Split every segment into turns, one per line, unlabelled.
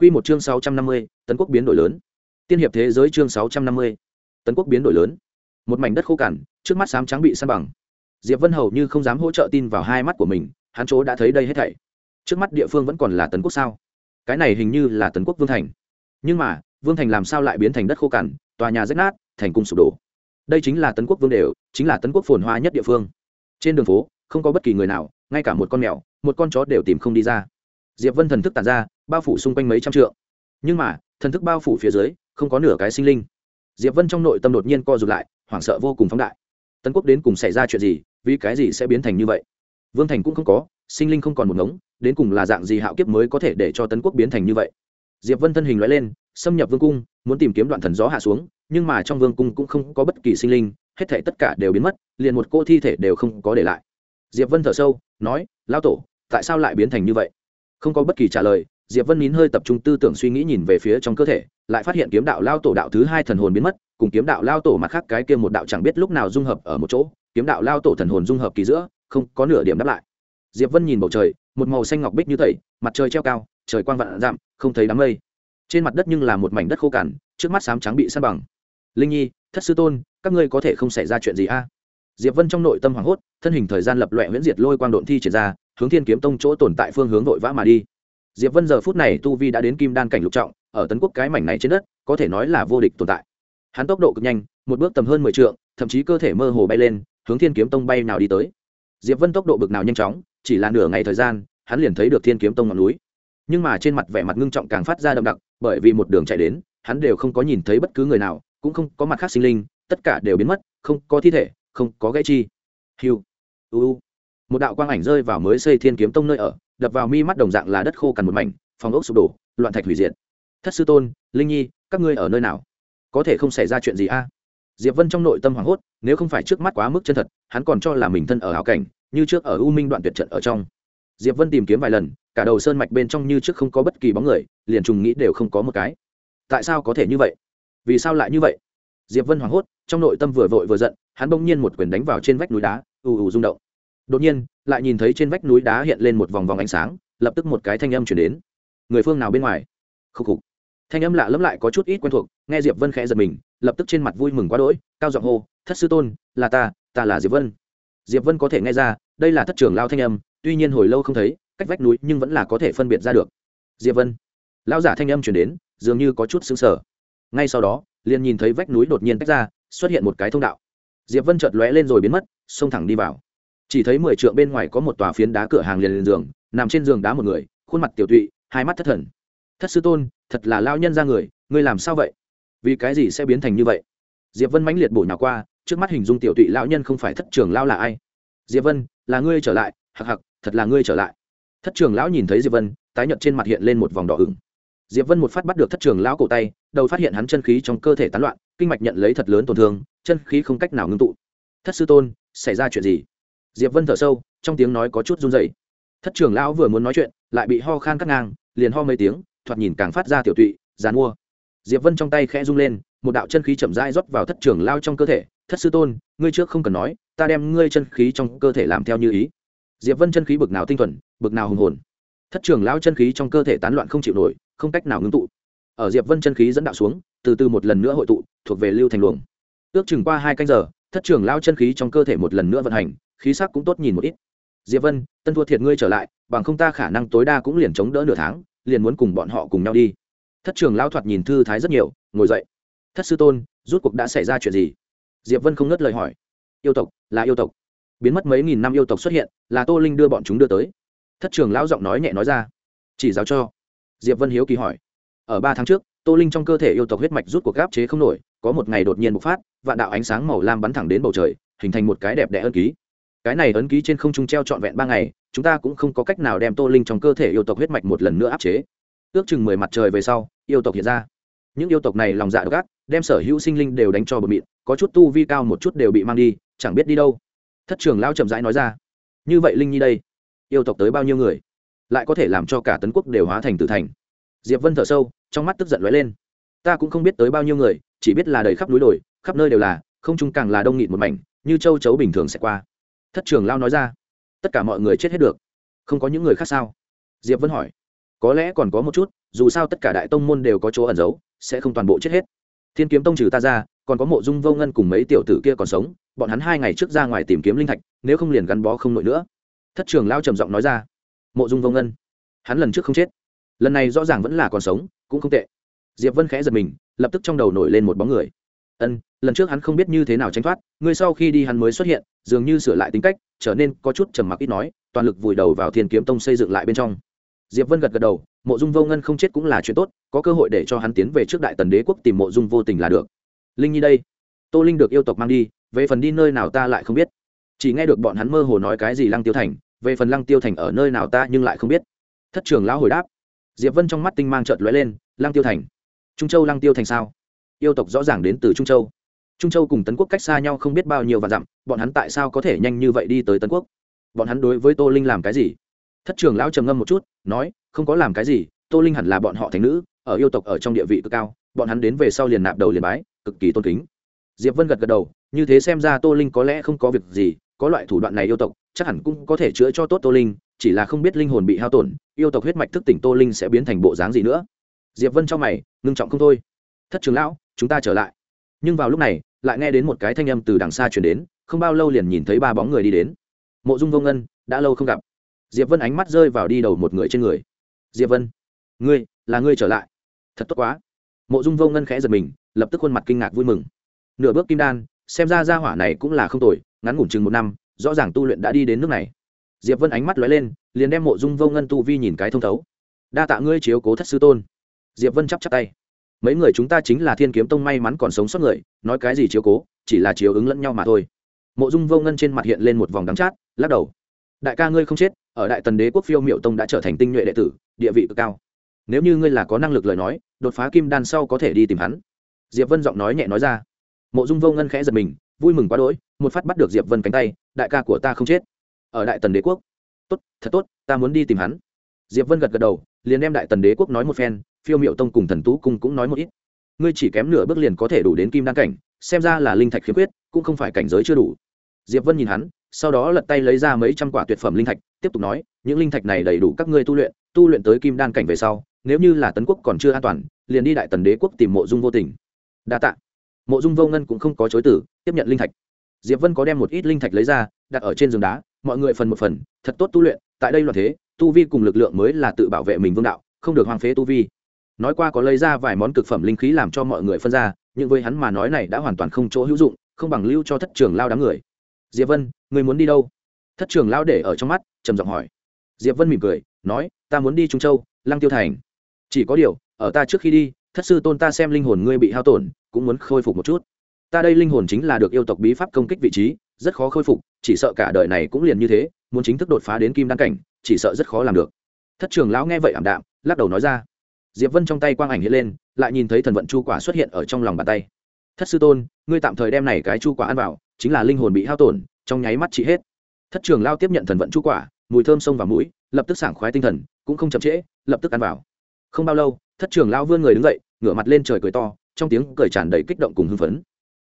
Quy một chương 650, tấn quốc biến đổi lớn. Tiên hiệp thế giới chương 650. Tấn quốc biến đổi lớn. Một mảnh đất khô cằn, trước mắt xám trắng bị san bằng. Diệp Vân hầu như không dám hỗ trợ tin vào hai mắt của mình, hắn chỗ đã thấy đây hết thảy. Trước mắt địa phương vẫn còn là tấn quốc sao? Cái này hình như là tấn quốc vương thành. Nhưng mà, vương thành làm sao lại biến thành đất khô cằn, tòa nhà rách nát, thành cung sụp đổ. Đây chính là tấn quốc vương đều, chính là tấn quốc phồn hoa nhất địa phương. Trên đường phố, không có bất kỳ người nào, ngay cả một con mèo, một con chó đều tìm không đi ra. Diệp Vân thần thức tản ra, bao phủ xung quanh mấy trăm trượng. Nhưng mà, thần thức bao phủ phía dưới, không có nửa cái sinh linh. Diệp vân trong nội tâm đột nhiên co rụt lại, hoảng sợ vô cùng phóng đại. Tấn quốc đến cùng xảy ra chuyện gì, vì cái gì sẽ biến thành như vậy? Vương thành cũng không có, sinh linh không còn một ngống, đến cùng là dạng gì hạo kiếp mới có thể để cho tấn quốc biến thành như vậy? Diệp vân thân hình loại lên, xâm nhập vương cung, muốn tìm kiếm đoạn thần gió hạ xuống, nhưng mà trong vương cung cũng không có bất kỳ sinh linh, hết thể tất cả đều biến mất, liền một cô thi thể đều không có để lại. Diệp vân thở sâu, nói lao tổ, tại sao lại biến thành như vậy? Không có bất kỳ trả lời diệp vân nín hơi tập trung tư tưởng suy nghĩ nhìn về phía trong cơ thể, lại phát hiện kiếm đạo lao tổ đạo thứ hai thần hồn biến mất, cùng kiếm đạo lao tổ mặt khác cái kia một đạo chẳng biết lúc nào dung hợp ở một chỗ, kiếm đạo lao tổ thần hồn dung hợp kỳ giữa, không có nửa điểm đáp lại. Diệp vân nhìn bầu trời, một màu xanh ngọc bích như thầy mặt trời treo cao, trời quang vạn dặm, không thấy đám mây. Trên mặt đất nhưng là một mảnh đất khô cằn, trước mắt sám trắng bị san bằng. Linh nhi, thất sư tôn, các ngươi có thể không xảy ra chuyện gì a? Diệp vân trong nội tâm hoảng hốt, thân hình thời gian lập loẹ huyễn diệt lôi quang độn thi triển ra, hướng thiên kiếm tông chỗ tồn tại phương hướng vội vã mà đi diệp vân giờ phút này tu vi đã đến kim đan cảnh lục trọng, ở tấn quốc cái mảnh này trên đất, có thể nói là vô địch tồn tại. Hắn tốc độ cực nhanh, một bước tầm hơn mười trượng, thậm chí cơ thể mơ hồ bay lên, hướng thiên kiếm tông bay nào đi tới. Diệp vân tốc độ bực nào nhanh chóng, chỉ là nửa ngày thời gian, hắn liền thấy được thiên kiếm tông ngọn núi. Nhưng mà trên mặt vẻ mặt ngưng trọng càng phát ra đậm đặc, bởi vì một đường chạy đến, hắn đều không có nhìn thấy bất cứ người nào, cũng không có mặt khác sinh linh, tất cả đều biến mất, không có thi thể, không có gãy chi. Hiu, u một đạo quang ảnh rơi vào mới xây thiên kiếm tông nơi ở đập vào mi mắt đồng dạng là đất khô cằn một mảnh, phòng ốc sụp đổ, loạn thạch hủy diệt. Thất sư tôn, linh nhi, các ngươi ở nơi nào? Có thể không xảy ra chuyện gì a? Diệp vân trong nội tâm hoảng hốt, nếu không phải trước mắt quá mức chân thật, hắn còn cho là mình thân ở hảo cảnh, như trước ở u minh đoạn tuyệt trận ở trong. Diệp vân tìm kiếm vài lần, cả đầu sơn mạch bên trong như trước không có bất kỳ bóng người, liền trùng nghĩ đều không có một cái. Tại sao có thể như vậy? Vì sao lại như vậy? Diệp vân hoảng hốt, trong nội tâm vừa vội vừa giận, hắn bỗng nhiên một quyền đánh vào trên vách núi đá, ù ù rung động. Đột nhiên lại nhìn thấy trên vách núi đá hiện lên một vòng vòng ánh sáng, lập tức một cái thanh âm chuyển đến. Người phương nào bên ngoài? Khúc khục. Thanh âm lạ lẫm lại có chút ít quen thuộc, nghe diệp vân khẽ giật mình, lập tức trên mặt vui mừng quá đỗi, cao giọng hô, thất sư tôn, là ta ta là diệp vân. Diệp vân có thể nghe ra, đây là thất trưởng lao thanh âm, tuy nhiên hồi lâu không thấy, cách vách núi nhưng vẫn là có thể phân biệt ra được. Diệp vân. Lao giả thanh âm chuyển đến, dường như có chút xứng sở ngay sau đó, liền nhìn thấy vách núi đột nhiên tách ra, xuất hiện một cái thông đạo. Diệp vân chợt lóe lên rồi biến mất, xông thẳng đi vào chỉ thấy mười trượng bên ngoài có một tòa phiến đá cửa hàng liền lên giường, nằm trên giường đá một người, khuôn mặt tiểu tụy, hai mắt thất thần. Thất sư tôn, thật là lao nhân ra người, ngươi làm sao vậy? Vì cái gì sẽ biến thành như vậy? Diệp vân mãnh liệt bổ nhào qua, trước mắt hình dung tiểu tụy lão nhân không phải thất trường lao là ai? Diệp vân, là ngươi trở lại, hặc hặc, thật là ngươi trở lại. Thất trường lão nhìn thấy diệp vân, tái nhợt trên mặt hiện lên một vòng đỏ ửng. Diệp vân một phát bắt được thất trường lão cổ tay, đầu phát hiện hắn chân khí trong cơ thể tán loạn, kinh mạch nhận lấy thật lớn tổn thương, chân khí không cách nào ngưng tụ. Thất sư tôn, xảy ra chuyện gì? Diệp vân thở sâu, trong tiếng nói có chút run rẩy. Thất trưởng lão vừa muốn nói chuyện, lại bị ho khan cắt ngang, liền ho mấy tiếng, thoạt nhìn càng phát ra tiểu tụy dàn mua. Diệp vân trong tay khẽ rung lên, một đạo chân khí chậm rãi rót vào thất trưởng lao trong cơ thể. Thất sư tôn, ngươi trước không cần nói, ta đem ngươi chân khí trong cơ thể làm theo như ý. Diệp vân chân khí bực nào tinh thuần, bực nào hùng hồn. Thất trưởng lao chân khí trong cơ thể tán loạn không chịu nổi, không cách nào ngưng tụ. Ở diệp vân chân khí dẫn đạo xuống, từ từ một lần nữa hội tụ, thuộc về lưu thành luồng. Ước chừng qua hai canh giờ, thất trưởng lao chân khí trong cơ thể một lần nữa vận hành khí sắc cũng tốt nhìn một ít. Diệp vân, tân thua thiệt ngươi trở lại, bằng không ta khả năng tối đa cũng liền chống đỡ nửa tháng, liền muốn cùng bọn họ cùng nhau đi. Thất trường lao thoạt nhìn thư thái rất nhiều, ngồi dậy. Thất sư tôn, rút cuộc đã xảy ra chuyện gì? Diệp vân không ngớt lời hỏi. Yêu tộc, là yêu tộc. Biến mất mấy nghìn năm yêu tộc xuất hiện, là tô linh đưa bọn chúng đưa tới. Thất trường lão giọng nói nhẹ nói ra. Chỉ giáo cho. Diệp vân hiếu kỳ hỏi. Ở ba tháng trước, tô linh trong cơ thể yêu tộc huyết mạch rút cuộc gáp chế không nổi, có một ngày đột nhiên bộc phát, vạn đạo ánh sáng màu lam bắn thẳng đến bầu trời, hình thành một cái đẹp đẽ ân ký cái này ấn ký trên không trung treo trọn vẹn ba ngày, chúng ta cũng không có cách nào đem tô linh trong cơ thể yêu tộc huyết mạch một lần nữa áp chế. Ước chừng mười mặt trời về sau, yêu tộc hiện ra. Những yêu tộc này lòng dạ độc ác, đem sở hữu sinh linh đều đánh cho bờ mịn có chút tu vi cao một chút đều bị mang đi, chẳng biết đi đâu. Thất trường lao chậm rãi nói ra, như vậy linh nhi đây, yêu tộc tới bao nhiêu người? Lại có thể làm cho cả tấn quốc đều hóa thành tử thành? Diệp vân thở sâu, trong mắt tức giận lóe lên. Ta cũng không biết tới bao nhiêu người, chỉ biết là đầy khắp núi đồi, khắp nơi đều là, không trung càng là đông nghịt một mảnh, như châu chấu bình thường sẽ qua thất trường lao nói ra, tất cả mọi người chết hết được, không có những người khác sao? Diệp vân hỏi, có lẽ còn có một chút, dù sao tất cả đại tông môn đều có chỗ ẩn giấu, sẽ không toàn bộ chết hết. Thiên kiếm tông trừ ta ra, còn có mộ dung vô ngân cùng mấy tiểu tử kia còn sống, bọn hắn hai ngày trước ra ngoài tìm kiếm linh thạch, nếu không liền gắn bó không nổi nữa. Thất trường lao trầm giọng nói ra, mộ dung vô ngân, hắn lần trước không chết, lần này rõ ràng vẫn là còn sống, cũng không tệ. Diệp vân khẽ giật mình, lập tức trong đầu nổi lên một bóng người ân, lần trước hắn không biết như thế nào tránh thoát người sau khi đi hắn mới xuất hiện, dường như sửa lại tính cách, trở nên có chút trầm mặc ít nói, toàn lực vùi đầu vào thiên kiếm tông xây dựng lại bên trong. Diệp vân gật gật đầu, mộ dung vô ngân không chết cũng là chuyện tốt, có cơ hội để cho hắn tiến về trước đại tần đế quốc tìm mộ dung vô tình là được. Linh nhi đây. Tô linh được yêu tộc mang đi, về phần đi nơi nào ta lại không biết. Chỉ nghe được bọn hắn mơ hồ nói cái gì lăng tiêu thành, về phần lăng tiêu thành ở nơi nào ta nhưng lại không biết. Thất trường lão hồi đáp. Diệp vân trong mắt tinh mang trợt lóe lên, lăng tiêu thành. Trung châu lăng tiêu thành sao? Yêu tộc rõ ràng đến từ trung châu. Trung châu cùng tấn quốc cách xa nhau không biết bao nhiêu và dặm, bọn hắn tại sao có thể nhanh như vậy đi tới tấn quốc? Bọn hắn đối với tô linh làm cái gì? Thất trường lão trầm ngâm một chút, nói, không có làm cái gì, tô linh hẳn là bọn họ thành nữ, ở yêu tộc ở trong địa vị cực cao, bọn hắn đến về sau liền nạp đầu liền bái, cực kỳ tôn kính. Diệp vân gật gật đầu, như thế xem ra tô linh có lẽ không có việc gì, có loại thủ đoạn này yêu tộc, chắc hẳn cũng có thể chữa cho tốt tô linh, chỉ là không biết linh hồn bị hao tổn, yêu tộc huyết mạch thức tỉnh tô linh sẽ biến thành bộ dáng gì nữa. Diệp vân cho mày, ngưng trọng không thôi. Thất trường lão chúng ta trở lại. Nhưng vào lúc này, lại nghe đến một cái thanh âm từ đằng xa chuyển đến, không bao lâu liền nhìn thấy ba bóng người đi đến. Mộ dung vô ngân, đã lâu không gặp. Diệp vân ánh mắt rơi vào đi đầu một người trên người. Diệp vân, ngươi, là ngươi trở lại. Thật tốt quá. Mộ dung vô ngân khẽ giật mình, lập tức khuôn mặt kinh ngạc vui mừng. Nửa bước kim đan, xem ra gia hỏa này cũng là không tồi, ngắn ngủn chừng một năm, rõ ràng tu luyện đã đi đến nước này. Diệp vân ánh mắt lóe lên, liền đem mộ dung vô ngân tu vi nhìn cái thông thấu. Đa tạ ngươi chiếu cố thất sư tôn. Diệp vân chắp chắp tay mấy người chúng ta chính là thiên kiếm tông may mắn còn sống sót người, nói cái gì chiếu cố, chỉ là chiếu ứng lẫn nhau mà thôi. Mộ dung vô ngân trên mặt hiện lên một vòng đắng chát, lắc đầu. Đại ca ngươi không chết, ở đại tần đế quốc phiêu miệu tông đã trở thành tinh nhuệ đệ tử, địa vị cực cao. Nếu như ngươi là có năng lực lời nói, đột phá kim đan sau có thể đi tìm hắn. Diệp vân giọng nói nhẹ nói ra. Mộ dung vô ngân khẽ giật mình, vui mừng quá đỗi, một phát bắt được diệp vân cánh tay, đại ca của ta không chết. Ở đại tần đế quốc. Tốt, thật tốt, ta muốn đi tìm hắn. Diệp vân gật gật đầu, liền đem đại tần đế quốc nói một phen phiêu miệu tông cùng thần tú cung cũng nói một ít. Ngươi chỉ kém nửa bước liền có thể đủ đến kim đan cảnh, xem ra là linh thạch khiếm khuyết, cũng không phải cảnh giới chưa đủ. Diệp vân nhìn hắn, sau đó lật tay lấy ra mấy trăm quả tuyệt phẩm linh thạch, tiếp tục nói, những linh thạch này đầy đủ các ngươi tu luyện tu luyện tới kim đan cảnh về sau, nếu như là tấn quốc còn chưa an toàn, liền đi đại tần đế quốc tìm mộ dung vô tình. Đa tạ. Mộ dung vô ngân cũng không có chối tử tiếp nhận linh thạch. Diệp vân có đem một ít linh thạch lấy ra, đặt ở trên giường đá, mọi người phần một phần, thật tốt tu luyện, tại đây loạn thế, tu vi cùng lực lượng mới là tự bảo vệ mình vương đạo, không được hoang phế tu vi nói qua có lấy ra vài món cực phẩm linh khí làm cho mọi người phân ra, nhưng với hắn mà nói này đã hoàn toàn không chỗ hữu dụng, không bằng lưu cho thất trường lao đám người. Diệp vân, người muốn đi đâu? Thất trường lao để ở trong mắt, trầm giọng hỏi. Diệp vân mỉm cười, nói, ta muốn đi trung châu, lăng tiêu thành. Chỉ có điều, ở ta trước khi đi, thất sư tôn ta xem linh hồn ngươi bị hao tổn, cũng muốn khôi phục một chút. Ta đây linh hồn chính là được yêu tộc bí pháp công kích vị trí, rất khó khôi phục, chỉ sợ cả đời này cũng liền như thế, muốn chính thức đột phá đến kim đăng cảnh, chỉ sợ rất khó làm được. Thất trường lão nghe vậy ảm đạm, lắc đầu nói ra diệp vân trong tay quang ảnh hiện lên, lại nhìn thấy thần vận chu quả xuất hiện ở trong lòng bàn tay. Thất sư tôn, ngươi tạm thời đem này cái chu quả ăn vào, chính là linh hồn bị hao tổn, trong nháy mắt trị hết. Thất trường lao tiếp nhận thần vận chu quả, mùi thơm sông vào mũi, lập tức sảng khoái tinh thần, cũng không chậm trễ, lập tức ăn vào. Không bao lâu, thất trường lao vươn người đứng dậy, ngửa mặt lên trời cười to, trong tiếng cười tràn đầy kích động cùng hưng phấn.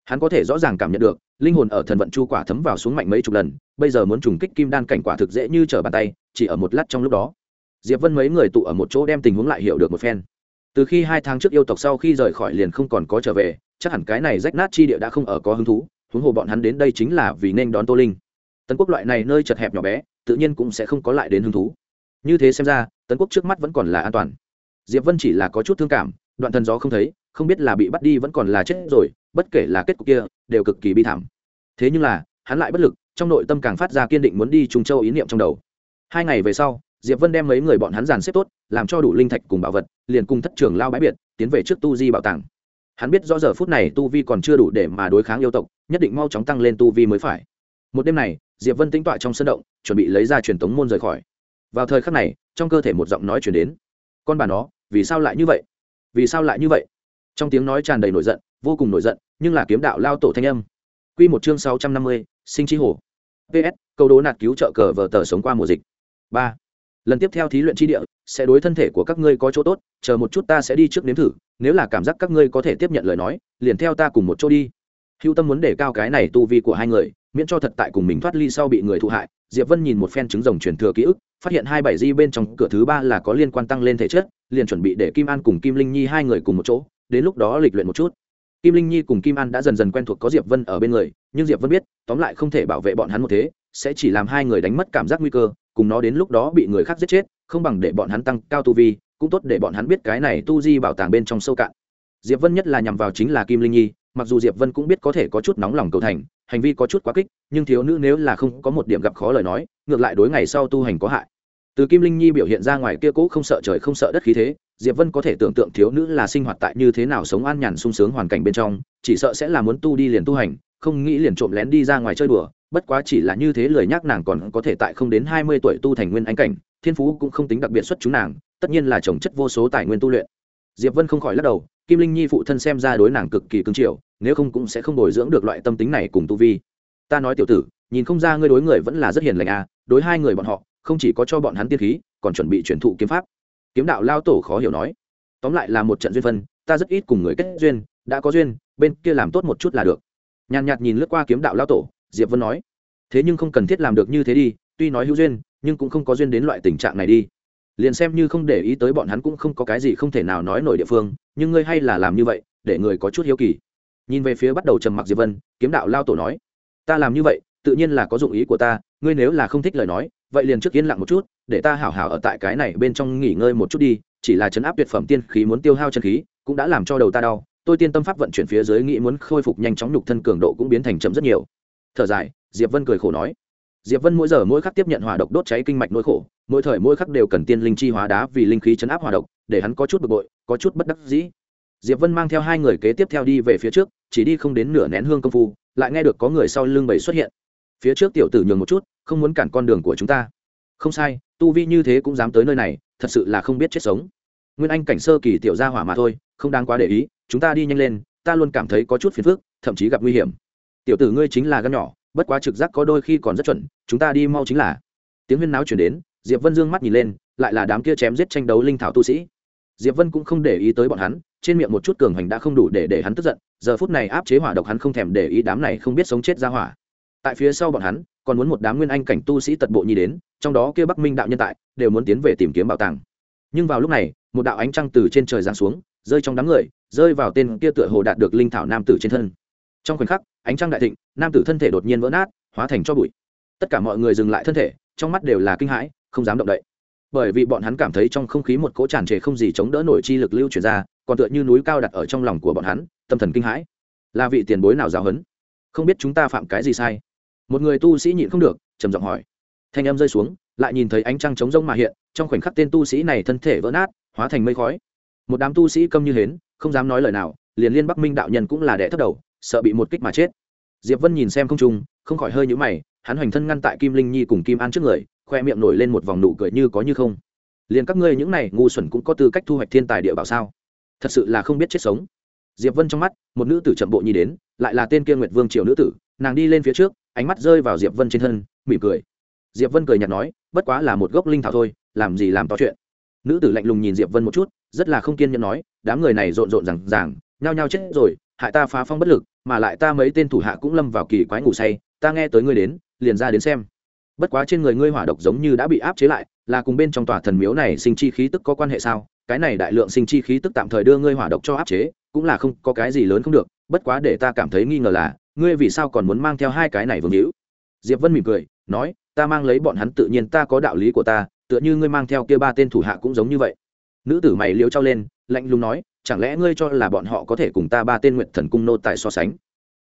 Hắn có thể rõ ràng cảm nhận được, linh hồn ở thần vận chu quả thấm vào xuống mạnh mấy chục lần, bây giờ muốn trùng kích kim đan cảnh quả thực dễ như trở bàn tay, chỉ ở một lát trong lúc đó diệp vân mấy người tụ ở một chỗ đem tình huống lại hiểu được một phen. Từ khi hai tháng trước yêu tộc sau khi rời khỏi liền không còn có trở về, chắc hẳn cái này rách nát chi địa đã không ở có hứng thú, huống hồ bọn hắn đến đây chính là vì nên đón tô linh. Tấn quốc loại này nơi chật hẹp nhỏ bé, tự nhiên cũng sẽ không có lại đến hứng thú. Như thế xem ra, tấn quốc trước mắt vẫn còn là an toàn. Diệp vân chỉ là có chút thương cảm, đoạn thần gió không thấy, không biết là bị bắt đi vẫn còn là chết rồi, bất kể là kết cục kia, đều cực kỳ bi thảm. Thế nhưng là, hắn lại bất lực, trong nội tâm càng phát ra kiên định muốn đi trung châu ý niệm trong đầu. Hai ngày về sau diệp vân đem mấy người bọn hắn dàn xếp tốt, làm cho đủ linh thạch cùng bảo vật, liền cùng thất trưởng lao bãi biệt, tiến về trước tu di bảo tàng. Hắn biết rõ giờ phút này tu vi còn chưa đủ để mà đối kháng yêu tộc, nhất định mau chóng tăng lên tu vi mới phải. Một đêm này, diệp vân tính tọa trong sân động, chuẩn bị lấy ra truyền tống môn rời khỏi. Vào thời khắc này, trong cơ thể một giọng nói chuyển đến. Con bà nó, vì sao lại như vậy? Vì sao lại như vậy? Trong tiếng nói tràn đầy nổi giận, vô cùng nổi giận, nhưng là kiếm đạo lao tổ thanh âm. Quy một chương sáu trăm năm mươi, sinh chi hồ. Ps câu đố nạt cứu trợ cờ vờ tờ sống qua mùa dịch. Ba lần tiếp theo thí luyện chi địa, sẽ đối thân thể của các ngươi có chỗ tốt, chờ một chút ta sẽ đi trước nếm thử, nếu là cảm giác các ngươi có thể tiếp nhận lời nói, liền theo ta cùng một chỗ đi. Hữu tâm muốn để cao cái này tu vi của hai người, miễn cho thật tại cùng mình thoát ly sau bị người thụ hại, diệp vân nhìn một phen trứng rồng truyền thừa ký ức, phát hiện hai bảy di bên trong cửa thứ ba là có liên quan tăng lên thể chất, liền chuẩn bị để kim an cùng kim linh nhi hai người cùng một chỗ, đến lúc đó lịch luyện một chút. Kim linh nhi cùng kim an đã dần dần quen thuộc có diệp vân ở bên người, nhưng diệp vân biết, tóm lại không thể bảo vệ bọn hắn một thế sẽ chỉ làm hai người đánh mất cảm giác nguy cơ, cùng nó đến lúc đó bị người khác giết chết, không bằng để bọn hắn tăng cao tu vi, cũng tốt để bọn hắn biết cái này tu di bảo tàng bên trong sâu cạn. Diệp vân nhất là nhằm vào chính là kim linh nhi, mặc dù diệp vân cũng biết có thể có chút nóng lòng cầu thành, hành vi có chút quá kích, nhưng thiếu nữ nếu là không có một điểm gặp khó lời nói, ngược lại đối ngày sau tu hành có hại. Từ kim linh nhi biểu hiện ra ngoài kia cũ không sợ trời không sợ đất khí thế, diệp vân có thể tưởng tượng thiếu nữ là sinh hoạt tại như thế nào sống an nhàn sung sướng hoàn cảnh bên trong, chỉ sợ sẽ là muốn tu đi liền tu hành, không nghĩ liền trộm lén đi ra ngoài chơi đùa bất quá chỉ là như thế lời nhắc nàng còn có thể tại không đến hai mươi tuổi tu thành nguyên anh cảnh thiên phú cũng không tính đặc biệt xuất chúng nàng tất nhiên là trồng chất vô số tài nguyên tu luyện. Diệp vân không khỏi lắc đầu kim linh nhi phụ thân xem ra đối nàng cực kỳ cứng triệu, nếu không cũng sẽ không bồi dưỡng được loại tâm tính này cùng tu vi. Ta nói tiểu tử nhìn không ra ngươi đối người vẫn là rất hiền lành à đối hai người bọn họ không chỉ có cho bọn hắn tiên khí còn chuẩn bị truyền thụ kiếm pháp. Kiếm đạo lao tổ khó hiểu nói. Tóm lại là một trận duyên phân ta rất ít cùng người kết duyên đã có duyên bên kia làm tốt một chút là được. Nhàn nhạt nhìn lướt qua kiếm đạo lao tổ diệp vân nói. Thế nhưng không cần thiết làm được như thế đi, tuy nói hữu duyên, nhưng cũng không có duyên đến loại tình trạng này đi. Liền xem như không để ý tới bọn hắn cũng không có cái gì không thể nào nói nổi địa phương, nhưng ngươi hay là làm như vậy, để người có chút hiếu kỳ. Nhìn về phía bắt đầu trầm mặc diệp vân, kiếm đạo lao tổ nói. Ta làm như vậy, tự nhiên là có dụng ý của ta, ngươi nếu là không thích lời nói, vậy liền trước yên lặng một chút, để ta hảo hảo ở tại cái này bên trong nghỉ ngơi một chút đi, chỉ là chấn áp tuyệt phẩm tiên khí muốn tiêu hao chân khí, cũng đã làm cho đầu ta đau, tôi tiên tâm pháp vận chuyển phía dưới nghĩ muốn khôi phục nhanh chóng nhục thân cường độ cũng biến thành chậm rất nhiều thở dài, diệp vân cười khổ nói. Diệp vân mỗi giờ mỗi khắc tiếp nhận hỏa độc đốt cháy kinh mạch nỗi khổ, mỗi thời mỗi khắc đều cần tiên linh chi hóa đá vì linh khí chấn áp hỏa độc, để hắn có chút bực bội, có chút bất đắc dĩ. Diệp vân mang theo hai người kế tiếp theo đi về phía trước, chỉ đi không đến nửa nén hương công phu, lại nghe được có người sau lưng bầy xuất hiện. Phía trước tiểu tử nhường một chút, không muốn cản con đường của chúng ta. Không sai, tu vi như thế cũng dám tới nơi này, thật sự là không biết chết sống. Nguyên anh cảnh sơ kỳ tiểu gia hỏa mà thôi, không đáng quá để ý, chúng ta đi nhanh lên, ta luôn cảm thấy có chút phiền phức, thậm chí gặp nguy hiểm tiểu tử ngươi chính là gan nhỏ, bất quá trực giác có đôi khi còn rất chuẩn, chúng ta đi mau chính là. Tiếng huyên náo chuyển đến, diệp vân dương mắt nhìn lên, lại là đám kia chém giết tranh đấu linh thảo tu sĩ. Diệp vân cũng không để ý tới bọn hắn, trên miệng một chút cường hành đã không đủ để để hắn tức giận, giờ phút này áp chế hỏa độc hắn không thèm để ý đám này không biết sống chết ra hỏa. Tại phía sau bọn hắn, còn muốn một đám nguyên anh cảnh tu sĩ tật bộ nhi đến, trong đó kia bắc minh đạo nhân tại, đều muốn tiến về tìm kiếm bảo tàng. Nhưng vào lúc này, một đạo ánh trăng từ trên trời giáng xuống, rơi trong đám người, rơi vào tên kia tựa hồ đạt được linh thảo nam tử trên thân trong khoảnh khắc, ánh trăng đại thịnh, nam tử thân thể đột nhiên vỡ nát, hóa thành cho bụi. Tất cả mọi người dừng lại thân thể, trong mắt đều là kinh hãi, không dám động đậy. Bởi vì bọn hắn cảm thấy trong không khí một cỗ tràn trề không gì chống đỡ nổi chi lực lưu chuyển ra, còn tựa như núi cao đặt ở trong lòng của bọn hắn, tâm thần kinh hãi. Là vị tiền bối nào giáo hấn không biết chúng ta phạm cái gì sai? Một người tu sĩ nhịn không được, trầm giọng hỏi. Thanh âm rơi xuống, lại nhìn thấy ánh trăng trống rông mà hiện, trong khoảnh khắc tên tu sĩ này thân thể vỡ nát, hóa thành mây khói. Một đám tu sĩ câm như hến, không dám nói lời nào, liền liên bắc minh đạo nhân cũng là đẻ thất đầu sợ bị một kích mà chết. Diệp vân nhìn xem không trung, không khỏi hơi nhũ mày, hắn hoành thân ngăn tại kim linh nhi cùng kim an trước người, khoe miệng nổi lên một vòng nụ cười như có như không. Liền các ngươi những này ngu xuẩn cũng có tư cách thu hoạch thiên tài địa bảo sao? Thật sự là không biết chết sống. Diệp vân trong mắt, một nữ tử chậm bộ nhi đến, lại là tên kia nguyệt vương triều nữ tử, nàng đi lên phía trước, ánh mắt rơi vào diệp vân trên thân, mỉm cười. Diệp vân cười nhạt nói, bất quá là một gốc linh thảo thôi, làm gì làm to chuyện? Nữ tử lạnh lùng nhìn diệp vân một chút, rất là không kiên nhẫn nói, đám người này rộn rộn rằng ràng, nhao nhao chết rồi, hại ta phá phong bất lực mà lại ta mấy tên thủ hạ cũng lâm vào kỳ quái ngủ say, ta nghe tới ngươi đến, liền ra đến xem. Bất quá trên người ngươi hỏa độc giống như đã bị áp chế lại, là cùng bên trong tòa thần miếu này sinh chi khí tức có quan hệ sao? Cái này đại lượng sinh chi khí tức tạm thời đưa ngươi hỏa độc cho áp chế, cũng là không, có cái gì lớn không được. Bất quá để ta cảm thấy nghi ngờ là, ngươi vì sao còn muốn mang theo hai cái này vương hữu? Diệp vân mỉm cười, nói, ta mang lấy bọn hắn tự nhiên ta có đạo lý của ta, tựa như ngươi mang theo kia ba tên thủ hạ cũng giống như vậy. Nữ tử mày liếu trao lên, lạnh lùng nói chẳng lẽ ngươi cho là bọn họ có thể cùng ta ba tên nguyện thần cung nô tài so sánh?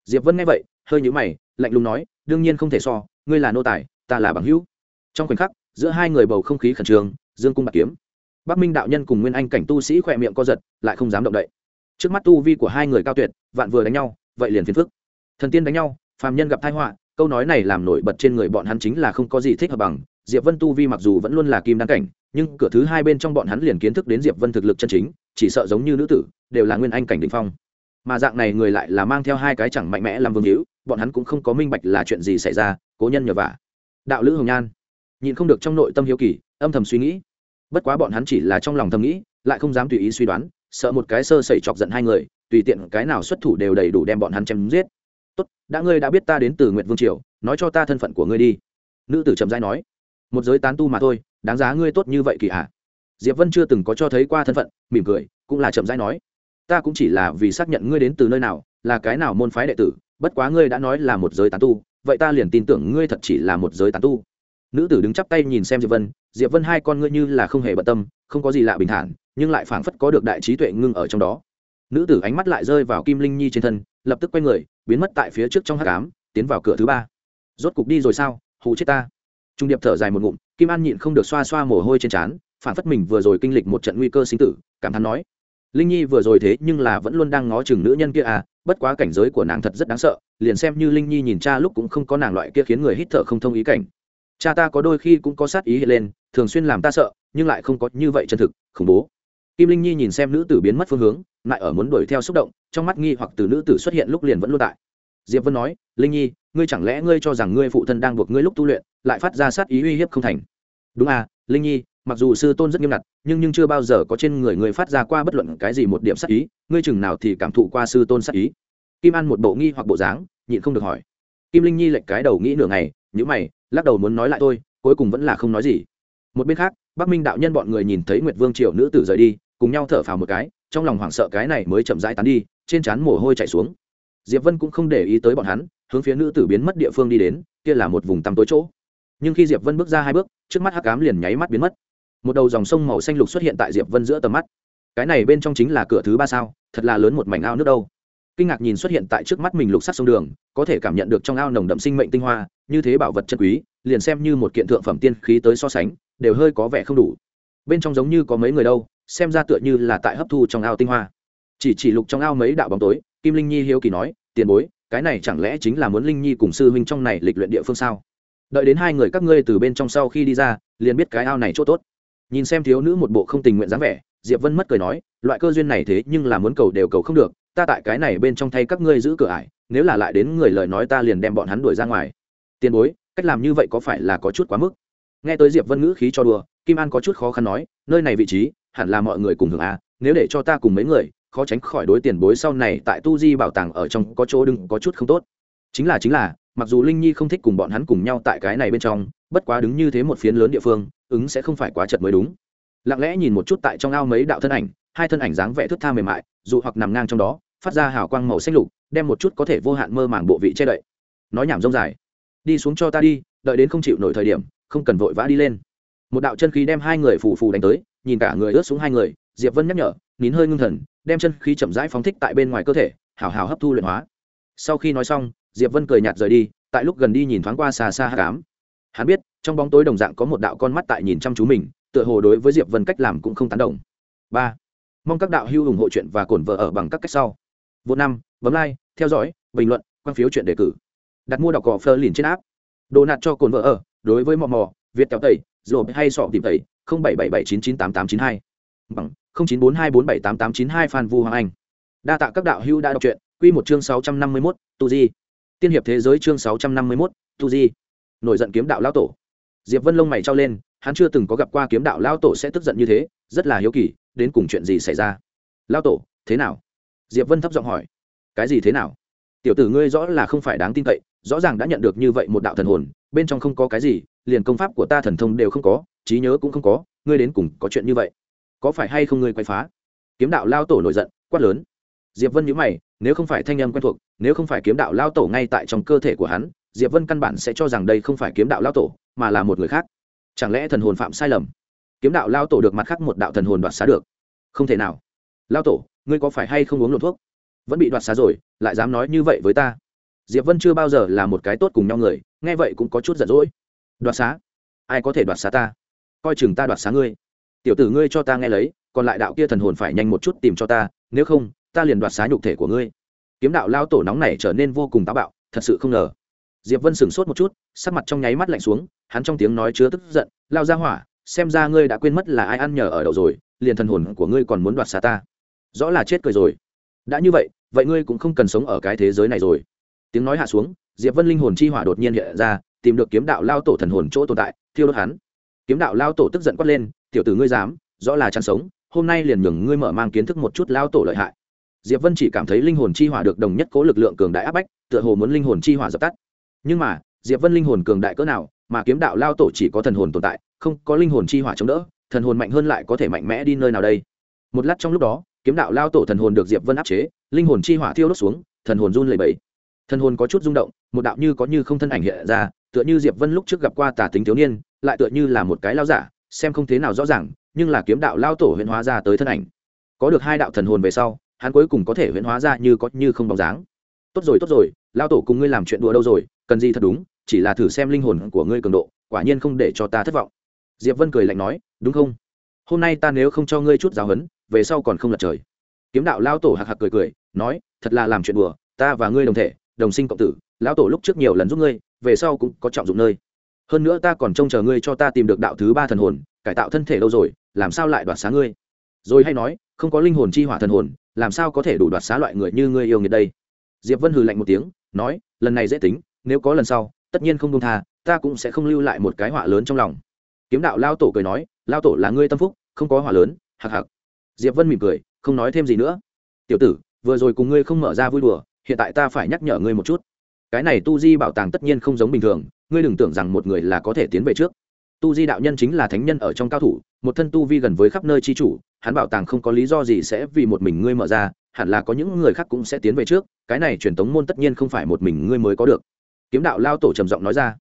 Diệp vân nghe vậy, hơi nhũ mày, lạnh lùng nói, đương nhiên không thể so, ngươi là nô tài, ta là bằng hữu. Trong khoảnh khắc, giữa hai người bầu không khí khẩn trương, dương cung bạc kiếm. Bắc minh đạo nhân cùng nguyên anh cảnh tu sĩ khỏe miệng co giật, lại không dám động đậy. Trước mắt tu vi của hai người cao tuyệt, vạn vừa đánh nhau, vậy liền phiền phức. Thần tiên đánh nhau, phàm nhân gặp tai họa, câu nói này làm nổi bật trên người bọn hắn chính là không có gì thích hợp bằng. Diệp vân tu vi mặc dù vẫn luôn là kim đăng cảnh nhưng cửa thứ hai bên trong bọn hắn liền kiến thức đến diệp vân thực lực chân chính, chỉ sợ giống như nữ tử, đều là nguyên anh cảnh đỉnh phong. Mà dạng này người lại là mang theo hai cái chẳng mạnh mẽ làm vương hữu, bọn hắn cũng không có minh bạch là chuyện gì xảy ra, cố nhân nhờ vả. Đạo lữ hồng nhan nhìn không được trong nội tâm hiếu kỳ, âm thầm suy nghĩ. Bất quá bọn hắn chỉ là trong lòng thầm nghĩ, lại không dám tùy ý suy đoán, sợ một cái sơ sẩy chọc giận hai người, tùy tiện cái nào xuất thủ đều đầy đủ đem bọn hắn chém giết. Tốt, đã ngươi đã biết ta đến từ nguyện vương triều, nói cho ta thân phận của ngươi đi. Nữ tử trầm giai nói. Một giới tán tu mà thôi đáng giá ngươi tốt như vậy kỳ hạ diệp vân chưa từng có cho thấy qua thân phận, mỉm cười, cũng là chậm rãi nói. Ta cũng chỉ là vì xác nhận ngươi đến từ nơi nào, là cái nào môn phái đệ tử, bất quá ngươi đã nói là một giới tán tu, vậy ta liền tin tưởng ngươi thật chỉ là một giới tán tu. Nữ tử đứng chắp tay nhìn xem diệp vân diệp vân hai con ngươi như là không hề bận tâm, không có gì lạ bình thản, nhưng lại phảng phất có được đại trí tuệ ngưng ở trong đó. Nữ tử ánh mắt lại rơi vào kim linh nhi trên thân, lập tức quay người, biến mất tại phía trước trong hát cám tiến vào cửa thứ ba. Rốt cục đi rồi sao? Hù chết ta trung điệp thở dài một ngụm, kim an nhịn không được xoa xoa mồ hôi trên trán, phản phất mình vừa rồi kinh lịch một trận nguy cơ sinh tử, cảm thán nói, linh nhi vừa rồi thế nhưng là vẫn luôn đang ngó chừng nữ nhân kia à bất quá cảnh giới của nàng thật rất đáng sợ, liền xem như linh nhi nhìn cha lúc cũng không có nàng loại kia khiến người hít thở không thông ý cảnh. Cha ta có đôi khi cũng có sát ý hiện lên, thường xuyên làm ta sợ, nhưng lại không có như vậy chân thực, khủng bố. Kim linh nhi nhìn xem nữ tử biến mất phương hướng, lại ở muốn đuổi theo xúc động, trong mắt nghi hoặc từ nữ tử xuất hiện lúc liền vẫn luôn tại diệp vân nói, linh nhi, ngươi chẳng lẽ ngươi cho rằng ngươi phụ thân đang buộc ngươi lúc tu luyện, lại phát ra sát ý uy hiếp không thành? Đúng à linh nhi, mặc dù sư tôn rất nghiêm ngặt, nhưng nhưng chưa bao giờ có trên người ngươi phát ra qua bất luận cái gì một điểm sát ý, ngươi chừng nào thì cảm thụ qua sư tôn sát ý. Kim an một bộ nghi hoặc bộ dáng, nhịn không được hỏi. Kim linh nhi lệch cái đầu nghĩ nửa ngày nhữ mày, lắc đầu muốn nói lại thôi, cuối cùng vẫn là không nói gì. Một bên khác, bắc minh đạo nhân bọn người nhìn thấy nguyệt vương triều nữ tử rời đi, cùng nhau thở phào một cái, trong lòng hoảng sợ cái này mới chậm rãi tán đi, trên trán mồ hôi chảy xuống diệp vân cũng không để ý tới bọn hắn, hướng phía nữ tử biến mất địa phương đi đến, kia là một vùng tăm tối chỗ. Nhưng khi diệp vân bước ra hai bước, trước mắt hắc ám liền nháy mắt biến mất. Một đầu dòng sông màu xanh lục xuất hiện tại diệp vân giữa tầm mắt. Cái này bên trong chính là cửa thứ ba sao, thật là lớn một mảnh ao nước đâu. Kinh ngạc nhìn xuất hiện tại trước mắt mình lục sắc sông đường, có thể cảm nhận được trong ao nồng đậm sinh mệnh tinh hoa, như thế bảo vật chân quý, liền xem như một kiện thượng phẩm tiên khí tới so sánh, đều hơi có vẻ không đủ. Bên trong giống như có mấy người đâu, xem ra tựa như là tại hấp thu trong ao tinh hoa. Chỉ chỉ lục trong ao mấy đạo bóng tối kim linh nhi hiếu kỳ nói, tiền bối, cái này chẳng lẽ chính là muốn linh nhi cùng sư huynh trong này lịch luyện địa phương sao? Đợi đến hai người các ngươi từ bên trong sau khi đi ra, liền biết cái ao này chỗ tốt. Nhìn xem thiếu nữ một bộ không tình nguyện dáng vẻ, diệp vân mất cười nói, loại cơ duyên này thế nhưng là muốn cầu đều cầu không được, ta tại cái này bên trong thay các ngươi giữ cửa ải, nếu là lại đến người lời nói ta liền đem bọn hắn đuổi ra ngoài. Tiền bối, cách làm như vậy có phải là có chút quá mức? Nghe tới diệp vân ngữ khí cho đùa, kim an có chút khó khăn nói, nơi này vị trí, hẳn là mọi người cùng hưởng à nếu để cho ta cùng mấy người khó tránh khỏi đối tiền bối sau này tại tu di bảo tàng ở trong có chỗ đừng có chút không tốt. Chính là chính là, mặc dù linh nhi không thích cùng bọn hắn cùng nhau tại cái này bên trong, bất quá đứng như thế một phiến lớn địa phương, ứng sẽ không phải quá chật mới đúng. Lặng lẽ nhìn một chút tại trong ao mấy đạo thân ảnh, hai thân ảnh dáng vẻ thức tha mềm mại, dù hoặc nằm ngang trong đó, phát ra hào quang màu xanh lục, đem một chút có thể vô hạn mơ màng bộ vị che đậy. Nói nhảm rông dài. Đi xuống cho ta đi, đợi đến không chịu nổi thời điểm, không cần vội vã đi lên. Một đạo chân khí đem hai người phù phù đánh tới, nhìn cả người ướt xuống hai người, diệp vân nhắc nhở, nín hơi ngưng thần đem chân khí chậm rãi phóng thích tại bên ngoài cơ thể, hào hào hấp thu luyện hóa. Sau khi nói xong, diệp vân cười nhạt rời đi, tại lúc gần đi nhìn thoáng qua xa xa hát cám hắn biết, trong bóng tối đồng dạng có một đạo con mắt tại nhìn chăm chú mình, tựa hồ đối với diệp vân cách làm cũng không tán đồng. Ba, mong các đạo hưu ủng hộ chuyện và cổn vợ ở bằng các cách sau. Vô năm, bấm like, theo dõi, bình luận, quan phiếu chuyện đề cử. Đặt mua đọc cỏ phơ liền trên áp đồ nạt cho cồn vợ ở, đối với mò mò, việt kéo tẩy rồi hay sọ tìm tẩy, không bảy bảy bảy chín chín tám tám chín hai. Bằng chín bốn hai bốn bảy tám tám chín hai phan vu hoàng anh. Đa tạ các đạo hữu đã đọc truyện quy một chương sáu trăm năm mươi 651, tu di. Tiên hiệp thế giới chương sáu trăm năm mươi 651, tu di. Nổi giận kiếm đạo lão tổ. Diệp vân lông mày trao lên hắn chưa từng có gặp qua kiếm đạo lão tổ sẽ tức giận như thế rất là hiếu kỳ đến cùng chuyện gì xảy ra? Lão tổ thế nào? Diệp vân thấp giọng hỏi. Cái gì thế nào? Tiểu tử ngươi rõ là không phải đáng tin cậy rõ ràng đã nhận được như vậy một đạo thần hồn bên trong không có cái gì liền công pháp của ta thần thông đều không có trí nhớ cũng không có ngươi đến cùng có chuyện như vậy? Có phải hay không ngươi quay phá? Kiếm đạo lao tổ nổi giận, quát lớn. Diệp vân nhíu mày, nếu không phải thanh âm quen thuộc, nếu không phải kiếm đạo lao tổ ngay tại trong cơ thể của hắn, diệp vân căn bản sẽ cho rằng đây không phải kiếm đạo lao tổ, mà là một người khác. Chẳng lẽ thần hồn phạm sai lầm? Kiếm đạo lao tổ được mặt khác một đạo thần hồn đoạt xá được. Không thể nào. Lao tổ, ngươi có phải hay không uống lộn thuốc? Vẫn bị đoạt xá rồi, lại dám nói như vậy với ta? Diệp vân chưa bao giờ là một cái tốt cùng nhau người, nghe vậy cũng có chút giận dỗi. Đoạt xá? Ai có thể đoạt xá ta? Coi chừng ta đoạt xá ngươi tiểu tử ngươi cho ta nghe lấy, còn lại đạo kia thần hồn phải nhanh một chút tìm cho ta, nếu không, ta liền đoạt xá nhục thể của ngươi. Kiếm đạo lao tổ nóng này trở nên vô cùng táo bạo, thật sự không ngờ. Diệp vân sửng sốt một chút, sắc mặt trong nháy mắt lạnh xuống, hắn trong tiếng nói chứa tức giận, lao ra hỏa, xem ra ngươi đã quên mất là ai ăn nhờ ở đậu rồi, liền thần hồn của ngươi còn muốn đoạt xá ta. Rõ là chết cười rồi. Đã như vậy vậy ngươi cũng không cần sống ở cái thế giới này rồi. Tiếng nói hạ xuống, diệp vân linh hồn chi hỏa đột nhiên hiện ra, tìm được kiếm đạo lao tổ thần hồn chỗ tồn tại, thiêu đốt hắn. Kiếm đạo lao tổ tức giận quát lên tiểu tử ngươi dám, rõ là chăn sống, hôm nay liền nhường ngươi mở mang kiến thức một chút lao tổ lợi hại. Diệp vân chỉ cảm thấy linh hồn chi hỏa được đồng nhất cố lực lượng cường đại áp bách, tựa hồ muốn linh hồn chi hỏa dập tắt. Nhưng mà, diệp vân linh hồn cường đại cỡ nào, mà kiếm đạo lao tổ chỉ có thần hồn tồn tại, không có linh hồn chi hỏa chống đỡ, thần hồn mạnh hơn lại có thể mạnh mẽ đi nơi nào đây? Một lát trong lúc đó, kiếm đạo lao tổ thần hồn được diệp vân áp chế, linh hồn chi hỏa thiêu đốt xuống, thần hồn run lẩy bẩy. Thần hồn có chút rung động, một đạo như có như không thân ảnh hiện ra, tựa như diệp vân lúc trước gặp qua tà tính thiếu niên, lại tựa như là một cái lao giả xem không thế nào rõ ràng, nhưng là kiếm đạo lao tổ huyễn hóa ra tới thân ảnh. Có được hai đạo thần hồn về sau, hắn cuối cùng có thể huyễn hóa ra như có như không bóng dáng. Tốt rồi tốt rồi, lao tổ cùng ngươi làm chuyện đùa đâu rồi, cần gì thật đúng, chỉ là thử xem linh hồn của ngươi cường độ, quả nhiên không để cho ta thất vọng. Diệp vân cười lạnh nói, đúng không? Hôm nay ta nếu không cho ngươi chút giáo huấn, về sau còn không lật trời. Kiếm đạo lao tổ hạc hạc cười cười, nói, thật là làm chuyện đùa, ta và ngươi đồng thể, đồng sinh cộng tử, lão tổ lúc trước nhiều lần giúp ngươi, về sau cũng có trọng dụng nơi hơn nữa ta còn trông chờ ngươi cho ta tìm được đạo thứ ba thần hồn, cải tạo thân thể lâu rồi, làm sao lại đoạt xá ngươi? Rồi hay nói, không có linh hồn chi hỏa thần hồn, làm sao có thể đủ đoạt xá loại người như ngươi yêu nghiệt đây? Diệp vân hừ lạnh một tiếng, nói, lần này dễ tính, nếu có lần sau, tất nhiên không công tha, ta cũng sẽ không lưu lại một cái họa lớn trong lòng. Kiếm đạo lao tổ cười nói, lao tổ là ngươi tâm phúc, không có họa lớn, hạc hạc. Diệp vân mỉm cười, không nói thêm gì nữa. Tiểu tử, vừa rồi cùng ngươi không mở ra vui đùa, hiện tại ta phải nhắc nhở ngươi một chút cái này tu di bảo tàng tất nhiên không giống bình thường, ngươi đừng tưởng rằng một người là có thể tiến về trước. Tu di đạo nhân chính là thánh nhân ở trong cao thủ, một thân tu vi gần với khắp nơi chi chủ, hắn bảo tàng không có lý do gì sẽ vì một mình ngươi mở ra, hẳn là có những người khác cũng sẽ tiến về trước, cái này truyền thống môn tất nhiên không phải một mình ngươi mới có được. Kiếm đạo lao tổ trầm giọng nói ra.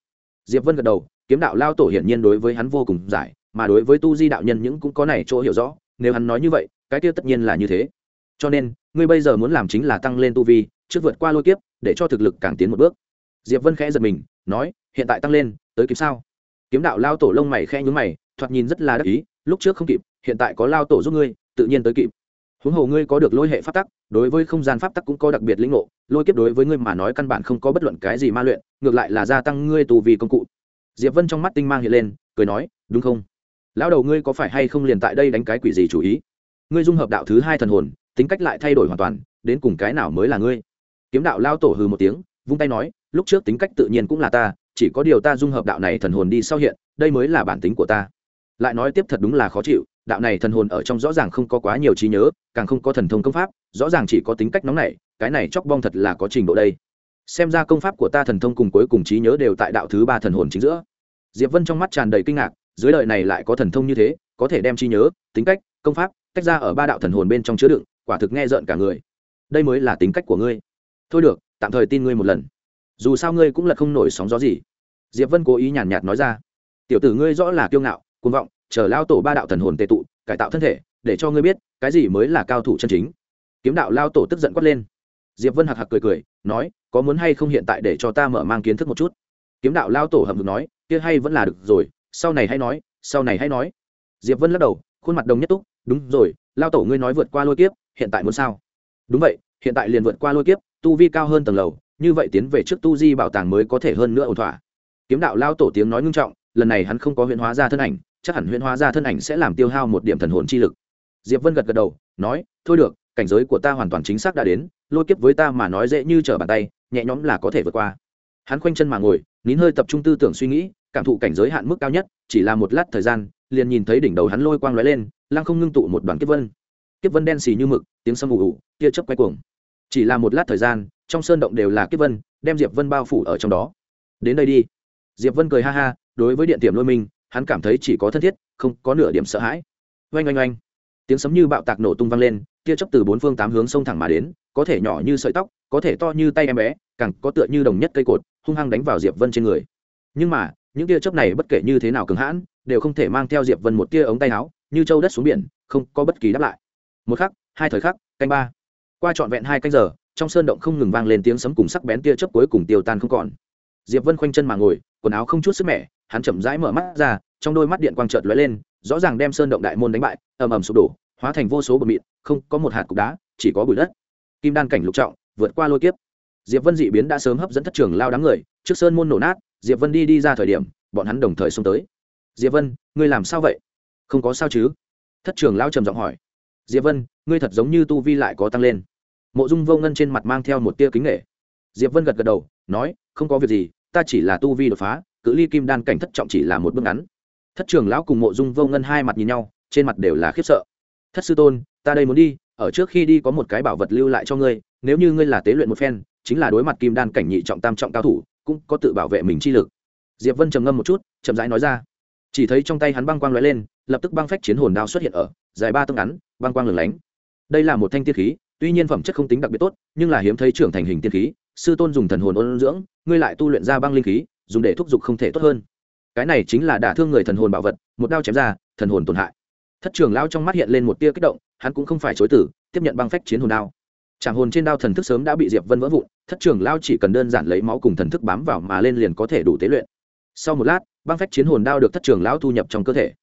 Diệp vân gật đầu, kiếm đạo lao tổ hiển nhiên đối với hắn vô cùng giải, mà đối với tu di đạo nhân những cũng có này chỗ hiểu rõ, nếu hắn nói như vậy, cái kia tất nhiên là như thế. Cho nên, ngươi bây giờ muốn làm chính là tăng lên tu vi trước vượt qua lôi kiếp, để cho thực lực càng tiến một bước. Diệp vân khẽ giật mình, nói, hiện tại tăng lên, tới kịp sao? Kiếm đạo lao tổ lông mày khẽ nhún mày, thoạt nhìn rất là đắc ý, lúc trước không kịp, hiện tại có lao tổ giúp ngươi, tự nhiên tới kịp. Huống hồ ngươi có được lôi hệ pháp tắc, đối với không gian pháp tắc cũng có đặc biệt lĩnh ngộ, lôi kiếp đối với ngươi mà nói căn bản không có bất luận cái gì ma luyện, ngược lại là gia tăng ngươi tù vì công cụ. Diệp vân trong mắt tinh mang hiện lên, cười nói, đúng không? Lão đầu ngươi có phải hay không liền tại đây đánh cái quỷ gì chủ ý? Ngươi dung hợp đạo thứ hai thần hồn, tính cách lại thay đổi hoàn toàn, đến cùng cái nào mới là ngươi? Kiếm đạo lao tổ hừ một tiếng, vung tay nói, lúc trước tính cách tự nhiên cũng là ta, chỉ có điều ta dung hợp đạo này thần hồn đi sau hiện, đây mới là bản tính của ta. Lại nói tiếp thật đúng là khó chịu, đạo này thần hồn ở trong rõ ràng không có quá nhiều trí nhớ, càng không có thần thông công pháp, rõ ràng chỉ có tính cách nóng nảy, cái này chóc bong thật là có trình độ đây. Xem ra công pháp của ta thần thông cùng cuối cùng trí nhớ đều tại đạo thứ ba thần hồn chính giữa. Diệp vân trong mắt tràn đầy kinh ngạc, dưới đời này lại có thần thông như thế, có thể đem trí nhớ, tính cách, công pháp tách ra ở ba đạo thần hồn bên trong chứa đựng, quả thực nghe rợn cả người. Đây mới là tính cách của ngươi thôi được, tạm thời tin ngươi một lần. Dù sao ngươi cũng là không nổi sóng gió gì. Diệp vân cố ý nhàn nhạt nói ra. Tiểu tử ngươi rõ là kiêu ngạo, cuồng vọng, chờ lao tổ ba đạo thần hồn tệ tụ, cải tạo thân thể, để cho ngươi biết, cái gì mới là cao thủ chân chính. Kiếm đạo lao tổ tức giận quát lên. Diệp vân hạc hạc cười cười, nói, có muốn hay không hiện tại để cho ta mở mang kiến thức một chút? Kiếm đạo lao tổ hầm hực nói, kia hay vẫn là được rồi, sau này hay nói, sau này hay nói. Diệp vân lắc đầu, khuôn mặt đồng nhất túc, đúng rồi, lao tổ ngươi nói vượt qua lôi kiếp, hiện tại muốn sao? Đúng vậy hiện tại liền vượt qua lôi kiếp, tu vi cao hơn tầng lầu, như vậy tiến về trước tu di bảo tàng mới có thể hơn nữa ổn thỏa. Kiếm đạo lao tổ tiếng nói ngưng trọng, lần này hắn không có huyễn hóa ra thân ảnh, chắc hẳn huyễn hóa ra thân ảnh sẽ làm tiêu hao một điểm thần hồn chi lực. Diệp vân gật gật đầu, nói, thôi được, cảnh giới của ta hoàn toàn chính xác đã đến, lôi kiếp với ta mà nói dễ như trở bàn tay, nhẹ nhõm là có thể vượt qua. Hắn khoanh chân mà ngồi, nín hơi tập trung tư tưởng suy nghĩ, cảm thụ cảnh giới hạn mức cao nhất, chỉ là một lát thời gian, liền nhìn thấy đỉnh đầu hắn lôi quang lóe lên, lăng không ngưng tụ một đoàn kiếp vân. Kiếp vân đen xì như mực tiếng sâm ù ù, tia chớp quay cuồng. Chỉ là một lát thời gian, trong sơn động đều là kiếp vân, đem diệp vân bao phủ ở trong đó. Đến đây đi. Diệp vân cười ha ha, đối với điện tiềm lôi minh hắn cảm thấy chỉ có thân thiết, không có nửa điểm sợ hãi. Oanh oanh oanh. Tiếng sấm như bạo tạc nổ tung vang lên, tia chớp từ bốn phương tám hướng sông thẳng mà đến, có thể nhỏ như sợi tóc, có thể to như tay em bé, càng có tựa như đồng nhất cây cột, hung hăng đánh vào diệp vân trên người. Nhưng mà, những tia chớp này bất kể như thế nào cứng hãn, đều không thể mang theo diệp vân một tia ống tay áo, như châu đất xuống biển, không có bất kỳ đáp lại. Một khắc hai thời khắc, canh ba. Qua trọn vẹn hai canh giờ, trong sơn động không ngừng vang lên tiếng sấm cùng sắc bén tia chớp cuối cùng tiêu tan không còn. Diệp vân khoanh chân mà ngồi, quần áo không chút sức mẻ, hắn chậm rãi mở mắt ra, trong đôi mắt điện quang chợt lóe lên, rõ ràng đem sơn động đại môn đánh bại, ầm ầm sụp đổ, hóa thành vô số bờ mịn không có một hạt cục đá, chỉ có bụi đất. Kim đan cảnh lục trọng, vượt qua lôi kiếp. Diệp vân dị biến đã sớm hấp dẫn thất trường lao đám người, trước sơn môn nổ nát, diệp vân đi đi ra thời điểm, bọn hắn đồng thời xông tới. Diệp vân, ngươi làm sao vậy? Không có sao chứ? Thất trường lao trầm giọng hỏi diệp vân, ngươi thật giống như tu vi lại có tăng lên. Mộ dung vô ngân trên mặt mang theo một tia kính nghệ diệp vân gật gật đầu, nói, không có việc gì, ta chỉ là tu vi đột phá, cự ly kim đan cảnh thất trọng chỉ là một bước ngắn. Thất trường lão cùng mộ dung vô ngân hai mặt nhìn nhau, trên mặt đều là khiếp sợ. Thất sư tôn, ta đây muốn đi, ở trước khi đi có một cái bảo vật lưu lại cho ngươi, nếu như ngươi là tế luyện một phen, chính là đối mặt kim đan cảnh nhị trọng tam trọng cao thủ, cũng có tự bảo vệ mình chi lực. Diệp vân trầm ngâm một chút, chậm rãi nói ra. Chỉ thấy trong tay hắn băng quang lóe lên, lập tức băng phách chiến hồn đao xuất hiện ở, dài ba tấc ngắn băng quang lửng lánh. Đây là một thanh tiên khí, tuy nhiên phẩm chất không tính đặc biệt tốt, nhưng là hiếm thấy trưởng thành hình tiên khí. Sư tôn dùng thần hồn ôn dưỡng, ngươi lại tu luyện ra băng linh khí, dùng để thúc giục không thể tốt hơn. Cái này chính là đả thương người thần hồn bảo vật, một đao chém ra, thần hồn tổn hại. Thất trường lao trong mắt hiện lên một tia kích động, hắn cũng không phải chối tử tiếp nhận băng phách chiến hồn đao. Tràng hồn trên đao thần thức sớm đã bị diệp vân vỡ vụn, thất trường lao chỉ cần đơn giản lấy máu cùng thần thức bám vào mà lên liền có thể đủ tế luyện. Sau một lát, băng phách chiến hồn đao được thất trường lão thu nhập trong cơ thể.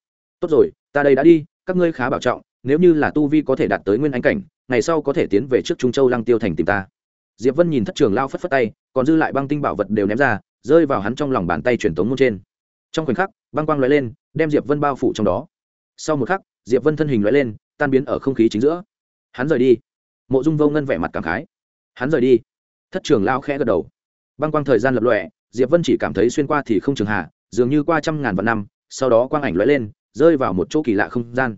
Tốt rồi, ta đây đã đi, các ngươi khá bảo trọng nếu như là tu vi có thể đạt tới nguyên anh cảnh, ngày sau có thể tiến về trước trung châu lăng tiêu thành tìm ta. Diệp vân nhìn thất trường lao phất phất tay, còn dư lại băng tinh bảo vật đều ném ra, rơi vào hắn trong lòng bàn tay truyền tống môn trên. Trong khoảnh khắc, băng quang lóe lên, đem diệp vân bao phủ trong đó. Sau một khắc, diệp vân thân hình lóe lên, tan biến ở không khí chính giữa. Hắn rời đi. Mộ dung vô ngân vẻ mặt cảm khái. Hắn rời đi. Thất trường lao khẽ gật đầu. Băng quang thời gian lập lọe diệp vân chỉ cảm thấy xuyên qua thì không trường hạ, dường như qua trăm ngàn vạn năm, sau đó quang ảnh lóe lên, rơi vào một chỗ kỳ lạ không gian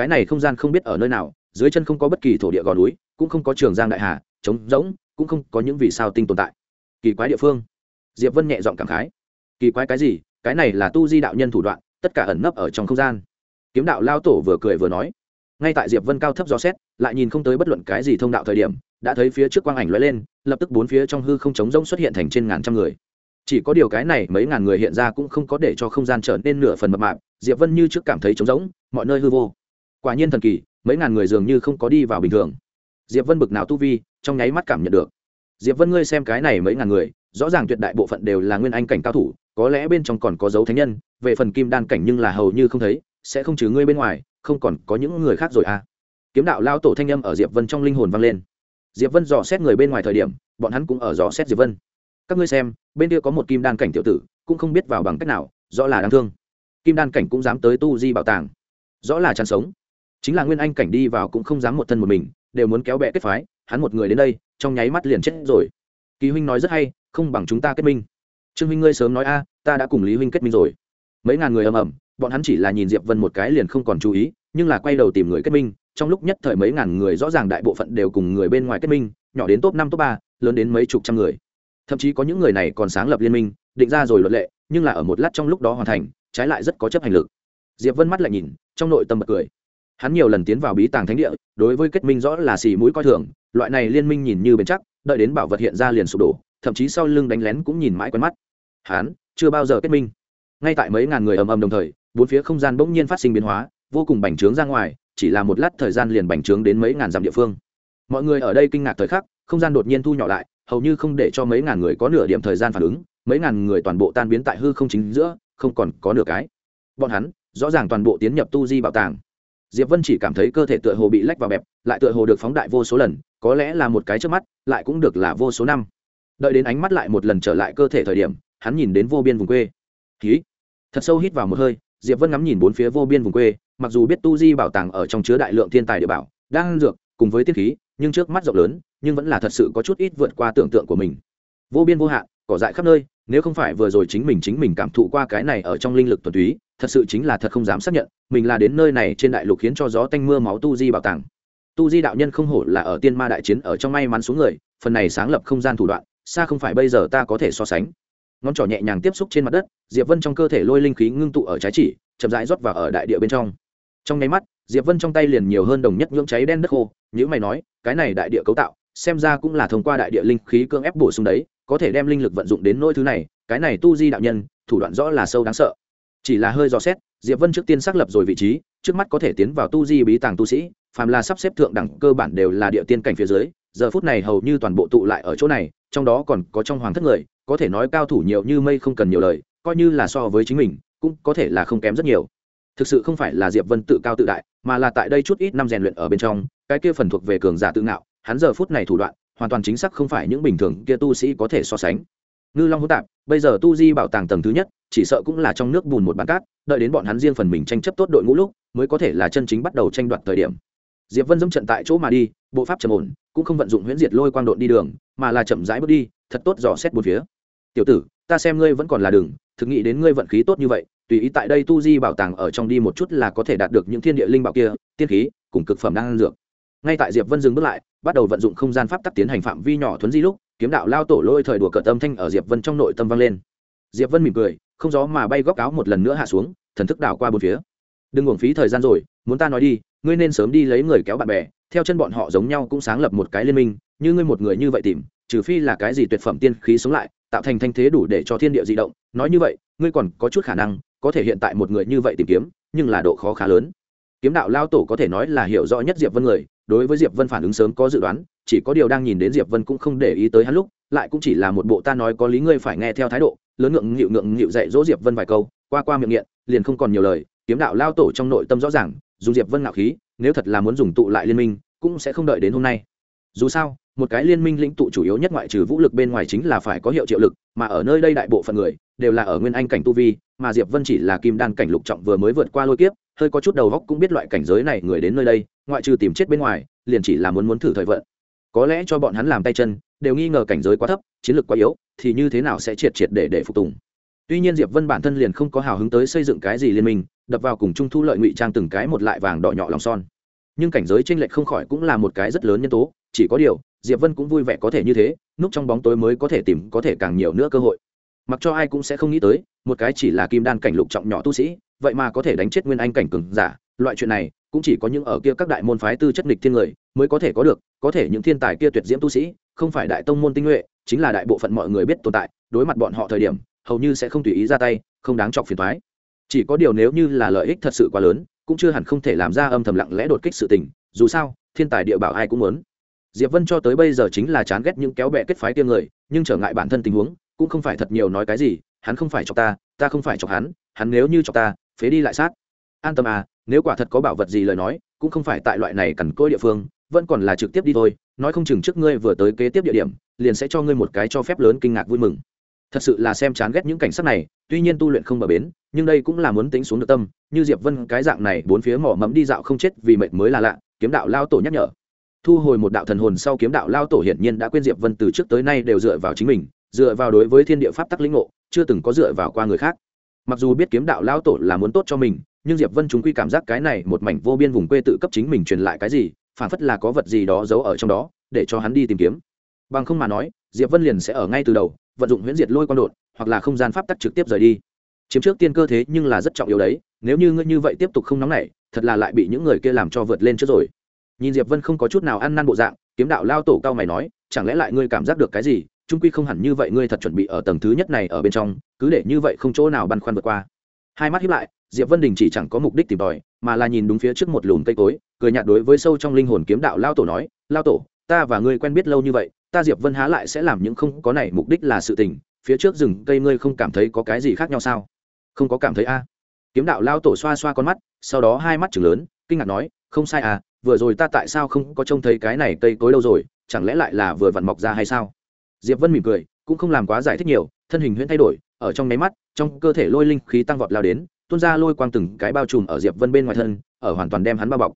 cái này không gian không biết ở nơi nào, dưới chân không có bất kỳ thổ địa gò núi, cũng không có trường giang đại hà, trống rỗng, cũng không có những vì sao tinh tồn tại. Kỳ quái địa phương. Diệp vân nhẹ giọng cảm khái. Kỳ quái cái gì? Cái này là tu di đạo nhân thủ đoạn, tất cả ẩn nấp ở trong không gian. Kiếm đạo lao tổ vừa cười vừa nói. Ngay tại diệp vân cao thấp gió xét, lại nhìn không tới bất luận cái gì thông đạo thời điểm, đã thấy phía trước quang ảnh lóe lên, lập tức bốn phía trong hư không trống rỗng xuất hiện thành trên ngàn trăm người. Chỉ có điều cái này mấy ngàn người hiện ra cũng không có để cho không gian trở nên nửa phần mập mạp, diệp vân như trước cảm thấy trống rỗng, mọi nơi hư vô quả nhiên thần kỳ, mấy ngàn người dường như không có đi vào bình thường. Diệp vân bực nào tu vi, trong nháy mắt cảm nhận được. Diệp vân ngươi xem cái này mấy ngàn người, rõ ràng tuyệt đại bộ phận đều là nguyên anh cảnh cao thủ, có lẽ bên trong còn có dấu thánh nhân, về phần kim đan cảnh nhưng là hầu như không thấy, sẽ không trừ ngươi bên ngoài, không còn có những người khác rồi à. Kiếm đạo lao tổ thanh âm ở diệp vân trong linh hồn vang lên. Diệp vân dò xét người bên ngoài thời điểm, bọn hắn cũng ở dò xét diệp vân. Các ngươi xem, bên kia có một kim đan cảnh tiểu tử, cũng không biết vào bằng cách nào, rõ là đáng thương. Kim đan cảnh cũng dám tới tu di bảo tàng. Rõ là chăn sống chính là nguyên anh cảnh đi vào cũng không dám một thân một mình, đều muốn kéo bẹ kết phái, hắn một người đến đây, trong nháy mắt liền chết rồi. Kỳ huynh nói rất hay, không bằng chúng ta kết minh. Trương huynh ngươi sớm nói a, ta đã cùng lý huynh kết minh rồi. Mấy ngàn người ầm ầm, bọn hắn chỉ là nhìn diệp vân một cái liền không còn chú ý, nhưng là quay đầu tìm người kết minh, trong lúc nhất thời mấy ngàn người rõ ràng đại bộ phận đều cùng người bên ngoài kết minh, nhỏ đến top năm, top ba, lớn đến mấy chục trăm người. Thậm chí có những người này còn sáng lập liên minh, định ra rồi luật lệ, nhưng là ở một lát trong lúc đó hoàn thành, trái lại rất có chấp hành lực. Diệp vân mắt lại nhìn, trong nội tâm bật cười hắn nhiều lần tiến vào bí tàng thánh địa, đối với kết minh rõ là xì mũi coi thường, loại này liên minh nhìn như bền chắc, đợi đến bảo vật hiện ra liền sụp đổ, thậm chí sau lưng đánh lén cũng nhìn mãi quen mắt. Hắn chưa bao giờ kết minh. Ngay tại mấy ngàn người ầm ầm đồng thời, bốn phía không gian bỗng nhiên phát sinh biến hóa, vô cùng bành trướng ra ngoài, chỉ là một lát thời gian liền bành trướng đến mấy ngàn dặm địa phương. Mọi người ở đây kinh ngạc thời khắc, không gian đột nhiên thu nhỏ lại, hầu như không để cho mấy ngàn người có nửa điểm thời gian phản ứng, mấy ngàn người toàn bộ tan biến tại hư không chính giữa, không còn có nửa cái. Bọn hắn rõ ràng toàn bộ tiến nhập tu di bảo tàng diệp vân chỉ cảm thấy cơ thể tựa hồ bị lách vào bẹp, lại tựa hồ được phóng đại vô số lần, có lẽ là một cái trước mắt, lại cũng được là vô số năm. Đợi đến ánh mắt lại một lần trở lại cơ thể thời điểm, hắn nhìn đến vô biên vùng quê. Ký thật sâu hít vào một hơi, diệp vân ngắm nhìn bốn phía vô biên vùng quê, mặc dù biết tu di bảo tàng ở trong chứa đại lượng thiên tài địa bảo, đang dược, cùng với tiết khí, nhưng trước mắt rộng lớn, nhưng vẫn là thật sự có chút ít vượt qua tưởng tượng của mình. Vô biên vô hạn, cỏ dại khắp nơi, nếu không phải vừa rồi chính mình chính mình cảm thụ qua cái này ở trong linh lực thuần túy thật sự chính là thật không dám xác nhận, mình là đến nơi này trên đại lục khiến cho gió tanh mưa máu tu di bảo tàng. Tu di đạo nhân không hổ là ở tiên ma đại chiến ở trong may mắn xuống người, phần này sáng lập không gian thủ đoạn, xa không phải bây giờ ta có thể so sánh. Ngón trỏ nhẹ nhàng tiếp xúc trên mặt đất, diệp vân trong cơ thể lôi linh khí ngưng tụ ở trái chỉ, chậm rãi rót vào ở đại địa bên trong. Trong nháy mắt, diệp vân trong tay liền nhiều hơn đồng nhất nhưỡng cháy đen đất khô nhữ mày nói, cái này đại địa cấu tạo, xem ra cũng là thông qua đại địa linh khí cưỡng ép bổ sung đấy, có thể đem linh lực vận dụng đến nỗi thứ này, cái này tu di đạo nhân, thủ đoạn rõ là sâu đáng sợ chỉ là hơi dò xét, diệp vân trước tiên xác lập rồi vị trí, trước mắt có thể tiến vào tu di bí tàng tu sĩ, phàm là sắp xếp thượng đẳng cơ bản đều là địa tiên cảnh phía dưới, giờ phút này hầu như toàn bộ tụ lại ở chỗ này, trong đó còn có trong hoàng thất người, có thể nói cao thủ nhiều như mây không cần nhiều lời, coi như là so với chính mình, cũng có thể là không kém rất nhiều. Thực sự không phải là diệp vân tự cao tự đại, mà là tại đây chút ít năm rèn luyện ở bên trong, cái kia phần thuộc về cường giả tự ngạo, hắn giờ phút này thủ đoạn, hoàn toàn chính xác không phải những bình thường kia tu sĩ có thể so sánh. Ngư long hữu tạp, bây giờ tu di bảo tàng tầng thứ nhất chỉ sợ cũng là trong nước bùn một bàn cát, đợi đến bọn hắn riêng phần mình tranh chấp tốt đội ngũ lúc, mới có thể là chân chính bắt đầu tranh đoạt thời điểm. Diệp vân dẫm trận tại chỗ mà đi, bộ pháp trầm ổn, cũng không vận dụng huyễn diệt lôi quang độn đi đường, mà là chậm rãi bước đi, thật tốt dò xét bốn phía. Tiểu tử, ta xem ngươi vẫn còn là đường, thực nghĩ đến ngươi vận khí tốt như vậy, tùy ý tại đây tu di bảo tàng ở trong đi một chút là có thể đạt được những thiên địa linh bảo kia, tiên khí, cùng cực phẩm đang ăn dược. Ngay tại diệp vân dừng bước lại, bắt đầu vận dụng không gian pháp tắc tiến hành phạm vi nhỏ thuấn di lúc, kiếm đạo lao tổ lôi thời đùa cợt tâm thanh ở diệp vân trong nội tâm vang lên. Diệp vân mỉm cười không gió mà bay góc áo một lần nữa hạ xuống, thần thức đảo qua bốn phía. Đừng uổng phí thời gian rồi, muốn ta nói đi, ngươi nên sớm đi lấy người kéo bạn bè, theo chân bọn họ giống nhau cũng sáng lập một cái liên minh, như ngươi một người như vậy tìm, trừ phi là cái gì tuyệt phẩm tiên khí sống lại, tạo thành thanh thế đủ để cho thiên địa di động. Nói như vậy, ngươi còn có chút khả năng, có thể hiện tại một người như vậy tìm kiếm, nhưng là độ khó khá lớn. Kiếm đạo lao tổ có thể nói là hiểu rõ nhất diệp vân người, đối với diệp vân phản ứng sớm có dự đoán chỉ có điều đang nhìn đến diệp vân cũng không để ý tới hắn lúc, lại cũng chỉ là một bộ ta nói có lý ngươi phải nghe theo thái độ, lớn ngượng nghịu ngượng nghịu dạy dỗ diệp vân vài câu, qua qua miệng nghiện, liền không còn nhiều lời, kiếm đạo lao tổ trong nội tâm rõ ràng dùng diệp vân ngạo khí, nếu thật là muốn dùng tụ lại liên minh, cũng sẽ không đợi đến hôm nay. Dù sao, một cái liên minh lĩnh tụ chủ yếu nhất ngoại trừ vũ lực bên ngoài chính là phải có hiệu triệu lực, mà ở nơi đây đại bộ phận người, đều là ở nguyên anh cảnh tu vi, mà diệp vân chỉ là kim đan cảnh lục trọng vừa mới vượt qua lôi kiếp, hơi có chút đầu góc cũng biết loại cảnh giới này người đến nơi đây, ngoại trừ tìm chết bên ngoài, liền chỉ là muốn muốn thử thời vận có lẽ cho bọn hắn làm tay chân, đều nghi ngờ cảnh giới quá thấp, chiến lược quá yếu, thì như thế nào sẽ triệt triệt để để phục tùng. Tuy nhiên diệp vân bản thân liền không có hào hứng tới xây dựng cái gì liên minh, đập vào cùng trung thu lợi ngụy trang từng cái một lại vàng đỏ nhỏ lòng son. Nhưng cảnh giới tranh lệch không khỏi cũng là một cái rất lớn nhân tố, chỉ có điều, diệp vân cũng vui vẻ có thể như thế núp trong bóng tối mới có thể tìm, có thể càng nhiều nữa cơ hội. Mặc cho ai cũng sẽ không nghĩ tới, một cái chỉ là kim đan cảnh lục trọng nhỏ tu sĩ, vậy mà có thể đánh chết nguyên anh cảnh cường giả, loại chuyện này cũng chỉ có những ở kia các đại môn phái tư chất nghịch thiên người mới có thể có được có thể những thiên tài kia tuyệt diễm tu sĩ không phải đại tông môn tinh huệ, chính là đại bộ phận mọi người biết tồn tại đối mặt bọn họ thời điểm hầu như sẽ không tùy ý ra tay không đáng chọc phiền toái. Chỉ có điều nếu như là lợi ích thật sự quá lớn cũng chưa hẳn không thể làm ra âm thầm lặng lẽ đột kích sự tình dù sao thiên tài địa bảo ai cũng muốn. Diệp vân cho tới bây giờ chính là chán ghét những kéo bè kết phái tiêm người nhưng trở ngại bản thân tình huống cũng không phải thật nhiều nói cái gì hắn không phải chọc ta ta không phải chọc hắn hắn nếu như chọc ta phế đi lại sát. An tâm à nếu quả thật có bảo vật gì lời nói, cũng không phải tại loại này cằn cỗi địa phương, vẫn còn là trực tiếp đi thôi, nói không chừng trước ngươi vừa tới kế tiếp địa điểm, liền sẽ cho ngươi một cái cho phép lớn kinh ngạc vui mừng. Thật sự là xem chán ghét những cảnh sắc này, tuy nhiên tu luyện không bờ bến, nhưng đây cũng là muốn tính xuống được tâm, như diệp vân cái dạng này, bốn phía mỏ mẫm đi dạo không chết vì mệt mới là lạ, kiếm đạo lao tổ nhắc nhở. Thu hồi một đạo thần hồn sau kiếm đạo lao tổ hiển nhiên đã quên diệp vân từ trước tới nay đều dựa vào chính mình, dựa vào đối với thiên địa pháp tắc lĩnh ngộ, chưa từng có dựa vào qua người khác. Mặc dù biết kiếm đạo lao tổ là muốn tốt cho mình nhưng diệp vân chúng quy cảm giác cái này một mảnh vô biên vùng quê tự cấp chính mình truyền lại cái gì, phản phất là có vật gì đó giấu ở trong đó, để cho hắn đi tìm kiếm. Bằng không mà nói, diệp vân liền sẽ ở ngay từ đầu, vận dụng huyễn diệt lôi quan đột, hoặc là không gian pháp tắc trực tiếp rời đi. Chiếm trước tiên cơ thế nhưng là rất trọng yếu đấy, nếu như ngươi như vậy tiếp tục không nóng nảy, thật là lại bị những người kia làm cho vượt lên trước rồi. Nhìn diệp vân không có chút nào ăn năn bộ dạng, kiếm đạo lao tổ cao mày nói, chẳng lẽ lại ngươi cảm giác được cái gì? Trung quy không hẳn như vậy ngươi thật chuẩn bị ở tầng thứ nhất này ở bên trong, cứ để như vậy không chỗ nào băn khoăn vượt qua. Hai mắt hiếp lại diệp vân đình chỉ chẳng có mục đích tìm tòi, mà là nhìn đúng phía trước một lùm cây cối, cười nhạt đối với sâu trong linh hồn kiếm đạo lao tổ nói, lao tổ, ta và ngươi quen biết lâu như vậy, ta diệp vân há lại sẽ làm những không có này mục đích là sự tình, phía trước rừng cây ngươi không cảm thấy có cái gì khác nhau sao? Không có cảm thấy a. Kiếm đạo lao tổ xoa xoa con mắt, sau đó hai mắt chừng lớn, kinh ngạc nói, không sai à vừa rồi ta tại sao không có trông thấy cái này cây cối lâu rồi, chẳng lẽ lại là vừa vặn mọc ra hay sao? Diệp vân mỉm cười, cũng không làm quá giải thích nhiều, thân hình huyễn thay đổi, ở trong máy mắt, trong cơ thể lôi linh khí tăng vọt lao đến tuôn ra lôi quang từng cái bao trùm ở diệp vân bên ngoài thân, ở hoàn toàn đem hắn bao bọc.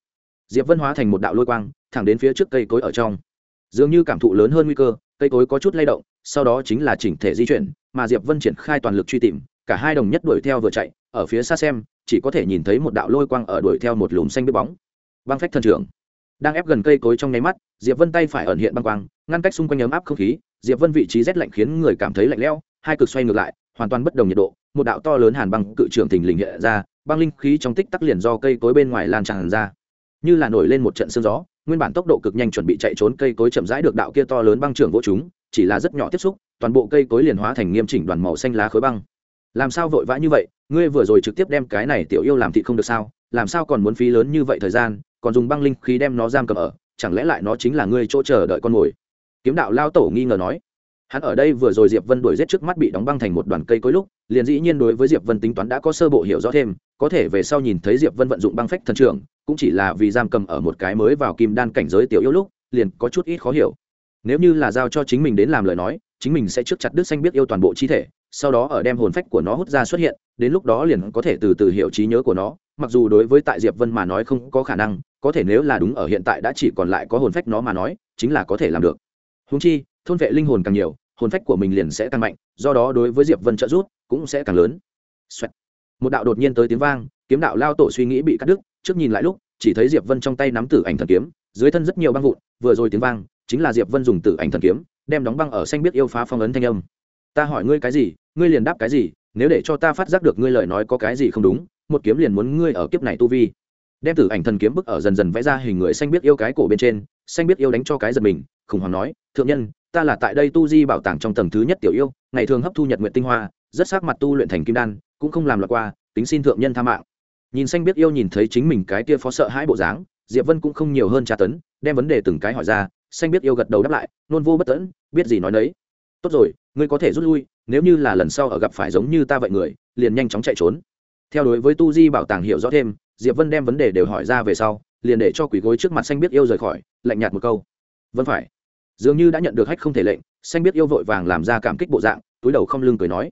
Diệp vân hóa thành một đạo lôi quang, thẳng đến phía trước cây cối ở trong. Dường như cảm thụ lớn hơn nguy cơ, cây cối có chút lay động, sau đó chính là chỉnh thể di chuyển, mà diệp vân triển khai toàn lực truy tìm, cả hai đồng nhất đuổi theo vừa chạy, ở phía xa xem, chỉ có thể nhìn thấy một đạo lôi quang ở đuổi theo một lùm xanh biết bóng. Băng phách thần trưởng. Đang ép gần cây cối trong nháy mắt, diệp vân tay phải ẩn hiện băng quang, ngăn cách xung quanh ấm áp không khí, diệp vân vị trí rét lạnh khiến người cảm thấy lạnh lẽo, hai cực xoay ngược lại, hoàn toàn bất đồng nhiệt độ một đạo to lớn hàn băng cự trưởng thình lình hiện ra, băng linh khí trong tích tắc liền do cây cối bên ngoài lan tràn ra. Như là nổi lên một trận sương gió, nguyên bản tốc độ cực nhanh chuẩn bị chạy trốn cây cối chậm rãi được đạo kia to lớn băng trưởng vỗ chúng, chỉ là rất nhỏ tiếp xúc, toàn bộ cây cối liền hóa thành nghiêm chỉnh đoàn màu xanh lá khối băng. Làm sao vội vã như vậy? Ngươi vừa rồi trực tiếp đem cái này tiểu yêu làm thị không được sao? Làm sao còn muốn phí lớn như vậy thời gian, còn dùng băng linh khí đem nó giam cầm ở? Chẳng lẽ lại nó chính là ngươi chỗ chờ đợi con mồi? Kiếm đạo lao tổ nghi ngờ nói hắn ở đây vừa rồi diệp vân đuổi giết trước mắt bị đóng băng thành một đoàn cây cối lúc, liền dĩ nhiên đối với diệp vân tính toán đã có sơ bộ hiểu rõ thêm, có thể về sau nhìn thấy diệp vân vận dụng băng phách thần trưởng, cũng chỉ là vì giam cầm ở một cái mới vào kim đan cảnh giới tiểu yêu lúc, liền có chút ít khó hiểu. Nếu như là giao cho chính mình đến làm lời nói, chính mình sẽ trước chặt đứt xanh biết yêu toàn bộ chi thể, sau đó ở đem hồn phách của nó hút ra xuất hiện, đến lúc đó liền có thể từ từ hiểu trí nhớ của nó, mặc dù đối với tại diệp vân mà nói không có khả năng, có thể nếu là đúng ở hiện tại đã chỉ còn lại có hồn phách nó mà nói, chính là có thể làm được. Húng chi thôn vệ linh hồn càng nhiều, hồn phách của mình liền sẽ càng mạnh, do đó đối với diệp vân trợ giúp cũng sẽ càng lớn、Xoẹt. một đạo đột nhiên tới tiếng vang, kiếm đạo lao tổ suy nghĩ bị cắt đứt, trước nhìn lại lúc, chỉ thấy diệp vân trong tay nắm tử ảnh thần kiếm, dưới thân rất nhiều băng vụn, vừa rồi tiếng vang, chính là diệp vân dùng tử ảnh thần kiếm, đem đóng băng ở xanh biết yêu phá phong ấn thanh âm. Ta hỏi ngươi cái gì, ngươi liền đáp cái gì, nếu để cho ta phát giác được ngươi lời nói có cái gì không đúng, một kiếm liền muốn ngươi ở kiếp này tu vi. Đem tử ảnh thần kiếm bức ở dần dần vẽ ra hình người xanh biết yêu cái cổ bên trên, xanh biết yêu đánh cho cái giật mình, khủng hoảng nói, thượng nhân ta là tại đây tu di bảo tàng trong tầng thứ nhất tiểu yêu, ngày thường hấp thu nhật nguyện tinh hoa, rất sắc mặt tu luyện thành kim đan, cũng không làm lọt qua tính xin thượng nhân tha mạng. Nhìn xanh biết yêu nhìn thấy chính mình cái kia phó sợ hãi bộ dáng, diệp vân cũng không nhiều hơn tra tấn, đem vấn đề từng cái hỏi ra, xanh biết yêu gật đầu đáp lại, nôn vô bất tẫn, biết gì nói nấy. Tốt rồi, ngươi có thể rút lui, nếu như là lần sau ở gặp phải giống như ta vậy người, liền nhanh chóng chạy trốn. Theo đối với tu di bảo tàng hiểu rõ thêm, diệp vân đem vấn đề đều hỏi ra về sau, liền để cho quỷ gối trước mặt xanh biết yêu rời khỏi, lạnh nhạt một câu. Vân phải dường như đã nhận được hách không thể lệnh, xanh biết yêu vội vàng làm ra cảm kích bộ dạng, túi đầu không lưng cười nói,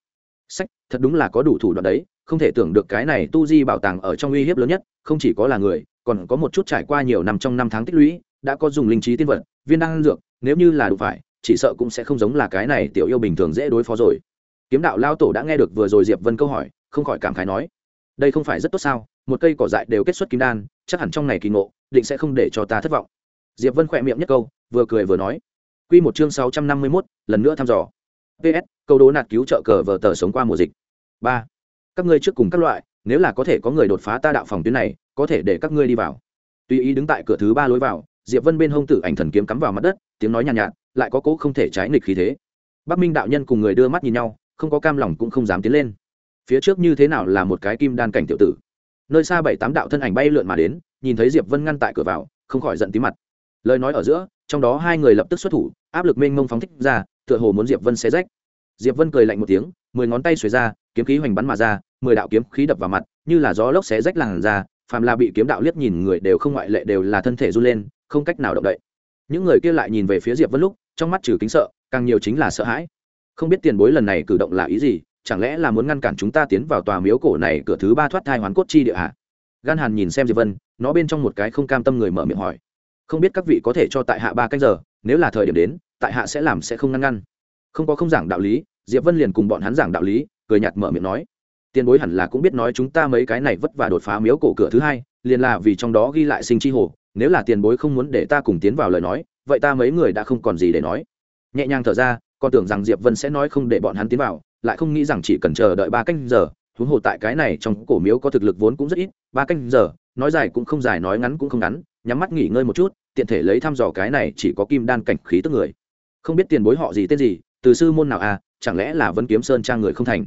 sách, thật đúng là có đủ thủ đoạn đấy, không thể tưởng được cái này tu di bảo tàng ở trong uy hiếp lớn nhất, không chỉ có là người, còn có một chút trải qua nhiều năm trong năm tháng tích lũy, đã có dùng linh trí tiên vật, viên đan dược, nếu như là đủ phải, chỉ sợ cũng sẽ không giống là cái này tiểu yêu bình thường dễ đối phó rồi. Kiếm đạo lao tổ đã nghe được vừa rồi diệp vân câu hỏi, không khỏi cảm khái nói, đây không phải rất tốt sao, một cây cỏ dại đều kết xuất kim đan, chắc hẳn trong này kỳ ngộ, định sẽ không để cho ta thất vọng. Diệp vân khỏe miệng nhất câu, vừa cười vừa nói Quy một chương sáu trăm năm mươi 651, lần nữa thăm dò. PS, câu đố nạt cứu trợ cờ vở tờ sống qua mùa dịch. ba Các ngươi trước cùng các loại, nếu là có thể có người đột phá ta đạo phòng tuyến này, có thể để các ngươi đi vào. Tùy ý đứng tại cửa thứ ba lối vào, Diệp Vân bên hông tử ảnh thần kiếm cắm vào mặt đất, tiếng nói nhàn nhạt, nhạt, lại có cố không thể trái nghịch khí thế. Bắc Minh đạo nhân cùng người đưa mắt nhìn nhau, không có cam lòng cũng không dám tiến lên. Phía trước như thế nào là một cái kim đan cảnh tiểu tử. Nơi xa bảy tám đạo thân ảnh bay lượn mà đến, nhìn thấy Diệp Vân ngăn tại cửa vào, không khỏi giận tím mặt. Lời nói ở giữa, trong đó hai người lập tức xuất thủ, áp lực mênh mông phóng thích ra tựa hồ muốn diệp vân xé rách. Diệp vân cười lạnh một tiếng mười ngón tay xuề ra kiếm khí hoành bắn mà ra mười đạo kiếm khí đập vào mặt như là gió lốc xé rách làn ra phàm là bị kiếm đạo liếc nhìn người đều không ngoại lệ đều là thân thể run lên không cách nào động đậy. Những người kia lại nhìn về phía diệp vân lúc trong mắt trừ kính sợ càng nhiều chính là sợ hãi. Không biết tiền bối lần này cử động là ý gì chẳng lẽ là muốn ngăn cản chúng ta tiến vào tòa miếu cổ này cửa thứ ba thoát thai hoán cốt chi địa hạ gan hàn nhìn xem diệp vân nó bên trong một cái không cam tâm người mở miệng hỏi không biết các vị có thể cho tại hạ ba canh giờ, nếu là thời điểm đến, tại hạ sẽ làm sẽ không ngăn ngăn. Không có không giảng đạo lý, diệp vân liền cùng bọn hắn giảng đạo lý, cười nhạt mở miệng nói. Tiền bối hẳn là cũng biết nói chúng ta mấy cái này vất vả đột phá miếu cổ cửa thứ hai, liền là vì trong đó ghi lại sinh chi hồ, nếu là tiền bối không muốn để ta cùng tiến vào lời nói, vậy ta mấy người đã không còn gì để nói. Nhẹ nhàng thở ra, còn tưởng rằng diệp vân sẽ nói không để bọn hắn tiến vào, lại không nghĩ rằng chỉ cần chờ đợi ba canh giờ, huống hồ tại cái này trong cổ miếu có thực lực vốn cũng rất ít, ba canh giờ, nói dài cũng không dài, nói ngắn cũng không ngắn nhắm mắt nghỉ ngơi một chút, tiện thể lấy thăm dò cái này chỉ có kim đan cảnh khí tức người. Không biết tiền bối họ gì tên gì, từ sư môn nào à chẳng lẽ là vân kiếm sơn trang người không thành?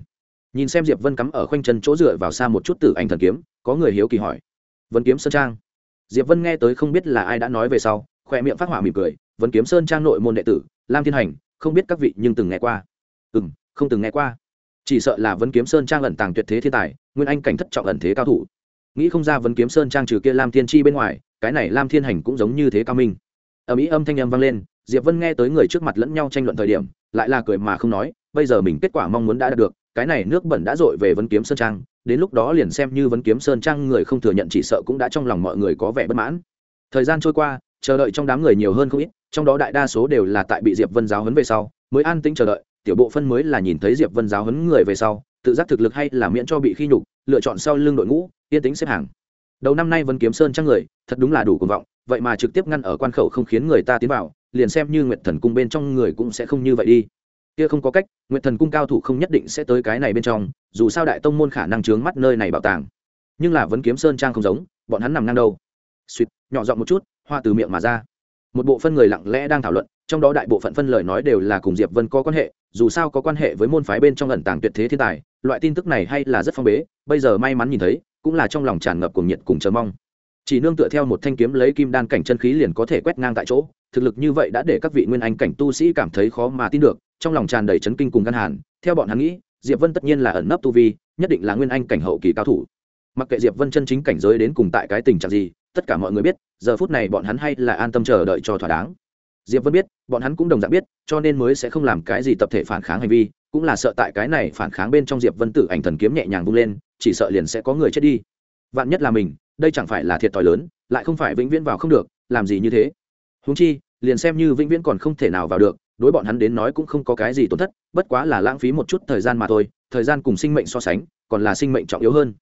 Nhìn xem diệp vân cắm ở khoanh chân chỗ dựa vào xa một chút tử anh thần kiếm, có người hiếu kỳ hỏi. Vân kiếm sơn trang. Diệp vân nghe tới không biết là ai đã nói về sau, khoe miệng phát hỏa mỉm cười, vân kiếm sơn trang nội môn đệ tử, lam thiên hành, không biết các vị nhưng từng nghe qua. Ừ m không từng nghe qua. Chỉ sợ là vân kiếm sơn trang ẩn tàng tuyệt thế thiên tài, nguyên anh cảnh thất trọng ẩn thế cao thủ. Nghĩ không ra vân kiếm sơn trang trừ kia lam thiên chi bên ngoài cái này lam thiên hành cũng giống như thế cao minh. Âm ý âm thanh âm vang lên, diệp vân nghe tới người trước mặt lẫn nhau tranh luận thời điểm, lại là cười mà không nói, bây giờ mình kết quả mong muốn đã đạt được, cái này nước bẩn đã dội về vấn kiếm sơn trang, đến lúc đó liền xem như vấn kiếm sơn trang người không thừa nhận chỉ sợ cũng đã trong lòng mọi người có vẻ bất mãn. Thời gian trôi qua, chờ đợi trong đám người nhiều hơn không ít, trong đó đại đa số đều là tại bị diệp vân giáo huấn về sau, mới an tĩnh chờ đợi, tiểu bộ phân mới là nhìn thấy diệp vân giáo huấn người về sau, tự giác thực lực hay là miễn cho bị khi nhục, lựa chọn sau lưng đội ngũ, yên tĩnh xếp hàng. Đầu năm nay vân kiếm sơn trang người thật đúng là đủ cuồng vọng, vậy mà trực tiếp ngăn ở quan khẩu không khiến người ta tiến vào, liền xem như nguyệt thần cung bên trong người cũng sẽ không như vậy đi. Kia không có cách, nguyệt thần cung cao thủ không nhất định sẽ tới cái này bên trong, dù sao đại tông môn khả năng chướng mắt nơi này bảo tàng. Nhưng là vấn kiếm sơn trang không giống, bọn hắn nằm ngang đâu. Suýt nhỏ giọng một chút, hoa từ miệng mà ra. Một bộ phân người lặng lẽ đang thảo luận, trong đó đại bộ phận phân lời nói đều là cùng diệp vân có quan hệ, dù sao có quan hệ với môn phái bên trong ẩn tàng tuyệt thế thiên tài, loại tin tức này hay là rất phong bế, bây giờ may mắn nhìn thấy, cũng là trong lòng tràn ngập cùng nhiệt cùng chờ mong chỉ nương tựa theo một thanh kiếm lấy kim đan cảnh chân khí liền có thể quét ngang tại chỗ. Thực lực như vậy đã để các vị nguyên anh cảnh tu sĩ cảm thấy khó mà tin được, trong lòng tràn đầy chấn kinh cùng ngăn hàn. Theo bọn hắn nghĩ, diệp vân tất nhiên là ẩn nấp tu vi, nhất định là nguyên anh cảnh hậu kỳ cao thủ. Mặc kệ diệp vân chân chính cảnh giới đến cùng tại cái tình trạng gì, tất cả mọi người biết, giờ phút này bọn hắn hay là an tâm chờ đợi cho thỏa đáng. Diệp vân biết, bọn hắn cũng đồng dạng biết, cho nên mới sẽ không làm cái gì tập thể phản kháng hành vi, cũng là sợ tại cái này phản kháng bên trong diệp vân tử ảnh thần kiếm nhẹ nhàng vung lên, chỉ sợ liền sẽ có người chết đi. Vạn nhất là mình đây chẳng phải là thiệt thòi lớn, lại không phải vĩnh viễn vào không được, làm gì như thế? Húng chi, liền xem như vĩnh viễn còn không thể nào vào được, đối bọn hắn đến nói cũng không có cái gì tổn thất, bất quá là lãng phí một chút thời gian mà thôi, thời gian cùng sinh mệnh so sánh, còn là sinh mệnh trọng yếu hơn.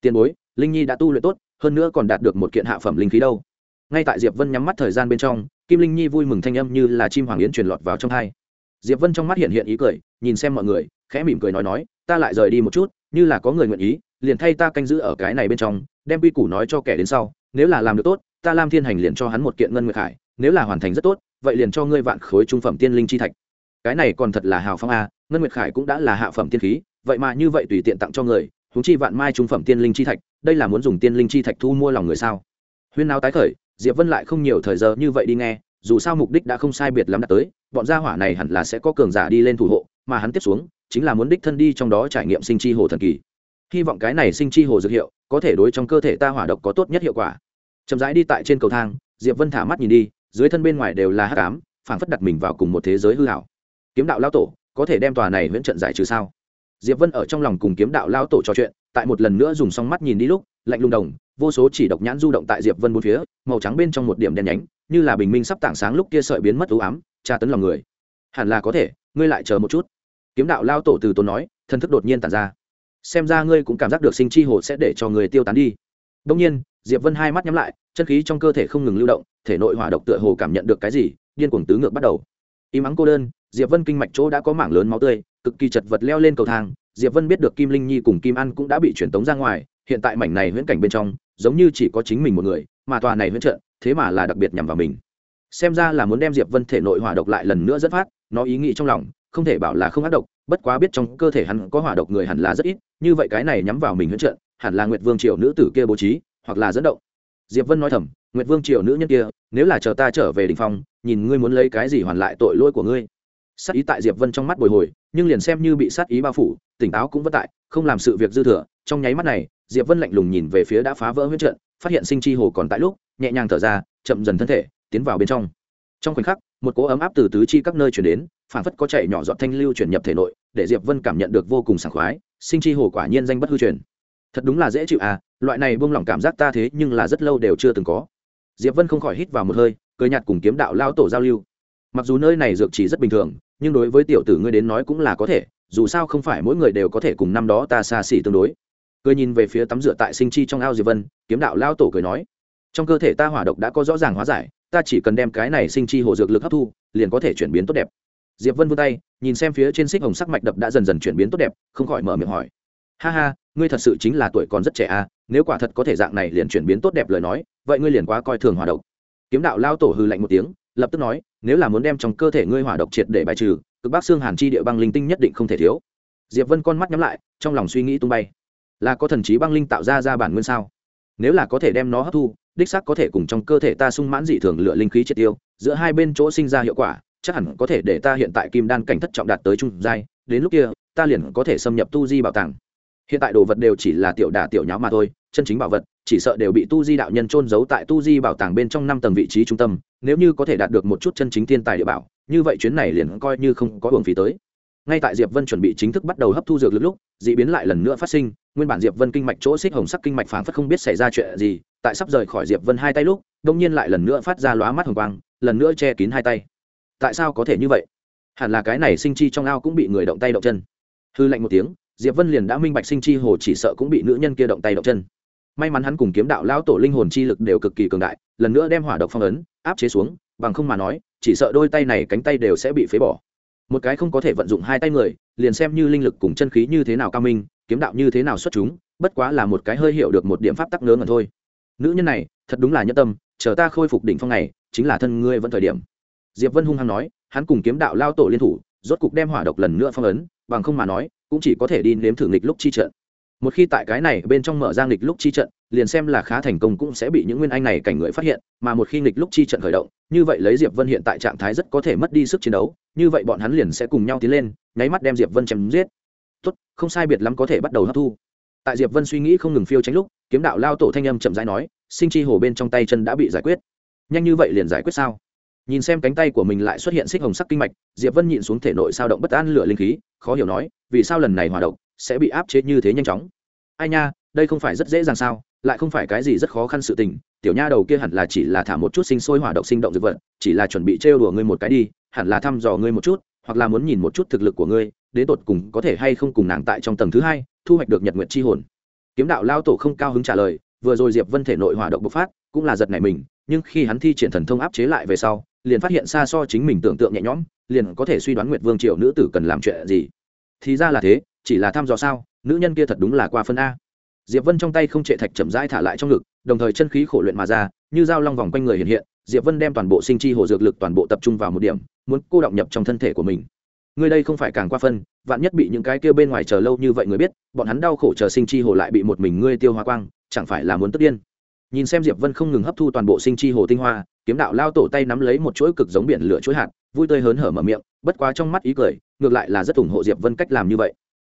Tiền bối, linh nhi đã tu luyện tốt, hơn nữa còn đạt được một kiện hạ phẩm linh khí đâu. Ngay tại diệp vân nhắm mắt thời gian bên trong, kim linh nhi vui mừng thanh âm như là chim hoàng yến truyền lọt vào trong hai. Diệp vân trong mắt hiện hiện ý cười, nhìn xem mọi người, khẽ mỉm cười nói nói, ta lại rời đi một chút, như là có người nguyện ý liền thay ta canh giữ ở cái này bên trong, đem quy củ nói cho kẻ đến sau, nếu là làm được tốt, ta lam thiên hành liền cho hắn một kiện ngân nguyệt khải, nếu là hoàn thành rất tốt, vậy liền cho ngươi vạn khối trung phẩm tiên linh chi thạch. Cái này còn thật là hào phong a, ngân nguyệt khải cũng đã là hạ phẩm tiên khí, vậy mà như vậy tùy tiện tặng cho người húng chi vạn mai trung phẩm tiên linh chi thạch, đây là muốn dùng tiên linh chi thạch thu mua lòng người sao? Huyên nào tái khởi, diệp vân lại không nhiều thời giờ như vậy đi nghe, dù sao mục đích đã không sai biệt lắm đã tới, bọn gia hỏa này hẳn là sẽ có cường giả đi lên thủ hộ, mà hắn tiếp xuống, chính là muốn đích thân đi trong đó trải nghiệm sinh chi hồ thần kỳ hy vọng cái này sinh chi hồ dược hiệu có thể đối trong cơ thể ta hỏa độc có tốt nhất hiệu quả. Chậm rãi đi tại trên cầu thang, diệp vân thả mắt nhìn đi, dưới thân bên ngoài đều là hắc ám, phảng phất đặt mình vào cùng một thế giới hư hảo. Kiếm đạo lao tổ, có thể đem tòa này viễn trận giải trừ sao? Diệp vân ở trong lòng cùng kiếm đạo lao tổ trò chuyện, tại một lần nữa dùng song mắt nhìn đi lúc, lạnh lùng đồng, vô số chỉ độc nhãn du động tại diệp vân bốn phía, màu trắng bên trong một điểm đen nhánh, như là bình minh sắp tảng sáng lúc kia sợi biến mất ưu ám, tra tấn lòng người. Hẳn là có thể, ngươi lại chờ một chút. Kiếm đạo lao tổ từ tốn nói, thân thức đột nhiên tản ra xem ra ngươi cũng cảm giác được sinh chi hồ sẽ để cho người tiêu tán đi. Đông nhiên, diệp vân hai mắt nhắm lại, chân khí trong cơ thể không ngừng lưu động, thể nội hỏa độc tựa hồ cảm nhận được cái gì, điên cuồng tứ ngược bắt đầu. Im ắng cô đơn, diệp vân kinh mạch chỗ đã có mảng lớn máu tươi, cực kỳ chật vật leo lên cầu thang, diệp vân biết được kim linh nhi cùng kim an cũng đã bị truyền tống ra ngoài, hiện tại mảnh này huyễn cảnh bên trong, giống như chỉ có chính mình một người, mà tòa này huyễn trận, thế mà là đặc biệt nhằm vào mình. Xem ra là muốn đem diệp vân thể nội hỏa độc lại lần nữa dẫn phát, nó ý nghĩ trong lòng không thể bảo là không ác độc, bất quá biết trong cơ thể hắn có hỏa độc người hẳn là rất ít, như vậy cái này nhắm vào mình huấn trận, hẳn là nguyệt vương triều nữ tử kia bố trí, hoặc là dẫn động. Diệp vân nói thầm, nguyệt vương triều nữ nhân kia, nếu là chờ ta trở về đình phong, nhìn ngươi muốn lấy cái gì hoàn lại tội lỗi của ngươi. Sát ý tại diệp vân trong mắt bồi hồi, nhưng liền xem như bị sát ý bao phủ, tỉnh táo cũng vất tại, không làm sự việc dư thừa. Trong nháy mắt này, diệp vân lạnh lùng nhìn về phía đã phá vỡ huyết trận, phát hiện sinh chi hồ còn tại lúc, nhẹ nhàng thở ra, chậm dần thân thể, tiến vào bên trong. Trong khoảnh khắc một cỗ ấm áp từ tứ chi các nơi chuyển đến phản phất có chảy nhỏ giọt thanh lưu chuyển nhập thể nội, để diệp vân cảm nhận được vô cùng sảng khoái, sinh chi hồ quả nhiên danh bất hư truyền. Thật đúng là dễ chịu à loại này buông lỏng cảm giác ta thế nhưng là rất lâu đều chưa từng có. Diệp vân không khỏi hít vào một hơi, cười nhạt cùng kiếm đạo lao tổ giao lưu. Mặc dù nơi này dược chỉ rất bình thường, nhưng đối với tiểu tử ngươi đến nói cũng là có thể, dù sao không phải mỗi người đều có thể cùng năm đó ta xa xỉ tương đối. Cười nhìn về phía tắm rửa tại sinh chi trong ao diệp vân, kiếm đạo lao tổ cười nói, trong cơ thể ta hỏa độc đã có rõ ràng hóa giải ta chỉ cần đem cái này sinh chi hồ dược lực hấp thu, liền có thể chuyển biến tốt đẹp. Diệp vân vươn tay, nhìn xem phía trên xích hồng sắc mạch đập đã dần dần chuyển biến tốt đẹp, không khỏi mở miệng hỏi. Ha ha, ngươi thật sự chính là tuổi còn rất trẻ à nếu quả thật có thể dạng này liền chuyển biến tốt đẹp lời nói, vậy ngươi liền quá coi thường hỏa độc. Kiếm đạo lao tổ hư lạnh một tiếng, lập tức nói, nếu là muốn đem trong cơ thể ngươi hỏa độc triệt để bài trừ, cực bắc xương hàn chi địa băng linh tinh nhất định không thể thiếu. Diệp vân con mắt nhắm lại, trong lòng suy nghĩ tung bay. Là có thần trí băng linh tạo ra ra bản nguyên sao? Nếu là có thể đem nó hấp thu, đích xác có thể cùng trong cơ thể ta sung mãn dị thường lựa linh khí triệt tiêu, giữa hai bên chỗ sinh ra hiệu quả, chắc hẳn có thể để ta hiện tại kim đan cảnh thất trọng đạt tới trung giai, đến lúc kia, ta liền có thể xâm nhập tu di bảo tàng. Hiện tại đồ vật đều chỉ là tiểu đà tiểu nháo mà thôi, chân chính bảo vật, chỉ sợ đều bị tu di đạo nhân trôn giấu tại tu di bảo tàng bên trong năm tầng vị trí trung tâm, nếu như có thể đạt được một chút chân chính thiên tài địa bảo, như vậy chuyến này liền coi như không có hưởng phí tới. Ngay tại diệp vân chuẩn bị chính thức bắt đầu hấp thu dược lực lúc d ị biến lại lần nữa phát sinh nguyên bản diệp vân kinh mạch chỗ xích hồng sắc kinh mạch phảng phất không biết xảy ra chuyện gì, tại sắp rời khỏi diệp vân hai tay lúc đông nhiên lại lần nữa phát ra lóa mắt hồng quang, lần nữa che kín hai tay. Tại sao có thể như vậy? Hẳn là cái này sinh chi trong ao cũng bị người động tay động chân. Hư lạnh một tiếng, diệp vân liền đã minh bạch sinh chi hồ chỉ sợ cũng bị nữ nhân kia động tay động chân. May mắn hắn cùng kiếm đạo lão tổ linh hồn chi lực đều cực kỳ cường đại, lần nữa đem hỏa độc phong ấn, áp chế xuống, bằng không mà nói, chỉ sợ đôi tay này cánh tay đều sẽ bị phế bỏ. Một cái không có thể vận dụng hai tay người, liền xem như linh lực cùng chân khí như thế nào cao minh kiếm đạo như thế nào xuất chúng, bất quá là một cái hơi hiểu được một điểm pháp tắc ngớ ngẩn thôi. Nữ nhân này, thật đúng là nhất tâm, chờ ta khôi phục đỉnh phong này, chính là thân ngươi vẫn thời điểm. Diệp vân hung hăng nói, hắn cùng kiếm đạo lao tổ liên thủ, rốt cục đem hỏa độc lần nữa phong ấn, bằng không mà nói, cũng chỉ có thể đi nếm thử nghịch lúc chi trận. Một khi tại cái này bên trong mở ra nghịch lúc chi trận, liền xem là khá thành công cũng sẽ bị những nguyên anh này cảnh người phát hiện, mà một khi nghịch lúc chi trận khởi động, như vậy lấy diệp vân hiện tại trạng thái rất có thể mất đi sức chiến đấu, như vậy bọn hắn liền sẽ cùng nhau tiến lên, nháy mắt đem diệp vân chém giết tốt, không sai biệt lắm có thể bắt đầu hấp thu. Tại diệp vân suy nghĩ không ngừng phiêu tránh lúc, kiếm đạo lao tổ thanh âm chậm rãi nói, sinh chi hồ bên trong tay chân đã bị giải quyết. Nhanh như vậy liền giải quyết sao? Nhìn xem cánh tay của mình lại xuất hiện xích hồng sắc kinh mạch, diệp vân nhịn xuống thể nội sao động bất an lửa linh khí, khó hiểu nói, vì sao lần này hòa động sẽ bị áp chế như thế nhanh chóng? Ai nha, đây không phải rất dễ dàng sao? Lại không phải cái gì rất khó khăn sự tình, tiểu nha đầu kia hẳn là chỉ là thả một chút sinh sôi hỏa động sinh động dược vật, chỉ là chuẩn bị trêu đùa ngươi một cái đi, hẳn là thăm dò ngươi một chút, hoặc là muốn nhìn một chút thực lực của ngươi đến tột cùng có thể hay không cùng nàng tại trong tầng thứ hai, thu hoạch được nhật nguyện chi hồn. Kiếm đạo lao tổ không cao hứng trả lời, vừa rồi diệp vân thể nội hỏa động bộc phát, cũng là giật này mình, nhưng khi hắn thi triển thần thông áp chế lại về sau, liền phát hiện xa so chính mình tưởng tượng nhẹ nhõm, liền có thể suy đoán nguyệt vương triều nữ tử cần làm chuyện gì. Thì ra là thế, chỉ là thăm dò sao, nữ nhân kia thật đúng là qua phân a. Diệp vân trong tay không trệ thạch chậm rãi thả lại trong ngực, đồng thời chân khí khổ luyện mà ra, như dao long vòng quanh người hiện hiện, diệp vân đem toàn bộ sinh chi hồ dược lực toàn bộ tập trung vào một điểm, muốn cô động nhập trong thân thể của mình người đây không phải càng qua phân vạn nhất bị những cái kia bên ngoài chờ lâu như vậy người biết bọn hắn đau khổ chờ sinh chi hồ lại bị một mình ngươi tiêu hóa quang chẳng phải là muốn tức điên. Nhìn xem diệp vân không ngừng hấp thu toàn bộ sinh chi hồ tinh hoa kiếm đạo lao tổ tay nắm lấy một chuỗi cực giống biển lửa chuỗi hạt vui tươi hớn hở mở miệng bất quá trong mắt ý cười ngược lại là rất ủng hộ diệp vân cách làm như vậy.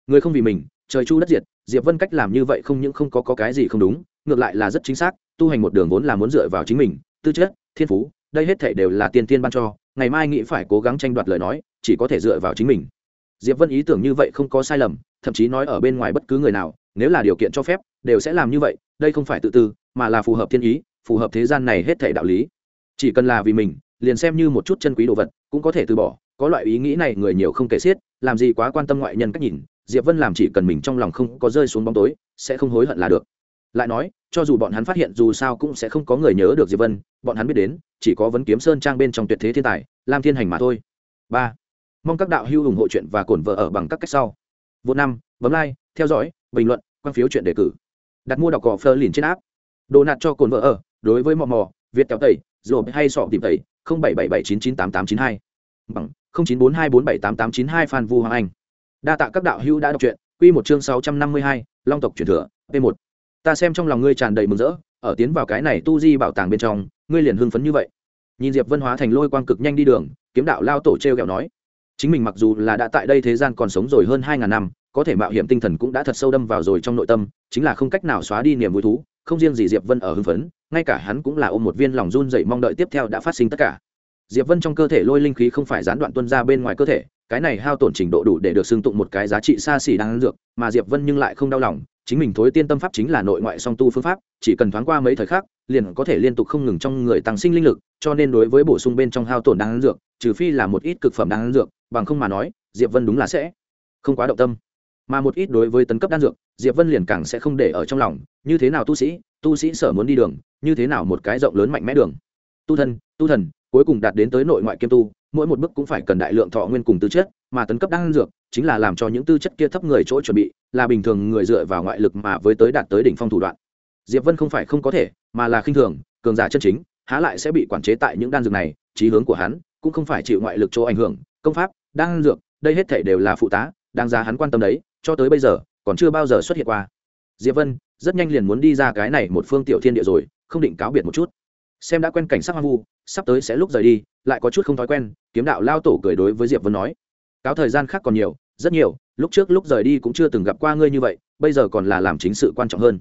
Người không vì mình trời chu đất diệt diệp vân cách làm như vậy không những không có, có cái gì không đúng ngược lại là rất chính xác tu hành một đường vốn là muốn dựa vào chính mình tư chất thiên phú đây hết thể đều là tiên tiên ban cho ngày mai nghĩ phải cố gắng tranh đoạt lời nói chỉ có thể dựa vào chính mình. Diệp vân ý tưởng như vậy không có sai lầm, thậm chí nói ở bên ngoài bất cứ người nào, nếu là điều kiện cho phép, đều sẽ làm như vậy, đây không phải tự tư, mà là phù hợp thiên ý, phù hợp thế gian này hết thể đạo lý. Chỉ cần là vì mình, liền xem như một chút chân quý đồ vật, cũng có thể từ bỏ, có loại ý nghĩ này người nhiều không kể xiết, làm gì quá quan tâm ngoại nhân cách nhìn, diệp vân làm chỉ cần mình trong lòng không có rơi xuống bóng tối, sẽ không hối hận là được. Lại nói, cho dù bọn hắn phát hiện dù sao cũng sẽ không có người nhớ được diệp vân, bọn hắn biết đến, chỉ có vấn kiếm sơn trang bên trong tuyệt thế thiên tài, lam thiên hành mà thôi. Ba mong các đạo hữu ủng hộ chuyện và cổn vợ ở bằng các cách sau. Vô năm, bấm like, theo dõi, bình luận, quan phiếu chuyện đề cử. Đặt mua đọc cỏ phơ liền trên áp đồ nạt cho cồn vợ ở, đối với mò mò, việt kéo tẩy rồi hay sọ tìm tẩy, không bảy bảy bảy chín chín tám tám chín hai. Bằng, không chín bốn hai bốn bảy tám tám chín hai phan vu hoàng anh. Đa tạ các đạo hữu đã đọc truyện, quy một chương sáu trăm năm mươi hai, long tộc truyền thừa, p một. Ta xem trong lòng ngươi tràn đầy mừng rỡ, ở tiến vào cái này tu di bảo tàng bên trong, ngươi liền hưng phấn như vậy. Nhìn diệp vân hóa thành lôi quang cực nhanh đi đường, kiếm đạo lao tổ t r kẹo nói chính mình mặc dù là đã tại đây thế gian còn sống rồi hơn hai ngàn năm, có thể mạo hiểm tinh thần cũng đã thật sâu đâm vào rồi trong nội tâm, chính là không cách nào xóa đi niềm vui thú, không riêng gì diệp vân ở hưng phấn, ngay cả hắn cũng là ôm một viên lòng run dậy mong đợi tiếp theo đã phát sinh tất cả. Diệp vân trong cơ thể lôi linh khí không phải gián đoạn tuân ra bên ngoài cơ thể, cái này hao tổn trình độ đủ để được xưng tụng một cái giá trị xa xỉ đang dược, mà diệp vân nhưng lại không đau lòng chính mình thối tiên tâm pháp chính là nội ngoại song tu phương pháp, chỉ cần thoáng qua mấy thời khắc, liền có thể liên tục không ngừng trong người tăng sinh linh lực, cho nên đối với bổ sung bên trong hao tổn đan dược, trừ phi là một ít cực phẩm đan dược, bằng không mà nói, diệp vân đúng là sẽ không quá động tâm. Mà một ít đối với tấn cấp đan dược, diệp vân liền càng sẽ không để ở trong lòng, như thế nào tu sĩ tu sĩ sở muốn đi đường, như thế nào một cái rộng lớn mạnh mẽ đường. Tu thân, tu thần, cuối cùng đạt đến tới nội ngoại kiêm tu, mỗi một bước cũng phải cần đại lượng thọ nguyên cùng tư chất mà tấn cấp đan dược, chính là làm cho những tư chất kia thấp người chỗ chuẩn bị, là bình thường người dựa vào ngoại lực mà với tới đạt tới đỉnh phong thủ đoạn. Diệp vân không phải không có thể, mà là khinh thường, cường giả chân chính, há lại sẽ bị quản chế tại những đan dược này trí hướng của hắn cũng không phải chịu ngoại lực chỗ ảnh hưởng, công pháp, đan dược, đây hết thể đều là phụ tá đang ra hắn quan tâm đấy, cho tới bây giờ, còn chưa bao giờ xuất hiện qua. Diệp vân rất nhanh liền muốn đi ra cái này một phương tiểu thiên địa rồi, không định cáo biệt một chút. Xem đã quen cảnh sắc hoang vu, sắp tới sẽ lúc rời đi, lại có chút không thói quen, kiếm đạo lao tổ cười đối với diệp vân nói cáo thời gian khác còn nhiều, rất nhiều, lúc trước lúc rời đi cũng chưa từng gặp qua ngươi như vậy, bây giờ còn là làm chính sự quan trọng hơn.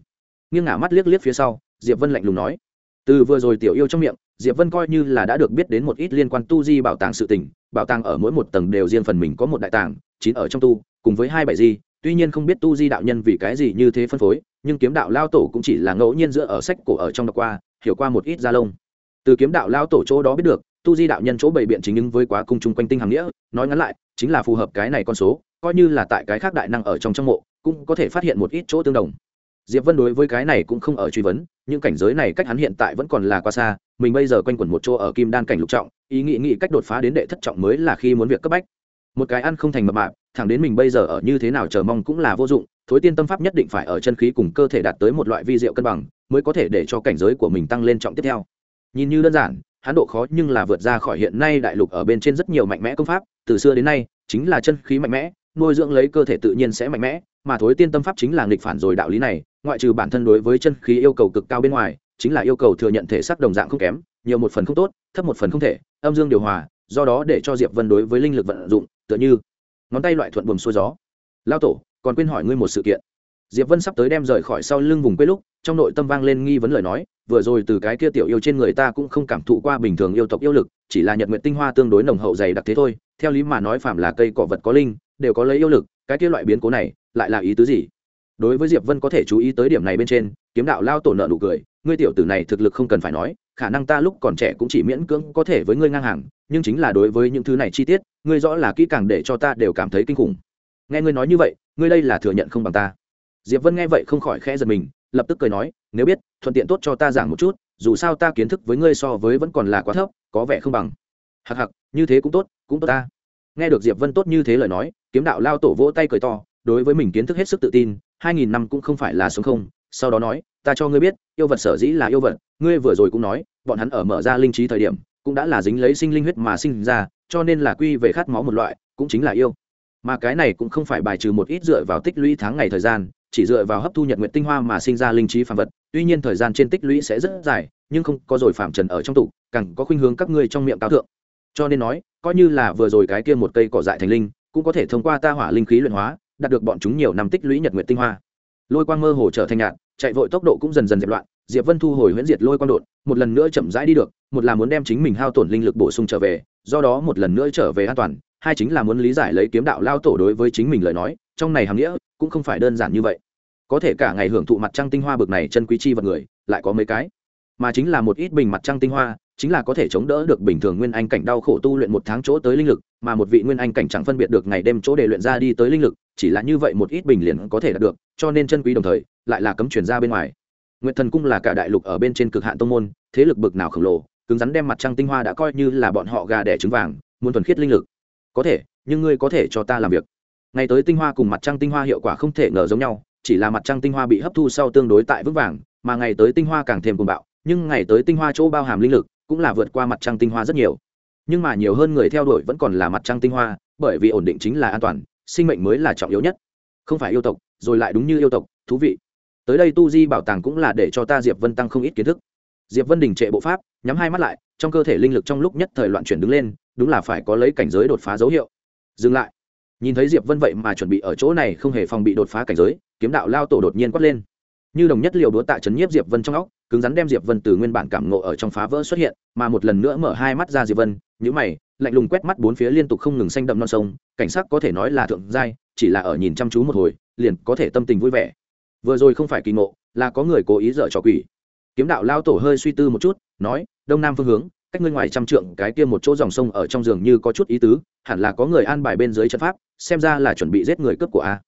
Nghiêng ngả mắt liếc liếc phía sau, diệp vân lạnh lùng nói. Từ vừa rồi tiểu yêu trong miệng, diệp vân coi như là đã được biết đến một ít liên quan tu di bảo tàng sự tình, bảo tàng ở mỗi một tầng đều riêng phần mình có một đại tàng, chín ở trong tu, cùng với hai bảy di, tuy nhiên không biết tu di đạo nhân vì cái gì như thế phân phối, nhưng kiếm đạo lao tổ cũng chỉ là ngẫu nhiên dựa ở sách cổ ở trong đọc qua, hiểu qua một ít gia lông. Từ kiếm đạo lao tổ chỗ đó biết được tu di đạo nhân chỗ bày biện chính ứng với quá cung chung quanh tinh hàng nghĩa, nói ngắn lại, chính là phù hợp cái này con số, coi như là tại cái khác đại năng ở trong trong mộ, cũng có thể phát hiện một ít chỗ tương đồng. Diệp vân đối với cái này cũng không ở truy vấn nhưng cảnh giới này cách hắn hiện tại vẫn còn là quá xa, mình bây giờ quanh quẩn một chỗ ở kim đan cảnh lục trọng, ý nghĩ nghĩ cách đột phá đến đệ thất trọng mới là khi muốn việc cấp bách. Một cái ăn không thành mập mạp, thẳng đến mình bây giờ ở như thế nào chờ mong cũng là vô dụng, thối tiên tâm pháp nhất định phải ở chân khí cùng cơ thể đạt tới một loại vi diệu cân bằng, mới có thể để cho cảnh giới của mình tăng lên trọng tiếp theo. Nhìn như đơn giản hắn độ khó nhưng là vượt ra khỏi hiện nay đại lục ở bên trên rất nhiều mạnh mẽ công pháp, từ xưa đến nay, chính là chân khí mạnh mẽ, nuôi dưỡng lấy cơ thể tự nhiên sẽ mạnh mẽ, mà thối tiên tâm pháp chính là nghịch phản rồi đạo lý này, ngoại trừ bản thân đối với chân khí yêu cầu cực cao bên ngoài, chính là yêu cầu thừa nhận thể xác đồng dạng không kém, nhiều một phần không tốt, thấp một phần không thể, âm dương điều hòa, do đó để cho diệp vân đối với linh lực vận dụng, tựa như ngón tay loại thuận buồm xuôi gió. Lao tổ, còn quên hỏi ngươi một sự kiện diệp vân sắp tới đem rời khỏi sau lưng vùng quê lúc, trong nội tâm vang lên nghi vấn lời nói, vừa rồi từ cái kia tiểu yêu trên người ta cũng không cảm thụ qua bình thường yêu tộc yêu lực, chỉ là nhật nguyện tinh hoa tương đối nồng hậu dày đặc thế thôi, theo lý mà nói phạm là cây cỏ vật có linh, đều có lấy yêu lực, cái kia loại biến cố này, lại là ý tứ gì? Đối với diệp vân có thể chú ý tới điểm này bên trên, kiếm đạo lao tổ nợ nụ cười, ngươi tiểu tử này thực lực không cần phải nói, khả năng ta lúc còn trẻ cũng chỉ miễn cưỡng có thể với ngươi ngang hàng, nhưng chính là đối với những thứ này chi tiết, ngươi rõ là kỹ càng để cho ta đều cảm thấy kinh khủng. Nghe ngươi nói như vậy, ngươi đây là thừa nhận không bằng ta diệp vân nghe vậy không khỏi khẽ giật mình, lập tức cười nói, nếu biết, thuận tiện tốt cho ta giảng một chút, dù sao ta kiến thức với ngươi so với vẫn còn là quá thấp, có vẻ không bằng. Hặc hặc như thế cũng tốt cũng tốt ta. Nghe được diệp vân tốt như thế lời nói, kiếm đạo lao tổ vỗ tay cười to, đối với mình kiến thức hết sức tự tin, hai nghìn năm cũng không phải là sống không. Sau đó nói, ta cho ngươi biết, yêu vật sở dĩ là yêu vật, ngươi vừa rồi cũng nói, bọn hắn ở mở ra linh trí thời điểm, cũng đã là dính lấy sinh linh huyết mà sinh ra, cho nên là quy về khát máu một loại, cũng chính là yêu. Mà cái này cũng không phải bài trừ một ít dựa vào tích lũy tháng ngày thời gian chỉ dựa vào hấp thu nhật nguyện tinh hoa mà sinh ra linh trí phàm vật, tuy nhiên thời gian trên tích lũy sẽ rất dài, nhưng không có rồi phạm trần ở trong tủ, càng có khuynh hướng các ngươi trong miệng cao thượng. Cho nên nói, coi như là vừa rồi cái kia một cây cỏ dại thành linh, cũng có thể thông qua ta hỏa linh khí luyện hóa, đạt được bọn chúng nhiều năm tích lũy nhật nguyện tinh hoa. Lôi quang mơ hồ trở thành nhạt, chạy vội tốc độ cũng dần dần dẹp loạn, diệp vân thu hồi huyễn diệt lôi quang đột, một lần nữa chậm rãi đi được, một là muốn đem chính mình hao tổn linh lực bổ sung trở về, do đó một lần nữa trở về an toàn, hai chính là muốn lý giải lấy kiếm đạo lao tổ đối với chính mình lời nói, trong này hàm nghĩa cũng không phải đơn giản như vậy có thể cả ngày hưởng thụ mặt trăng tinh hoa bực này chân quý chi vật người, lại có mấy cái. Mà chính là một ít bình mặt trăng tinh hoa, chính là có thể chống đỡ được bình thường nguyên anh cảnh đau khổ tu luyện một tháng chỗ tới linh lực, mà một vị nguyên anh cảnh chẳng phân biệt được ngày đêm chỗ để luyện ra đi tới linh lực, chỉ là như vậy một ít bình liền có thể đạt được, cho nên chân quý đồng thời, lại là cấm chuyển ra bên ngoài. Nguyện thần cung là cả đại lục ở bên trên cực hạn tông môn, thế lực bực nào khổng lồ, cứng rắn đem mặt trăng tinh hoa đã coi như là bọn họ gà đẻ trứng vàng, muốn thuần khiết linh lực. Có thể, nhưng ngươi có thể cho ta làm việc. Ngày tới tinh hoa cùng mặt trăng tinh hoa hiệu quả không thể ngờ giống nhau chỉ là mặt trăng tinh hoa bị hấp thu sau tương đối tại vững vàng, mà ngày tới tinh hoa càng thêm cuồng bạo, nhưng ngày tới tinh hoa chỗ bao hàm linh lực, cũng là vượt qua mặt trăng tinh hoa rất nhiều. Nhưng mà nhiều hơn người theo đuổi vẫn còn là mặt trăng tinh hoa, bởi vì ổn định chính là an toàn, sinh mệnh mới là trọng yếu nhất. Không phải yêu tộc, rồi lại đúng như yêu tộc, thú vị. Tới đây tu di bảo tàng cũng là để cho ta diệp vân tăng không ít kiến thức. Diệp vân đình trệ bộ pháp, nhắm hai mắt lại, trong cơ thể linh lực trong lúc nhất thời loạn chuyển đứng lên, đúng là phải có lấy cảnh giới đột phá dấu hiệu. Dừng lại nhìn thấy diệp vân vậy mà chuẩn bị ở chỗ này không hề phòng bị đột phá cảnh giới, kiếm đạo lao tổ đột nhiên quát lên. Như đồng nhất liều đúa tạ chấn nhiếp diệp vân trong óc, cứng rắn đem diệp vân từ nguyên bản cảm ngộ ở trong phá vỡ xuất hiện, mà một lần nữa mở hai mắt ra diệp vân nhữ mày, lạnh lùng quét mắt bốn phía liên tục không ngừng xanh đậm non sông, cảnh sắc có thể nói là thượng giai, chỉ là ở nhìn chăm chú một hồi, liền có thể tâm tình vui vẻ. Vừa rồi không phải kỳ ngộ, là có người cố ý dở trò quỷ. Kiếm đạo lao tổ hơi suy tư một chút, nói, đông nam phương hướng cách ngươi ngoài trăm trượng, cái kia một chỗ dòng sông ở trong giường như có chút ý tứ, hẳn là có người an bài bên dưới trận pháp, xem ra là chuẩn bị giết người cướp của a.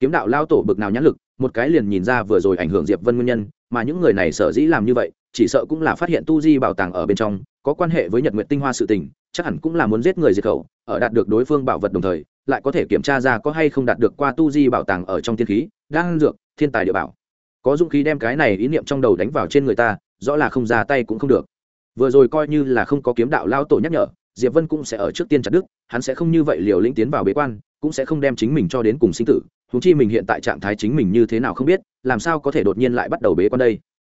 Kiếm đạo lao tổ bực nào nhãn lực, một cái liền nhìn ra vừa rồi ảnh hưởng diệp vân nguyên nhân, mà những người này sở dĩ làm như vậy, chỉ sợ cũng là phát hiện tu di bảo tàng ở bên trong, có quan hệ với nhật nguyện tinh hoa sự tình, chắc hẳn cũng là muốn giết người diệt khẩu, ở đạt được đối phương bảo vật đồng thời, lại có thể kiểm tra ra có hay không đạt được qua tu di bảo tàng ở trong thiên khí đang dược, thiên tài địa bảo. Có dũng khí đem cái này ý niệm trong đầu đánh vào trên người ta, rõ là không ra tay cũng không được vừa rồi coi như là không có kiếm đạo lao tổ nhắc nhở, diệp vân cũng sẽ ở trước tiên chặt đức hắn sẽ không như vậy liều lĩnh tiến vào bế quan, cũng sẽ không đem chính mình cho đến cùng sinh tử. Thú chi mình hiện tại trạng thái chính mình như thế nào không biết, làm sao có thể đột nhiên lại bắt đầu bế quan đây?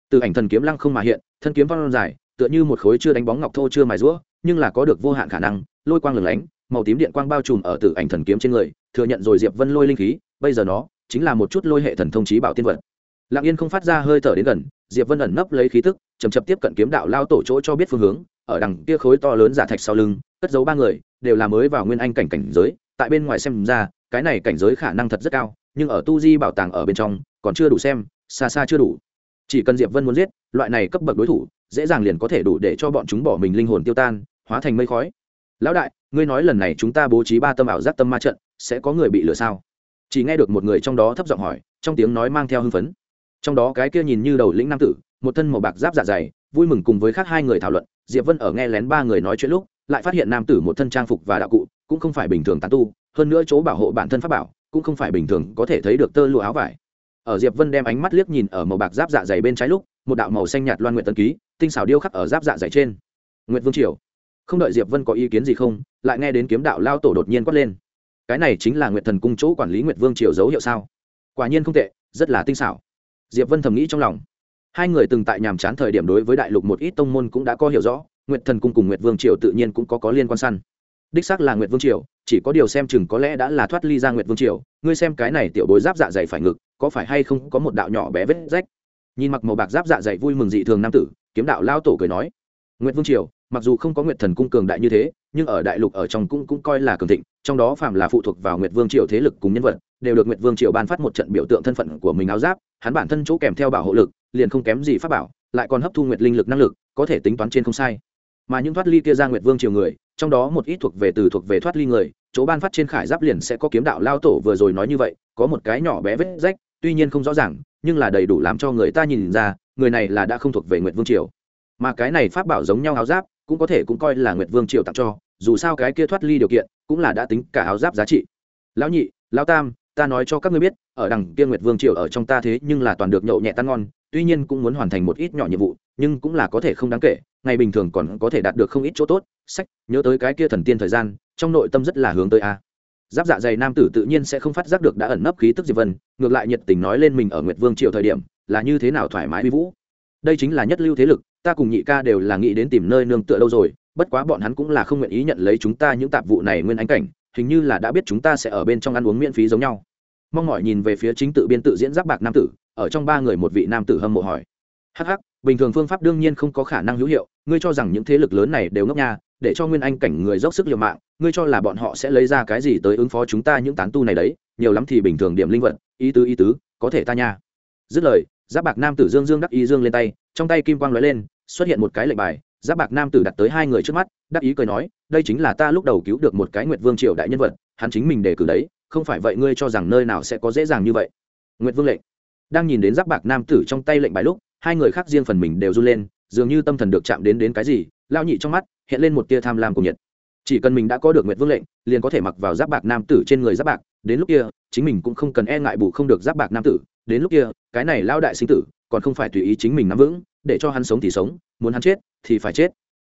Từ ảnh thần kiếm lăng không mà hiện, thân kiếm văn dài, tựa như một khối chưa đánh bóng ngọc thô chưa mài rũa, nhưng là có được vô hạn khả năng, lôi quang lửng lánh, màu tím điện quang bao trùm ở tử ảnh thần kiếm trên người, thừa nhận rồi diệp vân lôi linh khí, bây giờ nó chính là một chút lôi hệ thần thông trí bảo tiên vật. Lặng yên không phát ra hơi thở đến gần, diệp vân ẩn nấp lấy khí tức chầm chập tiếp cận kiếm đạo lao tổ chỗ cho biết phương hướng, ở đằng kia khối to lớn giả thạch sau lưng, cất giấu ba người, đều là mới vào nguyên anh cảnh cảnh giới, tại bên ngoài xem ra, cái này cảnh giới khả năng thật rất cao, nhưng ở tu di bảo tàng ở bên trong, còn chưa đủ xem, xa xa chưa đủ. Chỉ cần diệp vân muốn giết, loại này cấp bậc đối thủ, dễ dàng liền có thể đủ để cho bọn chúng bỏ mình linh hồn tiêu tan, hóa thành mây khói. Lão đại, ngươi nói lần này chúng ta bố trí ba tâm ảo giác tâm ma trận, sẽ có người bị lừa sao? Chỉ nghe được một người trong đó thấp giọng hỏi, trong tiếng nói mang theo hưng phấn. Trong đó cái kia nhìn như đầu lĩnh nam tử một thân màu bạc giáp dạ dày, vui mừng cùng với khác hai người thảo luận, diệp vân ở nghe lén ba người nói chuyện lúc, lại phát hiện nam tử một thân trang phục và đạo cụ, cũng không phải bình thường tán tu, hơn nữa chỗ bảo hộ bản thân pháp bảo, cũng không phải bình thường có thể thấy được tơ lụa áo vải. Ở diệp vân đem ánh mắt liếc nhìn ở màu bạc giáp dạ dày bên trái lúc, một đạo màu xanh nhạt loan nguyện tân ký, tinh xảo điêu khắc ở giáp dạ dày trên. Nguyệt vương triều. Không đợi diệp vân có ý kiến gì không, lại nghe đến kiếm đạo lao tổ đột nhiên quát lên. Cái này chính là nguyệt thần cung chỗ quản lý nguyệt vương triều dấu hiệu sao? Quả nhiên không tệ, rất là tinh xảo. Diệp vân thầm nghĩ trong lòng hai người từng tại nhàm chán thời điểm đối với đại lục một ít tông môn cũng đã có hiểu rõ, nguyệt thần cung cùng nguyệt vương triều tự nhiên cũng có có liên quan săn. Đích xác là nguyệt vương triều, chỉ có điều xem chừng có lẽ đã là thoát ly ra nguyệt vương triều, ngươi xem cái này tiểu bối giáp dạ dày phải ngực, có phải hay không có một đạo nhỏ bé vết rách? Nhìn mặc màu bạc giáp dạ dày vui mừng dị thường nam tử, kiếm đạo lao tổ cười nói. Nguyệt vương triều mặc dù không có nguyệt thần cung cường đại như thế, nhưng ở đại lục ở trong cũng cũng coi là cường thịnh, trong đó phạm là phụ thuộc vào nguyệt vương triều thế lực cùng nhân vật, đều được nguyệt vương triều ban phát một trận biểu tượng thân phận của mình áo giáp, hắn bản thân chỗ kèm theo bảo hộ lực, liền không kém gì pháp bảo, lại còn hấp thu nguyệt linh lực năng lực, có thể tính toán trên không sai. Mà những thoát ly kia ra nguyệt vương triều người, trong đó một ít thuộc về từ thuộc về thoát ly người, chỗ ban phát trên khải giáp liền sẽ có kiếm đạo lao tổ vừa rồi nói như vậy, có một cái nhỏ bé vết rách, tuy nhiên không rõ ràng, nhưng là đầy đủ làm cho người ta nhìn ra, người này là đã không thuộc về nguyệt vương triều. Mà cái này pháp bảo giống nhau áo giáp cũng có thể cũng coi là nguyệt vương triều tặng cho, dù sao cái kia thoát ly điều kiện cũng là đã tính cả áo giáp giá trị. Lão nhị, lão tam, ta nói cho các ngươi biết, ở đằng kia nguyệt vương triều ở trong ta thế nhưng là toàn được nhậu nhẹ tan ngon, tuy nhiên cũng muốn hoàn thành một ít nhỏ nhiệm vụ, nhưng cũng là có thể không đáng kể, ngày bình thường còn có thể đạt được không ít chỗ tốt. Sách, nhớ tới cái kia thần tiên thời gian, trong nội tâm rất là hướng tới a. Giáp dạ dày nam tử tự nhiên sẽ không phát giác được đã ẩn nấp khí tức diệp vân, ngược lại nhiệt tình nói lên mình ở nguyệt vương triều thời điểm, là như thế nào thoải mái uy vũ. Đây chính là nhất lưu thế lực ta cùng nhị ca đều là nghĩ đến tìm nơi nương tựa lâu rồi, bất quá bọn hắn cũng là không nguyện ý nhận lấy chúng ta những tạp vụ này nguyên ánh cảnh, hình như là đã biết chúng ta sẽ ở bên trong ăn uống miễn phí giống nhau. Mong mỏi nhìn về phía chính tự biên tự diễn giáp bạc nam tử, ở trong ba người một vị nam tử hâm mộ hỏi. Hh bình thường phương pháp đương nhiên không có khả năng hữu hiệu, ngươi cho rằng những thế lực lớn này đều ngốc nha, để cho nguyên anh cảnh người dốc sức liều mạng, ngươi cho là bọn họ sẽ lấy ra cái gì tới ứng phó chúng ta những tán tu này đấy, nhiều lắm thì bình thường điểm linh vật, ý tứ ý tứ, có thể ta nha. Dứt lời, giáp bạc nam tử dương dương đắc ý dương lên tay, trong tay kim quang lóe lên xuất hiện một cái lệnh bài, giáp bạc nam tử đặt tới hai người trước mắt, đắc ý cười nói, đây chính là ta lúc đầu cứu được một cái nguyệt vương triều đại nhân vật, hắn chính mình đề cử đấy, không phải vậy ngươi cho rằng nơi nào sẽ có dễ dàng như vậy. Nguyệt vương lệnh. Đang nhìn đến giáp bạc nam tử trong tay lệnh bài lúc, hai người khác riêng phần mình đều run lên, dường như tâm thần được chạm đến đến cái gì, lao nhị trong mắt hiện lên một tia tham lam cùng nhiệt. Chỉ cần mình đã có được nguyệt vương lệnh, liền có thể mặc vào giáp bạc nam tử trên người giáp bạc, đến lúc kia, chính mình cũng không cần e ngại bù không được giáp bạc nam tử, đến lúc kia, cái này lao đại sinh tử, còn không phải tùy ý chính mình nắm vững để cho hắn sống thì sống, muốn hắn chết thì phải chết.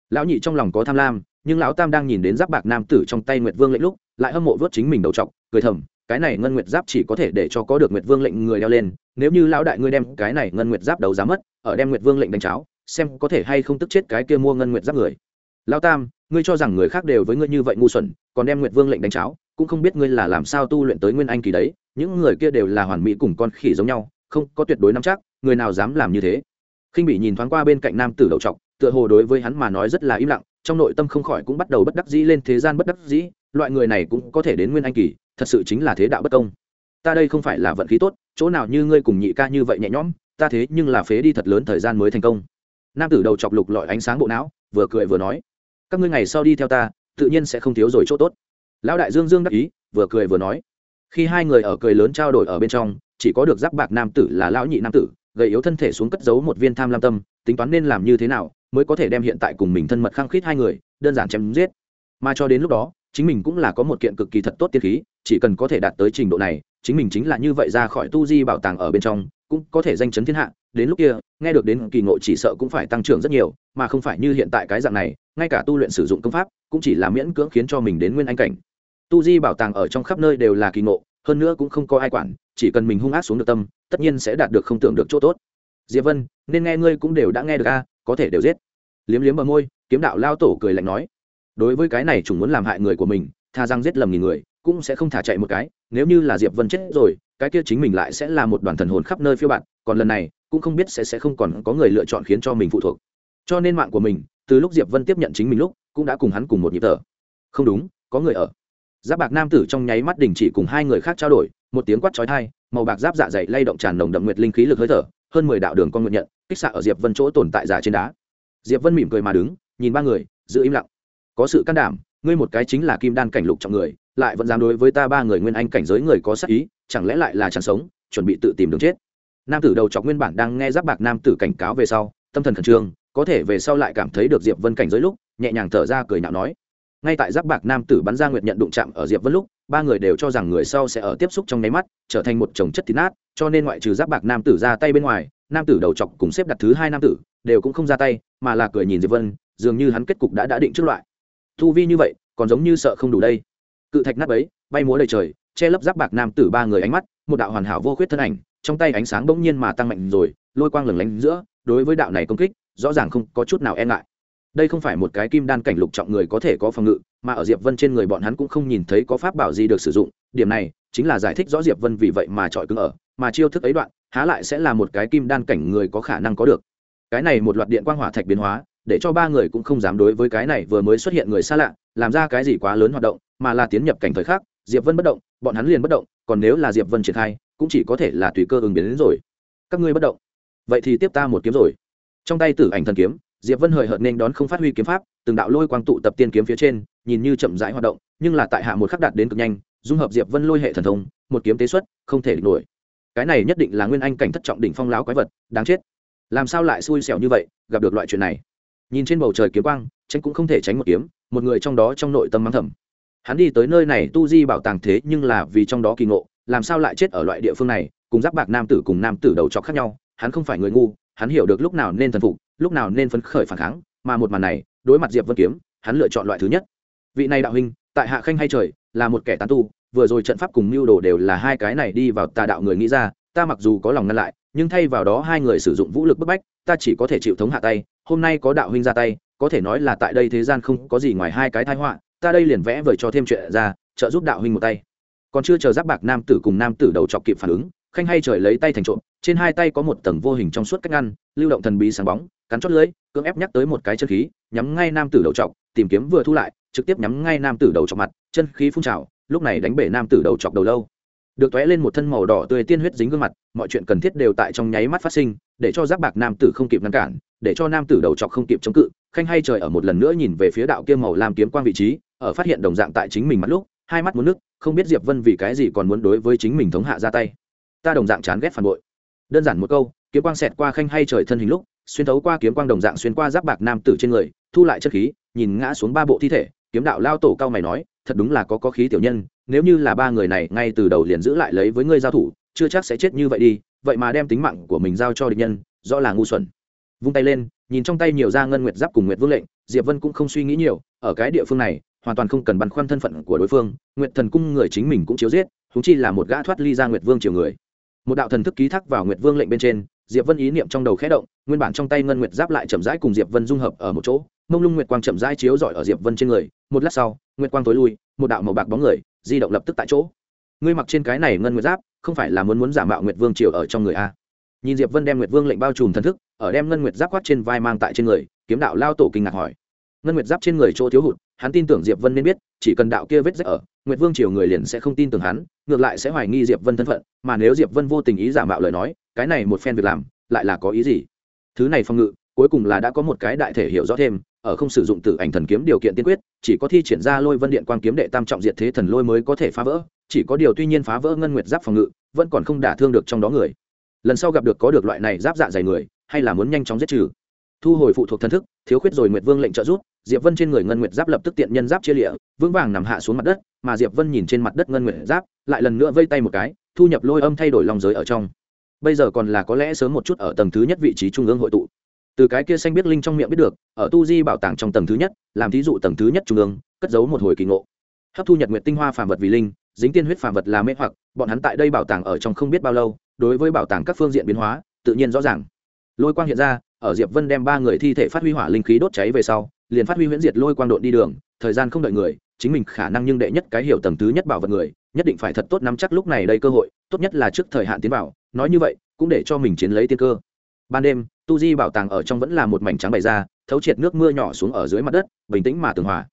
Lão nhị trong lòng có tham lam, nhưng lão tam đang nhìn đến giáp bạc nam tử trong tay nguyệt vương lệnh lúc, lại hâm mộ vớt chính mình đầu t cười thầm, cái này ngân nguyệt giáp chỉ có thể để cho có được nguyệt vương lệnh người đeo lên, nếu như lão đại ngươi đem cái này ngân nguyệt giáp đấu giá mất, ở đem nguyệt vương lệnh đánh cháo, xem có thể hay không tức chết cái kia mua ngân nguyệt giáp người. Lão tam, ngươi cho rằng người khác đều với ngươi như vậy ngu xuẩn, còn đem nguyệt vương lệnh đánh cháo, cũng không biết ngươi là làm sao tu luyện tới nguyên anh kỳ đấy, những người kia đều là hoàn mỹ cùng con khỉ giống nhau, không có tuyệt đối nắm chắc, người nào dám làm như thế? Khinh bị nhìn thoáng qua bên cạnh nam tử đầu trọc, tựa hồ đối với hắn mà nói rất là im lặng, trong nội tâm không khỏi cũng bắt đầu bất đắc dĩ lên thế gian bất đắc dĩ, loại người này cũng có thể đến nguyên anh kỳ, thật sự chính là thế đạo bất công. Ta đây không phải là vận khí tốt, chỗ nào như ngươi cùng nhị ca như vậy nhẹ nhõm, ta thế nhưng là phế đi thật lớn thời gian mới thành công. Nam tử đầu chọc lục lọi ánh sáng bộ não, vừa cười vừa nói, các ngươi ngày sau đi theo ta, tự nhiên sẽ không thiếu rồi chỗ tốt. Lão đại dương dương đắc ý, vừa cười vừa nói, khi hai người ở cười lớn trao đổi ở bên trong, chỉ có được giáp bạc nam tử là lão nhị nam tử gầy yếu thân thể xuống cất giấu một viên tham lam tâm, tính toán nên làm như thế nào mới có thể đem hiện tại cùng mình thân mật khăng khít hai người, đơn giản chém giết. Mà cho đến lúc đó, chính mình cũng là có một kiện cực kỳ thật tốt tiên khí, chỉ cần có thể đạt tới trình độ này, chính mình chính là như vậy ra khỏi tu di bảo tàng ở bên trong, cũng có thể danh chấn thiên hạ. Đến lúc kia, nghe được đến kỳ ngộ chỉ sợ cũng phải tăng trưởng rất nhiều, mà không phải như hiện tại cái dạng này, ngay cả tu luyện sử dụng công pháp cũng chỉ là miễn cưỡng khiến cho mình đến nguyên anh cảnh. Tu di bảo tàng ở trong khắp nơi đều là kỳ ngộ hơn nữa cũng không có ai quản, chỉ cần mình hung ác xuống được tâm, tất nhiên sẽ đạt được không tưởng được chỗ tốt. Diệp vân, nên nghe ngươi cũng đều đã nghe được a, có thể đều giết. Liếm liếm bờ môi, kiếm đạo lao tổ cười lạnh nói. Đối với cái này chúng muốn làm hại người của mình, tha rằng giết lầm nghìn người, cũng sẽ không thả chạy một cái, nếu như là diệp vân chết rồi, cái kia chính mình lại sẽ là một đoàn thần hồn khắp nơi phiêu bạn còn lần này, cũng không biết sẽ sẽ không còn có người lựa chọn khiến cho mình phụ thuộc. Cho nên mạng của mình, từ lúc diệp vân tiếp nhận chính mình lúc, cũng đã cùng hắn cùng một nhịp thở. Không đúng, có người ở giáp bạc nam tử trong nháy mắt đình chỉ cùng hai người khác trao đổi, một tiếng quát chói tai, màu bạc giáp dạ dày lay động tràn nồng đậm nguyệt linh khí lực hơi thở, hơn mười đạo đường con nguyện nhận, kích xạ ở diệp vân chỗ tồn tại giả trên đá. Diệp vân mỉm cười mà đứng, nhìn ba người, giữ im lặng. Có sự can đảm, ngươi một cái chính là kim đan cảnh lục trọng người, lại vẫn dám đối với ta ba người nguyên anh cảnh giới người có sắc ý, chẳng lẽ lại là chẳng sống, chuẩn bị tự tìm đường chết? Nam tử đầu chọc nguyên bản đang nghe giáp bạc nam tử cảnh cáo về sau, tâm thần khẩn trương, có thể về sau lại cảm thấy được diệp vân cảnh giới lúc, nhẹ nhàng thở ra cười nhạo nói ngay tại giáp bạc nam tử bắn ra nguyệt nhận đụng chạm ở diệp vân lúc, ba người đều cho rằng người sau sẽ ở tiếp xúc trong nháy mắt, trở thành một chồng chất thịt nát, cho nên ngoại trừ giáp bạc nam tử ra tay bên ngoài, nam tử đầu chọc cùng xếp đặt thứ hai nam tử, đều cũng không ra tay, mà là cười nhìn diệp vân, dường như hắn kết cục đã đã định trước loại. Thu vi như vậy, còn giống như sợ không đủ đây. Cự thạch nát ấy bay múa đầy trời, che lấp giáp bạc nam tử ba người ánh mắt, một đạo hoàn hảo vô khuyết thân ảnh, trong tay ánh sáng bỗng nhiên mà tăng mạnh rồi, lôi quang lửng lánh giữa, đối với đạo này công kích, rõ ràng không có chút nào e ngại đây không phải một cái kim đan cảnh lục trọng người có thể có phòng ngự, mà ở diệp vân trên người bọn hắn cũng không nhìn thấy có pháp bảo gì được sử dụng, điểm này chính là giải thích rõ diệp vân vì vậy mà trọi cứng ở, mà chiêu thức ấy đoạn, há lại sẽ là một cái kim đan cảnh người có khả năng có được. Cái này một loạt điện quang hỏa thạch biến hóa, để cho ba người cũng không dám đối với cái này vừa mới xuất hiện người xa lạ, làm ra cái gì quá lớn hoạt động, mà là tiến nhập cảnh thời khác diệp vân bất động, bọn hắn liền bất động, còn nếu là diệp vân triển khai, cũng chỉ có thể là tùy cơ ứng biến đến rồi. Các ngươi bất động. Vậy thì tiếp ta một kiếm rồi. Trong tay tử ảnh thần kiếm diệp vân hời hợt nên đón không phát huy kiếm pháp, từng đạo lôi quang tụ tập tiên kiếm phía trên, nhìn như chậm rãi hoạt động, nhưng là tại hạ một khắc đạt đến cực nhanh, dung hợp diệp vân lôi hệ thần thông, một kiếm tế xuất, không thể địch nổi. Cái này nhất định là nguyên anh cảnh thất trọng đỉnh phong láo quái vật, đáng chết. Làm sao lại xui xẻo như vậy, gặp được loại chuyện này? Nhìn trên bầu trời kiếm quang tranh cũng không thể tránh một kiếm, một người trong đó trong nội tâm mắng thầm. Hắn đi tới nơi này tu di bảo tàng thế nhưng là vì trong đó kỳ ngộ, làm sao lại chết ở loại địa phương này, cùng giáp bạc nam tử cùng nam tử đầu chọc khác nhau, hắn không phải người ngu, hắn hiểu được lúc nào nên thần phục lúc nào nên phấn khởi phản kháng, mà một màn này, đối mặt diệp vân kiếm, hắn lựa chọn loại thứ nhất. Vị này đạo huynh, tại hạ khanh hay trời, là một kẻ tán tu, vừa rồi trận pháp cùng mưu đồ đều là hai cái này đi vào tà đạo người nghĩ ra, ta mặc dù có lòng ngăn lại, nhưng thay vào đó hai người sử dụng vũ lực bức bách, ta chỉ có thể chịu thống hạ tay, hôm nay có đạo huynh ra tay, có thể nói là tại đây thế gian không có gì ngoài hai cái thái họa, ta đây liền vẽ vời cho thêm chuyện ra, trợ giúp đạo huynh một tay. Còn chưa chờ giáp bạc nam tử cùng nam tử đầu chọc kịp phản ứng, khanh hay trời lấy tay thành trộm, trên hai tay có một tầng vô hình trong suốt cách ngăn, lưu động thần bí sáng bóng cắn chót lưỡi, cưỡng ép nhắc tới một cái chân khí, nhắm ngay nam tử đầu chọc tìm kiếm vừa thu lại, trực tiếp nhắm ngay nam tử đầu chọc mặt, chân khí phun trào, lúc này đánh bể nam tử đầu chọc đầu lâu. Được tóe lên một thân màu đỏ tươi tiên huyết dính gương mặt, mọi chuyện cần thiết đều tại trong nháy mắt phát sinh, để cho giáp bạc nam tử không kịp ngăn cản, để cho nam tử đầu chọc không kịp chống cự, khanh hay trời ở một lần nữa nhìn về phía đạo kia màu làm kiếm quang vị trí, ở phát hiện đồng dạng tại chính mình mắt lúc, hai mắt muốn nước không biết diệp vân vì cái gì còn muốn đối với chính mình thống hạ ra tay. Ta đồng dạng chán ghét phản bội. Đơn giản một câu, kiếm quang xẹt qua khanh hay trời thân hình lúc xuyên thấu qua kiếm quang đồng dạng xuyên qua giáp bạc nam tử trên người, thu lại chất khí, nhìn ngã xuống ba bộ thi thể, kiếm đạo lao tổ cao mày nói, thật đúng là có có khí tiểu nhân, nếu như là ba người này ngay từ đầu liền giữ lại lấy với ngươi giao thủ, chưa chắc sẽ chết như vậy đi, vậy mà đem tính mạng của mình giao cho địch nhân, rõ là ngu xuẩn. Vung tay lên, nhìn trong tay nhiều ra ngân nguyệt giáp cùng nguyệt vương lệnh, diệp vân cũng không suy nghĩ nhiều, ở cái địa phương này, hoàn toàn không cần băn khoăn thân phận của đối phương, nguyệt thần cung người chính mình cũng chiếu giết thúng chi là một gã thoát ly ra nguyệt vương triều người. Một đạo thần thức ký thác vào nguyệt vương lệnh bên trên diệp vân ý niệm trong đầu khẽ động, nguyên bản trong tay ngân nguyệt giáp lại chậm rãi cùng diệp vân dung hợp ở một chỗ, mông lung nguyệt quang chậm rãi chiếu rọi ở diệp vân trên người, một lát sau, nguyệt quang tối lui, một đạo màu bạc bóng người, di động lập tức tại chỗ. Ngươi mặc trên cái này ngân nguyệt giáp, không phải là muốn muốn giả mạo nguyệt vương triều ở trong người a? Nhìn diệp vân đem nguyệt vương lệnh bao trùm thần thức, ở đem ngân nguyệt giáp quát trên vai mang tại trên người, kiếm đạo lao tổ kinh ngạc hỏi. Ngân nguyệt giáp trên người chỗ thiếu hụt, hắn tin tưởng diệp vân nên biết, chỉ cần đạo kia vết rách ở, nguyệt vương triều người liền sẽ không tin tưởng hắn, ngược lại sẽ hoài nghi diệp vân thân phận, mà nếu diệp vân vô tình ý giả mạo lời nói cái này một phen việc làm lại là có ý gì? Thứ này phòng ngự cuối cùng là đã có một cái đại thể hiểu rõ thêm ở không sử dụng tử ảnh thần kiếm điều kiện tiên quyết chỉ có thi triển ra lôi vân điện quang kiếm đệ tam trọng diệt thế thần lôi mới có thể phá vỡ chỉ có điều tuy nhiên phá vỡ ngân nguyệt giáp phòng ngự vẫn còn không đả thương được trong đó người. Lần sau gặp được có được loại này giáp dạ dày người hay là muốn nhanh chóng giết trừ. Thu hồi phụ thuộc thần thức thiếu khuyết rồi nguyệt vương lệnh trợ giúp, diệp vân trên người ngân nguyệt giáp lập tức tiện nhân giáp chia lịa vững vàng nằm hạ xuống mặt đất mà diệp vân nhìn trên mặt đất ngân nguyệt giáp lại lần nữa vây tay một cái thu nhập lôi âm thay đổi lòng giới ở trong bây giờ còn là có lẽ sớm một chút ở tầng thứ nhất vị trí trung ương hội tụ. Từ cái kia xanh biết linh trong miệng biết được, ở tu di bảo tàng trong tầng thứ nhất, làm thí dụ tầng thứ nhất trung ương, cất giấu một hồi kỳ ngộ. Hấp thu nhật nguyện tinh hoa phàm vật vì linh, dính tiên huyết phàm vật là mê hoặc, bọn hắn tại đây bảo tàng ở trong không biết bao lâu, đối với bảo tàng các phương diện biến hóa, tự nhiên rõ ràng. Lôi quang hiện ra, ở diệp vân đem ba người thi thể phát huy hỏa linh khí đốt cháy về sau, liền phát huy huyễn diệt lôi quang độn đi đường, thời gian không đợi người, chính mình khả năng nhưng đệ nhất cái hiểu tầng thứ nhất bảo vật người, nhất định phải thật tốt nắm chắc lúc này đây cơ hội, tốt nhất là trước thời hạn tiến vào nói như vậy, cũng để cho mình chiến lấy tiên cơ. Ban đêm, tu di bảo tàng ở trong vẫn là một mảnh trắng bày ra, thấu triệt nước mưa nhỏ xuống ở dưới mặt đất, bình tĩnh mà tường hòa.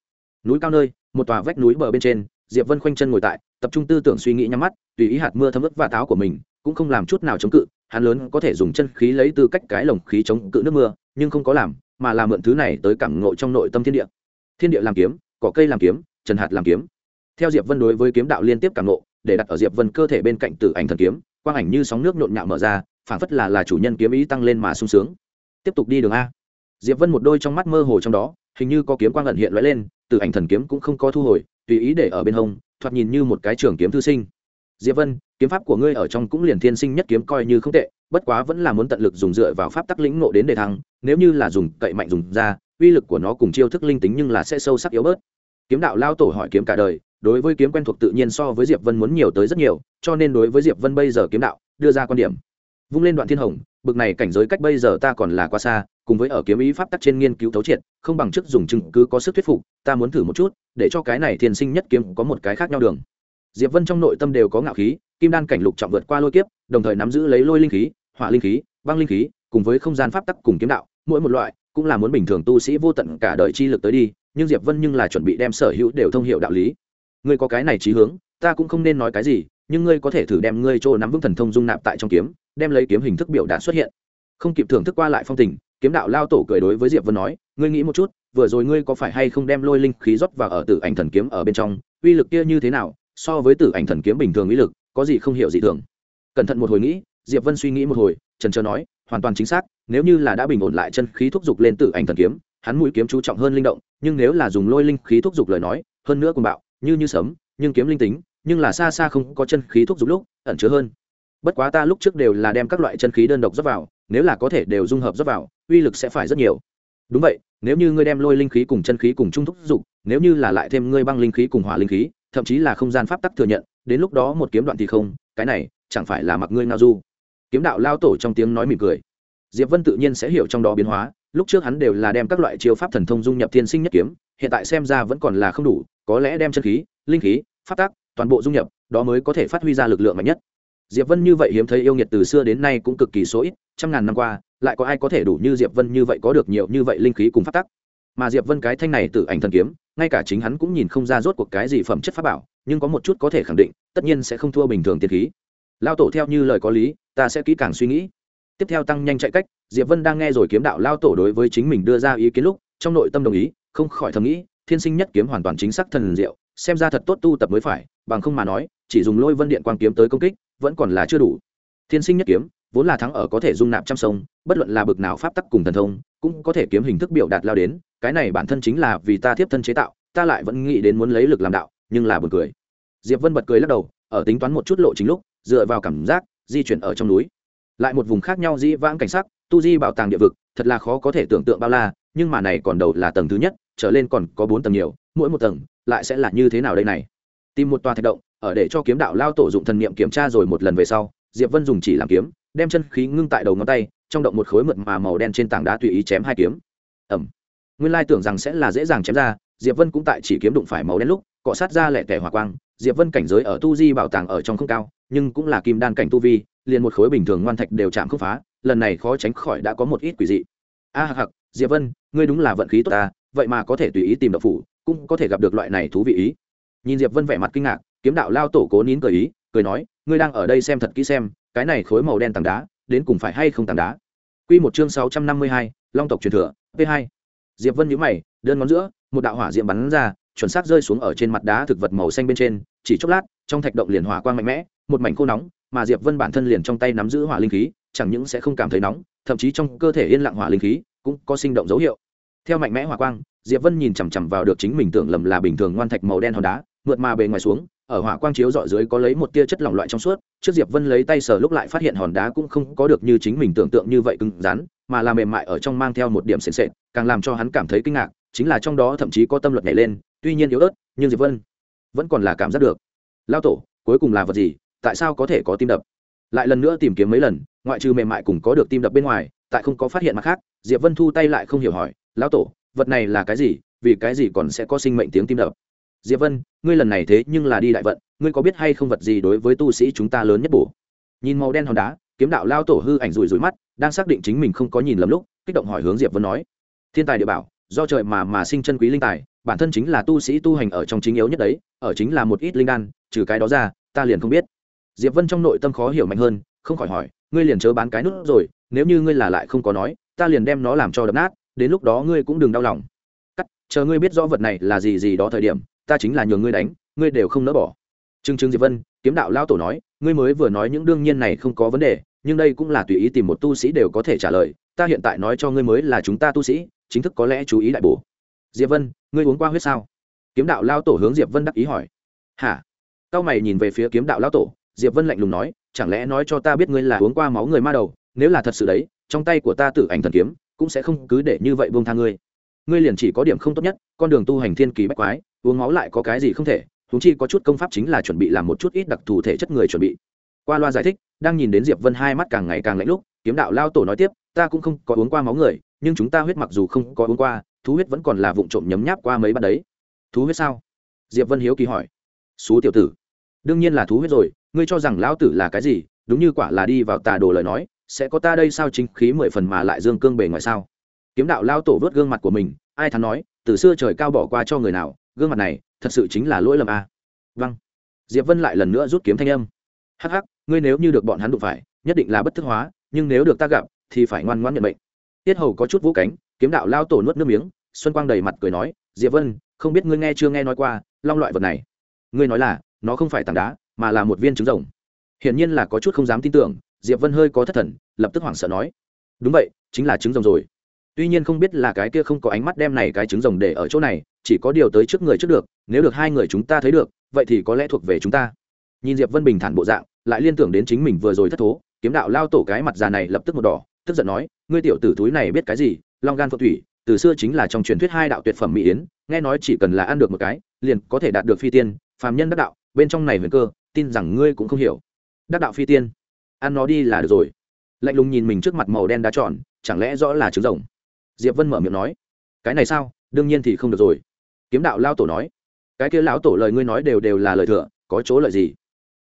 Núi cao nơi, một tòa vách núi bờ bên trên, diệp vân khoanh chân ngồi tại, tập trung tư tưởng suy nghĩ nhắm mắt, tùy ý hạt mưa thấm ướt và táo của mình, cũng không làm chút nào chống cự, hắn lớn có thể dùng chân khí lấy tư cách cái lồng khí chống cự nước mưa, nhưng không có làm, mà làm mượn thứ này tới cảm ngộ trong nội tâm thiên địa. Thiên địa làm kiếm, cỏ cây làm kiếm, trần hạt làm kiếm. Theo diệp vân đối với kiếm đạo liên tiếp cảm ngộ, để đặt ở diệp vân cơ thể bên cạnh tử ảnh thần kiếm quang ảnh như sóng nước nhộn nhạo mở ra phản phất là là chủ nhân kiếm ý tăng lên mà sung sướng. Tiếp tục đi đường a. Diệp vân một đôi trong mắt mơ hồ trong đó, hình như có kiếm quang ẩn hiện lóe lên, từ ảnh thần kiếm cũng không có thu hồi, tùy ý để ở bên hông, thoạt nhìn như một cái trường kiếm thư sinh. Diệp vân, kiếm pháp của ngươi ở trong cũng liền thiên sinh nhất kiếm coi như không tệ, bất quá vẫn là muốn tận lực dùng dựa vào pháp tắc lĩnh ngộ đến để thăng, nếu như là dùng cậy mạnh dùng ra, uy lực của nó cùng chiêu thức linh tính nhưng là sẽ sâu sắc yếu bớt. Kiếm đạo lao tổ hỏi kiếm cả đời đối với kiếm quen thuộc tự nhiên so với diệp vân muốn nhiều tới rất nhiều, cho nên đối với diệp vân bây giờ kiếm đạo, đưa ra quan điểm. Vung lên đoạn thiên hồng, bực này cảnh giới cách bây giờ ta còn là quá xa, cùng với ở kiếm ý pháp tắc trên nghiên cứu thấu triệt, không bằng chức dùng chứng cứ có sức thuyết phục, ta muốn thử một chút, để cho cái này thiên sinh nhất kiếm có một cái khác nhau đường. Diệp vân trong nội tâm đều có ngạo khí, kim đan cảnh lục trọng vượt qua lôi kiếp, đồng thời nắm giữ lấy lôi linh khí, hỏa linh khí, băng linh khí, cùng với không gian pháp tắc cùng kiếm đạo, mỗi một loại cũng là muốn bình thường tu sĩ vô tận cả đời chi lực tới đi, nhưng diệp vân nhưng là chuẩn bị đem sở hữu đều thông hiệu đạo lý ngươi có cái này trí hướng, ta cũng không nên nói cái gì, nhưng ngươi có thể thử đem ngươi chỗ nắm vững thần thông dung nạp tại trong kiếm, đem lấy kiếm hình thức biểu đạt xuất hiện. Không kịp thưởng thức qua lại phong tình, kiếm đạo lao tổ cười đối với diệp vân nói, ngươi nghĩ một chút, vừa rồi ngươi có phải hay không đem lôi linh khí rót vào ở tử ảnh thần kiếm ở bên trong, uy lực kia như thế nào, so với tử ảnh thần kiếm bình thường uy lực, có gì không hiểu gì thường. Cẩn thận một hồi nghĩ, diệp vân suy nghĩ một hồi, trần trờ nói, hoàn toàn chính xác, nếu như là đã bình ổn lại chân khí thúc giục lên tử ảnh thần kiếm, hắn mũi kiếm chú trọng hơn linh động, nhưng nếu là dùng lôi linh khí thúc giục lời nói, hơn nữa cùng bạo như như sấm, nhưng kiếm linh tính, nhưng là xa xa không có chân khí thuốc giục lúc, ẩn chứa hơn. Bất quá ta lúc trước đều là đem các loại chân khí đơn độc dốc vào, nếu là có thể đều dung hợp dốc vào, uy lực sẽ phải rất nhiều. Đúng vậy, nếu như ngươi đem lôi linh khí cùng chân khí cùng trung thúc dục nếu như là lại thêm ngươi băng linh khí cùng hỏa linh khí, thậm chí là không gian pháp tắc thừa nhận, đến lúc đó một kiếm đoạn thì không, cái này chẳng phải là mặc ngươi ngao du. Kiếm đạo lao tổ trong tiếng nói mỉm cười. Diệp vân tự nhiên sẽ hiểu trong đó biến hóa, lúc trước hắn đều là đem các loại chiêu pháp thần thông dung nhập thiên sinh nhất kiếm, hiện tại xem ra vẫn còn là không đủ có lẽ đem chân khí, linh khí, pháp tắc, toàn bộ dung nhập, đó mới có thể phát huy ra lực lượng mạnh nhất. Diệp vân như vậy hiếm thấy yêu nghiệt từ xưa đến nay cũng cực kỳ số ít, trăm ngàn năm qua, lại có ai có thể đủ như diệp vân như vậy có được nhiều như vậy linh khí cùng pháp tắc? Mà diệp vân cái thanh này tự ảnh thần kiếm, ngay cả chính hắn cũng nhìn không ra rốt cuộc cái gì phẩm chất pháp bảo, nhưng có một chút có thể khẳng định, tất nhiên sẽ không thua bình thường tiên khí. Lao tổ theo như lời có lý, ta sẽ kỹ càng suy nghĩ. Tiếp theo tăng nhanh chạy cách, diệp vân đang nghe rồi kiếm đạo lao tổ đối với chính mình đưa ra ý kiến lúc, trong nội tâm đồng ý, không khỏi thầm nghĩ thiên sinh nhất kiếm hoàn toàn chính xác thần diệu, xem ra thật tốt tu tập mới phải, bằng không mà nói, chỉ dùng lôi vân điện quang kiếm tới công kích, vẫn còn là chưa đủ. Thiên sinh nhất kiếm, vốn là thắng ở có thể dung nạp trăm sông, bất luận là bực nào pháp tắc cùng thần thông, cũng có thể kiếm hình thức biểu đạt lao đến, cái này bản thân chính là vì ta tiếp thân chế tạo, ta lại vẫn nghĩ đến muốn lấy lực làm đạo, nhưng là buồn cười. Diệp vân bật cười lắc đầu, ở tính toán một chút lộ chính lúc, dựa vào cảm giác, di chuyển ở trong núi. Lại một vùng khác nhau dĩ vãng cảnh sắc, tu di bảo tàng địa vực, thật là khó có thể tưởng tượng bao la, nhưng mà này còn đầu là tầng thứ nhất trở lên còn có bốn tầng nhiều mỗi một tầng lại sẽ là như thế nào đây này? Tìm một tòa thạch động ở để cho kiếm đạo lao tổ dụng thần niệm kiểm tra rồi một lần về sau diệp vân dùng chỉ làm kiếm đem chân khí ngưng tại đầu ngón tay trong động một khối mượt mà màu đen trên tảng đá tùy ý chém hai kiếm. Ẩm nguyên lai tưởng rằng sẽ là dễ dàng chém ra diệp vân cũng tại chỉ kiếm đụng phải màu đen lúc cọ sát ra lẻ tẻ hỏa quang diệp vân cảnh giới ở tu di bảo tàng ở trong không cao nhưng cũng là kim đan cảnh tu vi liền một khối bình thường ngoan thạch đều chạm không phá lần này khó tránh khỏi đã có một ít quỷ dị. A à, hạc diệp vân ngươi đúng là vận khí tốt ta vậy mà có thể tùy ý tìm độc phủ cũng có thể gặp được loại này thú vị ý. Nhìn diệp vân vẻ mặt kinh ngạc kiếm đạo lao tổ cố nín cười ý cười nói ngươi đang ở đây xem thật kỹ xem cái này khối màu đen tảng đá đến cùng phải hay không tảng đá? Quy một chương sáu trăm năm mươi hai, long tộc truyền thừa p hai. Diệp vân nhíu mày đơn ngón giữa một đạo hỏa diệm bắn ra chuẩn xác rơi xuống ở trên mặt đá thực vật màu xanh bên trên chỉ chốc lát trong thạch động liền hỏa quang mạnh mẽ một mảnh khô nóng mà diệp vân bản thân liền trong tay nắm giữ hỏa linh khí chẳng những sẽ không cảm thấy nóng thậm chí trong cơ thể yên lặng hỏa linh khí cũng có sinh động dấu hiệu theo mạnh mẽ hỏa quang, diệp vân nhìn chằm chằm vào được chính mình tưởng lầm là bình thường ngoan thạch màu đen hòn đá, mượt mà bề ngoài xuống, ở hỏa quang chiếu dọi dưới có lấy một tia chất lỏng loại trong suốt, trước diệp vân lấy tay sờ lúc lại phát hiện hòn đá cũng không có được như chính mình tưởng tượng như vậy cứng rắn, mà là mềm mại ở trong mang theo một điểm sền sệt, càng làm cho hắn cảm thấy kinh ngạc, chính là trong đó thậm chí có tâm luật nhảy lên, tuy nhiên yếu ớt, nhưng diệp vân vẫn còn là cảm giác được. Lao tổ, cuối cùng là vật gì, tại sao có thể có tim đập? Lại lần nữa tìm kiếm mấy lần, ngoại trừ mềm mại cùng có được tim đập bên ngoài, tại không có phát hiện mặt khác, diệp vân thu tay lại không hiểu hỏi lão tổ, vật này là cái gì? Vì cái gì còn sẽ có sinh mệnh tiếng tim đập? Diệp vân, ngươi lần này thế nhưng là đi đại vận, ngươi có biết hay không vật gì đối với tu sĩ chúng ta lớn nhất bổ? Nhìn màu đen hòn đá, kiếm đạo lao tổ hư ảnh rủi rủi mắt, đang xác định chính mình không có nhìn lầm lúc, kích động hỏi hướng diệp vân nói, thiên tài địa bảo, do trời mà mà sinh chân quý linh tài, bản thân chính là tu sĩ tu hành ở trong chính yếu nhất đấy, ở chính là một ít linh đan, trừ cái đó ra, ta liền không biết. Diệp vân trong nội tâm khó hiểu mạnh hơn, không khỏi hỏi, ngươi liền chớ bán cái nút rồi, nếu như ngươi là lại không có nói, ta liền đem nó làm cho đập nát đến lúc đó ngươi cũng đừng đau lòng. Cắt, chờ ngươi biết rõ vật này là gì gì đó thời điểm, ta chính là nhường ngươi đánh, ngươi đều không nỡ bỏ. Trương Trương diệp vân, kiếm đạo lao tổ nói, ngươi mới vừa nói những đương nhiên này không có vấn đề, nhưng đây cũng là tùy ý tìm một tu sĩ đều có thể trả lời, ta hiện tại nói cho ngươi mới là chúng ta tu sĩ, chính thức có lẽ chú ý đại bổ. Diệp vân, ngươi uống qua huyết sao? Kiếm đạo lao tổ hướng diệp vân đắc ý hỏi. Hả? Cao mày nhìn về phía kiếm đạo lao tổ, diệp vân lạnh lùng nói, chẳng lẽ nói cho ta biết ngươi là uống qua máu người ma đầu, nếu là thật sự đấy, trong tay của ta tử ảnh thần kiếm cũng sẽ không cứ để như vậy buông tha ngươi. Ngươi liền chỉ có điểm không tốt nhất, con đường tu hành thiên kỳ bách quái, uống máu lại có cái gì không thể chúng chi có chút công pháp chính là chuẩn bị làm một chút ít đặc thù thể chất người chuẩn bị. Qua loa giải thích, đang nhìn đến diệp vân hai mắt càng ngày càng lạnh lúc, kiếm đạo lao tổ nói tiếp, ta cũng không có uống qua máu người, nhưng chúng ta huyết mặc dù không có uống qua, thú huyết vẫn còn là vụng trộm nhấm nháp qua mấy bát đấy. Thú huyết sao? Diệp vân hiếu kỳ hỏi. Xú tiểu tử, đương nhiên là thú huyết rồi, ngươi cho rằng lão tử là cái gì? Đúng như quả là đi vào tà đồ lời nói sẽ có ta đây sao chính khí mười phần mà lại dương cương bề ngoài sao? Kiếm đạo lao tổ vớt gương mặt của mình, ai thắn nói, từ xưa trời cao bỏ qua cho người nào, gương mặt này, thật sự chính là lỗi lầm a. À. vâng. Diệp vân lại lần nữa rút kiếm thanh âm. Hắc hắc, ngươi nếu như được bọn hắn đụng phải, nhất định là bất thức hóa, nhưng nếu được ta gặp, thì phải ngoan ngoãn nhận mệnh. Tiết hầu có chút vũ cánh, kiếm đạo lao tổ nuốt nước miếng, xuân quang đầy mặt cười nói, diệp vân, không biết ngươi nghe chưa nghe nói qua, long loại vật này. Ngươi nói là, nó không phải tảng đá, mà là một viên trứng rồng. Hiển nhiên là có chút không dám tin tưởng diệp vân hơi có thất thần, lập tức hoảng sợ nói, đúng vậy, chính là trứng rồng rồi. Tuy nhiên không biết là cái kia không có ánh mắt đem này cái trứng rồng để ở chỗ này, chỉ có điều tới trước người trước được, nếu được hai người chúng ta thấy được, vậy thì có lẽ thuộc về chúng ta. Nhìn diệp vân bình thản bộ dạng, lại liên tưởng đến chính mình vừa rồi thất thố, kiếm đạo lao tổ cái mặt già này lập tức một đỏ, tức giận nói, ngươi tiểu tử túi này biết cái gì? Long gan phượng thủy, từ xưa chính là trong truyền thuyết hai đạo tuyệt phẩm mỹ yến, nghe nói chỉ cần là ăn được một cái, liền có thể đạt được phi tiên, phàm nhân đắc đạo, bên trong này huyền cơ, tin rằng ngươi cũng không hiểu. Đắc đạo phi tiên ăn nó đi là được rồi. Lạnh lùng nhìn mình trước mặt màu đen đá tròn, chẳng lẽ rõ là trứng rồng? Diệp vân mở miệng nói, cái này sao? Đương nhiên thì không được rồi. Kiếm đạo lao tổ nói, cái kia lão tổ lời ngươi nói đều đều là lời thừa, có chỗ lợi gì?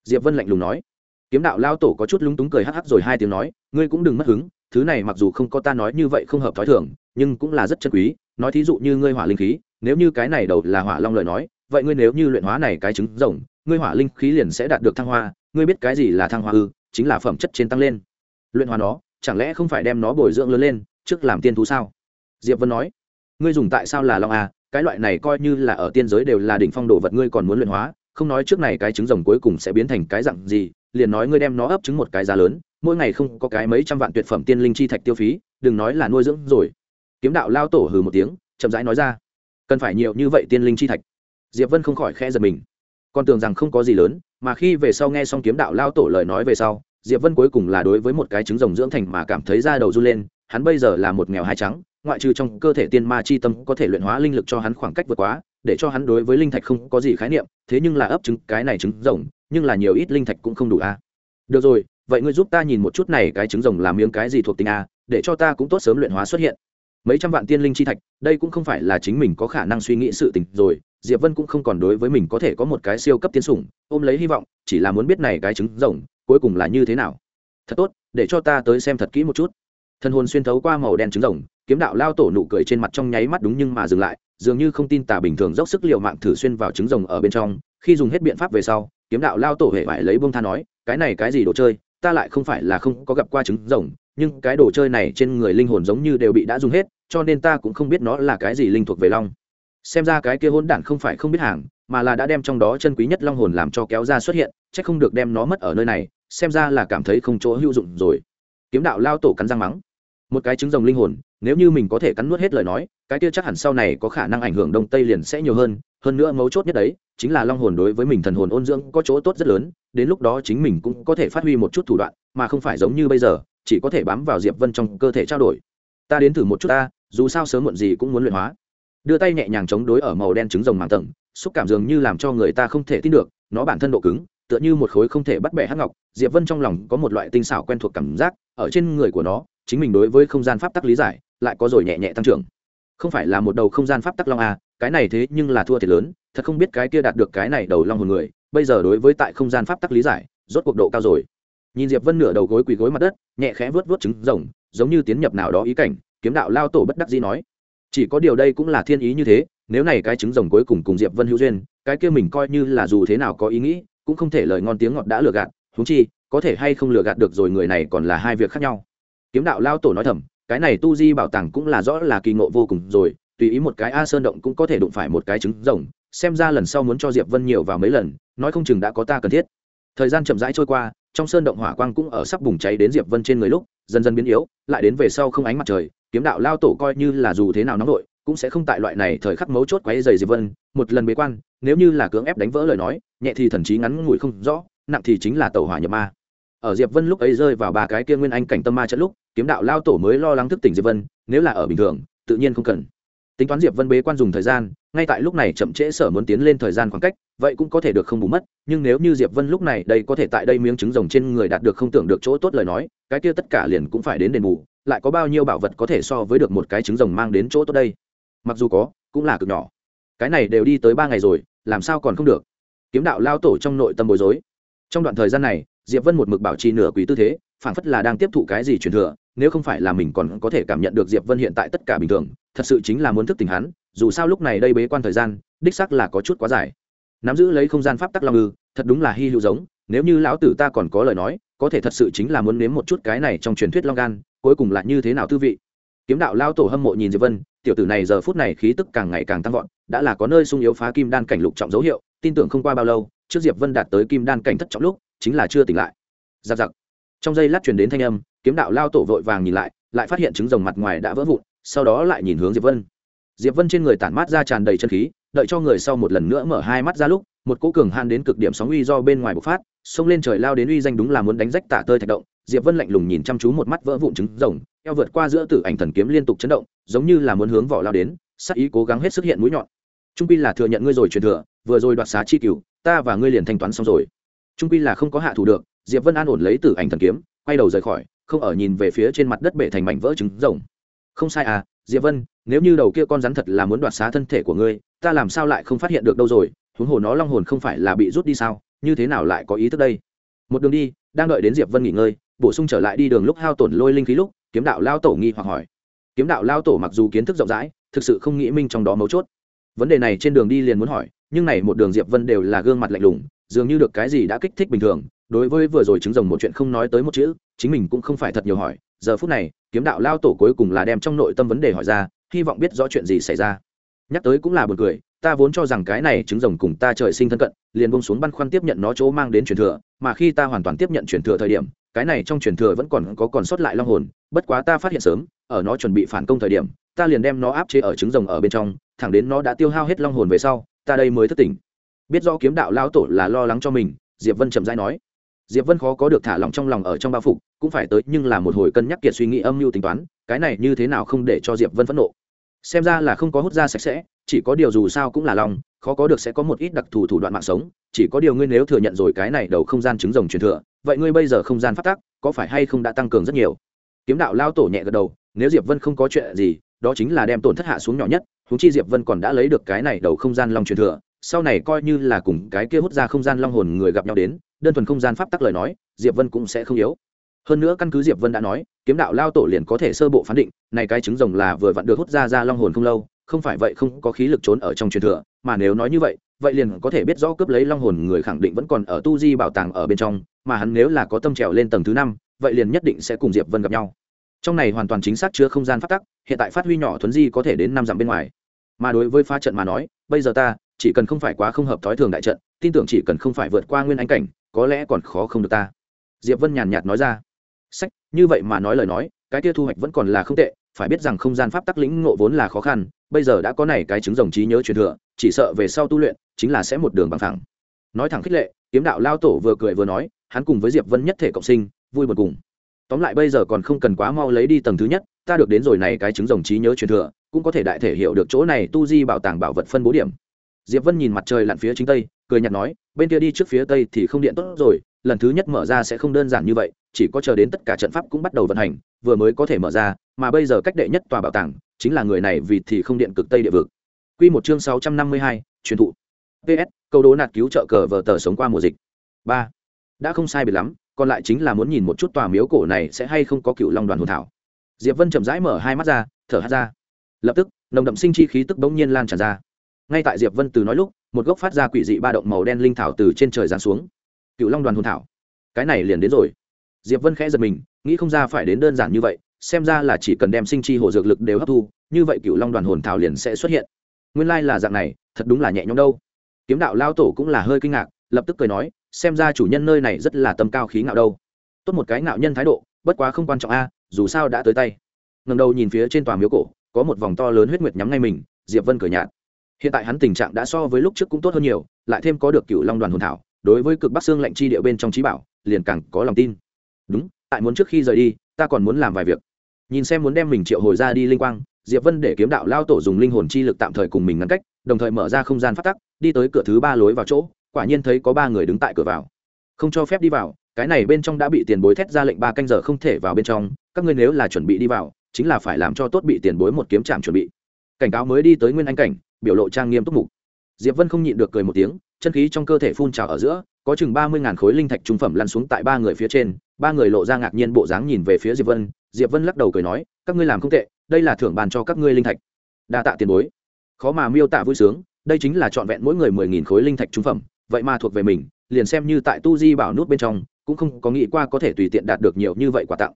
Diệp vân lạnh lùng nói, kiếm đạo lao tổ có chút lúng túng cười hắc hắc rồi hai tiếng nói, ngươi cũng đừng mất hứng, thứ này mặc dù không có ta nói như vậy không hợp thói thường, nhưng cũng là rất chân quý, nói thí dụ như ngươi hỏa linh khí, nếu như cái này đầu là hỏa long lời nói, vậy ngươi nếu như luyện hóa này cái trứng rồng, ngươi hỏa linh khí liền sẽ đạt được thăng hoa, ngươi biết cái gì là thăng hoa ư? Chính là phẩm chất trên tăng lên. Luyện hóa nó, chẳng lẽ không phải đem nó bồi dưỡng lớn lên, trước làm tiên thú sao? Diệp vân nói, ngươi dùng tại sao là long à? cái loại này coi như là ở tiên giới đều là đỉnh phong đồ vật ngươi còn muốn luyện hóa, không nói trước này cái trứng rồng cuối cùng sẽ biến thành cái dạng gì, liền nói ngươi đem nó ấp trứng một cái giá lớn, mỗi ngày không có cái mấy trăm vạn tuyệt phẩm tiên linh chi thạch tiêu phí, đừng nói là nuôi dưỡng rồi. Kiếm đạo lao tổ hừ một tiếng, chậm rãi nói ra, cần phải nhiều như vậy tiên linh chi thạch. Diệp vân không khỏi khẽ giật mình còn tưởng rằng không có gì lớn, mà khi về sau nghe xong kiếm đạo lao tổ lời nói về sau, diệp vân cuối cùng là đối với một cái trứng rồng dưỡng thành mà cảm thấy da đầu run lên, hắn bây giờ là một nghèo hai trắng, ngoại trừ trong cơ thể tiên ma chi tâm có thể luyện hóa linh lực cho hắn khoảng cách vượt quá, để cho hắn đối với linh thạch không có gì khái niệm, thế nhưng là ấp trứng, cái này trứng rồng, nhưng là nhiều ít linh thạch cũng không đủ a. Được rồi, vậy ngươi giúp ta nhìn một chút này cái trứng rồng làm miếng cái gì thuộc tính a, để cho ta cũng tốt sớm luyện hóa xuất hiện. Mấy trăm vạn tiên linh chi thạch, đây cũng không phải là chính mình có khả năng suy nghĩ sự tình rồi diệp vân cũng không còn đối với mình có thể có một cái siêu cấp tiến sủng, ôm lấy hy vọng, chỉ là muốn biết này cái trứng rồng, cuối cùng là như thế nào. Thật tốt, để cho ta tới xem thật kỹ một chút. Thân hồn xuyên thấu qua màu đen trứng rồng, kiếm đạo lao tổ nụ cười trên mặt trong nháy mắt đúng nhưng mà dừng lại, dường như không tin tà bình thường dốc sức l i ề u mạng thử xuyên vào trứng rồng ở bên trong, khi dùng hết biện pháp về sau, kiếm đạo lao tổ hệ vải lấy bông tha nói, cái này cái gì đồ chơi, ta lại không phải là không có gặp qua trứng rồng, nhưng cái đồ chơi này trên người linh hồn giống như đều bị đã dùng hết, cho nên ta cũng không biết nó là cái gì linh thuộc về long xem ra cái kia hôn đản không phải không biết hàng, mà là đã đem trong đó chân quý nhất long hồn làm cho kéo ra xuất hiện c h ắ c không được đem nó mất ở nơi này, xem ra là cảm thấy không chỗ hữu dụng rồi. Kiếm đạo lao tổ cắn răng mắng. Một cái trứng rồng linh hồn, nếu như mình có thể cắn nuốt hết lời nói, cái kia chắc hẳn sau này có khả năng ảnh hưởng đông tây liền sẽ nhiều hơn hơn nữa mấu chốt nhất đấy, chính là long hồn đối với mình thần hồn ôn dưỡng có chỗ tốt rất lớn, đến lúc đó chính mình cũng có thể phát huy một chút thủ đoạn, mà không phải giống như bây giờ, chỉ có thể bám vào diệp vân trong cơ thể trao đổi. Ta đến thử một chút ta, dù sao sớm muộn gì cũng muốn luyện hóa đưa tay nhẹ nhàng chống đối ở màu đen trứng rồng màng tầng, xúc cảm dường như làm cho người ta không thể tin được, nó bản thân độ cứng, tựa như một khối không thể bắt bẻ hát ngọc. Diệp vân trong lòng có một loại tinh xảo quen thuộc cảm giác, ở trên người của nó, chính mình đối với không gian pháp tắc lý giải, lại có rồi nhẹ nhẹ tăng trưởng. Không phải là một đầu không gian pháp tắc long a cái này thế nhưng là thua thiệt lớn, thật không biết cái kia đạt được cái này đầu long hồn người, bây giờ đối với tại không gian pháp tắc lý giải, rốt cuộc độ cao rồi. Nhìn diệp vân nửa đầu gối quỳ gối mặt đất, nhẹ khẽ vớt vớt trứng rồng, giống như tiến nhập nào đó ý cảnh, kiếm đạo lao tổ bất đắc dĩ nói chỉ có điều đây cũng là thiên ý như thế, nếu này cái trứng rồng cuối cùng cùng diệp vân hữu duyên, cái kia mình coi như là dù thế nào có ý nghĩ, cũng không thể lời ngon tiếng ngọt đã lừa gạt, huống chi, có thể hay không lừa gạt được rồi người này còn là hai việc khác nhau. Kiếm đạo lao tổ nói thầm, cái này tu di bảo tàng cũng là rõ là kỳ ngộ vô cùng rồi, tùy ý một cái a sơn động cũng có thể đụng phải một cái trứng rồng, xem ra lần sau muốn cho diệp vân nhiều vào mấy lần, nói không chừng đã có ta cần thiết. Thời gian chậm rãi trôi qua, trong sơn động hỏa quang cũng ở sắp bùng cháy đến diệp vân trên người lúc, dần dần biến yếu, lại đến về sau không ánh mặt trời kiếm đạo lao tổ coi như là dù thế nào nóng nội cũng sẽ không tại loại này thời khắc mấu chốt quấy dày diệp vân, một lần bế quan, nếu như là cưỡng ép đánh vỡ lời nói, nhẹ thì thần trí ngắn ngủi không rõ, nặng thì chính là tẩu hỏa nhập ma. Ở diệp vân lúc ấy rơi vào ba cái kia nguyên anh cảnh tâm ma trận lúc, kiếm đạo lao tổ mới lo lắng thức tỉnh diệp vân, nếu là ở bình thường, tự nhiên không cần. Tính toán diệp vân bế quan dùng thời gian, ngay tại lúc này chậm trễ sở muốn tiến lên thời gian khoảng cách, vậy cũng có thể được không bù mất, nhưng nếu như diệp vân lúc này đây có thể tại đây miếng trứng rồng trên người đạt được không tưởng được chỗ tốt lời nói, cái kia tất cả liền cũng phải đến đền bù lại có bao nhiêu bảo vật có thể so với được một cái trứng rồng mang đến chỗ tốt đây? Mặc dù có, cũng là cực nhỏ. Cái này đều đi tới ba ngày rồi, làm sao còn không được? Kiếm đạo lao tổ trong nội tâm bối rối. Trong đoạn thời gian này, diệp vân một mực bảo trì nửa quý tư thế, phảng phất là đang tiếp thụ cái gì truyền thừa, nếu không phải là mình còn có thể cảm nhận được diệp vân hiện tại tất cả bình thường, thật sự chính là muốn thức tỉnh hắn, dù sao lúc này đây bế quan thời gian, đích xác là có chút quá dài. Nắm giữ lấy không gian pháp tắc long ư thật đúng là hy hữu giống, nếu như lão tử ta còn có lời nói, có thể thật sự chính là muốn nếm một chút cái này trong truyền thuyết long gan cuối cùng là như thế nào tư vị? Kiếm đạo lao tổ hâm mộ nhìn diệp vân, tiểu tử này giờ phút này khí tức càng ngày càng tăng vọt, đã là có nơi sung yếu phá kim đan cảnh lục trọng dấu hiệu, tin tưởng không qua bao lâu, trước diệp vân đạt tới kim đan cảnh thất trọng lúc, chính là chưa tỉnh lại. Giặc giặc. Trong giây lát truyền đến thanh âm, kiếm đạo lao tổ vội vàng nhìn lại lại phát hiện trứng rồng mặt ngoài đã vỡ vụn, sau đó lại nhìn hướng diệp vân. Diệp vân trên người tản mát ra tràn đầy chân khí, đợi cho người sau một lần nữa mở hai mắt ra lúc, một cỗ cường han đến cực điểm sóng uy do bên ngoài bộc phát, xông lên trời lao đến uy danh đúng là muốn đánh rách tả tơi thạch động diệp vân lạnh lùng nhìn chăm chú một mắt vỡ vụn trứng rồng, eo vượt qua giữa tử ảnh thần kiếm liên tục chấn động, giống như là muốn hướng vỏ lao đến sắc ý cố gắng hết sức hiện mũi nhọn. Trung pi là thừa nhận ngươi rồi truyền thừa, vừa rồi đoạt xá chi cửu, ta và ngươi liền thanh toán xong rồi. Trung pi là không có hạ thủ được, diệp vân an ổn lấy tử ảnh thần kiếm, quay đầu rời khỏi, không ở nhìn về phía trên mặt đất bể thành mảnh vỡ trứng rồng. Không sai à diệp vân, nếu như đầu kia con rắn thật là muốn đoạt xá thân thể của ngươi, ta làm sao lại không phát hiện được đâu rồi, huống hồ nó long hồn không phải là bị rút đi sao, như thế nào lại có ý thức đây? Một đường đi, đang đợi đến diệp vân nghỉ ngơi bổ sung trở lại đi đường lúc hao tổn lôi linh khí lúc, kiếm đạo lao tổ nghi hoặc hỏi. Kiếm đạo lao tổ mặc dù kiến thức rộng rãi, thực sự không nghĩ minh trong đó mấu chốt. Vấn đề này trên đường đi liền muốn hỏi, nhưng này một đường diệp vân đều là gương mặt lạnh lùng, dường như được cái gì đã kích thích bình thường. Đối với vừa rồi chứng rồng một chuyện không nói tới một chữ, chính mình cũng không phải thật nhiều hỏi. Giờ phút này, kiếm đạo lao tổ cuối cùng là đem trong nội tâm vấn đề hỏi ra, hy vọng biết rõ chuyện gì xảy ra. Nhắc tới cũng là buồn cười, ta vốn cho rằng cái này trứng rồng cùng ta trời sinh thân cận, liền bông xuống băn khoăn tiếp nhận nó chỗ mang đến truyền thừa, mà khi ta hoàn toàn tiếp nhận truyền thừa thời điểm cái này trong truyền thừa vẫn còn có còn sót lại long hồn, bất quá ta phát hiện sớm, ở nó chuẩn bị phản công thời điểm, ta liền đem nó áp chế ở trứng rồng ở bên trong, thẳng đến nó đã tiêu hao hết long hồn về sau, ta đây mới thất tỉnh. Biết rõ kiếm đạo lão tổ là lo lắng cho mình, diệp vân chậm rãi nói. Diệp vân khó có được thả lòng trong lòng ở trong bao phục, cũng phải tới nhưng là một hồi cân nhắc kiệt suy nghĩ âm mưu tính toán, cái này như thế nào không để cho diệp vân phẫn nộ. Xem ra là không có hút ra sạch sẽ, chỉ có điều dù sao cũng là lòng, khó có được sẽ có một ít đặc thù thủ đoạn mạng sống, chỉ có điều ngươi nếu thừa nhận rồi cái này đầu không gian trứng rồng truyền thừa vậy ngươi bây giờ không gian phát tác có phải hay không đã tăng cường rất nhiều? Kiếm đạo lao tổ nhẹ gật đầu, nếu diệp vân không có chuyện gì, đó chính là đem tổn thất hạ xuống nhỏ nhất húng chi diệp vân còn đã lấy được cái này đầu không gian long truyền thừa, sau này coi như là cùng cái kia hút ra không gian long hồn người gặp nhau đến, đơn thuần không gian pháp tắc lời nói, diệp vân cũng sẽ không yếu. Hơn nữa căn cứ diệp vân đã nói, kiếm đạo lao tổ liền có thể sơ bộ phán định, này cái trứng rồng là vừa vặn được hút ra ra long hồn không lâu, không phải vậy không có khí lực trốn ở trong truyền thừa, mà nếu nói như vậy vậy liền có thể biết rõ cướp lấy long hồn người khẳng định vẫn còn ở tu di bảo tàng ở bên trong, mà hắn nếu là có tâm trèo lên tầng thứ năm, vậy liền nhất định sẽ cùng diệp vân gặp nhau. Trong này hoàn toàn chính xác chứa không gian phát tắc, hiện tại phát huy nhỏ thuấn di có thể đến năm dặm bên ngoài. Mà đối với pha trận mà nói, bây giờ ta, chỉ cần không phải quá không hợp thói thường đại trận, tin tưởng chỉ cần không phải vượt qua nguyên ánh cảnh, có lẽ còn khó không được ta. Diệp vân nhàn nhạt nói ra. Sách, như vậy mà nói lời nói, cái kia thu hoạch vẫn còn là không tệ, phải biết rằng không gian pháp tắc lĩnh ngộ vốn là khó khăn, bây giờ đã có này cái chứng rồng trí nhớ truyền thừa chỉ sợ về sau tu luyện, chính là sẽ một đường bằng thẳng. Nói thẳng khích lệ, kiếm đạo lao tổ vừa cười vừa nói, hắn cùng với diệp vân nhất thể cộng sinh, vui một cùng. Tóm lại bây giờ còn không cần quá mau lấy đi tầng thứ nhất, ta được đến rồi này cái chứng rồng trí nhớ truyền thừa, cũng có thể đại thể hiểu được chỗ này tu di bảo tàng bảo vật phân bố điểm. Diệp vân nhìn mặt trời lặn phía chính tây, cười nhạt nói, bên kia đi trước phía tây thì không điện tốt rồi, lần thứ nhất mở ra sẽ không đơn giản như vậy, chỉ có chờ đến tất cả trận pháp cũng bắt đầu vận hành, vừa mới có thể mở ra, mà bây giờ cách đệ nhất tòa bảo tàng, chính là người này vì thì không điện cực tây địa vực. Quy một chương 652, truyền thụ. PS, câu đố nạt cứu trợ cờ vở tờ sống qua mùa dịch. 3. Đã không sai biệt lắm, còn lại chính là muốn nhìn một chút tòa miếu cổ này sẽ hay không có cựu long đoàn hồn thảo. Diệp Vân chậm rãi mở hai mắt ra, thở hắt ra. Lập tức, nồng đậm sinh chi khí tức bỗng nhiên lan tràn ra. Ngay tại Diệp Vân từ nói lúc, một gốc phát ra quỷ dị ba động màu đen linh thảo từ trên trời giáng xuống. Cựu long đoàn hồn thảo. Cái này liền đến rồi. Diệp Vân khẽ giật mình, nghĩ không ra phải đến đơn giản như vậy, xem ra là chỉ cần đem sinh chi hồ dược lực đều hấp thu, như vậy cựu long đoàn hồn thảo liền sẽ xuất hiện nguyên lai là dạng này, thật đúng là nhẹ nhõm đâu. Kiếm đạo lao tổ cũng là hơi kinh ngạc, lập tức cười nói, xem ra chủ nhân nơi này rất là tâm cao khí ngạo đâu. Tốt một cái ngạo nhân thái độ, bất quá không quan trọng a, dù sao đã tới tay. Ngầm đầu nhìn phía trên tòa miếu cổ, có một vòng to lớn huyết nguyệt nhắm ngay mình, diệp vân cười nhạt. Hiện tại hắn tình trạng đã so với lúc trước cũng tốt hơn nhiều, lại thêm có được cựu long đoàn hồn thảo, đối với cực bắc xương lệnh chi địa bên trong trí bảo, liền càng có lòng tin. Đúng, tại muốn trước khi rời đi, ta còn muốn làm vài việc. Nhìn xem muốn đem mình triệu hồi ra đi linh quang diệp vân để kiếm đạo lao tổ dùng linh hồn chi lực tạm thời cùng mình ngăn cách, đồng thời mở ra không gian phát tắc, đi tới cửa thứ ba lối vào chỗ, quả nhiên thấy có ba người đứng tại cửa vào. Không cho phép đi vào, cái này bên trong đã bị tiền bối thét ra lệnh ba canh giờ không thể vào bên trong, các ngươi nếu là chuẩn bị đi vào, chính là phải làm cho tốt bị tiền bối một kiếm trạm chuẩn bị. Cảnh cáo mới đi tới nguyên anh cảnh, biểu lộ trang nghiêm túc mục. Diệp vân không nhịn được cười một tiếng, chân khí trong cơ thể phun trào ở giữa, có chừng ba mươi ngàn khối linh thạch trung phẩm lăn xuống tại ba người phía trên, ba người lộ ra ngạc nhiên bộ dáng nhìn về phía diệp vân diệp vân lắc đầu cười nói, các ngươi làm không tệ đây là thưởng bàn cho các ngươi linh thạch. Đa tạ tiền bối. Khó mà miêu tả vui sướng, đây chính là trọn vẹn mỗi người mười nghìn khối linh thạch trung phẩm, vậy mà thuộc về mình, liền xem như tại tu di bảo nút bên trong, cũng không có nghĩ qua có thể tùy tiện đạt được nhiều như vậy quà tặng.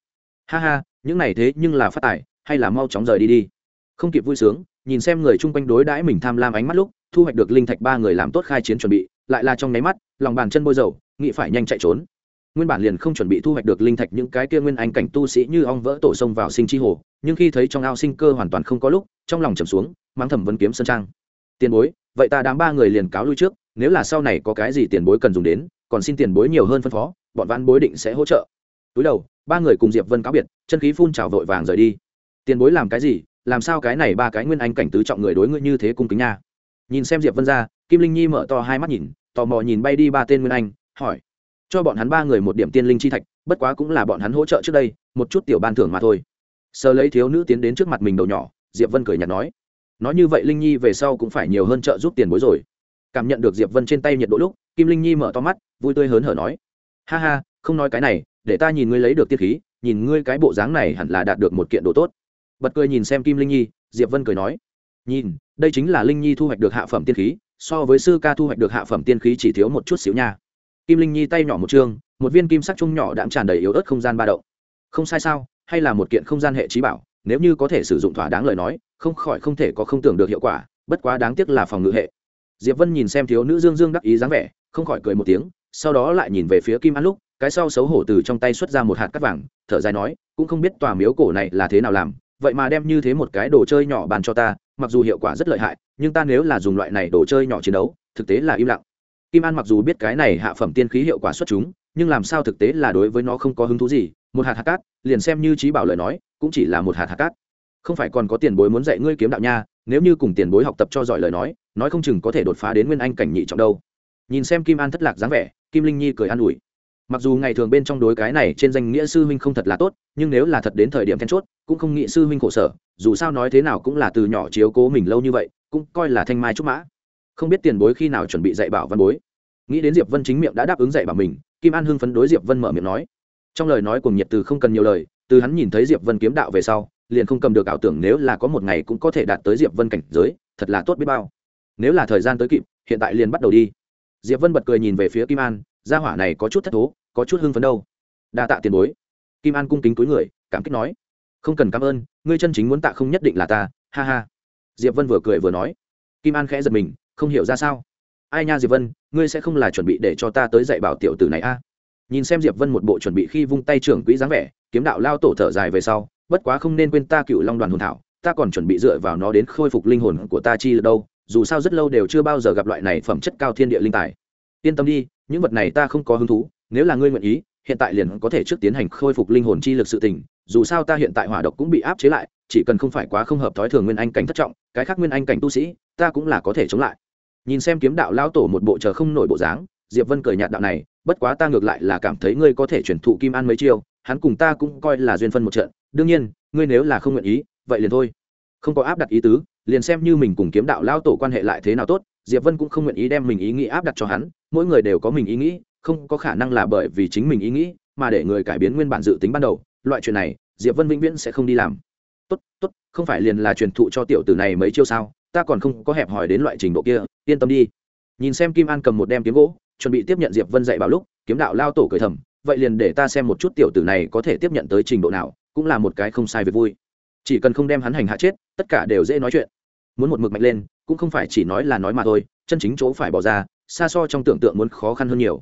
Ha ha, những này thế nhưng là phát tài, hay là mau chóng rời đi đi. Không kịp vui sướng, nhìn xem người chung quanh đối đãi mình tham lam ánh mắt lúc, thu hoạch được linh thạch ba người làm tốt khai chiến chuẩn bị, lại là trong nháy mắt, lòng bàn chân bôi dầu, nghĩ phải nhanh chạy trốn nguyên bản liền không chuẩn bị thu hoạch được linh thạch những cái kia nguyên anh cảnh tu sĩ như ong vỡ tổ sông vào sinh chi hồ, nhưng khi thấy trong ao sinh cơ hoàn toàn không có lúc, trong lòng trầm xuống, mang thẩm vấn kiếm sơn trang. Tiền bối, vậy ta đám ba người liền cáo lui trước, nếu là sau này có cái gì tiền bối cần dùng đến, còn xin tiền bối nhiều hơn phân phó, bọn văn bối định sẽ hỗ trợ. Túi đầu, ba người cùng diệp vân cáo biệt, chân khí phun trào vội vàng rời đi. Tiền bối làm cái gì? Làm sao cái này ba cái nguyên anh cảnh tứ trọng người đối ngươi như thế cung kính nha? Nhìn xem diệp vân ra, kim linh nhi mở to hai mắt nhìn, tò mò nhìn bay đi ba tên nguyên anh, hỏi cho bọn hắn ba người một điểm tiên linh chi thạch, bất quá cũng là bọn hắn hỗ trợ trước đây, một chút tiểu ban thưởng mà thôi. Sờ lấy thiếu nữ tiến đến trước mặt mình đầu nhỏ, diệp vân cười nhạt nói nói như vậy linh nhi về sau cũng phải nhiều hơn trợ giúp tiền bối rồi. Cảm nhận được diệp vân trên tay nhiệt độ lúc, kim linh nhi mở to mắt, vui tươi hớn hở nói, ha ha, không nói cái này, để ta nhìn ngươi lấy được tiết khí, nhìn ngươi cái bộ dáng này hẳn là đạt được một kiện đồ tốt. Bật cười nhìn xem kim linh nhi, diệp vân cười nói, nhìn, đây chính là linh nhi thu hoạch được hạ phẩm tiên khí, so với sư ca thu hoạch được hạ phẩm tiên khí chỉ thiếu một chút xíu nha kim linh nhi tay nhỏ một chương một viên kim sắc chung nhỏ đạm tràn đầy yếu ớt không gian ba động. Không sai sao, hay là một kiện không gian hệ trí bảo, nếu như có thể sử dụng thỏa đáng lời nói, không khỏi không thể có không tưởng được hiệu quả, bất quá đáng tiếc là phòng ngự hệ. Diệp vân nhìn xem thiếu nữ dương dương đắc ý dáng vẻ, không khỏi cười một tiếng, sau đó lại nhìn về phía kim an lúc, cái sau xấu hổ từ trong tay xuất ra một hạt cắt vàng, thở dài nói, cũng không biết tòa miếu cổ này là thế nào làm, vậy mà đem như thế một cái đồ chơi nhỏ bàn cho ta, mặc dù hiệu quả rất lợi hại, nhưng ta nếu là dùng loại này đồ chơi nhỏ chiến đấu, thực tế là im lặng kim an mặc dù biết cái này hạ phẩm tiên khí hiệu quả xuất chúng, nhưng làm sao thực tế là đối với nó không có hứng thú gì, một hạt hạt cát, liền xem như trí bảo lời nói, cũng chỉ là một hạt hạt cát. Không phải còn có tiền bối muốn dạy ngươi kiếm đạo nha, nếu như cùng tiền bối học tập cho giỏi lời nói nói không chừng có thể đột phá đến nguyên anh cảnh nhị trọng đâu. Nhìn xem kim an thất lạc dáng vẻ, kim linh nhi cười an ủi. Mặc dù ngày thường bên trong đối cái này trên danh nghĩa sư huynh không thật là tốt, nhưng nếu là thật đến thời điểm then chốt, cũng không nghĩ sư huynh khổ sở, dù sao nói thế nào cũng là từ nhỏ chiếu cố mình lâu như vậy, cũng coi là thanh mai trúc mã. Không biết tiền bối khi nào chuẩn bị dạy bảo văn bối nghĩ đến diệp vân chính miệng đã đáp ứng dạy bảo mình, kim an hưng phấn đối diệp vân mở miệng nói. Trong lời nói cùng nhiệt từ không cần nhiều lời, từ hắn nhìn thấy diệp vân kiếm đạo về sau, liền không cầm được ảo tưởng nếu là có một ngày cũng có thể đạt tới diệp vân cảnh giới, thật là tốt biết bao. Nếu là thời gian tới kịp, hiện tại liền bắt đầu đi. Diệp vân bật cười nhìn về phía kim an, gia hỏa này có chút thất thố, có chút hưng phấn đâu. Đa tạ tiền bối. Kim an cung kính túi người, cảm kích nói. Không cần cảm ơn, ngươi chân chính muốn tạ không nhất định là ta, ha ha. Diệp vân vừa cười vừa nói. Kim an khẽ giật mình, không hiểu ra sao ai nha diệp vân, ngươi sẽ không là chuẩn bị để cho ta tới dạy bảo tiểu tử này a à? nhìn xem diệp vân một bộ chuẩn bị khi vung tay trưởng quỹ dáng vẻ, kiếm đạo lao tổ thở dài về sau, bất quá không nên quên ta cựu long đoàn hồn thảo, ta còn chuẩn bị dựa vào nó đến khôi phục linh hồn của ta chi được đâu, dù sao rất lâu đều chưa bao giờ gặp loại này phẩm chất cao thiên địa linh tài yên tâm đi, những vật này ta không có hứng thú, nếu là ngươi nguyện ý, hiện tại liền có thể trước tiến hành khôi phục linh hồn chi lực sự tình, dù sao ta hiện tại hỏa độc cũng bị áp chế lại, chỉ cần không phải quá không hợp thói thường nguyên anh cảnh thất trọng, cái khác nguyên anh cảnh tu sĩ, ta cũng là có thể chống lại nhìn xem kiếm đạo lao tổ một bộ chờ không nổi bộ dáng, diệp vân cười nhạt đạo này, bất quá ta ngược lại là cảm thấy ngươi có thể chuyển thụ kim an mấy chiêu, hắn cùng ta cũng coi là duyên phân một trận. Đương nhiên, ngươi nếu là không nguyện ý, vậy liền thôi. Không có áp đặt ý tứ, liền xem như mình cùng kiếm đạo lao tổ quan hệ lại thế nào tốt, diệp vân cũng không nguyện ý đem mình ý nghĩ áp đặt cho hắn, mỗi người đều có mình ý nghĩ, không có khả năng là bởi vì chính mình ý nghĩ mà để người cải biến nguyên bản dự tính ban đầu. Loại chuyện này, diệp vân vĩnh viễn sẽ không đi làm. Tốt tốt, không phải liền là truyền thụ cho tiểu tử này mấy chiêu sao? Ta còn không có hẹp hỏi đến loại trình độ kia, yên tâm đi. Nhìn xem kim an cầm một đem kiếm gỗ, chuẩn bị tiếp nhận diệp vân dạy bảo lúc, kiếm đạo lao tổ cười thầm, vậy liền để ta xem một chút tiểu tử này có thể tiếp nhận tới trình độ nào, cũng là một cái không sai việc vui. Chỉ cần không đem hắn hành hạ chết, tất cả đều dễ nói chuyện. Muốn một mực mạnh lên, cũng không phải chỉ nói là nói mà thôi, chân chính chỗ phải bỏ ra, xa so trong tưởng tượng muốn khó khăn hơn nhiều.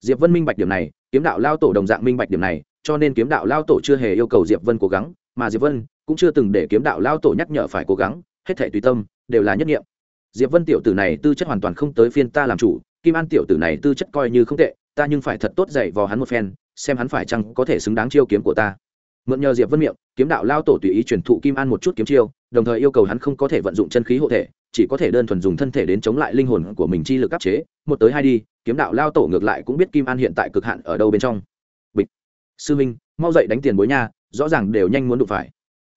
Diệp vân minh bạch điểm này, kiếm đạo lao tổ đồng dạng minh bạch điểm này, cho nên kiếm đạo lao tổ chưa hề yêu cầu diệp vân cố gắng, mà diệp vân cũng chưa từng để kiếm đạo lao tổ nhắc nhở phải cố gắng, hết thể tùy tâm đều là nhất nghiệm. Diệp vân tiểu tử này tư chất hoàn toàn không tới phiên ta làm chủ, kim an tiểu tử này tư chất coi như không tệ, ta nhưng phải thật tốt dạy vào hắn một phen, xem hắn phải chăng có thể xứng đáng chiêu kiếm của ta. Mượn nhờ diệp vân miệng, kiếm đạo lao tổ tùy ý truyền thụ kim an một chút kiếm chiêu, đồng thời yêu cầu hắn không có thể vận dụng chân khí hộ thể, chỉ có thể đơn thuần dùng thân thể đến chống lại linh hồn của mình chi lực áp chế. Một tới hai đi, kiếm đạo lao tổ ngược lại cũng biết kim an hiện tại cực hạn ở đâu bên trong. Bịch. Sư minh, mau dậy đánh tiền bối nha, rõ ràng đều nhanh muốn đụng phải.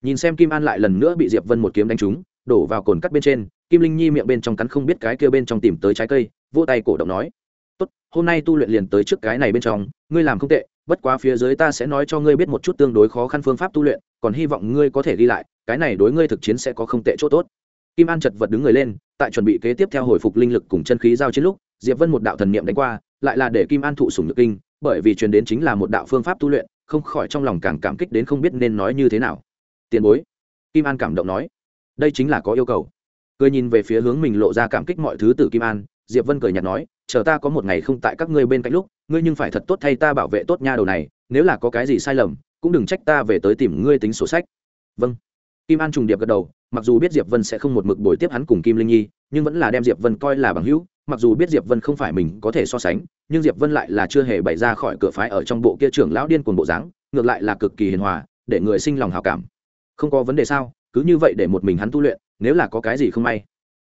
Nhìn xem kim an lại lần nữa bị diệp vân một kiếm đánh trúng đổ vào cồn cắt bên trên, kim linh nhi miệng bên trong cắn không biết cái kia bên trong tìm tới trái cây, vỗ tay cổ động nói, tốt, hôm nay tu luyện liền tới trước cái này bên trong, ngươi làm không tệ, bất quá phía dưới ta sẽ nói cho ngươi biết một chút tương đối khó khăn phương pháp tu luyện, còn hy vọng ngươi có thể ghi lại, cái này đối ngươi thực chiến sẽ có không tệ chỗ tốt. Kim an chật vật đứng người lên, tại chuẩn bị kế tiếp theo hồi phục linh lực cùng chân khí giao chiến lúc, diệp vân một đạo thần niệm đánh qua, lại là để kim an thụ sủng nhược kinh, bởi vì truyền đến chính là một đạo phương pháp tu luyện, không khỏi trong lòng càng cảm kích đến không biết nên nói như thế nào. Tiền bối. Kim an cảm động nói đây chính là có yêu cầu. Cười nhìn về phía hướng mình lộ ra cảm kích mọi thứ từ kim an, diệp vân cười nhạt nói, chờ ta có một ngày không tại các ngươi bên cạnh lúc, ngươi nhưng phải thật tốt thay ta bảo vệ tốt nha đầu này, nếu là có cái gì sai lầm, cũng đừng trách ta về tới tìm ngươi tính sổ sách. Vâng. Kim an trùng điệp gật đầu, mặc dù biết diệp vân sẽ không một mực bồi tiếp hắn cùng kim linh nhi, nhưng vẫn là đem diệp vân coi là bằng hữu, mặc dù biết diệp vân không phải mình có thể so sánh, nhưng diệp vân lại là chưa hề bày ra khỏi cửa phái ở trong bộ kia trưởng lão điên cuồng bộ dáng, ngược lại là cực kỳ hiền hòa, để người sinh lòng hào cảm. Không có vấn đề sao? Cứ như vậy để một mình hắn tu luyện, nếu là có cái gì không may.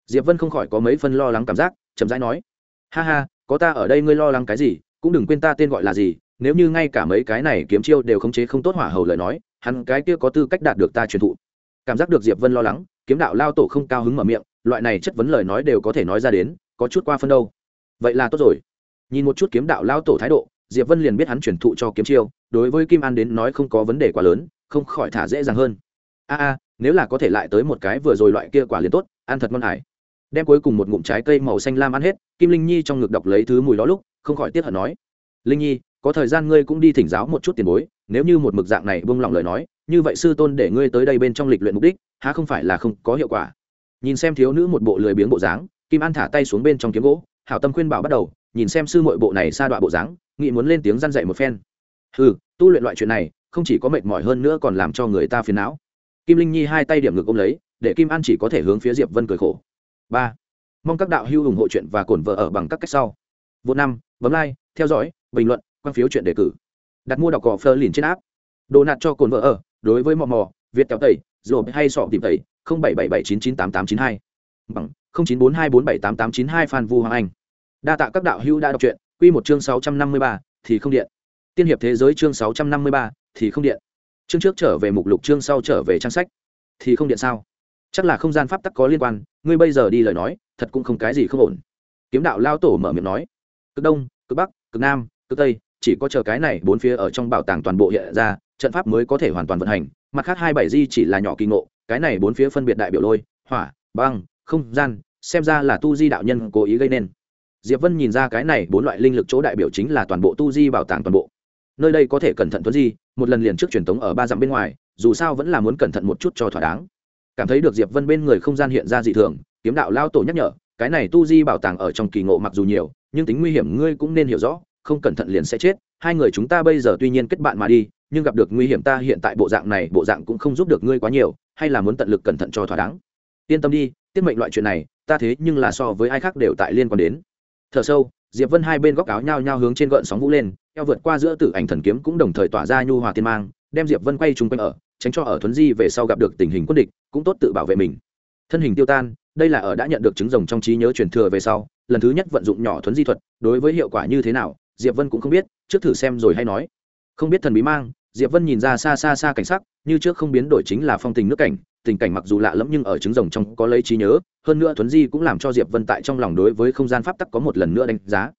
Diệp vân không khỏi có mấy phân lo lắng cảm giác, chậm rãi nói, ha ha, có ta ở đây ngươi lo lắng cái gì, cũng đừng quên ta tên gọi là gì, nếu như ngay cả mấy cái này kiếm chiêu đều khống chế không tốt hỏa hầu lời nói, hắn cái kia có tư cách đạt được ta truyền thụ. Cảm giác được diệp vân lo lắng, kiếm đạo lao tổ không cao hứng mở miệng, loại này chất vấn lời nói đều có thể nói ra đến, có chút qua phân đâu. Vậy là tốt rồi. Nhìn một chút kiếm đạo lao tổ thái độ, diệp vân liền biết hắn truyền thụ cho kiếm chiêu, đối với kim an đến nói không có vấn đề quá lớn, không khỏi thả dễ dàng hơn. A a nếu là có thể lại tới một cái vừa rồi loại kia quả liền tốt, ăn thật ngon hải đem cuối cùng một ngụm trái cây màu xanh lam ăn hết, kim linh nhi trong ngực đọc lấy thứ mùi đó lúc, không khỏi tiếc hận nói. Linh nhi, có thời gian ngươi cũng đi thỉnh giáo một chút tiền bối, nếu như một mực dạng này buông lòng lời nói, như vậy sư tôn để ngươi tới đây bên trong lịch luyện mục đích, há không phải là không có hiệu quả? Nhìn xem thiếu nữ một bộ lười biếng bộ dáng, kim an thả tay xuống bên trong kiếm gỗ, hảo tâm khuyên bảo bắt đầu, nhìn xem sư mội bộ này xa đoạn bộ dáng nghị muốn lên tiếng răn dậy một phen. Ừ tu luyện loại chuyện này, không chỉ có mệt mỏi hơn nữa còn làm cho người ta phiền não kim linh nhi hai tay điểm ngực ôm lấy, để kim an chỉ có thể hướng phía diệp vân cười khổ. Ba, mong các đạo hữu ủng hộ chuyện và cổn vợ ở bằng các cách sau. Vô năm, bấm like, theo dõi, bình luận, quan phiếu chuyện đề cử. Đặt mua đọc cỏ phơ liền trên áp đồ nạt cho cồn vợ ở, đối với mò mò, việt kéo tẩy rồi hay sọ tìm tẩy, không bảy bảy bảy chín chín tám tám chín hai. Bằng, không chín bốn hai bốn bảy tám tám chín hai phan vu hoàng anh. Đa tạ các đạo hữu đã đọc truyện, quy một chương sáu trăm năm mươi ba, thì không điện. Tiên hiệp thế giới chương sáu trăm năm mươi ba, thì không điện chương trước trở về mục lục, chương sau trở về trang sách. Thì không điện sao? Chắc là không gian pháp tắc có liên quan, ngươi bây giờ đi lời nói, thật cũng không cái gì không ổn. Kiếm đạo lao tổ mở miệng nói, cực đông, cực bắc, cực nam, cực tây, chỉ có chờ cái này bốn phía ở trong bảo tàng toàn bộ hiện ra, trận pháp mới có thể hoàn toàn vận hành. Mặt khác hai bảy di chỉ là nhỏ kỳ ngộ, cái này bốn phía phân biệt đại biểu lôi, hỏa, băng, không gian, xem ra là tu di đạo nhân cố ý gây nên. Diệp vân nhìn ra cái này bốn loại linh lực chỗ đại biểu chính là toàn bộ tu di bảo tàng toàn bộ nơi đây có thể cẩn thận tuấn di, một lần liền trước truyền tống ở ba dặm bên ngoài, dù sao vẫn là muốn cẩn thận một chút cho thỏa đáng. Cảm thấy được diệp vân bên người không gian hiện ra dị thường, kiếm đạo lao tổ nhắc nhở, cái này tu di bảo tàng ở trong kỳ ngộ mặc dù nhiều, nhưng tính nguy hiểm ngươi cũng nên hiểu rõ, không cẩn thận liền sẽ chết. Hai người chúng ta bây giờ tuy nhiên kết bạn mà đi, nhưng gặp được nguy hiểm ta hiện tại bộ dạng này, bộ dạng cũng không giúp được ngươi quá nhiều, hay là muốn tận lực cẩn thận cho thỏa đáng. Yên tâm đi, tiết mệnh loại chuyện này, ta thế nhưng là so với ai khác đều tại liên quan đến. Thở sâu, diệp vân hai bên góc áo nhao nhao hướng trên gợn sóng vũ lên eo vượt qua giữa tử ảnh thần kiếm cũng đồng thời tỏa ra nhu hòa tiên mang, đem diệp vân quay chung quanh ở, tránh cho ở thuấn di về sau gặp được tình hình quân địch, cũng tốt tự bảo vệ mình. Thân hình tiêu tan, đây là ở đã nhận được chứng rồng trong trí nhớ truyền thừa về sau, lần thứ nhất vận dụng nhỏ thuấn di thuật, đối với hiệu quả như thế nào, diệp vân cũng không biết, trước thử xem rồi hay nói. Không biết thần bí mang, diệp vân nhìn ra xa xa xa cảnh sắc, như trước không biến đổi chính là phong tình nước cảnh, tình cảnh mặc dù lạ lẫm nhưng ở trứng rồng trong có lấy trí nhớ, hơn nữa thuấn di cũng làm cho diệp vân tại trong lòng đối với không gian pháp tắc có một lần nữa đánh giá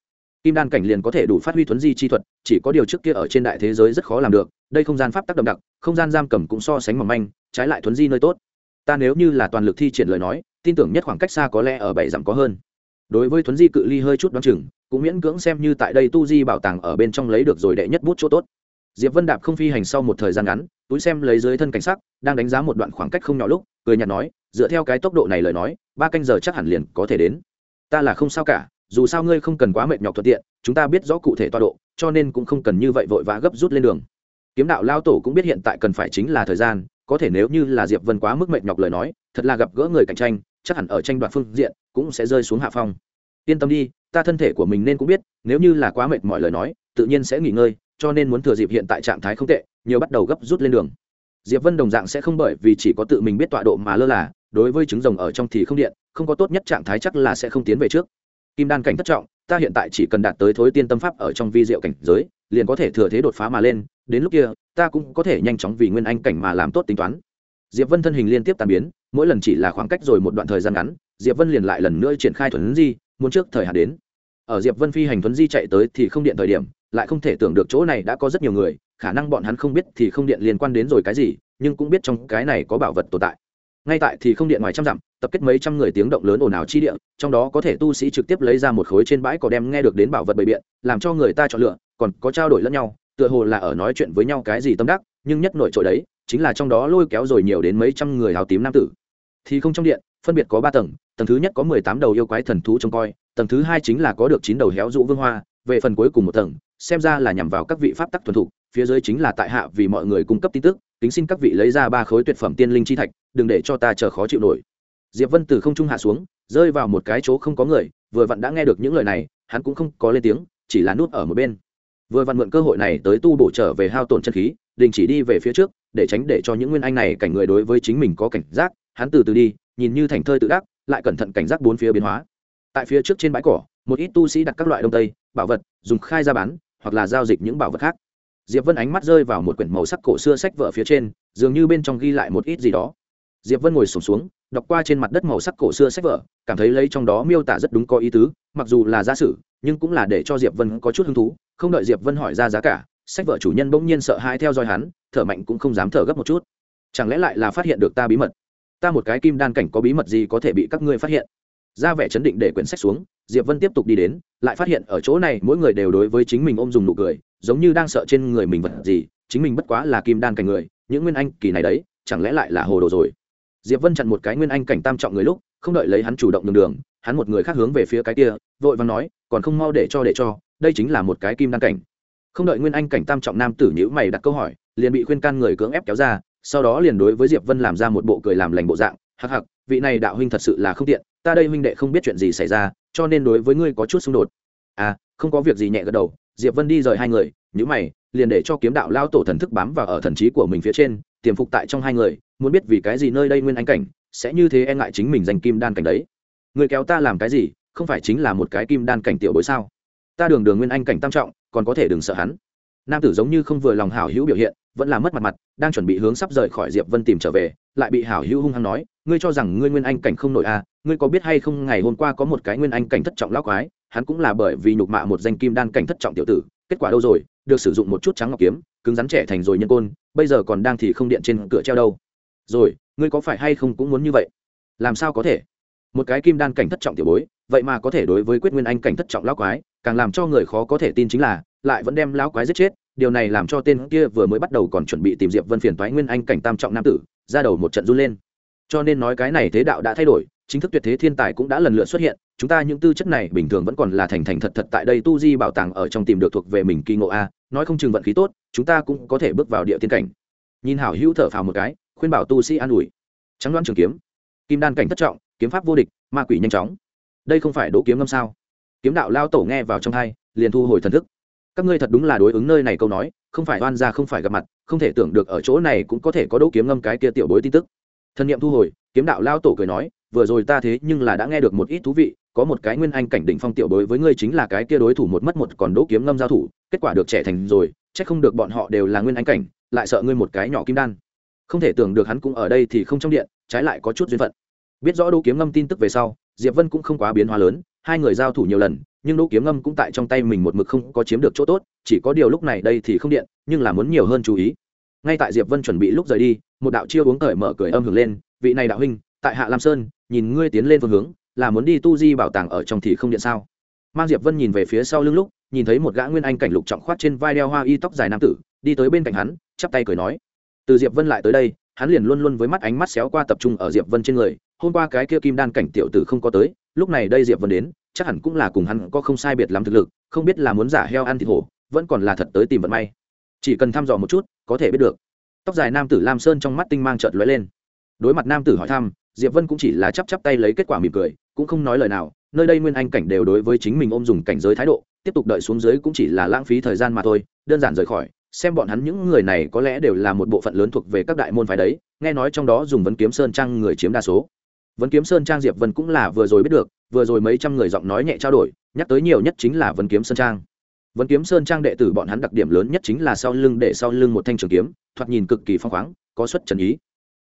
kim đan cảnh liền có thể đủ phát huy thuấn di chi thuật, chỉ có điều trước kia ở trên đại thế giới rất khó làm được, đây không gian pháp tắc đậm đặc, không gian giam cầm cũng so sánh mỏng manh, trái lại thuấn di nơi tốt. Ta nếu như là toàn lực thi triển lời nói, tin tưởng nhất khoảng cách xa có lẽ ở bảy dặm có hơn. Đối với thuấn di cự ly hơi chút đoán chừng, cũng miễn cưỡng xem như tại đây tu di bảo tàng ở bên trong lấy được rồi đệ nhất bút chỗ tốt. Diệp vân đạp không phi hành sau một thời gian ngắn, túi xem lấy dưới thân cảnh sắc, đang đánh giá một đoạn khoảng cách không nhỏ lúc, cười nhạt nói, dựa theo cái tốc độ này lời nói, ba canh giờ chắc hẳn liền có thể đến. Ta là không sao cả dù sao ngươi không cần quá mệt nhọc thuận tiện, chúng ta biết rõ cụ thể toa độ, cho nên cũng không cần như vậy vội vã gấp rút lên đường. Kiếm đạo lao tổ cũng biết hiện tại cần phải chính là thời gian, có thể nếu như là diệp vân quá mức mệt nhọc lời nói, thật là gặp gỡ người cạnh tranh, chắc hẳn ở tranh đoạt phương diện cũng sẽ rơi xuống hạ phong. Yên tâm đi, ta thân thể của mình nên cũng biết, nếu như là quá mệt mọi lời nói, tự nhiên sẽ nghỉ ngơi, cho nên muốn thừa dịp hiện tại trạng thái không tệ, nhiều bắt đầu gấp rút lên đường. Diệp vân đồng dạng sẽ không bởi vì chỉ có tự mình biết tọa độ mà lơ là, đối với trứng rồng ở trong thì không điện, không có tốt nhất trạng thái chắc là sẽ không tiến về trước kim đan cảnh thất trọng, ta hiện tại chỉ cần đạt tới thối tiên tâm pháp ở trong vi diệu cảnh giới, liền có thể thừa thế đột phá mà lên, đến lúc kia, ta cũng có thể nhanh chóng vì nguyên anh cảnh mà làm tốt tính toán. Diệp vân thân hình liên tiếp tàn biến, mỗi lần chỉ là khoảng cách rồi một đoạn thời gian ngắn, diệp vân liền lại lần nữa triển khai Thuấn di, muốn trước thời hạn đến. Ở diệp vân phi hành thuấn di chạy tới thì không điện thời điểm, lại không thể tưởng được chỗ này đã có rất nhiều người, khả năng bọn hắn không biết thì không điện liên quan đến rồi cái gì, nhưng cũng biết trong cái này có bảo vật tồn tại ngay tại thì không điện ngoài trăm dặm, tập kết mấy trăm người tiếng động lớn ồn ào chi địa, trong đó có thể tu sĩ trực tiếp lấy ra một khối trên bãi cỏ đem nghe được đến bảo vật bày biện, làm cho người ta chọn lựa, còn có trao đổi lẫn nhau, tựa hồ là ở nói chuyện với nhau cái gì tâm đắc, nhưng nhất nổi trội đấy, chính là trong đó lôi kéo rồi nhiều đến mấy trăm người áo tím nam tử. Thì không trong điện, phân biệt có ba tầng tầng thứ nhất có mười tám đầu yêu quái thần thú trông coi, tầng thứ hai chính là có được chín đầu héo dụ vương hoa, về phần cuối cùng một tầng, xem ra là nhằm vào các vị pháp tắc thuần thục, phía dưới chính là tại hạ vì mọi người cung cấp tin tức, kính xin các vị lấy ra ba khối tuyệt phẩm tiên linh chi thạch đừng để cho ta chờ khó chịu nổi. Diệp vân từ không trung hạ xuống, rơi vào một cái chỗ không có người, vừa vặn đã nghe được những lời này, hắn cũng không có lên tiếng, chỉ là nút ở một bên. Vừa vặn mượn cơ hội này tới tu bổ trở về hao tổn chân khí, đình chỉ đi về phía trước, để tránh để cho những nguyên anh này cảnh người đối với chính mình có cảnh giác, hắn từ từ đi, nhìn như thành thơi tự đắc, lại cẩn thận cảnh giác bốn phía biến hóa. Tại phía trước trên bãi cỏ, một ít tu sĩ đặt các loại đông tây, bảo vật, dùng khai ra bán, hoặc là giao dịch những bảo vật khác. Diệp vân ánh mắt rơi vào một quyển màu sắc cổ xưa sách vở phía trên, dường như bên trong ghi lại một ít gì đó diệp vân ngồi sổm xuống, xuống đọc qua trên mặt đất màu sắc cổ xưa sách vở cảm thấy lấy trong đó miêu tả rất đúng có ý tứ mặc dù là giả sử nhưng cũng là để cho diệp vân có chút hứng thú không đợi diệp vân hỏi ra giá cả sách vở chủ nhân bỗng nhiên sợ hãi theo dõi hắn thở mạnh cũng không dám thở gấp một chút. Chẳng lẽ lại là phát hiện được ta bí mật? Ta một cái kim đan cảnh có bí mật gì có thể bị các ngươi phát hiện? Ra vẻ chấn định để quyển sách xuống diệp vân tiếp tục đi đến lại phát hiện ở chỗ này mỗi người đều đối với chính mình ôm dùng nụ cười giống như đang sợ trên người mình vật gì chính mình bất quá là kim đan cảnh người những nguyên anh kỳ này đấy chẳng lẽ lại là hồ đồ rồi? Diệp vân chặn một cái nguyên anh cảnh tam trọng người lúc, không đợi lấy hắn chủ động đường đường, hắn một người khác hướng về phía cái kia, vội vàng nói, còn không mau để cho để cho, đây chính là một cái kim đan cảnh. Không đợi nguyên anh cảnh tam trọng nam tử nhữ mày đặt câu hỏi, liền bị khuyên can người cưỡng ép kéo ra, sau đó liền đối với diệp vân làm ra một bộ cười làm lành bộ dạng, hắc hắc, vị này đạo huynh thật sự là không tiện, ta đây huynh đệ không biết chuyện gì xảy ra, cho nên đối với ngươi có chút xung đột. À không có việc gì nhẹ gật đầu. Diệp vân đi rời hai người nhữ mày, liền để cho kiếm đạo lao tổ thần thức bám vào ở thần trí của mình phía trên tiềm phục tại trong hai người, muốn biết vì cái gì nơi đây nguyên anh cảnh, sẽ như thế e ngại chính mình giành kim đan cảnh đấy. Người kéo ta làm cái gì, không phải chính là một cái kim đan cảnh tiểu bối sao? Ta đường đường nguyên anh cảnh tam trọng, còn có thể đừng sợ hắn. Nam tử giống như không vừa lòng hảo hữu biểu hiện, vẫn là mất mặt mặt, đang chuẩn bị hướng sắp rời khỏi diệp vân tìm trở về, lại bị hảo hữu hung hăng nói, ngươi cho rằng ngươi nguyên anh cảnh không nổi à ngươi có biết hay không ngày hôm qua có một cái nguyên anh cảnh thất trọng lão quái, hắn cũng là bởi vì nhục mạ một danh kim đan cảnh thất trọng tiểu tử, kết quả đâu rồi, được sử dụng một chút trắng ngọc kiếm cứng rắn trẻ thành rồi nhân côn, bây giờ còn đang thì không điện trên cửa treo đâu. Rồi, ngươi có phải hay không cũng muốn như vậy? Làm sao có thể? Một cái kim đan cảnh thất trọng tiểu bối, vậy mà có thể đối với quyết nguyên anh cảnh thất trọng lão quái, càng làm cho người khó có thể tin chính là, lại vẫn đem lão quái giết chết, điều này làm cho tên kia vừa mới bắt đầu còn chuẩn bị tìm diệp vân phiền toái nguyên anh cảnh tam trọng nam tử, ra đầu một trận run lên. Cho nên nói cái này thế đạo đã thay đổi chính thức tuyệt thế thiên tài cũng đã lần lượt xuất hiện, chúng ta những tư chất này bình thường vẫn còn là thành thành thật thật tại đây tu di bảo tàng ở trong tìm được thuộc về mình kỳ ngộ a, nói không chừng vận khí tốt, chúng ta cũng có thể bước vào địa tiên cảnh. Nhìn hảo hữu thở phào một cái, khuyên bảo tu sĩ an ủi. Trắng đoan trường kiếm. Kim đan cảnh thất trọng, kiếm pháp vô địch, ma quỷ nhanh chóng. Đây không phải đỗ kiếm ngâm sao? Kiếm đạo lao tổ nghe vào trong hai, liền thu hồi thần thức. Các ngươi thật đúng là đối ứng nơi này câu nói, không phải oan ra không phải gặp mặt, không thể tưởng được ở chỗ này cũng có thể có đỗ kiếm ngâm cái kia tiểu bối tin tức. Thân nhiệm thu hồi, kiếm đạo lao tổ cười nói vừa rồi ta thế nhưng là đã nghe được một ít thú vị, có một cái nguyên anh cảnh đỉnh phong tiểu bối với ngươi chính là cái kia đối thủ một mất một còn đỗ kiếm ngâm giao thủ, kết quả được trẻ thành rồi, chắc không được bọn họ đều là nguyên anh cảnh, lại sợ ngươi một cái nhỏ kim đan. Không thể tưởng được hắn cũng ở đây thì không trong điện, trái lại có chút duyên phận. Biết rõ đỗ kiếm ngâm tin tức về sau, diệp vân cũng không quá biến hóa lớn, hai người giao thủ nhiều lần, nhưng đỗ kiếm ngâm cũng tại trong tay mình một mực không có chiếm được chỗ tốt, chỉ có điều lúc này đây thì không điện, nhưng là muốn nhiều hơn chú ý. Ngay tại diệp vân chuẩn bị lúc rời đi, một đạo chiêu uống cởi mở cười âm hưởng lên, vị này đạo huynh, tại hạ lam sơn nhìn ngươi tiến lên phương hướng, là muốn đi tu di bảo tàng ở trong thì không điện sao? Mang diệp vân nhìn về phía sau lưng lúc, nhìn thấy một gã nguyên anh cảnh lục trọng khoát trên vai đeo hoa y tóc dài nam tử, đi tới bên cạnh hắn, chắp tay cười nói. Từ diệp vân lại tới đây, hắn liền luôn luôn với mắt ánh mắt xéo qua tập trung ở diệp vân trên người, hôm qua cái kia kim đan cảnh tiểu tử không có tới, lúc này đây diệp vân đến, chắc hẳn cũng là cùng hắn có không sai biệt lắm thực lực, không biết là muốn giả heo ăn thịt hổ, vẫn còn là thật tới tìm vận may. Chỉ cần thăm dò một chút, có thể biết được. Tóc dài nam tử lam sơn trong mắt tinh mang trợt lóe lên. Đối mặt nam tử hỏi thăm diệp vân cũng chỉ là chắp chắp tay lấy kết quả mỉm cười, cũng không nói lời nào, nơi đây nguyên anh cảnh đều đối với chính mình ôm dùng cảnh giới thái độ, tiếp tục đợi xuống dưới cũng chỉ là lãng phí thời gian mà thôi, đơn giản rời khỏi, xem bọn hắn những người này có lẽ đều là một bộ phận lớn thuộc về các đại môn phái đấy, nghe nói trong đó dùng vấn kiếm sơn trang người chiếm đa số. Vấn kiếm sơn trang diệp vân cũng là vừa rồi biết được, vừa rồi mấy trăm người giọng nói nhẹ trao đổi, nhắc tới nhiều nhất chính là vấn kiếm sơn trang. Vấn kiếm sơn trang đệ tử bọn hắn đặc điểm lớn nhất chính là sau lưng để sau lưng một thanh trường kiếm, thoạt nhìn cực kỳ phong khoáng, có xuất trần ý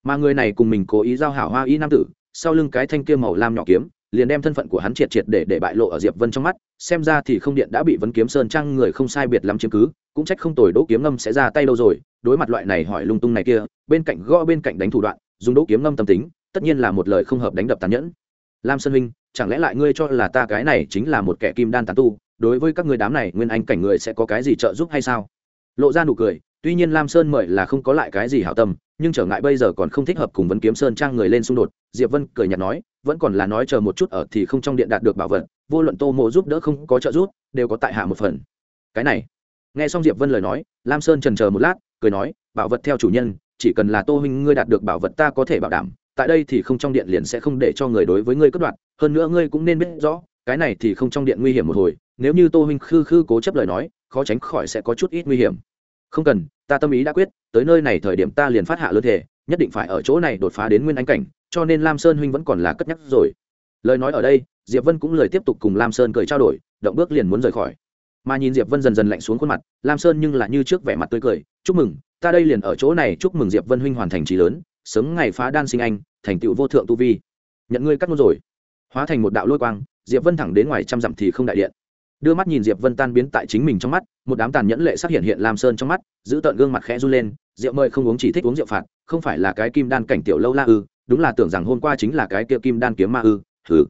mà người này cùng mình cố ý giao hảo hoa y nam tử, sau lưng cái thanh kia màu lam nhỏ kiếm, liền đem thân phận của hắn triệt triệt để để bại lộ ở diệp vân trong mắt, xem ra thì không điện đã bị vấn kiếm sơn trang người không sai biệt lắm chiếm cứ, cũng trách không tồi đỗ kiếm ngâm sẽ ra tay đâu rồi, đối mặt loại này hỏi lung tung này kia, bên cạnh gõ bên cạnh đánh thủ đoạn, dùng đỗ kiếm ngâm tâm tính, tất nhiên là một lời không hợp đánh đập tàn nhẫn. Lam sơn huynh, chẳng lẽ lại ngươi cho là ta cái này chính là một kẻ kim đan tàn tu, đối với các người đám này nguyên anh cảnh người sẽ có cái gì trợ giúp hay sao? Lộ ra nụ cười, tuy nhiên lam sơn mời là không có lại cái gì hảo tâm nhưng trở ngại bây giờ còn không thích hợp cùng vấn kiếm sơn trang người lên xung đột, diệp vân cười nhạt nói, vẫn còn là nói chờ một chút ở thì không trong điện đạt được bảo vật, vô luận tô mộ giúp đỡ không có trợ giúp, đều có tại hạ một phần. Cái này. Nghe xong diệp vân lời nói, lam sơn trần chờ một lát, cười nói, bảo vật theo chủ nhân, chỉ cần là tô huynh ngươi đạt được bảo vật ta có thể bảo đảm, tại đây thì không trong điện liền sẽ không để cho người đối với ngươi cất đoạt, hơn nữa ngươi cũng nên biết rõ, cái này thì không trong điện nguy hiểm một hồi, nếu như tô huynh khư khư cố chấp lời nói, khó tránh khỏi sẽ có chút ít nguy hiểm không cần, ta tâm ý đã quyết, tới nơi này thời điểm ta liền phát hạ lơ thể nhất định phải ở chỗ này đột phá đến nguyên anh cảnh, cho nên lam sơn huynh vẫn còn là cất nhắc rồi. Lời nói ở đây, diệp vân cũng lời tiếp tục cùng lam sơn cười trao đổi, động bước liền muốn rời khỏi. Mà nhìn diệp vân dần dần lạnh xuống khuôn mặt, lam sơn nhưng là như trước vẻ mặt tươi cười, chúc mừng, ta đây liền ở chỗ này chúc mừng diệp vân huynh hoàn thành trí lớn, sớm ngày phá đan sinh anh, thành tựu vô thượng tu vi. Nhận ngươi cắt ngôn rồi. Hóa thành một đạo lôi quang, diệp vân thẳng đến ngoài trăm dặm thì không đại điện đưa mắt nhìn diệp vân tan biến tại chính mình trong mắt một đám tàn nhẫn lệ sắc hiện hiện lam sơn trong mắt giữ tợn gương mặt khẽ run lên rượu mời không uống chỉ thích uống rượu phạt không phải là cái kim đan cảnh tiểu lâu la ư đúng là tưởng rằng hôm qua chính là cái kia kim đan kiếm ma ư thử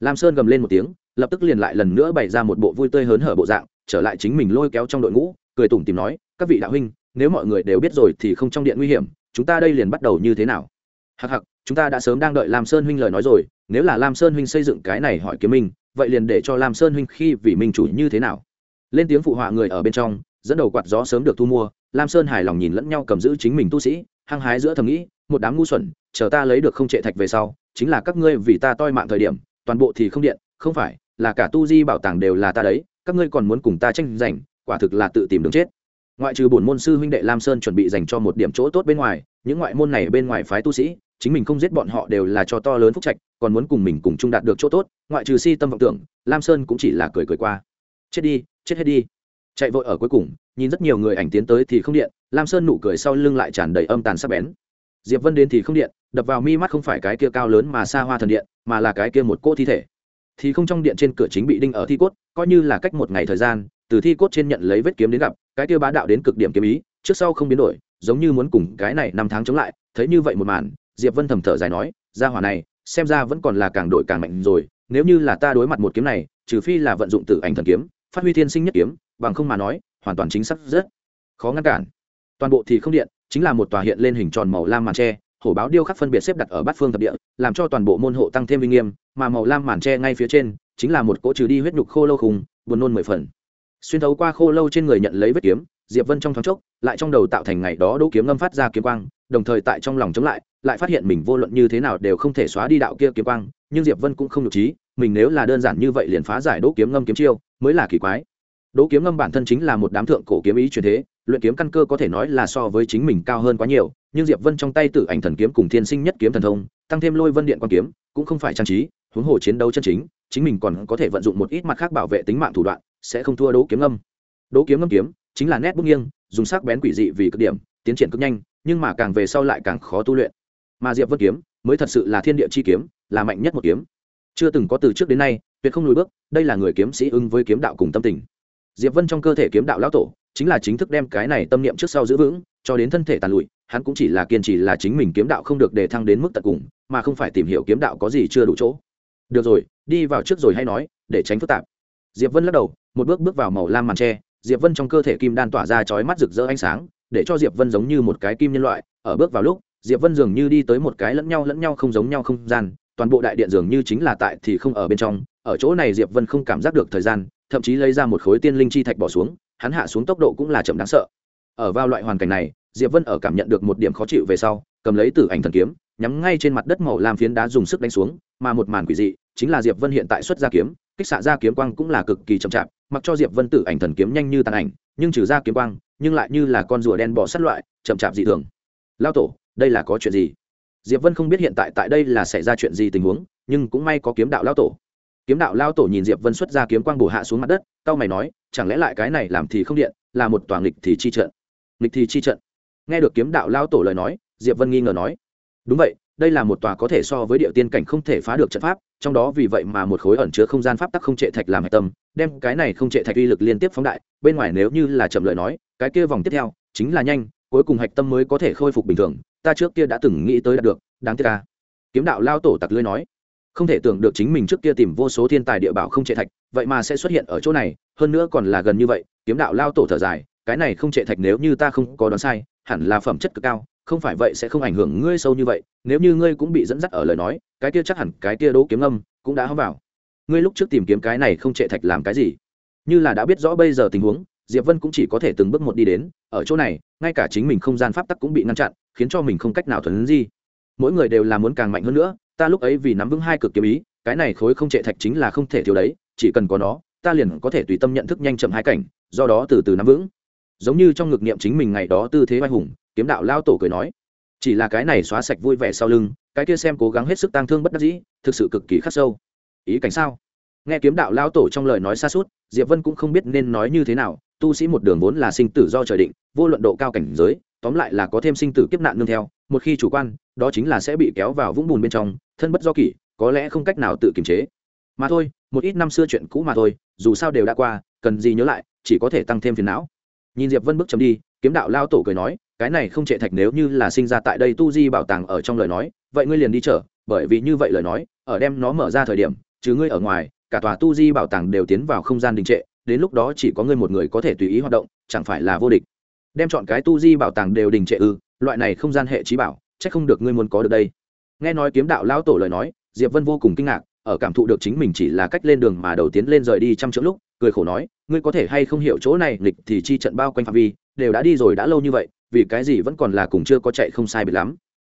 lam sơn gầm lên một tiếng lập tức liền lại lần nữa bày ra một bộ vui tươi hớn hở bộ dạng trở lại chính mình lôi kéo trong đội ngũ cười tủm tìm nói các vị đạo huynh nếu mọi người đều biết rồi thì không trong điện nguy hiểm chúng ta đây liền bắt đầu như thế nào hặc hặc chúng ta đã sớm đang đợi lam sơn huynh lời nói rồi nếu là lam sơn huynh xây dựng cái này hỏi kiếm minh vậy liền để cho lam sơn huynh khi vì minh chủ như thế nào? Lên tiếng phụ họa người ở bên trong, dẫn đầu quạt gió sớm được thu mua, lam sơn hài lòng nhìn lẫn nhau cầm giữ chính mình tu sĩ, hăng hái giữa thầm nghĩ, một đám ngu xuẩn, chờ ta lấy được không trệ thạch về sau, chính là các ngươi vì ta toi mạng thời điểm, toàn bộ thì không điện, không phải, là cả tu di bảo tàng đều là ta đấy, các ngươi còn muốn cùng ta tranh giành, quả thực là tự tìm đường chết. Ngoại trừ bổn môn sư huynh đệ lam sơn chuẩn bị dành cho một điểm chỗ tốt bên ngoài, những ngoại môn này bên ngoài phái tu sĩ chính mình không giết bọn họ đều là cho to lớn phúc trạch, còn muốn cùng mình cùng chung đạt được chỗ tốt, ngoại trừ si tâm vọng tưởng, lam sơn cũng chỉ là cười cười qua. Chết đi, chết hết đi. Chạy vội ở cuối cùng, nhìn rất nhiều người ảnh tiến tới thì không điện, lam sơn nụ cười sau lưng lại tràn đầy âm tàn sắc bén. Diệp vân đến thì không điện, đập vào mi mắt không phải cái kia cao lớn mà xa hoa thần điện, mà là cái kia một cô thi thể. Thì không trong điện trên cửa chính bị đinh ở thi cốt, coi như là cách một ngày thời gian, từ thi cốt trên nhận lấy vết kiếm đến gặp, cái kia bá đạo đến cực điểm kiếm ý, trước sau không biến đổi, giống như muốn cùng cái này năm tháng chống lại, thấy như vậy một màn diệp vân thầm thở dài nói ra hỏa này, xem ra vẫn còn là càng đổi càng mạnh rồi, nếu như là ta đối mặt một kiếm này, trừ phi là vận dụng tử ảnh thần kiếm, phát huy thiên sinh nhất kiếm, bằng không mà nói, hoàn toàn chính xác rất khó ngăn cản. Toàn bộ thì không điện, chính là một tòa hiện lên hình tròn màu lam màn tre, hổ báo điêu khắc phân biệt xếp đặt ở bát phương thập địa, làm cho toàn bộ môn hộ tăng thêm uy nghiêm, mà màu lam màn tre ngay phía trên, chính là một cỗ trừ đi huyết nhục khô lâu khùng, buồn nôn mười phần. Xuyên thấu qua khô lâu trên người nhận lấy vết kiếm, diệp vân trong thoáng chốc, lại trong đầu tạo thành ngày đó đỗ kiếm ngâm phát ra kiếm quang, đồng thời tại trong lòng chống lại lại phát hiện mình vô luận như thế nào đều không thể xóa đi đạo kia kiếm quang, nhưng diệp vân cũng không nhục trí, mình nếu là đơn giản như vậy liền phá giải đỗ kiếm ngâm kiếm chiêu, mới là kỳ quái. Đỗ kiếm ngâm bản thân chính là một đám thượng cổ kiếm ý truyền thế, luyện kiếm căn cơ có thể nói là so với chính mình cao hơn quá nhiều, nhưng diệp vân trong tay tự ảnh thần kiếm cùng thiên sinh nhất kiếm thần thông, tăng thêm lôi vân điện quan kiếm, cũng không phải trang trí, huống hồ chiến đấu chân chính chính mình còn có thể vận dụng một ít mặt khác bảo vệ tính mạng thủ đoạn, sẽ không thua đỗ kiếm ngâm. Đỗ kiếm ngâm kiếm chính là nét bút nghiêng, dùng sắc bén quỷ dị vì cực điểm, tiến triển cực nhanh, nhưng mà càng về sau lại càng khó tu luyện mà diệp vân kiếm mới thật sự là thiên địa chi kiếm, là mạnh nhất một kiếm. Chưa từng có từ trước đến nay, tuyệt không lùi bước, đây là người kiếm sĩ ưng với kiếm đạo cùng tâm tình. Diệp vân trong cơ thể kiếm đạo lão tổ, chính là chính thức đem cái này tâm niệm trước sau giữ vững, cho đến thân thể tàn lụi, hắn cũng chỉ là kiên trì là chính mình kiếm đạo không được đề thăng đến mức tận cùng, mà không phải tìm hiểu kiếm đạo có gì chưa đủ chỗ. Được rồi, đi vào trước rồi hay nói, để tránh phức tạp. Diệp vân lắc đầu, một bước bước vào màu lam màn tre, diệp vân trong cơ thể kim đan tỏa ra chói mắt rực rỡ ánh sáng, để cho diệp vân giống như một cái kim nhân loại, ở bước vào lúc diệp vân dường như đi tới một cái lẫn nhau lẫn nhau không giống nhau không gian, toàn bộ đại điện dường như chính là tại thì không ở bên trong, ở chỗ này diệp vân không cảm giác được thời gian, thậm chí lấy ra một khối tiên linh chi thạch bỏ xuống, hắn hạ xuống tốc độ cũng là chậm đáng sợ. Ở vào loại hoàn cảnh này, diệp vân ở cảm nhận được một điểm khó chịu về sau, cầm lấy tử ảnh thần kiếm, nhắm ngay trên mặt đất màu làm phiến đá dùng sức đánh xuống, mà một màn quỷ dị chính là diệp vân hiện tại xuất ra kiếm, kích xạ ra kiếm quang cũng là cực kỳ chậm chạp, mặc cho diệp vân tử ảnh thần kiếm nhanh như tàn ảnh, nhưng trừ ra kiếm quang, nhưng lại như là con rùa đen bỏ sắt loại, chậm chạp dị thường. Lao tổ đây là có chuyện gì? Diệp vân không biết hiện tại tại đây là xảy ra chuyện gì tình huống, nhưng cũng may có kiếm đạo lao tổ. Kiếm đạo lao tổ nhìn diệp vân xuất ra kiếm quang bổ hạ xuống mặt đất tao mày nói, chẳng lẽ lại cái này làm thì không điện, là một toàn lịch thì chi trận? Lịch thì chi trận. Nghe được kiếm đạo lao tổ lời nói, diệp vân nghi ngờ nói, đúng vậy, đây là một tòa có thể so với địa tiên cảnh không thể phá được trận pháp, trong đó vì vậy mà một khối ẩn chứa không gian pháp tắc không trệ thạch làm hạch tâm, đem cái này không trệ thạch uy lực liên tiếp phóng đại, bên ngoài nếu như là chậm lời nói, cái kia vòng tiếp theo chính là nhanh cuối cùng hạch tâm mới có thể khôi phục bình thường, ta trước kia đã từng nghĩ tới đạt được, đáng tiếc ca kiếm đạo lao tổ tặc lưới nói, không thể tưởng được chính mình trước kia tìm vô số thiên tài địa bảo không trệ thạch, vậy mà sẽ xuất hiện ở chỗ này, hơn nữa còn là gần như vậy, kiếm đạo lao tổ thở dài, cái này không trệ thạch nếu như ta không có đoán sai, hẳn là phẩm chất cực cao, không phải vậy sẽ không ảnh hưởng ngươi sâu như vậy, nếu như ngươi cũng bị dẫn dắt ở lời nói, cái kia chắc hẳn cái kia đỗ kiếm âm cũng đã hóng vào. Ngươi lúc trước tìm kiếm cái này không trệ thạch làm cái gì? Như là đã biết rõ bây giờ tình huống diệp vân cũng chỉ có thể từng bước một đi đến, ở chỗ này, ngay cả chính mình không gian pháp tắc cũng bị ngăn chặn, khiến cho mình không cách nào thuần gì. Mỗi người đều là muốn càng mạnh hơn nữa, ta lúc ấy vì nắm vững hai cực kiếm ý, cái này khối không trệ thạch chính là không thể thiếu đấy, chỉ cần có nó, ta liền có thể tùy tâm nhận thức nhanh chậm hai cảnh, do đó từ từ nắm vững. Giống như trong ngực niệm chính mình ngày đó tư thế vai hùng, kiếm đạo lao tổ cười nói. Chỉ là cái này xóa sạch vui vẻ sau lưng, cái kia xem cố gắng hết sức tăng thương bất đắc dĩ, thực sự cực kỳ khắc sâu. Ý cảnh sao? Nghe kiếm đạo lao tổ trong lời nói xa suốt, diệp vân cũng không biết nên nói như thế nào tu sĩ một đường vốn là sinh tử do trời định, vô luận độ cao cảnh giới, tóm lại là có thêm sinh tử kiếp nạn nương theo, một khi chủ quan, đó chính là sẽ bị kéo vào vũng bùn bên trong, thân bất do kỷ, có lẽ không cách nào tự kiềm chế. Mà thôi, một ít năm xưa chuyện cũ mà thôi, dù sao đều đã qua, cần gì nhớ lại, chỉ có thể tăng thêm phiền não. Nhìn diệp vân bước chấm đi, kiếm đạo lao tổ cười nói, cái này không trệ thạch nếu như là sinh ra tại đây tu di bảo tàng ở trong lời nói, vậy ngươi liền đi chở bởi vì như vậy lời nói, ở đem nó mở ra thời điểm, chứ ngươi ở ngoài, cả tòa tu di bảo tàng đều tiến vào không gian đình trệ đến lúc đó chỉ có ngươi một người có thể tùy ý hoạt động, chẳng phải là vô địch. Đem chọn cái tu di bảo tàng đều đình trệ ư, loại này không gian hệ trí bảo, chắc không được ngươi muốn có được đây. Nghe nói kiếm đạo lão tổ lời nói, diệp vân vô cùng kinh ngạc, ở cảm thụ được chính mình chỉ là cách lên đường mà đầu tiến lên rời đi trăm chỗ lúc, cười khổ nói, ngươi có thể hay không hiểu chỗ này, nghịch thì chi trận bao quanh phạm vi, đều đã đi rồi đã lâu như vậy, vì cái gì vẫn còn là cùng chưa có chạy không sai biệt lắm.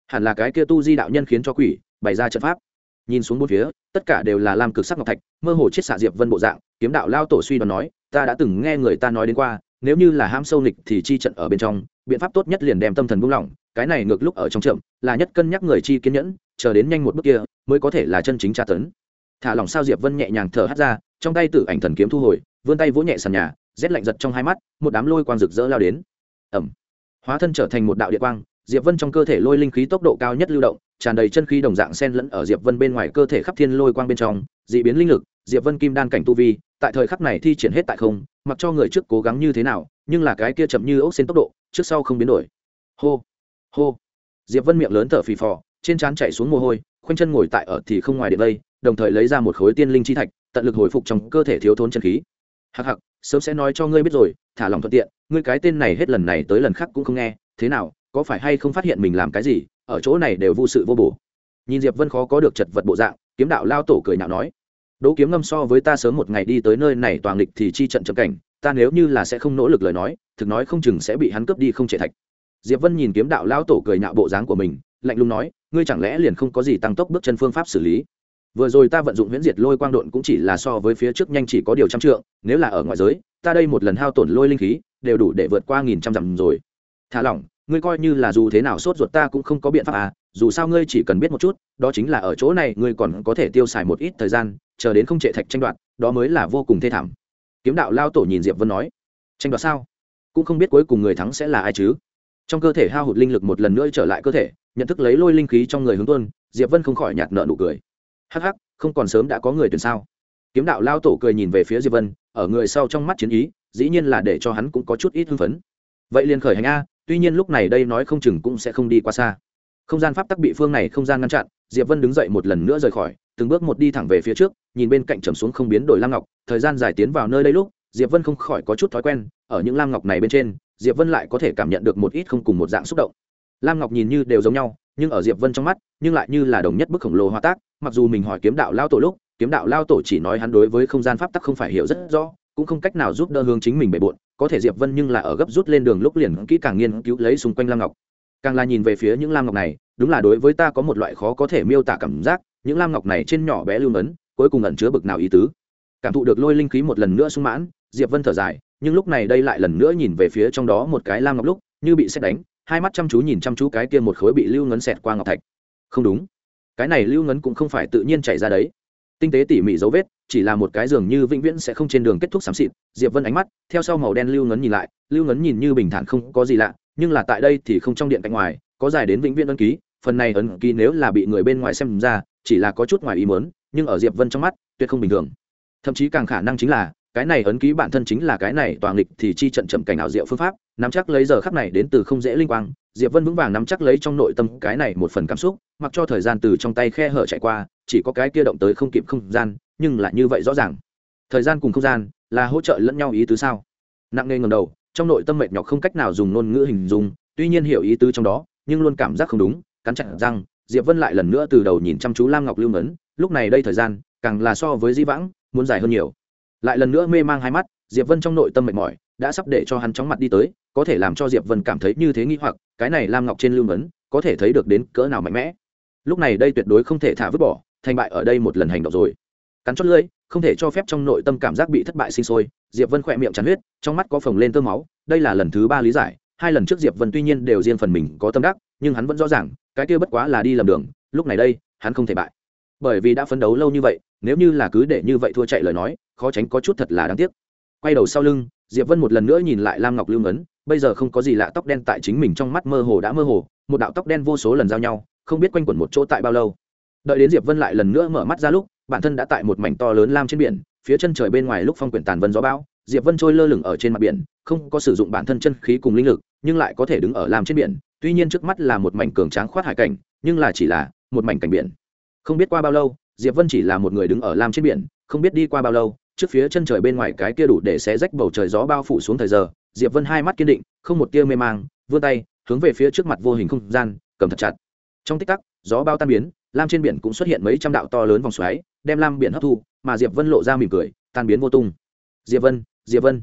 Hẳn là cái kia tu di đạo nhân khiến cho quỷ, bày ra trận pháp nhìn xuống bốn phía, tất cả đều là lam cực sắc ngọc thạch, mơ hồ chết xạ diệp vân bộ dạng, kiếm đạo lao tổ suy đoán nói, ta đã từng nghe người ta nói đến qua, nếu như là ham sâu nghịch thì chi trận ở bên trong, biện pháp tốt nhất liền đem tâm thần buông lỏng, cái này ngược lúc ở trong chậm, là nhất cân nhắc người chi kiên nhẫn, chờ đến nhanh một bước kia, mới có thể là chân chính tra tấn. Thả lỏng sao diệp vân nhẹ nhàng thở hắt ra, trong tay tử ảnh thần kiếm thu hồi, vươn tay vỗ nhẹ sàn nhà, rét lạnh giật trong hai mắt, một đám lôi quang rực rỡ lao đến. Ẩm. Hóa thân trở thành một đạo địa quang diệp vân trong cơ thể lôi linh khí tốc độ cao nhất lưu động tràn đầy chân khí đồng dạng sen lẫn ở diệp vân bên ngoài cơ thể khắp thiên lôi quang bên trong dị biến linh lực diệp vân kim đan cảnh tu vi tại thời khắc này thi triển hết tại không mặc cho người trước cố gắng như thế nào nhưng là cái kia chậm như ốc xên tốc độ trước sau không biến đổi. Hô hô. Diệp vân miệng lớn thở phì phò trên trán chạy xuống mồ hôi khoanh chân ngồi tại ở thì không ngoài điện đây đồng thời lấy ra một khối tiên linh chi thạch tận lực hồi phục trong cơ thể thiếu thốn chân khí. Hắc hắc, sớm sẽ nói cho ngươi biết rồi thả lòng thuận tiện ngươi cái tên này hết lần này tới lần khác cũng không nghe thế nào có phải hay không phát hiện mình làm cái gì, ở chỗ này đều vô sự vô bổ. Nhìn diệp vân khó có được chật vật bộ dạng, kiếm đạo lao tổ cười nhạo nói, đỗ kiếm ngâm so với ta sớm một ngày đi tới nơi này toàn lịch thì chi trận chậm cảnh, ta nếu như là sẽ không nỗ lực lời nói, thực nói không chừng sẽ bị hắn cướp đi không trệ thạch. Diệp vân nhìn kiếm đạo lao tổ cười nhạo bộ dáng của mình, lạnh lùng nói, ngươi chẳng lẽ liền không có gì tăng tốc bước chân phương pháp xử lý? Vừa rồi ta vận dụng huyễn diệt lôi quang độn cũng chỉ là so với phía trước nhanh chỉ có điều trăm trượng, nếu là ở ngoại giới, ta đây một lần hao tổn lôi linh khí, đều đủ để vượt qua nghìn trăm dặm rồi. Thả lỏng ngươi coi như là dù thế nào sốt ruột ta cũng không có biện pháp à dù sao ngươi chỉ cần biết một chút, đó chính là ở chỗ này ngươi còn có thể tiêu xài một ít thời gian, chờ đến không trệ thạch tranh đoạt, đó mới là vô cùng thê thảm. Kiếm đạo lao tổ nhìn diệp vân nói, tranh đoạt sao? Cũng không biết cuối cùng người thắng sẽ là ai chứ. Trong cơ thể hao hụt linh lực một lần nữa trở lại cơ thể, nhận thức lấy lôi linh khí trong người hướng tuân diệp vân không khỏi nhạt nợ nụ cười. Hắc hắc, không còn sớm đã có người tuyển sao? Kiếm đạo lao tổ cười nhìn về phía diệp vân, ở người sau trong mắt chiến ý, dĩ nhiên là để cho hắn cũng có chút ít hưng phấn. Vậy liền khởi hành a tuy nhiên lúc này đây nói không chừng cũng sẽ không đi qua xa. Không gian pháp tắc bị phương này không gian ngăn chặn, diệp vân đứng dậy một lần nữa rời khỏi, từng bước một đi thẳng về phía trước, nhìn bên cạnh trầm xuống không biến đổi lam ngọc, thời gian dài tiến vào nơi đây lúc, diệp vân không khỏi có chút thói quen, ở những lam ngọc này bên trên, diệp vân lại có thể cảm nhận được một ít không cùng một dạng xúc động. Lam ngọc nhìn như đều giống nhau, nhưng ở diệp vân trong mắt, nhưng lại như là đồng nhất bức khổng lồ hóa tác, mặc dù mình hỏi kiếm đạo lao tổ lúc, kiếm đạo lao tổ chỉ nói hắn đối với không gian pháp tắc không phải hiểu rất rõ, cũng không cách nào giúp đỡ hướng chính mình bề bộn có thể diệp vân nhưng là ở gấp rút lên đường lúc liền kỹ càng nghiên cứu lấy xung quanh lam ngọc. Càng là nhìn về phía những lam ngọc này, đúng là đối với ta có một loại khó có thể miêu tả cảm giác, những lam ngọc này trên nhỏ bé lưu ấn cuối cùng ẩn chứa bực nào ý tứ. Cảm thụ được lôi linh khí một lần nữa sung mãn, diệp vân thở dài, nhưng lúc này đây lại lần nữa nhìn về phía trong đó một cái lam ngọc lúc, như bị xét đánh, hai mắt chăm chú nhìn chăm chú cái kia một khối bị lưu ngấn xẹt qua ngọc thạch. Không đúng. Cái này lưu ngấn cũng không phải tự nhiên chảy ra đấy tinh tế tỉ mỉ dấu vết, chỉ là một cái giường như vĩnh viễn sẽ không trên đường kết thúc xám xịt. Diệp vân ánh mắt, theo sau màu đen lưu ngấn nhìn lại, lưu ngấn nhìn như bình thản không có gì lạ, nhưng là tại đây thì không trong điện cạnh ngoài, có dài đến vĩnh viễn ấn ký, phần này ấn ký nếu là bị người bên ngoài xem ra, chỉ là có chút ngoài ý mớn nhưng ở diệp vân trong mắt, tuyệt không bình thường. Thậm chí càng khả năng chính là, cái này ấn ký bản thân chính là cái này toàn lịch thì chi trận chậm cảnh ảo diệu phương pháp, nắm chắc lấy giờ khắc này đến từ không dễ linh quang, diệp vân vững vàng nắm chắc lấy trong nội tâm cái này một phần cảm xúc, mặc cho thời gian từ trong tay khe hở chạy qua chỉ có cái kia động tới không kịp không gian, nhưng lại như vậy rõ ràng. Thời gian cùng không gian là hỗ trợ lẫn nhau ý tứ sao? Nặng nề ngầm đầu, trong nội tâm mệt nhọc không cách nào dùng ngôn ngữ hình dung, tuy nhiên hiểu ý tứ trong đó, nhưng luôn cảm giác không đúng, cắn chặt răng, diệp vân lại lần nữa từ đầu nhìn chăm chú lam ngọc lưu ngấn lúc này đây thời gian càng là so với di vãng muốn dài hơn nhiều. Lại lần nữa mê mang hai mắt, diệp vân trong nội tâm mệt mỏi, đã sắp để cho hắn chóng mặt đi tới, có thể làm cho diệp vân cảm thấy như thế nghĩ hoặc, cái này lam ngọc trên lưu vấn có thể thấy được đến cỡ nào mạnh mẽ. Lúc này đây tuyệt đối không thể thả vứt bỏ thành bại ở đây một lần hành động rồi. Cắn chót lưỡi, không thể cho phép trong nội tâm cảm giác bị thất bại sinh sôi, diệp vân khỏe miệng chắn huyết, trong mắt có phồng lên tơ máu, đây là lần thứ ba lý giải, hai lần trước diệp vân tuy nhiên đều riêng phần mình có tâm đắc, nhưng hắn vẫn rõ ràng, cái kia bất quá là đi lầm đường, lúc này đây, hắn không thể bại. Bởi vì đã phấn đấu lâu như vậy, nếu như là cứ để như vậy thua chạy lời nói, khó tránh có chút thật là đáng tiếc. Quay đầu sau lưng, diệp vân một lần nữa nhìn lại lam ngọc lưu ngấn, bây giờ không có gì lạ tóc đen tại chính mình trong mắt mơ hồ đã mơ hồ, một đạo tóc đen vô số lần giao nhau, không biết quanh quẩn một chỗ tại bao lâu đợi đến diệp vân lại lần nữa mở mắt ra lúc, bản thân đã tại một mảnh to lớn lam trên biển, phía chân trời bên ngoài lúc phong quyển tàn vân gió bão, diệp vân trôi lơ lửng ở trên mặt biển, không có sử dụng bản thân chân khí cùng linh lực, nhưng lại có thể đứng ở lam trên biển, tuy nhiên trước mắt là một mảnh cường tráng khoát hải cảnh, nhưng là chỉ là một mảnh cảnh biển. Không biết qua bao lâu, diệp vân chỉ là một người đứng ở lam trên biển, không biết đi qua bao lâu, trước phía chân trời bên ngoài cái kia đủ để xé rách bầu trời gió bao phủ xuống thời giờ, diệp vân hai mắt kiên định, không một tia mê mang, vươn tay, hướng về phía trước mặt vô hình không gian, cầm thật chặt. Trong tích tắc, gió bao tan biến lam trên biển cũng xuất hiện mấy trăm đạo to lớn vòng xoáy, đem lam biển hấp thu, mà diệp vân lộ ra mỉm cười, tan biến vô tung. Diệp vân diệp vân.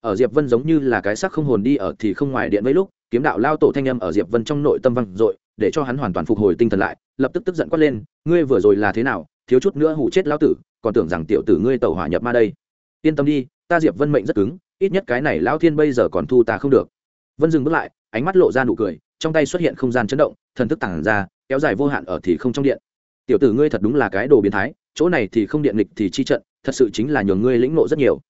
Ở diệp vân giống như là cái xác không hồn đi ở thì không ngoài điện mấy lúc, kiếm đạo lao tổ thanh âm ở diệp vân trong nội tâm văng dội, để cho hắn hoàn toàn phục hồi tinh thần lại, lập tức tức giận quát lên, ngươi vừa rồi là thế nào? Thiếu chút nữa hủ chết lao tử, còn tưởng rằng tiểu tử ngươi tẩu hỏa nhập ma đây. Yên tâm đi, ta diệp vân mệnh rất cứng, ít nhất cái này lão thiên bây giờ còn thu ta không được. Vân dừng bước lại, ánh mắt lộ ra nụ cười, trong tay xuất hiện không gian chấn động, thần thức tản ra kéo dài vô hạn ở thì không trong điện. Tiểu tử ngươi thật đúng là cái đồ biến thái, chỗ này thì không điện lịch thì chi trận, thật sự chính là nhường ngươi lĩnh nộ rất nhiều.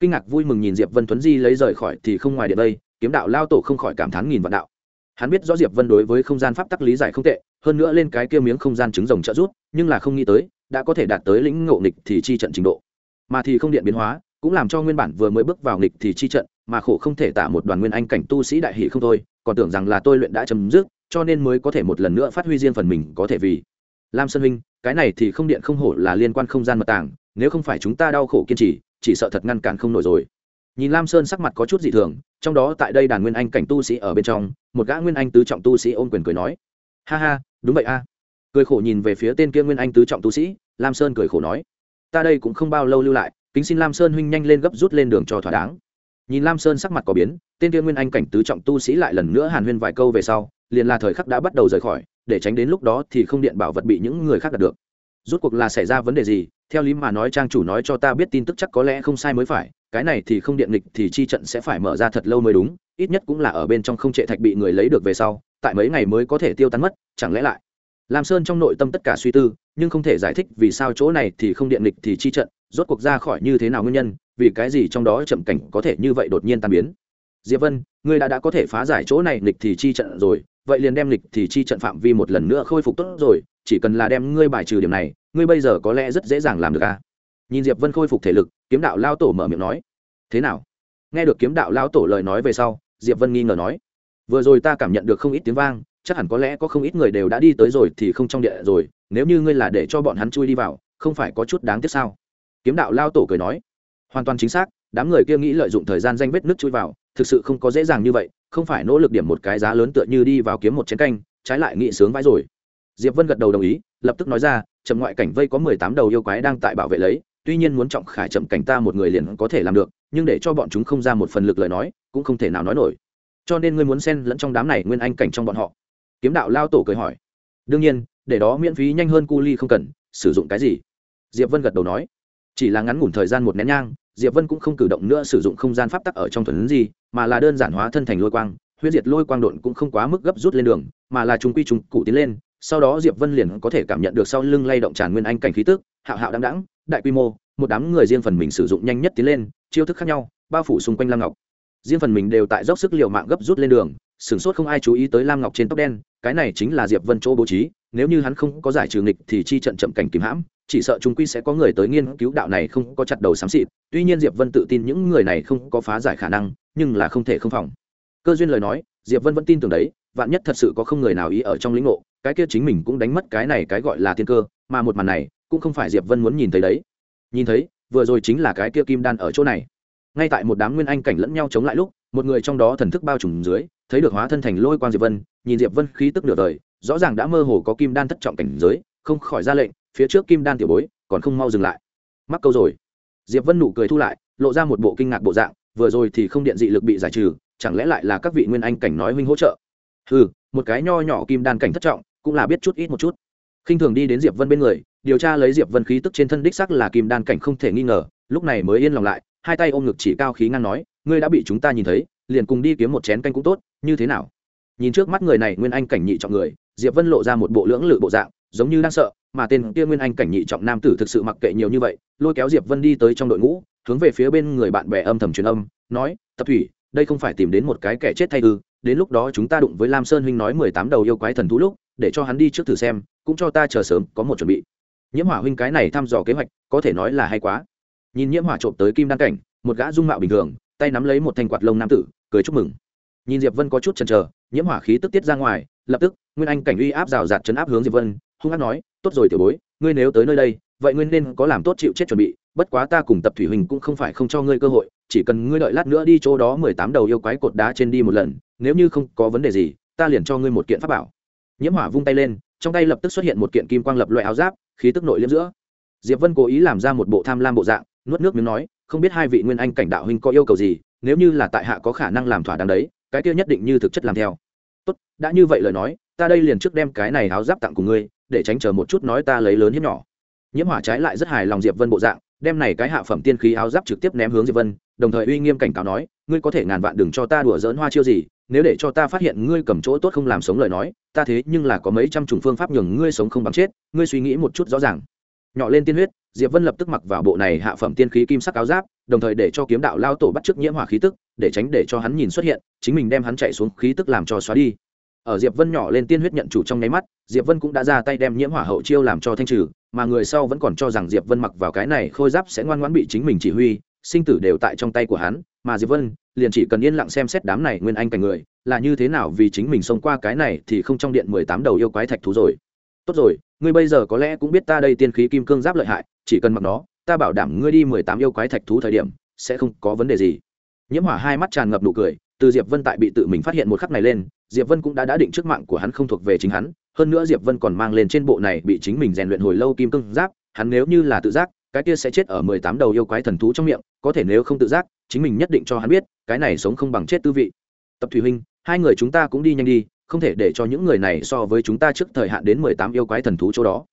Kinh ngạc vui mừng nhìn diệp vân thuấn di lấy rời khỏi thì không ngoài điện đây, kiếm đạo lao tổ không khỏi cảm thán nghìn vạn đạo. Hắn biết rõ diệp vân đối với không gian pháp tắc lý giải không tệ, hơn nữa lên cái kia miếng không gian trứng rồng trợ rút nhưng là không nghĩ tới, đã có thể đạt tới lĩnh ngộ nghịch thì chi trận trình độ. Mà thì không điện biến hóa, cũng làm cho nguyên bản vừa mới bước vào nghịch thì chi trận, mà khổ không thể tả một đoàn nguyên anh cảnh tu sĩ đại hỷ không thôi, còn tưởng rằng là tôi luyện đã chấm dứt cho nên mới có thể một lần nữa phát huy riêng phần mình có thể vì. Lam sơn huynh, cái này thì không điện không hổ là liên quan không gian mật tàng, nếu không phải chúng ta đau khổ kiên trì, chỉ sợ thật ngăn cản không nổi rồi. Nhìn lam sơn sắc mặt có chút dị thường, trong đó tại đây đàn nguyên anh cảnh tu sĩ ở bên trong, một gã nguyên anh tứ trọng tu sĩ ôm quyền cười nói. Ha ha, đúng vậy a. Cười khổ nhìn về phía tên kia nguyên anh tứ trọng tu sĩ, lam sơn cười khổ nói. Ta đây cũng không bao lâu lưu lại, kính xin lam sơn huynh nhanh lên gấp rút lên đường cho thỏa đáng. Nhìn lam sơn sắc mặt có biến, tên kia nguyên anh cảnh tứ trọng tu sĩ lại lần nữa hàn huyên vài câu về sau liền là thời khắc đã bắt đầu rời khỏi, để tránh đến lúc đó thì không điện bảo vật bị những người khác đạt được. Rút cuộc là xảy ra vấn đề gì? Theo lý mà nói trang chủ nói cho ta biết tin tức chắc có lẽ không sai mới phải, cái này thì không điện lịch thì chi trận sẽ phải mở ra thật lâu mới đúng, ít nhất cũng là ở bên trong không trệ thạch bị người lấy được về sau, tại mấy ngày mới có thể tiêu tán mất, chẳng lẽ lại? Lam sơn trong nội tâm tất cả suy tư, nhưng không thể giải thích vì sao chỗ này thì không điện lịch thì chi trận, rốt cuộc ra khỏi như thế nào nguyên nhân, vì cái gì trong đó chậm cảnh có thể như vậy đột nhiên tan biến? Diệp vân, ngươi đã đã có thể phá giải chỗ này lịch thì chi trận rồi vậy liền đem lịch thì chi trận phạm vi một lần nữa khôi phục tốt rồi, chỉ cần là đem ngươi bài trừ điểm này, ngươi bây giờ có lẽ rất dễ dàng làm được à? Nhìn diệp vân khôi phục thể lực, kiếm đạo lao tổ mở miệng nói. Thế nào? Nghe được kiếm đạo lao tổ lời nói về sau, diệp vân nghi ngờ nói. Vừa rồi ta cảm nhận được không ít tiếng vang, chắc hẳn có lẽ có không ít người đều đã đi tới rồi thì không trong địa rồi, nếu như ngươi là để cho bọn hắn chui đi vào, không phải có chút đáng tiếc sao? Kiếm đạo lao tổ cười nói. Hoàn toàn chính xác, đám người kia nghĩ lợi dụng thời gian danh vết nước chui vào thực sự không có dễ dàng như vậy, không phải nỗ lực điểm một cái giá lớn tựa như đi vào kiếm một chén canh, trái lại nghĩ sướng vãi rồi. Diệp vân gật đầu đồng ý, lập tức nói ra, chậm ngoại cảnh vây có mười tám đầu yêu quái đang tại bảo vệ lấy, tuy nhiên muốn trọng khải chậm cảnh ta một người liền có thể làm được, nhưng để cho bọn chúng không ra một phần lực lời nói, cũng không thể nào nói nổi. Cho nên ngươi muốn xen lẫn trong đám này nguyên anh cảnh trong bọn họ. Kiếm đạo lao tổ cười hỏi. Đương nhiên, để đó miễn phí nhanh hơn cu ly không cần, sử dụng cái gì? Diệp vân gật đầu nói. Chỉ là ngắn ngủn thời gian một nén nhang diệp vân cũng không cử động nữa sử dụng không gian pháp tắc ở trong thuần gì mà là đơn giản hóa thân thành lôi quang huyết diệt lôi quang độn cũng không quá mức gấp rút lên đường, mà là chúng quy chúng cụ tiến lên, sau đó diệp vân liền có thể cảm nhận được sau lưng lay động tràn nguyên anh cảnh khí tức, hạo hạo đăng đẳng đại quy mô, một đám người riêng phần mình sử dụng nhanh nhất tiến lên, chiêu thức khác nhau, bao phủ xung quanh lam ngọc. Riêng phần mình đều tại dốc sức liều mạng gấp rút lên đường sửng sốt không ai chú ý tới lam ngọc trên tóc đen, cái này chính là diệp vân chỗ bố trí, nếu như hắn không có giải trừ nghịch thì chi trận chậm cảnh kìm hãm, chỉ sợ chúng quy sẽ có người tới nghiên cứu đạo này không có chặt đầu xám xịt, tuy nhiên diệp vân tự tin những người này không có phá giải khả năng, nhưng là không thể không phòng. Cơ duyên lời nói, diệp vân vẫn tin tưởng đấy, vạn nhất thật sự có không người nào ý ở trong lĩnh ngộ, cái kia chính mình cũng đánh mất cái này cái gọi là tiên cơ, mà một màn này, cũng không phải diệp vân muốn nhìn thấy đấy. Nhìn thấy, vừa rồi chính là cái kia kim đan ở chỗ này. Ngay tại một đám nguyên anh cảnh lẫn nhau chống lại lúc, một người trong đó thần thức bao trùm dưới thấy được hóa thân thành lôi quang diệp vân, nhìn diệp vân khí tức nửa đời, rõ ràng đã mơ hồ có kim đan thất trọng cảnh giới, không khỏi ra lệnh, phía trước kim đan tiểu bối, còn không mau dừng lại. Mắc câu rồi. Diệp vân nụ cười thu lại, lộ ra một bộ kinh ngạc bộ dạng, vừa rồi thì không điện dị lực bị giải trừ, chẳng lẽ lại là các vị nguyên anh cảnh nói huynh hỗ trợ? Ừ một cái nho nhỏ kim đan cảnh thất trọng, cũng là biết chút ít một chút. Khinh thường đi đến diệp vân bên người, điều tra lấy diệp vân khí tức trên thân đích sắc là kim đan cảnh không thể nghi ngờ, lúc này mới yên lòng lại, hai tay ôm ngực chỉ cao khí ngang nói, ngươi đã bị chúng ta nhìn thấy, liền cùng đi kiếm một chén canh cũng tốt như thế nào? Nhìn trước mắt người này nguyên anh cảnh nhị trọng người, diệp vân lộ ra một bộ lưỡng lự bộ dạng, giống như đang sợ, mà tên kia nguyên anh cảnh nhị trọng nam tử thực sự mặc kệ nhiều như vậy, lôi kéo diệp vân đi tới trong đội ngũ, hướng về phía bên người bạn bè âm thầm truyền âm, nói, tập thủy, đây không phải tìm đến một cái kẻ chết thay ư? Đến lúc đó chúng ta đụng với lam sơn huynh nói mười tám đầu yêu quái thần thú lúc, để cho hắn đi trước thử xem, cũng cho ta chờ sớm, có một chuẩn bị. Nhiễm hỏa huynh cái này thăm dò kế hoạch, có thể nói là hay quá. Nhìn nhiễm hỏa trộm tới kim đan cảnh, một gã dung mạo bình thường, tay nắm lấy một thanh quạt lông nam tử, cười chúc mừng nhìn diệp vân có chút chần chờ, nhiễm hỏa khí tức tiết ra ngoài, lập tức, nguyên anh cảnh uy áp rào rạt chấn áp hướng diệp vân, hung ác nói, tốt rồi tiểu bối, ngươi nếu tới nơi đây, vậy ngươi nên có làm tốt chịu chết chuẩn bị, bất quá ta cùng tập thủy hình cũng không phải không cho ngươi cơ hội, chỉ cần ngươi đợi lát nữa đi chỗ đó mười tám đầu yêu quái cột đá trên đi một lần, nếu như không có vấn đề gì, ta liền cho ngươi một kiện pháp bảo. Nhiễm hỏa vung tay lên, trong tay lập tức xuất hiện một kiện kim quang lập loại áo giáp, khí tức nội liếm giữa. Diệp vân cố ý làm ra một bộ tham lam bộ dạng, nuốt nước miếng nói, không biết hai vị nguyên anh cảnh đạo huynh có yêu cầu gì, nếu như là tại hạ có khả năng làm thỏa đáng đấy cái kia nhất định như thực chất làm theo. Tốt, đã như vậy lời nói, ta đây liền trước đem cái này áo giáp tặng cùng ngươi, để tránh chờ một chút nói ta lấy lớn hiếp nhỏ. Nhiễm hỏa trái lại rất hài lòng diệp vân bộ dạng, đem này cái hạ phẩm tiên khí áo giáp trực tiếp ném hướng diệp vân, đồng thời uy nghiêm cảnh cáo nói, ngươi có thể ngàn vạn đừng cho ta đùa dỡn hoa chiêu gì, nếu để cho ta phát hiện ngươi cầm chỗ tốt không làm sống lời nói, ta thế nhưng là có mấy trăm chủng phương pháp nhường ngươi sống không bằng chết, ngươi suy nghĩ một chút rõ ràng. Nhỏ lên tiên huyết diệp vân lập tức mặc vào bộ này hạ phẩm tiên khí kim sắc áo giáp, đồng thời để cho kiếm đạo lao tổ bắt trước nhiễm hỏa khí tức, để tránh để cho hắn nhìn xuất hiện, chính mình đem hắn chạy xuống khí tức làm cho xóa đi. Ở diệp vân nhỏ lên tiên huyết nhận chủ trong nháy mắt, diệp vân cũng đã ra tay đem nhiễm hỏa hậu chiêu làm cho thanh trừ, mà người sau vẫn còn cho rằng diệp vân mặc vào cái này khôi giáp sẽ ngoan ngoãn bị chính mình chỉ huy, sinh tử đều tại trong tay của hắn, mà diệp vân liền chỉ cần yên lặng xem xét đám này nguyên anh cảnh người, là như thế nào vì chính mình xông qua cái này thì không trong điện mười tám đầu yêu quái thạch thú rồi. Tốt rồi ngươi bây giờ có lẽ cũng biết ta đây tiên khí kim cương giáp lợi hại, chỉ cần mặc nó, ta bảo đảm ngươi đi mười tám yêu quái thạch thú thời điểm, sẽ không có vấn đề gì. Nhiễm hỏa hai mắt tràn ngập nụ cười, từ diệp vân tại bị tự mình phát hiện một khắc này lên, diệp vân cũng đã đã định trước mạng của hắn không thuộc về chính hắn, hơn nữa diệp vân còn mang lên trên bộ này bị chính mình rèn luyện hồi lâu kim cương giáp, hắn nếu như là tự giác, cái kia sẽ chết ở mười tám đầu yêu quái thần thú trong miệng, có thể nếu không tự giác, chính mình nhất định cho hắn biết, cái này sống không bằng chết tư vị. Tập thủy huynh, hai người chúng ta cũng đi nhanh đi không thể để cho những người này so với chúng ta trước thời hạn đến mười tám yêu quái thần thú chỗ đó.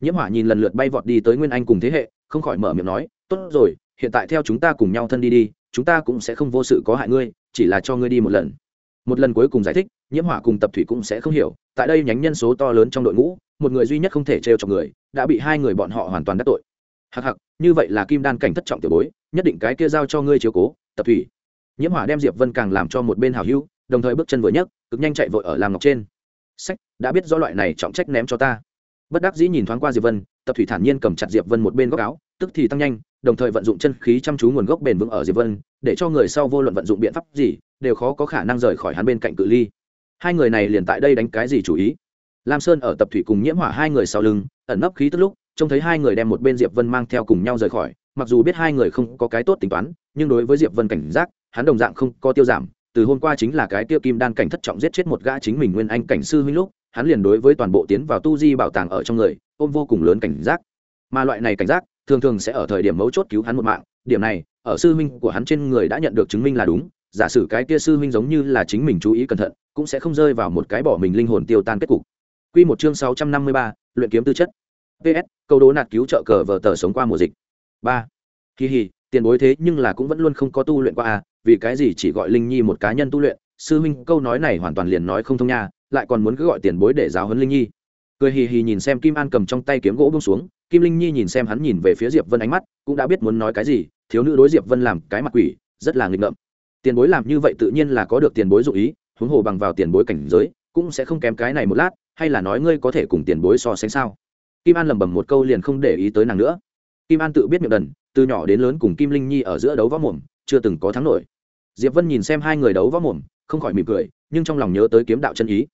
Nhiễm hỏa nhìn lần lượt bay vọt đi tới nguyên anh cùng thế hệ, không khỏi mở miệng nói, tốt rồi, hiện tại theo chúng ta cùng nhau thân đi đi, chúng ta cũng sẽ không vô sự có hại ngươi, chỉ là cho ngươi đi một lần. Một lần cuối cùng giải thích, nhiễm hỏa cùng tập thủy cũng sẽ không hiểu, tại đây nhánh nhân số to lớn trong đội ngũ, một người duy nhất không thể trêu cho người, đã bị hai người bọn họ hoàn toàn đắc tội. Hặc hặc như vậy là kim đan cảnh thất trọng tiểu bối, nhất định cái kia giao cho ngươi chiếu cố, tập thủy. Nhiễm hỏa đem diệp vân càng làm cho một bên hào hữu đồng thời bước chân vừa nhấc, cực nhanh chạy vội ở làm ngọc trên. Sách, đã biết do loại này trọng trách ném cho ta. Bất đắc dĩ nhìn thoáng qua diệp vân, tập thủy thản nhiên cầm chặt diệp vân một bên góc áo, tức thì tăng nhanh, đồng thời vận dụng chân khí chăm chú nguồn gốc bền vững ở diệp vân, để cho người sau vô luận vận dụng biện pháp gì, đều khó có khả năng rời khỏi hắn bên cạnh cự ly. Hai người này liền tại đây đánh cái gì chủ ý? Lam sơn ở tập thủy cùng nhiễm hỏa hai người sau lưng, ẩn nấp khí tức lúc, trông thấy hai người đem một bên diệp vân mang theo cùng nhau rời khỏi, mặc dù biết hai người không có cái tốt tính toán, nhưng đối với diệp vân cảnh giác, hắn đồng dạng không có tiêu giảm từ hôm qua chính là cái tiêu kim đan cảnh thất trọng giết chết một gã chính mình nguyên anh cảnh sư huynh lúc hắn liền đối với toàn bộ tiến vào tu di bảo tàng ở trong người ôm vô cùng lớn cảnh giác mà loại này cảnh giác thường thường sẽ ở thời điểm mấu chốt cứu hắn một mạng điểm này ở sư huynh của hắn trên người đã nhận được chứng minh là đúng giả sử cái kia sư huynh giống như là chính mình chú ý cẩn thận cũng sẽ không rơi vào một cái bỏ mình linh hồn tiêu tan kết cục Quy một chương 653, luyện kiếm tư chất. PS, câu đố nạt cứu trợ cờ vở tờ sống qua mùa dịch. 3. kỳ hỉ, tiền bối thế nhưng là cũng vẫn luôn không có tu luyện qua à, vì cái gì chỉ gọi Linh Nhi một cá nhân tu luyện, sư huynh câu nói này hoàn toàn liền nói không thông nha, lại còn muốn cứ gọi tiền bối để giáo huấn Linh Nhi. Cười hì hì nhìn xem Kim An cầm trong tay kiếm gỗ bông xuống, Kim Linh Nhi nhìn xem hắn nhìn về phía Diệp Vân ánh mắt, cũng đã biết muốn nói cái gì, thiếu nữ đối Diệp Vân làm cái mặt quỷ, rất là nghịch ngợm. Tiền bối làm như vậy tự nhiên là có được tiền bối dụ ý, huống hồ bằng vào tiền bối cảnh giới, cũng sẽ không kém cái này một lát, hay là nói ngươi có thể cùng tiền bối so sánh sao kim an lẩm bẩm một câu liền không để ý tới nàng nữa kim an tự biết miệng đần từ nhỏ đến lớn cùng kim linh nhi ở giữa đấu võ mồm chưa từng có thắng nổi diệp vân nhìn xem hai người đấu võ mồm, không khỏi mỉm cười, nhưng trong lòng nhớ tới kiếm đạo chân ý.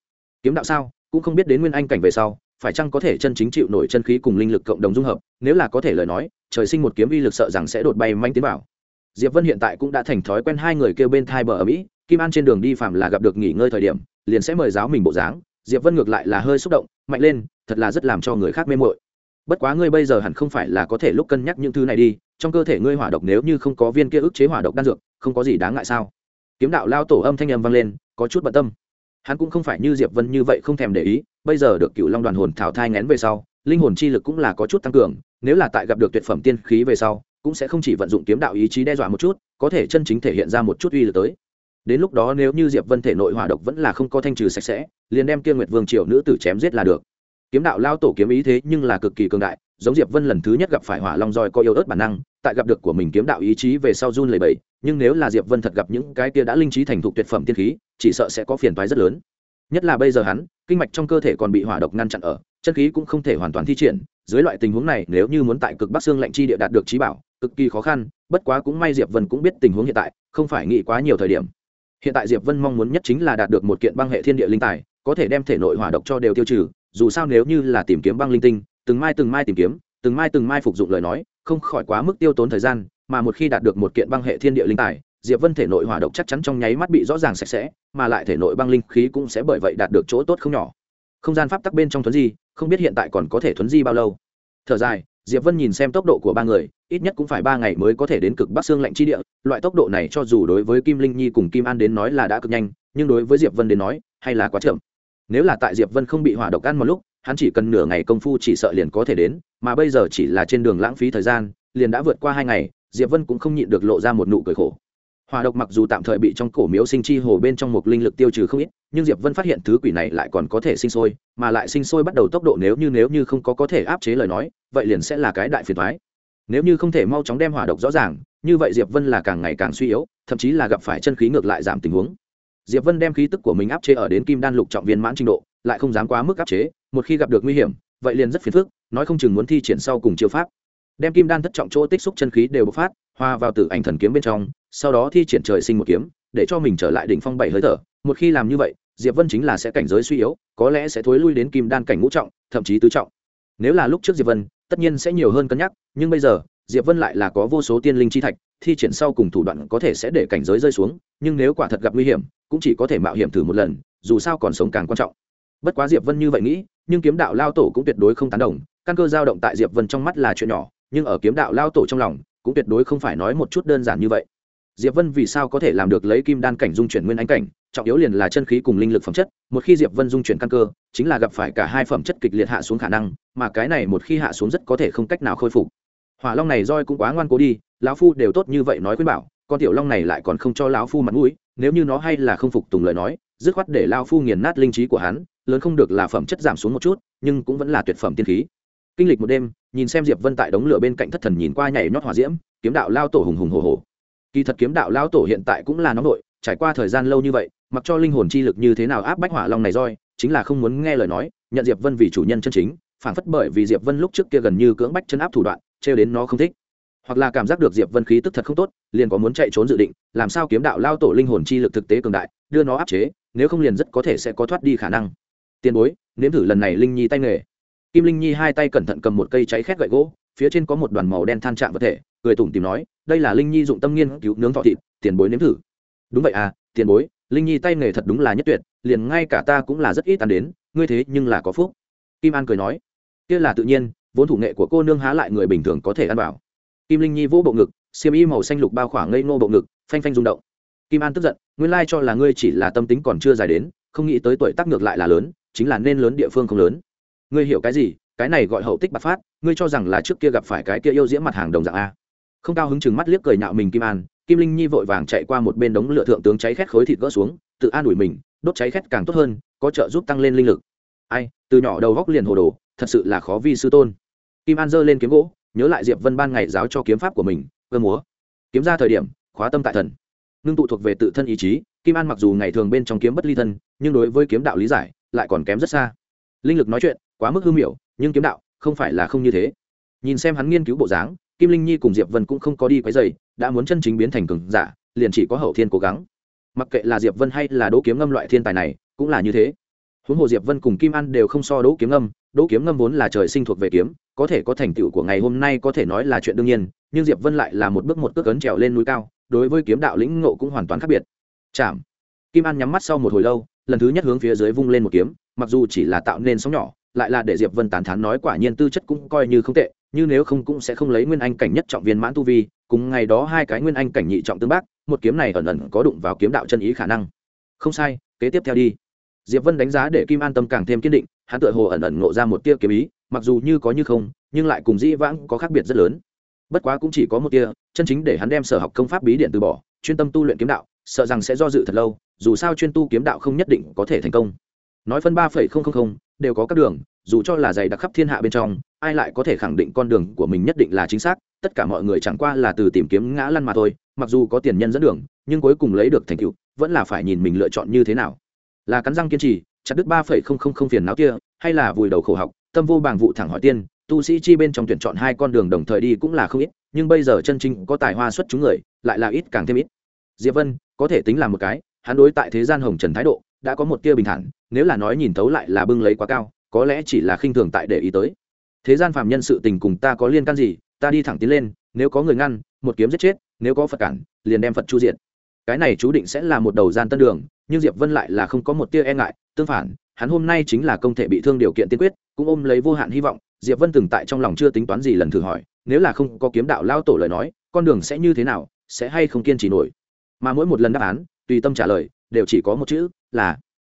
Kiếm đạo sao? Cũng không biết đến nguyên anh cảnh về sau, phải chăng có thể chân chính chịu nổi chân khí cùng linh lực cộng đồng dung hợp? Nếu là có thể lời nói, trời sinh một kiếm uy lực sợ rằng sẽ đột bay manh tiến vào. Diệp vân hiện tại cũng đã thành thói quen hai người kêu bên thai bờ ở mỹ kim an trên đường đi phạm là gặp được nghỉ ngơi thời điểm, liền sẽ mời giáo mình bộ dáng. Diệp vân ngược lại là hơi xúc động, mạnh lên, thật là rất làm cho người khác mê mội bất quá ngươi bây giờ hẳn không phải là có thể lúc cân nhắc những thứ này đi trong cơ thể ngươi hỏa độc nếu như không có viên kia ức chế hỏa độc đan dược, không có gì đáng ngại sao? Kiếm đạo lao tổ âm thanh âm vang lên, có chút bận tâm. Hắn cũng không phải như diệp vân như vậy không thèm để ý, bây giờ được cựu long đoàn hồn thảo thai ngén về sau, linh hồn chi lực cũng là có chút tăng cường, nếu là tại gặp được tuyệt phẩm tiên khí về sau, cũng sẽ không chỉ vận dụng kiếm đạo ý chí đe dọa một chút, có thể chân chính thể hiện ra một chút uy lực tới. Đến lúc đó nếu như diệp vân thể nội hỏa độc vẫn là không có thanh trừ sạch sẽ, liền đem kia nguyệt vương triều nữ tử chém giết là được. Kiếm đạo lao tổ kiếm ý thế nhưng là cực kỳ cường đại, giống diệp vân lần thứ nhất gặp phải hỏa long roi có yêu ớt bản năng tại gặp được của mình kiếm đạo ý chí về sau run lẩy bẩy, nhưng nếu là diệp vân thật gặp những cái kia đã linh trí thành thục tuyệt phẩm tiên khí, chỉ sợ sẽ có phiền toái rất lớn. Nhất là bây giờ hắn, kinh mạch trong cơ thể còn bị hỏa độc ngăn chặn ở, chân khí cũng không thể hoàn toàn thi triển, dưới loại tình huống này, nếu như muốn tại cực bắc xương lạnh chi địa đạt được trí bảo, cực kỳ khó khăn, bất quá cũng may diệp vân cũng biết tình huống hiện tại, không phải nghĩ quá nhiều thời điểm. Hiện tại diệp vân mong muốn nhất chính là đạt được một kiện băng hệ thiên địa linh tài, có thể đem thể nội hỏa độc cho đều tiêu trừ, dù sao nếu như là tìm kiếm băng linh tinh, từng mai từng mai tìm kiếm, từng mai từng mai phục dụng lời nói không khỏi quá mức tiêu tốn thời gian, mà một khi đạt được một kiện băng hệ thiên địa linh tài, diệp vân thể nội hỏa độc chắc chắn trong nháy mắt bị rõ ràng sạch sẽ, mà lại thể nội băng linh khí cũng sẽ bởi vậy đạt được chỗ tốt không nhỏ. Không gian pháp tắc bên trong thuấn di, không biết hiện tại còn có thể thuấn di bao lâu. Thở dài, diệp vân nhìn xem tốc độ của ba người, ít nhất cũng phải ba ngày mới có thể đến cực bắc xương lạnh chi địa, loại tốc độ này cho dù đối với kim linh nhi cùng kim an đến nói là đã cực nhanh, nhưng đối với diệp vân đến nói, hay là quá chậm. Nếu là tại diệp vân không bị hỏa độc ăn một lúc, hắn chỉ cần nửa ngày công phu chỉ sợ liền có thể đến mà bây giờ chỉ là trên đường lãng phí thời gian, liền đã vượt qua hai ngày, diệp vân cũng không nhịn được lộ ra một nụ cười khổ. Hòa độc mặc dù tạm thời bị trong cổ miếu sinh chi hồ bên trong một linh lực tiêu trừ không ít, nhưng diệp vân phát hiện thứ quỷ này lại còn có thể sinh sôi, mà lại sinh sôi bắt đầu tốc độ nếu như nếu như không có có thể áp chế lời nói, vậy liền sẽ là cái đại phiền thoái nếu như không thể mau chóng đem hỏa độc rõ ràng, như vậy diệp vân là càng ngày càng suy yếu, thậm chí là gặp phải chân khí ngược lại giảm tình huống. Diệp vân đem khí tức của mình áp chế ở đến kim đan lục trọng viên mãn trình độ, lại không dám quá mức áp chế, một khi gặp được nguy hiểm, vậy liền rất phiền phức nói không chừng muốn thi triển sau cùng chiêu pháp. Đem kim đan thất trọng chỗ tích xúc chân khí đều bộc phát, hoa vào tử ảnh thần kiếm bên trong, sau đó thi triển trời sinh một kiếm, để cho mình trở lại đỉnh phong bảy hơi thở. Một khi làm như vậy, diệp vân chính là sẽ cảnh giới suy yếu, có lẽ sẽ thối lui đến kim đan cảnh ngũ trọng, thậm chí tứ trọng. Nếu là lúc trước diệp vân, tất nhiên sẽ nhiều hơn cân nhắc, nhưng bây giờ, diệp vân lại là có vô số tiên linh chi thạch, thi triển sau cùng thủ đoạn có thể sẽ để cảnh giới rơi xuống, nhưng nếu quả thật gặp nguy hiểm, cũng chỉ có thể mạo hiểm thử một lần, dù sao còn sống càng quan trọng. Bất quá diệp vân như vậy nghĩ, nhưng kiếm đạo lao tổ cũng tuyệt đối không tán đồng căn cơ dao động tại diệp vân trong mắt là chuyện nhỏ, nhưng ở kiếm đạo lao tổ trong lòng, cũng tuyệt đối không phải nói một chút đơn giản như vậy. Diệp vân vì sao có thể làm được lấy kim đan cảnh dung chuyển nguyên ánh cảnh, trọng yếu liền là chân khí cùng linh lực phẩm chất, một khi diệp vân dung chuyển căn cơ, chính là gặp phải cả hai phẩm chất kịch liệt hạ xuống khả năng, mà cái này một khi hạ xuống rất có thể không cách nào khôi phục. Hỏa long này roi cũng quá ngoan cố đi, lão phu đều tốt như vậy nói khuyên bảo, con tiểu long này lại còn không cho lão phu mặt mũi, nếu như nó hay là không phục tùng lời nói, dứt khoát để lão phu nghiền nát linh trí của hắn, lớn không được là phẩm chất giảm xuống một chút, nhưng cũng vẫn là tuyệt phẩm tiên khí kinh lịch một đêm, nhìn xem diệp vân tại đống lửa bên cạnh thất thần nhìn qua nhảy nhót hỏa diễm, kiếm đạo lao tổ hùng hùng hồ hồ kỳ thật kiếm đạo lao tổ hiện tại cũng là nóng nội, trải qua thời gian lâu như vậy, mặc cho linh hồn chi lực như thế nào áp bách hỏa long này roi, chính là không muốn nghe lời nói, nhận diệp vân vì chủ nhân chân chính, phản phất bởi vì diệp vân lúc trước kia gần như cưỡng bách chân áp thủ đoạn, trêu đến nó không thích. Hoặc là cảm giác được diệp vân khí tức thật không tốt, liền có muốn chạy trốn dự định, làm sao kiếm đạo lao tổ linh hồn chi lực thực tế cường đại, đưa nó áp chế, nếu không liền rất có thể sẽ có thoát đi khả năng. Tiền bối, nếm thử lần này linh nhi tay nghề kim linh nhi hai tay cẩn thận cầm một cây cháy khét gậy gỗ, phía trên có một đoàn màu đen than trạng vật thể, cười tủm tìm nói, đây là linh nhi dụng tâm nghiên cứu nướng thọ thịt, tiền bối nếm thử. Đúng vậy à tiền bối, linh nhi tay nghề thật đúng là nhất tuyệt, liền ngay cả ta cũng là rất ít ăn đến, ngươi thế nhưng là có phúc. Kim an cười nói, kia là tự nhiên, vốn thủ nghệ của cô nương há lại người bình thường có thể ăn vào. Kim linh nhi vỗ bộ ngực, xiêm y màu xanh lục bao khoảng ngây ngô bộ ngực, phanh phanh rung động. Kim an tức giận, nguyên lai cho là ngươi chỉ là tâm tính còn chưa dài đến, không nghĩ tới tuổi tác ngược lại là lớn, chính là nên lớn địa phương không lớn ngươi hiểu cái gì? Cái này gọi hậu tích bạc phát, ngươi cho rằng là trước kia gặp phải cái kia yêu diễm mặt hàng đồng dạng a. Không cao hứng chừng mắt liếc cười nhạo mình kim an, kim linh nhi vội vàng chạy qua một bên đống lửa thượng tướng cháy khét khối thịt gỡ xuống, tự an ủi mình, đốt cháy khét càng tốt hơn, có trợ giúp tăng lên linh lực. Ai, từ nhỏ đầu góc liền hồ đồ, thật sự là khó vi sư tôn. Kim an giơ lên kiếm gỗ, nhớ lại diệp vân ban ngày giáo cho kiếm pháp của mình, cơ múa. Kiếm ra thời điểm, khóa tâm tại thần. Ngưng tụ thuộc về tự thân ý chí, kim an mặc dù ngày thường bên trong kiếm bất ly thân, nhưng đối với kiếm đạo lý giải, lại còn kém rất xa. Linh lực nói chuyện quá mức hư miểu, nhưng kiếm đạo không phải là không như thế. Nhìn xem hắn nghiên cứu bộ dáng, kim linh nhi cùng diệp vân cũng không có đi quấy dày đã muốn chân chính biến thành cường giả, liền chỉ có hậu thiên cố gắng. Mặc kệ là diệp vân hay là đỗ kiếm ngâm loại thiên tài này, cũng là như thế. Huống hồ diệp vân cùng kim an đều không so đỗ kiếm ngâm, đỗ kiếm ngâm vốn là trời sinh thuộc về kiếm, có thể có thành tựu của ngày hôm nay có thể nói là chuyện đương nhiên, nhưng diệp vân lại là một bước một cước ấn trèo lên núi cao, đối với kiếm đạo lĩnh ngộ cũng hoàn toàn khác biệt. Chạm. Kim an nhắm mắt sau một hồi lâu, lần thứ nhất hướng phía dưới vung lên một kiếm, mặc dù chỉ là tạo nên sóng nhỏ lại là để diệp vân tán thán nói quả nhiên tư chất cũng coi như không tệ như nếu không cũng sẽ không lấy nguyên anh cảnh nhất trọng viên mãn tu vi, cùng ngày đó hai cái nguyên anh cảnh nhị trọng tương bác, một kiếm này ẩn ẩn có đụng vào kiếm đạo chân ý khả năng. Không sai, kế tiếp theo đi. Diệp vân đánh giá để kim an tâm càng thêm kiên định, hắn tựa hồ ẩn ẩn ngộ ra một tia kiếm ý, mặc dù như có như không, nhưng lại cùng dĩ vãng có khác biệt rất lớn. Bất quá cũng chỉ có một tia, chân chính để hắn đem sở học công pháp bí điện từ bỏ, chuyên tâm tu luyện kiếm đạo, sợ rằng sẽ do dự thật lâu, dù sao chuyên tu kiếm đạo không nhất định có thể thành công. Nói phân ba phẩy không không không đều có các đường, dù cho là dày đặc khắp thiên hạ bên trong, ai lại có thể khẳng định con đường của mình nhất định là chính xác, tất cả mọi người chẳng qua là từ tìm kiếm ngã lăn mà thôi, mặc dù có tiền nhân dẫn đường, nhưng cuối cùng lấy được thành tựu, vẫn là phải nhìn mình lựa chọn như thế nào. Là cắn răng kiên trì, chặt đứt ba phẩy không không không phiền não kia, hay là vùi đầu khổ học, tâm vô bàng vụ thẳng hỏi tiên, tu sĩ chi bên trong tuyển chọn hai con đường đồng thời đi cũng là không ít, nhưng bây giờ chân chính có tài hoa xuất chúng người, lại là ít càng thêm ít. Diệp vân, có thể tính là một cái, hắn đối tại thế gian hồng trần thái độ đã có một tia bình thản, nếu là nói nhìn thấu lại là bưng lấy quá cao, có lẽ chỉ là khinh thường tại để ý tới. Thế gian phàm nhân sự tình cùng ta có liên can gì, ta đi thẳng tiến lên, nếu có người ngăn, một kiếm giết chết, nếu có phật cản, liền đem phật chu diện cái này chú định sẽ là một đầu gian tân đường, nhưng diệp vân lại là không có một tia e ngại, tương phản, hắn hôm nay chính là công thể bị thương điều kiện tiên quyết, cũng ôm lấy vô hạn hy vọng, diệp vân từng tại trong lòng chưa tính toán gì lần thử hỏi, nếu là không có kiếm đạo lao tổ lời nói, con đường sẽ như thế nào, sẽ hay không kiên trì nổi? Mà mỗi một lần đáp án, tùy tâm trả lời, đều chỉ có một chữ là,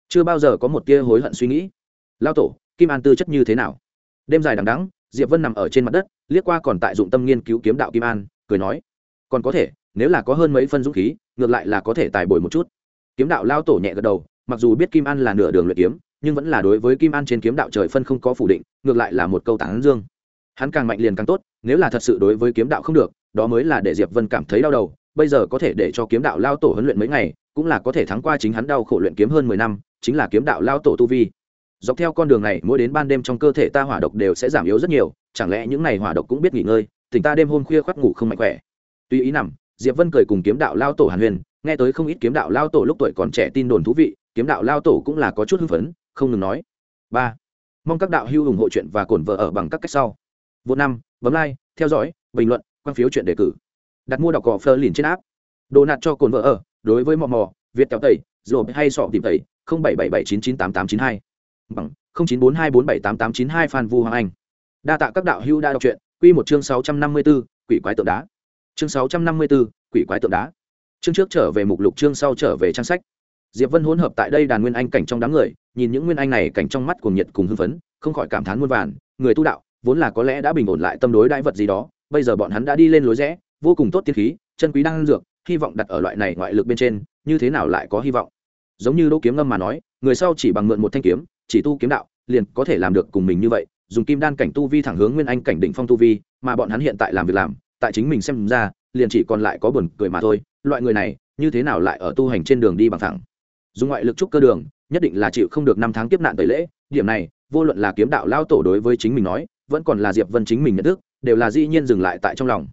chưa bao giờ có một tia hối hận suy nghĩ. Lao tổ, kim an tư chất như thế nào? Đêm dài đằng đắng diệp vân nằm ở trên mặt đất, liếc qua còn tại dụng tâm nghiên cứu kiếm đạo kim an, cười nói, còn có thể, nếu là có hơn mấy phân dũng khí, ngược lại là có thể tài bồi một chút. Kiếm đạo lao tổ nhẹ gật đầu, mặc dù biết kim an là nửa đường luyện kiếm, nhưng vẫn là đối với kim an trên kiếm đạo trời phân không có phủ định, ngược lại là một câu tán dương. Hắn càng mạnh liền càng tốt, nếu là thật sự đối với kiếm đạo không được, đó mới là để diệp vân cảm thấy đau đầu, bây giờ có thể để cho kiếm đạo lao tổ huấn luyện mấy ngày cũng là có thể thắng qua chính hắn đau khổ luyện kiếm hơn mười năm, chính là kiếm đạo lao tổ tu vi. Dọc theo con đường này, mỗi đến ban đêm trong cơ thể ta hỏa độc đều sẽ giảm yếu rất nhiều, chẳng lẽ những ngày hỏa độc cũng biết nghỉ ngơi, tỉnh ta đêm hôm khuya khoác ngủ không mạnh khỏe. Tuy ý nằm, diệp vân cười cùng kiếm đạo lao tổ hàn huyền, nghe tới không ít kiếm đạo lao tổ lúc tuổi còn trẻ tin đồn thú vị, kiếm đạo lao tổ cũng là có chút hưng phấn, không ngừng nói. Ba, mong các đạo hữu ủng hộ chuyện và cổn vợ ở bằng các cách sau. Vô năm, bấm like, theo dõi, bình luận, quan phiếu chuyện đề cử. Đặt mua đọc cỏ phơ liền trên app. Đồ nạt cho cồn vợ ở đối với mò mò việt kéo tẩy rồi hay sọ tìm tẩy không bảy bảy bảy chín chín tám tám chín hai. Bằng không chín bốn hai bốn bảy tám tám chín hai phan vu hoàng anh. Đa tạ các đạo hữu đã đọc truyện quy một chương sáu trăm năm mươi 654, quỷ quái tượng đá. Chương sáu trăm năm mươi 654, quỷ quái tượng đá. Chương trước trở về mục lục chương sau trở về trang sách. Diệp vân hỗn hợp tại đây đàn nguyên anh cảnh trong đám người nhìn những nguyên anh này cảnh trong mắt cùng nhiệt cùng hưng phấn không khỏi cảm thán muôn vàn người tu đạo vốn là có lẽ đã bình ổn lại tâm đối đại vật gì đó bây giờ bọn hắn đã đi lên lối rẽ vô cùng tốt tiên khí chân quý đang dược hy vọng đặt ở loại này ngoại lực bên trên, như thế nào lại có hy vọng? Giống như đỗ kiếm ngâm mà nói, người sau chỉ bằng mượn một thanh kiếm, chỉ tu kiếm đạo, liền có thể làm được cùng mình như vậy, dùng kim đan cảnh tu vi thẳng hướng nguyên anh cảnh đỉnh phong tu vi, mà bọn hắn hiện tại làm việc làm, tại chính mình xem ra, liền chỉ còn lại có buồn cười mà thôi, loại người này, như thế nào lại ở tu hành trên đường đi bằng thẳng? Dùng ngoại lực trúc cơ đường, nhất định là chịu không được năm tháng kiếp nạn tẩy lễ, điểm này, vô luận là kiếm đạo lao tổ đối với chính mình nói, vẫn còn là diệp vân chính mình nhận thức, đều là dĩ nhiên dừng lại tại trong lòng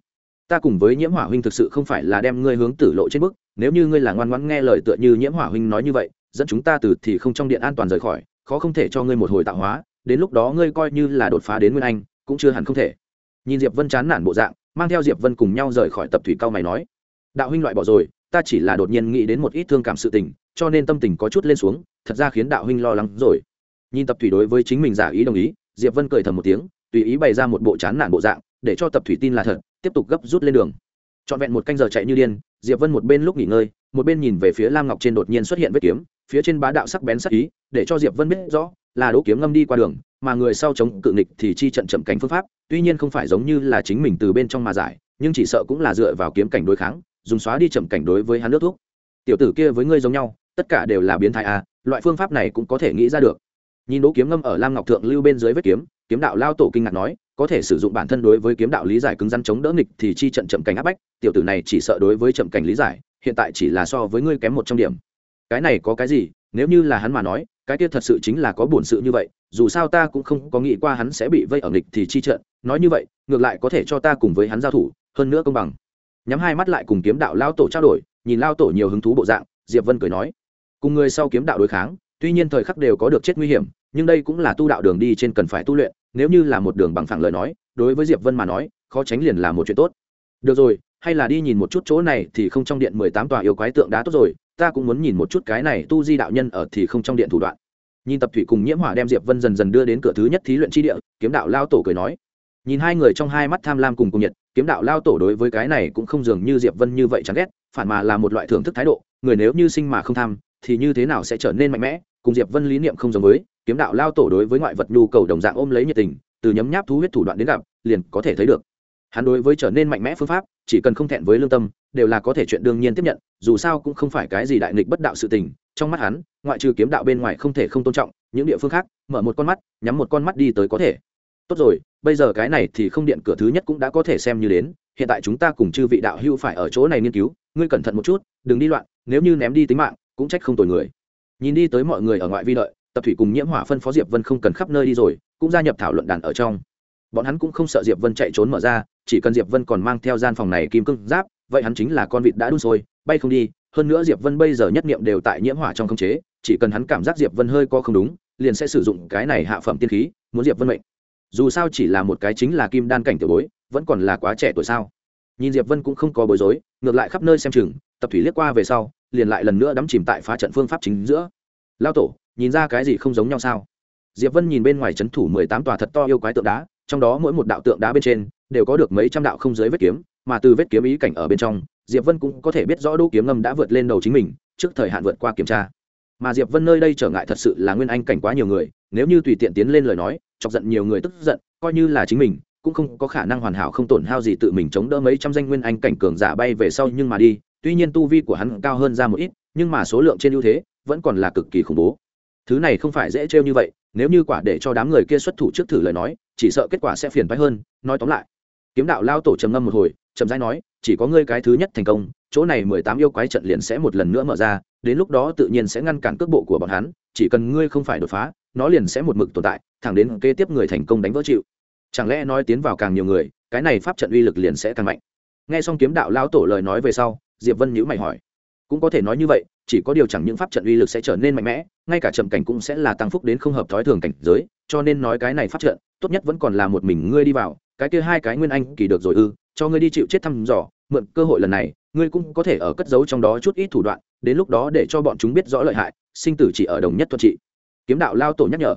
ta cùng với nhiễm hỏa huynh thực sự không phải là đem ngươi hướng tử lộ trên bức, nếu như ngươi là ngoan ngoãn nghe lời tựa như nhiễm hỏa huynh nói như vậy, dẫn chúng ta từ thì không trong điện an toàn rời khỏi, khó không thể cho ngươi một hồi tạo hóa, đến lúc đó ngươi coi như là đột phá đến nguyên anh, cũng chưa hẳn không thể. Nhìn diệp vân chán nản bộ dạng, mang theo diệp vân cùng nhau rời khỏi tập thủy cao mày nói, đạo huynh loại bỏ rồi, ta chỉ là đột nhiên nghĩ đến một ít thương cảm sự tình, cho nên tâm tình có chút lên xuống, thật ra khiến đạo huynh lo lắng rồi. Nhìn tập thủy đối với chính mình giả ý đồng ý, diệp vân cười thầm một tiếng, tùy ý bày ra một bộ chán nản bộ dạng để cho tập thủy tin là thật, tiếp tục gấp rút lên đường. Trọn vẹn một canh giờ chạy như điên, diệp vân một bên lúc nghỉ ngơi, một bên nhìn về phía lam ngọc trên đột nhiên xuất hiện vết kiếm, phía trên bá đạo sắc bén sắc ý, để cho diệp vân biết rõ, là đỗ kiếm ngâm đi qua đường, mà người sau chống cự nghịch thì chi trận chậm cảnh phương pháp, tuy nhiên không phải giống như là chính mình từ bên trong mà giải, nhưng chỉ sợ cũng là dựa vào kiếm cảnh đối kháng, dùng xóa đi chậm cảnh đối với hắn nước thuốc. Tiểu tử kia với ngươi giống nhau, tất cả đều là biến thái a loại phương pháp này cũng có thể nghĩ ra được. Nhìn đỗ kiếm ngâm ở lam ngọc thượng lưu bên dưới vết kiếm kiếm đạo lao tổ kinh ngạc nói, có thể sử dụng bản thân đối với kiếm đạo lý giải cứng rắn chống đỡ nghịch thì chi trận chậm cảnh áp bách, tiểu tử này chỉ sợ đối với chậm cảnh lý giải, hiện tại chỉ là so với ngươi kém một trong điểm. Cái này có cái gì? Nếu như là hắn mà nói, cái kia thật sự chính là có buồn sự như vậy, dù sao ta cũng không có nghĩ qua hắn sẽ bị vây ở nghịch thì chi trận. Nói như vậy, ngược lại có thể cho ta cùng với hắn giao thủ, hơn nữa công bằng. Nhắm hai mắt lại cùng kiếm đạo lao tổ trao đổi, nhìn lao tổ nhiều hứng thú bộ dạng, diệp vân cười nói, cùng người sau kiếm đạo đối kháng, tuy nhiên thời khắc đều có được chết nguy hiểm, nhưng đây cũng là tu đạo đường đi trên cần phải tu luyện nếu như là một đường bằng phẳng lời nói, đối với diệp vân mà nói, khó tránh liền là một chuyện tốt. Được rồi, hay là đi nhìn một chút chỗ này thì không trong điện mười tám tòa yêu quái tượng đá tốt rồi, ta cũng muốn nhìn một chút cái này tu di đạo nhân ở thì không trong điện thủ đoạn. Nhìn tập thủy cùng nhiễm hỏa đem diệp vân dần dần đưa đến cửa thứ nhất thí luyện tri địa, kiếm đạo lao tổ cười nói. Nhìn hai người trong hai mắt tham lam cùng cùng nhiệt, kiếm đạo lao tổ đối với cái này cũng không dường như diệp vân như vậy chán ghét, phản mà là một loại thưởng thức thái độ, người nếu như sinh mà không tham, thì như thế nào sẽ trở nên mạnh mẽ, cùng diệp vân lý niệm không giống với kiếm đạo lao tổ đối với ngoại vật nhu cầu đồng dạng ôm lấy nhiệt tình, từ nhấm nháp thú huyết thủ đoạn đến gặp, liền có thể thấy được. Hắn đối với trở nên mạnh mẽ phương pháp, chỉ cần không thẹn với lương tâm, đều là có thể chuyện đương nhiên tiếp nhận, dù sao cũng không phải cái gì đại nghịch bất đạo sự tình, trong mắt hắn, ngoại trừ kiếm đạo bên ngoài không thể không tôn trọng, những địa phương khác, mở một con mắt, nhắm một con mắt đi tới có thể. Tốt rồi, bây giờ cái này thì không điện cửa thứ nhất cũng đã có thể xem như đến, hiện tại chúng ta cùng chư vị đạo hưu phải ở chỗ này nghiên cứu, ngươi cẩn thận một chút, đừng đi loạn, nếu như ném đi tính mạng, cũng trách không tội người. Nhìn đi tới mọi người ở ngoại vi đợi tập thủy cùng nhiễm hỏa phân phó diệp vân không cần khắp nơi đi rồi, cũng gia nhập thảo luận đàn ở trong. Bọn hắn cũng không sợ diệp vân chạy trốn mở ra, chỉ cần diệp vân còn mang theo gian phòng này kim cương giáp, vậy hắn chính là con vịt đã đun sôi, bay không đi. Hơn nữa diệp vân bây giờ nhất niệm đều tại nhiễm hỏa trong không chế, chỉ cần hắn cảm giác diệp vân hơi co không đúng, liền sẽ sử dụng cái này hạ phẩm tiên khí, muốn diệp vân mệnh. Dù sao chỉ là một cái chính là kim đan cảnh tiểu bối, vẫn còn là quá trẻ tuổi sao? Nhìn diệp vân cũng không có bối rối, ngược lại khắp nơi xem chừng, tập thủy liếc qua về sau, liền lại lần nữa đắm chìm tại phá trận phương pháp chính giữa. Lao tổ nhìn ra cái gì không giống nhau sao? Diệp vân nhìn bên ngoài c thủ mười tám tòa thật to yêu quái tượng đá, trong đó mỗi một đạo tượng đá bên trên đều có được mấy trăm đạo không giới vết kiếm, mà từ vết kiếm ý cảnh ở bên trong, diệp vân cũng có thể biết rõ đỗ kiếm ngâm đã vượt lên đầu chính mình, trước thời hạn vượt qua kiểm tra. Mà diệp vân nơi đây trở ngại thật sự là nguyên anh cảnh quá nhiều người, nếu như tùy tiện tiến lên lời nói, chọc giận nhiều người tức giận, coi như là chính mình, cũng không có khả năng hoàn hảo không tổn hao gì tự mình chống đỡ mấy trăm danh nguyên anh cảnh cường giả bay về sau nhưng mà đi, tuy nhiên tu vi của hắn cao hơn ra một ít, nhưng mà số lượng trên ưu thế vẫn còn là cực kỳ khủng bố thứ này không phải dễ trêu như vậy, nếu như quả để cho đám người kia xuất thủ trước thử lời nói, chỉ sợ kết quả sẽ phiền phái hơn, nói tóm lại. Kiếm đạo lao tổ trầm ngâm một hồi trầm rãi nói, chỉ có ngươi cái thứ nhất thành công, chỗ này mười tám yêu quái trận liền sẽ một lần nữa mở ra, đến lúc đó tự nhiên sẽ ngăn cản cước bộ của bọn hắn, chỉ cần ngươi không phải đột phá, nó liền sẽ một mực tồn tại, thẳng đến kế tiếp người thành công đánh vỡ chịu. Chẳng lẽ nói tiến vào càng nhiều người, cái này pháp trận uy lực liền sẽ càng mạnh. Nghe xong kiếm đạo lao tổ lời nói về sau, diệp vân nhữ mày hỏi cũng có thể nói như vậy, chỉ có điều chẳng những pháp trận uy lực sẽ trở nên mạnh mẽ, ngay cả trầm cảnh cũng sẽ là tăng phúc đến không hợp thói thường cảnh giới, cho nên nói cái này pháp trận, tốt nhất vẫn còn là một mình ngươi đi vào, cái kia hai cái nguyên anh kỳ được rồi ư, cho ngươi đi chịu chết thăm dò, mượn cơ hội lần này, ngươi cũng có thể ở cất giấu trong đó chút ít thủ đoạn, đến lúc đó để cho bọn chúng biết rõ lợi hại, sinh tử chỉ ở đồng nhất thuận trị. Kiếm đạo lao tổ nhắc nhở.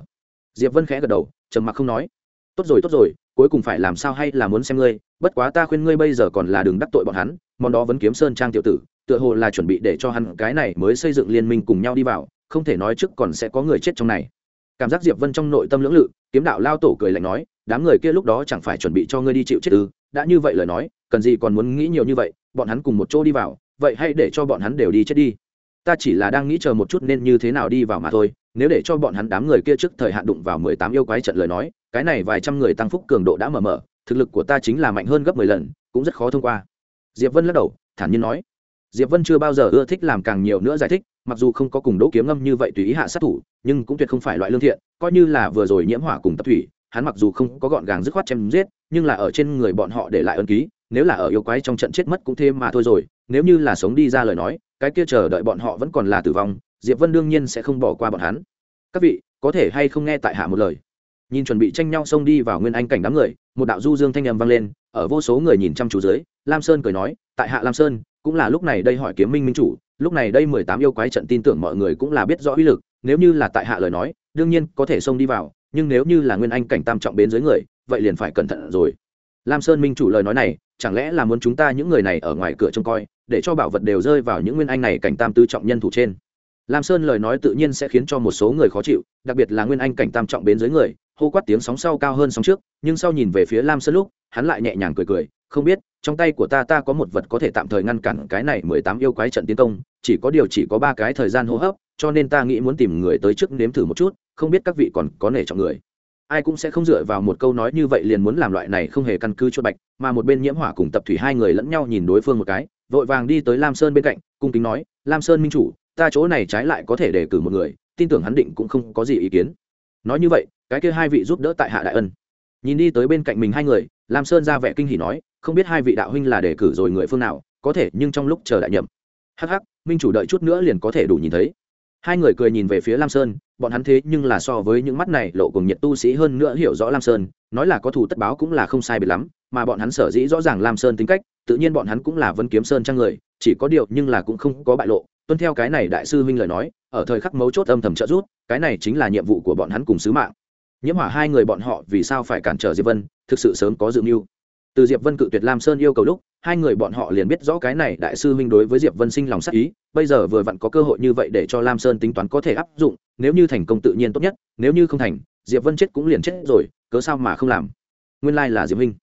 Diệp vân khẽ gật đầu, trầm mặc không nói. Tốt rồi tốt rồi, cuối cùng phải làm sao hay là muốn xem ngươi, bất quá ta khuyên ngươi bây giờ còn là đừng đắc tội bọn hắn, món đó vẫn kiếm sơn trang tiểu tử tựa hồ là chuẩn bị để cho hắn cái này mới xây dựng liên minh cùng nhau đi vào, không thể nói trước còn sẽ có người chết trong này. Cảm giác diệp vân trong nội tâm lưỡng lự, kiếm đạo lao tổ cười lạnh nói, đám người kia lúc đó chẳng phải chuẩn bị cho ngươi đi chịu chết ư? Đã như vậy lời nói, cần gì còn muốn nghĩ nhiều như vậy, bọn hắn cùng một chỗ đi vào, vậy hãy để cho bọn hắn đều đi chết đi. Ta chỉ là đang nghĩ chờ một chút nên như thế nào đi vào mà thôi, nếu để cho bọn hắn đám người kia trước thời hạn đụng vào mười tám yêu quái trận lời nói, cái này vài trăm người tăng phúc cường độ đã mở mở, thực lực của ta chính là mạnh hơn gấp mười lần, cũng rất khó thông qua. Diệp vân lắc đầu, thản nhiên nói diệp vân chưa bao giờ ưa thích làm càng nhiều nữa giải thích, mặc dù không có cùng đỗ kiếm ngâm như vậy tùy ý hạ sát thủ, nhưng cũng tuyệt không phải loại lương thiện, coi như là vừa rồi nhiễm hỏa cùng tập thủy, hắn mặc dù không có gọn gàng dứt khoát chém giết, nhưng là ở trên người bọn họ để lại ân ký, nếu là ở yêu quái trong trận chết mất cũng thêm mà thôi rồi, nếu như là sống đi ra lời nói, cái kia chờ đợi bọn họ vẫn còn là tử vong, diệp vân đương nhiên sẽ không bỏ qua bọn hắn. Các vị, có thể hay không nghe tại hạ một lời? Nhìn chuẩn bị tranh nhau xông đi vào nguyên anh cảnh đám người, một đạo du dương thanh âm vang lên, ở vô số người nhìn chăm chú dưới, lam sơn cười nói, tại hạ lam sơn cũng là lúc này đây hỏi kiếm minh minh chủ, lúc này đây mười tám yêu quái trận tin tưởng mọi người cũng là biết rõ uy lực, nếu như là tại hạ lời nói, đương nhiên có thể xông đi vào, nhưng nếu như là nguyên anh cảnh tam trọng bến dưới người, vậy liền phải cẩn thận rồi. Lam sơn minh chủ lời nói này, chẳng lẽ là muốn chúng ta những người này ở ngoài cửa trông coi, để cho bảo vật đều rơi vào những nguyên anh này cảnh tam tứ trọng nhân thủ trên? Lam sơn lời nói tự nhiên sẽ khiến cho một số người khó chịu, đặc biệt là nguyên anh cảnh tam trọng bến dưới người, hô quát tiếng sóng sau cao hơn sóng trước, nhưng sau nhìn về phía lam sơn lúc, hắn lại nhẹ nhàng cười cười không biết, trong tay của ta ta có một vật có thể tạm thời ngăn cản cái này mười tám yêu quái trận tiến công, chỉ có điều chỉ có ba cái thời gian hô hấp, cho nên ta nghĩ muốn tìm người tới trước nếm thử một chút, không biết các vị còn có nể chọn người. Ai cũng sẽ không dựa vào một câu nói như vậy liền muốn làm loại này không hề căn cứ cho bạch, mà một bên nhiễm hỏa cùng tập thủy hai người lẫn nhau nhìn đối phương một cái, vội vàng đi tới lam sơn bên cạnh, cung kính nói, lam sơn minh chủ, ta chỗ này trái lại có thể đề cử một người, tin tưởng hắn định cũng không có gì ý kiến. Nói như vậy, cái kia hai vị giúp đỡ tại hạ đại ân. Nhìn đi tới bên cạnh mình hai người, lam sơn ra vẻ kinh hỉ nói không biết hai vị đạo huynh là đề cử rồi người phương nào, có thể, nhưng trong lúc chờ đại nhậm. Hắc hắc, minh chủ đợi chút nữa liền có thể đủ nhìn thấy. Hai người cười nhìn về phía lam sơn, bọn hắn thế nhưng là so với những mắt này lộ cùng nhiệt tu sĩ hơn nữa hiểu rõ lam sơn, nói là có thủ tất báo cũng là không sai biệt lắm, mà bọn hắn sở dĩ rõ ràng lam sơn tính cách, tự nhiên bọn hắn cũng là vân kiếm sơn trang người, chỉ có điều nhưng là cũng không có bại lộ. Tuân theo cái này đại sư huynh lời nói, ở thời khắc mấu chốt âm thầm trợ rút cái này chính là nhiệm vụ của bọn hắn cùng sứ mạng. Nhiễm hỏa hai người bọn họ vì sao phải cản trở diệp vân, thực sự sớm có dự mưu từ diệp vân cự tuyệt lam sơn yêu cầu lúc, hai người bọn họ liền biết rõ cái này đại sư huynh đối với diệp vân sinh lòng sắc ý, bây giờ vừa vặn có cơ hội như vậy để cho lam sơn tính toán có thể áp dụng, nếu như thành công tự nhiên tốt nhất, nếu như không thành, diệp vân chết cũng liền chết rồi, cớ sao mà không làm nguyên lai là diệp huynh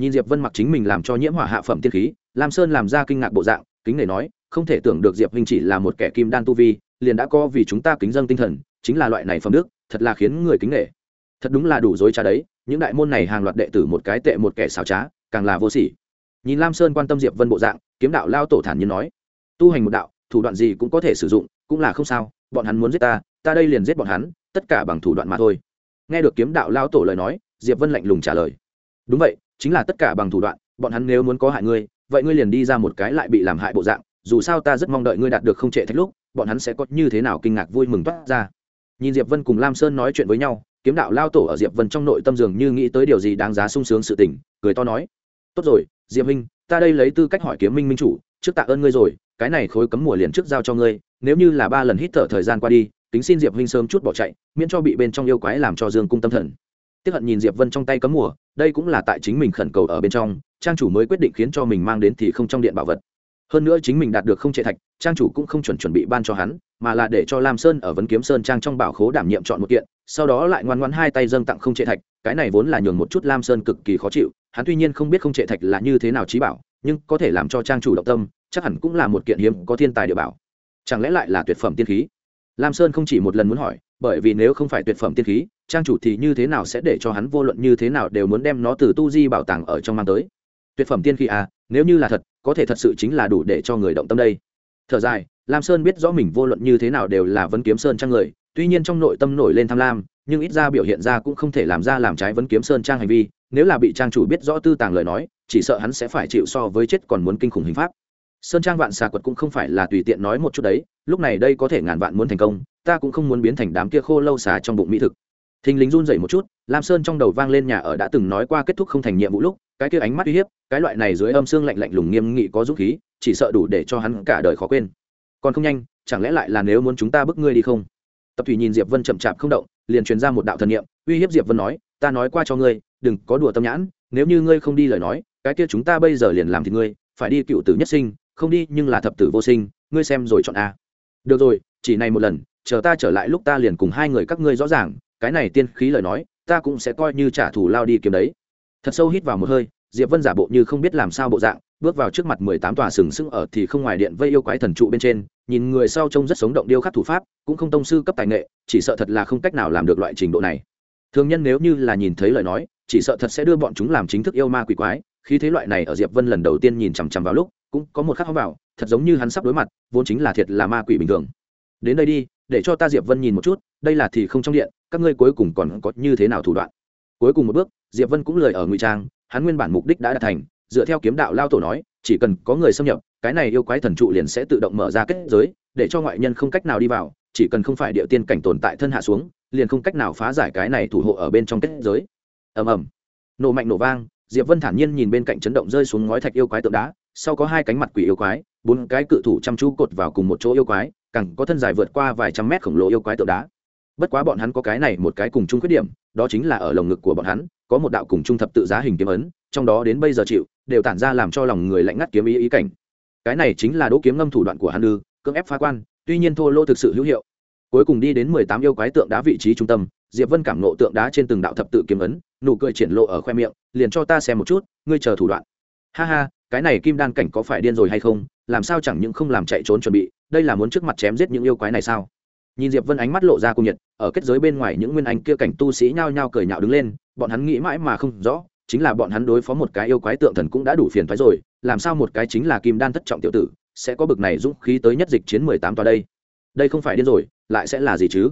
nhìn diệp vân mặc chính mình làm cho nhiễm hỏa hạ phẩm tiên khí, lam sơn làm ra kinh ngạc bộ dạng, kính nể nói, không thể tưởng được diệp huynh chỉ là một kẻ kim đan tu vi, liền đã có vì chúng ta kính dâng tinh thần, chính là loại này phẩm đức, thật là khiến người kính nể thật đúng là đủ dối trá đấy, những đại môn này hàng loạt đệ tử một cái tệ một kẻ xào trá, càng là vô sỉ. Nhìn lam sơn quan tâm diệp vân bộ dạng, kiếm đạo lao tổ thản nhiên nói, tu hành một đạo, thủ đoạn gì cũng có thể sử dụng, cũng là không sao, bọn hắn muốn giết ta ta đây liền giết bọn hắn, tất cả bằng thủ đoạn mà thôi. Nghe được kiếm đạo lao tổ lời nói, diệp vân lạnh lùng trả lời, đúng vậy, chính là tất cả bằng thủ đoạn, bọn hắn nếu muốn có hại ngươi, vậy ngươi liền đi ra một cái lại bị làm hại bộ dạng, dù sao ta rất mong đợi ngươi đạt được không trệ thách lúc, bọn hắn sẽ có như thế nào kinh ngạc vui mừng toát ra. Nhìn diệp vân cùng lam sơn nói chuyện với nhau kiếm đạo lao tổ ở diệp vân trong nội tâm dường như nghĩ tới điều gì đáng giá sung sướng sự tình, cười to nói, tốt rồi, diệp minh ta đây lấy tư cách hỏi kiếm minh minh chủ, trước tạ ơn ngươi rồi, cái này khối cấm mùa liền trước giao cho ngươi, nếu như là ba lần hít thở thời gian qua đi, tính xin diệp huynh sớm chút bỏ chạy, miễn cho bị bên trong yêu quái làm cho dương cung tâm thần. Tiếp hận nhìn diệp vân trong tay cấm mùa, đây cũng là tại chính mình khẩn cầu ở bên trong, trang chủ mới quyết định khiến cho mình mang đến thì không trong điện bảo vật. Hơn nữa chính mình đạt được không trệ thạch trang chủ cũng không chuẩn chuẩn bị ban cho hắn, mà là để cho lam sơn ở vấn kiếm sơn trang trong bảo khố đảm nhiệm chọn một kiện, sau đó lại ngoan ngoãn hai tay dâng tặng không trệ thạch, cái này vốn là nhường một chút lam sơn cực kỳ khó chịu, hắn tuy nhiên không biết không trệ thạch là như thế nào trí bảo, nhưng có thể làm cho trang chủ động tâm, chắc hẳn cũng là một kiện hiếm có thiên tài địa bảo. Chẳng lẽ lại là tuyệt phẩm tiên khí? Lam sơn không chỉ một lần muốn hỏi, bởi vì nếu không phải tuyệt phẩm tiên khí, trang chủ thì như thế nào sẽ để cho hắn vô luận như thế nào đều muốn đem nó từ tu di bảo tàng ở trong mang tới? Tuyệt phẩm tiên khí à nếu như là thật, có thể thật sự chính là đủ để cho người động tâm đây thở dài, lam sơn biết rõ mình vô luận như thế nào đều là vấn kiếm sơn trang người, tuy nhiên trong nội tâm nổi lên tham lam, nhưng ít ra biểu hiện ra cũng không thể làm ra làm trái vấn kiếm sơn trang hành vi, nếu là bị trang chủ biết rõ tư tàng lời nói, chỉ sợ hắn sẽ phải chịu so với chết còn muốn kinh khủng hình pháp. Sơn trang vạn xà quật cũng không phải là tùy tiện nói một chút đấy, lúc này đây có thể ngàn vạn muốn thành công, ta cũng không muốn biến thành đám kia khô lâu xà trong bụng mỹ thực. Thình lính run dậy một chút, lam sơn trong đầu vang lên nhà ở đã từng nói qua kết thúc không thành nhiệm vụ lúc, cái kia ánh mắt uy hiếp, cái loại này dưới âm xương lạnh lạnh lùng nghiêm nghị có dũng khí chỉ sợ đủ để cho hắn cả đời khó quên. Còn không nhanh, chẳng lẽ lại là nếu muốn chúng ta bức ngươi đi không? Tập thủy nhìn diệp vân chậm chạp không động, liền truyền ra một đạo thần niệm, uy hiếp diệp vân nói, ta nói qua cho ngươi, đừng có đùa tâm nhãn, nếu như ngươi không đi lời nói, cái kia chúng ta bây giờ liền làm thì ngươi, phải đi cựu tử nhất sinh, không đi nhưng là thập tử vô sinh, ngươi xem rồi chọn a. Được rồi, chỉ này một lần, chờ ta trở lại lúc ta liền cùng hai người các ngươi rõ ràng, cái này tiên khí lời nói, ta cũng sẽ coi như trả thù lao đi kiếm đấy. Thật sâu hít vào một hơi diệp vân giả bộ như không biết làm sao bộ dạng, bước vào trước mặt mười tám tòa sừng sững ở thì không ngoài điện vây yêu quái thần trụ bên trên, nhìn người sau trông rất sống động điêu khắc thủ pháp, cũng không tông sư cấp tài nghệ, chỉ sợ thật là không cách nào làm được loại trình độ này. Thường nhân nếu như là nhìn thấy lời nói, chỉ sợ thật sẽ đưa bọn chúng làm chính thức yêu ma quỷ quái khi thế loại này ở diệp vân lần đầu tiên nhìn chằm chằm vào lúc, cũng có một khắc hóng vào, thật giống như hắn sắp đối mặt, vốn chính là thiệt là ma quỷ bình thường. Đến đây đi, để cho ta diệp vân nhìn một chút, đây là thì không trong điện, các ngươi cuối cùng còn có như thế nào thủ đoạn? Cuối cùng một bước, diệp vân cũng lời ở ngụy trang hắn nguyên bản mục đích đã đạt thành, dựa theo kiếm đạo lao tổ nói, chỉ cần có người xâm nhập, cái này yêu quái thần trụ liền sẽ tự động mở ra kết giới, để cho ngoại nhân không cách nào đi vào, chỉ cần không phải địa tiên cảnh tồn tại thân hạ xuống, liền không cách nào phá giải cái này thủ hộ ở bên trong kết giới. Ầm ầm. Nổ mạnh nổ vang, diệp vân thản nhiên nhìn bên cạnh chấn động rơi xuống ngói thạch yêu quái tượng đá, sau có hai cánh mặt quỷ yêu quái, bốn cái cự thủ chăm chú cột vào cùng một chỗ yêu quái, cẳng có thân dài vượt qua vài trăm mét khổng lồ yêu quái tượng đá. Bất quá bọn hắn có cái này một cái cùng chung khuyết điểm, đó chính là ở lồng ngực của bọn hắn có một đạo cùng trung thập tự giá hình kiếm ấn, trong đó đến bây giờ chịu, đều tản ra làm cho lòng người lạnh ngắt kiếm ý ý cảnh. Cái này chính là đỗ kiếm ngâm thủ đoạn của hắn ư, cưỡng ép phá quan, tuy nhiên thô lô thực sự hữu hiệu. Cuối cùng đi đến mười tám yêu quái tượng đá vị trí trung tâm, diệp vân cảm nộ tượng đá trên từng đạo thập tự kiếm ấn, nụ cười triển lộ ở khoe miệng, liền cho ta xem một chút, ngươi chờ thủ đoạn. Ha ha, cái này kim đan cảnh có phải điên rồi hay không, làm sao chẳng những không làm chạy trốn chuẩn bị, đây là muốn trước mặt chém giết những yêu quái này sao? Nhìn diệp vân ánh mắt lộ ra cung nhiệt, ở kết giới bên ngoài những nguyên anh kia cảnh tu sĩ nhao nhao cười nhạo đứng lên, bọn hắn nghĩ mãi mà không rõ, chính là bọn hắn đối phó một cái yêu quái tượng thần cũng đã đủ phiền thoái rồi, làm sao một cái chính là kim đan thất trọng tiểu tử, sẽ có bực này dũng khí tới nhất dịch chiến mười tám tòa đây? Đây không phải điên rồi, lại sẽ là gì chứ?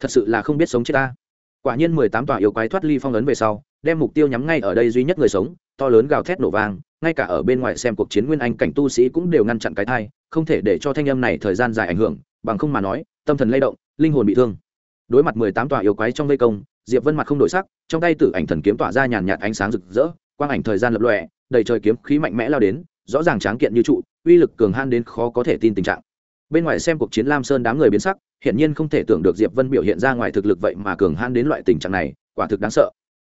Thật sự là không biết sống chết ta. Quả nhiên mười tám tòa yêu quái thoát ly phong ấn về sau, đem mục tiêu nhắm ngay ở đây duy nhất người sống, to lớn gào thét nổ vang, ngay cả ở bên ngoài xem cuộc chiến nguyên anh cảnh tu sĩ cũng đều ngăn chặn cái thai, không thể để cho thanh âm này thời gian dài ảnh hưởng, bằng không mà nói tâm thần lay động, linh hồn bị thương. Đối mặt mười tám tòa yêu quái trong vây công, diệp vân mặt không đổi sắc, trong tay tử ảnh thần kiếm tỏa ra nhàn nhạt ánh sáng rực rỡ, quang ảnh thời gian lập lòe, đầy trời kiếm khí mạnh mẽ lao đến, rõ ràng tráng kiện như trụ, uy lực cường han đến khó có thể tin tình trạng. Bên ngoài xem cuộc chiến lam sơn đám người biến sắc, hiển nhiên không thể tưởng được diệp vân biểu hiện ra ngoài thực lực vậy mà cường han đến loại tình trạng này, quả thực đáng sợ.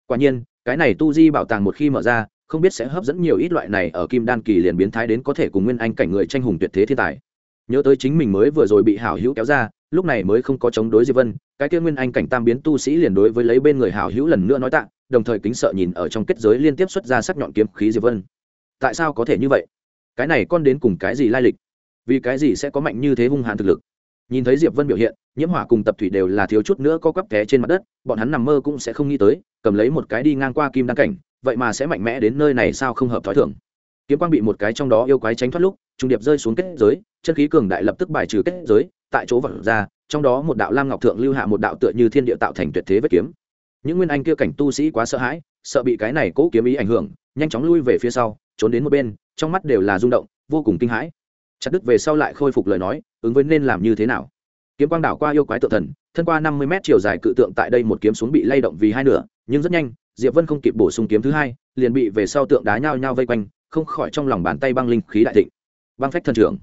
Quả nhiên, cái này tu di bảo tàng một khi mở ra, không biết sẽ hấp dẫn nhiều ít loại này ở kim đan kỳ liền biến thái đến có thể cùng nguyên anh cảnh người tranh hùng tuyệt thế thiên tài. Nhớ tới chính mình mới vừa rồi bị hảo hữu kéo ra lúc này mới không có chống đối diệp vân, cái kia nguyên anh cảnh tam biến tu sĩ liền đối với lấy bên người hảo hữu lần nữa nói tạ, đồng thời kính sợ nhìn ở trong kết giới liên tiếp xuất ra sắc nhọn kiếm khí diệp vân. Tại sao có thể như vậy? Cái này con đến cùng cái gì lai lịch? Vì cái gì sẽ có mạnh như thế hung hãn thực lực? Nhìn thấy diệp vân biểu hiện, nhiễm hỏa cùng tập thủy đều là thiếu chút nữa co quắp té trên mặt đất, bọn hắn nằm mơ cũng sẽ không nghĩ tới, cầm lấy một cái đi ngang qua kim đăng cảnh, vậy mà sẽ mạnh mẽ đến nơi này sao không hợp thói thường. Kiếm quang bị một cái trong đó yêu quái tránh thoát lúc trung điệp rơi xuống kết giới chân khí cường đại lập tức bài trừ kết giới, tại chỗ vật ra, trong đó một đạo lam ngọc thượng lưu hạ một đạo tựa như thiên địa tạo thành tuyệt thế vết kiếm. Những nguyên anh kia cảnh tu sĩ quá sợ hãi, sợ bị cái này cố kiếm ý ảnh hưởng, nhanh chóng lui về phía sau, trốn đến một bên, trong mắt đều là rung động, vô cùng kinh hãi. Chặt đứt về sau lại khôi phục lời nói, ứng với nên làm như thế nào? Kiếm quang đảo qua yêu quái tự thần, thân qua năm mươi mét chiều dài cự tượng tại đây một kiếm xuống bị lay động vì hai nửa, nhưng rất nhanh, diệp vân không kịp bổ sung kiếm thứ hai, liền bị về sau tượng đá nhao nhao vây quanh, không khỏi trong lòng bàn tay băng linh khí đại thịnh. Băng phách thần trưởng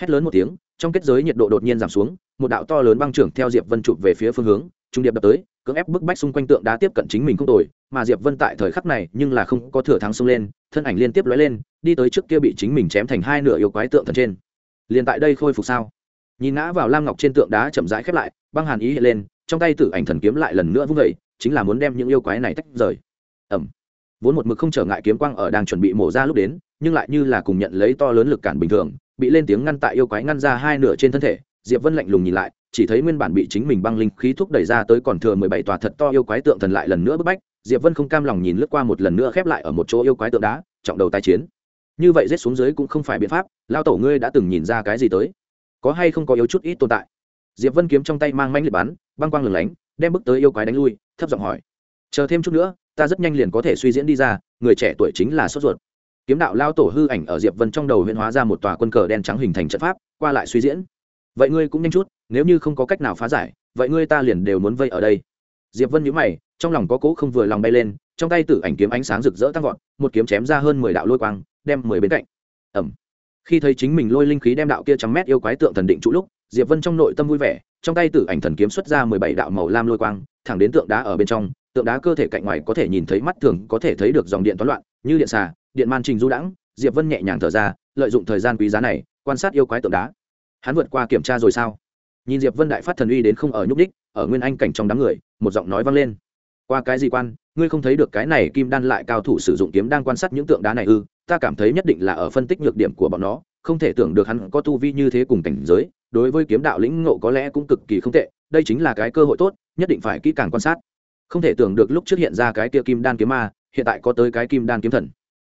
hét lớn một tiếng, trong kết giới nhiệt độ đột nhiên giảm xuống, một đạo to lớn băng trưởng theo diệp vân chụp về phía phương hướng, trung điệp đập tới, cưỡng ép bức bách xung quanh tượng đá tiếp cận chính mình không tồi, mà diệp vân tại thời khắc này nhưng là không có thừa thắng xông lên, thân ảnh liên tiếp lóe lên, đi tới trước kia bị chính mình chém thành hai nửa yêu quái tượng thần trên. Liền tại đây khôi phục sao? Nhìn ngã vào lam ngọc trên tượng đá chậm rãi khép lại, băng hàn ý hiện lên, trong tay tử ảnh thần kiếm lại lần nữa vung vẩy chính là muốn đem những yêu quái này tách rời. Ẩm vốn một mực không trở ngại kiếm quang ở đang chuẩn bị mổ ra lúc đến, nhưng lại như là cùng nhận lấy to lớn lực cản bình thường bị lên tiếng ngăn tại yêu quái ngăn ra hai nửa trên thân thể, diệp vân lạnh lùng nhìn lại, chỉ thấy nguyên bản bị chính mình băng linh khí thúc đẩy ra tới còn thừa mười bảy tòa thật to yêu quái tượng thần lại lần nữa bức bách, diệp vân không cam lòng nhìn lướt qua một lần nữa khép lại ở một chỗ yêu quái tượng đá, trọng đầu tai chiến. Như vậy rết xuống dưới cũng không phải biện pháp, lao tổ ngươi đã từng nhìn ra cái gì tới? Có hay không có yếu chút ít tồn tại? Diệp vân kiếm trong tay mang manh liệt bắn, băng quang lửng lánh, đem bước tới yêu quái đánh lui, thấp giọng hỏi. Chờ thêm chút nữa, ta rất nhanh liền có thể suy diễn đi ra, người trẻ tuổi chính là sốt ruột kiếm đạo lao tổ hư ảnh ở diệp vân trong đầu huyễn hóa ra một tòa quân cờ đen trắng hình thành trận pháp, qua lại suy diễn. Vậy ngươi cũng nhanh chút, nếu như không có cách nào phá giải, vậy ngươi ta liền đều muốn vây ở đây. Diệp vân nhíu mày, trong lòng có cố không vừa lòng bay lên, trong tay tử ảnh kiếm ánh sáng rực rỡ tăng vọt, một kiếm chém ra hơn mười đạo lôi quang, đem mười bên cạnh. Ẩm khi thấy chính mình lôi linh khí đem đạo kia trăm mét yêu quái tượng thần định trụ lúc, diệp vân trong nội tâm vui vẻ, trong tay tử ảnh thần kiếm xuất ra mười bảy đạo màu lam lôi quang, thẳng đến tượng đá ở bên trong, tượng đá cơ thể cạnh ngoài có thể nhìn thấy, mắt thường có thể thấy được dòng điện toán loạn như điện xà, điện man trình du đãng, diệp vân nhẹ nhàng thở ra, lợi dụng thời gian quý giá này, quan sát yêu quái tượng đá. Hắn vượt qua kiểm tra rồi sao? Nhìn diệp vân đại phát thần uy đến không ở nhúc đích ở nguyên anh cảnh trong đám người, một giọng nói vang lên. Qua cái gì quan? Ngươi không thấy được cái này kim đan lại cao thủ sử dụng kiếm đang quan sát những tượng đá này ư? Ta cảm thấy nhất định là ở phân tích nhược điểm của bọn nó, không thể tưởng được hắn có tu vi như thế cùng cảnh giới, đối với kiếm đạo lĩnh ngộ có lẽ cũng cực kỳ không tệ, đây chính là cái cơ hội tốt, nhất định phải kỹ càng quan sát. Không thể tưởng được lúc trước hiện ra cái kia kim đan kiếm ma hiện tại có tới cái kim đan kiếm thần.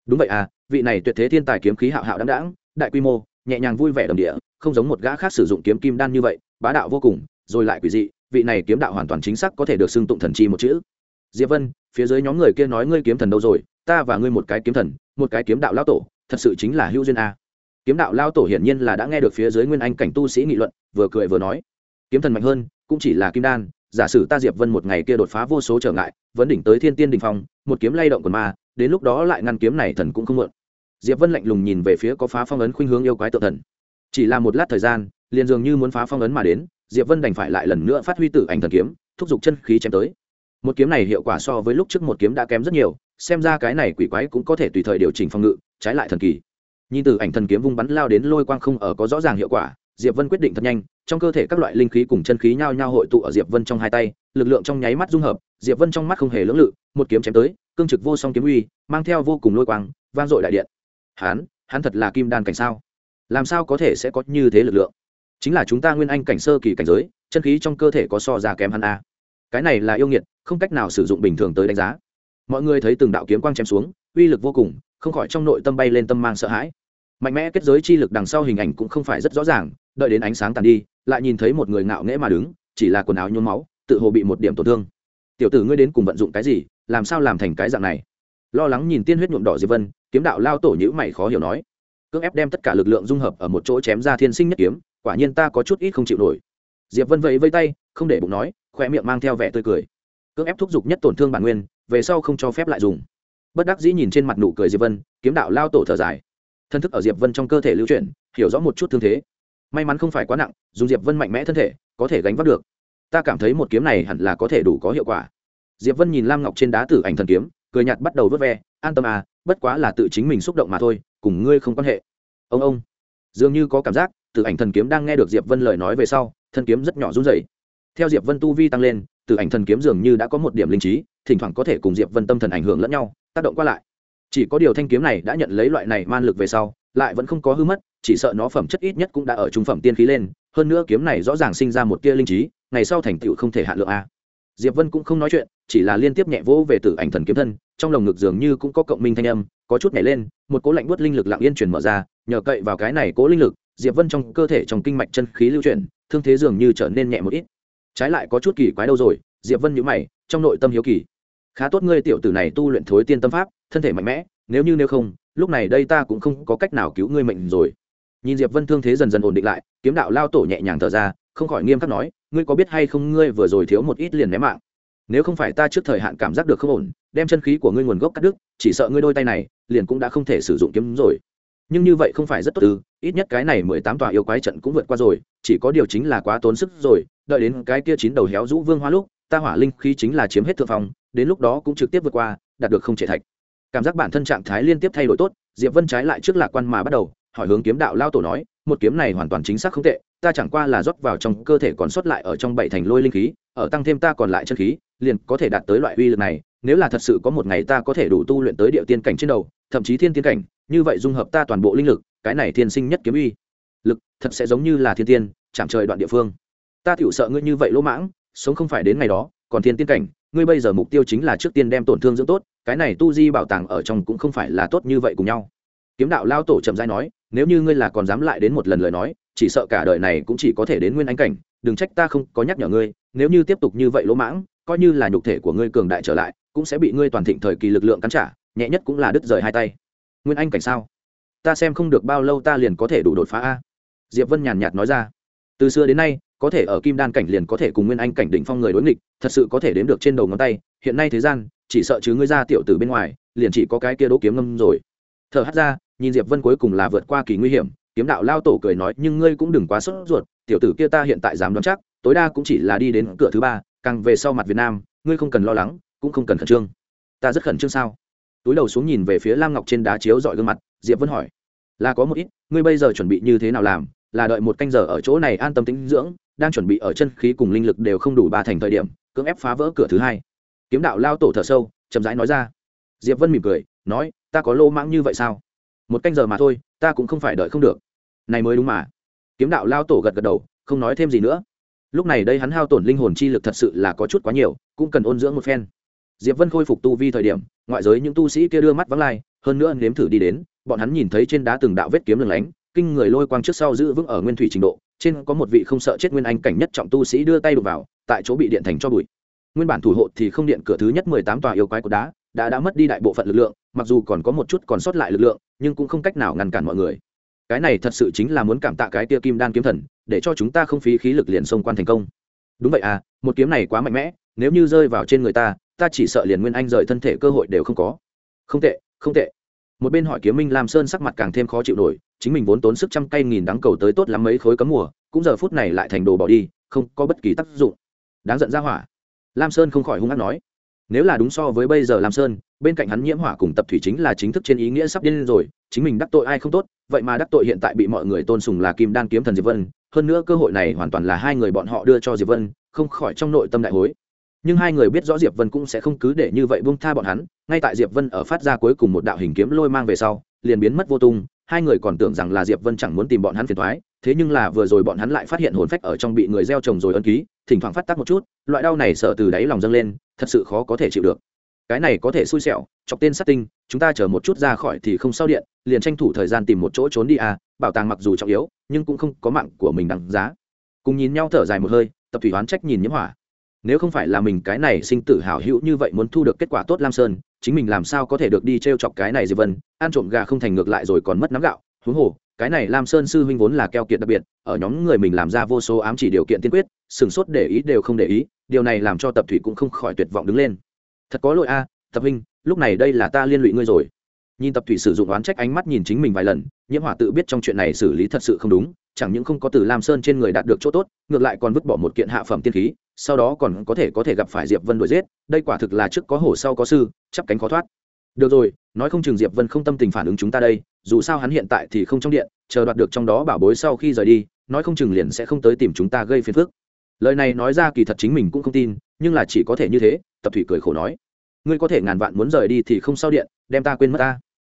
Đúng vậy à vị này tuyệt thế thiên tài kiếm khí hạo hạo đáng đáng đại quy mô, nhẹ nhàng vui vẻ đồng địa, không giống một gã khác sử dụng kiếm kim đan như vậy, bá đạo vô cùng, rồi lại quỷ dị, vị này kiếm đạo hoàn toàn chính xác có thể được xưng tụng thần chi một chữ. Diệp vân, phía dưới nhóm người kia nói ngươi kiếm thần đâu rồi, ta và ngươi một cái kiếm thần, một cái kiếm đạo lao tổ, thật sự chính là hữu duyên a. Kiếm đạo lao tổ hiển nhiên là đã nghe được phía dưới nguyên anh cảnh tu sĩ nghị luận, vừa cười vừa nói. Kiếm thần mạnh hơn, cũng chỉ là kim đan giả sử ta diệp vân một ngày kia đột phá vô số trở ngại, vẫn đỉnh tới thiên tiên đình phong, một kiếm lay động quần ma, đến lúc đó lại ngăn kiếm này thần cũng không mượn. Diệp vân lạnh lùng nhìn về phía có phá phong ấn khuynh hướng yêu quái tự thần. Chỉ là một lát thời gian, liền dường như muốn phá phong ấn mà đến, diệp vân đành phải lại lần nữa phát huy tử ảnh thần kiếm, thúc giục chân khí chém tới. Một kiếm này hiệu quả so với lúc trước một kiếm đã kém rất nhiều, xem ra cái này quỷ quái cũng có thể tùy thời điều chỉnh phòng ngự, trái lại thần kỳ. Nhìn từ ảnh thần kiếm vung bắn lao đến lôi quang không ở có rõ ràng hiệu quả, diệp vân quyết định thật nhanh trong cơ thể các loại linh khí cùng chân khí nhao nhao hội tụ ở diệp vân trong hai tay, lực lượng trong nháy mắt dung hợp, diệp vân trong mắt không hề lưỡng lự, một kiếm chém tới, cương trực vô song kiếm uy, mang theo vô cùng lôi quang, vang dội đại điện. Hắn hắn thật là kim đan cảnh sao? Làm sao có thể sẽ có như thế lực lượng? Chính là chúng ta nguyên anh cảnh sơ kỳ cảnh giới, chân khí trong cơ thể có so ra kém hắn a. Cái này là yêu nghiệt, không cách nào sử dụng bình thường tới đánh giá. Mọi người thấy từng đạo kiếm quang chém xuống, uy lực vô cùng, không khỏi trong nội tâm bay lên tâm mang sợ hãi. Mạnh mẽ kết giới chi lực đằng sau hình ảnh cũng không phải rất rõ ràng, đợi đến ánh sáng tàn đi lại nhìn thấy một người ngạo nghễ mà đứng, chỉ là quần áo nhuốm máu, tự hồ bị một điểm tổn thương. Tiểu tử ngươi đến cùng vận dụng cái gì, làm sao làm thành cái dạng này? Lo lắng nhìn tiên huyết nhuộm đỏ diệp vân, kiếm đạo lao tổ nhữ mày khó hiểu nói. Cưỡng ép đem tất cả lực lượng dung hợp ở một chỗ chém ra thiên sinh nhất kiếm, quả nhiên ta có chút ít không chịu nổi. Diệp vân vẫy vây tay, không để bụng nói khoe miệng mang theo vẻ tươi cười. Cưỡng ép thúc giục nhất tổn thương bản nguyên, về sau không cho phép lại dùng. Bất đắc dĩ nhìn trên mặt nụ cười diệp vân, kiếm đạo lao tổ thở dài. Thân thức ở diệp vân trong cơ thể lưu chuyển, hiểu rõ một chút thương thế may mắn không phải quá nặng, dùng diệp vân mạnh mẽ thân thể, có thể gánh vác được. Ta cảm thấy một kiếm này hẳn là có thể đủ có hiệu quả. Diệp vân nhìn lam ngọc trên đá tử ảnh thần kiếm, cười nhạt bắt đầu vớt ve, an tâm à bất quá là tự chính mình xúc động mà thôi, cùng ngươi không quan hệ. Ông ông. Dường như có cảm giác từ ảnh thần kiếm đang nghe được diệp vân lời nói về sau, thân kiếm rất nhỏ run rẩy. Theo diệp vân tu vi tăng lên từ ảnh thần kiếm dường như đã có một điểm linh trí, thỉnh thoảng có thể cùng diệp vân tâm thần ảnh hưởng lẫn nhau, tác động qua lại chỉ có điều thanh kiếm này đã nhận lấy loại này man lực về sau, lại vẫn không có hư mất, chỉ sợ nó phẩm chất ít nhất cũng đã ở trung phẩm tiên khí lên, hơn nữa kiếm này rõ ràng sinh ra một tia linh trí, ngày sau thành tựu không thể hạ lượng a. Diệp vân cũng không nói chuyện, chỉ là liên tiếp nhẹ vỗ về tử ảnh thần kiếm thân, trong lồng ngực dường như cũng có cộng minh thanh âm, có chút nhảy lên, một cố lạnh buốt linh lực lặng yên truyền mở ra, nhờ cậy vào cái này cố linh lực, diệp vân trong cơ thể trong kinh mạch chân khí lưu chuyển, thương thế dường như trở nên nhẹ một ít. Trái lại có chút kỳ quái đâu rồi, diệp vân nhíu mày, trong nội tâm hiếu kỳ. Khá tốt ngươi tiểu tử này tu luyện thối tiên tâm pháp thân thể mạnh mẽ, nếu như nếu không, lúc này đây ta cũng không có cách nào cứu ngươi mệnh rồi. Nhìn diệp vân thương thế dần dần ổn định lại, kiếm đạo lao tổ nhẹ nhàng thở ra, không khỏi nghiêm khắc nói, ngươi có biết hay không ngươi vừa rồi thiếu một ít liền ném mạng. Nếu không phải ta trước thời hạn cảm giác được không ổn, đem chân khí của ngươi nguồn gốc cắt đứt, chỉ sợ ngươi đôi tay này, liền cũng đã không thể sử dụng kiếm rồi. Nhưng như vậy không phải rất tốt ư, ít nhất cái này mười tám tòa yêu quái trận cũng vượt qua rồi, chỉ có điều chính là quá tốn sức rồi, đợi đến cái kia chín đầu héo rũ vương hoa lúc, ta hỏa linh khí chính là chiếm hết thượng phòng đến lúc đó cũng trực tiếp vượt qua, đạt được không thể thạch cảm giác bản thân trạng thái liên tiếp thay đổi tốt, diệp vân trái lại trước lạc quan mà bắt đầu, hỏi hướng kiếm đạo lao tổ nói, một kiếm này hoàn toàn chính xác không tệ, ta chẳng qua là rót vào trong cơ thể còn sót lại ở trong bảy thành lôi linh khí, ở tăng thêm ta còn lại chân khí, liền có thể đạt tới loại uy lực này, nếu là thật sự có một ngày ta có thể đủ tu luyện tới địa tiên cảnh trên đầu, thậm chí thiên tiên cảnh, như vậy dung hợp ta toàn bộ linh lực, cái này thiên sinh nhất kiếm uy. Lực, thật sẽ giống như là thiên tiên, chạm trời đoạn địa phương. Ta tiểu sợ ngươi như vậy lỗ mãng, sống không phải đến ngày đó, còn thiên tiên cảnh ngươi bây giờ mục tiêu chính là trước tiên đem tổn thương dưỡng tốt, cái này tu di bảo tàng ở trong cũng không phải là tốt như vậy cùng nhau. Kiếm đạo lao tổ chậm rãi nói, nếu như ngươi là còn dám lại đến một lần lời nói, chỉ sợ cả đời này cũng chỉ có thể đến nguyên anh cảnh, đừng trách ta không có nhắc nhở ngươi, nếu như tiếp tục như vậy lỗ mãng, coi như là nhục thể của ngươi cường đại trở lại, cũng sẽ bị ngươi toàn thịnh thời kỳ lực lượng cắn trả, nhẹ nhất cũng là đứt rời hai tay. Nguyên anh cảnh sao? Ta xem không được bao lâu ta liền có thể đủ đột phá a. Diệp vân nhàn nhạt nói ra. Từ xưa đến nay có thể ở kim đan cảnh liền có thể cùng nguyên anh cảnh đỉnh phong người đối nghịch, thật sự có thể đếm được trên đầu ngón tay, hiện nay thế gian, chỉ sợ chứ ngươi ra tiểu tử bên ngoài, liền chỉ có cái kia đỗ kiếm ngâm rồi. Thở hắt ra, nhìn diệp vân cuối cùng là vượt qua kỳ nguy hiểm, kiếm đạo lao tổ cười nói, nhưng ngươi cũng đừng quá sốt ruột, tiểu tử kia ta hiện tại dám đoán chắc, tối đa cũng chỉ là đi đến cửa thứ ba, càng về sau mặt việt nam, ngươi không cần lo lắng, cũng không cần khẩn trương. Ta rất khẩn trương sao? Túi đầu xuống nhìn về phía lam ngọc trên đá chiếu dọi gương mặt, diệp vân hỏi, là có một ít, ngươi bây giờ chuẩn bị như thế nào làm, là đợi một canh giờ ở chỗ này an tâm tĩnh dưỡng đang chuẩn bị ở chân khí cùng linh lực đều không đủ ba thành thời điểm, cưỡng ép phá vỡ cửa thứ hai. Kiếm đạo lao tổ thở sâu, chậm rãi nói ra. Diệp vân mỉm cười, nói, ta có lô mãng như vậy sao? Một canh giờ mà thôi, ta cũng không phải đợi không được. Này mới đúng mà. Kiếm đạo lao tổ gật gật đầu, không nói thêm gì nữa. Lúc này đây hắn hao tổn linh hồn chi lực thật sự là có chút quá nhiều, cũng cần ôn dưỡng một phen. Diệp vân khôi phục tu vi thời điểm, ngoại giới những tu sĩ kia đưa mắt vắng lai, hơn nữa nếm thử đi đến, bọn hắn nhìn thấy trên đá từng đạo vết kiếm lừng lánh, kinh người lôi quang trước sau giữ vững ở nguyên thủy trình độ trên có một vị không sợ chết nguyên anh cảnh nhất trọng tu sĩ đưa tay đục vào, tại chỗ bị điện thành cho bụi. Nguyên bản thủ hộ thì không điện cửa thứ nhất mười tám tòa yêu quái của đá, đã đã mất đi đại bộ phận lực lượng, mặc dù còn có một chút còn sót lại lực lượng, nhưng cũng không cách nào ngăn cản mọi người. Cái này thật sự chính là muốn cảm tạ cái tia kim đan kiếm thần, để cho chúng ta không phí khí lực liền xông quan thành công. Đúng vậy à một kiếm này quá mạnh mẽ, nếu như rơi vào trên người ta ta chỉ sợ liền nguyên anh rời thân thể cơ hội đều không có. Không tệ không tệ một bên hỏi kiếm minh lam sơn sắc mặt càng thêm khó chịu nổi, chính mình vốn tốn sức trăm cây nghìn đắng cầu tới tốt lắm mấy khối cấm mùa, cũng giờ phút này lại thành đồ bỏ đi, không có bất kỳ tác dụng. Đáng giận ra hỏa. Lam sơn không khỏi hung hát nói, nếu là đúng so với bây giờ lam sơn, bên cạnh hắn nhiễm hỏa cùng tập thủy chính là chính thức trên ý nghĩa sắp điên rồi, chính mình đắc tội ai không tốt, vậy mà đắc tội hiện tại bị mọi người tôn sùng là kim đan kiếm thần diệp vân, hơn nữa cơ hội này hoàn toàn là hai người bọn họ đưa cho diệp vân, không khỏi trong nội tâm đại hối nhưng hai người biết rõ diệp vân cũng sẽ không cứ để như vậy buông tha bọn hắn, ngay tại diệp vân ở phát ra cuối cùng một đạo hình kiếm lôi mang về sau, liền biến mất vô tung, hai người còn tưởng rằng là diệp vân chẳng muốn tìm bọn hắn phiền thoái thế nhưng là vừa rồi bọn hắn lại phát hiện hồn phách ở trong bị người gieo trồng rồi ân ký, thỉnh thoảng phát tác một chút, loại đau này sợ từ đáy lòng dâng lên, thật sự khó có thể chịu được. Cái này có thể xui xẻo, chọc tên sát tinh, chúng ta chờ một chút ra khỏi thì không sao điện, liền tranh thủ thời gian tìm một chỗ trốn đi à bảo tàng mặc dù trọng yếu, nhưng cũng không có mạng của mình đằng giá. Cùng nhìn nhau thở dài một hơi, tập thủy hoán trách nhìn nhiễm hỏa nếu không phải là mình cái này sinh tử hào hữu như vậy muốn thu được kết quả tốt lam sơn, chính mình làm sao có thể được đi t r e o chọc cái này diệp vân? Ăn trộm gà không thành ngược lại rồi còn mất nắm gạo. Huống hồ, cái này lam sơn sư huynh vốn là keo kiệt đặc biệt, ở nhóm người mình làm ra vô số ám chỉ điều kiện tiên quyết sửng sốt để ý đều không để ý, điều này làm cho tập thủy cũng không khỏi tuyệt vọng đứng lên. Thật có lỗi a, tập huynh, lúc này đây là ta liên lụy ngươi rồi. Nhìn tập thủy sử dụng oán trách ánh mắt nhìn chính mình vài lần, nhiễm hỏa tự biết trong chuyện này xử lý thật sự không đúng chẳng những không có từ lam sơn trên người đạt được chỗ tốt, ngược lại còn vứt bỏ một kiện hạ phẩm tiên khí, sau đó còn có thể có thể gặp phải diệp vân đuổi giết, đây quả thực là trước có hổ sau có sư, chắp cánh khó thoát. Được rồi, nói không chừng diệp vân không tâm tình phản ứng chúng ta đây, dù sao hắn hiện tại thì không trong điện, chờ đoạt được trong đó bảo bối sau khi rời đi, nói không chừng liền sẽ không tới tìm chúng ta gây phiền phức. Lời này nói ra kỳ thật chính mình cũng không tin, nhưng là chỉ có thể như thế, tập thủy cười khổ nói. Ngươi có thể ngàn vạn muốn rời đi thì không sao điện, đem ta quên mất ta.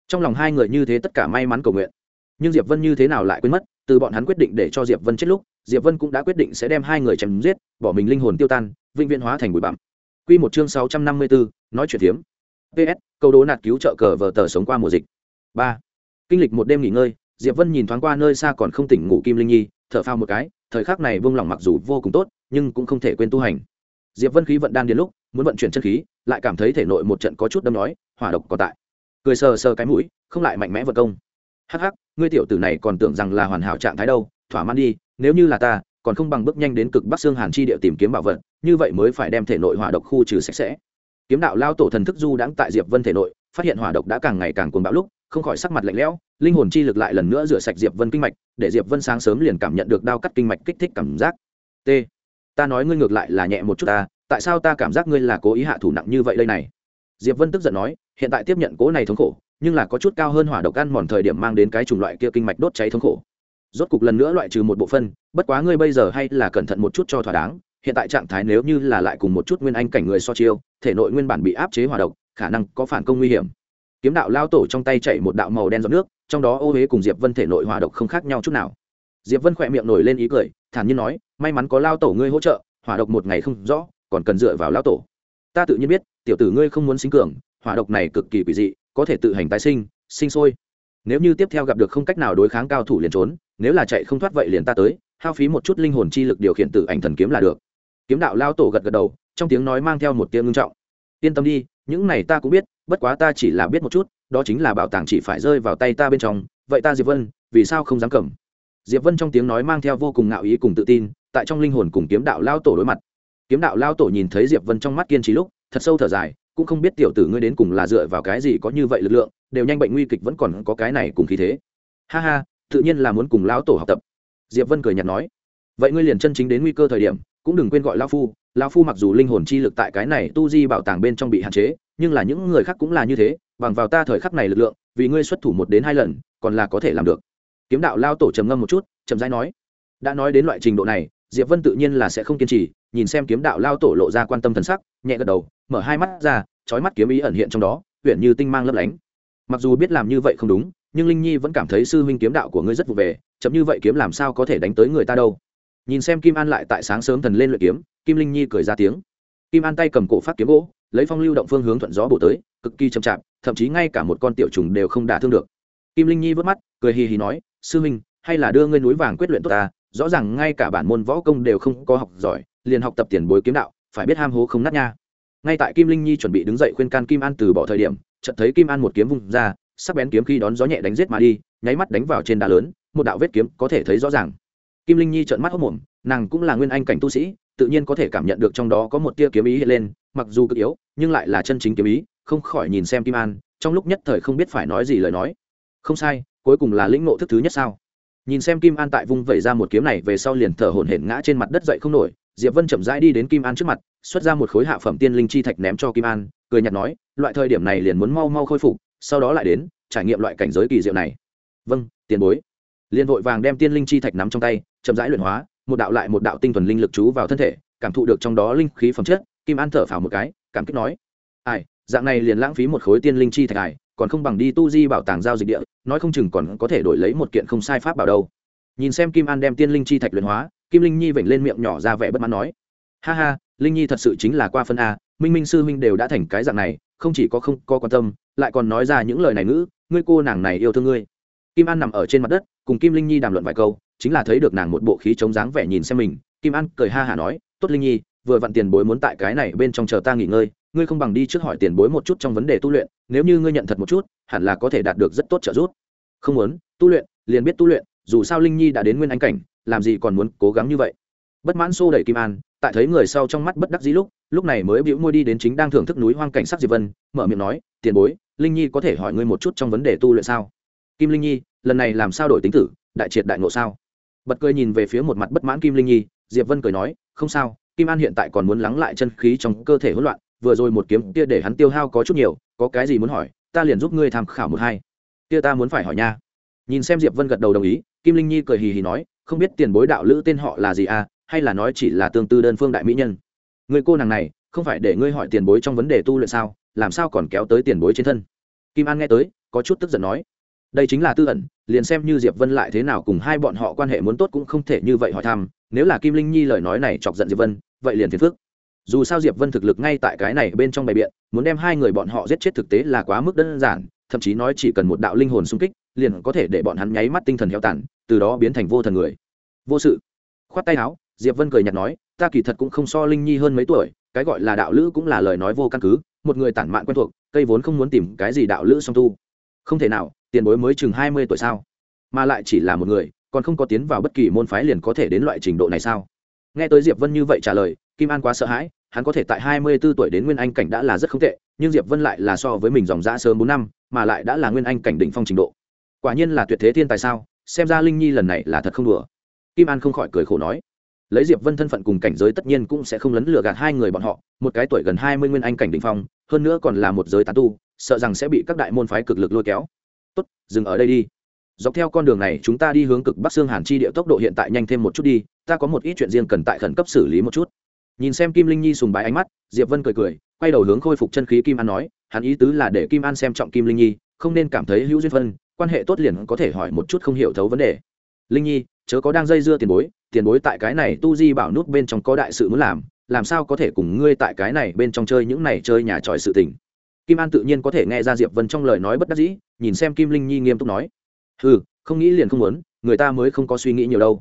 Trong lòng hai người như thế tất cả may mắn cầu nguyện nhưng diệp vân như thế nào lại quên mất từ bọn hắn quyết định để cho diệp vân chết lúc diệp vân cũng đã quyết định sẽ đem hai người chém giết bỏ mình linh hồn tiêu tan vĩnh viễn hóa thành bụi bặm quy một chương sáu trăm năm mươi bốn nói chuyện tiếm ps câu đố nạt cứu trợ cờ vờ tờ sống qua mùa dịch ba kinh lịch một đêm nghỉ ngơi diệp vân nhìn thoáng qua nơi xa còn không tỉnh ngủ kim linh nhi thở phao một cái thời khắc này vương lòng mặc dù vô cùng tốt nhưng cũng không thể quên tu hành diệp vân khí vận đan đến lúc muốn vận chuyển chân khí lại cảm thấy thể nội một trận có chút đâm nói hỏa độc còn tại cười sờ sờ cái mũi không lại mạnh mẽ vật công hắc hắc, ngươi tiểu tử này còn tưởng rằng là hoàn hảo trạng thái đâu, thỏa mãn đi, nếu như là ta, còn không bằng bước nhanh đến cực bắc xương hàn chi địa tìm kiếm bảo vật, như vậy mới phải đem thể nội hỏa độc khu trừ sạch sẽ. Kiếm đạo lao tổ thần thức du đãng tại diệp vân thể nội, phát hiện hỏa độc đã càng ngày càng cuồng bạo lúc, không khỏi sắc mặt lạnh lẽo, linh hồn chi lực lại lần nữa rửa sạch diệp vân kinh mạch, để diệp vân sáng sớm liền cảm nhận được đau cắt kinh mạch kích thích cảm giác. T, ta nói ngươi ngược lại là nhẹ một chút ta, tại sao ta cảm giác ngươi là cố ý hạ thủ nặng như vậy đây này? Diệp vân tức giận nói, hiện tại tiếp nhận cố này thống khổ nhưng là có chút cao hơn hỏa độc ăn mòn thời điểm mang đến cái chủng loại kia kinh mạch đốt cháy thống khổ. Rốt cục lần nữa loại trừ một bộ phân, bất quá ngươi bây giờ hay là cẩn thận một chút cho thỏa đáng, hiện tại trạng thái nếu như là lại cùng một chút nguyên anh cảnh người so chiêu, thể nội nguyên bản bị áp chế hỏa độc, khả năng có phản công nguy hiểm. Kiếm đạo lao tổ trong tay chảy một đạo màu đen giọt nước, trong đó ô huế cùng diệp vân thể nội hỏa độc không khác nhau chút nào. Diệp vân khỏe miệng nổi lên ý cười, thản nhiên nói, may mắn có lao tổ ngươi hỗ trợ, hỏa độc một ngày không rõ, còn cần dựa vào lao tổ. Ta tự nhiên biết, tiểu tử ngươi không muốn sinh cường, hỏa độc này cực kỳ quỷ dị có thể tự hành tái sinh sinh sôi. Nếu như tiếp theo gặp được không cách nào đối kháng cao thủ liền trốn, nếu là chạy không thoát vậy liền ta tới, hao phí một chút linh hồn chi lực điều khiển tự ảnh thần kiếm là được. Kiếm đạo lao tổ gật gật đầu, trong tiếng nói mang theo một tiếng ngưng trọng. Yên tâm đi, những này ta cũng biết, bất quá ta chỉ là biết một chút, đó chính là bảo tàng chỉ phải rơi vào tay ta bên trong, vậy ta diệp vân, vì sao không dám cầm? Diệp vân trong tiếng nói mang theo vô cùng ngạo ý cùng tự tin, tại trong linh hồn cùng kiếm đạo lao tổ đối mặt. Kiếm đạo lao tổ nhìn thấy diệp vân trong mắt kiên trì lúc, thật sâu thở dài cũng không biết tiểu tử ngươi đến cùng là dựa vào cái gì có như vậy lực lượng, đều nhanh bệnh nguy kịch vẫn còn có cái này cùng khí thế. Ha ha, tự nhiên là muốn cùng lão tổ học tập. Diệp vân cười nhạt nói. Vậy ngươi liền chân chính đến nguy cơ thời điểm, cũng đừng quên gọi lão phu. Lão phu mặc dù linh hồn chi lực tại cái này tu di bảo tàng bên trong bị hạn chế, nhưng là những người khác cũng là như thế, bằng vào ta thời khắc này lực lượng, vì ngươi xuất thủ một đến hai lần, còn là có thể làm được. Kiếm đạo lao tổ trầm ngâm một chút, chậm rãi nói. Đã nói đến loại trình độ này, diệp vân tự nhiên là sẽ không kiên trì nhìn xem kiếm đạo lao tổ lộ ra quan tâm thần sắc, nhẹ gật đầu, mở hai mắt ra trói mắt kiếm ý ẩn hiện trong đó huyện như tinh mang lấp lánh. Mặc dù biết làm như vậy không đúng, nhưng linh nhi vẫn cảm thấy sư huynh kiếm đạo của ngươi rất vụ về, chậm như vậy kiếm làm sao có thể đánh tới người ta đâu. Nhìn xem kim an lại tại sáng sớm thần lên luyện kiếm, kim linh nhi cười ra tiếng. Kim an tay cầm cổ phát kiếm gỗ, lấy phong lưu động phương hướng thuận gió bổ tới, cực kỳ chậm chạp, thậm chí ngay cả một con tiểu trùng đều không đả thương được. Kim linh nhi vớt mắt, cười hì hì nói, sư huynh, hay là đưa ngươi núi vàng quyết luyện tốt ta, rõ ràng ngay cả bản môn võ công đều không có học giỏi liền học tập tiền bối kiếm đạo, phải biết ham hố không nát nha. Ngay tại kim linh nhi chuẩn bị đứng dậy khuyên can kim an từ bỏ thời điểm, chợt thấy kim an một kiếm vung ra, sắc bén kiếm khi đón gió nhẹ đánh giết mà đi, nháy mắt đánh vào trên đá lớn, một đạo vết kiếm có thể thấy rõ ràng. Kim linh nhi trợn mắt hốc mồm nàng cũng là nguyên anh cảnh tu sĩ, tự nhiên có thể cảm nhận được trong đó có một tia kiếm ý hiện lên, mặc dù cực yếu, nhưng lại là chân chính kiếm ý, không khỏi nhìn xem kim an, trong lúc nhất thời không biết phải nói gì lời nói. Không sai, cuối cùng là lĩnh ngộ thức thứ nhất sao? Nhìn xem kim an tại vung vẩy ra một kiếm này về sau liền thở hổn hển ngã trên mặt đất dậy không nổi diệp vân chậm rãi đi đến kim an trước mặt, xuất ra một khối hạ phẩm tiên linh chi thạch ném cho kim an, cười nhạt nói, loại thời điểm này liền muốn mau mau khôi phục, sau đó lại đến, trải nghiệm loại cảnh giới kỳ diệu này. Vâng tiền bối. Liền vội vàng đem tiên linh chi thạch nắm trong tay, chậm rãi luyện hóa, một đạo lại một đạo tinh thuần linh lực chú vào thân thể, cảm thụ được trong đó linh khí phẩm chất, kim an thở phào một cái, cảm kích nói, ai, dạng này liền lãng phí một khối tiên linh chi thạch ải còn không bằng đi tu di bảo tàng giao dịch địa, nói không chừng còn có thể đổi lấy một kiện không sai pháp bảo đâu. Nhìn xem kim an đem tiên linh chi thạch luyện hóa kim linh nhi vểnh lên miệng nhỏ ra vẻ bất mãn nói, ha ha, linh nhi thật sự chính là qua phân a, minh minh sư minh đều đã thành cái dạng này, không chỉ có không có quan tâm, lại còn nói ra những lời này ngữ, ngươi cô nàng này yêu thương ngươi. Kim an nằm ở trên mặt đất, cùng kim linh nhi đàm luận vài câu, chính là thấy được nàng một bộ khí chống dáng vẻ nhìn xem mình, kim an cười ha hả nói, tốt linh nhi, vừa vặn tiền bối muốn tại cái này bên trong chờ ta nghỉ ngơi, ngươi không bằng đi trước hỏi tiền bối một chút trong vấn đề tu luyện, nếu như ngươi nhận thật một chút, hẳn là có thể đạt được rất tốt trợ giúp. Không muốn, tu luyện, liền biết tu luyện, dù sao linh nhi đã đến nguyên anh cảnh làm gì còn muốn cố gắng như vậy? Bất mãn xô đẩy kim an, tại thấy người sau trong mắt bất đắc dĩ lúc lúc này mới bĩu môi đi đến chính đang thưởng thức núi hoang cảnh sắc diệp vân, mở miệng nói, tiền bối, linh nhi có thể hỏi ngươi một chút trong vấn đề tu luyện sao? Kim linh nhi, lần này làm sao đổi tính tử, đại triệt đại ngộ sao? Bật cười nhìn về phía một mặt bất mãn kim linh nhi, diệp vân cười nói, không sao, kim an hiện tại còn muốn lắng lại chân khí trong cơ thể hỗn loạn, vừa rồi một kiếm kia để hắn tiêu hao có chút nhiều, có cái gì muốn hỏi, ta liền giúp ngươi tham khảo một hai. Kia ta muốn phải hỏi nha. Nhìn xem diệp vân gật đầu đồng ý, kim linh nhi cười hì hì nói không biết tiền bối đạo lữ tên họ là gì à hay là nói chỉ là tương tư đơn phương đại mỹ nhân. Người cô nàng này, không phải để ngươi hỏi tiền bối trong vấn đề tu luyện sao, làm sao còn kéo tới tiền bối trên thân? Kim an nghe tới, có chút tức giận nói. Đây chính là tư ẩn, liền xem như diệp vân lại thế nào cùng hai bọn họ quan hệ muốn tốt cũng không thể như vậy hỏi thăm, nếu là kim linh nhi lời nói này chọc giận diệp vân, vậy liền phiền phức. Dù sao diệp vân thực lực ngay tại cái này bên trong bài biện, muốn đem hai người bọn họ giết chết thực tế là quá mức đơn giản, thậm chí nói chỉ cần một đạo linh hồn xung kích liền có thể để bọn hắn nháy mắt tinh thần heo tản từ đó biến thành vô thần người. Vô sự. Khoát tay áo, diệp vân cười nhạt nói, ta kỳ thật cũng không so linh nhi hơn mấy tuổi, cái gọi là đạo lữ cũng là lời nói vô căn cứ, một người tản mạn quen thuộc, cây vốn không muốn tìm cái gì đạo lữ song tu. Không thể nào, tiền bối mới chừng hai mươi tuổi sao? Mà lại chỉ là một người, còn không có tiến vào bất kỳ môn phái liền có thể đến loại trình độ này sao? Nghe tới diệp vân như vậy trả lời, kim an quá sợ hãi, hắn có thể tại hai mươi 24 tuổi đến nguyên anh cảnh đã là rất không tệ, nhưng diệp vân lại là so với mình dòng dã sớm bốn năm, mà lại đã là nguyên anh cảnh đỉnh phong trình độ quả nhiên là tuyệt thế thiên tài sao? Xem ra linh nhi lần này là thật không đùa. Kim an không khỏi cười khổ nói. Lấy diệp vân thân phận cùng cảnh giới tất nhiên cũng sẽ không lấn lừa gạt hai người bọn họ. Một cái tuổi gần hai mươi nguyên anh cảnh đỉnh phong, hơn nữa còn là một giới tán tu, sợ rằng sẽ bị các đại môn phái cực lực lôi kéo. Tốt, dừng ở đây đi. Dọc theo con đường này, chúng ta đi hướng cực bắc xương hàn chi địa tốc độ hiện tại nhanh thêm một chút đi. Ta có một ít chuyện riêng cần tại khẩn cấp xử lý một chút. Nhìn xem kim linh nhi sùng bái ánh mắt, diệp vân cười cười, quay đầu hướng khôi phục chân khí kim an nói, hắn ý tứ là để kim an xem trọng kim linh nhi, không nên cảm thấy hữu duyên phân quan hệ tốt liền có thể hỏi một chút không hiểu thấu vấn đề. Linh nhi, chớ có đang dây dưa tiền bối tiền bối tại cái này tu di bảo nút bên trong có đại sự muốn làm làm sao có thể cùng ngươi tại cái này bên trong chơi những này chơi nhà tròi sự tình? Kim an tự nhiên có thể nghe ra diệp vân trong lời nói bất đắc dĩ, nhìn xem kim linh nhi nghiêm túc nói. Ừ không nghĩ liền không muốn, người ta mới không có suy nghĩ nhiều đâu.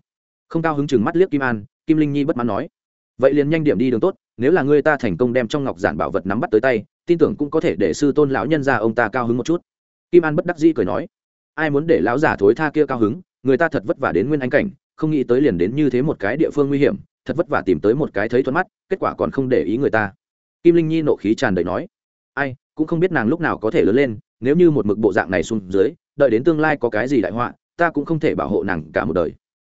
Không cao hứng chừng mắt liếc kim an, kim linh nhi bất mãn nói. Vậy liền nhanh điểm đi đường tốt, nếu là người ta thành công đem trong ngọc giản bảo vật nắm bắt tới tay, tin tưởng cũng có thể để sư tôn lão nhân ra ông ta cao hứng một chút. Kim an bất đắc dĩ cười nói ai muốn để lão giả thối tha kia cao hứng, người ta thật vất vả đến nguyên anh cảnh, không nghĩ tới liền đến như thế một cái địa phương nguy hiểm, thật vất vả tìm tới một cái thấy thuận mắt, kết quả còn không để ý người ta. Kim linh nhi nộ khí tràn đầy nói, ai, cũng không biết nàng lúc nào có thể lớn lên, nếu như một mực bộ dạng này xuống dưới, đợi đến tương lai có cái gì đại họa, ta cũng không thể bảo hộ nàng cả một đời.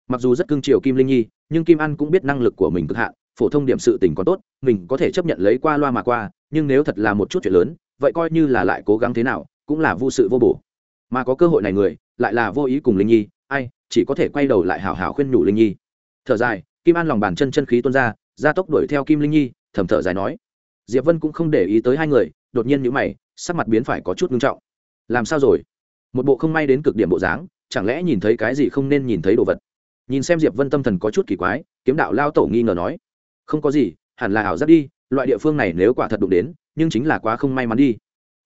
Mặc dù rất cưng chiều kim linh nhi, nhưng kim an cũng biết năng lực của mình cực hạn, phổ thông điểm sự tình còn tốt, mình có thể chấp nhận lấy qua loa mà qua, nhưng nếu thật là một chút chuyện lớn, vậy coi như là lại cố gắng thế nào, cũng là vô sự vô bổ mà có cơ hội này người, lại là vô ý cùng linh nhi, ai, chỉ có thể quay đầu lại hảo hảo khuyên nhủ linh nhi. Thở dài, kim an lòng bàn chân chân khí tuôn ra ra tốc đuổi theo kim linh nhi, thầm thở dài nói. Diệp vân cũng không để ý tới hai người, đột nhiên nhíu mày, sắc mặt biến phải có chút nghiêm trọng. Làm sao rồi? Một bộ không may đến cực điểm bộ dáng, chẳng lẽ nhìn thấy cái gì không nên nhìn thấy đồ vật? Nhìn xem diệp vân tâm thần có chút kỳ quái, kiếm đạo lao tổ nghi ngờ nói. Không có gì, hẳn là ảo giác đi, loại địa phương này nếu quả thật đụng đến, nhưng chính là quá không may mắn đi.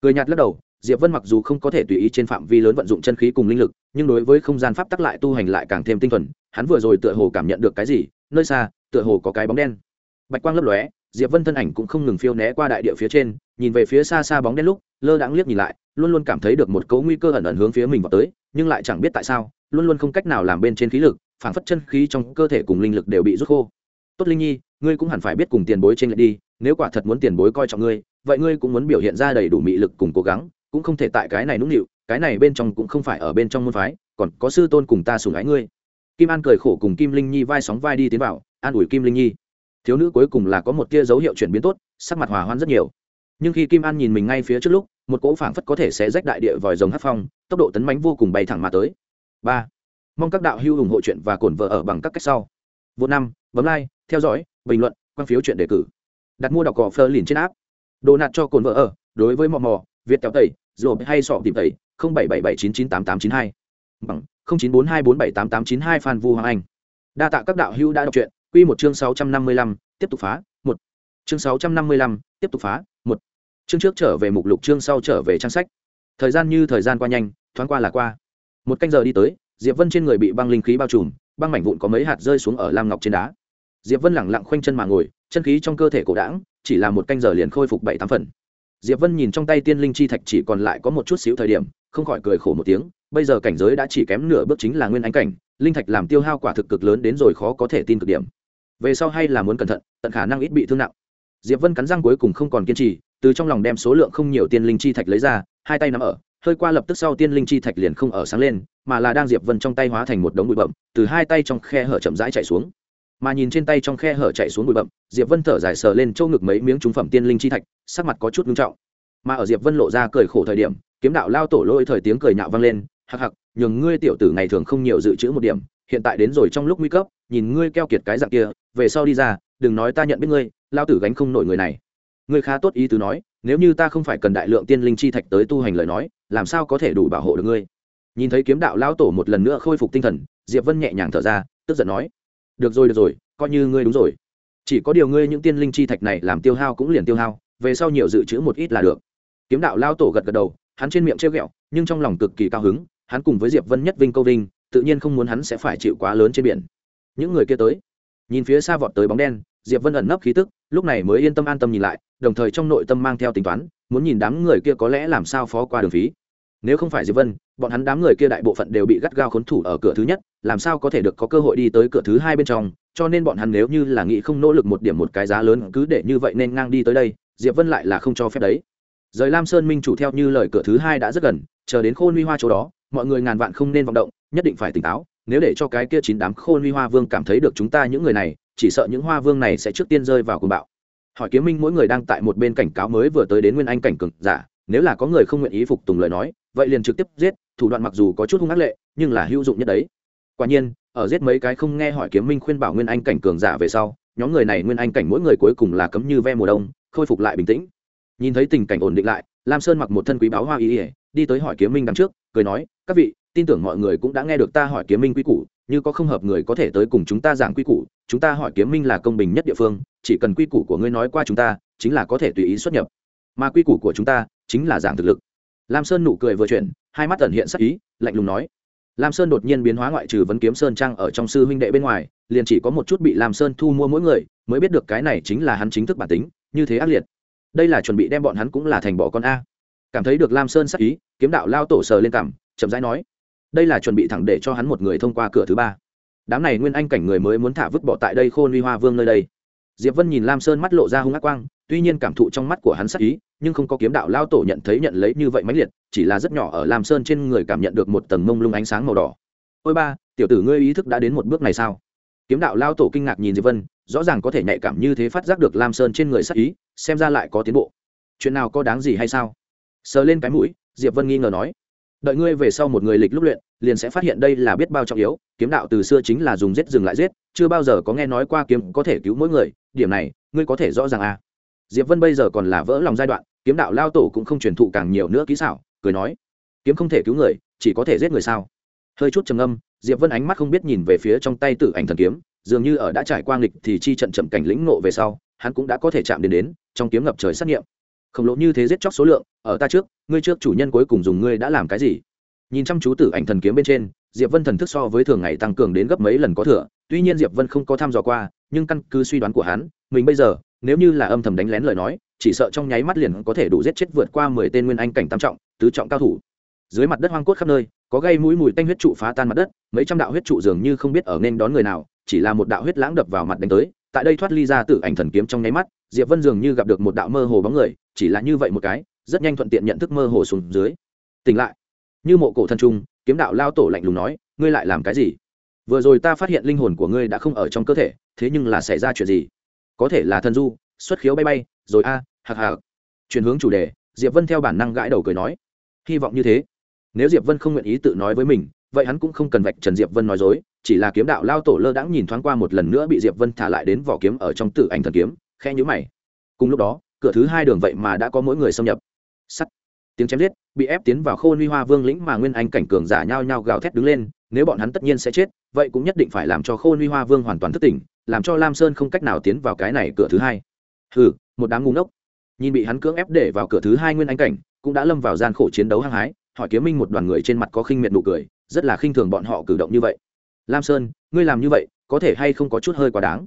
Cười nhạt lắc đầu diệp vân mặc dù không có thể tùy ý trên phạm vi lớn vận dụng chân khí cùng linh lực, nhưng đối với không gian pháp tắc lại tu hành lại càng thêm tinh thuần, hắn vừa rồi tựa hồ cảm nhận được cái gì, nơi xa, tựa hồ có cái bóng đen. Bạch quang lấp lóe, diệp vân thân ảnh cũng không ngừng phiêu né qua đại địa phía trên, nhìn về phía xa xa bóng đen lúc, lơ đãng liếc nhìn lại, luôn luôn cảm thấy được một cấu nguy cơ ẩn ẩn hướng phía mình vào tới, nhưng lại chẳng biết tại sao, luôn luôn không cách nào làm bên trên khí lực phản phất chân khí trong cơ thể cùng linh lực đều bị rút khô. Tốt linh nhi, ngươi cũng hẳn phải biết cùng tiền bối trên lại đi, nếu quả thật muốn tiền bối coi trọng ngươi, vậy ngươi cũng muốn biểu hiện ra đầy đủ mị lực cùng cố gắng cũng không thể tại cái này nũng nịu, cái này bên trong cũng không phải ở bên trong môn phái, còn có sư tôn cùng ta sùng ái ngươi. Kim an cười khổ cùng kim linh nhi vai sóng vai đi tiến vào, an ủi kim linh nhi. Thiếu nữ cuối cùng là có một tia dấu hiệu chuyển biến tốt, sắc mặt hòa hoan rất nhiều. Nhưng khi kim an nhìn mình ngay phía trước lúc, một cỗ phảng phất có thể sẽ rách đại địa vòi rồng hát phong, tốc độ tấn mánh vô cùng bay thẳng mà tới. Ba, mong các đạo hữu ủng hộ chuyện và cổn vợ ở bằng các cách sau. Vô năm, bấm like, theo dõi, bình luận, quan phiếu chuyện đề cử. Đặt mua đọc cỏ phơ liền trên áp đồ nạt cho cồn vợ ở, đối với mò mò, việt kéo tẩy rồi hay sọ tìm tẩy không bảy bảy bảy chín chín tám tám chín hai. Bằng, không chín bốn hai bốn bảy tám tám chín hai phan vu hoàng anh. Đa tạ các đạo hữu đã đọc truyện. Quy một chương sáu trăm năm mươi lăm, tiếp tục phá, một. Chương sáu trăm năm mươi lăm, tiếp tục phá, một. Chương trước trở về mục lục, chương sau trở về trang sách. Thời gian như thời gian qua nhanh, thoáng qua là qua. Một canh giờ đi tới, diệp vân trên người bị băng linh khí bao trùm, băng mảnh vụn có mấy hạt rơi xuống ở lam ngọc trên đá. Diệp vân lẳng lặng khoanh chân mà ngồi, chân khí trong cơ thể cổ đảng chỉ là một canh giờ liền khôi phục bảy tám phần diệp vân nhìn trong tay tiên linh chi thạch chỉ còn lại có một chút xíu thời điểm, không khỏi cười khổ một tiếng, bây giờ cảnh giới đã chỉ kém nửa bước chính là nguyên ánh cảnh, linh thạch làm tiêu hao quả thực cực lớn đến rồi khó có thể tin cực điểm. Về sau hay là muốn cẩn thận, tận khả năng ít bị thương nặng. Diệp vân cắn răng cuối cùng không còn kiên trì, từ trong lòng đem số lượng không nhiều tiên linh chi thạch lấy ra, hai tay nắm ở, hơi qua lập tức sau tiên linh chi thạch liền không ở sáng lên, mà là đang diệp vân trong tay hóa thành một đống bụi bậm từ hai tay trong khe hở chậm rãi chạy xuống mà nhìn trên tay trong khe hở chạy xuống bụi bậm diệp vân thở dài sờ lên châu ngực mấy miếng trúng phẩm tiên linh chi thạch sắc mặt có chút nghiêm trọng. Mà ở diệp vân lộ ra cười khổ thời điểm kiếm đạo lao tổ lôi thời tiếng cười nhạo vang lên hặc hặc, nhường ngươi tiểu tử ngày thường không nhiều dự trữ một điểm hiện tại đến rồi trong lúc nguy cấp nhìn ngươi keo kiệt cái dạng kia về sau đi ra đừng nói ta nhận biết ngươi lao tử gánh không nổi người này. Ngươi khá tốt ý tứ nói nếu như ta không phải cần đại lượng tiên linh chi thạch tới tu hành lời nói làm sao có thể đủ bảo hộ được ngươi? Nhìn thấy kiếm đạo lao tổ một lần nữa khôi phục tinh thần diệp vân nhẹ nhàng thở ra tức giận nói được rồi được rồi, coi như ngươi đúng rồi. Chỉ có điều ngươi những tiên linh chi thạch này làm tiêu hao cũng liền tiêu hao, về sau nhiều dự trữ một ít là được. Kiếm đạo lao tổ gật gật đầu, hắn trên miệng trêu ghẹo, nhưng trong lòng cực kỳ cao hứng, hắn cùng với diệp vân nhất vinh câu vinh, tự nhiên không muốn hắn sẽ phải chịu quá lớn trên biển. Những người kia tới, nhìn phía xa vọt tới bóng đen, diệp vân ẩn nấp khí tức, lúc này mới yên tâm an tâm nhìn lại, đồng thời trong nội tâm mang theo tính toán, muốn nhìn đám người kia có lẽ làm sao phó qua đường phí. Nếu không phải diệp vân bọn hắn đám người kia đại bộ phận đều bị gắt gao khốn thủ ở cửa thứ nhất, làm sao có thể được có cơ hội đi tới cửa thứ hai bên trong, cho nên bọn hắn nếu như là nghĩ không nỗ lực một điểm một cái giá lớn cứ để như vậy nên ngang đi tới đây, diệp vân lại là không cho phép đấy. Rời lam sơn minh chủ theo như lời cửa thứ hai đã rất gần, chờ đến khôn huy hoa chỗ đó, mọi người ngàn vạn không nên vọng động, nhất định phải tỉnh táo, nếu để cho cái kia chín đám khôn huy hoa vương cảm thấy được chúng ta những người này, chỉ sợ những hoa vương này sẽ trước tiên rơi vào cuồng bạo. Hỏi kiếm minh mỗi người đang tại một bên cảnh cáo mới vừa tới đến nguyên anh cảnh cực giả, nếu là có người không nguyện ý phục tùng lời nói vậy liền trực tiếp giết, thủ đoạn mặc dù có chút hung ác lệ, nhưng là hữu dụng nhất đấy. Quả nhiên, ở giết mấy cái không nghe hỏi kiếm minh khuyên bảo nguyên anh cảnh cường giả về sau, nhóm người này nguyên anh cảnh mỗi người cuối cùng là cấm như ve mùa đông, khôi phục lại bình tĩnh. Nhìn thấy tình cảnh ổn định lại, lam sơn mặc một thân quý báo hoa y ỉa đi tới hỏi kiếm minh đằng trước, cười nói, các vị, tin tưởng mọi người cũng đã nghe được ta hỏi kiếm minh quy củ, như có không hợp người có thể tới cùng chúng ta giảng quy củ, chúng ta hỏi kiếm minh là công bình nhất địa phương, chỉ cần quy củ của ngươi nói qua chúng ta, chính là có thể tùy ý xuất nhập. Mà quy củ của chúng ta chính là giảng thực lực lam sơn nụ cười vừa chuyển, hai mắt ẩn hiện sắc ý, lạnh lùng nói. Lam sơn đột nhiên biến hóa ngoại trừ vấn kiếm sơn trang ở trong sư huynh đệ bên ngoài, liền chỉ có một chút bị lam sơn thu mua mỗi người, mới biết được cái này chính là hắn chính thức bản tính, như thế ác liệt. Đây là chuẩn bị đem bọn hắn cũng là thành bỏ con a. Cảm thấy được lam sơn sắc ý, kiếm đạo lao tổ sờ lên cằm, chậm rãi nói. Đây là chuẩn bị thẳng để cho hắn một người thông qua cửa thứ ba. Đám này nguyên anh cảnh người mới muốn thả vứt bỏ tại đây khôn uy hoa vương nơi đây. Diệp vân nhìn lam sơn mắt lộ ra hung ác quang, tuy nhiên cảm thụ trong mắt của hắn sắc ý nhưng không có kiếm đạo lao tổ nhận thấy nhận lấy như vậy mãnh liệt, chỉ là rất nhỏ ở lam sơn trên người cảm nhận được một tầng mông lung ánh sáng màu đỏ. Ôi ba, tiểu tử ngươi ý thức đã đến một bước này sao? Kiếm đạo lao tổ kinh ngạc nhìn diệp vân, rõ ràng có thể nhạy cảm như thế phát giác được lam sơn trên người sắc ý, xem ra lại có tiến bộ. Chuyện nào có đáng gì hay sao? Sờ lên cái mũi, diệp vân nghi ngờ nói. Đợi ngươi về sau một người lịch lúc luyện, liền sẽ phát hiện đây là biết bao trọng yếu, kiếm đạo từ xưa chính là dùng giết dừng lại giết, chưa bao giờ có nghe nói qua kiếm có thể cứu mỗi người, điểm này, ngươi có thể rõ ràng à? Diệp vân bây giờ còn là vỡ lòng giai đoạn kiếm đạo lao tổ cũng không truyền thụ càng nhiều nữa kỹ xảo, cười nói, kiếm không thể cứu người, chỉ có thể giết người sao? Hơi chút trầm âm diệp vân ánh mắt không biết nhìn về phía trong tay tử ảnh thần kiếm, dường như ở đã trải qua nghịch thì chi trận chậm cảnh lĩnh nộ về sau, hắn cũng đã có thể chạm đến đến, trong kiếm ngập trời sát nghiệm. Khổng lồ như thế giết chóc số lượng, ở ta trước, ngươi trước chủ nhân cuối cùng dùng ngươi đã làm cái gì? Nhìn chăm chú tử ảnh thần kiếm bên trên, diệp vân thần thức so với thường ngày tăng cường đến gấp mấy lần có thừa, tuy nhiên diệp vân không có thăm dò qua, nhưng căn cứ suy đoán của hắn, mình bây giờ, nếu như là âm thầm đánh lén lời nói chỉ sợ trong nháy mắt liền có thể đủ giết chết vượt qua mười tên nguyên anh cảnh tam trọng tứ trọng cao thủ. Dưới mặt đất hoang cốt khắp nơi có gây mũi mùi tanh huyết trụ phá tan mặt đất mấy trăm đạo huyết trụ dường như không biết ở nên đón người nào chỉ là một đạo huyết lãng đập vào mặt đánh tới. Tại đây thoát ly ra tử ảnh thần kiếm trong nháy mắt diệp vân dường như gặp được một đạo mơ hồ bóng người chỉ là như vậy một cái rất nhanh thuận tiện nhận thức mơ hồ xuống dưới. Tỉnh lại. Như mộ cổ thần trung kiếm đạo lao tổ lạnh lùng nói ngươi lại làm cái gì? Vừa rồi ta phát hiện linh hồn của ngươi đã không ở trong cơ thể thế nhưng là xảy ra chuyện gì? Có thể là thần du xuất khiếu bay bay rồi a à, hạc hạc. Chuyển hướng chủ đề, diệp vân theo bản năng gãi đầu cười nói, hy vọng như thế. Nếu diệp vân không nguyện ý tự nói với mình, vậy hắn cũng không cần vạch trần diệp vân nói dối, chỉ là kiếm đạo lao tổ lơ đãng nhìn thoáng qua một lần nữa bị diệp vân thả lại đến vỏ kiếm ở trong tử ảnh thần kiếm khe nhữ mày. Cùng lúc đó, cửa thứ hai đường vậy mà đã có mỗi người xâm nhập. Sắt. Tiếng chém giết, bị ép tiến vào khôn huy hoa vương lĩnh mà nguyên anh cảnh cường giả nhao nhao gào thét đứng lên, nếu bọn hắn tất nhiên sẽ chết, vậy cũng nhất định phải làm cho khôn huy hoa vương hoàn toàn thất tỉnh, làm cho lam sơn không cách nào tiến vào cái này cửa thứ hai. Hừ, một đám ngu ngốc nhìn bị hắn cưỡng ép để vào cửa thứ hai nguyên anh cảnh, cũng đã lâm vào gian khổ chiến đấu hăng hái, hỏi kiếm minh một đoàn người trên mặt có khinh miệt nụ cười, rất là khinh thường bọn họ cử động như vậy. Lam sơn, ngươi làm như vậy, có thể hay không có chút hơi quá đáng?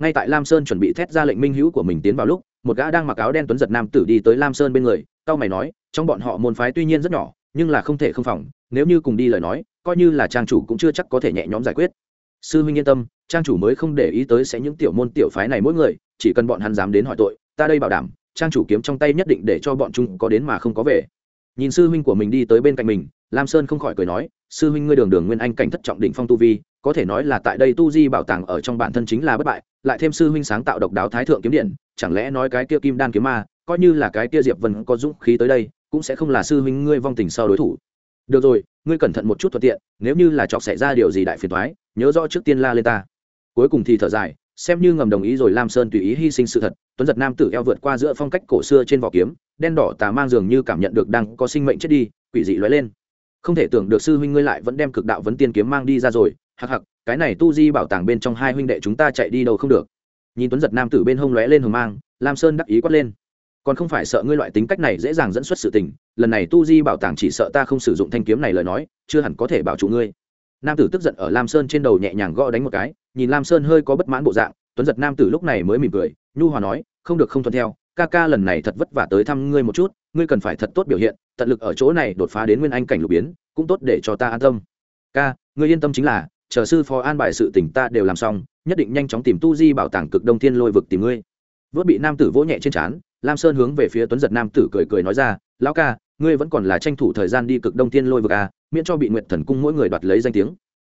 Ngay tại lam sơn chuẩn bị thét ra lệnh minh hữu của mình tiến vào lúc, một gã đang mặc áo đen tuấn giật nam tử đi tới lam sơn bên người cao mày nói, trong bọn họ môn phái tuy nhiên rất nhỏ, nhưng là không thể không phòng, nếu như cùng đi lời nói, coi như là trang chủ cũng chưa chắc có thể nhẹ nhõm giải quyết. Sư huynh yên tâm, trang chủ mới không để ý tới sẽ những tiểu môn tiểu phái này mỗi người, chỉ cần bọn hắn dám đến hỏi tội, ta đây bảo đảm trang chủ kiếm trong tay nhất định để cho bọn chúng có đến mà không có về. Nhìn sư huynh của mình đi tới bên cạnh mình, lam sơn không khỏi cười nói, sư huynh ngươi đường đường nguyên anh cảnh thất trọng đỉnh phong tu vi, có thể nói là tại đây tu di bảo tàng ở trong bản thân chính là bất bại, lại thêm sư huynh sáng tạo độc đáo thái thượng kiếm điện, chẳng lẽ nói cái kia kim đan kiếm ma, coi như là cái kia diệp vân có dũng khí tới đây, cũng sẽ không là sư huynh ngươi vong tình sau đối thủ. Được rồi, ngươi cẩn thận một chút thuận tiện, nếu như là chọc xảy ra điều gì đại phiền toái, nhớ rõ trước tiên la lên ta. Cuối cùng thì thở dài, xem như ngầm đồng ý rồi lam sơn tùy ý hy sinh sự thật tuấn giật nam tử eo vượt qua giữa phong cách cổ xưa trên vỏ kiếm, đen đỏ tà mang dường như cảm nhận được đang có sinh mệnh chết đi, quỷ dị lóe lên. Không thể tưởng được sư huynh ngươi lại vẫn đem cực đạo vấn tiên kiếm mang đi ra rồi hặc hặc cái này tu di bảo tàng bên trong hai huynh đệ chúng ta chạy đi đâu không được. Nhìn tuấn giật nam tử bên hông lóe lên hồng mang, lam sơn đắc ý quát lên. Còn không phải sợ ngươi loại tính cách này dễ dàng dẫn xuất sự tình, lần này tu di bảo tàng chỉ sợ ta không sử dụng thanh kiếm này lời nói, chưa hẳn có thể bảo trụ ngươi. Nam tử tức giận ở lam sơn trên đầu nhẹ nhàng gõ đánh một cái, nhìn lam sơn hơi có bất mãn bộ dạng tuấn giật nam tử lúc này mới mỉm cười, nhu hòa nói, không được không thuận theo, ca ca lần này thật vất vả tới thăm ngươi một chút, ngươi cần phải thật tốt biểu hiện, tận lực ở chỗ này đột phá đến nguyên anh cảnh lục biến, cũng tốt để cho ta an tâm. Ca, ngươi yên tâm chính là, chờ sư phó an bài sự tỉnh ta đều làm xong, nhất định nhanh chóng tìm tu di bảo tàng cực đông thiên lôi vực tìm ngươi. Vớt bị nam tử vỗ nhẹ trên trán, lam sơn hướng về phía tuấn giật nam tử cười cười nói ra, lão ca, ngươi vẫn còn là tranh thủ thời gian đi cực đông thiên lôi vực à miễn cho bị nguyện thần cung mỗi người đoạt lấy danh tiếng.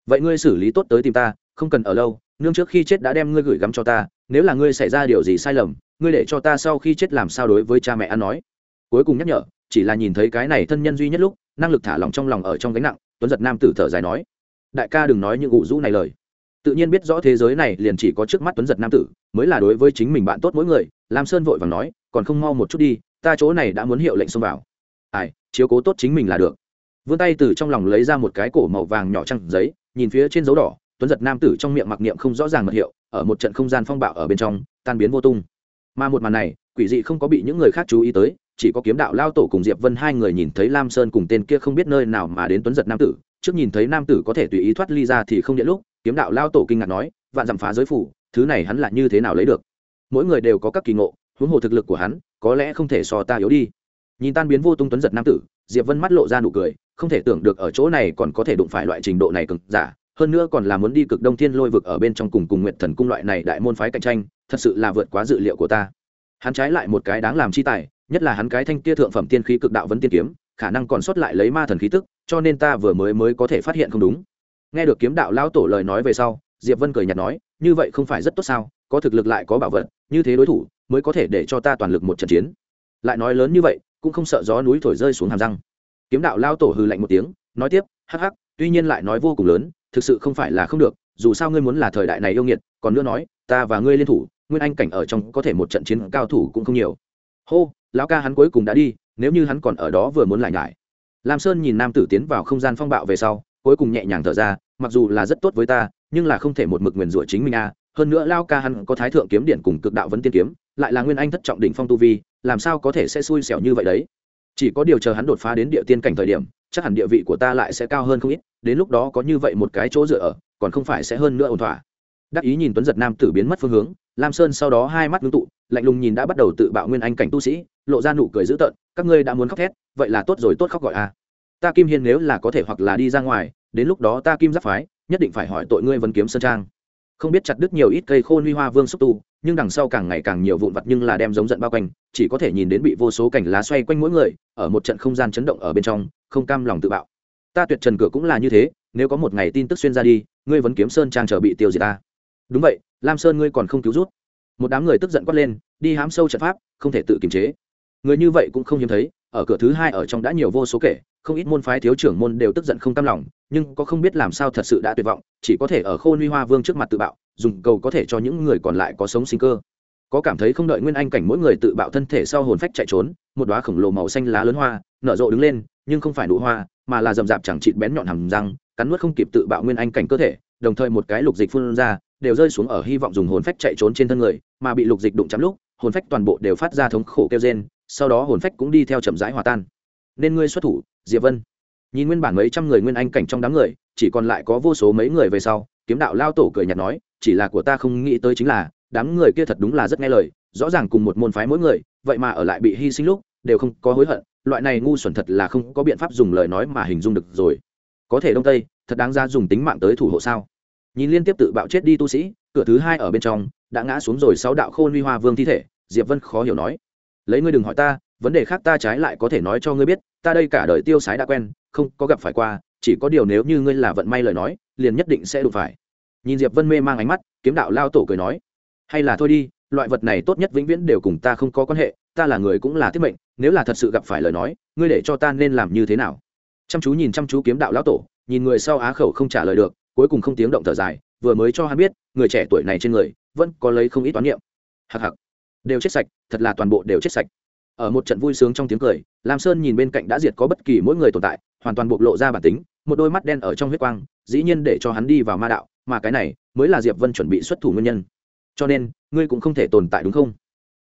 Vậy ngươi xử lý tốt tới tìm ta không cần ở lâu, nương trước khi chết đã đem ngươi gửi gắm cho ta, nếu là ngươi xảy ra điều gì sai lầm, ngươi để cho ta sau khi chết làm sao đối với cha mẹ ăn nói. Cuối cùng nhắc nhở, chỉ là nhìn thấy cái này thân nhân duy nhất lúc, năng lực thả lòng trong lòng ở trong gánh nặng, tuấn giật nam tử thở dài nói, đại ca đừng nói những ủ rũ này lời. Tự nhiên biết rõ thế giới này liền chỉ có trước mắt tuấn giật nam tử, mới là đối với chính mình bạn tốt mỗi người, lam sơn vội và nói, còn không mau một chút đi, ta chỗ này đã muốn hiệu lệnh xông vào. Ai, chiếu cố tốt chính mình là được. Vươn tay từ trong lòng lấy ra một cái cổ màu vàng nhỏ trăng giấy, nhìn phía trên dấu đỏ tuấn giật nam tử trong miệng mặc niệm không rõ ràng mật hiệu, ở một trận không gian phong bạo ở bên trong, tan biến vô tung. Mà một màn này, quỷ dị không có bị những người khác chú ý tới, chỉ có kiếm đạo lao tổ cùng diệp vân hai người nhìn thấy lam sơn cùng tên kia không biết nơi nào mà đến tuấn giật nam tử, trước nhìn thấy nam tử có thể tùy ý thoát ly ra thì không điện lúc, kiếm đạo lao tổ kinh ngạc nói, vạn dặm phá giới phủ, thứ này hắn là như thế nào lấy được? Mỗi người đều có các kỳ ngộ, huống hồ thực lực của hắn, có lẽ không thể so ta yếu đi. Nhìn tan biến vô tung tuấn giật nam tử, diệp vân mắt lộ ra nụ cười, không thể tưởng được ở chỗ này còn có thể đụng phải loại trình độ này cực giả hơn nữa còn là muốn đi cực đông thiên lôi vực ở bên trong cùng cùng nguyện thần cung loại này đại môn phái cạnh tranh, thật sự là vượt quá dự liệu của ta. Hắn trái lại một cái đáng làm chi tài, nhất là hắn cái thanh kia thượng phẩm tiên khí cực đạo vấn tiên kiếm, khả năng còn sót lại lấy ma thần khí tức, cho nên ta vừa mới mới có thể phát hiện không đúng. Nghe được kiếm đạo lão tổ lời nói về sau, diệp vân cười nhạt nói, như vậy không phải rất tốt sao? Có thực lực lại có bảo vật, như thế đối thủ, mới có thể để cho ta toàn lực một trận chiến. Lại nói lớn như vậy, cũng không sợ gió núi thổi rơi xuống hàm răng. Kiếm đạo lao tổ hừ lạnh một tiếng, nói tiếp, hắc hắc, tuy nhiên lại nói vô cùng lớn thực sự không phải là không được, dù sao ngươi muốn là thời đại này yêu nghiệt, còn nữa nói, ta và ngươi liên thủ, nguyên anh cảnh ở trong có thể một trận chiến cao thủ cũng không nhiều. Hô, lão ca hắn cuối cùng đã đi, nếu như hắn còn ở đó vừa muốn lại nhải. Lam sơn nhìn nam tử tiến vào không gian phong bạo về sau, cuối cùng nhẹ nhàng thở ra, mặc dù là rất tốt với ta, nhưng là không thể một mực nguyền rủa chính mình a hơn nữa lao ca hắn có thái thượng kiếm điện cùng cực đạo vấn tiên kiếm, lại là nguyên anh thất trọng đỉnh phong tu vi, làm sao có thể sẽ xui xẻo như vậy đấy? Chỉ có điều chờ hắn đột phá đến địa tiên cảnh thời điểm, chắc hẳn địa vị của ta lại sẽ cao hơn không ít đến lúc đó có như vậy một cái chỗ dựa ở, còn không phải sẽ hơn nữa ổn thỏa. Đắc ý nhìn tuấn giật nam tử biến mất phương hướng, lam sơn sau đó hai mắt ngưng tụ, lạnh lùng nhìn đã bắt đầu tự bạo nguyên anh cảnh tu sĩ, lộ ra nụ cười dữ tợn, các ngươi đã muốn khóc thét, vậy là tốt rồi, tốt khóc gọi a ta kim hiên nếu là có thể hoặc là đi ra ngoài, đến lúc đó ta kim giáp phái, nhất định phải hỏi tội ngươi vân kiếm sơn trang. Không biết chặt đứt nhiều ít cây khôn huy hoa vương xúc tu, nhưng đằng sau càng ngày càng nhiều vụn vặt nhưng là đem giống giận bao quanh, chỉ có thể nhìn đến bị vô số cảnh lá xoay quanh mỗi người, ở một trận không gian chấn động ở bên trong, không cam lòng tự bạo ta tuyệt trần cửa cũng là như thế, nếu có một ngày tin tức xuyên ra đi, ngươi vẫn kiếm sơn trang chờ bị tiêu diệt ta. Đúng vậy, lam sơn ngươi còn không cứu rút. Một đám người tức giận quát lên, đi hám sâu trận pháp, không thể tự kiềm chế. Người như vậy cũng không hiếm thấy, ở cửa thứ hai ở trong đã nhiều vô số kể, không ít môn phái thiếu trưởng môn đều tức giận không tam lòng, nhưng có không biết làm sao thật sự đã tuyệt vọng, chỉ có thể ở khôn huy hoa vương trước mặt tự bạo, dùng cầu có thể cho những người còn lại có sống sinh cơ. Có cảm thấy không đợi nguyên anh cảnh mỗi người tự bạo thân thể sau hồn phách chạy trốn, một đóa khổng lồ màu xanh lá lớn hoa, nở rộ đứng lên nhưng không phải nụ hoa, mà là rậm rạp chẳng chịt bén nhọn hầm răng, cắn nuốt không kịp tự bạo nguyên anh cảnh cơ thể, đồng thời một cái lục dịch phun ra, đều rơi xuống ở hy vọng dùng hồn phách chạy trốn trên thân người, mà bị lục dịch đụng chạm lúc, hồn phách toàn bộ đều phát ra thống khổ kêu rên, sau đó hồn phách cũng đi theo chậm rãi hòa tan. Nên ngươi xuất thủ, diệp vân. Nhìn nguyên bản mấy trăm người nguyên anh cảnh trong đám người, chỉ còn lại có vô số mấy người về sau, kiếm đạo lao tổ cười nhạt nói, chỉ là của ta không nghĩ tới chính là, đám người kia thật đúng là rất nghe lời, rõ ràng cùng một môn phái mỗi người, vậy mà ở lại bị hy sinh lúc, đều không có hối hận loại này ngu xuẩn thật là không có biện pháp dùng lời nói mà hình dung được rồi. Có thể đông tây, thật đáng ra dùng tính mạng tới thủ hộ sao? Nhìn liên tiếp tự bạo chết đi tu sĩ, cửa thứ hai ở bên trong, đã ngã xuống rồi sáu đạo khôn huy hoa vương thi thể, diệp vân khó hiểu nói. Lấy ngươi đừng hỏi ta, vấn đề khác ta trái lại có thể nói cho ngươi biết, ta đây cả đời tiêu sái đã quen, không có gặp phải qua, chỉ có điều nếu như ngươi là vận may lời nói, liền nhất định sẽ đụng phải. Nhìn diệp vân mê mang ánh mắt, kiếm đạo lao tổ cười nói. Hay là thôi đi, loại vật này tốt nhất vĩnh viễn đều cùng ta không có quan hệ, ta là người cũng là tiết mệnh nếu là thật sự gặp phải lời nói, ngươi để cho ta nên làm như thế nào? Chăm chú nhìn chăm chú kiếm đạo lão tổ, nhìn người sau á khẩu không trả lời được, cuối cùng không tiếng động thở dài, vừa mới cho hắn biết, người trẻ tuổi này trên người, vẫn có lấy không ít toán niệm. Hặc hặc đều chết sạch, thật là toàn bộ đều chết sạch. Ở một trận vui sướng trong tiếng cười, lam sơn nhìn bên cạnh đã diệt có bất kỳ mỗi người tồn tại, hoàn toàn bộc lộ ra bản tính, một đôi mắt đen ở trong huyết quang, dĩ nhiên để cho hắn đi vào ma đạo, mà cái này mới là diệp vân chuẩn bị xuất thủ nguyên nhân. Cho nên, ngươi cũng không thể tồn tại đúng không?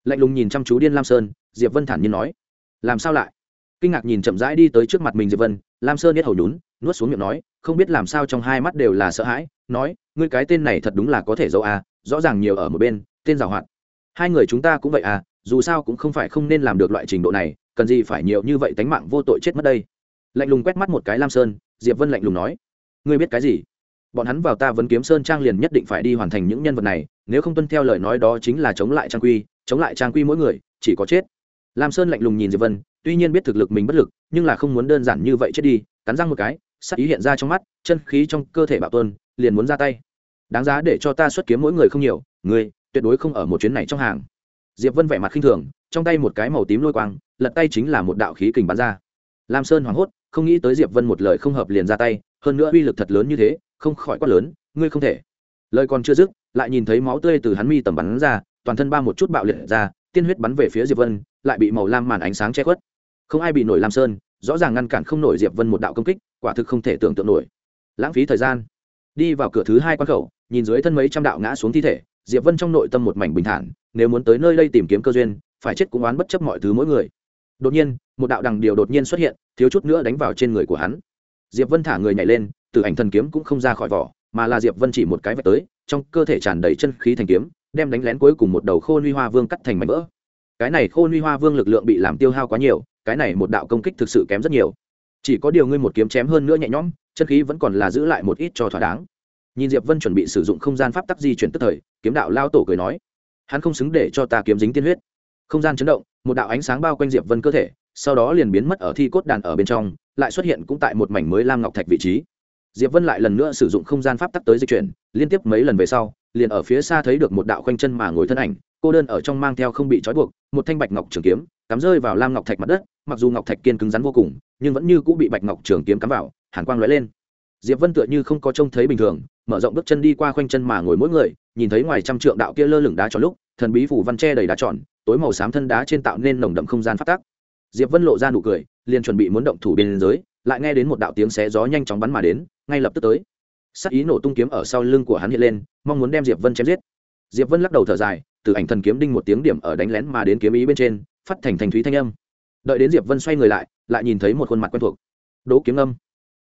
Lạnh lùng nhìn chăm chú điên lam sơn, diệp vân thản nhiên nói làm sao lại? Kinh ngạc nhìn chậm rãi đi tới trước mặt mình diệp vân, lam sơn nhất hầu nhún, nuốt xuống miệng nói, không biết làm sao trong hai mắt đều là sợ hãi, nói, ngươi cái tên này thật đúng là có thể dâu à rõ ràng nhiều ở một bên, tên giàu hoạt. Hai người chúng ta cũng vậy à dù sao cũng không phải không nên làm được loại trình độ này, cần gì phải nhiều như vậy tánh mạng vô tội chết mất đây. Lạnh lùng quét mắt một cái lam sơn, diệp vân lạnh lùng nói, ngươi biết cái gì? Bọn hắn vào ta vấn kiếm sơn trang liền nhất định phải đi hoàn thành những nhân vật này, nếu không tuân theo lời nói đó chính là chống lại trang quy, chống lại trang quy mỗi người, chỉ có chết lam sơn lạnh lùng nhìn diệp vân, tuy nhiên biết thực lực mình bất lực, nhưng là không muốn đơn giản như vậy chết đi, cắn răng một cái, sắc ý hiện ra trong mắt, chân khí trong cơ thể bạo tuân liền muốn ra tay. Đáng giá để cho ta xuất kiếm mỗi người không nhiều người tuyệt đối không ở một chuyến này trong hàng. Diệp vân vẻ mặt khinh thường, trong tay một cái màu tím lôi quang, lật tay chính là một đạo khí kình bắn ra. Lam sơn hoảng hốt, không nghĩ tới diệp vân một lời không hợp liền ra tay, hơn nữa uy lực thật lớn như thế, không khỏi quát lớn, ngươi không thể. Lời còn chưa dứt, lại nhìn thấy máu tươi từ hắn mi tầm bắn ra, toàn thân ba một chút bạo liệt ra, tiên huyết bắn về phía diệp vân lại bị màu lam màn ánh sáng che khuất. Không ai bị nổi lam sơn, rõ ràng ngăn cản không nổi diệp vân một đạo công kích, quả thực không thể tưởng tượng nổi. Lãng phí thời gian. Đi vào cửa thứ hai quan khẩu, nhìn dưới thân mấy trăm đạo ngã xuống thi thể, diệp vân trong nội tâm một mảnh bình thản, nếu muốn tới nơi đây tìm kiếm cơ duyên, phải chết cũng oán bất chấp mọi thứ mỗi người. Đột nhiên, một đạo đằng điều đột nhiên xuất hiện, thiếu chút nữa đánh vào trên người của hắn. Diệp vân thả người nhảy lên, từ ảnh thần kiếm cũng không ra khỏi vỏ, mà là diệp vân chỉ một cái vạch tới, trong cơ thể tràn đầy chân khí thành kiếm, đem đánh lén cuối cùng một đầu khô huy hoa vương cắt thành mảnh vỡ cái này khôn huy hoa vương lực lượng bị làm tiêu hao quá nhiều, cái này một đạo công kích thực sự kém rất nhiều. Chỉ có điều ngươi một kiếm chém hơn nữa nhẹ nhõm, chân khí vẫn còn là giữ lại một ít cho thỏa đáng. Nhìn diệp vân chuẩn bị sử dụng không gian pháp tắc di chuyển tức thời, kiếm đạo lao tổ cười nói, hắn không xứng để cho ta kiếm dính tiên huyết. Không gian chấn động, một đạo ánh sáng bao quanh diệp vân cơ thể, sau đó liền biến mất ở thi cốt đàn ở bên trong, lại xuất hiện cũng tại một mảnh mới lam ngọc thạch vị trí. Diệp vân lại lần nữa sử dụng không gian pháp tắc tới di chuyển, liên tiếp mấy lần về sau liền ở phía xa thấy được một đạo khoanh chân mà ngồi thân ảnh, cô đơn ở trong mang theo không bị trói buộc, một thanh bạch ngọc trường kiếm, cắm rơi vào lam ngọc thạch mặt đất, mặc dù ngọc thạch kiên cứng rắn vô cùng, nhưng vẫn như cũng bị bạch ngọc trường kiếm cắm vào, hàn quang lóe lên. Diệp vân tựa như không có trông thấy bình thường, mở rộng bước chân đi qua khoanh chân mà ngồi mỗi người, nhìn thấy ngoài trăm trượng đạo kia lơ lửng đá tròn lúc, thần bí phủ văn tre đầy đá tròn, tối màu xám thân đá trên tạo nên nồng đậm không gian phát tác diệp vân lộ ra nụ cười, liền chuẩn bị muốn động thủ biên giới, lại nghe đến một đạo tiếng xé gió nhanh chóng bắn mà đến, ngay lập tức tới sắc ý nổ tung kiếm ở sau lưng của hắn hiện lên, mong muốn đem diệp vân chém giết. Diệp vân lắc đầu thở dài, từ ảnh thần kiếm đinh một tiếng điểm ở đánh lén mà đến kiếm ý bên trên, phát thành thành thúy thanh âm. Đợi đến diệp vân xoay người lại lại nhìn thấy một khuôn mặt quen thuộc. Đỗ kiếm âm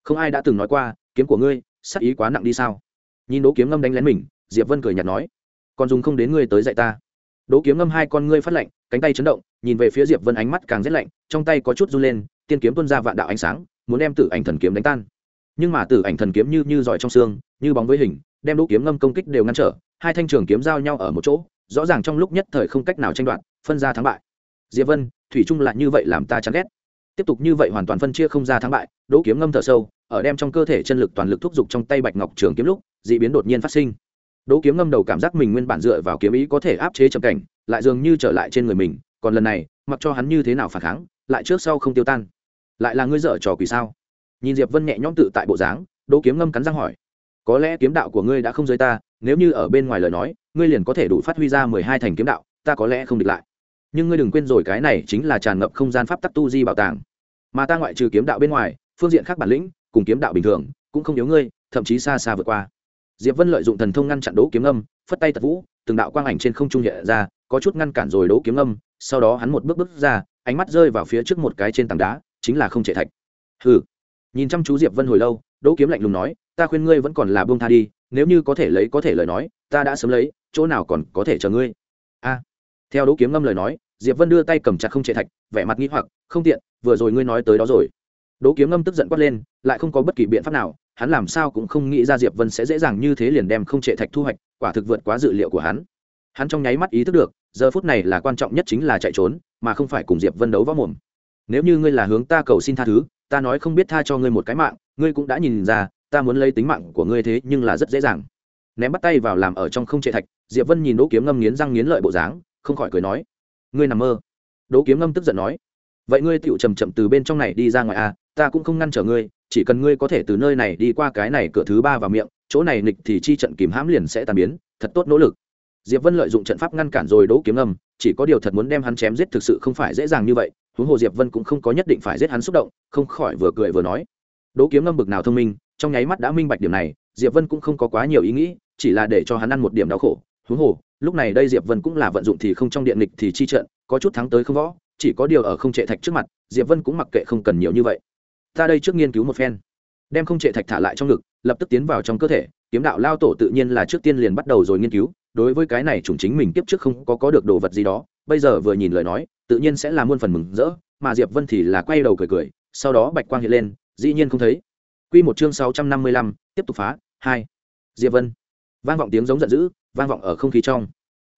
không ai đã từng nói qua, kiếm của ngươi, sắc ý quá nặng đi sao? Nhìn đỗ kiếm ngâm đánh lén mình, diệp vân cười nhạt nói, còn dùng không đến ngươi tới dạy ta. Đỗ kiếm ngâm hai con ngươi phát lạnh, cánh tay chấn động, nhìn về phía diệp vân ánh mắt càng rét lạnh, trong tay có chút run lên, tiên kiếm tuôn ra vạn đạo ánh sáng, muốn đem tử ảnh thần kiếm đánh tan nhưng mà tử ảnh thần kiếm như như giỏi trong xương, như bóng với hình, đem đỗ kiếm ngâm công kích đều ngăn trở, hai thanh trường kiếm giao nhau ở một chỗ, rõ ràng trong lúc nhất thời không cách nào tranh đoạt, phân ra thắng bại. Diệp vân, thủy trung lại như vậy làm ta chán ghét. Tiếp tục như vậy hoàn toàn phân chia không ra thắng bại đỗ kiếm ngâm thở sâu, ở đem trong cơ thể chân lực toàn lực thúc giục trong tay bạch ngọc trường kiếm lúc, dị biến đột nhiên phát sinh. Đỗ kiếm ngâm đầu cảm giác mình nguyên bản dựa vào kiếm ý có thể áp chế trầm cảnh, lại dường như trở lại trên người mình, còn lần này, mặc cho hắn như thế nào phản kháng, lại trước sau không tiêu tan. Lại là ngươi dở trò quỷ sao? Nhìn diệp vân nhẹ nhõm tự tại bộ dáng, đỗ kiếm ngâm cắn răng hỏi, có lẽ kiếm đạo của ngươi đã không giới ta, nếu như ở bên ngoài lời nói, ngươi liền có thể đủ phát huy ra mười hai thành kiếm đạo, ta có lẽ không địch lại. Nhưng ngươi đừng quên rồi cái này chính là tràn ngập không gian pháp tắc tu di bảo tàng. Mà ta ngoại trừ kiếm đạo bên ngoài, phương diện khác bản lĩnh, cùng kiếm đạo bình thường, cũng không yếu ngươi, thậm chí xa xa vượt qua. Diệp vân lợi dụng thần thông ngăn chặn đỗ kiếm âm phất tay tật vũ, từng đạo quang ảnh trên không trung hiện ra, có chút ngăn cản rồi đỗ kiếm âm sau đó hắn một bước bước ra, ánh mắt rơi vào phía trước một cái trên tảng đá, chính là không trệ thạch. Hừ nhìn chăm chú diệp vân hồi lâu đỗ kiếm lạnh lùng nói ta khuyên ngươi vẫn còn là buông tha đi nếu như có thể lấy có thể lời nói ta đã sớm lấy chỗ nào còn có thể chờ ngươi a à, theo đỗ kiếm ngâm lời nói diệp vân đưa tay cầm chặt không trệ thạch vẻ mặt nghĩ hoặc không tiện vừa rồi ngươi nói tới đó rồi đỗ kiếm ngâm tức giận quát lên lại không có bất kỳ biện pháp nào hắn làm sao cũng không nghĩ ra diệp vân sẽ dễ dàng như thế liền đem không trệ thạch thu hoạch quả thực vượt quá dự liệu của hắn hắn trong nháy mắt ý thức được giờ phút này là quan trọng nhất chính là chạy trốn mà không phải cùng diệp vân đấu võ mồm nếu như ngươi là hướng ta cầu xin tha thứ ta nói không biết tha cho ngươi một cái mạng, ngươi cũng đã nhìn ra, ta muốn lấy tính mạng của ngươi thế nhưng là rất dễ dàng. Ném bắt tay vào làm ở trong không trệ thạch, diệp vân nhìn đỗ kiếm ngâm nghiến răng nghiến lợi bộ dáng, không khỏi cười nói, ngươi nằm mơ. Đỗ kiếm ngâm tức giận nói, vậy ngươi tựu chầm chậm từ bên trong này đi ra ngoài à ta cũng không ngăn trở ngươi, chỉ cần ngươi có thể từ nơi này đi qua cái này cửa thứ ba vào miệng, chỗ này nghịch thì chi trận kìm hãm liền sẽ tàn biến, thật tốt nỗ lực. Diệp vân lợi dụng trận pháp ngăn cản rồi đỗ kiếm ngâm, chỉ có điều thật muốn đem hắn chém giết thực sự không phải dễ dàng như vậy huống hồ diệp vân cũng không có nhất định phải giết hắn xúc động, không khỏi vừa cười vừa nói. Đỗ kiếm ngâm bực nào thông minh, trong nháy mắt đã minh bạch điểm này, diệp vân cũng không có quá nhiều ý nghĩ, chỉ là để cho hắn ăn một điểm đau khổ. Huống hồ, lúc này đây diệp vân cũng là vận dụng thì không trong điện lịch thì chi trận, có chút thắng tới không võ, chỉ có điều ở không trệ thạch trước mặt, diệp vân cũng mặc kệ không cần nhiều như vậy. Ta đây trước nghiên cứu một phen. Đem không trệ thạch thả lại trong ngực, lập tức tiến vào trong cơ thể, kiếm đạo lao tổ tự nhiên là trước tiên liền bắt đầu rồi nghiên cứu, đối với cái này chủng chính mình tiếp trước không có có được đồ vật gì đó, bây giờ vừa nhìn lời nói tự nhiên sẽ là muôn phần mừng rỡ, mà diệp vân thì là quay đầu cười cười, sau đó bạch quang hiện lên, dĩ nhiên không thấy. Quy một chương sáu trăm năm mươi lăm, tiếp tục phá, hai. Diệp vân. Vang vọng tiếng giống giận dữ, vang vọng ở không khí trong.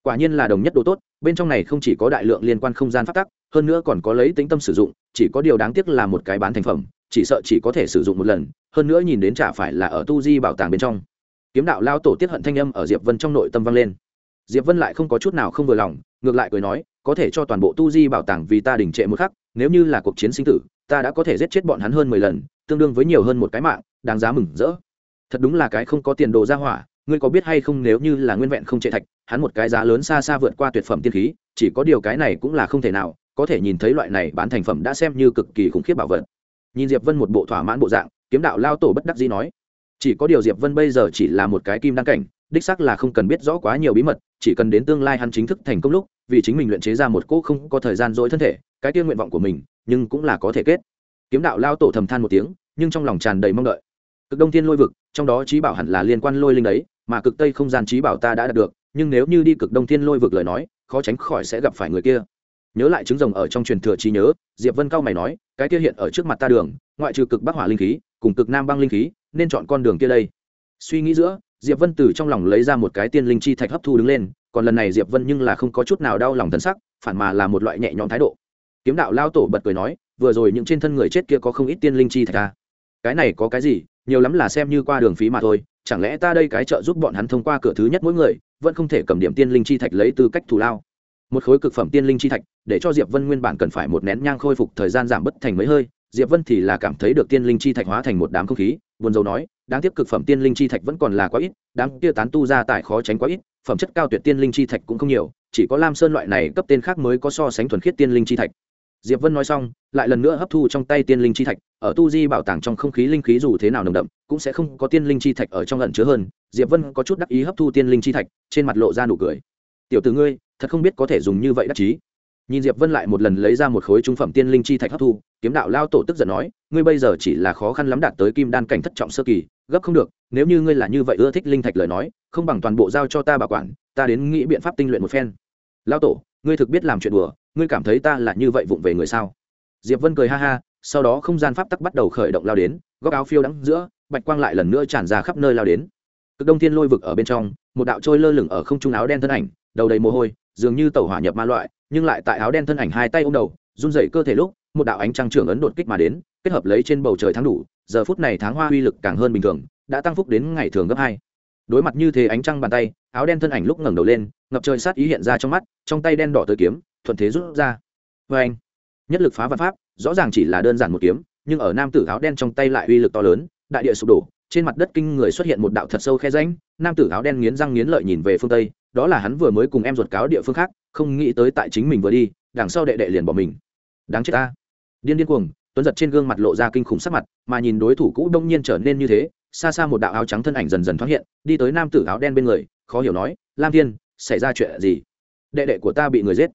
Quả nhiên là đồng nhất đồ tốt, bên trong này không chỉ có đại lượng liên quan không gian phát tắc, hơn nữa còn có lấy tính tâm sử dụng, chỉ có điều đáng tiếc là một cái bán thành phẩm, chỉ sợ chỉ có thể sử dụng một lần, hơn nữa nhìn đến chả phải là ở tu di bảo tàng bên trong. Kiếm đạo lao tổ tiết hận thanh âm ở diệp vân trong nội tâm vang lên diệp vân lại không có chút nào không vừa lòng, ngược lại cười nói, có thể cho toàn bộ tu di bảo tàng vì ta đình trệ một khắc, nếu như là cuộc chiến sinh tử, ta đã có thể giết chết bọn hắn hơn mười lần, tương đương với nhiều hơn một cái mạng, đáng giá mừng rỡ. Thật đúng là cái không có tiền đồ ra hỏa, ngươi có biết hay không nếu như là nguyên vẹn không trệ thạch, hắn một cái giá lớn xa xa vượt qua tuyệt phẩm tiên khí, chỉ có điều cái này cũng là không thể nào, có thể nhìn thấy loại này bán thành phẩm đã xem như cực kỳ khủng khiếp bảo vật. Nhìn diệp vân một bộ thỏa mãn bộ dạng, kiếm đạo lao tổ bất đắc dĩ nói, chỉ có điều diệp vân bây giờ chỉ là một cái kim đăng cảnh đích xác là không cần biết rõ quá nhiều bí mật, chỉ cần đến tương lai hắn chính thức thành công lúc, vì chính mình luyện chế ra một cỗ không có thời gian dỗi thân thể, cái tiên nguyện vọng của mình, nhưng cũng là có thể kết. Kiếm đạo lao tổ thầm than một tiếng, nhưng trong lòng tràn đầy mong đợi. Cực đông thiên lôi vực, trong đó trí bảo hẳn là liên quan lôi linh đấy, mà cực tây không gian trí bảo ta đã đạt được, nhưng nếu như đi cực đông thiên lôi vực lời nói, khó tránh khỏi sẽ gặp phải người kia. Nhớ lại trứng rồng ở trong truyền thừa trí nhớ, diệp vân cao mày nói, cái kia hiện ở trước mặt ta đường, ngoại trừ cực bắc hỏa linh khí, cùng cực nam băng linh khí, nên chọn con đường kia đây. Suy nghĩ giữa diệp vân từ trong lòng lấy ra một cái tiên linh chi thạch hấp thu đứng lên, còn lần này diệp vân nhưng là không có chút nào đau lòng thân sắc, phản mà là một loại nhẹ nhõm thái độ. Kiếm đạo lao tổ bật cười nói, vừa rồi những trên thân người chết kia có không ít tiên linh chi thạch ta à? cái này có cái gì? Nhiều lắm là xem như qua đường phí mà thôi, chẳng lẽ ta đây cái trợ giúp bọn hắn thông qua cửa thứ nhất mỗi người, vẫn không thể cầm điểm tiên linh chi thạch lấy tư cách thù lao? Một khối cực phẩm tiên linh chi thạch, để cho diệp vân nguyên bản cần phải một nén nhang khôi phục thời gian giảm bất thành mấy hơi, diệp vân thì là cảm thấy được tiên linh chi thạch hóa thành một đám không khí, buồn rầu nói đáng tiếc cực phẩm tiên linh chi thạch vẫn còn là quá ít đáng kia tán tu ra tại khó tránh quá ít, phẩm chất cao tuyệt tiên linh chi thạch cũng không nhiều, chỉ có lam sơn loại này cấp tên khác mới có so sánh thuần khiết tiên linh chi thạch. Diệp vân nói xong, lại lần nữa hấp thu trong tay tiên linh chi thạch, ở tu di bảo tàng trong không khí linh khí dù thế nào nồng đậm, cũng sẽ không có tiên linh chi thạch ở trong ẩn chứa hơn. Diệp vân có chút đắc ý hấp thu tiên linh chi thạch, trên mặt lộ ra nụ cười. Tiểu tử ngươi, thật không biết có thể dùng như vậy đắc chí nhìn diệp vân lại một lần lấy ra một khối trung phẩm tiên linh chi thạch hấp thu, kiếm đạo lao tổ tức giận nói, ngươi bây giờ chỉ là khó khăn lắm đạt tới kim đan cảnh thất trọng sơ kỳ, gấp không được, nếu như ngươi là như vậy ưa thích linh thạch lời nói, không bằng toàn bộ giao cho ta bảo quản, ta đến nghĩ biện pháp tinh luyện một phen. Lao tổ, ngươi thực biết làm chuyện đùa, ngươi cảm thấy ta là như vậy vụng về người sao? Diệp vân cười ha ha, sau đó không gian pháp tắc bắt đầu khởi động lao đến, góc áo phiêu đắng giữa, bạch quang lại lần nữa tràn ra khắp nơi lao đến. Cực đông thiên lôi vực ở bên trong, một đạo trôi lơ lửng ở không trung áo đen thân ảnh, đầu đầy mồ hôi, dường như tàu hỏa nhập ma loại nhưng lại tại áo đen thân ảnh hai tay ôm đầu, run rẩy cơ thể lúc, một đạo ánh trăng trưởng ấn đột kích mà đến, kết hợp lấy trên bầu trời tháng đủ, giờ phút này tháng hoa uy lực càng hơn bình thường, đã tăng phúc đến ngày thường gấp hai. Đối mặt như thế ánh trăng bàn tay, áo đen thân ảnh lúc ngẩng đầu lên, ngập trời sát ý hiện ra trong mắt, trong tay đen đỏ tới kiếm, thuận thế rút ra. Vê anh, nhất lực phá văn pháp, rõ ràng chỉ là đơn giản một kiếm, nhưng ở nam tử áo đen trong tay lại uy lực to lớn, đại địa sụp đổ trên mặt đất kinh người xuất hiện một đạo thật sâu khe ránh nam tử áo đen nghiến răng nghiến lợi nhìn về phương tây, đó là hắn vừa mới cùng em ruột cáo địa phương khác, không nghĩ tới tại chính mình vừa đi, đằng sau đệ đệ liền bỏ mình. Đáng chết ta. Điên điên cuồng, tuấn giật trên gương mặt lộ ra kinh khủng sắc mặt, mà nhìn đối thủ cũ đông nhiên trở nên như thế, xa xa một đạo áo trắng thân ảnh dần dần thoáng hiện, đi tới nam tử áo đen bên người, khó hiểu nói, lam thiên, xảy ra chuyện gì? Đệ đệ của ta bị người giết.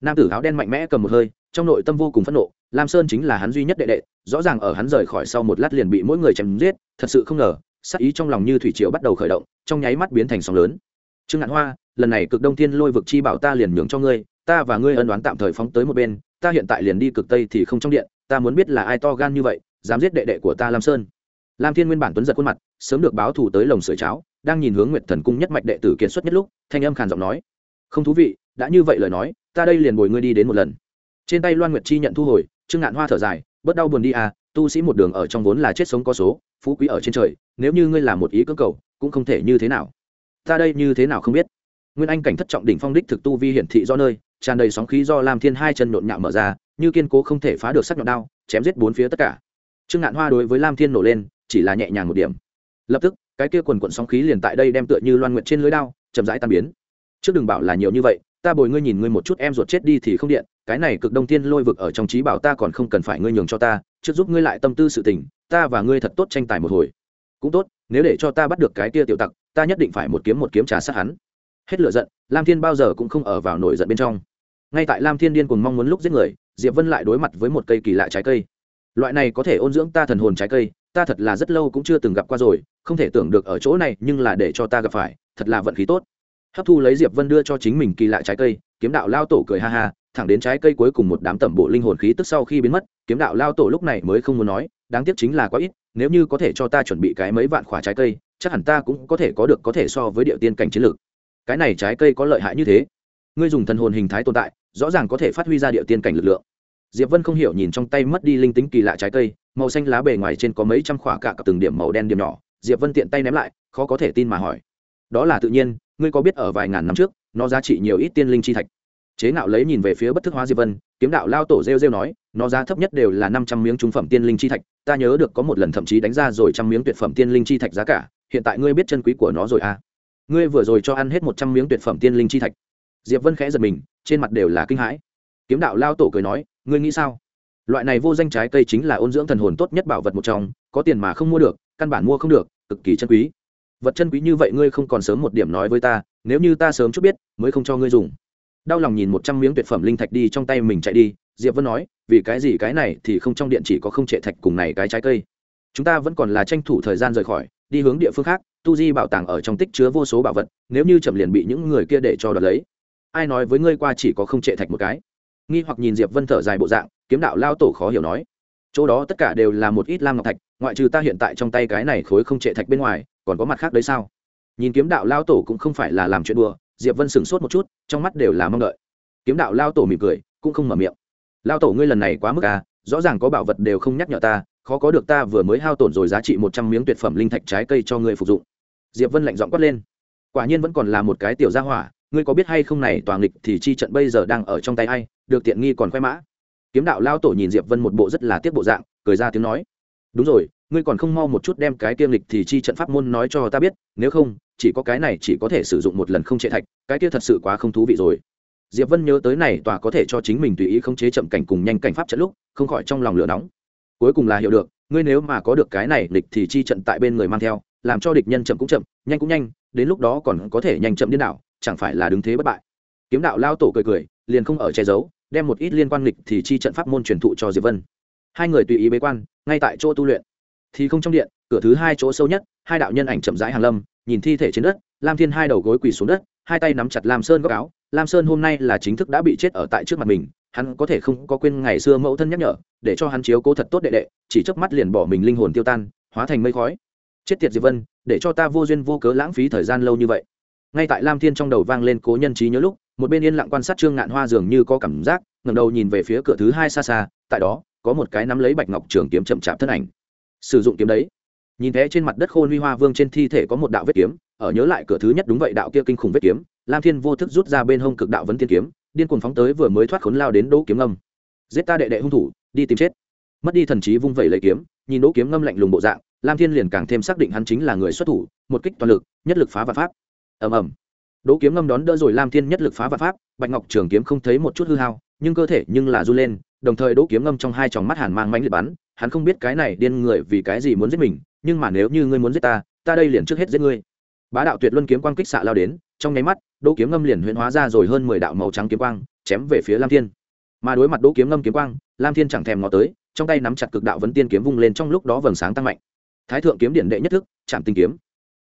Nam tử áo đen mạnh mẽ cầm một hơi, trong nội tâm vô cùng phẫn nộ lam sơn chính là hắn duy nhất đệ đệ, rõ ràng ở hắn rời khỏi sau một lát liền bị mỗi người chém giết, thật sự không ngờ sắc ý trong lòng như thủy triều bắt đầu khởi động, trong nháy mắt biến thành sóng lớn. Trương ngạn hoa, lần này cực đông thiên lôi vực chi bảo ta liền nhường cho ngươi, ta và ngươi ân đoán tạm thời phóng tới một bên, ta hiện tại liền đi cực tây thì không trong điện, ta muốn biết là ai to gan như vậy, dám giết đệ đệ của ta lam sơn. Lam thiên nguyên bản tuấn giật khuôn mặt, sớm được báo thủ tới lồng sưởi cháo, đang nhìn hướng nguyệt thần cung nhất mạch đệ tử kiệt xuất nhất lúc, thanh âm khàn giọng nói, không thú vị, đã như vậy lời nói, ta đây liền bồi ngươi đi đến một lần. Trên tay loan nguyệt chi nhận thu hồi trương ngạn hoa thở dài, bớt đau buồn đi à tu sĩ một đường ở trong vốn là chết sống có số, phú quý ở trên trời, nếu như ngươi làm một ý cơ cầu, cũng không thể như thế nào. Ta đây như thế nào không biết. Nguyên anh cảnh thất trọng đỉnh phong đích thực tu vi hiển thị do nơi, tràn đầy sóng khí do lam thiên hai chân nhộn nhạo mở ra, như kiên cố không thể phá được sắc nhọn đao, chém giết bốn phía tất cả. Trương ngạn hoa đối với lam thiên nổ lên, chỉ là nhẹ nhàng một điểm. Lập tức, cái kia quần quận sóng khí liền tại đây đem tựa như loan nguyện trên lưới đao, chậm rãi tan biến. Trước đừng bảo là nhiều như vậy, ta bồi ngươi nhìn ngươi một chút, em ruột chết đi thì không điện cái này cực đông tiên lôi vực ở trong trí bảo ta còn không cần phải ngươi nhường cho ta, trước giúp ngươi lại tâm tư sự tình, ta và ngươi thật tốt tranh tài một hồi. Cũng tốt, nếu để cho ta bắt được cái kia tiểu tặc, ta nhất định phải một kiếm một kiếm trả sát hắn. Hết lửa giận, lam thiên bao giờ cũng không ở vào nổi giận bên trong. Ngay tại lam thiên điên cùng mong muốn lúc giết người, diệp vân lại đối mặt với một cây kỳ lạ trái cây. Loại này có thể ôn dưỡng ta thần hồn trái cây, ta thật là rất lâu cũng chưa từng gặp qua rồi, không thể tưởng được ở chỗ này, nhưng là để cho ta gặp phải, thật là vận khí tốt. Hấp thu lấy diệp vân đưa cho chính mình kỳ lạ trái cây, kiếm đạo lao tổ cười ha ha thẳng đến trái cây cuối cùng một đám tẩm bộ linh hồn khí tức sau khi biến mất, kiếm đạo lao tổ lúc này mới không muốn nói, đáng tiếc chính là quá ít, nếu như có thể cho ta chuẩn bị cái mấy vạn khỏa trái cây, chắc hẳn ta cũng có thể có được có thể so với địa tiên cảnh chiến lược. Cái này trái cây có lợi hại như thế. Ngươi dùng thần hồn hình thái tồn tại, rõ ràng có thể phát huy ra địa tiên cảnh lực lượng. Diệp vân không hiểu nhìn trong tay mất đi linh tính kỳ lạ trái cây, màu xanh lá bề ngoài trên có mấy trăm khỏa cả từng điểm màu đen điểm nhỏ, diệp vân tiện tay ném lại, khó có thể tin mà hỏi. Đó là tự nhiên, ngươi có biết ở vài ngàn năm trước, nó giá trị nhiều ít tiên linh chi thạch chế ngạo lấy nhìn về phía bất thức hóa diệp vân, kiếm đạo lao tổ rêu rêu nói, nó giá thấp nhất đều là năm trăm miếng trung phẩm tiên linh chi thạch, ta nhớ được có một lần thậm chí đánh ra rồi trăm miếng tuyệt phẩm tiên linh chi thạch giá cả, hiện tại ngươi biết chân quý của nó rồi à? Ngươi vừa rồi cho ăn hết một trăm miếng tuyệt phẩm tiên linh chi thạch. Diệp vân khẽ giật mình, trên mặt đều là kinh hãi. Kiếm đạo lao tổ cười nói, ngươi nghĩ sao? Loại này vô danh trái cây chính là ôn dưỡng thần hồn tốt nhất bảo vật một trong, có tiền mà không mua được, căn bản mua không được, cực kỳ chân quý. Vật chân quý như vậy ngươi không còn sớm một điểm nói với ta, nếu như ta sớm chút biết, mới không cho ngươi dùng đau lòng nhìn một trăm miếng tuyệt phẩm linh thạch đi trong tay mình chạy đi, diệp vân nói, vì cái gì cái này thì không trong điện chỉ có không trệ thạch cùng này cái trái cây. Chúng ta vẫn còn là tranh thủ thời gian rời khỏi, đi hướng địa phương khác, tu di bảo tàng ở trong tích chứa vô số bảo vật, nếu như chậm liền bị những người kia để cho đoạt lấy. Ai nói với ngươi qua chỉ có không trệ thạch một cái? Nghi hoặc nhìn diệp vân thở dài bộ dạng, kiếm đạo lao tổ khó hiểu nói, chỗ đó tất cả đều là một ít lam ngọc thạch, ngoại trừ ta hiện tại trong tay cái này khối không trệ thạch bên ngoài, còn có mặt khác đấy sao? Nhìn kiếm đạo lao tổ cũng không phải là làm chuyện đùa diệp vân sửng sốt một chút, trong mắt đều là mong đợi. Kiếm đạo lao tổ mỉm cười, cũng không mở miệng. Lao tổ ngươi lần này quá mức à rõ ràng có bảo vật đều không nhắc nhở ta, khó có được ta vừa mới hao tổn rồi giá trị một trăm miếng tuyệt phẩm linh thạch trái cây cho ngươi phục dụng. Diệp vân lạnh giọng quát lên. Quả nhiên vẫn còn là một cái tiểu gia hỏa, ngươi có biết hay không này toàn lịch thì chi trận bây giờ đang ở trong tay ai, được tiện nghi còn khoe mã. Kiếm đạo lao tổ nhìn diệp vân một bộ rất là tiếc bộ dạng, cười ra tiếng nói. Đúng rồi ngươi còn không mau một chút đem cái tiêm lịch thì chi trận pháp môn nói cho ta biết, nếu không, chỉ có cái này chỉ có thể sử dụng một lần không chế thạch, cái kia thật sự quá không thú vị rồi. Diệp vân nhớ tới này tòa có thể cho chính mình tùy ý không chế chậm cảnh cùng nhanh cảnh pháp trận lúc, không khỏi trong lòng lửa nóng. Cuối cùng là hiểu được, ngươi nếu mà có được cái này địch thì chi trận tại bên người mang theo, làm cho địch nhân chậm cũng chậm, nhanh cũng nhanh, đến lúc đó còn có thể nhanh chậm điên đảo, chẳng phải là đứng thế bất bại. Kiếm đạo lao tổ cười cười, liền không ở che giấu, đem một ít liên quan lịch thì chi trận pháp môn truyền thụ cho diệp vân. Hai người tùy ý bế quan, ngay tại chỗ tu luyện thì không trong điện, cửa thứ hai chỗ sâu nhất, hai đạo nhân ảnh chậm rãi hàng lâm, nhìn thi thể trên đất, lam thiên hai đầu gối quỳ xuống đất, hai tay nắm chặt lam sơn góc áo. Lam sơn hôm nay là chính thức đã bị chết ở tại trước mặt mình, hắn có thể không có quên ngày xưa mẫu thân nhắc nhở, để cho hắn chiếu cố thật tốt đệ đệ, chỉ chớp mắt liền bỏ mình linh hồn tiêu tan, hóa thành mây khói. Chết tiệt diệp vân, để cho ta vô duyên vô cớ lãng phí thời gian lâu như vậy. Ngay tại lam thiên trong đầu vang lên cố nhân trí nhớ lúc, một bên yên lặng quan sát trương ngạn hoa dường như có cảm giác, ngẩng đầu nhìn về phía cửa thứ hai xa xa, tại đó, có một cái nắm lấy bạch ngọc trường kiếm chậm chạp thân ảnh sử dụng kiếm đấy. Nhìn thấy trên mặt đất khôn huy hoa vương trên thi thể có một đạo vết kiếm, ở nhớ lại cửa thứ nhất đúng vậy đạo kia kinh khủng vết kiếm, lam thiên vô thức rút ra bên hông cực đạo vấn tiên kiếm, điên cuồng phóng tới vừa mới thoát khốn lao đến đỗ kiếm ngâm. Giết ta đệ đệ hung thủ, đi tìm chết. Mất đi thần trí vung vẩy lấy kiếm, nhìn đỗ kiếm ngâm lạnh lùng bộ dạng, lam thiên liền càng thêm xác định hắn chính là người xuất thủ, một kích toàn lực, nhất lực phá vạn pháp. Ầm ầm. Đỗ kiếm ngâm đón đỡ rồi lam thiên nhất lực phá vạn pháp, bạch ngọc trường kiếm không thấy một chút hư hao, nhưng cơ thể nhưng là r u lên đồng thời đỗ kiếm ngâm trong hai tròng mắt hàn mang mánh liệt bắn, hắn không biết cái này điên người vì cái gì muốn giết mình, nhưng mà nếu như ngươi muốn giết ta ta đây liền trước hết giết ngươi. Bá đạo tuyệt luân kiếm quang kích xạ lao đến, trong nháy mắt, đỗ kiếm ngâm liền huyễn hóa ra rồi hơn mười đạo màu trắng kiếm quang, chém về phía lam thiên. Mà đối mặt đỗ kiếm ngâm kiếm quang, lam thiên chẳng thèm ngó tới, trong tay nắm chặt cực đạo vấn tiên kiếm vung lên trong lúc đó vầng sáng tăng mạnh. Thái thượng kiếm điện đệ nhất thức chạm tình kiếm.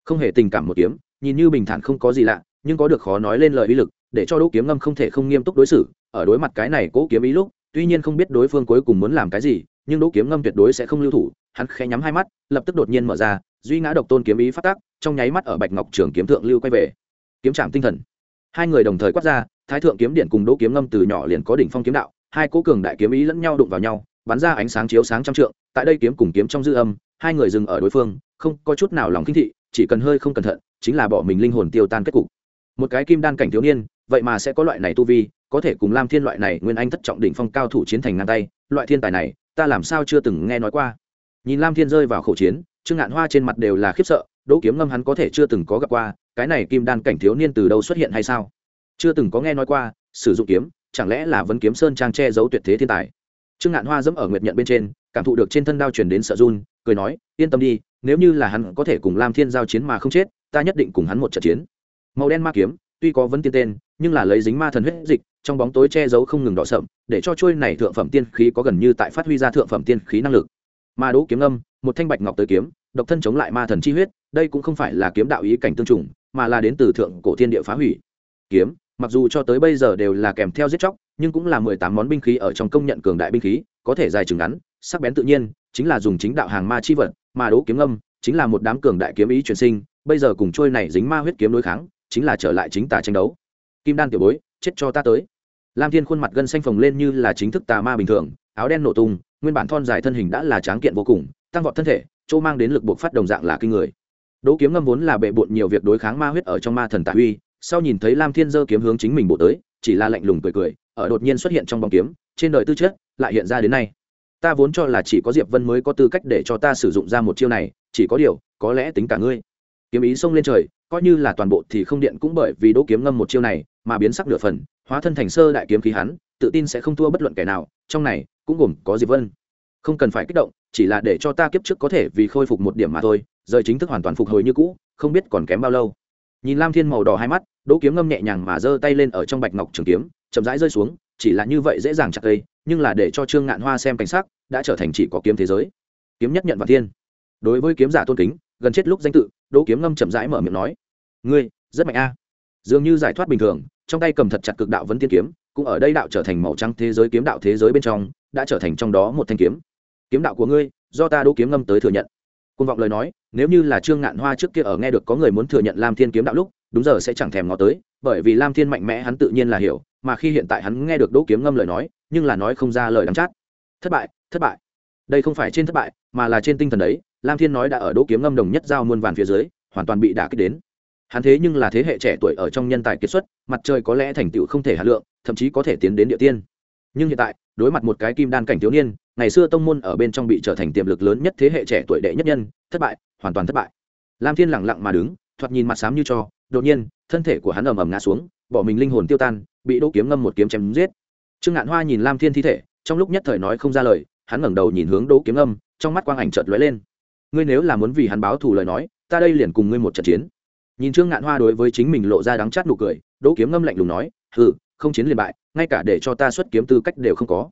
Không hề tình cảm một kiếm, nhìn như bình thản không có gì lạ, nhưng có được khó nói lên lời uy lực, để cho đỗ kiếm ngâm không thể không nghiêm túc đối xử, ở đối mặt cái này cố kiếm ý lúc tuy nhiên không biết đối phương cuối cùng muốn làm cái gì, nhưng đỗ kiếm ngâm tuyệt đối sẽ không lưu thủ, hắn khẽ nhắm hai mắt, lập tức đột nhiên mở ra, duy ngã độc tôn kiếm ý phát tác, trong nháy mắt ở bạch ngọc trường kiếm thượng lưu quay về. Kiếm trạm tinh thần. Hai người đồng thời quát ra, thái thượng kiếm điện cùng đỗ kiếm ngâm từ nhỏ liền có đỉnh phong kiếm đạo, hai cố cường đại kiếm ý lẫn nhau đụng vào nhau, bắn ra ánh sáng chiếu sáng trăm trượng, tại đây kiếm cùng kiếm trong dư âm, hai người dừng ở đối phương, không có chút nào lòng kinh thị, chỉ cần hơi không cẩn thận, chính là bỏ mình linh hồn tiêu tan kết cục. Một cái kim đan cảnh thiếu niên, vậy mà sẽ có loại này tu vi có thể cùng lam thiên loại này nguyên anh thất trọng đỉnh phong cao thủ chiến thành ngang tay, loại thiên tài này, ta làm sao chưa từng nghe nói qua. Nhìn lam thiên rơi vào khẩu chiến, trương ngạn hoa trên mặt đều là khiếp sợ, đỗ kiếm ngâm hắn có thể chưa từng có gặp qua, cái này kim đan cảnh thiếu niên từ đâu xuất hiện hay sao? Chưa từng có nghe nói qua, sử dụng kiếm, chẳng lẽ là vấn kiếm sơn trang che giấu tuyệt thế thiên tài? Trương ngạn hoa dẫm ở nguyệt nhận bên trên, cảm thụ được trên thân đao chuyển đến sợ run, cười nói, yên tâm đi, nếu như là hắn có thể cùng lam thiên giao chiến mà không chết, ta nhất định cùng hắn một trận chiến. Màu đen ma kiếm tuy có vấn tiên tên, nhưng là lấy dính ma thần huyết dịch, trong bóng tối che giấu không ngừng đỏ sậm, để cho trôi này thượng phẩm tiên khí có gần như tại phát huy ra thượng phẩm tiên khí năng lực. Ma đỗ kiếm âm một thanh bạch ngọc tới kiếm, độc thân chống lại ma thần chi huyết, đây cũng không phải là kiếm đạo ý cảnh tương trùng, mà là đến từ thượng cổ thiên địa phá hủy. Kiếm, mặc dù cho tới bây giờ đều là kèm theo giết chóc, nhưng cũng là mười tám món binh khí ở trong công nhận cường đại binh khí, có thể dài chừng ngắn, sắc bén tự nhiên, chính là dùng chính đạo hàng ma chi vật mà đỗ kiếm âm chính là một đám cường đại kiếm ý truyền sinh, bây giờ cùng trôi này dính ma huyết kiếm đối kháng chính là trở lại chính tà tranh đấu. Kim đan tiểu bối chết cho ta tới. Lam thiên khuôn mặt gân xanh phồng lên như là chính thức tà ma bình thường áo đen nổ tung nguyên bản thon dài thân hình đã là tráng kiện vô cùng tăng vọt thân thể chỗ mang đến lực buộc phát đồng dạng là kinh người. Đỗ kiếm ngâm vốn là bệ bộn nhiều việc đối kháng ma huyết ở trong ma thần tạ huy, sau nhìn thấy lam thiên giơ kiếm hướng chính mình bộ tới chỉ là lạnh lùng cười cười ở đột nhiên xuất hiện trong bóng kiếm trên đời tư chất lại hiện ra đến nay. Ta vốn cho là chỉ có diệp vân mới có tư cách để cho ta sử dụng ra một chiêu này chỉ có điều có lẽ tính cả ngươi. Kiếm ý xông lên trời coi như là toàn bộ thì không điện cũng bởi vì đỗ kiếm ngâm một chiêu này mà biến sắc nửa phần, hóa thân thành sơ đại kiếm khí hắn, tự tin sẽ không thua bất luận kẻ nào, trong này cũng gồm có diệp vân. Không cần phải kích động, chỉ là để cho ta kiếp trước có thể vì khôi phục một điểm mà thôi, rời chính thức hoàn toàn phục hồi như cũ, không biết còn kém bao lâu. Nhìn lam thiên màu đỏ hai mắt, đỗ kiếm ngâm nhẹ nhàng mà giơ tay lên ở trong bạch ngọc trường kiếm, chậm rãi rơi xuống, chỉ là như vậy dễ dàng chặt cây, nhưng là để cho trương ngạn hoa xem cảnh sắc, đã trở thành chỉ có kiếm thế giới. Kiếm nhất nhận và thiên. Đối với kiếm giả tôn kính, gần chết lúc danh tự, đỗ kiếm ngâm chậm rãi mở miệng nói ngươi, rất mạnh a. Dường như giải thoát bình thường, trong tay cầm thật chặt cực đạo vấn tiên kiếm, cũng ở đây đạo trở thành màu trắng thế giới kiếm đạo thế giới bên trong, đã trở thành trong đó một thanh kiếm. Kiếm đạo của ngươi, do ta đỗ kiếm ngâm tới thừa nhận. Côn vọng lời nói, nếu như là trương ngạn hoa trước kia ở nghe được có người muốn thừa nhận lam thiên kiếm đạo lúc, đúng giờ sẽ chẳng thèm ngó tới, bởi vì lam thiên mạnh mẽ hắn tự nhiên là hiểu, mà khi hiện tại hắn nghe được đỗ kiếm ngâm lời nói, nhưng là nói không ra lời đắm chát. Thất bại thất bại. Đây không phải trên thất bại, mà là trên tinh thần đấy, lam thiên nói đã ở đỗ kiếm ngâm đồng nhất giao muôn vàn phía dưới, hoàn toàn bị đả kích đến hắn thế nhưng là thế hệ trẻ tuổi ở trong nhân tài kiệt xuất, mặt trời có lẽ thành tựu không thể hà lượng, thậm chí có thể tiến đến địa tiên. Nhưng hiện tại, đối mặt một cái kim đan cảnh thiếu niên, ngày xưa tông môn ở bên trong bị trở thành tiềm lực lớn nhất thế hệ trẻ tuổi đệ nhất nhân, thất bại, hoàn toàn thất bại. Lam thiên lẳng lặng mà đứng, thoạt nhìn mặt xám như cho, đột nhiên, thân thể của hắn ầm ầm ngã xuống, bỏ mình linh hồn tiêu tan, bị đỗ kiếm ngâm một kiếm chém giết. Trương ngạn hoa nhìn lam thiên thi thể, trong lúc nhất thời nói không ra lời, hắn ngẩng đầu nhìn hướng đỗ kiếm ngâm, trong mắt quang ảnh chợt lóe lên. Ngươi nếu là muốn vì hắn báo thù lời nói, ta đây liền cùng ngươi một trận chiến nhìn trương ngạn hoa đối với chính mình lộ ra đắng chát nụ cười, đỗ kiếm ngâm lạnh lùng nói, hừ, không chiến liền bại, ngay cả để cho ta xuất kiếm tư cách đều không có.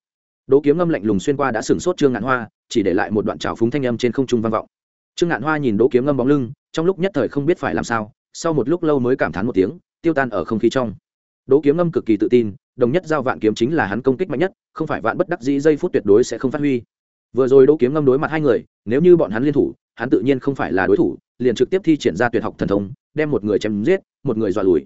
Đỗ kiếm ngâm lạnh lùng xuyên qua đã sửng sốt trương ngạn hoa, chỉ để lại một đoạn trào phúng thanh âm trên không trung vang vọng. Trương ngạn hoa nhìn đỗ kiếm ngâm bóng lưng, trong lúc nhất thời không biết phải làm sao, sau một lúc lâu mới cảm thán một tiếng, tiêu tan ở không khí trong. Đỗ kiếm ngâm cực kỳ tự tin, đồng nhất giao vạn kiếm chính là hắn công kích mạnh nhất, không phải vạn bất đắc dĩ giây phút tuyệt đối sẽ không phát huy. Vừa rồi đỗ kiếm ngâm đối mặt hai người, nếu như bọn hắn liên thủ hắn tự nhiên không phải là đối thủ, liền trực tiếp thi triển ra tuyệt học thần thông, đem một người chém giết, một người dọa lùi.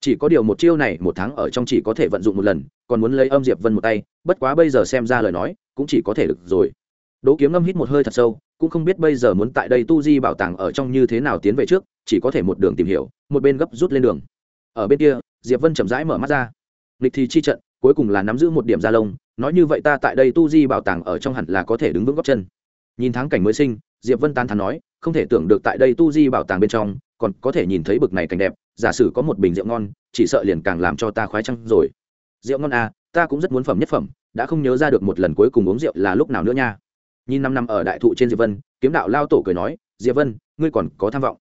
Chỉ có điều một chiêu này, một tháng ở trong chỉ có thể vận dụng một lần, còn muốn lấy âm diệp vân một tay, bất quá bây giờ xem ra lời nói, cũng chỉ có thể được rồi. Đỗ kiếm ngâm hít một hơi thật sâu, cũng không biết bây giờ muốn tại đây tu di bảo tàng ở trong như thế nào tiến về trước, chỉ có thể một đường tìm hiểu, một bên gấp rút lên đường. Ở bên kia, diệp vân chậm rãi mở mắt ra. Lịch thì chi trận, cuối cùng là nắm giữ một điểm gia lông, nói như vậy ta tại đây tu di bảo tàng ở trong hẳn là có thể đứng vững góc chân. Nhìn tháng cảnh mới sinh diệp vân tán thán nói, không thể tưởng được tại đây tu di bảo tàng bên trong, còn có thể nhìn thấy bực này cảnh đẹp, giả sử có một bình rượu ngon, chỉ sợ liền càng làm cho ta khoái trăng rồi. Rượu ngon à ta cũng rất muốn phẩm nhất phẩm, đã không nhớ ra được một lần cuối cùng uống rượu là lúc nào nữa nha. Nhìn năm năm ở đại thụ trên diệp vân, kiếm đạo lao tổ cười nói, diệp vân, ngươi còn có tham vọng.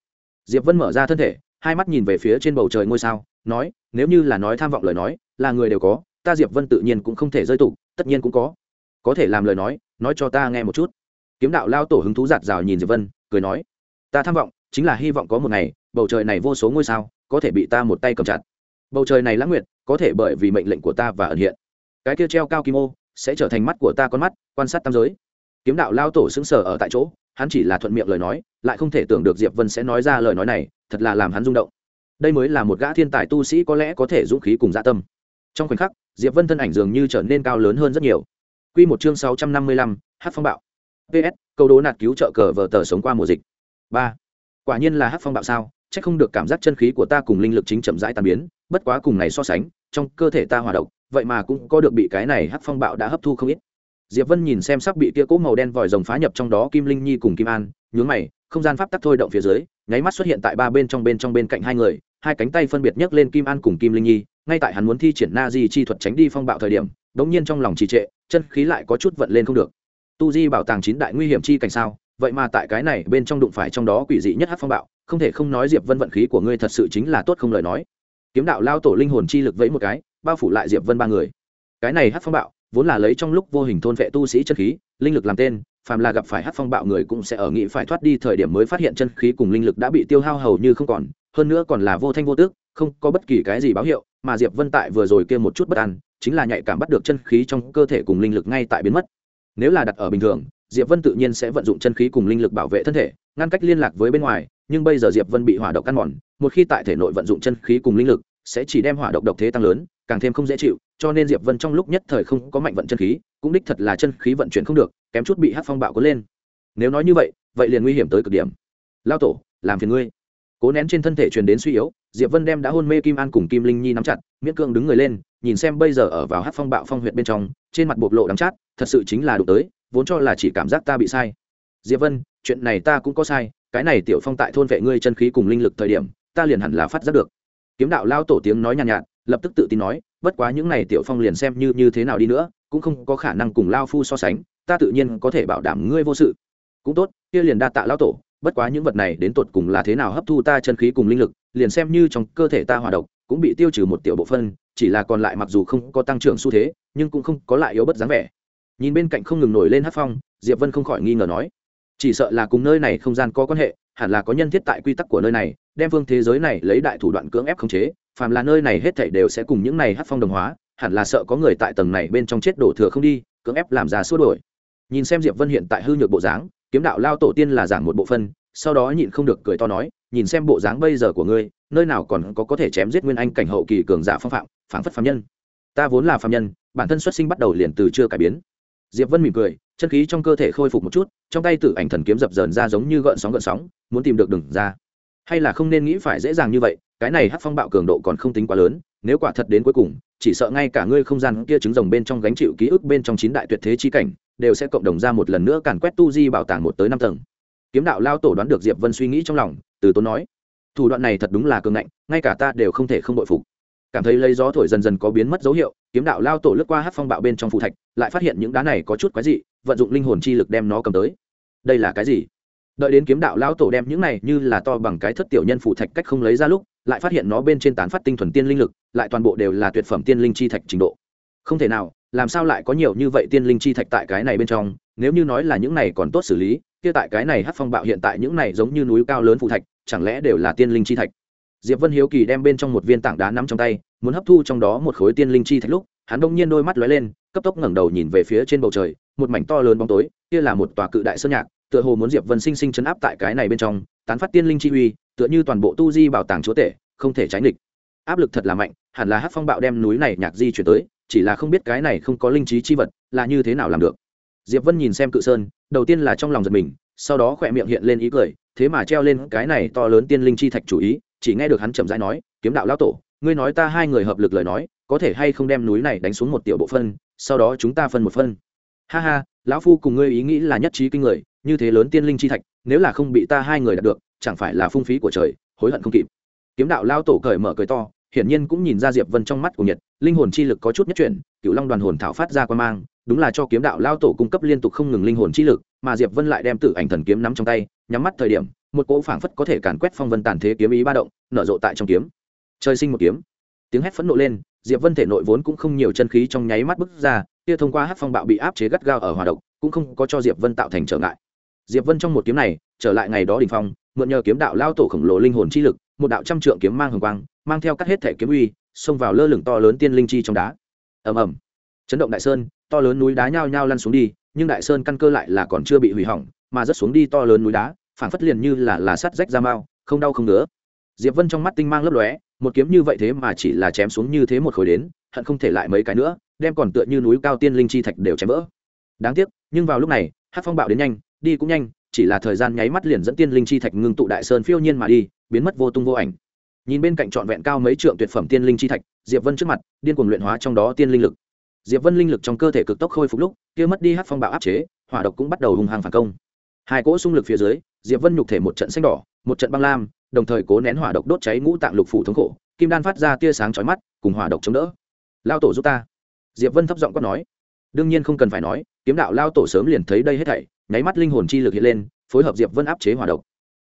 Diệp vân mở ra thân thể, hai mắt nhìn về phía trên bầu trời ngôi sao, nói, nếu như là nói tham vọng lời nói, là người đều có, ta diệp vân tự nhiên cũng không thể rơi tụ tất nhiên cũng có. Có thể làm lời nói nói cho ta nghe một chút kiếm đạo lao tổ hứng thú giạt rào nhìn diệp vân cười nói ta tham vọng chính là hy vọng có một ngày bầu trời này vô số ngôi sao có thể bị ta một tay cầm chặt. Bầu trời này lãng nguyệt có thể bởi vì mệnh lệnh của ta và ẩn hiện. Cái kia treo cao kim ô sẽ trở thành mắt của ta con mắt quan sát tam giới. Kiếm đạo lao tổ xứng sở ở tại chỗ hắn chỉ là thuận miệng lời nói lại không thể tưởng được diệp vân sẽ nói ra lời nói này thật là làm hắn rung động. Đây mới là một gã thiên tài tu sĩ có lẽ có thể dũng khí cùng dạ tâm. Trong khoảnh khắc diệp vân thân ảnh dường như trở nên cao lớn hơn rất nhiều. Quy một chương 655, hát phong bạo. PS, câu đố nạt cứu trợ cờ vờ tờ sống qua mùa dịch. Ba Quả nhiên là Hắc phong bạo sao? Chắc không được cảm giác chân khí của ta cùng linh lực chính chậm rãi tan biến, bất quá cùng này so sánh, trong cơ thể ta hòa độc, vậy mà cũng có được bị cái này Hắc phong bạo đã hấp thu không ít. Diệp Vân nhìn xem sắp bị kia cỗ màu đen vòi rồng phá nhập trong đó Kim Linh Nhi cùng Kim An, nhướng mày, không gian pháp tắc thôi động phía dưới, nháy mắt xuất hiện tại ba bên trong bên trong bên cạnh hai người, hai cánh tay phân biệt nhấc lên Kim An cùng Kim Linh Nhi, ngay tại hắn muốn thi triển Na Di chi thuật tránh đi phong bạo thời điểm, đống nhiên trong lòng trì trệ, chân khí lại có chút vận lên không được tu di bảo tàng chín đại nguy hiểm chi cảnh sao? Vậy mà tại cái này bên trong đụng phải trong đó quỷ dị nhất hát phong bạo, không thể không nói diệp vân vận khí của ngươi thật sự chính là tốt không lời nói. Kiếm đạo lao tổ linh hồn chi lực vẫy một cái, bao phủ lại diệp vân ba người. Cái này hát phong bạo, vốn là lấy trong lúc vô hình thôn vệ tu sĩ chân khí, linh lực làm tên, phàm là gặp phải hát phong bạo người cũng sẽ ở nghị phải thoát đi thời điểm mới phát hiện chân khí cùng linh lực đã bị tiêu hao hầu như không còn, hơn nữa còn là vô thanh vô tước không có bất kỳ cái gì báo hiệu, mà diệp vân tại vừa rồi kia một chút bất an, chính là nhạy cảm bắt được chân khí trong cơ thể cùng linh lực ngay tại biến mất nếu là đặt ở bình thường, diệp vân tự nhiên sẽ vận dụng chân khí cùng linh lực bảo vệ thân thể, ngăn cách liên lạc với bên ngoài, nhưng bây giờ diệp vân bị hỏa độc căn mòn, một khi tại thể nội vận dụng chân khí cùng linh lực, sẽ chỉ đem hỏa độc độc thế tăng lớn, càng thêm không dễ chịu, cho nên diệp vân trong lúc nhất thời không có mạnh vận chân khí, cũng đích thật là chân khí vận chuyển không được, kém chút bị hát phong bạo cuốn lên. Nếu nói như vậy vậy liền nguy hiểm tới cực điểm. Lao tổ, làm phiền ngươi. Cố nén trên thân thể truyền đến suy yếu diệp vân đem đã hôn mê kim an cùng kim linh nhi nắm chặt miễn cưỡng đứng người lên nhìn xem bây giờ ở vào hát phong bạo phong huyệt bên trong trên mặt bộc lộ đắng chát thật sự chính là đụng tới vốn cho là chỉ cảm giác ta bị sai. Diệp vân chuyện này ta cũng có sai cái này tiểu phong tại thôn vệ ngươi chân khí cùng linh lực thời điểm ta liền hẳn là phát giác được. Kiếm đạo lao tổ tiếng nói nhàn nhạt, nhạt lập tức tự tin nói bất quá những này tiểu phong liền xem như như thế nào đi nữa cũng không có khả năng cùng lao phu so sánh ta tự nhiên có thể bảo đảm ngươi vô sự. Cũng tốt kia liền đa tạ lao tổ bất quá những vật này đến tột cùng là thế nào hấp thu ta chân khí cùng linh lực, liền xem như trong cơ thể ta hòa độc, cũng bị tiêu trừ một tiểu bộ phân chỉ là còn lại mặc dù không có tăng trưởng xu thế, nhưng cũng không có lại yếu bất dáng vẻ. Nhìn bên cạnh không ngừng nổi lên hát phong, diệp vân không khỏi nghi ngờ nói, chỉ sợ là cùng nơi này không gian có quan hệ, hẳn là có nhân thiết tại quy tắc của nơi này, đem phương thế giới này lấy đại thủ đoạn cưỡng ép khống chế, phàm là nơi này hết thảy đều sẽ cùng những này hát phong đồng hóa, hẳn là sợ có người tại tầng này bên trong chết đổ thừa không đi, cưỡng ép làm ra xua đổi nhìn xem diệp vân hiện tại hư nhược bộ dáng kiếm đạo lao tổ tiên là giảng một bộ phân, sau đó nhịn không được cười to nói, nhìn xem bộ dáng bây giờ của ngươi, nơi nào còn có có thể chém giết nguyên anh cảnh hậu kỳ cường giả phong phạm, phảng phất phạm nhân. Ta vốn là phạm nhân, bản thân xuất sinh bắt đầu liền từ chưa cải biến. Diệp vân mỉm cười, chân khí trong cơ thể khôi phục một chút, trong tay tử ảnh thần kiếm dập dờn ra giống như gợn sóng gợn sóng, muốn tìm được đường ra. Hay là không nên nghĩ phải dễ dàng như vậy, cái này hát phong bạo cường độ còn không tính quá lớn, nếu quả thật đến cuối cùng, chỉ sợ ngay cả ngươi không gian kia trứng rồng bên trong gánh chịu ký ức bên trong chín đại tuyệt thế chi cảnh đều sẽ cộng đồng ra một lần nữa càn quét tu di bảo tàng một tới năm tầng. Kiếm đạo lao tổ đoán được diệp vân suy nghĩ trong lòng, từ tốn nói, thủ đoạn này thật đúng là cường ngạnh, ngay cả ta đều không thể không bội phục. Cảm thấy lấy gió thổi dần dần có biến mất dấu hiệu, kiếm đạo lao tổ lướt qua hát phong bạo bên trong phụ thạch, lại phát hiện những đá này có chút quái dị, vận dụng linh hồn chi lực đem nó cầm tới. Đây là cái gì? Đợi đến kiếm đạo lao tổ đem những này như là to bằng cái thất tiểu nhân phụ thạch cách không lấy ra lúc, lại phát hiện nó bên trên tán phát tinh thuần tiên linh lực, lại toàn bộ đều là tuyệt phẩm tiên linh chi thạch trình độ. Không thể nào làm sao lại có nhiều như vậy tiên linh chi thạch tại cái này bên trong? Nếu như nói là những này còn tốt xử lý, kia tại cái này hát phong bạo hiện tại những này giống như núi cao lớn phụ thạch, chẳng lẽ đều là tiên linh chi thạch? Diệp vân hiếu kỳ đem bên trong một viên tảng đá nắm trong tay, muốn hấp thu trong đó một khối tiên linh chi thạch lúc, hắn đông nhiên đôi mắt lóe lên, cấp tốc ngẩng đầu nhìn về phía trên bầu trời, một mảnh to lớn bóng tối, kia là một tòa cự đại sơn nhạc, tựa hồ muốn diệp vân sinh sinh chấn áp tại cái này bên trong, tán phát tiên linh chi uy, tựa như toàn bộ tu di bảo tàng chúa tể, không thể tránh địch. Áp lực thật là mạnh, hẳn là hát phong bạo đem núi này nhạc di chuyển tới chỉ là không biết cái này không có linh trí chi vật là như thế nào làm được. Diệp vân nhìn xem cự sơn, đầu tiên là trong lòng giật mình, sau đó khỏe miệng hiện lên ý cười, thế mà treo lên cái này to lớn tiên linh chi thạch chủ ý, chỉ nghe được hắn chậm rãi nói, kiếm đạo lão tổ, ngươi nói ta hai người hợp lực lời nói, có thể hay không đem núi này đánh xuống một tiểu bộ phân, sau đó chúng ta phân một phân? Ha ha, lão phu cùng ngươi ý nghĩ là nhất trí kinh người, như thế lớn tiên linh chi thạch, nếu là không bị ta hai người đạt được, chẳng phải là phung phí của trời, hối hận không kịp. Kiếm đạo lao tổ cởi mở cười to, hiển nhiên cũng nhìn ra diệp vân trong mắt của nhật linh hồn chi lực có chút nhất chuyển cựu long đoàn hồn thảo phát ra quan mang, đúng là cho kiếm đạo lao tổ cung cấp liên tục không ngừng linh hồn chi lực, mà diệp vân lại đem tự ảnh thần kiếm nắm trong tay, nhắm mắt thời điểm, một cỗ phảng phất có thể càn quét phong vân tàn thế kiếm ý ba động, nở rộ tại trong kiếm. Trời sinh một kiếm. Tiếng hét phẫn nộ lên, diệp vân thể nội vốn cũng không nhiều chân khí trong nháy mắt bứt ra, kia thông qua hát phong bạo bị áp chế gắt gao ở hòa động cũng không có cho diệp vân tạo thành trở ngại. Diệp vân trong một kiếm này, trở lại ngày đó đỉnh phong, mượn nhờ kiếm đạo lao tổ khổng lồ linh hồn chi lực, một đạo trăm trượng kiếm mang hồng quang, mang theo cắt hết thể kiếm uy xông vào lơ lửng to lớn tiên linh chi trong đá. Ầm ầm. Chấn động đại sơn, to lớn núi đá nhao nhao lăn xuống đi, nhưng đại sơn căn cơ lại là còn chưa bị hủy hỏng, mà rất xuống đi to lớn núi đá, phảng phất liền như là là sắt rách ra mao không đau không ngứa. Diệp vân trong mắt tinh mang lấp lóe, một kiếm như vậy thế mà chỉ là chém xuống như thế một khối đến, hận không thể lại mấy cái nữa, đem còn tựa như núi cao tiên linh chi thạch đều chém vỡ. Đáng tiếc, nhưng vào lúc này, hát phong bạo đến nhanh, đi cũng nhanh, chỉ là thời gian nháy mắt liền dẫn tiên linh chi thạch ngưng tụ đại sơn phiêu nhiên mà đi, biến mất vô tung vô ảnh nhìn bên cạnh trọn vẹn cao mấy trượng tuyệt phẩm tiên linh chi thạch, diệp vân trước mặt, điên cuồng luyện hóa trong đó tiên linh lực. Diệp vân linh lực trong cơ thể cực tốc khôi phục lúc, kia mất đi hát phong bạo áp chế, hỏa độc cũng bắt đầu hung hăng phản công. Hai cỗ xung lực phía dưới, diệp vân nhục thể một trận xanh đỏ, một trận băng lam, đồng thời cố nén hỏa độc đốt cháy ngũ tạng lục phủ thống khổ, kim đan phát ra tia sáng chói mắt, cùng hỏa độc chống đỡ. Lao tổ giúp ta. Diệp vân thấp giọng quát nói. Đương nhiên không cần phải nói, kiếm đạo lao tổ sớm liền thấy đây hết thảy, nháy mắt linh hồn chi lực hiện lên, phối hợp diệp vân áp chế hỏa độc.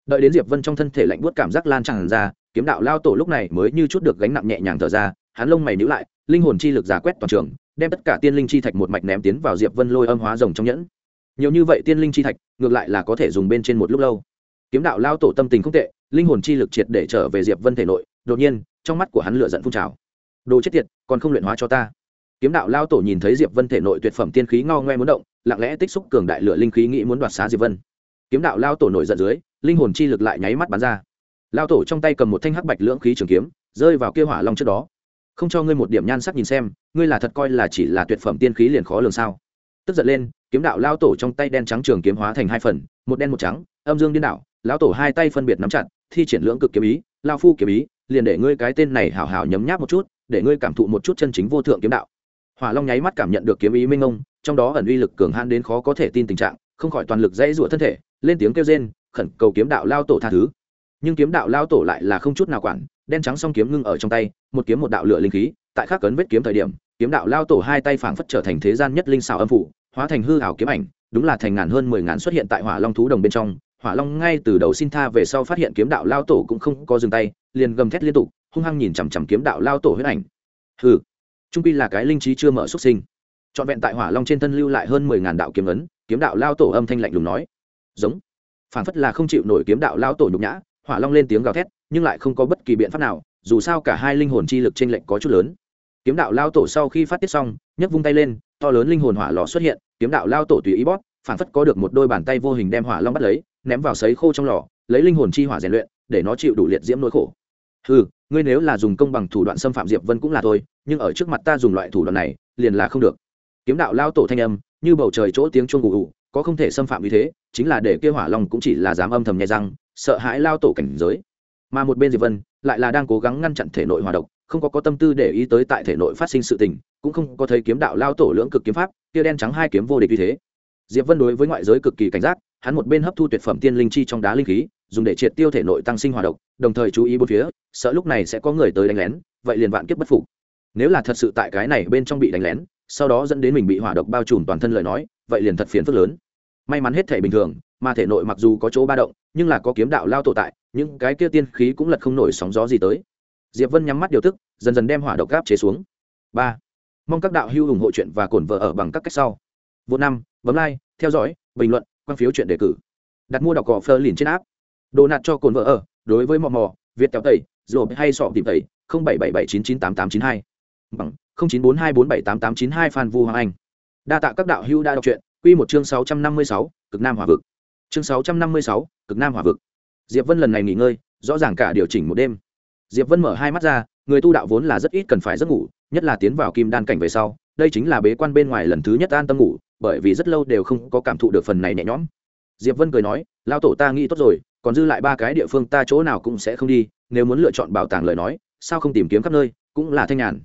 Đợi đến diệp vân trong thân thể lạnh buốt cảm giác lan tràn ra kiếm đạo lao tổ lúc này mới như chút được gánh nặng nhẹ nhàng thở ra, hắn lông mày nhíu lại, linh hồn chi lực giả quét toàn trường, đem tất cả tiên linh chi thạch một mạch ném tiến vào diệp vân lôi âm hóa rồng trong nhẫn. Nhiều như vậy tiên linh chi thạch, ngược lại là có thể dùng bên trên một lúc lâu. Kiếm đạo lao tổ tâm tình không tệ, linh hồn chi lực triệt để trở về diệp vân thể nội, đột nhiên, trong mắt của hắn lửa giận phun trào. Đồ chết tiệt, còn không luyện hóa cho ta. Kiếm đạo lao tổ nhìn thấy diệp vân thể nội tuyệt phẩm tiên khí ngao ngoe muốn động, lặng lẽ tích xúc cường đại lửa linh khí nghĩ muốn đoạt xá diệp vân. Kiếm đạo lao tổ nổi giận dưới, linh hồn chi lực lại nháy mắt bắn ra lao tổ trong tay cầm một thanh hắc bạch lưỡng khí trường kiếm, rơi vào kia hỏa long trước đó. Không cho ngươi một điểm nhan sắc nhìn xem, ngươi là thật coi là chỉ là tuyệt phẩm tiên khí liền khó lường sao? Tức giận lên, kiếm đạo lao tổ trong tay đen trắng trường kiếm hóa thành hai phần, một đen một trắng, âm dương điên đạo lão tổ hai tay phân biệt nắm chặt, thi triển lưỡng cực kiếm ý, lao phu kiếm ý, liền để ngươi cái tên này hảo hảo nhấm nháp một chút, để ngươi cảm thụ một chút chân chính vô thượng kiếm đạo. Hỏa long nháy mắt cảm nhận được kiếm ý minh ông trong đó ẩn uy lực cường hãn đến khó có thể tin tình trạng, không khỏi toàn lực dãy rủa thân thể, lên tiếng kêu rên, khẩn cầu kiếm đạo lao tổ tha thứ nhưng kiếm đạo lao tổ lại là không chút nào quản, đen trắng song kiếm ngưng ở trong tay, một kiếm một đạo lửa linh khí, tại khắc cấn vết kiếm thời điểm, kiếm đạo lao tổ hai tay phảng phất trở thành thế gian nhất linh xào âm phủ, hóa thành hư hảo kiếm ảnh, đúng là thành ngàn hơn mười ngàn xuất hiện tại hỏa long thú đồng bên trong. Hỏa long ngay từ đầu xin tha về sau phát hiện kiếm đạo lao tổ cũng không có dừng tay, liền gầm thét liên tục, hung hăng nhìn chằm chằm kiếm đạo lao tổ huyết ảnh. Hừ, trung pi là cái linh trí chưa mở xuất sinh. Trọn vẹn tại hỏa long trên thân lưu lại hơn mười ngàn đạo kiếm ấn, kiếm đạo lao tổ âm thanh lạnh lùng nói. Giống phản phất là không chịu nổi kiếm đạo lao tổ nhục nhã hỏa long lên tiếng gào thét, nhưng lại không có bất kỳ biện pháp nào, dù sao cả hai linh hồn chi lực trên lệnh có chút lớn. Kiếm đạo lao tổ sau khi phát tiết xong, nhấc vung tay lên, to lớn linh hồn hỏa lò xuất hiện, kiếm đạo lao tổ tùy ý bóp phản phất có được một đôi bàn tay vô hình đem hỏa long bắt lấy, ném vào sấy khô trong lò, lấy linh hồn chi hỏa rèn luyện, để nó chịu đủ liệt diễm nỗi khổ. Ừ ngươi nếu là dùng công bằng thủ đoạn xâm phạm diệp vân cũng là thôi, nhưng ở trước mặt ta dùng loại thủ đoạn này, liền là không được. Kiếm đạo lao tổ thanh âm, như bầu trời chỗ tiếng chuông ù ù có không thể xâm phạm như thế, chính là để kia hỏa long cũng chỉ là dám âm thầm nhẹ răng sợ hãi lao tổ cảnh giới. Mà một bên diệp vân lại là đang cố gắng ngăn chặn thể nội hòa độc, không có có tâm tư để ý tới tại thể nội phát sinh sự tình, cũng không có thấy kiếm đạo lao tổ lưỡng cực kiếm pháp, kia đen trắng hai kiếm vô địch như thế. Diệp vân đối với ngoại giới cực kỳ cảnh giác, hắn một bên hấp thu tuyệt phẩm tiên linh chi trong đá linh khí, dùng để triệt tiêu thể nội tăng sinh hòa độc, đồng thời chú ý bốn phía, sợ lúc này sẽ có người tới đánh lén, vậy liền vạn kiếp bất phục. Nếu là thật sự tại cái này bên trong bị đánh lén, sau đó dẫn đến mình bị hỏa độc bao trùm toàn thân lời nói, vậy liền thật phiền phức lớn. May mắn hết thể bình thường mà thể nội mặc dù có chỗ ba động, nhưng là có kiếm đạo lao tổ tại, những cái kia tiên khí cũng lật không nổi sóng gió gì tới. Diệp vân nhắm mắt điều tức, dần dần đem hỏa độc gáp chế xuống. Ba. Mong các đạo hữu ủng hộ chuyện và cổn vợ ở bằng các cách sau. Vô năm, bấm like, theo dõi, bình luận, quan phiếu chuyện đề cử. Đặt mua đọc cỏ phơ liền trên áp đồ nạt cho cồn vợ ở, đối với mò mò, việt kéo tẩy rồi hay sọ tìm tẩy, không bảy bảy bảy chín chín tám tám chín hai. Bằng, không chín bốn hai bốn bảy tám tám chín hai phan vu hoàng anh. Đa tạ các đạo hữu đã đọc truyện, quy một chương sáu trăm năm mươi sáu, cực nam hỏa vực chương sáu trăm năm mươi sáu, cực nam hỏa vực. Diệp vân lần này nghỉ ngơi, rõ ràng cả điều chỉnh một đêm. Diệp vân mở hai mắt ra, người tu đạo vốn là rất ít cần phải giấc ngủ, nhất là tiến vào kim đan cảnh về sau, đây chính là bế quan bên ngoài lần thứ nhất an tâm ngủ, bởi vì rất lâu đều không có cảm thụ được phần này nhẹ nhõm. Diệp vân cười nói lao tổ ta nghĩ tốt rồi, còn dư lại ba cái địa phương ta chỗ nào cũng sẽ không đi, nếu muốn lựa chọn bảo tàng lời nói, sao không tìm kiếm khắp nơi, cũng là thanh nhàn.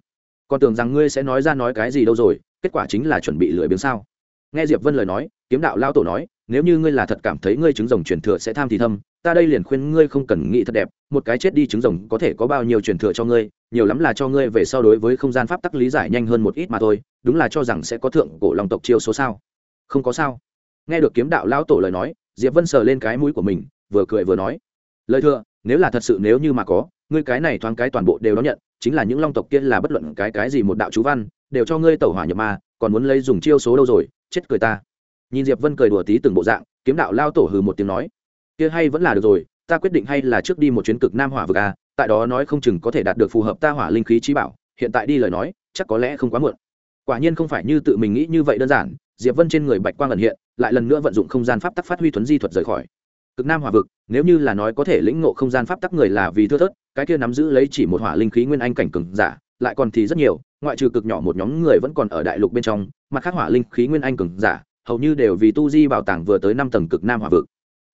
Còn tưởng rằng ngươi sẽ nói ra nói cái gì đâu rồi, kết quả chính là chuẩn bị lười biếng sao? Nghe diệp vân lời nói, kiếm đạo lao tổ nói, nếu như ngươi là thật cảm thấy ngươi trứng rồng truyền thừa sẽ tham thì thâm, ta đây liền khuyên ngươi không cần nghĩ thật đẹp, một cái chết đi trứng rồng có thể có bao nhiêu truyền thừa cho ngươi, nhiều lắm là cho ngươi về so đối với không gian pháp tắc lý giải nhanh hơn một ít mà thôi, đúng là cho rằng sẽ có thượng cổ lòng tộc chiêu số sao? Không có sao. Nghe được kiếm đạo lao tổ lời nói, diệp vân sờ lên cái mũi của mình, vừa cười vừa nói, lời thưa, nếu là thật sự nếu như mà có, ngươi cái này thoáng cái toàn bộ đều đón nhận, chính là những long tộc kia là bất luận cái cái gì một đạo chú văn, đều cho ngươi tẩu hỏa nhập ma, còn muốn lấy dùng chiêu số đâu rồi chết cười ta. Nhìn diệp vân cười đùa tí từng bộ dạng, kiếm đạo lao tổ hừ một tiếng nói, kia hay vẫn là được rồi, ta quyết định hay là trước đi một chuyến cực nam hỏa vực a tại đó nói không chừng có thể đạt được phù hợp ta hỏa linh khí trí bảo, hiện tại đi lời nói, chắc có lẽ không quá muộn. Quả nhiên không phải như tự mình nghĩ như vậy đơn giản, diệp vân trên người bạch quang ẩn hiện, lại lần nữa vận dụng không gian pháp tắc phát huy thuấn di thuật rời khỏi. Cực nam hỏa vực, nếu như là nói có thể lĩnh ngộ không gian pháp tắc người là vì thưa thớt, cái kia nắm giữ lấy chỉ một hỏa linh khí nguyên anh cảnh cường giả, lại còn thì rất nhiều ngoại trừ cực nhỏ một nhóm người vẫn còn ở đại lục bên trong, mặt khác hỏa linh khí nguyên anh cường giả, hầu như đều vì tu di bảo tàng vừa tới năm tầng cực nam hỏa vực.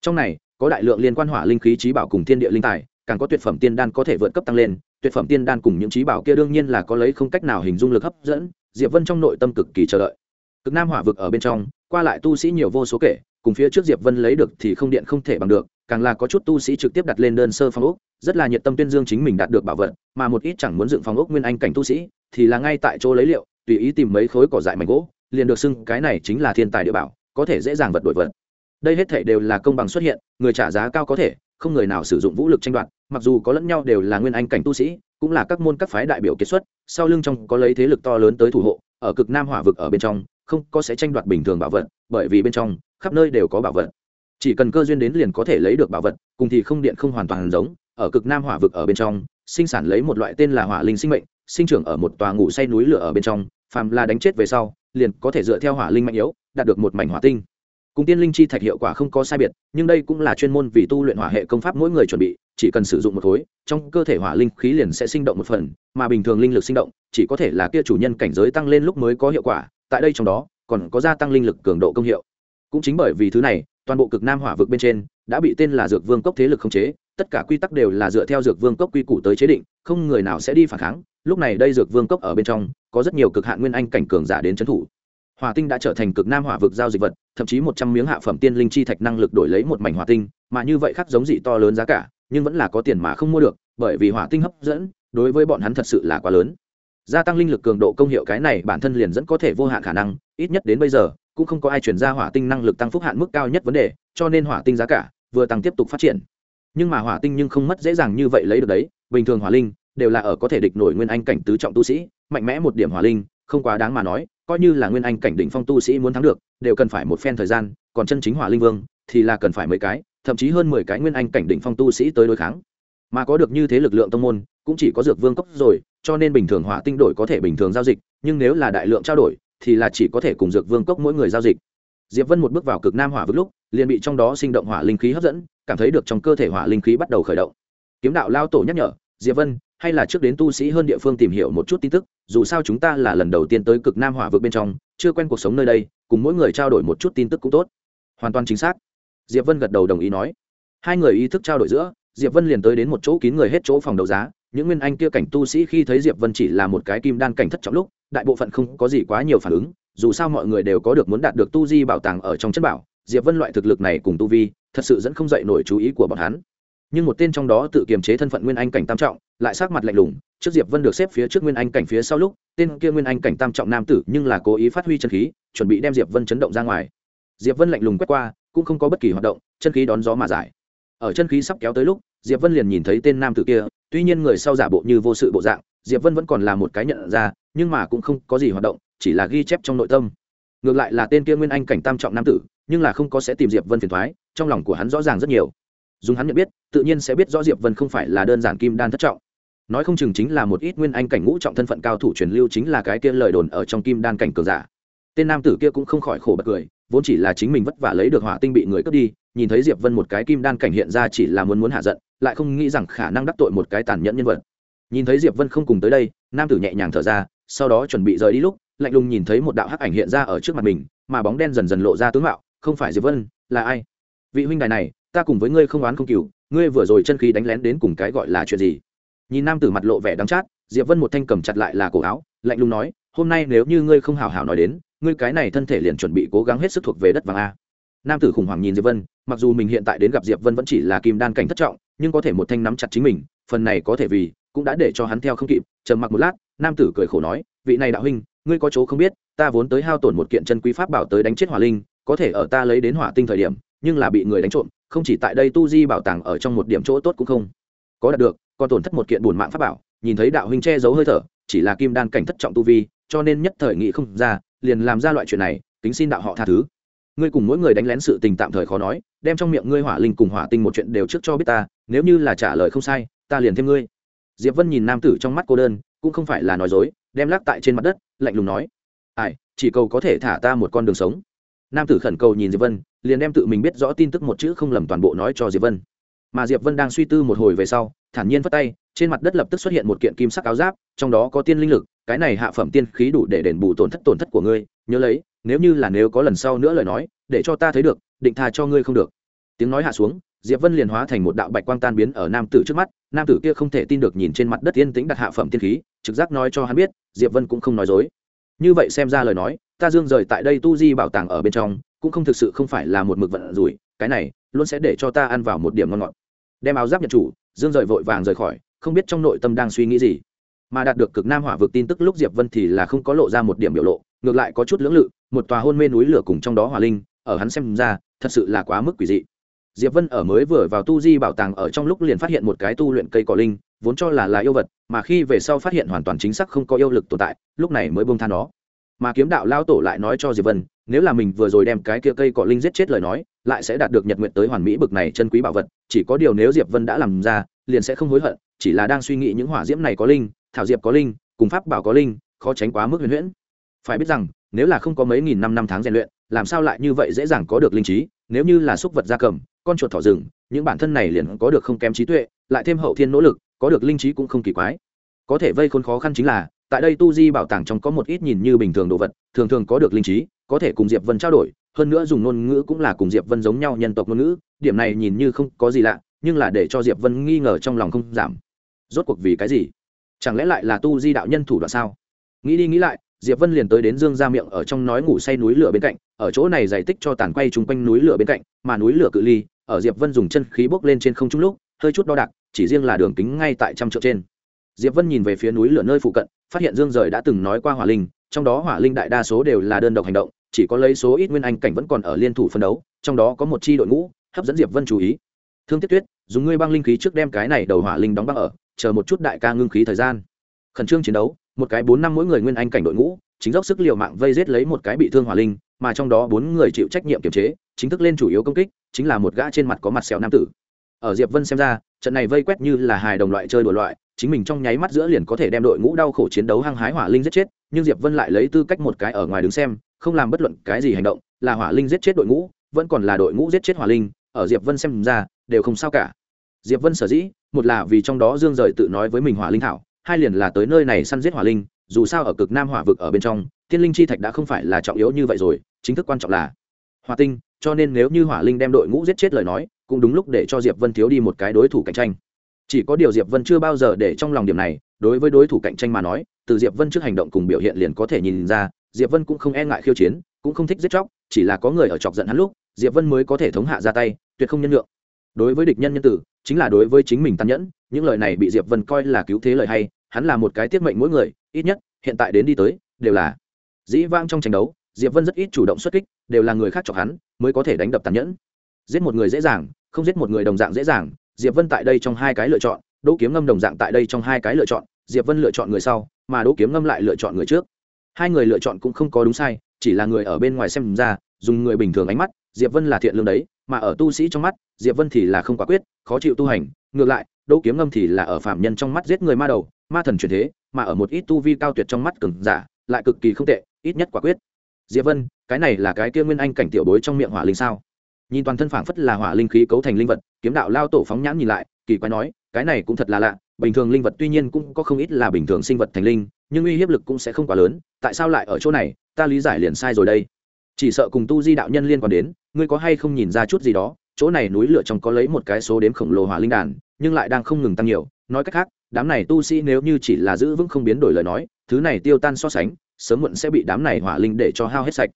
Trong này, có đại lượng liên quan hỏa linh khí trí bảo cùng thiên địa linh tài, càng có tuyệt phẩm tiên đan có thể vượt cấp tăng lên, tuyệt phẩm tiên đan cùng những trí bảo kia đương nhiên là có lấy không cách nào hình dung lực hấp dẫn, diệp vân trong nội tâm cực kỳ chờ đợi. Cực nam hỏa vực ở bên trong, qua lại tu sĩ nhiều vô số kể, cùng phía trước diệp vân lấy được thì không điện không thể bằng được, càng là có chút tu sĩ trực tiếp đặt lên đơn sơ phong ốc, rất là nhiệt tâm tuyên dương chính mình đạt được bảo vật, mà một ít chẳng muốn dựng phong ốc nguyên anh cảnh tu sĩ thì là ngay tại chỗ lấy liệu, tùy ý tìm mấy khối cỏ dại mảnh gỗ, liền được xưng cái này chính là thiên tài địa bảo, có thể dễ dàng vật đổi vật. Đây hết thể đều là công bằng xuất hiện, người trả giá cao có thể, không người nào sử dụng vũ lực tranh đoạt, mặc dù có lẫn nhau đều là nguyên anh cảnh tu sĩ, cũng là các môn các phái đại biểu kiệt xuất, sau lưng trong có lấy thế lực to lớn tới thủ hộ, ở cực nam hỏa vực ở bên trong, không có sẽ tranh đoạt bình thường bảo vật, bởi vì bên trong, khắp nơi đều có bảo vật. Chỉ cần cơ duyên đến liền có thể lấy được bảo vật, cùng thì không điện không hoàn toàn giống, ở cực nam hỏa vực ở bên trong, sinh sản lấy một loại tên là hỏa linh sinh mệnh sinh trưởng ở một tòa ngủ say núi lửa ở bên trong, phàm là đánh chết về sau, liền có thể dựa theo hỏa linh mạnh yếu, đạt được một mảnh hỏa tinh. Cùng tiên linh chi thạch hiệu quả không có sai biệt, nhưng đây cũng là chuyên môn vì tu luyện hỏa hệ công pháp mỗi người chuẩn bị, chỉ cần sử dụng một khối, trong cơ thể hỏa linh khí liền sẽ sinh động một phần, mà bình thường linh lực sinh động, chỉ có thể là kia chủ nhân cảnh giới tăng lên lúc mới có hiệu quả, tại đây trong đó, còn có gia tăng linh lực cường độ công hiệu. Cũng chính bởi vì thứ này, toàn bộ cực nam hỏa vực bên trên, đã bị tên là dược vương cốc thế lực khống chế, tất cả quy tắc đều là dựa theo dược vương cốc quy củ tới chế định, không người nào sẽ đi phản kháng lúc này đây dược vương cốc ở bên trong, có rất nhiều cực hạn nguyên anh cảnh cường giả đến trấn thủ. Hỏa tinh đã trở thành cực nam hỏa vực giao dịch vật, thậm chí một trăm miếng hạ phẩm tiên linh chi thạch năng lực đổi lấy một mảnh hỏa tinh, mà như vậy khác giống dị to lớn giá cả, nhưng vẫn là có tiền mà không mua được, bởi vì hỏa tinh hấp dẫn, đối với bọn hắn thật sự là quá lớn. Gia tăng linh lực cường độ công hiệu cái này bản thân liền dẫn có thể vô hạn khả năng, ít nhất đến bây giờ, cũng không có ai chuyển ra hỏa tinh năng lực tăng phúc hạn mức cao nhất vấn đề, cho nên hỏa tinh giá cả vừa tăng tiếp tục phát triển. Nhưng mà hỏa tinh nhưng không mất dễ dàng như vậy lấy được đấy, bình thường hỏa linh đều là ở có thể địch nổi nguyên anh cảnh tứ trọng tu sĩ, mạnh mẽ một điểm hỏa linh, không quá đáng mà nói, coi như là nguyên anh cảnh đỉnh phong tu sĩ muốn thắng được, đều cần phải một phen thời gian, còn chân chính hỏa linh vương thì là cần phải mấy cái, thậm chí hơn mười cái nguyên anh cảnh đỉnh phong tu sĩ tới đối kháng. Mà có được như thế lực lượng tông môn, cũng chỉ có dược vương cốc rồi, cho nên bình thường hỏa tinh đổi có thể bình thường giao dịch, nhưng nếu là đại lượng trao đổi, thì là chỉ có thể cùng dược vương cốc mỗi người giao dịch. Diệp vân một bước vào cực nam hỏa vực lúc, liền bị trong đó sinh động hỏa linh khí hấp dẫn, cảm thấy được trong cơ thể hỏa linh khí bắt đầu khởi động. Kiếm đạo lao tổ nhắc nhở, diệp vân hay là trước đến tu sĩ hơn địa phương tìm hiểu một chút tin tức, dù sao chúng ta là lần đầu tiên tới cực nam hỏa vực bên trong, chưa quen cuộc sống nơi đây, cùng mỗi người trao đổi một chút tin tức cũng tốt. Hoàn toàn chính xác. Diệp vân gật đầu đồng ý nói. Hai người ý thức trao đổi giữa, diệp vân liền tới đến một chỗ kín người hết chỗ phòng đấu giá, những nguyên anh kia cảnh tu sĩ khi thấy diệp vân chỉ là một cái kim đan cảnh thất trọng lúc, đại bộ phận không có gì quá nhiều phản ứng, dù sao mọi người đều có được muốn đạt được tu di bảo tàng ở trong chất bảo, diệp vân loại thực lực này cùng tu vi, thật sự dẫn không dậy nổi chú ý của bọn hắn nhưng một tên trong đó tự kiềm chế thân phận nguyên anh cảnh tam trọng, lại sát mặt lạnh lùng, trước diệp vân được xếp phía trước nguyên anh cảnh phía sau lúc, tên kia nguyên anh cảnh tam trọng nam tử nhưng là cố ý phát huy chân khí, chuẩn bị đem diệp vân chấn động ra ngoài. Diệp vân lạnh lùng quét qua, cũng không có bất kỳ hoạt động, chân khí đón gió mà giải. Ở chân khí sắp kéo tới lúc, diệp vân liền nhìn thấy tên nam tử kia, tuy nhiên người sau giả bộ như vô sự bộ dạng, diệp vân vẫn còn là một cái nhận ra, nhưng mà cũng không có gì hoạt động, chỉ là ghi chép trong nội tâm. Ngược lại là tên kia nguyên anh cảnh tam trọng nam tử, nhưng là không có sẽ tìm diệp vân phiền thoái, trong lòng của hắn rõ ràng rất nhiều dùng hắn nhận biết, tự nhiên sẽ biết rõ diệp vân không phải là đơn giản kim đan thất trọng. Nói không chừng chính là một ít nguyên anh cảnh ngũ trọng thân phận cao thủ truyền lưu chính là cái kia lời đồn ở trong kim đan cảnh cường giả. Tên nam tử kia cũng không khỏi khổ bật cười, vốn chỉ là chính mình vất vả lấy được hỏa tinh bị người cướp đi, nhìn thấy diệp vân một cái kim đan cảnh hiện ra chỉ là muốn muốn hạ giận, lại không nghĩ rằng khả năng đắc tội một cái tàn nhẫn nhân vật. Nhìn thấy diệp vân không cùng tới đây, nam tử nhẹ nhàng thở ra, sau đó chuẩn bị rời đi lúc, lạnh lùng nhìn thấy một đạo hắc ảnh hiện ra ở trước mặt mình, mà bóng đen dần dần lộ ra tướng mạo, không phải diệp vân, là ai? Vị huynh đài này ta cùng với ngươi không oán không cừu, ngươi vừa rồi chân khí đánh lén đến cùng cái gọi là chuyện gì? Nhìn nam tử mặt lộ vẻ đắng chát, diệp vân một thanh cầm chặt lại là cổ áo, lạnh lùng nói, hôm nay nếu như ngươi không hảo hảo nói đến, ngươi cái này thân thể liền chuẩn bị cố gắng hết sức thuộc về đất vàng a. Nam tử khủng hoảng nhìn diệp vân, mặc dù mình hiện tại đến gặp diệp vân vẫn chỉ là kim đan cảnh thất trọng, nhưng có thể một thanh nắm chặt chính mình, phần này có thể vì, cũng đã để cho hắn theo không kịp, trầm mặc một lát, nam tử cười khổ nói, vị này đạo huynh, ngươi có chỗ không biết, ta vốn tới hao tổn một kiện chân quý pháp bảo tới đánh chết hỏa linh, có thể ở ta lấy đến hỏa tinh thời điểm, nhưng là bị người đánh trộm không chỉ tại đây tu di bảo tàng ở trong một điểm chỗ tốt cũng không có đạt được, còn tổn thất một kiện buồn mạng pháp bảo, nhìn thấy đạo huynh che giấu hơi thở, chỉ là kim đan cảnh thất trọng tu vi, cho nên nhất thời nghị không ra, liền làm ra loại chuyện này tính xin đạo họ tha thứ. Ngươi cùng mỗi người đánh lén sự tình tạm thời khó nói, đem trong miệng ngươi hỏa linh cùng hỏa tinh một chuyện đều trước cho biết ta, nếu như là trả lời không sai, ta liền thêm ngươi. Diệp vân nhìn nam tử trong mắt cô đơn, cũng không phải là nói dối, đem lắc tại trên mặt đất, lạnh lùng nói. Ai, chỉ cầu có thể thả ta một con đường sống. Nam tử khẩn cầu nhìn diệp vân liền đem tự mình biết rõ tin tức một chữ không lầm toàn bộ nói cho diệp vân. Mà diệp vân đang suy tư một hồi về sau, thản nhiên vất tay, trên mặt đất lập tức xuất hiện một kiện kim sắc áo giáp, trong đó có tiên linh lực, cái này hạ phẩm tiên khí đủ để đền bù tổn thất tổn thất của ngươi, nhớ lấy, nếu như là nếu có lần sau nữa lời nói, để cho ta thấy được, định tha cho ngươi không được. Tiếng nói hạ xuống, diệp vân liền hóa thành một đạo bạch quang tan biến ở nam tử trước mắt, nam tử kia không thể tin được nhìn trên mặt đất yên tĩnh đặt hạ phẩm tiên khí, trực giác nói cho hắn biết, diệp vân cũng không nói dối. Như vậy xem ra lời nói, ta dương rời tại đây tu di bảo tàng ở bên trong cũng không thực sự không phải là một mực vận rủi, cái này luôn sẽ để cho ta ăn vào một điểm ngon ngọt. Đem áo giáp nhận chủ, dương rời vội vàng rời khỏi, không biết trong nội tâm đang suy nghĩ gì. Mà đạt được cực nam hỏa vực tin tức lúc diệp vân thì là không có lộ ra một điểm biểu lộ, ngược lại có chút lưỡng lự, một tòa hôn mê núi lửa cùng trong đó hỏa linh, ở hắn xem ra, thật sự là quá mức quỷ dị. Diệp vân ở mới vừa vào tu di bảo tàng ở trong lúc liền phát hiện một cái tu luyện cây cỏ linh, vốn cho là là yêu vật, mà khi về sau phát hiện hoàn toàn chính xác không có yêu lực tồn tại, lúc này mới buông tha nó mà kiếm đạo lao tổ lại nói cho diệp vân, nếu là mình vừa rồi đem cái kia cây cỏ linh giết chết lời nói, lại sẽ đạt được nhật nguyện tới hoàn mỹ bực này chân quý bảo vật, chỉ có điều nếu diệp vân đã làm ra, liền sẽ không hối hận, chỉ là đang suy nghĩ những hỏa diễm này có linh, thảo diệp có linh, cùng pháp bảo có linh, khó tránh quá mức huyền huyễn. Phải biết rằng, nếu là không có mấy nghìn năm năm tháng rèn luyện, làm sao lại như vậy dễ dàng có được linh trí? Nếu như là súc vật gia cầm, con chuột thỏ rừng, những bản thân này liền có được không kém trí tuệ, lại thêm hậu thiên nỗ lực, có được linh trí cũng không kỳ quái. Có thể vây khốn khó khăn chính là tại đây tu di bảo tàng trong có một ít nhìn như bình thường đồ vật, thường thường có được linh trí, có thể cùng diệp vân trao đổi, hơn nữa dùng ngôn ngữ cũng là cùng diệp vân giống nhau nhân tộc ngôn ngữ, điểm này nhìn như không có gì lạ, nhưng là để cho diệp vân nghi ngờ trong lòng không giảm. Rốt cuộc vì cái gì? Chẳng lẽ lại là tu di đạo nhân thủ đoạn sao? Nghĩ đi nghĩ lại, diệp vân liền tới đến dương Gia miệng ở trong nói ngủ say núi lửa bên cạnh, ở chỗ này giải tích cho tàn quay chung quanh núi lửa bên cạnh, mà núi lửa cự ly, ở diệp vân dùng chân khí bốc lên trên không trung lúc, hơi chút đo đạc, chỉ riêng là đường kính ngay tại trăm trượng trên. Diệp vân nhìn về phía núi lửa nơi phụ cận phát hiện dương rời đã từng nói qua hỏa linh, trong đó hỏa linh đại đa số đều là đơn độc hành động, chỉ có lấy số ít nguyên anh cảnh vẫn còn ở liên thủ phân đấu, trong đó có một chi đội ngũ, hấp dẫn diệp vân chú ý. Thương tiết tuyết, dùng ngươi băng linh khí trước đem cái này đầu hỏa linh đóng băng ở, chờ một chút đại ca ngưng khí thời gian. Khẩn trương chiến đấu, một cái bốn năm mỗi người nguyên anh cảnh đội ngũ, chính dốc sức l i ề u mạng vây giết lấy một cái bị thương hỏa linh, mà trong đó bốn người chịu trách nhiệm kiểm chế, chính thức lên chủ yếu công kích, chính là một gã trên mặt có mặt sẹo nam tử. Ở diệp vân xem ra, trận này vây quét như là hài đồng loại chơi đùa loại chính mình trong nháy mắt giữa liền có thể đem đội ngũ đau khổ chiến đấu hăng hái hỏa linh giết chết, nhưng diệp vân lại lấy tư cách một cái ở ngoài đứng xem, không làm bất luận cái gì hành động, là hỏa linh giết chết đội ngũ, vẫn còn là đội ngũ giết chết hỏa linh, ở diệp vân xem ra, đều không sao cả. Diệp vân sở dĩ, một là vì trong đó dương rời tự nói với mình hỏa linh thảo, hai liền là tới nơi này săn giết hỏa linh, dù sao ở cực nam hỏa vực ở bên trong, thiên linh chi thạch đã không phải là trọng yếu như vậy rồi, chính thức quan trọng là hỏa tinh, cho nên nếu như hỏa linh đem đội ngũ giết chết lời nói, cũng đúng lúc để cho diệp vân thiếu đi một cái đối thủ cạnh tranh chỉ có điều diệp vân chưa bao giờ để trong lòng điểm này, đối với đối thủ cạnh tranh mà nói, từ diệp vân trước hành động cùng biểu hiện liền có thể nhìn ra, diệp vân cũng không e ngại khiêu chiến, cũng không thích giết chóc, chỉ là có người ở chọc giận hắn lúc, diệp vân mới có thể thống hạ ra tay, tuyệt không nhân lượng đối với địch nhân nhân tử, chính là đối với chính mình tàn nhẫn, những lời này bị diệp vân coi là cứu thế lời hay, hắn là một cái tiết mệnh mỗi người, ít nhất, hiện tại đến đi tới, đều là dĩ vang trong tranh đấu, diệp vân rất ít chủ động xuất kích, đều là người khác chọc hắn, mới có thể đánh đập tàn nhẫn. Giết một người dễ dàng, không giết một người đồng dạng dễ dàng diệp vân tại đây trong hai cái lựa chọn, đỗ kiếm ngâm đồng dạng tại đây trong hai cái lựa chọn, diệp vân lựa chọn người sau, mà đỗ kiếm ngâm lại lựa chọn người trước. Hai người lựa chọn cũng không có đúng sai, chỉ là người ở bên ngoài xem ra, dùng người bình thường ánh mắt, diệp vân là thiện lương đấy, mà ở tu sĩ trong mắt, diệp vân thì là không quả quyết, khó chịu tu hành. Ngược lại, đỗ kiếm ngâm thì là ở phạm nhân trong mắt giết người ma đầu, ma thần truyền thế, mà ở một ít tu vi cao tuyệt trong mắt cường giả, lại cực kỳ không tệ, ít nhất quả quyết. Diệp vân, cái này là cái kia nguyên anh cảnh tiểu bối trong miệng hỏa linh sao? Nhìn toàn thân phảng phất là hỏa linh khí cấu thành linh vật, kiếm đạo lao tổ phóng nhãn nhìn lại, kỳ quái nói, cái này cũng thật là lạ, bình thường linh vật tuy nhiên cũng có không ít là bình thường sinh vật thành linh, nhưng uy hiếp lực cũng sẽ không quá lớn, tại sao lại ở chỗ này, ta lý giải liền sai rồi đây. Chỉ sợ cùng tu di đạo nhân liên quan đến, ngươi có hay không nhìn ra chút gì đó, chỗ này núi lửa trong có lấy một cái số đếm khổng lồ hỏa linh đàn, nhưng lại đang không ngừng tăng nhiều, nói cách khác, đám này tu sĩ nếu như chỉ là giữ vững không biến đổi lời nói, thứ này tiêu tan so sánh, sớm muộn sẽ bị đám này hỏa linh để cho hao hết sạch.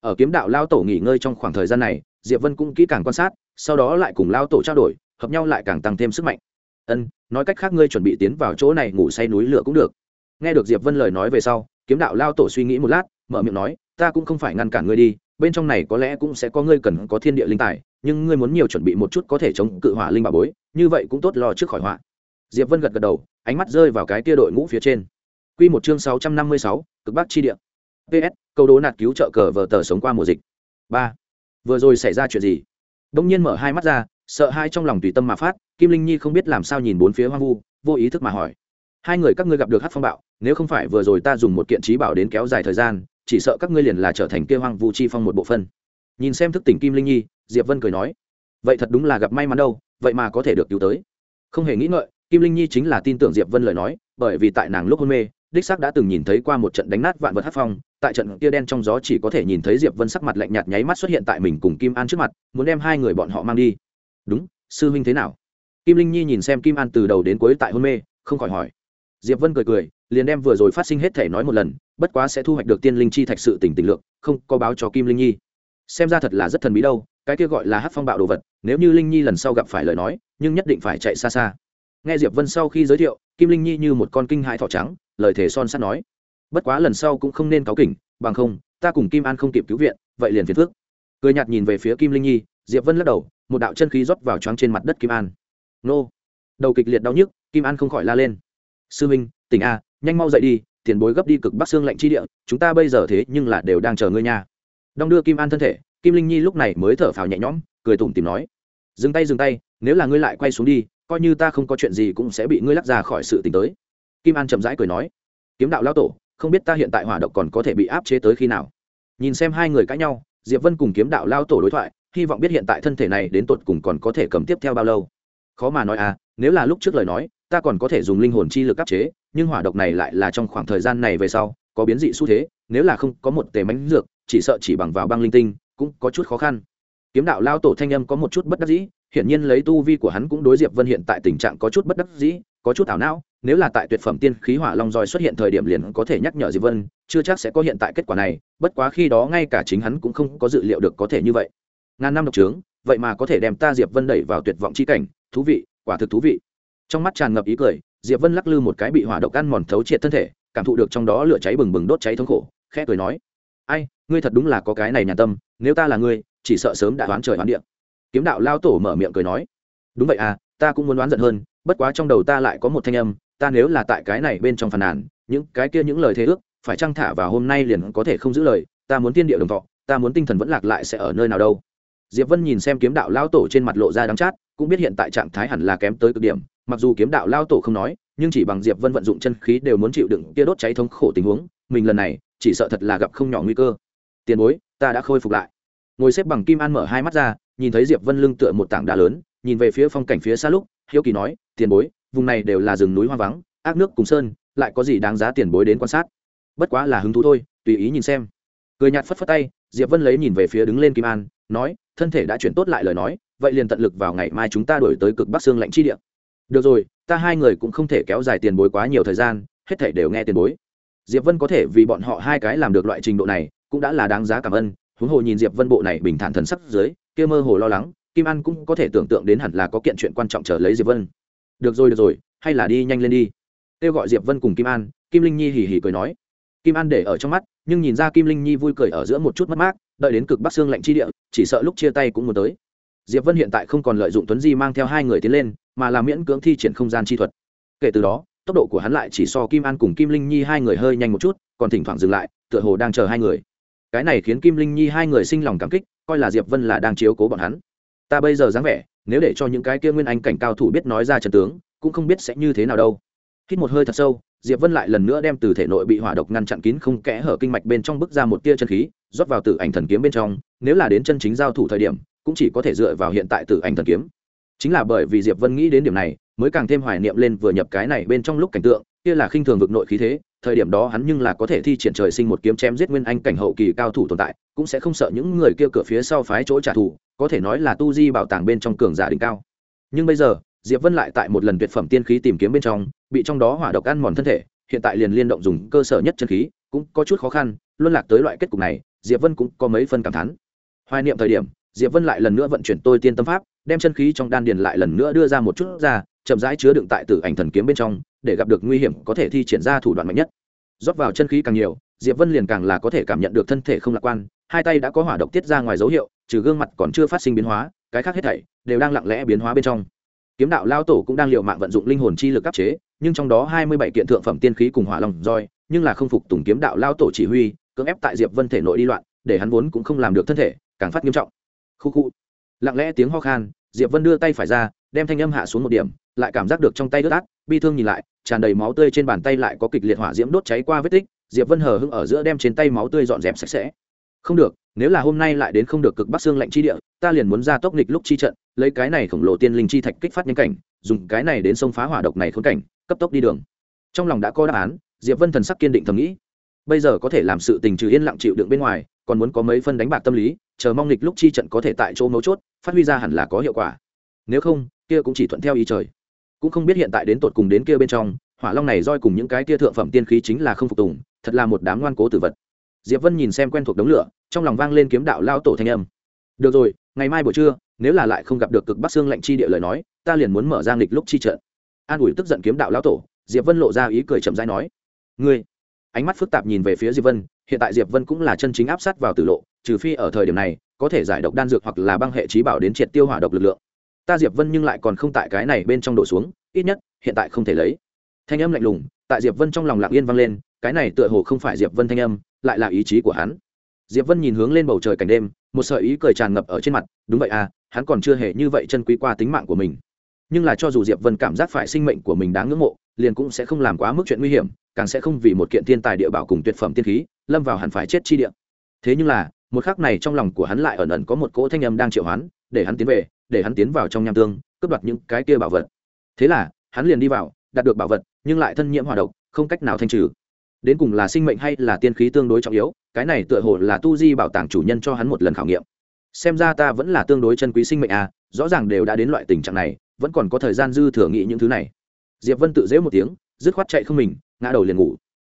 Ở kiếm đạo lao tổ nghỉ ngơi trong khoảng thời gian này diệp vân cũng kỹ càng quan sát sau đó lại cùng lao tổ trao đổi hợp nhau lại càng tăng thêm sức mạnh. Ân nói cách khác ngươi chuẩn bị tiến vào chỗ này ngủ say núi lửa cũng được. Nghe được diệp vân lời nói về sau kiếm đạo lao tổ suy nghĩ một lát mở miệng nói ta cũng không phải ngăn cản ngươi đi bên trong này có lẽ cũng sẽ có ngươi cần có thiên địa linh tài nhưng ngươi muốn nhiều chuẩn bị một chút có thể chống cự hỏa linh bà bối như vậy cũng tốt lo trước khỏi họa. Diệp vân gật gật đầu ánh mắt rơi vào cái tia đội ngũ phía trên. Quy một chương sáu trăm năm mươi sáu, cực bắc chi địa. PS, câu đố nạt cứu trợ cờ vờ tờ sống qua mùa dịch. ba. Vừa rồi xảy ra chuyện gì? Đông nhiên mở hai mắt ra, sợ hai trong lòng tùy tâm mà phát, Kim Linh Nhi không biết làm sao nhìn bốn phía hoang vu, vô ý thức mà hỏi. Hai người các ngươi gặp được Hắc Phong bạo, nếu không phải vừa rồi ta dùng một kiện trí bảo đến kéo dài thời gian, chỉ sợ các ngươi liền là trở thành kia hoang vu chi phong một bộ phân. Nhìn xem thức tỉnh Kim Linh Nhi, Diệp Vân cười nói, vậy thật đúng là gặp may mắn đâu, vậy mà có thể được cứu tới. Không hề nghĩ ngợi, Kim Linh Nhi chính là tin tưởng Diệp Vân lời nói, bởi vì tại nàng lúc hôn mê, đích xác đã từng nhìn thấy qua một trận đánh nát vạn vật hát phong, tại trận kia đen trong gió chỉ có thể nhìn thấy diệp vân sắc mặt lạnh nhạt nháy mắt xuất hiện tại mình cùng kim an trước mặt, muốn đem hai người bọn họ mang đi. Đúng, sư huynh thế nào? Kim linh nhi nhìn xem kim an từ đầu đến cuối tại hôn mê, không khỏi hỏi. Diệp vân cười cười, liền đem vừa rồi phát sinh hết thể nói một lần, bất quá sẽ thu hoạch được tiên linh chi thạch sự tỉnh tình lượng, không có báo cho kim linh nhi. Xem ra thật là rất thần bí đâu, cái kia gọi là hát phong bạo đồ vật, nếu như linh nhi lần sau gặp phải lời nói, nhưng nhất định phải chạy xa xa. Nghe diệp vân sau khi giới thiệu, kim linh nhi như một con kinh hãi thỏ trắng lời thể son sắt nói. Bất quá lần sau cũng không nên cáu kỉnh, bằng không, ta cùng kim an không kịp cứu viện, vậy liền phiền phước cười nhạt nhìn về phía kim linh nhi, diệp vân lắc đầu, một đạo chân khí rót vào choáng trên mặt đất kim an. Nô. Đầu kịch liệt đau nhức, kim an không khỏi la lên. Sư minh, tỉnh a, nhanh mau dậy đi, tiền bối gấp đi cực bắc xương lạnh chi địa, chúng ta bây giờ thế nhưng là đều đang chờ ngươi nha. Đong đưa kim an thân thể, kim linh nhi lúc này mới thở phào nhẹ nhõm, cười tủm tìm nói. Dừng tay dừng tay, nếu là ngươi lại quay xuống đi, coi như ta không có chuyện gì cũng sẽ bị ngươi lắc ra khỏi sự tình tới kim an chậm rãi cười nói, kiếm đạo lao tổ, không biết ta hiện tại hỏa độc còn có thể bị áp chế tới khi nào? Nhìn xem hai người cãi nhau, diệp vân cùng kiếm đạo lao tổ đối thoại, hy vọng biết hiện tại thân thể này đến tột cùng còn có thể cầm tiếp theo bao lâu. Khó mà nói à nếu là lúc trước lời nói, ta còn có thể dùng linh hồn chi lực áp chế, nhưng hỏa độc này lại là trong khoảng thời gian này về sau, có biến dị xu thế, nếu là không có một tề mánh dược, chỉ sợ chỉ bằng vào băng linh tinh, cũng có chút khó khăn. Kiếm đạo lao tổ thanh âm có một chút bất đắc dĩ, hiển nhiên lấy tu vi của hắn cũng đối diệp vân hiện tại tình trạng có chút bất đắc dĩ, có chút ảo não nếu là tại tuyệt phẩm tiên khí hỏa long roi xuất hiện thời điểm liền có thể nhắc nhở diệp vân, chưa chắc sẽ có hiện tại kết quả này, bất quá khi đó ngay cả chính hắn cũng không có dự liệu được có thể như vậy. Ngàn năm độc trướng, vậy mà có thể đem ta diệp vân đẩy vào tuyệt vọng chi cảnh, thú vị, quả thực thú vị. Trong mắt tràn ngập ý cười, diệp vân lắc lư một cái bị hỏa độc ăn mòn thấu triệt thân thể, cảm thụ được trong đó lửa cháy bừng bừng đốt cháy thống khổ, khẽ cười nói, ai, ngươi thật đúng là có cái này nhà tâm, nếu ta là ngươi, chỉ sợ sớm đã đoán trời đoán địa. Kiếm đạo lao tổ mở miệng cười nói, đúng vậy à ta cũng muốn đoán giận hơn, bất quá trong đầu ta lại có một thanh âm ta nếu là tại cái này bên trong phàn nàn, những cái kia những lời thế ước, phải trăng thả vào hôm nay liền có thể không giữ lời, ta muốn tiên địa đồng thọ, ta muốn tinh thần vẫn lạc lại sẽ ở nơi nào đâu. Diệp vân nhìn xem kiếm đạo lao tổ trên mặt lộ ra đắng chát, cũng biết hiện tại trạng thái hẳn là kém tới cực điểm, mặc dù kiếm đạo lao tổ không nói, nhưng chỉ bằng diệp vân vận dụng chân khí đều muốn chịu đựng kia đốt cháy thống khổ tình huống, mình lần này, chỉ sợ thật là gặp không nhỏ nguy cơ. Tiền bối, ta đã khôi phục lại. Ngồi xếp bằng kim an mở hai mắt ra, nhìn thấy diệp vân lưng tựa một tảng đá lớn, nhìn về phía phong cảnh phía xa lúc, hiếu kỳ nói, tiền bối vùng này đều là rừng núi hoang vắng, ác nước cùng sơn, lại có gì đáng giá tiền bối đến quan sát? Bất quá là hứng thú thôi, tùy ý nhìn xem. Cười nhạt phất phất tay, diệp vân lấy nhìn về phía đứng lên kim an, nói, thân thể đã chuyển tốt lại lời nói, vậy liền tận lực vào ngày mai chúng ta đổi tới cực bắc xương lạnh chi địa. Được rồi, ta hai người cũng không thể kéo dài tiền bối quá nhiều thời gian, hết thể đều nghe tiền bối. Diệp vân có thể vì bọn họ hai cái làm được loại trình độ này, cũng đã là đáng giá cảm ơn. Huống hồ nhìn diệp vân bộ này bình thản thần sắc dưới, kia mơ hồ lo lắng, kim an cũng có thể tưởng tượng đến hẳn là có kiện chuyện quan trọng chờ lấy diệp vân được rồi được rồi, hay là đi nhanh lên đi. Kêu gọi diệp vân cùng kim an, kim linh nhi hì hì cười nói. Kim an để ở trong mắt, nhưng nhìn ra kim linh nhi vui cười ở giữa một chút mất mát, đợi đến cực bắc xương lạnh chi địa, chỉ sợ lúc chia tay cũng muốn tới. Diệp vân hiện tại không còn lợi dụng tuấn di mang theo hai người tiến lên, mà là miễn cưỡng thi triển không gian chi thuật. Kể từ đó, tốc độ của hắn lại chỉ so kim an cùng kim linh nhi hai người hơi nhanh một chút, còn thỉnh thoảng dừng lại, tựa hồ đang chờ hai người. Cái này khiến kim linh nhi hai người sinh lòng cảm kích, coi là diệp vân là đang chiếu cố bọn hắn. Ta bây giờ dáng vẻ nếu để cho những cái kia nguyên anh cảnh cao thủ biết nói ra trận tướng, cũng không biết sẽ như thế nào đâu. Hít một hơi thật sâu, diệp vân lại lần nữa đem từ thể nội bị hỏa độc ngăn chặn kín không kẽ hở kinh mạch bên trong bức ra một tia chân khí, rót vào tử ảnh thần kiếm bên trong. Nếu là đến chân chính giao thủ thời điểm, cũng chỉ có thể dựa vào hiện tại tử ảnh thần kiếm. Chính là bởi vì diệp vân nghĩ đến điểm này, mới càng thêm hoài niệm lên vừa nhập cái này bên trong lúc cảnh tượng, kia là khinh thường vực nội khí thế, thời điểm đó hắn nhưng là có thể thi triển trời sinh một kiếm chém giết nguyên anh cảnh hậu kỳ cao thủ tồn tại cũng sẽ không sợ những người kia cửa phía sau phái chỗ trả thù, có thể nói là tu di bảo tàng bên trong cường giả đỉnh cao. Nhưng bây giờ, diệp vân lại tại một lần tuyệt phẩm tiên khí tìm kiếm bên trong, bị trong đó hỏa độc ăn mòn thân thể, hiện tại liền liên động dùng cơ sở nhất chân khí, cũng có chút khó khăn, luân lạc tới loại kết cục này, diệp vân cũng có mấy phân cảm thán. Hoài niệm thời điểm, diệp vân lại lần nữa vận chuyển tôi tiên tâm pháp, đem chân khí trong đan điền lại lần nữa đưa ra một chút ra, chậm rãi chứa đựng tại tử ảnh thần kiếm bên trong, để gặp được nguy hiểm có thể thi triển ra thủ đoạn mạnh nhất. Rót vào chân khí càng nhiều, diệp vân liền càng là có thể cảm nhận được thân thể không lạc quan hai tay đã có hỏa độc tiết ra ngoài dấu hiệu, trừ gương mặt còn chưa phát sinh biến hóa, cái khác hết thảy đều đang lặng lẽ biến hóa bên trong. Kiếm đạo lao tổ cũng đang liều mạng vận dụng linh hồn chi lực áp chế, nhưng trong đó hai mươi bảy kiện thượng phẩm tiên khí cùng hỏa long roi, nhưng là không phục tùng kiếm đạo lao tổ chỉ huy, cưỡng ép tại diệp vân thể nội đi loạn, để hắn vốn cũng không làm được thân thể, càng phát nghiêm trọng. Khu khu. Lặng lẽ tiếng ho khan, diệp vân đưa tay phải ra, đem thanh âm hạ xuống một điểm, lại cảm giác được trong tay đứt át, bi thương nhìn lại, tràn đầy máu tươi trên bàn tay lại có kịch liệt hỏa diễm đốt cháy qua vết tích, diệp vân hờ hững ở giữa đem trên tay máu tươi dọn dẹp sạch sẽ không được, nếu là hôm nay lại đến không được cực bắc xương lạnh chi địa, ta liền muốn ra tốc nghịch lúc chi trận, lấy cái này khổng lồ tiên linh chi thạch kích phát nhân cảnh, dùng cái này đến sông phá hỏa độc này khốn cảnh, cấp tốc đi đường. Trong lòng đã có đáp án, diệp vân thần sắc kiên định thầm nghĩ. Bây giờ có thể làm sự tình trừ yên lặng chịu đựng bên ngoài, còn muốn có mấy phân đánh bạc tâm lý, chờ mong nghịch lúc chi trận có thể tại chỗ mấu chốt, phát huy ra hẳn là có hiệu quả. Nếu không, kia cũng chỉ thuận theo ý trời. Cũng không biết hiện tại đến tột cùng đến kia bên trong, hỏa long này roi cùng những cái kia thượng phẩm tiên khí chính là không phục tùng, thật là một đám ngoan cố tử vật diệp vân nhìn xem quen thuộc đống lửa, trong lòng vang lên kiếm đạo lao tổ thanh âm. Được rồi, ngày mai buổi trưa, nếu là lại không gặp được cực bắc xương lạnh chi địa lời nói, ta liền muốn mở ra nghịch lúc chi trận. An ủi tức giận kiếm đạo lao tổ, diệp vân lộ ra ý cười chậm rãi nói, ngươi. Ánh mắt phức tạp nhìn về phía diệp vân, hiện tại diệp vân cũng là chân chính áp sát vào tử lộ, trừ phi ở thời điểm này, có thể giải độc đan dược hoặc là băng hệ trí bảo đến triệt tiêu hỏa độc lực lượng. Ta diệp vân nhưng lại còn không tại cái này bên trong đổ xuống, ít nhất, hiện tại không thể lấy. Thanh âm lạnh lùng, tại diệp vân trong lòng lặng yên vang lên, cái này tựa hồ không phải diệp vân thanh âm lại là ý chí của hắn. Diệp vân nhìn hướng lên bầu trời cảnh đêm, một sợi ý cười tràn ngập ở trên mặt, đúng vậy à hắn còn chưa hề như vậy chân quý qua tính mạng của mình. Nhưng là cho dù diệp vân cảm giác phải sinh mệnh của mình đáng ngưỡng mộ, liền cũng sẽ không làm quá mức chuyện nguy hiểm, càng sẽ không vì một kiện thiên tài địa bảo cùng tuyệt phẩm tiên khí, lâm vào hẳn phải chết chi địa. Thế nhưng là, một khắc này trong lòng của hắn lại ẩn ẩn có một cỗ thanh âm đang triệu hoán, để hắn tiến về, để hắn tiến vào trong nham tương, cướp đoạt những cái kia bảo vật. Thế là, hắn liền đi vào, đạt được bảo vật, nhưng lại thân nhiễm hòa độc, không cách nào thanh trừ đến cùng là sinh mệnh hay là tiên khí tương đối trọng yếu, cái này tựa hồ là tu di bảo tàng chủ nhân cho hắn một lần khảo nghiệm. Xem ra ta vẫn là tương đối chân quý sinh mệnh à rõ ràng đều đã đến loại tình trạng này, vẫn còn có thời gian dư thừa nghĩ những thứ này. Diệp vân tự dễ một tiếng, dứt khoát chạy không mình, ngã đầu liền ngủ.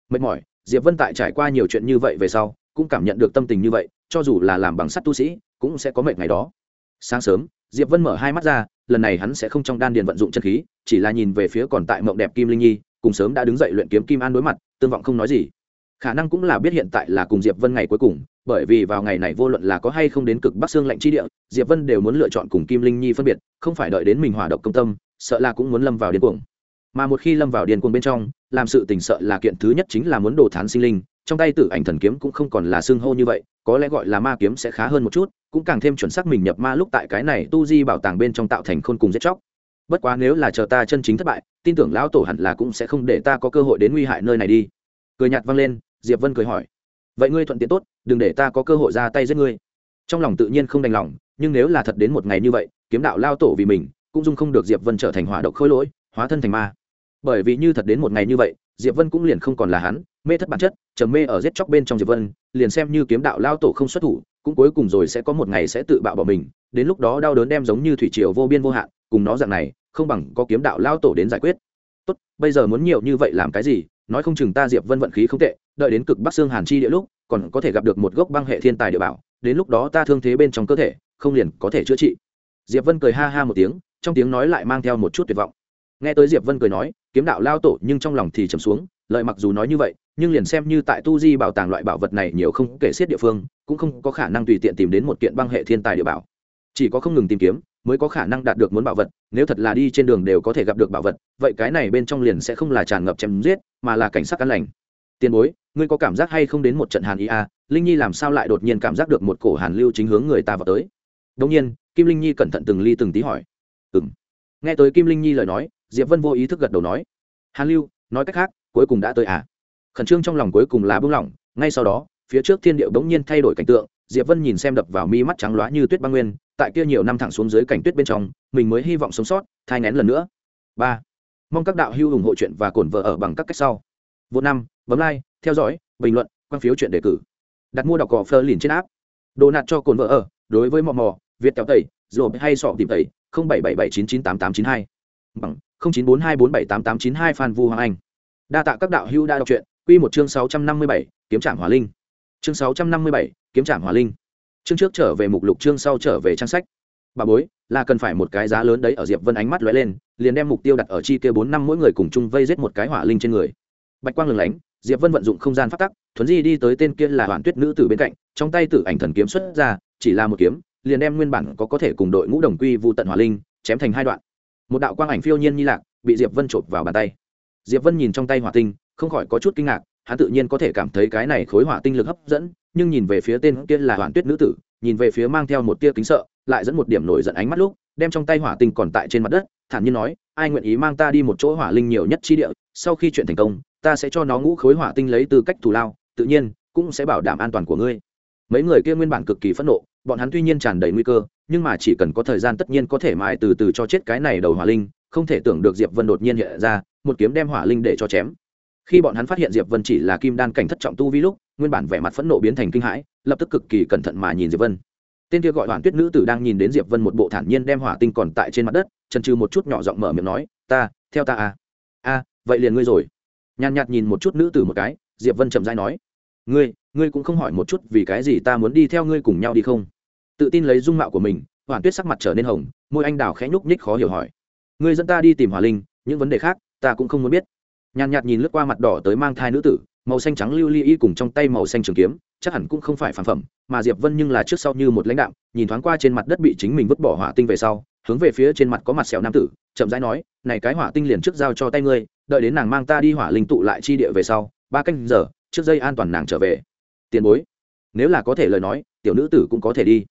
Mệt mỏi, diệp vân tại trải qua nhiều chuyện như vậy về sau, cũng cảm nhận được tâm tình như vậy, cho dù là làm bằng sắt tu sĩ, cũng sẽ có mệt ngày đó. Sáng sớm, diệp vân mở hai mắt ra, lần này hắn sẽ không trong đan điền vận dụng chân khí, chỉ là nhìn về phía còn tại mộng đẹp kim linh nhi cùng sớm đã đứng dậy luyện kiếm kim an đối mặt, tương vọng không nói gì. Khả năng cũng là biết hiện tại là cùng diệp vân ngày cuối cùng, bởi vì vào ngày này vô luận là có hay không đến cực bắc xương lạnh chi địa, diệp vân đều muốn lựa chọn cùng kim linh nhi phân biệt, không phải đợi đến mình hòa độc công tâm, sợ là cũng muốn lâm vào điên cuồng. Mà một khi lâm vào điên cuồng bên trong, làm sự tình sợ là kiện thứ nhất chính là muốn đồ thán sinh linh, trong tay tử ảnh thần kiếm cũng không còn là xương hô như vậy, có lẽ gọi là ma kiếm sẽ khá hơn một chút, cũng càng thêm chuẩn xác mình nhập ma lúc tại cái này tu di bảo tàng bên trong tạo thành khôn cùng giết chóc bất quá nếu là chờ ta chân chính thất bại, tin tưởng lão tổ hẳn là cũng sẽ không để ta có cơ hội đến nguy hại nơi này đi. Cười nhạt vang lên, diệp vân cười hỏi. Vậy ngươi thuận tiện tốt, đừng để ta có cơ hội ra tay giết ngươi. Trong lòng tự nhiên không đành lòng, nhưng nếu là thật đến một ngày như vậy, kiếm đạo lao tổ vì mình, cũng dung không được diệp vân trở thành hỏa độc khôi lỗi, hóa thân thành ma. Bởi vì như thật đến một ngày như vậy, diệp vân cũng liền không còn là hắn, mê thất bản chất, trầm mê ở giết chóc bên trong diệp vân, liền xem như kiếm đạo lao tổ không xuất thủ cũng cuối cùng rồi sẽ có một ngày sẽ tự bạo bỏ mình, đến lúc đó đau đớn đem giống như thủy triều vô biên vô hạn, cùng nó dạng này, không bằng có kiếm đạo lao tổ đến giải quyết. Tốt, bây giờ muốn nhiều như vậy làm cái gì? Nói không chừng ta diệp vân vận khí không tệ, đợi đến cực bắc xương hàn chi địa lúc, còn có thể gặp được một gốc băng hệ thiên tài địa bảo, đến lúc đó ta thương thế bên trong cơ thể, không liền có thể chữa trị. Diệp vân cười ha ha một tiếng, trong tiếng nói lại mang theo một chút tuyệt vọng. Nghe tới diệp vân cười nói, kiếm đạo lao tổ nhưng trong lòng thì trầm xuống lợi mặc dù nói như vậy, nhưng liền xem như tại tu di bảo tàng loại bảo vật này nhiều không kể xiết địa phương, cũng không có khả năng tùy tiện tìm đến một kiện băng hệ thiên tài địa bảo. Chỉ có không ngừng tìm kiếm, mới có khả năng đạt được muốn bảo vật, nếu thật là đi trên đường đều có thể gặp được bảo vật, vậy cái này bên trong liền sẽ không là tràn ngập chém giết, mà là cảnh sát cán lành. Tiền bối, ngươi có cảm giác hay không đến một trận hàn ý a linh nhi làm sao lại đột nhiên cảm giác được một cổ hàn lưu chính hướng người ta vào tới? Đông nhiên, kim linh nhi cẩn thận từng ly từng tí hỏi. Ừ m nghe tới kim linh nhi lời nói, diệp vân vô ý thức gật đầu nói. Hàn lưu, nói cách khác cuối cùng đã tới à? Khẩn trương trong lòng cuối cùng là bưng lỏng, ngay sau đó, phía trước thiên điệu bỗng nhiên thay đổi cảnh tượng, diệp vân nhìn xem đập vào mi mắt trắng loá như tuyết băng nguyên, tại kia nhiều năm thẳng xuống dưới cảnh tuyết bên trong, mình mới hy vọng sống sót, thai ngén lần nữa. Ba, mong các đạo hữu ủng hộ chuyện và cổn vợ ở bằng các cách sau. Vô năm, bấm like, theo dõi, bình luận, quan phiếu chuyện đề cử. Đặt mua đọc cỏ phơ liền trên áp đồ nạt cho cồn vợ ở, đối với mò mò, việt kéo tẩy rồi hay sọ tìm tẩy, không bảy bảy bảy chín chín tám tám chín hai. Bằng, không chín bốn hai bốn bảy tám tám chín hai phan vu hoàng anh đa tạ các đạo hữu đã đọc truyện. Quy một chương sáu trăm năm mươi bảy, kiếm trạm hỏa linh. Chương sáu trăm năm mươi bảy, kiếm trạm hỏa linh. Chương trước trở về mục lục, chương sau trở về trang sách. Bà bối, là cần phải một cái giá lớn đấy, ở diệp vân ánh mắt lóe lên, liền đem mục tiêu đặt ở chi kia bốn năm mỗi người cùng chung vây giết một cái hỏa linh trên người. Bạch quang lừng lánh, diệp vân vận dụng không gian phát tắc, thuấn di đi tới tên kia là hoàn tuyết nữ tử bên cạnh, trong tay tử ảnh thần kiếm xuất ra, chỉ là một kiếm, liền đem nguyên bản có có thể cùng đội ngũ đồng quy vu tận hỏa linh, chém thành hai đoạn. Một đạo quang ảnh phiêu nhiên như lạc, bị diệp vân chộp vào bàn tay diệp vân nhìn trong tay hỏa tinh, không khỏi có chút kinh ngạc, hắn tự nhiên có thể cảm thấy cái này khối hỏa tinh lực hấp dẫn, nhưng nhìn về phía tên kia là hoàn tuyết nữ tử, nhìn về phía mang theo một tia kính sợ, lại dẫn một điểm nổi giận ánh mắt lúc, đem trong tay hỏa tinh còn tại trên mặt đất, thản nhiên nói, ai nguyện ý mang ta đi một chỗ hỏa linh nhiều nhất chi địa, sau khi chuyện thành công, ta sẽ cho nó ngũ khối hỏa tinh lấy từ cách thù lao, tự nhiên cũng sẽ bảo đảm an toàn của ngươi. Mấy người kia nguyên bản cực kỳ phẫn nộ, bọn hắn tuy nhiên tràn đầy nguy cơ, nhưng mà chỉ cần có thời gian tất nhiên có thể mãi từ từ cho chết cái này đầu hỏa linh, không thể tưởng được diệp vân đột nhiên hiện ra một kiếm đem hỏa linh để cho chém. Khi bọn hắn phát hiện diệp vân chỉ là kim đan cảnh thất trọng tu vi lúc, nguyên bản vẻ mặt phẫn nộ biến thành kinh hãi, lập tức cực kỳ cẩn thận mà nhìn diệp vân. Tên kia gọi hoàn tuyết nữ tử đang nhìn đến diệp vân một bộ thản nhiên đem hỏa tinh còn tại trên mặt đất, chần chừ một chút nhỏ giọng mở miệng nói, ta, theo ta à. A, vậy liền ngươi rồi. Nhàn nhạt nhìn một chút nữ tử một cái, diệp vân chậm rãi nói, ngươi ngươi cũng không hỏi một chút vì cái gì ta muốn đi theo ngươi cùng nhau đi không? Tự tin lấy dung mạo của mình hoàn tuyết sắc mặt trở nên hồng, môi anh đào khẽ nhúc nhích khó hiểu hỏi, ngươi dẫn ta đi tìm hỏa linh, những vấn đề khác ta cũng không muốn biết. Nhàn nhạt nhìn lướt qua mặt đỏ tới mang thai nữ tử, màu xanh trắng lưu ly y cùng trong tay màu xanh trường kiếm, chắc hẳn cũng không phải phản phẩm, mà diệp vân nhưng là trước sau như một lãnh đạo nhìn thoáng qua trên mặt đất bị chính mình vứt bỏ hỏa tinh về sau, hướng về phía trên mặt có mặt sẹo nam tử, chậm rãi nói, này cái hỏa tinh liền trước giao cho tay ngươi, đợi đến nàng mang ta đi hỏa linh tụ lại chi địa về sau, ba canh giờ, trước dây an toàn nàng trở về. Tiền bối, nếu là có thể lời nói, tiểu nữ tử cũng có thể đi.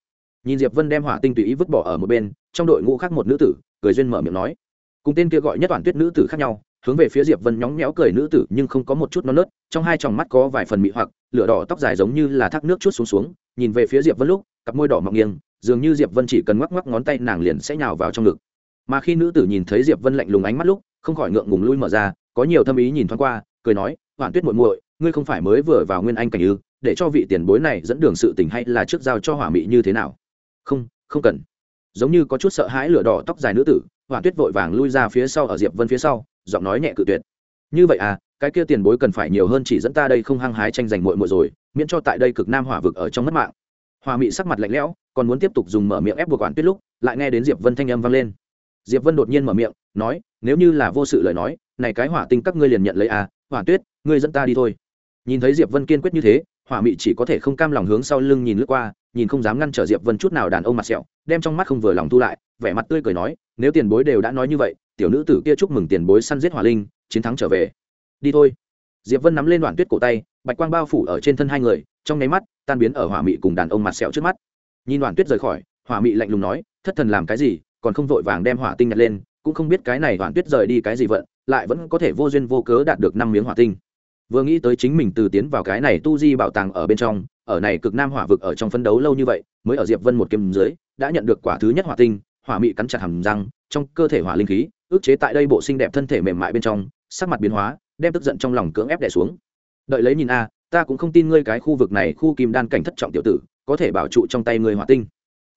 Nhìn diệp vân đem hỏa tinh tùy ý vứt bỏ ở một bên, trong đội ngũ khác một nữ tử, cười duyên mở miệng nói cùng tên kia gọi nhất toàn tuyết nữ tử khác nhau, hướng về phía diệp vân nhóng méo cười nữ tử, nhưng không có một chút non nớt, trong hai tròng mắt có vài phần mị hoặc, lửa đỏ tóc dài giống như là thác nước chút xuống xuống, nhìn về phía diệp vân lúc, cặp môi đỏ mọng nghiêng, dường như diệp vân chỉ cần ngoắc ngoắc ngón tay nàng liền sẽ nhào vào trong ngực. Mà khi nữ tử nhìn thấy diệp vân lạnh lùng ánh mắt lúc, không khỏi ngượng ngùng lui mở ra, có nhiều thâm ý nhìn thoáng qua, cười nói, hoạn tuyết muội muội, ngươi không phải mới vừa vào nguyên anh cảnh ư? Để cho vị tiền bối này dẫn đường sự tình hay là trước giao cho hỏa mị như thế nào? Không không cần. Giống như có chút sợ hãi lửa đỏ tóc dài nữ tử hỏa tuyết vội vàng lui ra phía sau ở diệp vân phía sau, giọng nói nhẹ cự tuyệt. Như vậy à cái kia tiền bối cần phải nhiều hơn chỉ dẫn ta đây không hăng hái tranh giành muội muội rồi, miễn cho tại đây cực nam hỏa vực ở trong mất mạng. Hoa mị sắc mặt lạnh lẽo, còn muốn tiếp tục dùng mở miệng ép buộc quản tuyết lúc, lại nghe đến diệp vân thanh âm vang lên. Diệp vân đột nhiên mở miệng, nói, nếu như là vô sự lời nói, này cái hỏa tinh các ngươi liền nhận lấy à hỏa tuyết, ngươi dẫn ta đi thôi. Nhìn thấy diệp vân kiên quyết như thế hỏa mị chỉ có thể không cam lòng hướng sau lưng nhìn lướt qua, nhìn không dám ngăn trở diệp vân chút nào đàn ông mặt sẹo, đem trong mắt không vừa lòng thu lại, vẻ mặt tươi cười nói, nếu tiền bối đều đã nói như vậy, tiểu nữ tử kia chúc mừng tiền bối săn giết hỏa linh, chiến thắng trở về. Đi thôi. Diệp vân nắm lên đoạn tuyết cổ tay, bạch quang bao phủ ở trên thân hai người, trong nháy mắt, tan biến ở hỏa mị cùng đàn ông mặt sẹo trước mắt. Nhìn đoạn tuyết rời khỏi, hỏa mị lạnh lùng nói, thất thần làm cái gì, còn không vội vàng đem hỏa tinh nhặt lên, cũng không biết cái này đoạn tuyết rời đi cái gì vận, lại vẫn có thể vô duyên vô cớ đạt được năm miếng hỏa tinh vừa nghĩ tới chính mình từ tiến vào cái này tu di bảo tàng ở bên trong, ở này cực nam hỏa vực ở trong phấn đấu lâu như vậy, mới ở diệp vân một kiếm dưới, đã nhận được quả thứ nhất hỏa tinh, hỏa mị cắn chặt hàm răng, trong cơ thể hỏa linh khí ước chế tại đây bộ xinh đẹp thân thể mềm mại bên trong, sắc mặt biến hóa, đem tức giận trong lòng cưỡng ép đè xuống. Đợi lấy nhìn a, ta cũng không tin ngươi cái khu vực này khu kim đan cảnh thất trọng tiểu tử, có thể bảo trụ trong tay ngươi hỏa tinh.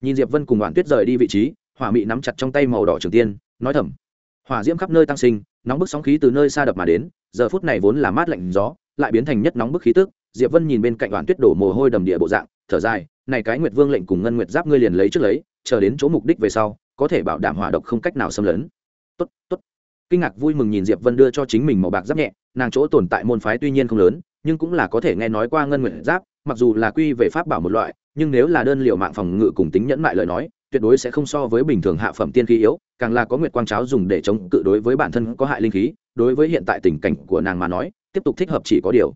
Nhìn diệp vân cùng đoàn tuyết rời đi vị trí, hỏa mị nắm chặt trong tay màu đỏ trường tiên, nói thầm. Hỏa diễm khắp nơi tăng sinh nóng bức sóng khí từ nơi xa đập mà đến, giờ phút này vốn là mát lạnh gió, lại biến thành nhất nóng bức khí tức, diệp vân nhìn bên cạnh đoàn tuyết đổ mồ hôi đầm địa bộ dạng, thở dài, này cái nguyệt vương lệnh cùng ngân nguyệt giáp ngươi liền lấy trước lấy, chờ đến chỗ mục đích về sau, có thể bảo đảm hỏa độc không cách nào xâm lấn. Tốt tốt. Kinh ngạc vui mừng nhìn diệp vân đưa cho chính mình màu bạc giáp nhẹ, nàng chỗ tồn tại môn phái tuy nhiên không lớn, nhưng cũng là có thể nghe nói qua ngân Nguyệt giáp, mặc dù là quy về pháp bảo một loại, nhưng nếu là đơn liệu mạng phòng ngự cùng tính nhẫn mại lời nói tuyệt đối sẽ không so với bình thường hạ phẩm tiên khí yếu, càng là có nguyệt quang cháo dùng để chống cự đối với bản thân có hại linh khí, đối với hiện tại tình cảnh của nàng mà nói, tiếp tục thích hợp chỉ có điều.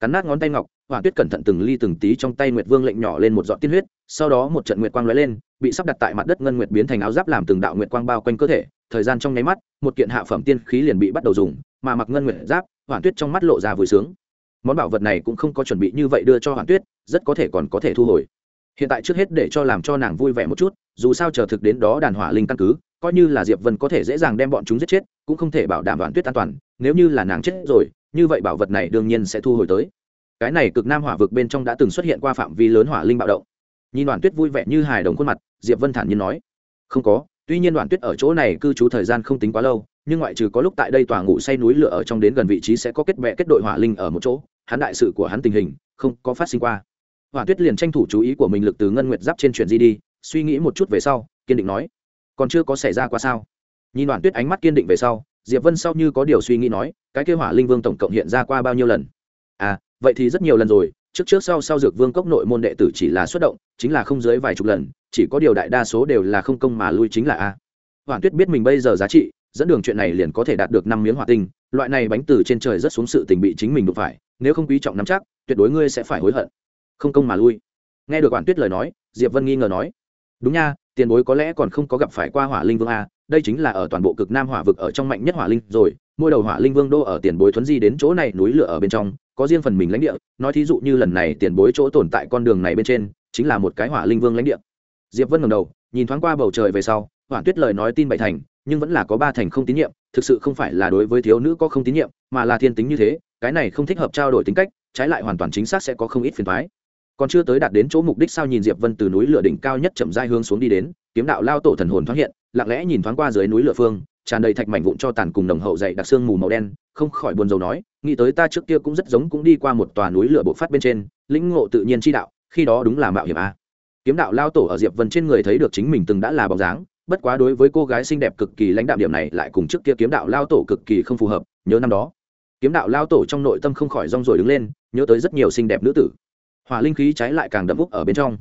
Cắn nát ngón tay ngọc Hoàng tuyết cẩn thận từng ly từng tí trong tay nguyệt vương lệnh nhỏ lên một giọt tiên huyết, sau đó một trận nguyệt quang lóe lên, bị sắp đặt tại mặt đất ngân nguyệt biến thành áo giáp làm từng đạo nguyệt quang bao quanh cơ thể, thời gian trong nháy mắt, một kiện hạ phẩm tiên khí liền bị bắt đầu dùng, mà mặc ngân nguyệt giáp Hoàng tuyết trong mắt lộ ra vui sướng. Món bảo vật này cũng không có chuẩn bị như vậy đưa cho Hoàng tuyết, rất có thể còn có thể thu hồi. Hiện tại trước hết để cho làm cho nàng vui vẻ một chút dù sao chờ thực đến đó đàn hỏa linh căn cứ, coi như là diệp vân có thể dễ dàng đem bọn chúng giết chết, cũng không thể bảo đảm đoạn tuyết an toàn, nếu như là nàng chết rồi, như vậy bảo vật này đương nhiên sẽ thu hồi tới. Cái này cực nam hỏa vực bên trong đã từng xuất hiện qua phạm vi lớn hỏa linh bạo động. Nhìn đoàn tuyết vui vẻ như hài đồng khuôn mặt, diệp vân thản nhiên nói, không có, tuy nhiên đoàn tuyết ở chỗ này cư trú thời gian không tính quá lâu, nhưng ngoại trừ có lúc tại đây tòa ngủ say núi lửa ở trong đến gần vị trí sẽ có kết bè kết đội hỏa linh ở một chỗ, hắn đại sự của hắn tình hình không có phát sinh qua. Hỏa tuyết liền tranh thủ chú ý của mình lực từ ngân nguyệt giáp trên chuyển di đi suy nghĩ một chút về sau, kiên định nói, còn chưa có xảy ra qua sao? Nhìn đoàn tuyết ánh mắt kiên định về sau, diệp vân sau như có điều suy nghĩ nói, cái kêu hỏa linh vương tổng cộng hiện ra qua bao nhiêu lần? À vậy thì rất nhiều lần rồi, trước trước sau sau dược vương cốc nội môn đệ tử chỉ là xuất động, chính là không dưới vài chục lần, chỉ có điều đại đa số đều là không công mà lui chính là a. Hoàn tuyết biết mình bây giờ giá trị, dẫn đường chuyện này liền có thể đạt được năm miếng hỏa tinh, loại này bánh từ trên trời rất xuống sự tình bị chính mình đụng phải, nếu không quý trọng nắm chắc, tuyệt đối ngươi sẽ phải hối hận, không công mà lui. Nghe được hoàn tuyết lời nói, diệp vân nghi ngờ nói đúng nha, tiền bối có lẽ còn không có gặp phải qua hỏa linh vương a, đây chính là ở toàn bộ cực nam hỏa vực ở trong mạnh nhất hỏa linh rồi, mỗi đầu hỏa linh vương đô ở tiền bối thuấn di đến chỗ này núi lửa ở bên trong, có riêng phần mình lãnh địa, nói thí dụ như lần này tiền bối chỗ tồn tại con đường này bên trên, chính là một cái hỏa linh vương lãnh địa. Diệp vân ngầm đầu, nhìn thoáng qua bầu trời về sau hỏa tuyết lời nói tin bảy thành, nhưng vẫn là có ba thành không tín nhiệm, thực sự không phải là đối với thiếu nữ có không tín nhiệm, mà là thiên tính như thế, cái này không thích hợp trao đổi tính cách, trái lại hoàn toàn chính xác sẽ có không ít phiền thoái còn chưa tới đạt đến chỗ mục đích sao nhìn diệp vân từ núi lửa đỉnh cao nhất chậm dai hướng xuống đi đến, kiếm đạo lao tổ thần hồn thoáng hiện, lặng lẽ nhìn thoáng qua dưới núi lửa phương, tràn đầy thạch mảnh vụn cho tàn cùng đồng hậu dày đặc xương mù màu đen, không khỏi buồn rầu nói, nghĩ tới ta trước kia cũng rất giống cũng đi qua một tòa núi lửa bộ phát bên trên, lĩnh ngộ tự nhiên chi đạo, khi đó đúng là mạo hiểm a. Kiếm đạo lao tổ ở diệp vân trên người thấy được chính mình từng đã là bóng dáng, bất quá đối với cô gái xinh đẹp cực kỳ lãnh đạm điểm này lại cùng trước kia kiếm đạo lao tổ cực kỳ không phù hợp, nhớ năm đó. Kiếm đạo lao tổ trong nội tâm không khỏi rong rồi đứng lên, nhớ tới rất nhiều xinh đẹp nữ tử hỏa linh khí trái lại càng đậm úc ở bên trong.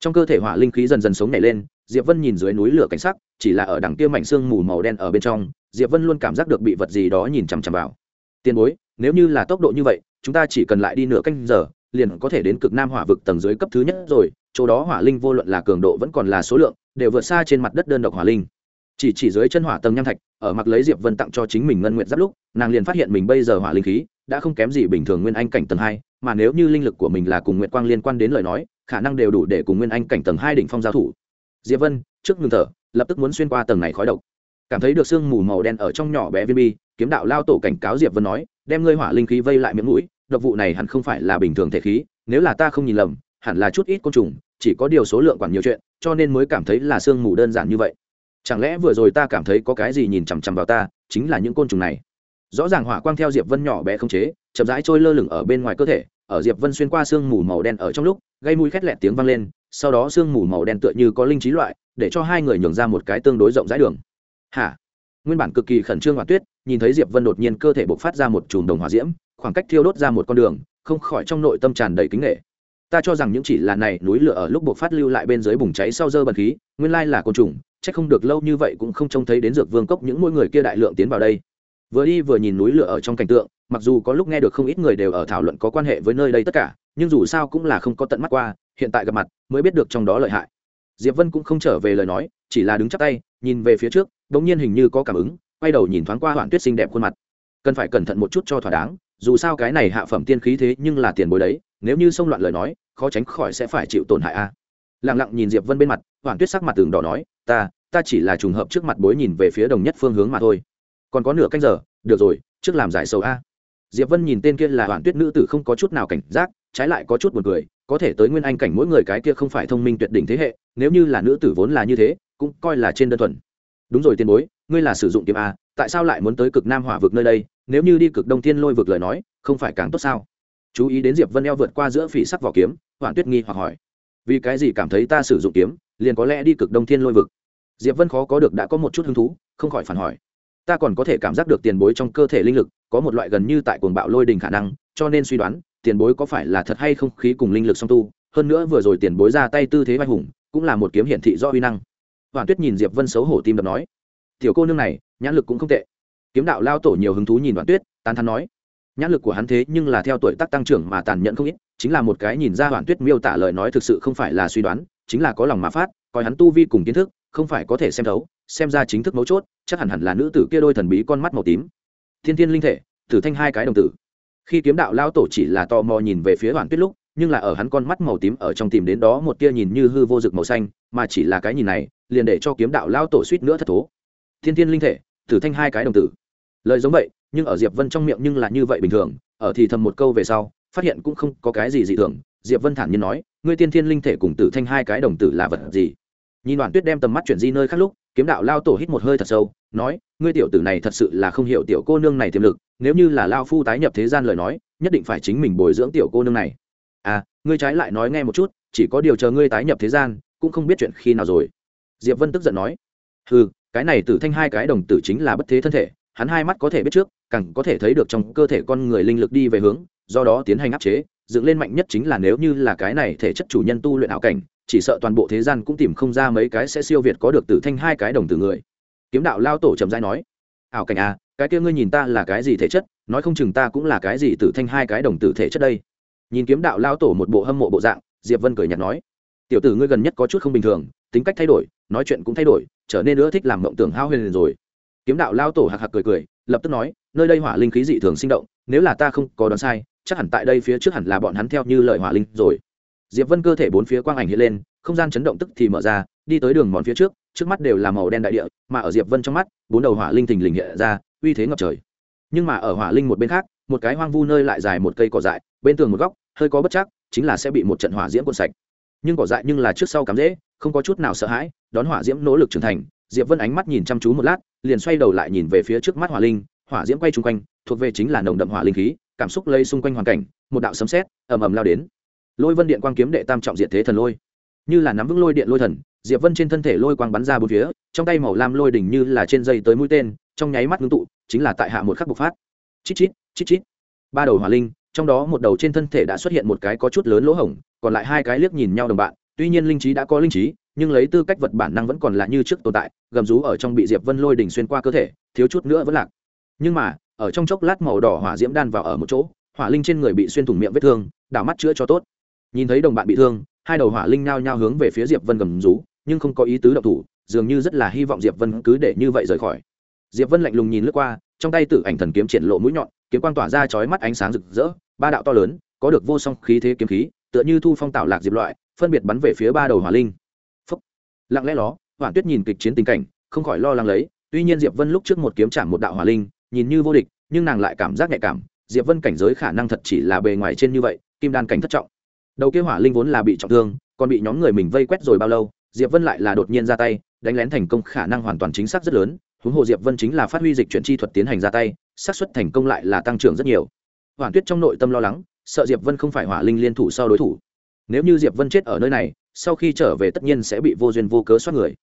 Trong cơ thể hỏa linh khí dần dần sống nảy lên, diệp vân nhìn dưới núi lửa cảnh sắc, chỉ là ở đằng kia mảnh xương mù màu đen ở bên trong, diệp vân luôn cảm giác được bị vật gì đó nhìn chằm chằm vào. Tiền bối, nếu như là tốc độ như vậy, chúng ta chỉ cần lại đi nửa canh giờ, liền có thể đến cực nam hỏa vực tầng dưới cấp thứ nhất rồi, chỗ đó hỏa linh vô luận là cường độ vẫn còn là số lượng, đều vượt xa trên mặt đất đơn độc hỏa linh. Chỉ chỉ dưới chân hỏa tầng nham thạch, ở mặc lấy diệp vân tặng cho chính mình ngân nguyện giáp lúc, nàng liền phát hiện mình bây giờ hỏa linh khí đã không kém gì bình thường nguyên anh cảnh tầng hai mà nếu như linh lực của mình là cùng nguyệt quang liên quan đến lời nói, khả năng đều đủ để cùng nguyên anh cảnh tầng hai đỉnh phong giao thủ. Diệp vân, trước ngừng thở, lập tức muốn xuyên qua tầng này khói độc. Cảm thấy được sương mù màu đen ở trong nhỏ bé viên bi, kiếm đạo lao tổ cảnh cáo diệp vân nói, đem ngươi hỏa linh khí vây lại miệng mũi, độc vụ này hẳn không phải là bình thường thể khí, nếu là ta không nhìn lầm, hẳn là chút ít côn trùng, chỉ có điều số lượng quản nhiều chuyện, cho nên mới cảm thấy là sương mù đơn giản như vậy. Chẳng lẽ vừa rồi ta cảm thấy có cái gì nhìn chằm chằm vào ta, chính là những côn trùng này? Rõ ràng hỏa quang theo diệp vân nhỏ bé không chế, chậm rãi trôi lơ lửng ở bên ngoài cơ thể ở diệp vân xuyên qua sương mù màu đen ở trong lúc, gây mũi khét lẹt tiếng vang lên, sau đó sương mù màu đen tựa như có linh trí loại, để cho hai người nhường ra một cái tương đối rộng rãi đường. Hả? Nguyên bản cực kỳ khẩn trương hoạt tuyết, nhìn thấy diệp vân đột nhiên cơ thể bộc phát ra một chùm đồng hỏa diễm, khoảng cách thiêu đốt ra một con đường, không khỏi trong nội tâm tràn đầy kính nghệ. Ta cho rằng những chỉ là này núi lửa ở lúc bộc phát lưu lại bên dưới bùng cháy sau dơ bật khí, nguyên lai là côn trùng, chắc không được lâu như vậy cũng không trông thấy đến dược vương cốc những mỗi người kia đại lượng tiến vào đây. Vừa đi vừa nhìn núi lửa ở trong cảnh tượng mặc dù có lúc nghe được không ít người đều ở thảo luận có quan hệ với nơi đây tất cả, nhưng dù sao cũng là không có tận mắt qua, hiện tại gặp mặt mới biết được trong đó lợi hại. Diệp vân cũng không trở về lời nói, chỉ là đứng chắp tay, nhìn về phía trước đ ỗ n g nhiên hình như có cảm ứng, quay đầu nhìn thoáng qua hoạn tuyết xinh đẹp khuôn mặt. Cần phải cẩn thận một chút cho thỏa đáng, dù sao cái này hạ phẩm tiên khí thế nhưng là tiền bối đấy, nếu như xông loạn lời nói, khó tránh khỏi sẽ phải chịu tổn hại a. À. lẳng lặng nhìn diệp vân bên mặt, hoạn tuyết sắc mặt tường đỏ nói, ta ta chỉ là trùng hợp trước mặt bối nhìn về phía đồng nhất phương hướng mà thôi. Còn có nửa canh giờ, được rồi, trước làm giải sầu a diệp vân nhìn tên kia là Hoàn tuyết nữ tử không có chút nào cảnh giác, trái lại có chút buồn cười, có thể tới nguyên anh cảnh mỗi người cái kia không phải thông minh tuyệt đỉnh thế hệ, nếu như là nữ tử vốn là như thế, cũng coi là trên đơn thuần. Đúng rồi tiền bối, ngươi là sử dụng kiếm a, tại sao lại muốn tới cực nam hỏa vực nơi đây, nếu như đi cực đông thiên lôi vực lời nói, không phải càng tốt sao? Chú ý đến diệp vân eo vượt qua giữa phỉ sắc vỏ kiếm Hoàn tuyết nghi hoặc hỏi. Vì cái gì cảm thấy ta sử dụng kiếm, liền có lẽ đi cực đông thiên lôi vực? Diệp vân khó có được đã có một chút hứng thú, không khỏi phản hỏi ta còn có thể cảm giác được tiền bối trong cơ thể linh lực, có một loại gần như tại cuồng bạo lôi đình khả năng, cho nên suy đoán, tiền bối có phải là thật hay không khí cùng linh lực song tu, hơn nữa vừa rồi tiền bối ra tay tư thế vai hùng, cũng là một kiếm hiển thị do uy năng. Hoàn tuyết nhìn diệp vân xấu hổ tim đập nói, tiểu cô nương này, nhãn lực cũng không tệ. Kiếm đạo lao tổ nhiều hứng thú nhìn đoàn tuyết, tán thắn nói, nhãn lực của hắn thế nhưng là theo tuổi tác tăng trưởng mà tàn nhẫn không ít, chính là một cái nhìn ra đoàn tuyết miêu tả lời nói thực sự không phải là suy đoán, chính là có lòng mà phát, coi hắn tu vi cùng kiến thức, không phải có thể xem thấu, xem ra chính thức mấu chốt chắc hẳn hẳn là nữ tử kia đôi thần bí con mắt màu tím. Thiên thiên linh thể, tử thanh hai cái đồng tử. Khi kiếm đạo lao tổ chỉ là tò mò nhìn về phía hoàng tuyết lúc, nhưng là ở hắn con mắt màu tím ở trong tìm đến đó một tia nhìn như hư vô rực màu xanh, mà chỉ là cái nhìn này, liền để cho kiếm đạo lao tổ suýt nữa thất thố. Thiên thiên linh thể, tử thanh hai cái đồng tử. Lời giống vậy, nhưng ở diệp vân trong miệng nhưng là như vậy bình thường, ở thì thầm một câu về sau, phát hiện cũng không có cái gì dị thường. Diệp vân thản nhiên nói, ngươi tiên thiên linh thể cùng tử thanh hai cái đồng tử là vật gì? Nhìn đoàn tuyết đem tầm mắt chuyển di nơi khác lúc kiếm đạo lao tổ hít một hơi thật sâu, nói, ngươi tiểu tử này thật sự là không hiểu tiểu cô nương này tiềm lực, nếu như là lao phu tái nhập thế gian lời nói, nhất định phải chính mình bồi dưỡng tiểu cô nương này. À ngươi trái lại nói nghe một chút, chỉ có điều chờ ngươi tái nhập thế gian, cũng không biết chuyện khi nào rồi. Diệp vân tức giận nói ừ cái này tử thanh hai cái đồng tử chính là bất thế thân thể, hắn hai mắt có thể biết trước, càng có thể thấy được trong cơ thể con người linh lực đi về hướng, do đó tiến hành áp chế, dựng lên mạnh nhất chính là nếu như là cái này thể chất chủ nhân tu luyện ảo cảnh chỉ sợ toàn bộ thế gian cũng tìm không ra mấy cái sẽ siêu việt có được tử thanh hai cái đồng tử người. Kiếm đạo lao tổ trầm dai nói, ảo cảnh à cái kia ngươi nhìn ta là cái gì thể chất, nói không chừng ta cũng là cái gì tử thanh hai cái đồng tử thể chất đây. Nhìn kiếm đạo lao tổ một bộ hâm mộ bộ dạng, diệp vân cười nhạt nói, tiểu tử ngươi gần nhất có chút không bình thường, tính cách thay đổi, nói chuyện cũng thay đổi, trở nên nữa thích làm mộng tưởng hao huyền rồi. Kiếm đạo lao tổ hạc hạc cười cười, lập tức nói, nơi đây hỏa linh khí dị thường sinh động, nếu là ta không có đoán sai, chắc hẳn tại đây phía trước hẳn là bọn hắn theo như lời hỏa linh rồi diệp vân cơ thể bốn phía quang ảnh hiện lên, không gian chấn động tức thì mở ra, đi tới đường mòn phía trước trước mắt đều là màu đen đại địa, mà ở diệp vân trong mắt, bốn đầu hỏa linh thình lình hiện ra, uy thế ngập trời. Nhưng mà ở hỏa linh một bên khác, một cái hoang vu nơi lại dài một cây cỏ dại, bên tường một góc, hơi có bất chắc, chính là sẽ bị một trận hỏa diễm cuốn sạch. Nhưng cỏ dại nhưng là trước sau cắm dễ không có chút nào sợ hãi, đón hỏa diễm nỗ lực trưởng thành, diệp vân ánh mắt nhìn chăm chú một lát, liền xoay đầu lại nhìn về phía trước mắt hỏa linh, hỏa diễm quay chung quanh, thuộc về chính là nồng đậm hỏa linh khí, cảm xúc lây xung quanh hoàn cảnh, một đạo sấm sét ầm ầm lao đến lôi vân điện quang kiếm đệ tam trọng diện thế thần lôi. Như là nắm vững lôi điện lôi thần, diệp vân trên thân thể lôi quang bắn ra bốn phía, trong tay màu lam lôi đỉnh như là trên dây tới mũi tên, trong nháy mắt ngưng tụ, chính là tại hạ một khắc bộc phát. Chít chít chít chít. Ba đầu hỏa linh, trong đó một đầu trên thân thể đã xuất hiện một cái có chút lớn lỗ hổng, còn lại hai cái liếc nhìn nhau đồng bạn, tuy nhiên linh trí đã có linh trí, nhưng lấy tư cách vật bản năng vẫn còn là như trước tồn tại, gầm rú ở trong bị diệp vân lôi đỉnh xuyên qua cơ thể, thiếu chút nữa vẫn lạc. Nhưng mà, ở trong chốc lát màu đỏ hỏa diễm đan vào ở một chỗ, hỏa linh trên người bị xuyên thủng miệng vết thương, đảo mắt chữa cho tốt nhìn thấy đồng bạn bị thương, hai đầu hỏa linh nhao nhao hướng về phía diệp vân gầm rú, nhưng không có ý tứ động thủ, dường như rất là hy vọng diệp vân cứ để như vậy rời khỏi. Diệp vân lạnh lùng nhìn lướt qua, trong tay tự ảnh thần kiếm triển lộ mũi nhọn, kiếm quang tỏa ra chói mắt ánh sáng rực rỡ, ba đạo to lớn, có được vô song khí thế kiếm khí, tựa như thu phong tạo lạc diệp loại, phân biệt bắn về phía ba đầu hỏa linh. Phúc. lặng lẽ đó hoạn tuyết nhìn kịch chiến tình cảnh, không khỏi lo lắng lấy, tuy nhiên diệp vân lúc trước một kiếm chạm một đạo hỏa linh, nhìn như vô địch, nhưng nàng lại cảm giác nhạy cảm, diệp vân cảnh giới khả năng thật chỉ là bề ngoài trên như vậy, kim đan cảnh thất trọng đầu kia hỏa linh vốn là bị trọng thương, còn bị nhóm người mình vây quét rồi bao lâu, diệp vân lại là đột nhiên ra tay, đánh lén thành công khả năng hoàn toàn chính xác rất lớn, huống hồ diệp vân chính là phát huy dịch chuyển chi thuật tiến hành ra tay, xác suất thành công lại là tăng trưởng rất nhiều. Hoàn tuyết trong nội tâm lo lắng, sợ diệp vân không phải hỏa linh liên thủ sau đối thủ. Nếu như diệp vân chết ở nơi này, sau khi trở về tất nhiên sẽ bị vô duyên vô cớ soát người.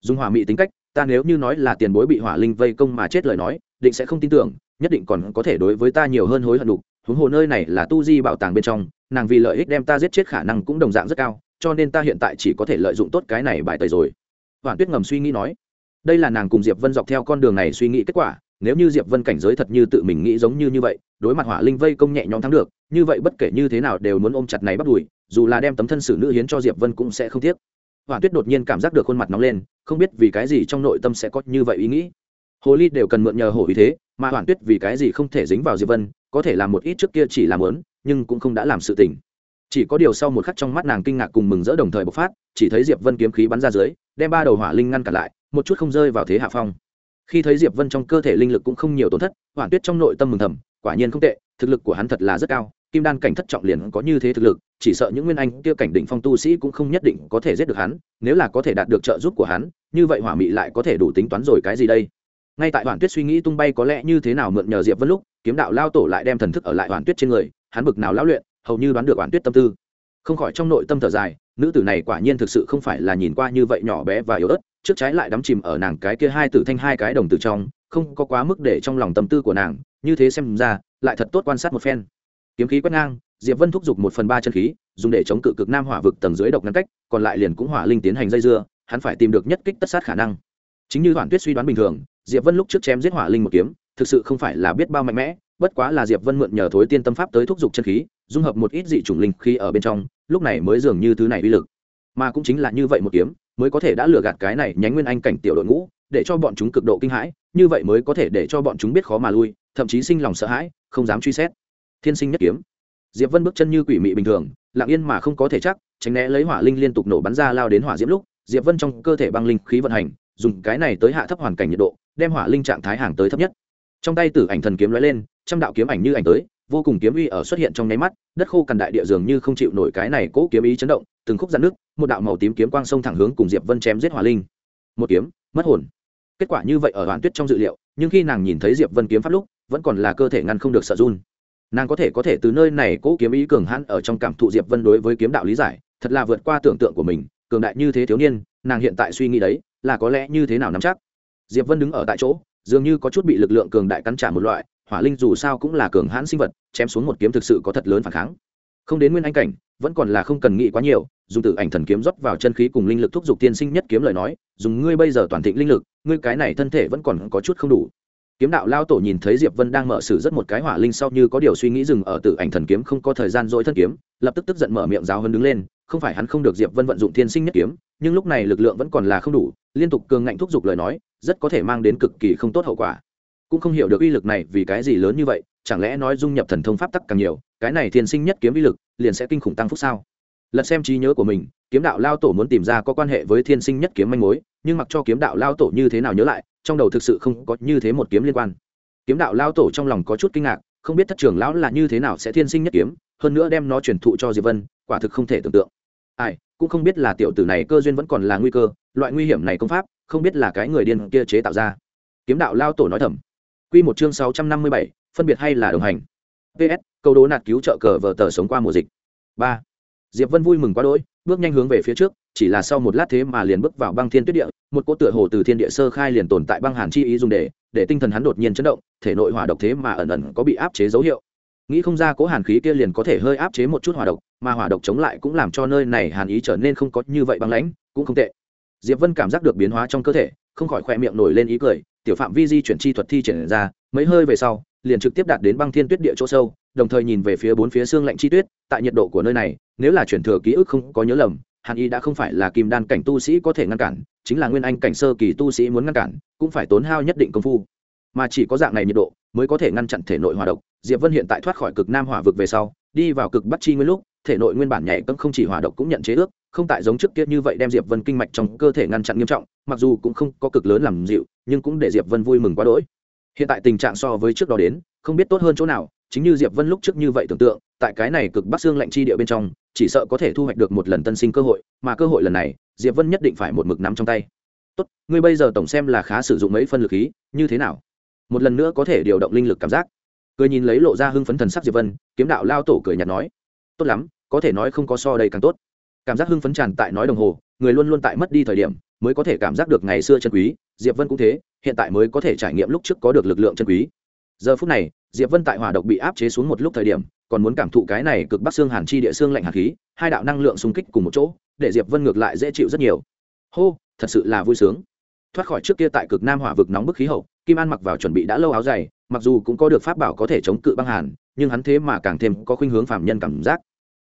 Dùng hỏa mị tính cách, ta nếu như nói là tiền bối bị hỏa linh vây công mà chết lời nói, định sẽ không tin tưởng, nhất định còn có thể đối với ta nhiều hơn hối hận đục. Huống hồ nơi này là tu di bảo tàng bên trong nàng vì lợi ích đem ta giết chết khả năng cũng đồng dạng rất cao, cho nên ta hiện tại chỉ có thể lợi dụng tốt cái này bài tời rồi. Hoàn tuyết ngầm suy nghĩ nói. Đây là nàng cùng diệp vân dọc theo con đường này suy nghĩ kết quả, nếu như diệp vân cảnh giới thật như tự mình nghĩ giống như như vậy, đối mặt hỏa linh vây công nhẹ nhõm thắng được, như vậy bất kể như thế nào đều muốn ôm chặt này bắt đùi, dù là đem tấm thân xử nữ hiến cho diệp vân cũng sẽ không tiếc. Hỏa tuyết đột nhiên cảm giác được khuôn mặt nóng lên, không biết vì cái gì trong nội tâm sẽ có như vậy ý nghĩ. Hồ ly đều cần mượn nhờ hổ ý thế, mà hoàn tuyết vì cái gì không thể dính vào diệp vân, có thể làm một ít trước kia chỉ làm lớn nhưng cũng không đã làm sự tình. Chỉ có điều sau một khắc trong mắt nàng kinh ngạc cùng mừng rỡ đồng thời bộc phát, chỉ thấy diệp vân kiếm khí bắn ra dưới, đem ba đầu hỏa linh ngăn cản lại, một chút không rơi vào thế hạ phong. Khi thấy diệp vân trong cơ thể linh lực cũng không nhiều tổn thất hoàn tuyết trong nội tâm mừng thầm, quả nhiên không tệ, thực lực của hắn thật là rất cao, kim đan cảnh thất trọng liền có như thế thực lực, chỉ sợ những nguyên anh kia cảnh đỉnh phong tu sĩ cũng không nhất định có thể giết được hắn, nếu là có thể đạt được trợ giúp của hắn, như vậy hỏa mị lại có thể đủ tính toán rồi cái gì đây? Ngay tại hoàn tuyết suy nghĩ tung bay có lẽ như thế nào mượn nhờ diệp vân lúc, kiếm đạo lao tổ lại đem thần thức ở lại hoàn tuyết trên người hắn bực nào lão luyện, hầu như đoán được oán tuyết tâm tư. Không khỏi trong nội tâm thở dài, nữ tử này quả nhiên thực sự không phải là nhìn qua như vậy nhỏ bé và yếu ớt, trước trái lại đắm chìm ở nàng cái kia hai tử thanh hai cái đồng tử trong, không có quá mức để trong lòng tâm tư của nàng, như thế xem ra, lại thật tốt quan sát một phen. Kiếm khí quét ngang, diệp vân thúc giục một phần ba chân khí, dùng để chống cự cực nam hỏa vực tầng dưới độc ngăn cách, còn lại liền cũng hỏa linh tiến hành dây dưa, hắn phải tìm được nhất kích tất sát khả năng. Chính như hoàn tuyết suy đoán bình thường, diệp vân lúc trước chém giết hỏa linh một kiếm, thực sự không phải là biết bao mạnh mẽ bất quá là diệp vân mượn nhờ thối tiên tâm pháp tới thúc giục chân khí, dung hợp một ít dị chủng linh khí ở bên trong, lúc này mới dường như thứ này uy lực. Mà cũng chính là như vậy một kiếm, mới có thể đã lừa gạt cái này nhánh nguyên anh cảnh tiểu đội ngũ, để cho bọn chúng cực độ kinh hãi, như vậy mới có thể để cho bọn chúng biết khó mà lui, thậm chí sinh lòng sợ hãi, không dám truy xét. Thiên sinh nhất kiếm. Diệp vân bước chân như quỷ mị bình thường, lặng yên mà không có thể chắc, tránh né lấy hỏa linh liên tục nổ bắn ra lao đến hỏa diễm lúc, diệp vân trong cơ thể băng linh khí vận hành, dùng cái này tới hạ thấp hoàn cảnh nhiệt độ, đem hỏa linh trạng thái hàng tới thấp nhất. Trong tay tử ảnh thần kiếm lóe lên trăm đạo kiếm ảnh như ảnh tới, vô cùng kiếm uy ở xuất hiện trong nháy mắt, đất khô cằn đại địa dường như không chịu nổi cái này cố kiếm ý chấn động, từng khúc dạn nước, một đạo màu tím kiếm quang sông thẳng hướng cùng diệp vân chém giết hỏa linh. Một kiếm, mất hồn. Kết quả như vậy ở hoàn tuyết trong dự liệu, nhưng khi nàng nhìn thấy diệp vân kiếm pháp lúc, vẫn còn là cơ thể ngăn không được sợ run. Nàng có thể có thể từ nơi này cố kiếm ý cường hãn ở trong cảm thụ diệp vân đối với kiếm đạo lý giải, thật là vượt qua tưởng tượng của mình, cường đại như thế thiếu niên, nàng hiện tại suy nghĩ đấy, là có lẽ như thế nào nắm chắc. Diệp vân đứng ở tại chỗ, dường như có chút bị lực lượng cường đại cắn trả một loại hỏa linh dù sao cũng là cường hãn sinh vật, chém xuống một kiếm thực sự có thật lớn phản kháng. Không đến nguyên anh cảnh, vẫn còn là không cần nghĩ quá nhiều, dùng tự ảnh thần kiếm rót vào chân khí cùng linh lực thúc giục tiên sinh nhất kiếm lời nói, dùng ngươi bây giờ toàn thịnh linh lực, ngươi cái này thân thể vẫn còn có chút không đủ. Kiếm đạo lao tổ nhìn thấy diệp vân đang mở sử rất một cái hỏa linh sau như có điều suy nghĩ dừng ở tự ảnh thần kiếm không có thời gian dỗi thân kiếm, lập tức tức giận mở miệng giáo hơn đứng lên, không phải hắn không được diệp vân vận dụng tiên sinh nhất kiếm, nhưng lúc này lực lượng vẫn còn là không đủ, liên tục cường ngạnh thúc giục lời nói, rất có thể mang đến cực kỳ không tốt hậu quả cũng không hiểu được uy lực này vì cái gì lớn như vậy, chẳng lẽ nói dung nhập thần thông pháp tắc càng nhiều, cái này thiên sinh nhất kiếm uy lực liền sẽ kinh khủng tăng phúc sao? Lật xem trí nhớ của mình, kiếm đạo lao tổ muốn tìm ra có quan hệ với thiên sinh nhất kiếm manh mối, nhưng mặc cho kiếm đạo lao tổ như thế nào nhớ lại, trong đầu thực sự không có như thế một kiếm liên quan. Kiếm đạo lao tổ trong lòng có chút kinh ngạc, không biết thất trưởng lão là như thế nào sẽ thiên sinh nhất kiếm, hơn nữa đem nó truyền thụ cho diệp vân, quả thực không thể tưởng tượng. Ai, cũng không biết là tiểu tử này cơ duyên vẫn còn là nguy cơ, loại nguy hiểm này công pháp, không biết là cái người điên kia chế tạo ra. Kiếm đạo lao tổ nói thầm quy một chương sáu trăm năm mươi bảy, phân biệt hay là đồng hành. Ps câu đố nạt cứu trợ cờ vở tờ sống qua mùa dịch. Ba. Diệp vân vui mừng quá đỗi bước nhanh hướng về phía trước chỉ là sau một lát thế mà liền bước vào băng thiên tuyết địa một cỗ tựa hồ từ thiên địa sơ khai liền tồn tại băng hàn chi ý dùng để để tinh thần hắn đột nhiên chấn động thể nội hỏa độc thế mà ẩn ẩn có bị áp chế dấu hiệu. Nghĩ không ra cỗ hàn khí kia liền có thể hơi áp chế một chút hỏa độc mà hỏa độc chống lại cũng làm cho nơi này hàn ý trở nên không có như vậy băng lãnh cũng không tệ. Diệp vân cảm giác được biến hóa trong cơ thể không khỏi khỏe miệng nổi lên ý cười tiểu phạm vi di chuyển chi thuật thi triển ra, mấy hơi về sau, liền trực tiếp đạt đến băng thiên tuyết địa chỗ sâu, đồng thời nhìn về phía bốn phía xương lạnh chi tuyết, tại nhiệt độ của nơi này, nếu là chuyển thừa ký ức không có nhớ lầm, hàn y đã không phải là kim đan cảnh tu sĩ có thể ngăn cản, chính là nguyên anh cảnh sơ kỳ tu sĩ muốn ngăn cản, cũng phải tốn hao nhất định công phu. Mà chỉ có dạng này nhiệt độ, mới có thể ngăn chặn thể nội hòa độc. Diệp vân hiện tại thoát khỏi cực nam hỏa vực về sau, đi vào cực bắc chi nguyên lúc thể nội nguyên bản nhảy cấm không chỉ hỏa độc cũng nhận chế ước, không tại giống trước kia như vậy đem diệp vân kinh mạch trong cơ thể ngăn chặn nghiêm trọng, mặc dù cũng không có cực lớn làm dịu, nhưng cũng để diệp vân vui mừng quá đỗi. Hiện tại tình trạng so với trước đó đến, không biết tốt hơn chỗ nào, chính như diệp vân lúc trước như vậy tưởng tượng, tại cái này cực bắc xương lạnh chi địa bên trong, chỉ sợ có thể thu hoạch được một lần tân sinh cơ hội, mà cơ hội lần này, diệp vân nhất định phải một mực nắm trong tay. Tốt, ngươi bây giờ tổng xem là khá sử dụng mấy phân lực khí, như thế nào? Một lần nữa có thể điều động linh lực cảm giác. Cười nhìn lấy lộ ra hưng phấn thần sắc diệp vân, kiếm đạo lao tổ cười nhạt nói tốt lắm, có thể nói không có so đây càng tốt. Cảm giác hưng phấn tràn tại nói đồng hồ, người luôn luôn tại mất đi thời điểm, mới có thể cảm giác được ngày xưa chân quý, diệp vân cũng thế, hiện tại mới có thể trải nghiệm lúc trước có được lực lượng chân quý. Giờ phút này, diệp vân tại hỏa độc bị áp chế xuống một lúc thời điểm, còn muốn cảm thụ cái này cực bắc xương hàn chi địa xương lạnh hàn khí, hai đạo năng lượng xung kích cùng một chỗ, để diệp vân ngược lại dễ chịu rất nhiều. Hô, thật sự là vui sướng. Thoát khỏi trước kia tại cực nam hỏa vực nóng bức khí hậu, kim an mặc vào chuẩn bị đã lâu áo dày, mặc dù cũng có được pháp bảo có thể chống cự băng hàn nhưng hắn thế mà càng thêm có khuynh hướng phạm nhân cảm giác.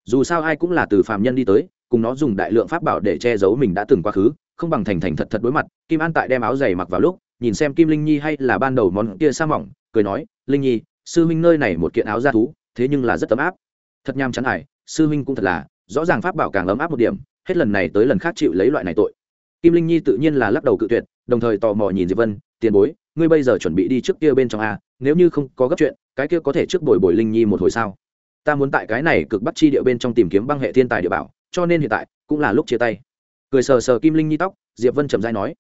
Dù sao ai cũng là từ phạm nhân đi tới, cùng nó dùng đại lượng pháp bảo để che giấu mình đã từng quá khứ, không bằng thành thành thật thật đối mặt. Kim an tại đem áo giày mặc vào lúc, nhìn xem kim linh nhi hay là ban đầu món kia sa mỏng, cười nói, linh nhi, sư huynh nơi này một kiện áo da thú, thế nhưng là rất ấm áp. Thật nham chắn hải sư huynh cũng thật là, rõ ràng pháp bảo càng ấm áp một điểm, hết lần này tới lần khác chịu lấy loại này tội. Kim linh nhi tự nhiên là lắc đầu cự tuyệt, đồng thời tò mò nhìn diệp vân, tiền bối, ngươi bây giờ chuẩn bị đi trước kia bên trong a, nếu như không có gấp chuyện cái kia có thể trước bồi bồi linh nhi một hồi sao? Ta muốn tại cái này cực bắt chi địa bên trong tìm kiếm băng hệ thiên tài địa bảo, cho nên hiện tại cũng là lúc chia tay. Cười sờ sờ kim linh nhi tóc, diệp vân chậm dai nói.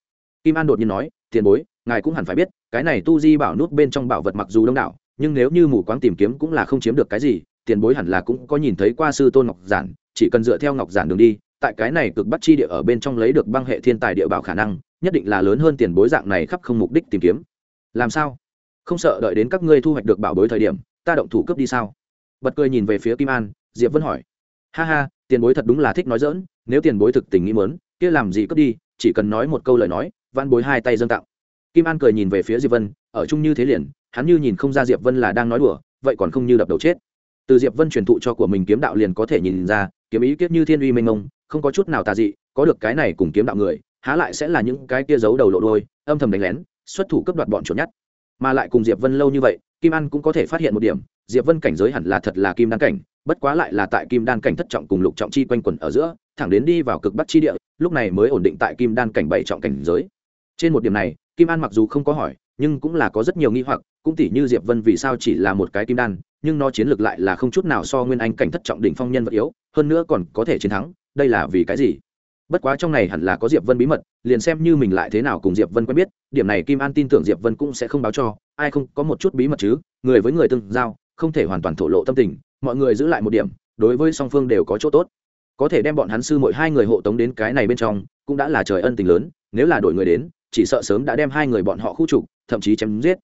Kim an đột nhiên nói, tiền bối, ngài cũng hẳn phải biết, cái này tu di bảo nút bên trong bảo vật mặc dù đông đảo, nhưng nếu như mù quáng tìm kiếm cũng là không chiếm được cái gì, tiền bối hẳn là cũng có nhìn thấy qua sư tôn ngọc giản, chỉ cần dựa theo ngọc giản đường đi, tại cái này cực bắt chi địa ở bên trong lấy được băng hệ thiên tài địa bảo khả năng, nhất định là lớn hơn tiền bối dạng này khắp không mục đích tìm kiếm. Làm sao? Không sợ đợi đến các ngươi thu hoạch được bảo bối thời điểm, ta động thủ cướp đi sao? Bật cười nhìn về phía kim an, diệp vân hỏi. Ha ha, tiền bối thật đúng là thích nói dỡn nếu tiền bối thực tình nghĩ mớn kia làm gì cướp đi, chỉ cần nói một câu lời nói văn bối hai tay dâng tặng. Kim an cười nhìn về phía diệp vân, ở chung như thế liền, hắn như nhìn không ra diệp vân là đang nói đùa, vậy còn không như đập đầu chết. Từ diệp vân truyền thụ cho của mình kiếm đạo liền có thể nhìn ra, kiếm ý kiết như thiên uy mênh mông, không có chút nào tà dị, có được cái này cùng kiếm đạo người, há lại sẽ là những cái kia giấu đầu lộ đôi âm thầm đánh lén, xuất thủ cấp đoạt bọn chuột nhất mà lại cùng diệp vân lâu như vậy, kim an cũng có thể phát hiện một điểm, diệp vân cảnh giới hẳn là thật là kim đan cảnh, bất quá lại là tại kim đan cảnh thất trọng cùng lục trọng chi quanh quẩn ở giữa, thẳng đến đi vào cực bắc chi địa, lúc này mới ổn định tại kim đan cảnh bảy trọng cảnh giới. Trên một điểm này, kim an mặc dù không có hỏi, nhưng cũng là có rất nhiều nghi hoặc, cũng tỉ như diệp vân vì sao chỉ là một cái kim đan, nhưng nó chiến lược lại là không chút nào so nguyên anh cảnh thất trọng đỉnh phong nhân vật yếu, hơn nữa còn có thể chiến thắng, đây là vì cái gì? Bất quá trong này hẳn là có diệp vân bí mật, liền xem như mình lại thế nào cùng diệp vân quen biết, điểm này kim an tin tưởng diệp vân cũng sẽ không báo cho, ai không, có một chút bí mật chứ, người với người tương giao, không thể hoàn toàn thổ lộ tâm tình, mọi người giữ lại một điểm, đối với song phương đều có chỗ tốt. Có thể đem bọn hắn sư mỗi hai người hộ tống đến cái này bên trong, cũng đã là trời ân tình lớn, nếu là đổi người đến, chỉ sợ sớm đã đem hai người bọn họ khu trục, thậm chí chém giết.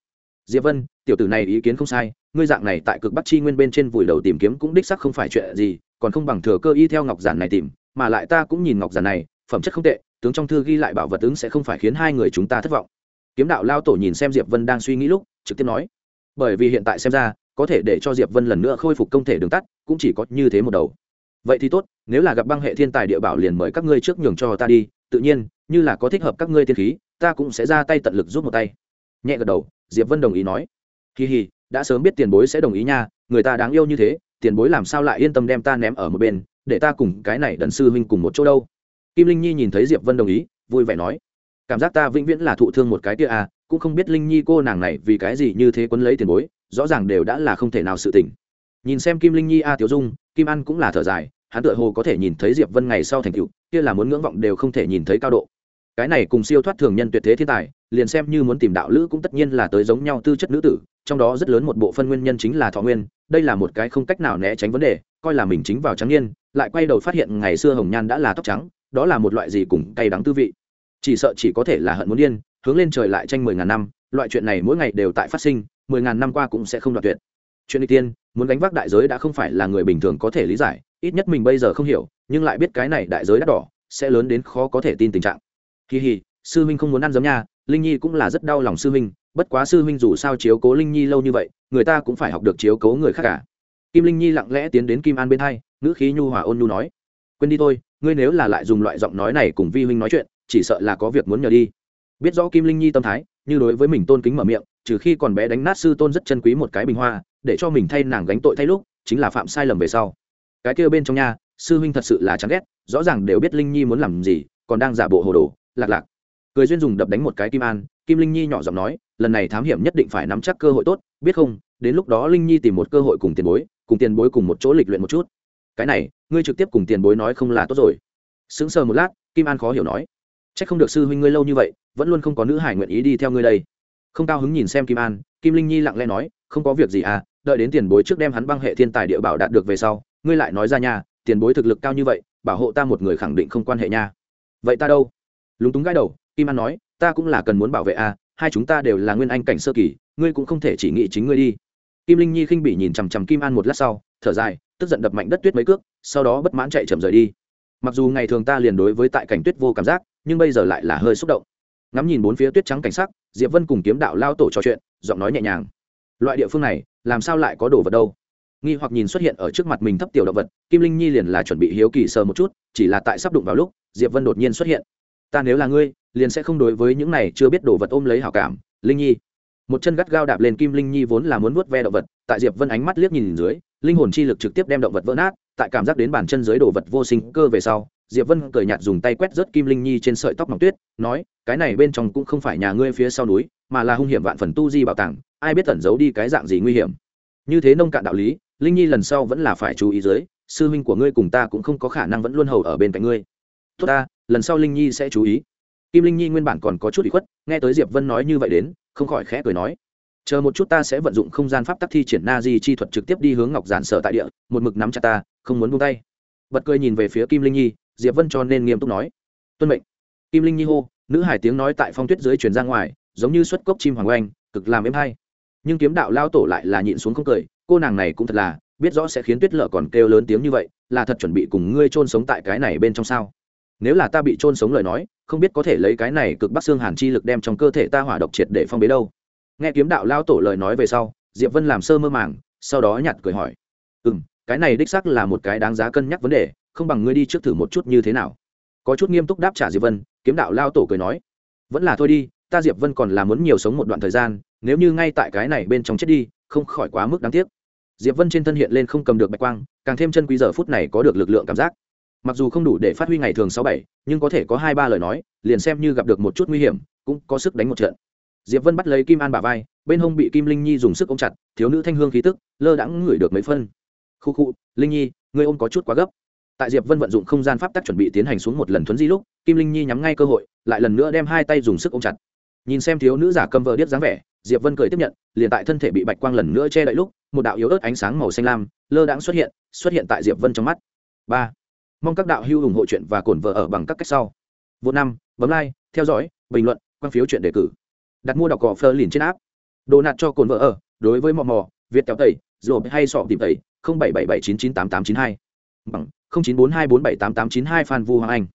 Diệp vân, tiểu tử này ý kiến không sai, ngươi dạng này tại cực bắc chi nguyên bên trên vùi đầu tìm kiếm cũng đích sắc không phải chuyện gì, còn không bằng thừa cơ y theo ngọc giản này tìm mà lại ta cũng nhìn ngọc giản này, phẩm chất không tệ, tướng trong thư ghi lại bảo vật ứng sẽ không phải khiến hai người chúng ta thất vọng. Kiếm đạo lao tổ nhìn xem diệp vân đang suy nghĩ lúc, trực tiếp nói, bởi vì hiện tại xem ra, có thể để cho diệp vân lần nữa khôi phục công thể đường tắt, cũng chỉ có như thế một đầu. Vậy thì tốt, nếu là gặp băng hệ thiên tài địa bảo liền mời các ngươi trước nhường cho ta đi, tự nhiên, như là có thích hợp các ngươi tiên khí, ta cũng sẽ ra tay tận lực giúp một tay. Nhẹ gật đầu, diệp vân đồng ý nói kỳ hì đã sớm biết tiền bối sẽ đồng ý nha, người ta đáng yêu như thế, tiền bối làm sao lại yên tâm đem ta ném ở một bên để ta cùng cái này đần sư huynh cùng một chỗ đâu. Kim linh nhi nhìn thấy diệp vân đồng ý, vui vẻ nói, cảm giác ta vĩnh viễn là thụ thương một cái kia à cũng không biết linh nhi cô nàng này vì cái gì như thế quấn lấy tiền bối, rõ ràng đều đã là không thể nào sự tỉnh nhìn xem kim linh nhi a tiểu dung, kim an cũng là thở dài, hắn tựa hồ có thể nhìn thấy diệp vân ngày sau thành tựu, kia là muốn ngưỡng vọng đều không thể nhìn thấy cao độ. Cái này cùng siêu thoát thường nhân tuyệt thế thiên tài, liền xem như muốn tìm đạo lữ cũng tất nhiên là tới giống nhau tư chất nữ tử, trong đó rất lớn một bộ phân nguyên nhân chính là thọ nguyên, đây là một cái không cách nào né tránh vấn đề coi là mình chính vào trắng niên, lại quay đầu phát hiện ngày xưa hồng nhan đã là tóc trắng, đó là một loại gì cùng cay đắng tư vị. Chỉ sợ chỉ có thể là hận muốn điên, hướng lên trời lại tranh mười ngàn năm, loại chuyện này mỗi ngày đều tại phát sinh, mười ngàn năm qua cũng sẽ không đoạt tuyệt. Chuyện đi tiên, muốn gánh vác đại giới đã không phải là người bình thường có thể lý giải, ít nhất mình bây giờ không hiểu, nhưng lại biết cái này đại giới đắt đỏ, sẽ lớn đến khó có thể tin tình trạng. Kỳ hì, sư huynh không muốn ăn giấm nha, linh nhi cũng là rất đau lòng sư huynh, bất quá sư huynh dù sao chiếu cố linh nhi lâu như vậy, người ta cũng phải học được chiếu cố người khác cả kim linh nhi lặng lẽ tiến đến kim an bên hai, ngữ khí nhu hòa ôn nhu nói. Quên đi thôi, ngươi nếu là lại dùng loại giọng nói này cùng vi huynh nói chuyện, chỉ sợ là có việc muốn nhờ đi. Biết rõ kim linh nhi tâm thái, như đối với mình tôn kính mở miệng, trừ khi còn bé đánh nát sư tôn rất chân quý một cái bình hoa, để cho mình thay nàng gánh tội thay lúc, chính là phạm sai lầm về sau. Cái kia bên trong nhà, sư huynh thật sự là chán ghét, rõ ràng đều biết linh nhi muốn làm gì, còn đang giả bộ hồ đồ, lạc lạc. Cười duyên dùng đập đánh một cái kim an, kim linh nhi nhỏ giọng nói, lần này thám hiểm nhất định phải nắm chắc cơ hội tốt, biết không, đến lúc đó linh nhi tìm một cơ hội cùng tiền bối cùng tiền bối cùng một chỗ lịch luyện một chút. Cái này, ngươi trực tiếp cùng tiền bối nói không là tốt rồi. Sững sờ một lát, kim an khó hiểu nói. C h ắ c không được sư huynh ngươi lâu như vậy, vẫn luôn không có nữ hải nguyện ý đi theo ngươi đây. Không cao hứng nhìn xem kim an, kim linh nhi lặng lẽ nói, không có việc gì à đợi đến tiền bối trước đem hắn băng hệ thiên tài địa bảo đạt được về sau, ngươi lại nói ra nhà tiền bối thực lực cao như vậy, bảo hộ ta một người khẳng định không quan hệ nha. Vậy ta đâu? Lúng túng gãi đầu, kim an nói, ta cũng là cần muốn bảo vệ a hai chúng ta đều là nguyên anh cảnh sơ kỳ, ngươi cũng không thể chỉ nghĩ chính ngươi đi kim linh nhi khinh bị nhìn chằm chằm kim an một lát sau, thở dài, tức giận đập mạnh đất tuyết mấy cước, sau đó bất mãn chạy chậm rời đi. Mặc dù ngày thường ta liền đối với tại cảnh tuyết vô cảm giác, nhưng bây giờ lại là hơi xúc động. Ngắm nhìn bốn phía tuyết trắng cảnh sắc, diệp vân cùng kiếm đạo lao tổ trò chuyện, giọng nói nhẹ nhàng. Loại địa phương này, làm sao lại có đồ vật đâu? Nghi hoặc nhìn xuất hiện ở trước mặt mình thấp tiểu động vật, kim linh nhi liền là chuẩn bị hiếu kỳ sờ một chút, chỉ là tại sắp đụng vào lúc, diệp vân đột nhiên xuất hiện. Ta nếu là ngươi, liền sẽ không đối với những này chưa biết đồ vật ôm lấy hảo cảm, linh nhi một chân gắt gao đạp lên kim linh nhi vốn là muốn vuốt ve động vật, tại diệp vân ánh mắt liếc nhìn dưới, linh hồn chi lực trực tiếp đem động vật vỡ nát, tại cảm giác đến bàn chân dưới đồ vật vô sinh cơ về sau, diệp vân cười nhạt dùng tay quét rớt kim linh nhi trên sợi tóc mỏng tuyết, nói, cái này bên trong cũng không phải nhà ngươi phía sau núi, mà là hung hiểm vạn phần tu di bảo tàng, ai biết tẩn giấu đi cái dạng gì nguy hiểm. Như thế nông cạn đạo lý, linh nhi lần sau vẫn là phải chú ý dưới, sư huynh của ngươi cùng ta cũng không có khả năng vẫn luôn hầu ở bên cạnh ngươi. Tốt ta, lần sau linh nhi sẽ chú ý. Kim linh nhi nguyên bản còn có chút bị khuất, nghe tới diệp vân nói như vậy đến không khỏi khẽ cười nói, chờ một chút ta sẽ vận dụng không gian pháp tắc thi triển na di chi thuật trực tiếp đi hướng ngọc giản sở tại địa, một mực nắm chặt ta, không muốn buông tay. Bật cười nhìn về phía kim linh nhi, diệp vân cho nên nghiêm túc nói, tuân mệnh. Kim linh nhi hô, nữ hải tiếng nói tại phong tuyết dưới truyền ra ngoài, giống như xuất cốc chim hoàng oanh, cực làm êm hay. Nhưng kiếm đạo lao tổ lại là nhịn xuống không cười, cô nàng này cũng thật là, biết rõ sẽ khiến tuyết lợ còn kêu lớn tiếng như vậy, là thật chuẩn bị cùng ngươi chôn sống tại cái này bên trong sao? Nếu là ta bị chôn sống lời nói không biết có thể lấy cái này cực bắc xương hàn chi lực đem trong cơ thể ta hỏa độc triệt để phong bế đâu. Nghe kiếm đạo lao tổ lời nói về sau, diệp vân làm sơ mơ màng, sau đó nhặt cười hỏi. Ừ m cái này đích sắc là một cái đáng giá cân nhắc vấn đề, không bằng ngươi đi trước thử một chút như thế nào. Có chút nghiêm túc đáp trả diệp vân, kiếm đạo lao tổ cười nói. Vẫn là thôi đi, ta diệp vân còn là muốn nhiều sống một đoạn thời gian, nếu như ngay tại cái này bên trong chết đi, không khỏi quá mức đáng tiếc. Diệp vân trên thân hiện lên không cầm được bạch quang, càng thêm chân quý giờ phút này có được lực lượng cảm giác mặc dù không đủ để phát huy ngày thường sáu bảy, nhưng có thể có hai ba lời nói, liền xem như gặp được một chút nguy hiểm, cũng có sức đánh một trận. Diệp vân bắt lấy kim an bả vai, bên hông bị kim linh nhi dùng sức ôm chặt, thiếu nữ thanh hương khí tức, lơ đãng ngửi được mấy phân. Khu khu, linh nhi ngươi ôm có chút quá gấp. Tại diệp vân vận dụng không gian pháp tắc chuẩn bị tiến hành xuống một lần thuấn di lúc, kim linh nhi nhắm ngay cơ hội, lại lần nữa đem hai tay dùng sức ôm chặt. Nhìn xem thiếu nữ giả cầm vờ điếc dáng vẻ, diệp vân cười tiếp nhận, liền tại thân thể bị bạch quang lần nữa che đậy lúc, một đạo yếu ớt ánh sáng màu xanh lam, lơ đãng xuất hiện xuất hiện tại diệp vân trong mắt. Ba mong các đạo hữu ủng hộ chuyện và cổn vợ ở bằng các cách sau. Vô năm, bấm like, theo dõi, bình luận, quan phiếu chuyện đề cử. Đặt mua đọc cỏ phơ liền trên áp đồ nạt cho cồn vợ ở, đối với mò mò, việt kéo tẩy rồi hay sọ tìm tẩy, không bảy bảy bảy chín chín tám tám chín hai. Bằng, không chín bốn hai bốn bảy tám tám chín hai phan vu hoàng anh.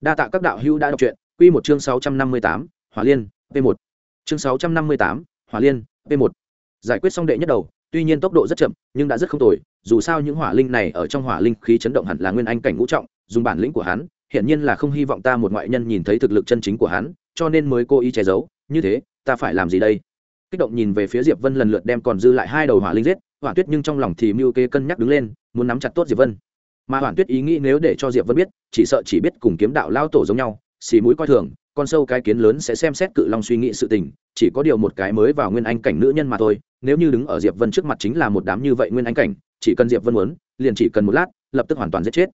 Đa tạ các đạo hữu đã đọc truyện, quy một chương sáu trăm năm mươi tám, hỏa liên, p một. Chương sáu trăm năm mươi tám, hỏa liên, p một. Giải quyết xong đệ nhất đầu tuy nhiên tốc độ rất chậm, nhưng đã rất không tồi, dù sao những hỏa linh này ở trong hỏa linh khí chấn động hẳn là nguyên anh cảnh ngũ trọng, dùng bản lĩnh của hắn, hiển nhiên là không hy vọng ta một ngoại nhân nhìn thấy thực lực chân chính của hắn, cho nên mới cố ý che giấu, như thế, ta phải làm gì đây? Kích động nhìn về phía diệp vân lần lượt đem còn dư lại hai đầu hỏa linh giết hỏa tuyết nhưng trong lòng thì mưu kê cân nhắc đứng lên, muốn nắm chặt tốt diệp vân. Mà hỏa tuyết ý nghĩ nếu để cho diệp vân biết, chỉ sợ chỉ biết cùng kiếm đạo lao tổ giống nhau, xì mũi coi thường con sâu cái kiến lớn sẽ xem xét cự long suy nghĩ sự tình, chỉ có điều một cái mới vào nguyên anh cảnh nữ nhân mà thôi, nếu như đứng ở diệp vân trước mặt chính là một đám như vậy nguyên anh cảnh, chỉ cần diệp vân muốn, liền chỉ cần một lát, lập tức hoàn toàn giết chết.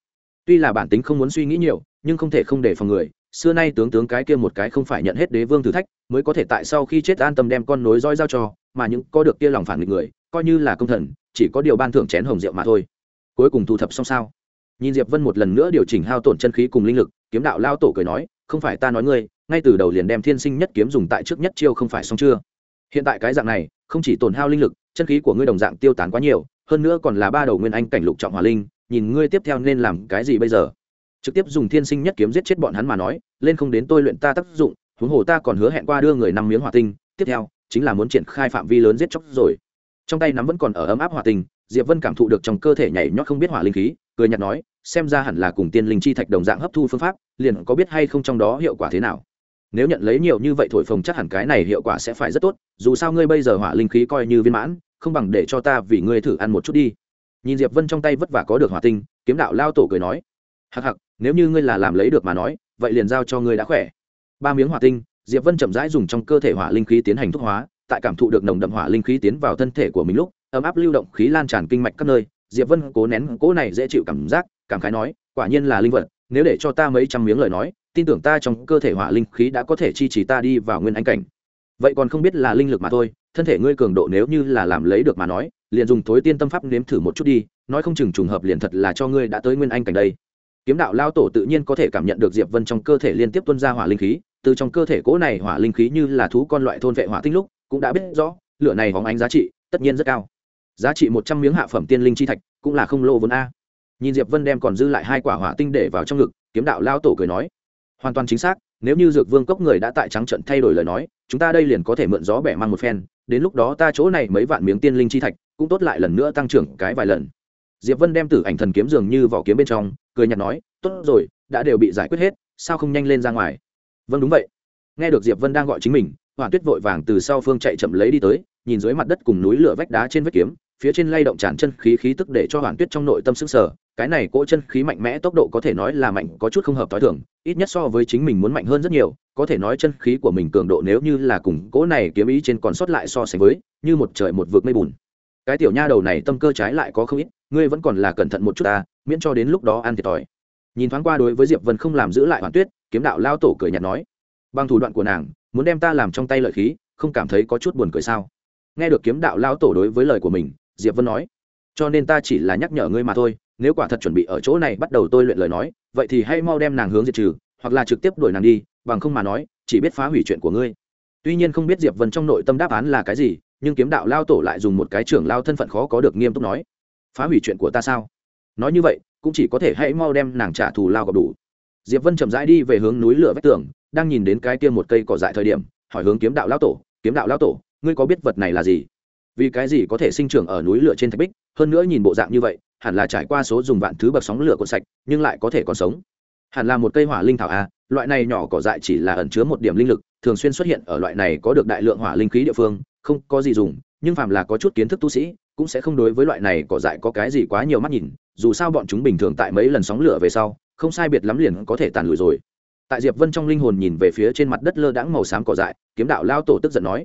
Tuy là bản tính không muốn suy nghĩ nhiều, nhưng không thể không để phòng người, xưa nay tướng tướng cái kia một cái không phải nhận hết đế vương thử thách, mới có thể tại sau khi chết an tâm đem con nối roi giao cho, mà những có được kia lòng phản nghịch người, coi như là công thần, chỉ có điều ban thưởng chén hồng rượu mà thôi. Cuối cùng thu thập xong sao? Nhìn diệp vân một lần nữa điều chỉnh hao tổn chân khí cùng linh lực, kiếm đạo lao tổ cười nói, không phải ta nói ngươi ngay từ đầu liền đem thiên sinh nhất kiếm dùng tại trước nhất chiêu không phải xong chưa? Hiện tại cái dạng này, không chỉ tổn hao linh lực, chân khí của ngươi đồng dạng tiêu tán quá nhiều, hơn nữa còn là ba đầu nguyên anh cảnh lục trọng hỏa linh, nhìn ngươi tiếp theo nên làm cái gì bây giờ? Trực tiếp dùng thiên sinh nhất kiếm giết chết bọn hắn mà nói, lên không đến tôi luyện ta tác dụng, huống hồ ta còn hứa hẹn qua đưa người năm miếng hỏa tinh, tiếp theo, chính là muốn triển khai phạm vi lớn giết chóc rồi. Trong tay nắm vẫn còn ở ấm áp hỏa tinh, diệp vân cảm thụ được trong cơ thể nhảy nhót không biết hỏa linh khí, cười nhạt nói, xem ra hẳn là cùng tiên linh chi thạch đồng dạng hấp thu phương pháp, liền có biết hay không trong đó hiệu quả thế nào nếu nhận lấy nhiều như vậy thổi phồng chắc hẳn cái này hiệu quả sẽ phải rất tốt, dù sao ngươi bây giờ hỏa linh khí coi như viên mãn, không bằng để cho ta vì ngươi thử ăn một chút đi. Nhìn diệp vân trong tay vất vả có được hỏa tinh, kiếm đạo lao tổ cười nói hặc hặc nếu như ngươi là làm lấy được mà nói, vậy liền giao cho ngươi đã khỏe. Ba miếng hỏa tinh, diệp vân chậm rãi dùng trong cơ thể hỏa linh khí tiến hành thuốc hóa, tại cảm thụ được nồng đậm hỏa linh khí tiến vào thân thể của mình lúc, ấm áp lưu động khí lan tràn kinh mạch các nơi, diệp vân cố nén cố này dễ chịu cảm giác, cảm khái nói, quả nhiên là linh vật, nếu để cho ta mấy trăm miếng lời nói tin tưởng ta trong cơ thể hỏa linh khí đã có thể chi trì ta đi vào nguyên anh cảnh. Vậy còn không biết là linh lực mà thôi, thân thể ngươi cường độ nếu như là làm lấy được mà nói, liền dùng thối tiên tâm pháp nếm thử một chút đi, nói không chừng trùng hợp liền thật là cho ngươi đã tới nguyên anh cảnh đây. Kiếm đạo lao tổ tự nhiên có thể cảm nhận được diệp vân trong cơ thể liên tiếp tuân ra hỏa linh khí, từ trong cơ thể cỗ này hỏa linh khí như là thú con loại thôn vệ hỏa tinh lúc, cũng đã biết rõ, lửa này hóng ánh giá trị tất nhiên rất cao. Giá trị một trăm miếng hạ phẩm tiên linh chi thạch cũng là không lô vốn a. Nhìn diệp vân đem còn dư lại hai quả hỏa tinh để vào trong ngực, kiếm đạo lao tổ cười nói hoàn toàn chính xác, nếu như dược vương cốc người đã tại trắng trận thay đổi lời nói, chúng ta đây liền có thể mượn gió bẻ mang một phen, đến lúc đó ta chỗ này mấy vạn miếng tiên linh chi thạch cũng tốt lại lần nữa tăng trưởng cái vài lần. Diệp vân đem tử ảnh thần kiếm dường như vỏ kiếm bên trong, cười nhạt nói, tốt rồi, đã đều bị giải quyết hết, sao không nhanh lên ra ngoài? Vâng đúng vậy. Nghe được diệp vân đang gọi chính mình hoàn tuyết vội vàng từ sau phương chạy chậm lấy đi tới, nhìn dưới mặt đất cùng núi lửa vách đá trên vết kiếm, phía trên lay động tràn chân khí khí tức để cho hoàn tuyết trong nội tâm sức sở cái này cỗ chân khí mạnh mẽ tốc độ có thể nói là mạnh, có chút không hợp t h o i thường, ít nhất so với chính mình muốn mạnh hơn rất nhiều, có thể nói chân khí của mình cường độ nếu như là cùng cỗ này kiếm ý trên còn sót lại so sánh với, như một trời một vực mây bùn. Cái tiểu nha đầu này tâm cơ trái lại có không ít, ngươi vẫn còn là cẩn thận một chút ta, miễn cho đến lúc đó ăn thiệt thòi. Nhìn thoáng qua đối với diệp vân không làm giữ lại hoàn tuyết, kiếm đạo lao tổ cười nhạt nói, bằng thủ đoạn của nàng, muốn đem ta làm trong tay lợi khí, không cảm thấy có chút buồn cười sao? Nghe được kiếm đạo lao tổ đối với lời của mình, diệp vân nói, cho nên ta chỉ là nhắc nhở ngươi mà thôi nếu quả thật chuẩn bị ở chỗ này bắt đầu tôi luyện lời nói, vậy thì hãy mau đem nàng hướng diệt trừ, hoặc là trực tiếp đuổi nàng đi, bằng không mà nói, chỉ biết phá hủy chuyện của ngươi. Tuy nhiên không biết diệp vân trong nội tâm đáp án là cái gì, nhưng kiếm đạo lao tổ lại dùng một cái trưởng lao thân phận khó có được nghiêm túc nói. Phá hủy chuyện của ta sao? Nói như vậy, cũng chỉ có thể hãy mau đem nàng trả thù lao gặp đủ. Diệp vân chậm rãi đi về hướng núi lửa vách tường, đang nhìn đến cái kia một cây cỏ dại thời điểm, hỏi hướng kiếm đạo lao tổ, kiếm đạo lao tổ, ngươi có biết vật này là gì? Vì cái gì có thể sinh trưởng ở núi lửa trên thạch bích? Hơn nữa nhìn bộ dạng như vậy hẳn là trải qua số dùng vạn thứ bậc sóng lửa cuộn sạch, nhưng lại có thể còn sống. Hẳn là một cây hỏa linh thảo a loại này nhỏ cỏ dại chỉ là ẩn chứa một điểm linh lực, thường xuyên xuất hiện ở loại này có được đại lượng hỏa linh khí địa phương, không có gì dùng, nhưng phàm là có chút kiến thức tu sĩ, cũng sẽ không đối với loại này cỏ dại có cái gì quá nhiều mắt nhìn, dù sao bọn chúng bình thường tại mấy lần sóng lửa về sau, không sai biệt lắm liền có thể tàn lùi rồi. Tại diệp vân trong linh hồn nhìn về phía trên mặt đất lơ đãng màu xám cỏ dại, kiếm đạo lao tổ tức giận nói,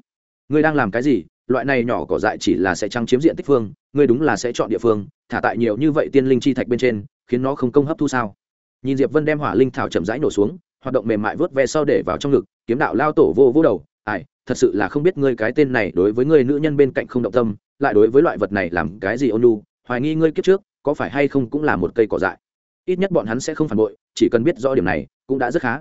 ngươi đang làm cái gì? Loại này nhỏ cỏ dại chỉ là sẽ trăng chiếm diện tích phương ngươi đúng là sẽ chọn địa phương thả tại nhiều như vậy tiên linh chi thạch bên trên khiến nó không công hấp thu sao? Nhìn diệp vân đem hỏa linh thảo chậm rãi nổ xuống hoạt động mềm mại vớt ve sau để vào trong ngực kiếm đạo lao tổ vô vô đầu ai thật sự là không biết ngươi cái tên này đối với ngươi nữ nhân bên cạnh không động tâm lại đối với loại vật này làm cái gì ôn nhu, hoài nghi ngươi kiếp trước có phải hay không cũng là một cây cỏ dại? Ít nhất bọn hắn sẽ không phản bội chỉ cần biết rõ điểm này cũng đã rất khá.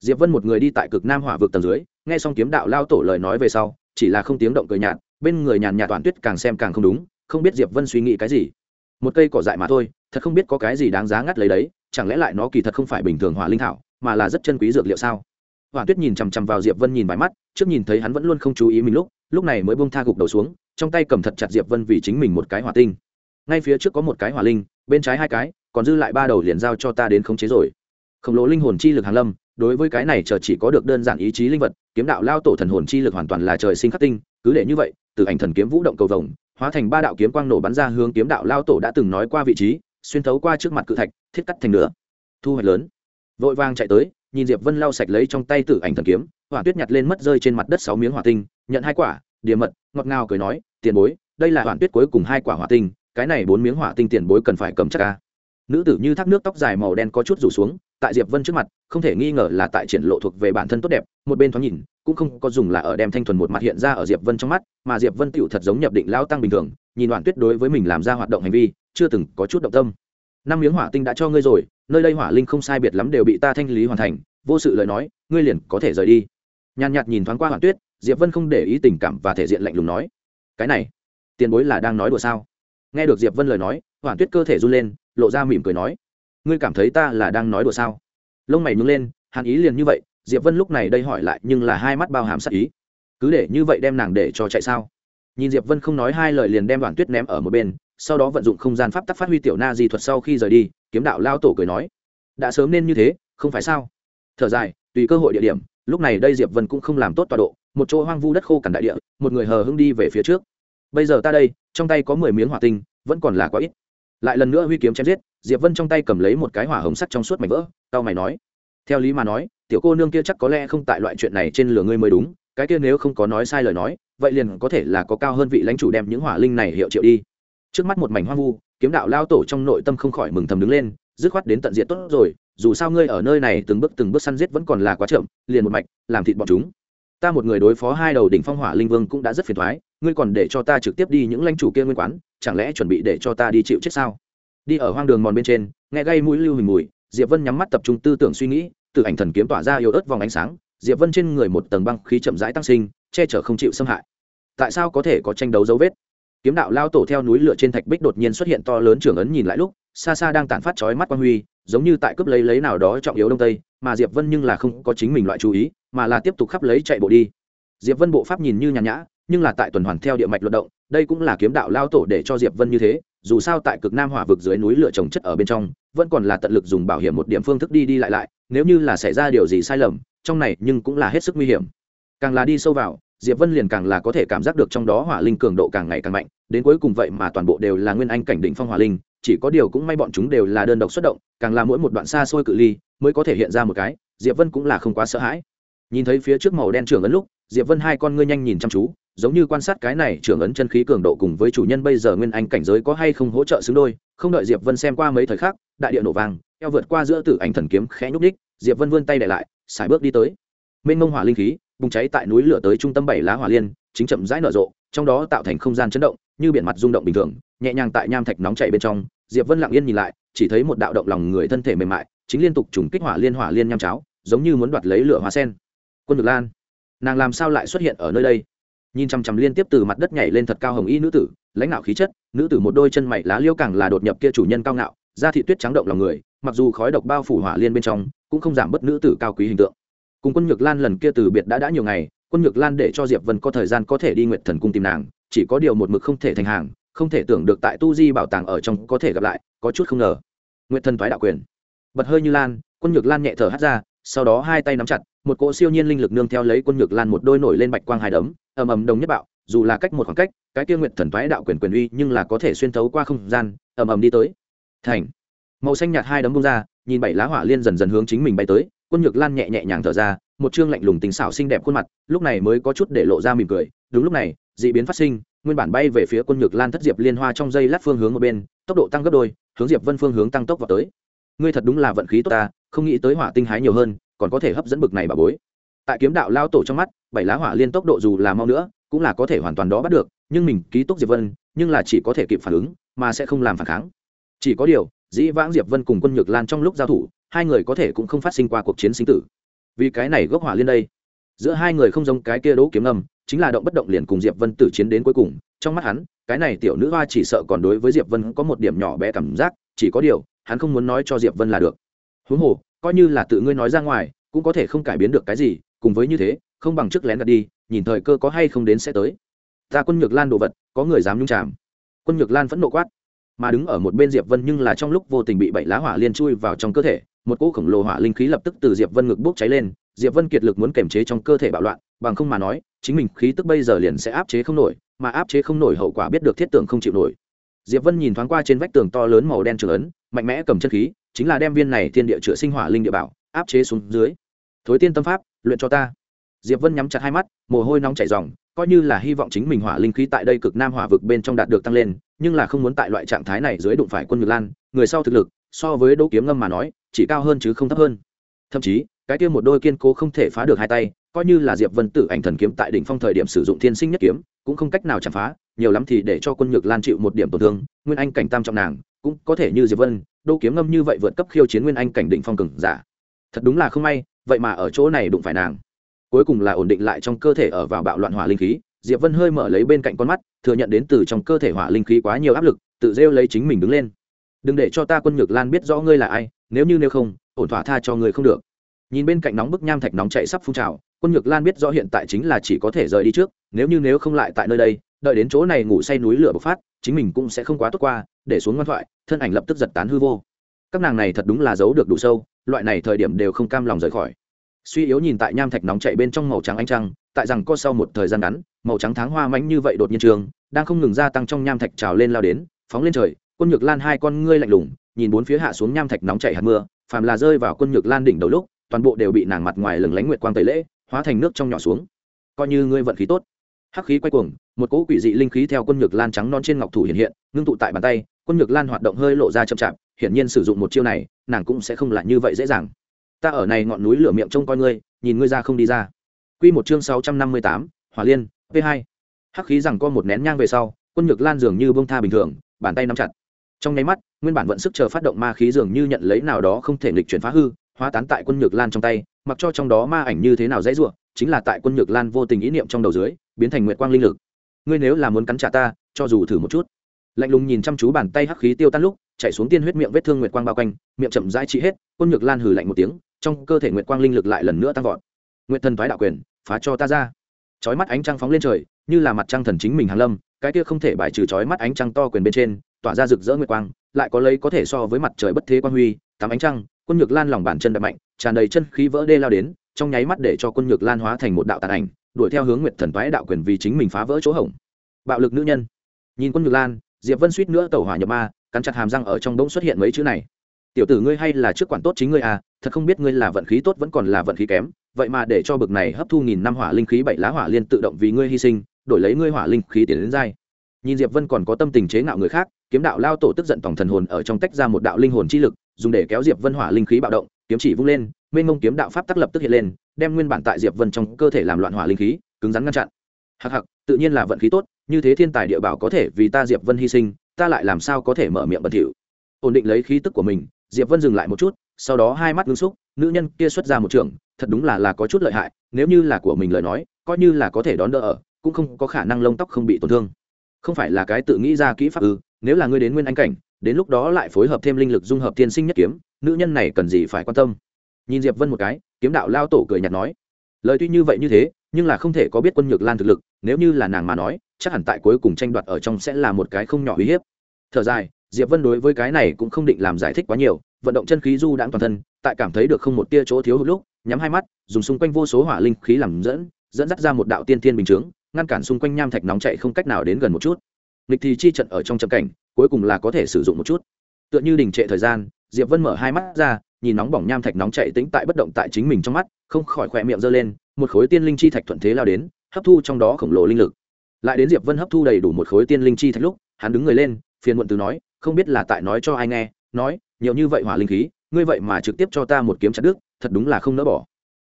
Diệp vân một người đi tại cực nam hỏa vực tầng dưới nghe xong kiếm đạo lao tổ lời nói về sau chỉ là không tiếng động cười nhạt, bên người nhàn nhạt toàn tuyết càng xem càng không đúng, không biết diệp vân suy nghĩ cái gì. Một cây cỏ dại mà thôi, thật không biết có cái gì đáng giá ngắt lấy đấy, chẳng lẽ lại nó kỳ thật không phải bình thường hỏa linh thảo, mà là rất chân quý dược liệu sao? Hỏa tuyết nhìn chằm chằm vào diệp vân nhìn vài mắt, trước nhìn thấy hắn vẫn luôn không chú ý mình lúc lúc này mới bông tha gục đầu xuống, trong tay cầm thật chặt diệp vân vì chính mình một cái hỏa tinh. Ngay phía trước có một cái hỏa linh, bên trái hai cái, còn dư lại ba đầu liền giao cho ta đến khống chế rồi. Khổng lồ linh hồn chi lực hàn lâm đối với cái này chờ chỉ có được đơn giản ý chí linh vật, kiếm đạo lao tổ thần hồn chi lực hoàn toàn là trời sinh khắc tinh, cứ để như vậy, từ ảnh thần kiếm vũ động cầu vồng, hóa thành ba đạo kiếm quang nổ bắn ra hướng kiếm đạo lao tổ đã từng nói qua vị trí, xuyên thấu qua trước mặt cự thạch, thiết cắt thành nửa. Thu hoạch lớn. Vội vàng chạy tới, nhìn diệp vân lau sạch lấy trong tay tử ảnh thần kiếm, hỏa tuyết nhặt lên mất rơi trên mặt đất sáu miếng hỏa tinh, nhận hai quả, địa mật, ngọt ngào cười nói, tiền bối, đây là hỏa tuyết cuối cùng hai quả hỏa tinh, cái này bốn miếng hỏa tinh tiền bối cần phải cầm chắc ca nữ tử như thác nước tóc dài màu đen có chút rủ xuống tại diệp vân trước mặt, không thể nghi ngờ là tại triển lộ thuộc về bản thân tốt đẹp, một bên thoáng nhìn, cũng không có dùng là ở đem thanh thuần một mặt hiện ra ở diệp vân trong mắt, mà diệp vân tựu thật giống nhập định lao tăng bình thường, nhìn đoạn tuyết đối với mình làm ra hoạt động hành vi, chưa từng có chút động tâm. Năm miếng hỏa tinh đã cho ngươi rồi, nơi đây hỏa linh không sai biệt lắm đều bị ta thanh lý hoàn thành, vô sự lời nói, ngươi liền có thể rời đi. Nhàn nhạt nhìn thoáng qua hoàn tuyết, diệp vân không để ý tình cảm và thể diện lạnh lùng nói, cái này, tiền bối là đang nói đùa sao? Nghe được diệp vân lời nói hoàn tuyết cơ thể run lên, lộ ra mỉm cười nói ngươi cảm thấy ta là đang nói đùa sao? Lông mày nhướng lên, hàn ý liền như vậy, diệp vân lúc này đây hỏi lại nhưng là hai mắt bao hàm sắc ý. Cứ để như vậy đem nàng để cho chạy sao? Nhìn diệp vân không nói hai lời liền đem đoàn tuyết ném ở một bên, sau đó vận dụng không gian pháp tắc phát huy tiểu na di thuật sau khi rời đi, kiếm đạo lao tổ cười nói, đã sớm nên như thế, không phải sao? Thở dài, tùy cơ hội địa điểm, lúc này đây diệp vân cũng không làm tốt tọa độ, một chỗ hoang vu đất khô cằn đại địa, một người hờ hưng đi về phía trước. Bây giờ ta đây, trong tay có mười miếng hỏa tinh, vẫn còn là quá ít lại lần nữa huy kiếm chém giết, diệp vân trong tay cầm lấy một cái hỏa hồng sắt trong suốt mảnh vỡ, tao mày nói, theo lý mà nói, tiểu cô nương kia chắc có lẽ không tại loại chuyện này trên lửa ngươi mới đúng, cái kia nếu không có nói sai lời nói, vậy liền có thể là có cao hơn vị lãnh chủ đem những hỏa linh này hiệu triệu đi. Trước mắt một mảnh hoang vu, kiếm đạo lao tổ trong nội tâm không khỏi mừng thầm đứng lên, dứt khoát đến tận diện tốt rồi, dù sao ngươi ở nơi này từng bước từng bước săn giết vẫn còn là quá chậm, liền một mạch, làm thịt bọn chúng ta một người đối phó hai đầu đỉnh phong hỏa linh vương cũng đã rất phiền thoái, ngươi còn để cho ta trực tiếp đi những lãnh chủ kia nguyên quán, chẳng lẽ chuẩn bị để cho ta đi chịu chết sao? Đi ở hoang đường mòn bên trên, nghe gây mũi lưu hình mùi, diệp vân nhắm mắt tập trung tư tưởng suy nghĩ, từ ảnh thần kiếm tỏa ra yếu ớt vòng ánh sáng, diệp vân trên người một tầng băng khí chậm rãi tăng sinh, che chở không chịu xâm hại. Tại sao có thể có tranh đấu dấu vết? Kiếm đạo lao tổ theo núi lửa trên thạch bích đột nhiên xuất hiện to lớn trưởng ấn nhìn lại lúc, xa xa đang tản phát chói mắt quang huy, giống như tại cướp lấy lấy nào đó trọng yếu đông tây, mà diệp vân nhưng là không có chính mình loại chú ý mà là tiếp tục khắp lấy chạy bộ đi. Diệp vân bộ pháp nhìn như nhàn nhã, nhưng là tại tuần hoàn theo địa mạch luận động, đây cũng là kiếm đạo lao tổ để cho diệp vân như thế, dù sao tại cực nam hỏa vực dưới núi lửa trồng chất ở bên trong, vẫn còn là tận lực dùng bảo hiểm một điểm phương thức đi đi lại lại, nếu như là xảy ra điều gì sai lầm, trong này nhưng cũng là hết sức nguy hiểm. Càng là đi sâu vào, diệp vân liền càng là có thể cảm giác được trong đó hỏa linh cường độ càng ngày càng mạnh, đến cuối cùng vậy mà toàn bộ đều là nguyên anh cảnh đỉnh phong hỏa linh, chỉ có điều cũng may bọn chúng đều là đơn độc xuất động, càng là mỗi một đoạn xa xôi cự ly mới có thể hiện ra một cái, diệp vân cũng là không quá sợ hãi nhìn thấy phía trước màu đen trưởng ấn lúc, diệp vân hai con ngươi nhanh nhìn chăm chú, giống như quan sát cái này trưởng ấn chân khí cường độ cùng với chủ nhân bây giờ nguyên anh cảnh giới có hay không hỗ trợ xứng đôi. Không đợi diệp vân xem qua mấy thời khắc, đại địa nổ vàng eo vượt qua giữa tử ảnh thần kiếm khẽ nhúc ních diệp vân vươn tay để lại xài bước đi tới. Mênh mông hỏa linh khí, bùng cháy tại núi lửa tới trung tâm bảy lá hỏa liên, chính chậm rãi nở rộ, trong đó tạo thành không gian chấn động, như biển mặt rung động bình thường, nhẹ nhàng tại nham thạch nóng chảy bên trong. Diệp vân lặng yên nhìn lại, chỉ thấy một đạo động lòng người thân thể mềm mại, chính liên tục trùng kích hỏa liên hỏa liên nham cháo, giống như muốn đoạt lấy lửa hóa sen quân được lan. Nàng làm sao lại xuất hiện ở nơi đây? Nhìn chằm chằm liên tiếp từ mặt đất nhảy lên thật cao hồng y nữ tử, lãnh đạo khí chất, nữ tử một đôi chân mày lá liêu càng là đột nhập kia chủ nhân cao ngạo, da thị tuyết trắng động lòng người, mặc dù khói độc bao phủ hỏa liên bên trong, cũng không giảm bớt nữ tử cao quý hình tượng. Cùng quân nhược lan lần kia từ biệt đã đã nhiều ngày, quân nhược lan để cho diệp vân có thời gian có thể đi nguyện thần cung tìm nàng, chỉ có điều một mực không thể thành hàng, không thể tưởng được tại tu di bảo tàng ở trong có thể gặp lại, có chút không ngờ. Nguyện thần thoái đạo quyền. Bật hơi như lan, quân nhược lan nhẹ thở hắt ra sau đó hai tay nắm chặt, một cỗ siêu nhiên linh lực nương theo lấy quân nhược lan một đôi nổi lên bạch quang hai đấm, ầm ầm đồng nhất bạo, dù là cách một khoảng cách, cái kia nguyện thần thoái đạo quyền quyền uy nhưng là có thể xuyên thấu qua không gian, ầm ầm đi tới. Thành. Màu xanh nhạt hai đấm bông ra, nhìn bảy lá hỏa liên dần dần hướng chính mình bay tới, quân nhược lan nhẹ nhẹ nhàng thở ra, một chương lạnh lùng tính xảo xinh đẹp khuôn mặt, lúc này mới có chút để lộ ra mỉm cười. Đúng lúc này, d ị biến phát sinh, nguyên bản bay về phía quân nhược lan thất diệp liên hoa trong dây lát phương hướng một bên, tốc độ tăng gấp đôi, hướng diệp vân phương hướng tăng tốc vào tới. Ngươi thật đúng là vận khí tốt ta không nghĩ tới hỏa tinh hái nhiều hơn, còn có thể hấp dẫn bực này bà bối. Tại kiếm đạo lao tổ trong mắt, bảy lá hỏa liên tốc độ dù là mau nữa, cũng là có thể hoàn toàn đó bắt được, nhưng mình ký túc diệp vân, nhưng là chỉ có thể kịp phản ứng, mà sẽ không làm phản kháng. Chỉ có điều, dĩ vãng diệp vân cùng quân nhược lan trong lúc giao thủ, hai người có thể cũng không phát sinh qua cuộc chiến sinh tử. Vì cái này gốc hỏa liên đây, giữa hai người không giống cái kia đỗ kiếm âm, chính là động bất động liền cùng diệp vân tử chiến đến cuối cùng, trong mắt hắn, cái này tiểu nữ hoa chỉ sợ còn đối với diệp vân có một điểm nhỏ bé cảm giác, chỉ có điều, hắn không muốn nói cho diệp vân là được huống hồ, coi như là tự ngươi nói ra ngoài, cũng có thể không cải biến được cái gì, cùng với như thế, không bằng trước lén gạt đi, nhìn thời cơ có hay không đến sẽ tới. Ta quân nhược lan đồ vật, có người dám nhung chạm quân nhược lan phẫn nộ quát. Mà đứng ở một bên diệp vân nhưng là trong lúc vô tình bị bảy lá hỏa liên chui vào trong cơ thể, một cỗ khổng lồ hỏa linh khí lập tức từ diệp vân ngực bốc cháy lên, diệp vân kiệt lực muốn kiềm chế trong cơ thể bạo loạn, bằng không mà nói, chính mình khí tức bây giờ liền sẽ áp chế không nổi, mà áp chế không nổi hậu quả biết được thiết tưởng không chịu nổi. Diệp vân nhìn thoáng qua trên vách tường to lớn màu đen trường ấn, mạnh mẽ cầm chân khí chính là đem viên này thiên địa chữa sinh hỏa linh địa bảo áp chế xuống dưới. Thối tiên tâm pháp, luyện cho ta. Diệp vân nhắm chặt hai mắt, mồ hôi nóng chảy ròng, coi như là hy vọng chính mình hỏa linh khí tại đây cực nam hỏa vực bên trong đạt được tăng lên, nhưng là không muốn tại loại trạng thái này dưới đụng phải quân ngược lan, người sau thực lực, so với đỗ kiếm ngâm mà nói, chỉ cao hơn chứ không thấp hơn. Thậm chí, cái kia một đôi kiên cố không thể phá được hai tay, coi như là diệp vân tử ảnh thần kiếm tại đỉnh phong thời điểm sử dụng thiên sinh nhất kiếm, cũng không cách nào chạm phá, nhiều lắm thì để cho quân nhược lan chịu một điểm tổn thương, nguyên anh cảnh tam trọng nàng cũng có thể như diệp vân, đô kiếm ngâm như vậy vượt cấp khiêu chiến nguyên anh cảnh định phong cường giả. Thật đúng là không may, vậy mà ở chỗ này đụng phải nàng. Cuối cùng là ổn định lại trong cơ thể ở vào bạo loạn hỏa linh khí, diệp vân hơi mở lấy bên cạnh con mắt, thừa nhận đến từ trong cơ thể hỏa linh khí quá nhiều áp lực, tự rêu lấy chính mình đứng lên. Đừng để cho ta quân nhược lan biết rõ ngươi là ai, nếu như nếu không, ổn thỏa tha cho ngươi không được. Nhìn bên cạnh nóng bức nham thạch nóng chạy sắp phun trào, quân nhược lan biết rõ hiện tại chính là chỉ có thể rời đi trước, nếu như nếu không lại tại nơi đây, đợi đến chỗ này ngủ say núi lửa bộc phát chính mình cũng sẽ không quá tốt qua, để xuống ngoan thoại, thân ảnh lập tức giật tán hư vô. Các nàng này thật đúng là giấu được đủ sâu, loại này thời điểm đều không cam lòng rời khỏi. Suy yếu nhìn tại nham thạch nóng chạy bên trong màu trắng ánh trăng, tại rằng có sau một thời gian ngắn, màu trắng tháng hoa mánh như vậy đột nhiên trường, đang không ngừng gia tăng trong nham thạch trào lên lao đến, phóng lên trời, quân nhược lan hai con ngươi lạnh lùng, nhìn bốn phía hạ xuống nham thạch nóng chảy hạt mưa, phàm là rơi vào quân nhược lan đỉnh đầu lúc, toàn bộ đều bị nàng mặt ngoài lừng lánh nguyệt quang tẩy lễ, hóa thành nước trong nhỏ xuống. Coi như ngươi vận khí tốt. Hắc khí quay cuồng một cỗ quỷ dị linh khí theo quân nhược lan trắng non trên ngọc thủ hiện hiện, ngưng tụ tại bàn tay, quân nhược lan hoạt động hơi lộ ra chậm chạp, hiển nhiên sử dụng một chiêu này, nàng cũng sẽ không lại như vậy dễ dàng. Ta ở này ngọn núi lửa miệng trông coi ngươi, nhìn ngươi ra không đi ra. Quy một chương sáu trăm năm mươi tám, hỏa liên, p hai. Hắc khí rằng co một nén nhang về sau, quân nhược lan dường như bông tha bình thường, bàn tay nắm chặt. Trong nháy mắt, nguyên bản vận sức chờ phát động ma khí dường như nhận lấy nào đó không thể nghịch chuyển phá hư, hóa tán tại quân nhược lan trong tay, mặc cho trong đó ma ảnh như thế nào dễ dụa chính là tại quân nhược lan vô tình ý niệm trong đầu dưới, biến thành nguyệt quang linh lực ngươi nếu là muốn cắn trả ta, cho dù thử một chút. Lạnh lùng nhìn chăm chú bàn tay hắc khí tiêu tan lúc chạy xuống tiên huyết miệng vết thương nguyệt quang bao quanh, miệng chậm rãi trị hết quân nhược lan hừ lạnh một tiếng, trong cơ thể nguyệt quang linh lực lại lần nữa tăng vọt. Nguyệt thần thoái đạo quyền, phá cho ta ra. Chói mắt ánh trăng phóng lên trời, như là mặt trăng thần chính mình hàng lâm, cái kia không thể bài trừ chói mắt ánh trăng to quyền bên trên, tỏa ra rực rỡ nguyệt quang, lại có lấy có thể so với mặt trời bất thế quang huy tắm ánh trăng quân nhược lan lòng bàn chân đập mạnh, tràn đầy chân khí vỡ đê lao đến, trong nháy mắt để cho quân nhược lan hóa thành một đạo tàn ảnh đuổi theo hướng nguyệt thần toái đạo quyền vì chính mình phá vỡ chỗ hổng. Bạo lực nữ nhân. Nhìn quân ngược lan, diệp vân suýt nữa tẩu hỏa nhập ma, cắn chặt hàm răng ở trong đống xuất hiện mấy chữ này. Tiểu tử ngươi hay là trước quản tốt chính ngươi à thật không biết ngươi là vận khí tốt vẫn còn là vận khí kém, vậy mà để cho bực này hấp thu nghìn năm hỏa linh khí bảy lá hỏa liên tự động vì ngươi hy sinh, đổi lấy ngươi hỏa linh khí tiến đến dai. Nhìn diệp vân còn có tâm tình chế ngạo người khác, kiếm đạo lao tổ tức giận tổng thần hồn ở trong tách ra một đạo linh hồn chi lực, dùng để kéo diệp vân hỏa linh khí bạo động, kiếm chỉ vung lên mênh mông kiếm đạo pháp tắc lập tức hiện lên, đem nguyên bản tại diệp vân trong cơ thể làm loạn hỏa linh khí, cứng rắn ngăn chặn. Hặc hặc tự nhiên là vận khí tốt, như thế thiên tài địa bảo có thể vì ta diệp vân hy sinh, ta lại làm sao có thể mở miệng bẩn thỉu. Ổn định lấy khí tức của mình, diệp vân dừng lại một chút, sau đó hai mắt ngưng xúc, nữ nhân kia xuất ra một trường, thật đúng là là có chút lợi hại, nếu như là của mình lời nói, coi như là có thể đón đỡ ở, cũng không có khả năng lông tóc không bị tổn thương. Không phải là cái tự nghĩ ra kỹ pháp ư, nếu là ngươi đến nguyên anh cảnh, đến lúc đó lại phối hợp thêm linh lực dung hợp thiên sinh nhất kiếm, nữ nhân này cần gì phải quan tâm? Nhìn diệp vân một cái, kiếm đạo lao tổ cười nhạt nói, lời tuy như vậy như thế, nhưng là không thể có biết quân nhược lan thực lực, nếu như là nàng mà nói, chắc hẳn tại cuối cùng tranh đoạt ở trong sẽ là một cái không nhỏ uy hiếp. Thở dài, diệp vân đối với cái này cũng không định làm giải thích quá nhiều, vận động chân khí du đãng toàn thân, tại cảm thấy được không một tia chỗ thiếu hụt lúc, nhắm hai mắt, dùng xung quanh vô số hỏa linh khí làm dẫn dẫn dắt ra một đạo tiên thiên bình chướng, ngăn cản xung quanh nham thạch nóng chạy không cách nào đến gần một chút. Nghịch thì chi trận ở trong chậm cảnh, cuối cùng là có thể sử dụng một chút. Tựa như đình trệ thời gian, diệp vân mở hai mắt ra nhìn nóng bỏng nham thạch nóng chạy tĩnh tại bất động tại chính mình trong mắt, không khỏi khỏe miệng giơ lên, một khối tiên linh chi thạch thuận thế lao đến, hấp thu trong đó khổng lồ linh lực. Lại đến diệp vân hấp thu đầy đủ một khối tiên linh chi thạch lúc, hắn đứng người lên, phiền muộn từ nói, không biết là tại nói cho ai nghe, nói, nhiều như vậy hỏa linh khí, ngươi vậy mà trực tiếp cho ta một kiếm chặt đứt, thật đúng là không nỡ bỏ.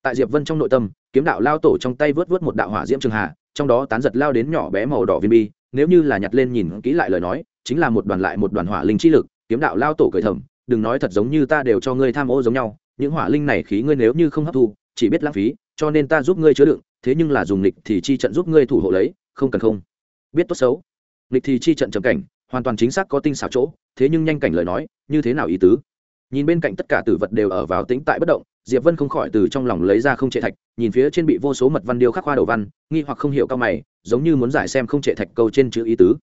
Tại diệp vân trong nội tâm, kiếm đạo lao tổ trong tay vớt vớt một đạo hỏa diễm trường hạ trong đó tán giật lao đến nhỏ bé màu đỏ viên bi, nếu như là nhặt lên nhìn kỹ lại lời nói, chính là một đoàn lại một đoàn hỏa linh chi lực, kiếm đạo lao tổ cười thầm đừng nói thật giống như ta đều cho ngươi tham ô giống nhau, những hỏa linh này khí ngươi nếu như không hấp thu, chỉ biết lãng phí, cho nên ta giúp ngươi chứa đựng, thế nhưng là dùng lịch thì chi trận giúp ngươi thủ hộ lấy, không cần không. Biết tốt xấu. Lịch thì chi trận trầm cảnh, hoàn toàn chính xác có tinh xảo chỗ, thế nhưng nhanh cảnh lời nói, như thế nào ý tứ? Nhìn bên cạnh tất cả tử vật đều ở vào tĩnh tại bất động, diệp vân không khỏi từ trong lòng lấy ra không trệ thạch, nhìn phía trên bị vô số mật văn điêu khắc hoa đầu văn, nghi hoặc không hiểu cao mày, giống như muốn giải xem không trệ thạch câu trên chữ ý tứ.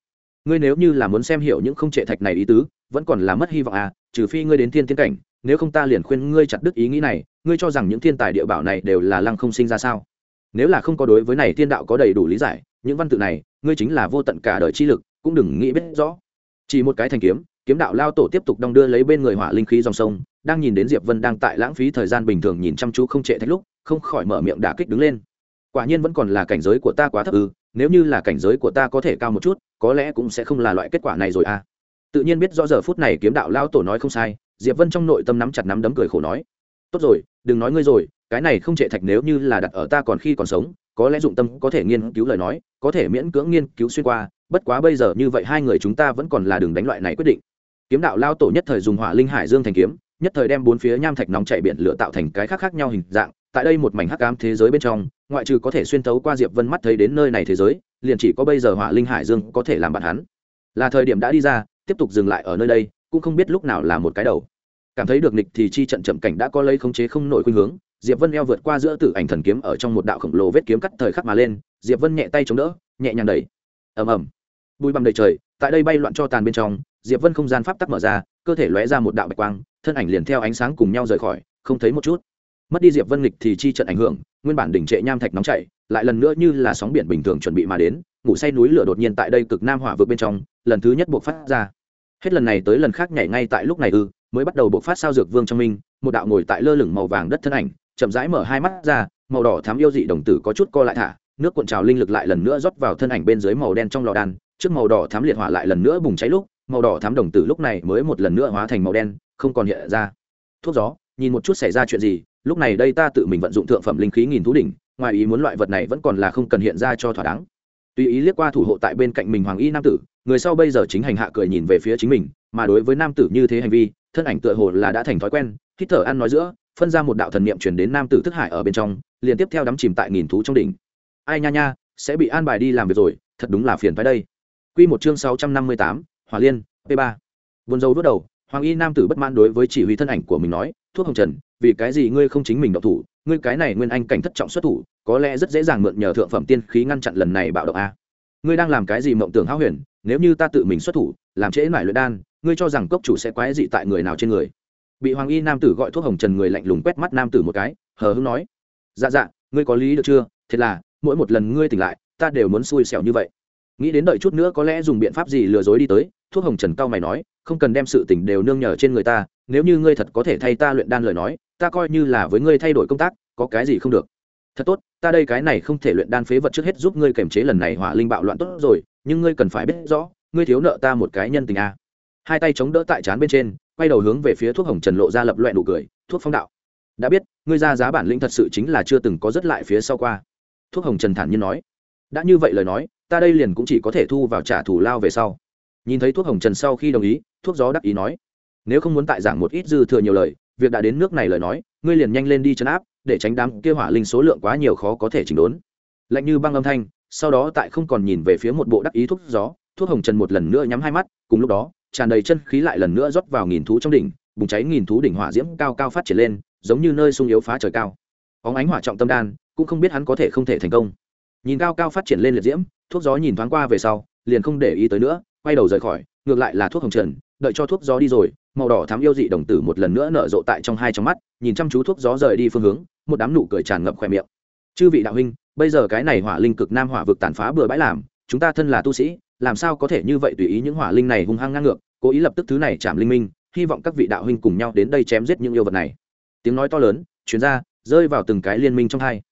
Ngươi nếu như là muốn xem hiểu những không trệ thạch này ý tứ vẫn còn là mất hy vọng à trừ phi ngươi đến thiên tiên cảnh, nếu không ta liền khuyên ngươi chặt đứt ý nghĩ này, ngươi cho rằng những thiên tài địa bảo này đều là lăng không sinh ra sao? Nếu là không có đối với này thiên đạo có đầy đủ lý giải, những văn tự này, ngươi chính là vô tận cả đời chi lực, cũng đừng nghĩ biết rõ. Chỉ một cái thành kiếm kiếm đạo lao tổ tiếp tục đong đưa lấy bên người hỏa linh khí dòng sông, đang nhìn đến diệp vân đang tại lãng phí thời gian bình thường nhìn chăm chú không trệ thách lúc, không khỏi mở miệng đả kích đứng lên. Quả nhiên vẫn còn là cảnh giới của ta quá thấp ư, nếu như là cảnh giới của ta có thể cao một chút, có lẽ cũng sẽ không là loại kết quả này rồi à tự nhiên biết rõ giờ phút này kiếm đạo lao tổ nói không sai, diệp vân trong nội tâm nắm chặt nắm đấm cười khổ nói, tốt rồi, đừng nói ngươi rồi, cái này không trệ thạch nếu như là đặt ở ta còn khi còn sống, có lẽ dụng tâm có thể nghiên cứu lời nói, có thể miễn cưỡng nghiên cứu xuyên qua, bất quá bây giờ như vậy hai người chúng ta vẫn còn là đường đánh loại này quyết định. Kiếm đạo lao tổ nhất thời dùng hỏa linh hải dương thành kiếm, nhất thời đem bốn phía nham thạch nóng chảy biển lửa tạo thành cái khác khác nhau hình dạng, tại đây một mảnh hắc ám thế giới bên trong, ngoại trừ có thể xuyên thấu qua diệp vân mắt thấy đến nơi này thế giới, liền chỉ có bây giờ hỏa linh hải dương có thể làm bạn hắn. Là thời điểm đã đi ra tiếp tục dừng lại ở nơi đây, cũng không biết lúc nào là một cái đầu. Cảm thấy được nịch thì chi trận chậm cảnh đã có lấy khống chế không nổi khuynh hướng, diệp vân eo vượt qua giữa tử ảnh thần kiếm ở trong một đạo khổng lồ vết kiếm cắt thời khắc mà lên, diệp vân nhẹ tay chống đỡ, nhẹ nhàng đẩy. Ầm ầm. Bụi bằm đầy trời, tại đây bay loạn cho tàn bên trong, diệp vân không gian pháp tắc mở ra, cơ thể lóe ra một đạo bạch quang, thân ảnh liền theo ánh sáng cùng nhau rời khỏi, không thấy một chút. Mất đi diệp vân nghịch thì chi trận ảnh hưởng, nguyên bản đỉnh trệ nham thạch nóng chảy, lại lần nữa như là sóng biển bình thường chuẩn bị mà đến, ngủ say núi lửa đột nhiên tại đây cực nam hỏa vượt bên trong, lần thứ nhất buộc phát ra hết lần này tới lần khác nhảy ngay tại lúc này ư, mới bắt đầu bộc phát sao dược vương trong minh một đạo ngồi tại lơ lửng màu vàng đất thân ảnh, chậm rãi mở hai mắt ra, màu đỏ thám yêu dị đồng tử có chút co lại thả, nước cuộn trào linh lực lại lần nữa rót vào thân ảnh bên dưới màu đen trong lò đan, trước màu đỏ thám liệt hỏa lại lần nữa bùng cháy lúc, màu đỏ thám đồng tử lúc này mới một lần nữa hóa thành màu đen, không còn hiện ra. Thuốc gió, nhìn một chút xảy ra chuyện gì, lúc này đây ta tự mình vận dụng thượng phẩm linh khí nghìn thú đỉnh, ngoài ý muốn loại vật này vẫn còn là không cần hiện ra cho thỏa đáng tùy ý liếc qua thủ hộ tại bên cạnh mình hoàng y nam tử người sau bây giờ chính hành hạ cười nhìn về phía chính mình mà đối với nam tử như thế hành vi thân ảnh tựa hồ là đã thành thói quen hít thở ăn nói giữa phân ra một đạo thần niệm truyền đến nam tử thức hải ở bên trong liền tiếp theo đắm chìm tại nghìn thú trong đỉnh. Ai nha nha sẽ bị an bài đi làm việc rồi thật đúng là phiền phái đây. Quy một chương sáu trăm năm mươi tám, Hỏa Liên, P3. Buồn rầu đuốt đầu, Hoàng Y nam tử bất mãn đối với chỉ huy thân ảnh của mình nói, "Thuốc Hồng Trần, vì cái gì ngươi không chính mình động thủ, ngươi cái này nguyên anh cảnh thất trọng xuất thủ, có lẽ rất dễ dàng mượn nhờ thượng phẩm tiên khí ngăn chặn lần này bạo động a. Ngươi đang làm cái gì mộng tưởng hão huyền, nếu như ta tự mình xuất thủ, làm trễ nải luyện đan, ngươi cho rằng cốc chủ sẽ quái dị tại người nào trên người?" Bị Hoàng Y nam tử gọi thuốc hồng trần người lạnh lùng quét mắt nam tử một cái, hờ hững nói, "Dạ dạ, ngươi có lý được chưa? Thật là, mỗi một lần ngươi tỉnh lại, ta đều muốn xui xẻo như vậy." nghĩ đến đợi chút nữa có lẽ dùng biện pháp gì lừa dối đi tới thuốc hồng trần cao mày nói không cần đem sự tỉnh đều nương nhờ trên người ta nếu như ngươi thật có thể thay ta luyện đan lời nói ta coi như là với ngươi thay đổi công tác, có cái gì không được. Thật tốt, ta đây cái này không thể luyện đan phế vật trước hết giúp ngươi kiềm chế lần này hỏa linh bạo loạn tốt rồi, nhưng ngươi cần phải biết rõ, ngươi thiếu nợ ta một cái nhân tình a. Hai tay chống đỡ tại trán bên trên, quay đầu hướng về phía thuốc hồng trần lộ ra lập loẹ nụ cười, thuốc phong đạo. Đã biết, ngươi ra giá bản lĩnh thật sự chính là chưa từng có rất lại phía sau qua. Thuốc hồng trần thản nhiên nói. Đã như vậy lời nói, ta đây liền cũng chỉ có thể thu vào trả thù lao về sau. Nhìn thấy thuốc hồng trần sau khi đồng ý, thuốc gió đắc ý nói. Nếu không muốn tại giảng một ít dư thừa nhiều lời việc đã đến nước này lời nói, ngươi liền nhanh lên đi chấn áp, để tránh đám kia hỏa linh số lượng quá nhiều khó có thể chỉnh đốn. Lạnh như băng âm thanh, sau đó tại không còn nhìn về phía một bộ đắc ý thuốc gió, thuốc hồng trần một lần nữa nhắm hai mắt, cùng lúc đó, tràn đầy chân khí lại lần nữa rót vào nghìn thú trong đỉnh, bùng cháy nghìn thú đỉnh hỏa diễm cao cao phát triển lên, giống như nơi sung yếu phá trời cao. Óng ánh hỏa trọng tâm đan, cũng không biết hắn có thể không thể thành công. Nhìn cao cao phát triển lên liệt diễm, thuốc gió nhìn thoáng qua về sau, liền không để ý tới nữa, quay đầu rời khỏi, ngược lại là thuốc hồng trần, đợi cho thuốc gió đi rồi màu đỏ thám yêu dị đồng tử một lần nữa nở rộ tại trong hai trong mắt, nhìn chăm chú thuốc gió rời đi phương hướng, một đám nụ cười tràn ngập khỏe miệng. Chư vị đạo huynh, bây giờ cái này hỏa linh cực nam hỏa vực tàn phá bừa bãi làm, chúng ta thân là tu sĩ, làm sao có thể như vậy tùy ý những hỏa linh này hung hăng ngang ngược, cố ý lập tức thứ này chạm linh minh, hy vọng các vị đạo huynh cùng nhau đến đây chém giết những yêu vật này. Tiếng nói to lớn chuyến ra, rơi vào từng cái liên minh trong hai.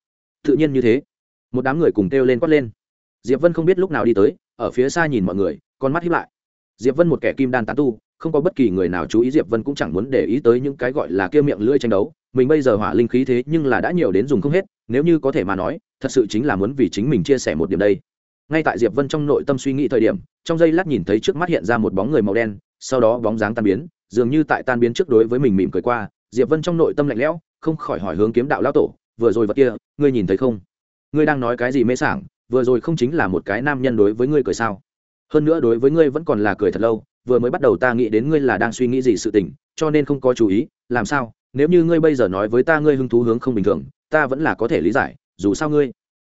Tự nhiên như thế. Một đám người cùng kêu lên quát lên. Diệp vân không biết lúc nào đi tới, ở phía xa nhìn mọi người, con mắt hiếp lại. Diệp vân một kẻ kim đan tán tu không có bất kỳ người nào chú ý diệp vân cũng chẳng muốn để ý tới những cái gọi là kia miệng lưỡi tranh đấu. Mình bây giờ hỏa linh khí thế nhưng là đã nhiều đến dùng không hết, nếu như có thể mà nói, thật sự chính là muốn vì chính mình chia sẻ một điểm đây. Ngay tại diệp vân trong nội tâm suy nghĩ thời điểm, trong giây lát nhìn thấy trước mắt hiện ra một bóng người màu đen, sau đó bóng dáng tan biến, dường như tại tan biến trước đối với mình mỉm cười qua, diệp vân trong nội tâm lạnh lẽo, không khỏi hỏi hướng kiếm đạo lão tổ, vừa rồi vật kia, ngươi nhìn thấy không? Ngươi đang nói cái gì mê sảng? Vừa rồi không chính là một cái nam nhân đối với ngươi cười sao? Hơn nữa đối với ngươi vẫn còn là cười thật lâu vừa mới bắt đầu ta nghĩ đến ngươi là đang suy nghĩ gì sự tình, cho nên không có chú ý, làm sao? Nếu như ngươi bây giờ nói với ta ngươi hứng thú hướng không bình thường, ta vẫn là có thể lý giải, dù sao ngươi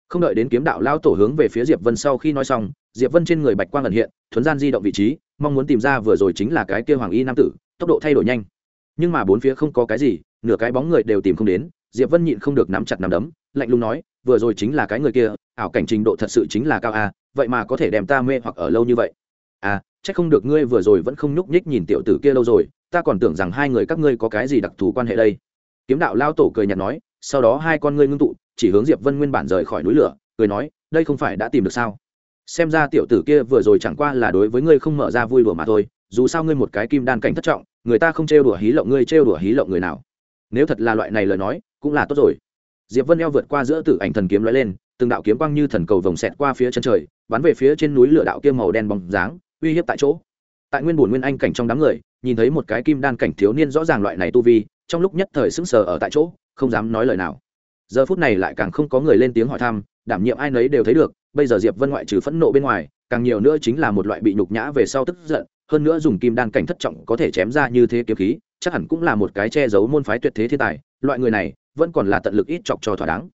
không đợi đến kiếm đạo lao tổ hướng về phía diệp vân sau khi nói xong, diệp vân trên người bạch quang ẩn hiện, thuấn gian di động vị trí, mong muốn tìm ra vừa rồi chính là cái kia hoàng y nam tử, tốc độ thay đổi nhanh. Nhưng mà bốn phía không có cái gì, nửa cái bóng người đều tìm không đến, diệp vân nhịn không được nắm chặt nắm đấm, lạnh lùng nói, vừa rồi chính là cái người kia, ảo cảnh trình độ thật sự chính là cao a, vậy mà có thể đem ta mê hoặc ở lâu như vậy. À chắc không được ngươi vừa rồi vẫn không nhúc nhích nhìn tiểu tử kia lâu rồi, ta còn tưởng rằng hai người các ngươi có cái gì đặc thù quan hệ đây. Kiếm đạo lao tổ cười nhạt nói, sau đó hai con ngươi ngưng tụ, chỉ hướng diệp vân nguyên bản rời khỏi núi lửa, cười nói, đây không phải đã tìm được sao? Xem ra tiểu tử kia vừa rồi chẳng qua là đối với ngươi không mở ra vui đùa mà thôi, dù sao ngươi một cái kim đan cảnh thất trọng, người ta không trêu đùa hí lộng ngươi trêu đùa hí lộng người nào. Nếu thật là loại này lời nói, cũng là tốt rồi. Diệp vân eo vượt qua giữa tử ảnh thần kiếm lóe lên, từng đạo kiếm quang như thần cầu vồng xẹt qua phía chân trời, bắn về phía trên núi lửa đạo kia màu đen bóng dáng uy hiếp tại chỗ. Tại nguyên bổn nguyên anh cảnh trong đám người, nhìn thấy một cái kim đan cảnh thiếu niên rõ ràng loại này tu vi, trong lúc nhất thời sững sờ ở tại chỗ, không dám nói lời nào. Giờ phút này lại càng không có người lên tiếng hỏi thăm, đảm nhiệm ai nấy đều thấy được, bây giờ diệp vân ngoại trừ phẫn nộ bên ngoài, càng nhiều nữa chính là một loại bị nhục nhã về sau tức giận, hơn nữa dùng kim đan cảnh thất trọng có thể chém ra như thế kiếm khí, chắc hẳn cũng là một cái che giấu môn phái tuyệt thế thiên tài, loại người này vẫn còn là tận lực ít chọc cho thỏa đáng.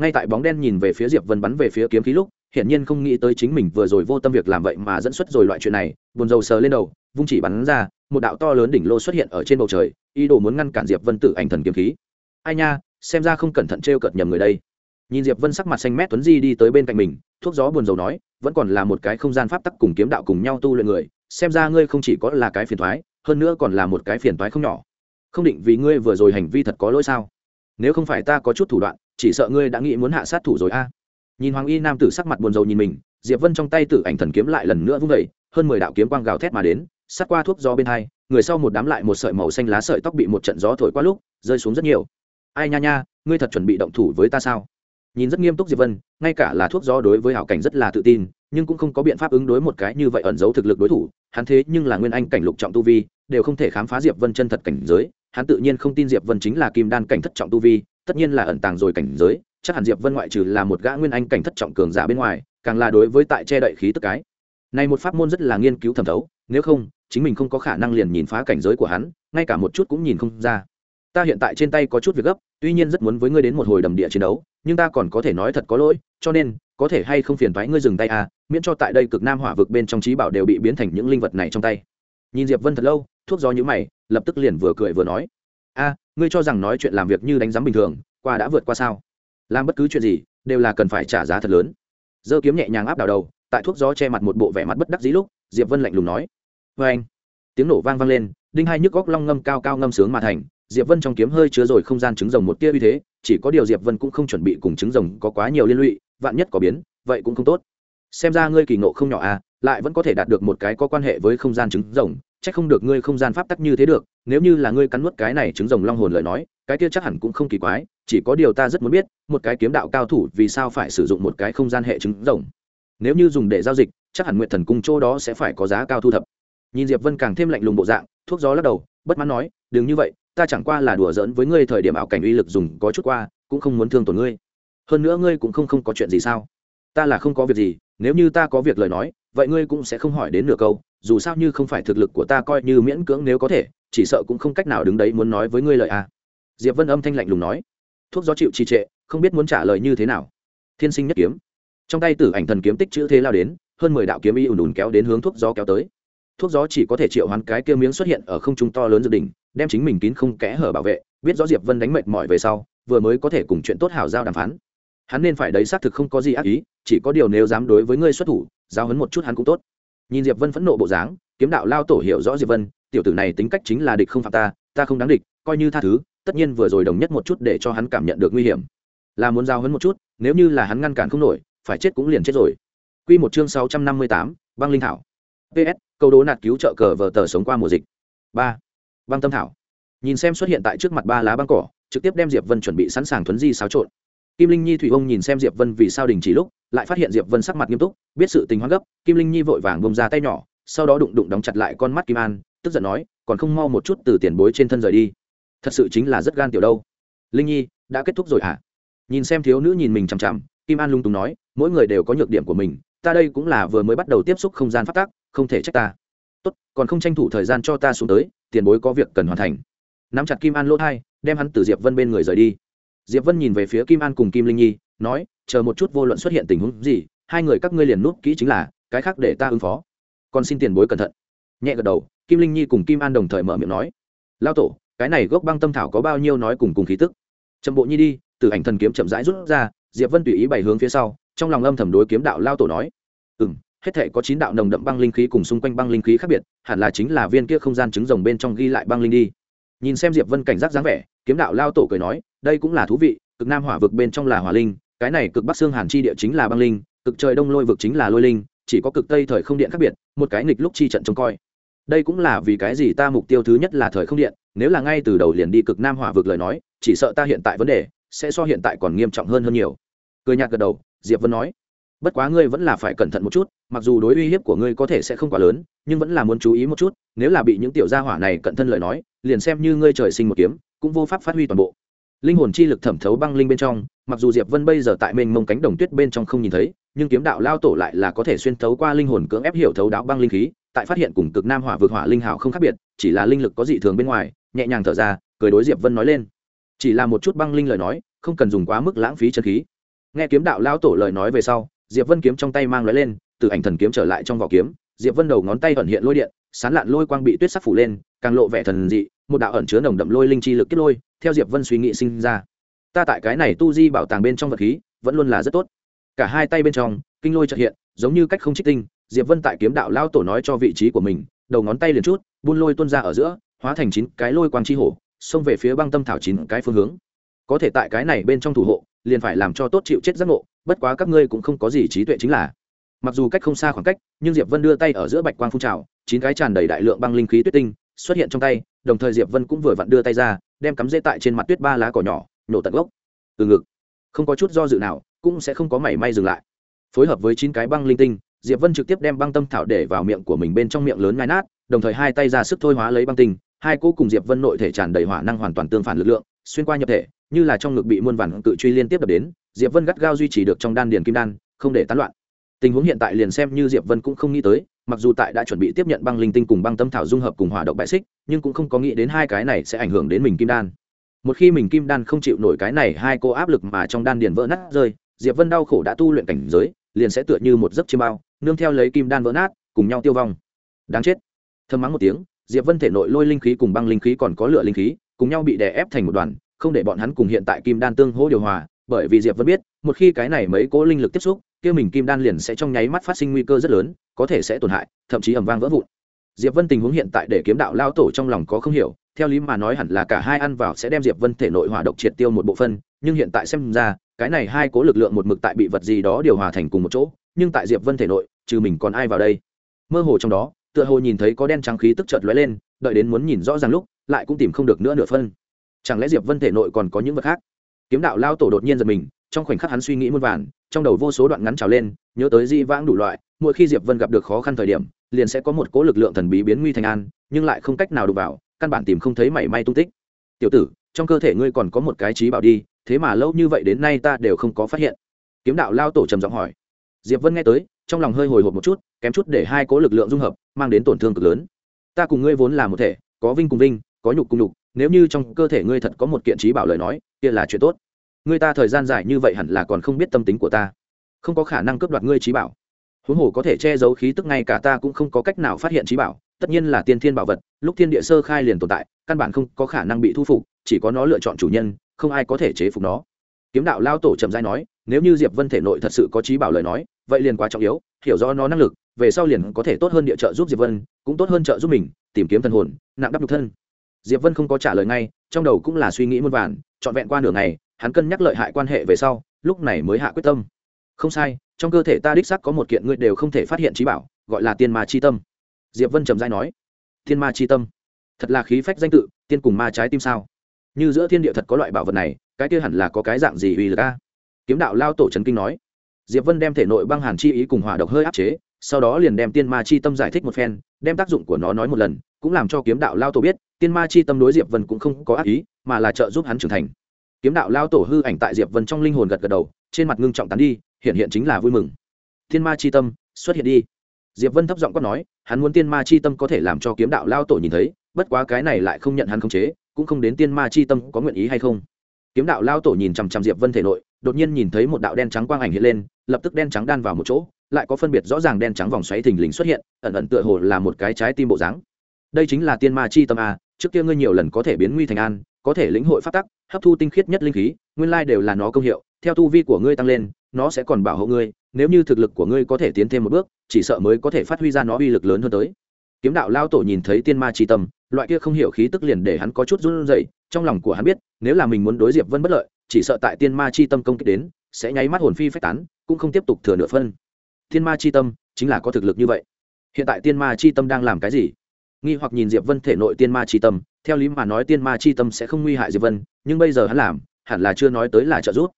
Ngay tại bóng đen nhìn về phía diệp vân bắn về phía kiếm khí lúc hiển nhiên không nghĩ tới chính mình vừa rồi vô tâm việc làm vậy mà dẫn xuất rồi loại chuyện này, buồn rầu sờ lên đầu, vung chỉ bắn ra, một đạo to lớn đỉnh lô xuất hiện ở trên bầu trời, ý đồ muốn ngăn cản diệp vân tử ảnh thần kiếm khí. Ai nha, xem ra không cẩn thận trêu cợt nhầm người đây. Nhìn diệp vân sắc mặt xanh mét tuấn di đi tới bên cạnh mình, thuốc gió buồn rầu nói, vẫn còn là một cái không gian pháp tắc cùng kiếm đạo cùng nhau tu luyện người, xem ra ngươi không chỉ có là cái phiền thoái, hơn nữa còn là một cái phiền toái không nhỏ. Không định vì ngươi vừa rồi hành vi thật có lỗi sao? Nếu không phải ta có chút thủ đoạn, chỉ sợ ngươi đã nghĩ muốn hạ sát thủ rồi a nhìn hoàng y nam tử sắc mặt buồn rầu nhìn mình, diệp vân trong tay tử ảnh thần kiếm lại lần nữa vung vẩy hơn mười đạo kiếm quang gào thét mà đến, sát qua thuốc gió bên hai, người sau một đám lại một sợi màu xanh lá sợi tóc bị một trận gió thổi qua lúc, rơi xuống rất nhiều. Ai nha nha, ngươi thật chuẩn bị động thủ với ta sao? Nhìn rất nghiêm túc diệp vân, ngay cả là thuốc gió đối với hảo cảnh rất là tự tin, nhưng cũng không có biện pháp ứng đối một cái như vậy ẩn giấu thực lực đối thủ, hắn thế nhưng là nguyên anh cảnh lục trọng tu vi, đều không thể khám phá diệp vân chân thật cảnh giới, hắn tự nhiên không tin diệp vân chính là kim đan cảnh thất trọng tu vi, tất nhiên là ẩn tàng rồi cảnh giới chắc hẳn diệp vân ngoại trừ là một gã nguyên anh cảnh thất trọng cường giả bên ngoài, càng là đối với tại che đậy khí tức cái. Này một pháp môn rất là nghiên cứu thẩm thấu, nếu không, chính mình không có khả năng liền nhìn phá cảnh giới của hắn, ngay cả một chút cũng nhìn không ra. Ta hiện tại trên tay có chút việc gấp, tuy nhiên rất muốn với ngươi đến một hồi đầm địa chiến đấu, nhưng ta còn có thể nói thật có lỗi, cho nên, có thể hay không phiền thoái ngươi dừng tay à miễn cho tại đây cực nam hỏa vực bên trong trí bảo đều bị biến thành những linh vật này trong tay. Nhìn diệp vân thật lâu, thuốc gió nhữ mày, lập tức liền vừa cười vừa nói. A ngươi cho rằng nói chuyện làm việc như đánh giám bình thường, qua đã vượt qua sao? Làm bất cứ chuyện gì, đều là cần phải trả giá thật lớn. Dơ kiếm nhẹ nhàng áp đảo đầu, tại thuốc gió che mặt một bộ vẻ mặt bất đắc dĩ lúc, diệp vân lạnh lùng nói. Vê anh. Tiếng nổ vang vang lên, đinh hai nhức góc long ngâm cao cao ngâm sướng mà thành, diệp vân trong kiếm hơi chứa rồi không gian trứng rồng một tia uy thế, chỉ có điều diệp vân cũng không chuẩn bị cùng trứng rồng có quá nhiều liên lụy, vạn nhất có biến, vậy cũng không tốt. Xem ra ngươi kỳ ngộ không nhỏ à lại vẫn có thể đạt được một cái có quan hệ với không gian trứng rồng, chắc không được ngươi không gian pháp tắc như thế được, nếu như là ngươi cắn nuốt cái này trứng rồng long hồn lời nói cái kia chắc hẳn cũng không kỳ quái, chỉ có điều ta rất muốn biết, một cái kiếm đạo cao thủ vì sao phải sử dụng một cái không gian hệ trứng rồng. Nếu như dùng để giao dịch, chắc hẳn nguyện thần cung chỗ đó sẽ phải có giá cao thu thập. Nhìn diệp vân càng thêm lạnh lùng bộ dạng, thuốc gió lắc đầu, bất mãn nói, đừng như vậy, ta chẳng qua là đùa giỡn với ngươi thời điểm ảo cảnh uy lực dùng có chút qua, cũng không muốn thương tổn ngươi. Hơn nữa ngươi cũng không không có chuyện gì sao? Ta là không có việc gì, nếu như ta có việc lời nói, vậy ngươi cũng sẽ không hỏi đến nửa câu, dù sao như không phải thực lực của ta coi như miễn cưỡng nếu có thể, chỉ sợ cũng không cách nào đứng đấy muốn nói với ngươi lời à diệp vân âm thanh lạnh lùng nói. Thuốc gió chịu trì trệ, không biết muốn trả lời như thế nào. Thiên sinh nhất kiếm. Trong tay tử ảnh thần kiếm tích chữ thế lao đến, hơn mười đạo kiếm y ùn ùn kéo đến hướng thuốc gió kéo tới. Thuốc gió chỉ có thể triệu hoán cái kia miếng xuất hiện ở không trung to lớn dự đỉnh, đem chính mình kín không kẽ hở bảo vệ, biết rõ diệp vân đánh mệt mỏi về sau, vừa mới có thể cùng chuyện tốt hảo giao đàm phán. Hắn nên phải đấy xác thực không có gì ác ý, chỉ có điều nếu dám đối với ngươi xuất thủ, giao hấn một chút hắn cũng tốt. Nhìn diệp vân phẫn nộ bộ dáng, kiếm đạo lao tổ hiểu rõ diệp vân, tiểu tử này tính cách chính là địch không phạm ta ta không đáng địch, coi như tha thứ tất nhiên vừa rồi đồng nhất một chút để cho hắn cảm nhận được nguy hiểm. Là muốn giao hấn một chút nếu như là hắn ngăn cản không nổi phải chết cũng liền chết rồi. Quy một chương sáu trăm năm mươi tám, băng linh thảo. Ps câu đố nạt cứu trợ cờ vờ tờ sống qua mùa dịch. Ba. Băng tâm thảo. Nhìn xem xuất hiện tại trước mặt ba lá băng cỏ trực tiếp đem diệp vân chuẩn bị sẵn sàng thuấn di xáo trộn. Kim linh nhi thủy ông nhìn xem diệp vân vì sao đình chỉ lúc lại phát hiện diệp vân sắc mặt nghiêm túc biết sự tình hoang gấp kim linh nhi vội vàng bông ra tay nhỏ sau đó đụng đụng đóng chặt lại con mắt kim an tức giận nói còn không mau một chút từ tiền bối trên thân rời đi thật sự chính là rất gan tiểu đâu. Linh nhi, đã kết thúc rồi hả? Nhìn xem thiếu nữ nhìn mình chằm chằm, kim an lung túng nói, mỗi người đều có nhược điểm của mình, ta đây cũng là vừa mới bắt đầu tiếp xúc không gian phát tác, không thể trách ta. Tốt, còn không tranh thủ thời gian cho ta xuống tới, tiền bối có việc cần hoàn thành. Nắm chặt kim an lỗ hai đem hắn từ diệp vân bên người rời đi. Diệp vân nhìn về phía kim an cùng kim linh nhi, nói, chờ một chút vô luận xuất hiện tình huống gì, hai người các ngươi liền nút kỹ chính là, cái khác để ta ứng phó. Còn xin tiền bối cẩn thận. Nhẹ gật đầu, kim linh nhi cùng kim an đồng thời mở miệng nói, lao tổ cái này gốc băng tâm thảo có bao nhiêu nói cùng cùng khí tức? Chậm bộ nhi đi, từ ảnh thần kiếm chậm rãi rút ra, diệp vân tùy ý bày hướng phía sau, trong lòng âm thầm đối kiếm đạo lao tổ nói. Ừ m hết thể có chín đạo nồng đậm băng linh khí cùng xung quanh băng linh khí khác biệt, hẳn là chính là viên kia không gian trứng rồng bên trong ghi lại băng linh đi. Nhìn xem diệp vân cảnh giác dáng vẻ, kiếm đạo lao tổ cười nói, đây cũng là thú vị, cực nam hỏa vực bên trong là hỏa linh, cái này cực bắc xương hàn chi địa chính là băng linh, cực trời đông lôi vực chính là lôi linh, chỉ có cực tây thời không điện khác biệt, một cái nghịch lúc chi trận trông coi. Đây cũng là vì cái gì ta mục tiêu thứ nhất là thời không điện nếu là ngay từ đầu liền đi cực nam hỏa vực lời nói, chỉ sợ ta hiện tại vấn đề sẽ so hiện tại còn nghiêm trọng hơn hơn nhiều. Cười nhạt gật đầu, diệp vân nói, bất quá ngươi vẫn là phải cẩn thận một chút, mặc dù đối uy hiếp của ngươi có thể sẽ không quá lớn, nhưng vẫn là muốn chú ý một chút, nếu là bị những tiểu gia hỏa này cận thân lời nói, liền xem như ngươi trời sinh một kiếm, cũng vô pháp phát huy toàn bộ. Linh hồn chi lực thẩm thấu băng linh bên trong, mặc dù diệp vân bây giờ tại mênh mông cánh đồng tuyết bên trong không nhìn thấy, nhưng kiếm đạo lao tổ lại là có thể xuyên thấu qua linh hồn cưỡng ép hiểu thấu đạo băng linh khí, tại phát hiện cùng cực nam hỏa vượt hỏa linh hảo không khác biệt, chỉ là linh lực có dị thường bên ngoài nhẹ nhàng thở ra, cười đối diệp vân nói lên. Chỉ là một chút băng linh lời nói, không cần dùng quá mức lãng phí chân khí. Nghe kiếm đạo lao tổ lời nói về sau, diệp vân kiếm trong tay mang lóe lên, từ ảnh thần kiếm trở lại trong vỏ kiếm, diệp vân đầu ngón tay ẩn hiện lôi điện, sán lạn lôi quang bị tuyết sắc phủ lên, càng lộ vẻ thần dị, một đạo ẩn chứa nồng đậm lôi linh chi lực kết lôi, theo diệp vân suy nghĩ sinh ra. Ta tại cái này tu di bảo tàng bên trong vật khí, vẫn luôn là rất tốt. Cả hai tay bên trong, kinh lôi chợt hiện, giống như cách không trích tinh, diệp vân tại kiếm đạo lao tổ nói cho vị trí của mình, đầu ngón tay liền chút, buôn lôi tuôn ra ở giữa hóa thành chín cái lôi quang chi hổ, xông về phía băng tâm thảo chín cái phương hướng. Có thể tại cái này bên trong thủ hộ, liền phải làm cho tốt chịu chết giác ngộ, bất quá các ngươi cũng không có gì trí tuệ chính là. Mặc dù cách không xa khoảng cách, nhưng diệp vân đưa tay ở giữa bạch quang phun trào, chín cái tràn đầy đại lượng băng linh khí tuyết tinh xuất hiện trong tay, đồng thời diệp vân cũng vừa vặn đưa tay ra, đem cắm dễ tại trên mặt tuyết ba lá cỏ nhỏ nhổ tận gốc. Từ ngực, không có chút do dự nào, cũng sẽ không có mảy may dừng lại. Phối hợp với chín cái băng linh tinh, diệp vân trực tiếp đem băng tâm thảo để vào miệng của mình bên trong miệng lớn ngai nát, đồng thời hai tay ra sức thôi hóa lấy băng tinh hai cô cùng diệp vân nội thể tràn đầy hỏa năng hoàn toàn tương phản lực lượng, xuyên qua nhập thể, như là trong ngực bị muôn vàn cự truy liên tiếp đập đến, diệp vân gắt gao duy trì được trong đan điền kim đan, không để tán loạn. Tình huống hiện tại liền xem như diệp vân cũng không nghĩ tới, mặc dù tại đã chuẩn bị tiếp nhận băng linh tinh cùng băng tâm thảo dung hợp cùng hỏa độc bại xích, nhưng cũng không có nghĩ đến hai cái này sẽ ảnh hưởng đến mình kim đan. Một khi mình kim đan không chịu nổi cái này hai cô áp lực mà trong đan điền vỡ nát rơi, diệp vân đau khổ đã tu luyện cảnh giới, liền sẽ tựa như một giấc chiêm bao, nương theo lấy kim đan vỡ nát, cùng nhau tiêu vong. Đáng chết. Thơm mắng một tiếng diệp vân thể nội lôi linh khí cùng băng linh khí còn có lửa linh khí, cùng nhau bị đè ép thành một đoàn, không để bọn hắn cùng hiện tại kim đan tương hỗ điều hòa, bởi vì diệp vân biết, một khi cái này mấy cố linh lực tiếp xúc, kia mình kim đan liền sẽ trong nháy mắt phát sinh nguy cơ rất lớn, có thể sẽ tổn hại, thậm chí ầm vang vỡ vụn. Diệp vân tình huống hiện tại để kiếm đạo lao tổ trong lòng có không hiểu, theo lý mà nói hẳn là cả hai ăn vào sẽ đem diệp vân thể nội hỏa độc triệt tiêu một bộ phân nhưng hiện tại xem ra, cái này hai cố lực lượng một mực tại bị vật gì đó điều hòa thành cùng một chỗ, nhưng tại diệp vân thể nội, trừ mình còn ai vào đây? Mơ hồ trong đó tựa hồ nhìn thấy có đen trắng khí tức chợt lóe lên, đợi đến muốn nhìn rõ ràng lúc, lại cũng tìm không được nữa nửa phân. Chẳng lẽ diệp vân thể nội còn có những vật khác? Kiếm đạo lao tổ đột nhiên giật mình, trong khoảnh khắc hắn suy nghĩ muôn vàn, trong đầu vô số đoạn ngắn trào lên, nhớ tới di vãng đủ loại, mỗi khi diệp vân gặp được khó khăn thời điểm, liền sẽ có một cố lực lượng thần bí biến nguy thành an, nhưng lại không cách nào đụng vào, căn bản tìm không thấy mảy may tung tích. Tiểu tử, trong cơ thể ngươi còn có một cái trí bảo đi, thế mà lâu như vậy đến nay ta đều không có phát hiện. Kiếm đạo lao tổ trầm giọng hỏi. Diệp vân nghe tới trong lòng hơi hồi hộp một chút, kém chút để hai cố lực lượng dung hợp, mang đến tổn thương cực lớn. Ta cùng ngươi vốn là một thể, có vinh cùng vinh, có nhục cùng nhục, nếu như trong cơ thể ngươi thật có một kiện trí bảo lời nói, kia là chuyện tốt. Ngươi ta thời gian dài như vậy hẳn là còn không biết tâm tính của ta. Không có khả năng cướp đoạt ngươi trí bảo. Huống hồ có thể che giấu khí tức ngay cả ta cũng không có cách nào phát hiện trí bảo, tất nhiên là tiên thiên bảo vật, lúc thiên địa sơ khai liền tồn tại, căn bản không có khả năng bị thu phục, chỉ có nó lựa chọn chủ nhân, không ai có thể chế phục nó. Kiếm đạo lao tổ trầm giai nói, nếu như diệp vân thể nội thật sự có trí bảo lời nói vậy liền quá trọng yếu, hiểu rõ nó năng lực, về sau liền có thể tốt hơn địa trợ giúp diệp vân, cũng tốt hơn trợ giúp mình, tìm kiếm thần hồn, nặng đắp nhục thân. Diệp vân không có trả lời ngay, trong đầu cũng là suy nghĩ muôn vàn, trọn vẹn qua nửa ngày, hắn cân nhắc lợi hại quan hệ về sau, lúc này mới hạ quyết tâm. Không sai, trong cơ thể ta đích xác có một kiện ngươi đều không thể phát hiện trí bảo, gọi là tiên ma chi tâm. Diệp vân trầm dai nói, tiên ma chi tâm? Thật là khí phách danh tự, tiên cùng ma trái tim sao? Như giữa thiên địa thật có loại bảo vật này, cái kia hẳn là có cái dạng gì uy lực a? Kiếm đạo lao tổ trấn kinh nói diệp vân đem thể nội băng hàn chi ý cùng hỏa độc hơi áp chế, sau đó liền đem tiên ma chi tâm giải thích một phen, đem tác dụng của nó nói một lần, cũng làm cho kiếm đạo lao tổ biết, tiên ma chi tâm đối diệp vân cũng không có ác ý, mà là trợ giúp hắn trưởng thành. Kiếm đạo lao tổ hư ảnh tại diệp vân trong linh hồn gật gật đầu, trên mặt ngưng trọng tán đi, hiện hiện chính là vui mừng. Tiên ma chi tâm, xuất hiện đi. Diệp vân thấp giọng quát nói, hắn muốn tiên ma chi tâm có thể làm cho kiếm đạo lao tổ nhìn thấy, bất quá cái này lại không nhận hắn khống chế, cũng không đến tiên ma chi tâm có nguyện ý hay không kiếm đạo lao tổ nhìn chằm chằm diệp vân thể nội, đột nhiên nhìn thấy một đạo đen trắng quang ảnh hiện lên, lập tức đen trắng đan vào một chỗ, lại có phân biệt rõ ràng đen trắng vòng xoáy thình lình xuất hiện, ẩn ẩn tựa hồ là một cái trái tim bộ dáng. Đây chính là tiên ma chi tâm a, trước kia ngươi nhiều lần có thể biến nguy thành an, có thể lĩnh hội phát tắc, hấp thu tinh khiết nhất linh khí, nguyên lai đều là nó công hiệu, theo tu vi của ngươi tăng lên, nó sẽ còn bảo hộ ngươi, nếu như thực lực của ngươi có thể tiến thêm một bước, chỉ sợ mới có thể phát huy ra nó uy lực lớn hơn tới. Kiếm đạo lao tổ nhìn thấy tiên ma Chi tâm, loại kia không hiểu khí tức liền để hắn có chút run rẩy trong lòng của hắn biết, nếu là mình muốn đối diệp vân bất lợi, chỉ sợ tại tiên ma chi tâm công kích đến, sẽ nháy mắt hồn phi phách tán, cũng không tiếp tục thừa nửa phân. Tiên ma chi tâm chính là có thực lực như vậy. Hiện tại tiên ma chi tâm đang làm cái gì? Nghi hoặc nhìn diệp vân thể nội tiên ma chi tâm, theo lý mà nói tiên ma chi tâm sẽ không nguy hại diệp vân, nhưng bây giờ hắn làm, hẳn là chưa nói tới là trợ giúp.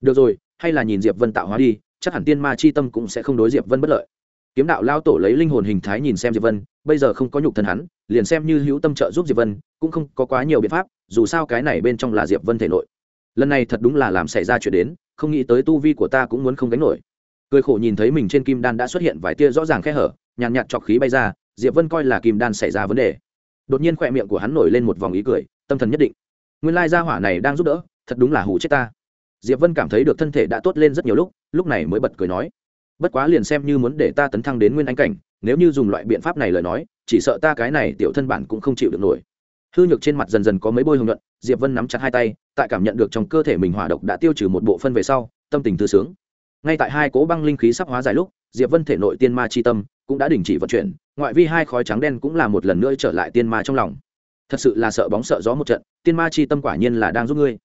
Được rồi, hay là nhìn diệp vân tạo hóa đi, chắc hẳn tiên ma chi tâm cũng sẽ không đối diệp vân bất lợi kiếm đạo lao tổ lấy linh hồn hình thái nhìn xem diệp vân, bây giờ không có nhục thân hắn, liền xem như hữu tâm trợ giúp diệp vân, cũng không có quá nhiều biện pháp, dù sao cái này bên trong là diệp vân thể nội. Lần này thật đúng là làm xảy ra chuyện đến, không nghĩ tới tu vi của ta cũng muốn không gánh nổi. Cười khổ nhìn thấy mình trên kim đan đã xuất hiện vài tia rõ ràng khe hở, nhàn nhạt chọc khí bay ra, diệp vân coi là kim đan xảy ra vấn đề. Đột nhiên khỏe miệng của hắn nổi lên một vòng ý cười, tâm thần nhất định. Nguyên lai gia hỏa này đang giúp đỡ, thật đúng là hủ chết ta. Diệp vân cảm thấy được thân thể đã tốt lên rất nhiều lúc lúc này mới bật cười nói bất quá liền xem như muốn để ta tấn thăng đến nguyên anh cảnh, nếu như dùng loại biện pháp này lời nói, chỉ sợ ta cái này tiểu thân bản cũng không chịu được nổi. Hư nhược trên mặt dần dần có mấy bôi hồng nhuận, diệp vân nắm chặt hai tay, tại cảm nhận được trong cơ thể mình hỏa độc đã tiêu trừ một bộ phân về sau, tâm tình thư sướng. Ngay tại hai cố băng linh khí sắp hóa dài lúc, diệp vân thể nội tiên ma chi tâm cũng đã đình chỉ vận chuyển, ngoại vi hai khói trắng đen cũng là một lần nữa trở lại tiên ma trong lòng. Thật sự là sợ bóng sợ gió một trận, tiên ma chi tâm quả nhiên là đang giúp ngươi.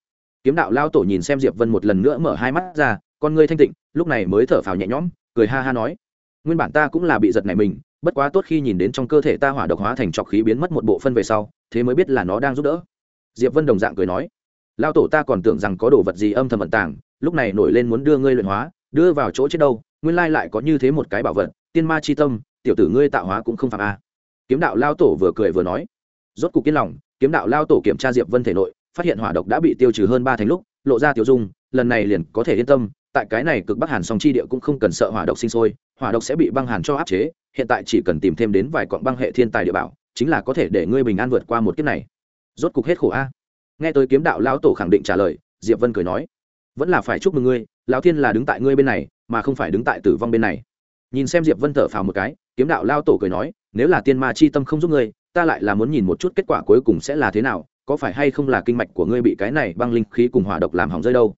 Kiếm đạo lao tổ nhìn xem diệp vân một lần nữa mở hai mắt ra, con ngươi thanh tịnh, lúc này mới thở phào nhẹ nhõm cười ha ha nói, nguyên bản ta cũng là bị giật này mình, bất quá tốt khi nhìn đến trong cơ thể ta hỏa độc hóa thành trọc khí biến mất một bộ phân về sau, thế mới biết là nó đang giúp đỡ. Diệp vân đồng dạng cười nói lao tổ ta còn tưởng rằng có đồ vật gì âm thầm vận tàng, lúc này nổi lên muốn đưa ngươi luyện hóa, đưa vào chỗ chết đâu, nguyên lai lại có như thế một cái bảo vật, tiên ma chi tâm, tiểu tử ngươi tạo hóa cũng không phạm a. Kiếm đạo lao tổ vừa cười vừa nói, rốt cục yên lòng, kiếm đạo lao tổ kiểm tra diệp vân thể nội, phát hiện hỏa độc đã bị tiêu trừ hơn ba thành lúc, lộ ra tiêu dung, lần này liền có thể yên tâm tại cái này cực bắc hàn song chi địa cũng không cần sợ hỏa độc sinh sôi, hỏa độc sẽ bị băng hàn cho áp chế, hiện tại chỉ cần tìm thêm đến vài quặng băng hệ thiên tài địa bảo, chính là có thể để ngươi bình an vượt qua một kiếp này. Rốt cục hết khổ a. Nghe tới kiếm đạo lão tổ khẳng định trả lời, diệp vân cười nói, vẫn là phải chúc mừng ngươi, lão thiên là đứng tại ngươi bên này, mà không phải đứng tại tử vong bên này. Nhìn xem diệp vân thở phào một cái, kiếm đạo lao tổ cười nói, nếu là tiên ma chi tâm không giúp ngươi, ta lại là muốn nhìn một chút kết quả cuối cùng sẽ là thế nào, có phải hay không là kinh mạch của ngươi bị cái này băng linh khí cùng hỏa độc làm hỏng rơi đâu?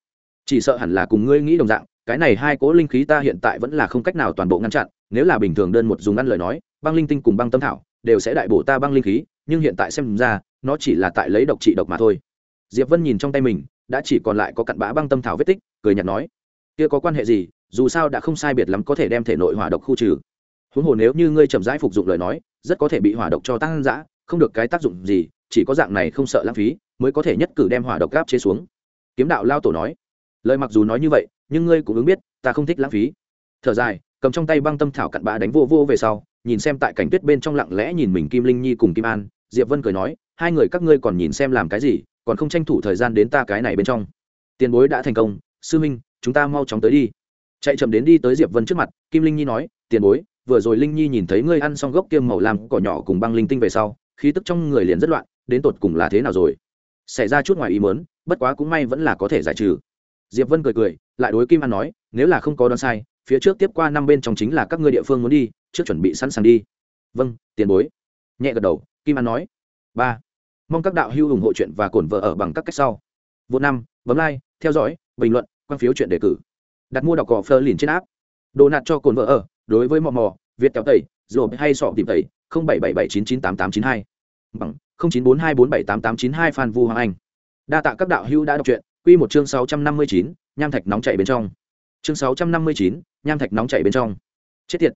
Chỉ sợ hẳn là cùng ngươi nghĩ đồng dạng, cái này hai cỗ linh khí ta hiện tại vẫn là không cách nào toàn bộ ngăn chặn, nếu là bình thường đơn một dùng ăn lời nói, băng linh tinh cùng băng tâm thảo, đều sẽ đại bổ ta băng linh khí, nhưng hiện tại xem ra, nó chỉ là tại lấy độc trị độc mà thôi. Diệp vân nhìn trong tay mình, đã chỉ còn lại có cặn bã băng tâm thảo vết tích, cười nhạt nói, kia có quan hệ gì, dù sao đã không sai biệt lắm có thể đem thể nội hỏa độc khu trừ. Huống hồ nếu như ngươi chậm rãi phục dụng lời nói, rất có thể bị hỏa độc cho tăng dã, không được cái tác dụng gì, chỉ có dạng này không sợ lãng phí, mới có thể nhất cử đem hỏa độc gáp chế xuống. Kiếm đạo lao tổ nói lời mặc dù nói như vậy, nhưng ngươi cũng ứng biết, ta không thích lãng phí. Thở dài, cầm trong tay băng tâm thảo cặn bã đánh vô vô về sau, nhìn xem tại cảnh tuyết bên trong lặng lẽ nhìn mình kim linh nhi cùng kim an, diệp vân cười nói, hai người các ngươi còn nhìn xem làm cái gì, còn không tranh thủ thời gian đến ta cái này bên trong. Tiền bối đã thành công, sư minh chúng ta mau chóng tới đi. Chạy chậm đến đi tới diệp vân trước mặt, kim linh nhi nói, tiền bối, vừa rồi linh nhi nhìn thấy ngươi ăn xong gốc kiêm màu làm cỏ nhỏ cùng băng linh tinh về sau, khí tức trong người liền rất loạn, đến tột cùng là thế nào rồi? Xảy ra chút ngoài ý mớn bất quá cũng may vẫn là có thể giải trừ diệp vân cười cười, lại đối kim an nói, nếu là không có đoán sai, phía trước tiếp qua năm bên trong chính là các ngươi địa phương muốn đi, trước chuẩn bị sẵn sàng đi. Vâng tiền bối. Nhẹ gật đầu, kim an nói. Ba. Mong các đạo hữu ủng hộ chuyện và cổn vợ ở bằng các cách sau. Vô năm, bấm like, theo dõi, bình luận, quan phiếu chuyện đề cử. Đặt mua đọc cỏ phơ liền trên app. Đồ nạt cho cồn vợ ở, đối với mò mò, việt kéo tẩy rồi hay sọ tìm tẩy, không bảy bảy bảy chín chín tám tám chín hai. Bằng, không chín bốn hai bốn bảy tám tám chín hai phan vu hoàng anh. Đa tạ các đạo hữu đã đọc truyện quy một chương sáu trăm năm mươi chín, nham thạch nóng chảy bên trong. Chương sáu trăm năm mươi chín, nham thạch nóng chảy bên trong. Chết tiệt.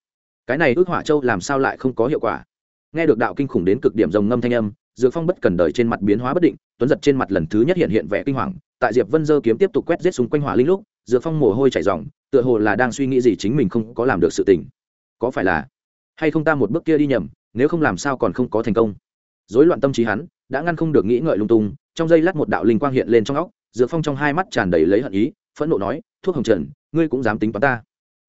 Cái này ước hỏa châu làm sao lại không có hiệu quả? Nghe được đạo kinh khủng đến cực điểm rồng ngâm thanh âm, dược phong bất cần đời trên mặt biến hóa bất định, tuấn giật trên mặt lần thứ nhất hiện hiện vẻ kinh hoàng. Tại diệp vân dơ kiếm tiếp tục quét giết xung quanh hỏa linh lúc, dược phong mồ hôi chảy ròng, tựa hồ là đang suy nghĩ gì chính mình không có làm được sự tình. Có phải là, hay không ta một bước kia đi nhầm, nếu không làm sao còn không có thành công? Rối loạn tâm trí hắn, đã ngăn không được nghĩ ngợi lung tung, trong giây lát một đạo linh quang hiện lên trong óc dược phong trong hai mắt tràn đầy lấy hận ý, phẫn nộ nói, thuốc hồng trần, ngươi cũng dám tính toán ta?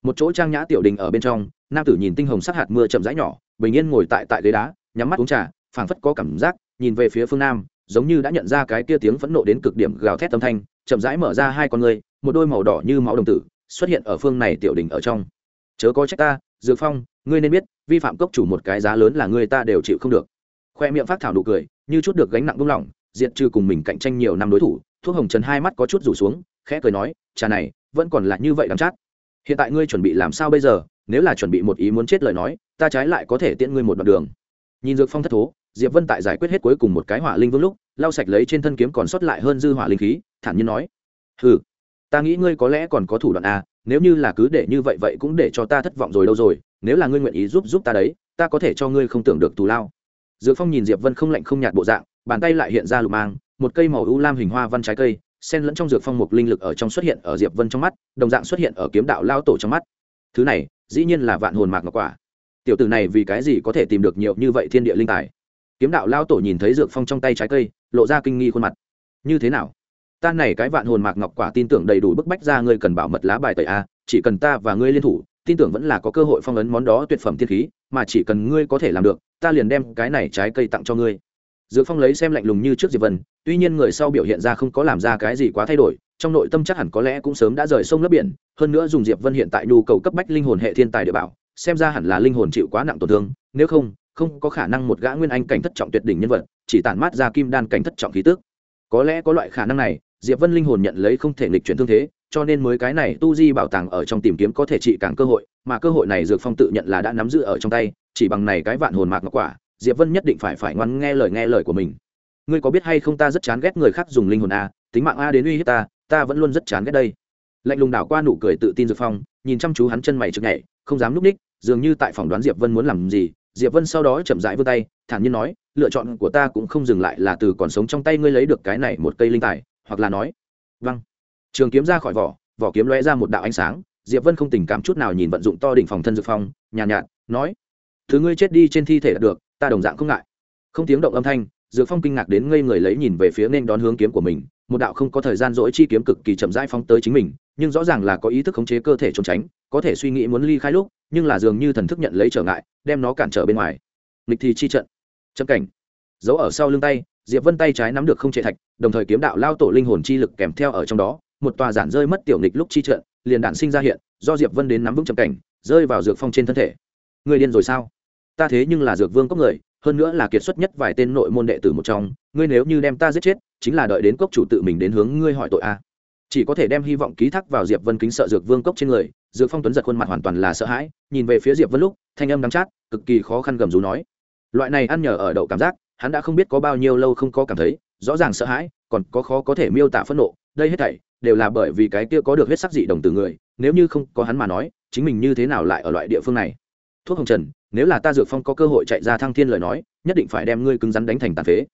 Một chỗ trang nhã tiểu đình ở bên trong, nam tử nhìn tinh hồng sắc hạt mưa chậm rãi nhỏ, bình yên ngồi tại tại ghế đá, nhắm mắt uống trà, phảng phất có cảm giác, nhìn về phía phương nam, giống như đã nhận ra cái kia tiếng phẫn nộ đến cực điểm gào thét âm thanh, chậm rãi mở ra hai con người một đôi màu đỏ như máu đồng tử xuất hiện ở phương này tiểu đình ở trong. Chớ có trách ta, dược phong, ngươi nên biết, vi phạm cốc chủ một cái giá lớn là ngươi ta đều chịu không được. Khoe miệng phát thảo nụ cười, như chút được gánh nặng buông lỏng diện trừ cùng mình cạnh tranh nhiều năm đối thủ thuốc hồng trần hai mắt có chút rủ xuống, khẽ cười nói trà này, vẫn còn là như vậy đắm chát. Hiện tại ngươi chuẩn bị làm sao bây giờ? Nếu là chuẩn bị một ý muốn chết lời nói, ta trái lại có thể tiễn ngươi một đoạn đường. Nhìn dược phong thất thố, diệp vân tại giải quyết hết cuối cùng một cái hỏa linh vương lúc, lau sạch lấy trên thân kiếm còn sót lại hơn dư hỏa linh khí, thản nhiên nói ừ ta nghĩ ngươi có lẽ còn có thủ đoạn a nếu như là cứ để như vậy vậy cũng để cho ta thất vọng rồi đâu rồi, nếu là ngươi nguyện ý giúp giúp ta đấy, ta có thể cho ngươi không tưởng được tù lao. Dược phong nhìn diệp vân không lạnh không nhạt bộ dạng, bàn tay lại hiện ra lục mang một cây màu u lam hình hoa văn trái cây, sen lẫn trong dược phong mục linh lực ở trong xuất hiện ở diệp vân trong mắt, đồng dạng xuất hiện ở kiếm đạo lao tổ trong mắt. Thứ này, dĩ nhiên là vạn hồn mạc ngọc quả. Tiểu tử này vì cái gì có thể tìm được nhiều như vậy thiên địa linh tài? Kiếm đạo lao tổ nhìn thấy dược phong trong tay trái cây, lộ ra kinh nghi khuôn mặt. Như thế nào? Ta này cái vạn hồn mạc ngọc quả tin tưởng đầy đủ bức bách ra ngươi cần bảo mật lá bài tẩy a, chỉ cần ta và ngươi liên thủ, tin tưởng vẫn là có cơ hội phong ấn món đó tuyệt phẩm thiên khí, mà chỉ cần ngươi có thể làm được, ta liền đem cái này trái cây tặng cho ngươi dược phong lấy xem lạnh lùng như trước diệp vân, tuy nhiên người sau biểu hiện ra không có làm ra cái gì quá thay đổi, trong nội tâm chắc hẳn có lẽ cũng sớm đã rời sông lấp biển, hơn nữa dùng diệp vân hiện tại nhu cầu cấp bách linh hồn hệ thiên tài địa bảo, xem ra hẳn là linh hồn chịu quá nặng tổn thương, nếu không không có khả năng một gã nguyên anh cảnh thất trọng tuyệt đỉnh nhân vật, chỉ tản mát ra kim đan cảnh thất trọng khí tức. Có lẽ có loại khả năng này, diệp vân linh hồn nhận lấy không thể nghịch chuyển thương thế, cho nên mới cái này tu di bảo tàng ở trong tìm kiếm có thể trị càng cơ hội, mà cơ hội này dược phong tự nhận là đã nắm giữ ở trong tay, chỉ bằng này cái vạn hồn mạc ngọc quả diệp vân nhất định phải phải ngoan nghe lời nghe lời của mình. Ngươi có biết hay không ta rất chán ghét người khác dùng linh hồn a tính mạng a đến uy hiếp ta ta vẫn luôn rất chán ghét đây. Lạnh lùng đảo qua nụ cười tự tin dược phong nhìn chăm chú hắn chân mày chực nhảy không dám núp ních dường như tại phỏng đoán diệp vân muốn làm gì diệp vân sau đó chậm rãi vươn tay thản nhiên nói lựa chọn của ta cũng không dừng lại là từ còn sống trong tay ngươi lấy được cái này một cây linh tài hoặc là nói văng trường kiếm ra khỏi vỏ vỏ kiếm lóe ra một đạo ánh sáng diệp vân không tình cảm chút nào nhìn vận dụng to đỉnh phòng thân dược phong nhàn nhạt, nhạt nói thứ ngươi chết đi trên thi thể được ta đồng dạng không ngại. Không tiếng động âm thanh, dược phong kinh ngạc đến ngây người lấy nhìn về phía nên đón hướng kiếm của mình. Một đạo không có thời gian dỗi chi kiếm cực kỳ chậm rãi phóng tới chính mình, nhưng rõ ràng là có ý thức khống chế cơ thể trốn tránh, có thể suy nghĩ muốn ly khai lúc, nhưng là dường như thần thức nhận lấy trở ngại, đem nó cản trở bên ngoài. Nghịch thì chi trận. Chậm cảnh. Giấu ở sau lưng tay, diệp vân tay trái nắm được không chế thạch, đồng thời kiếm đạo lao tổ linh hồn chi lực kèm theo ở trong đó, một tòa giản rơi mất tiểu nghịch lúc chi trận, liền đạn sinh ra hiện, do diệp vân đến nắm vững chậm cảnh, rơi vào dược phong trên thân thể. Người điên rồi sao? Ta thế nhưng là dược vương cốc người, hơn nữa là kiệt xuất nhất vài tên nội môn đệ tử một trong, ngươi nếu như đem ta giết chết, chính là đợi đến cốc chủ tự mình đến hướng ngươi hỏi tội a. Chỉ có thể đem hy vọng ký thác vào diệp vân kính sợ dược vương cốc trên người, dược phong tuấn giật khuôn mặt hoàn toàn là sợ hãi, nhìn về phía diệp vân lúc, thanh âm đắng chát, cực kỳ khó khăn gầm rú nói. Loại này ăn nhờ ở đậu cảm giác, hắn đã không biết có bao nhiêu lâu không có cảm thấy, rõ ràng sợ hãi, còn có khó có thể miêu tả phẫn nộ, đây hết thảy đều là bởi vì cái kia có được huyết sắc dị đồng từ người, nếu như không có hắn mà nói, chính mình như thế nào lại ở loại địa phương này? Thuốc hồng trần, nếu là ta dược phong có cơ hội chạy ra thăng thiên lời nói, nhất định phải đem ngươi cứng rắn đánh thành tàn phế.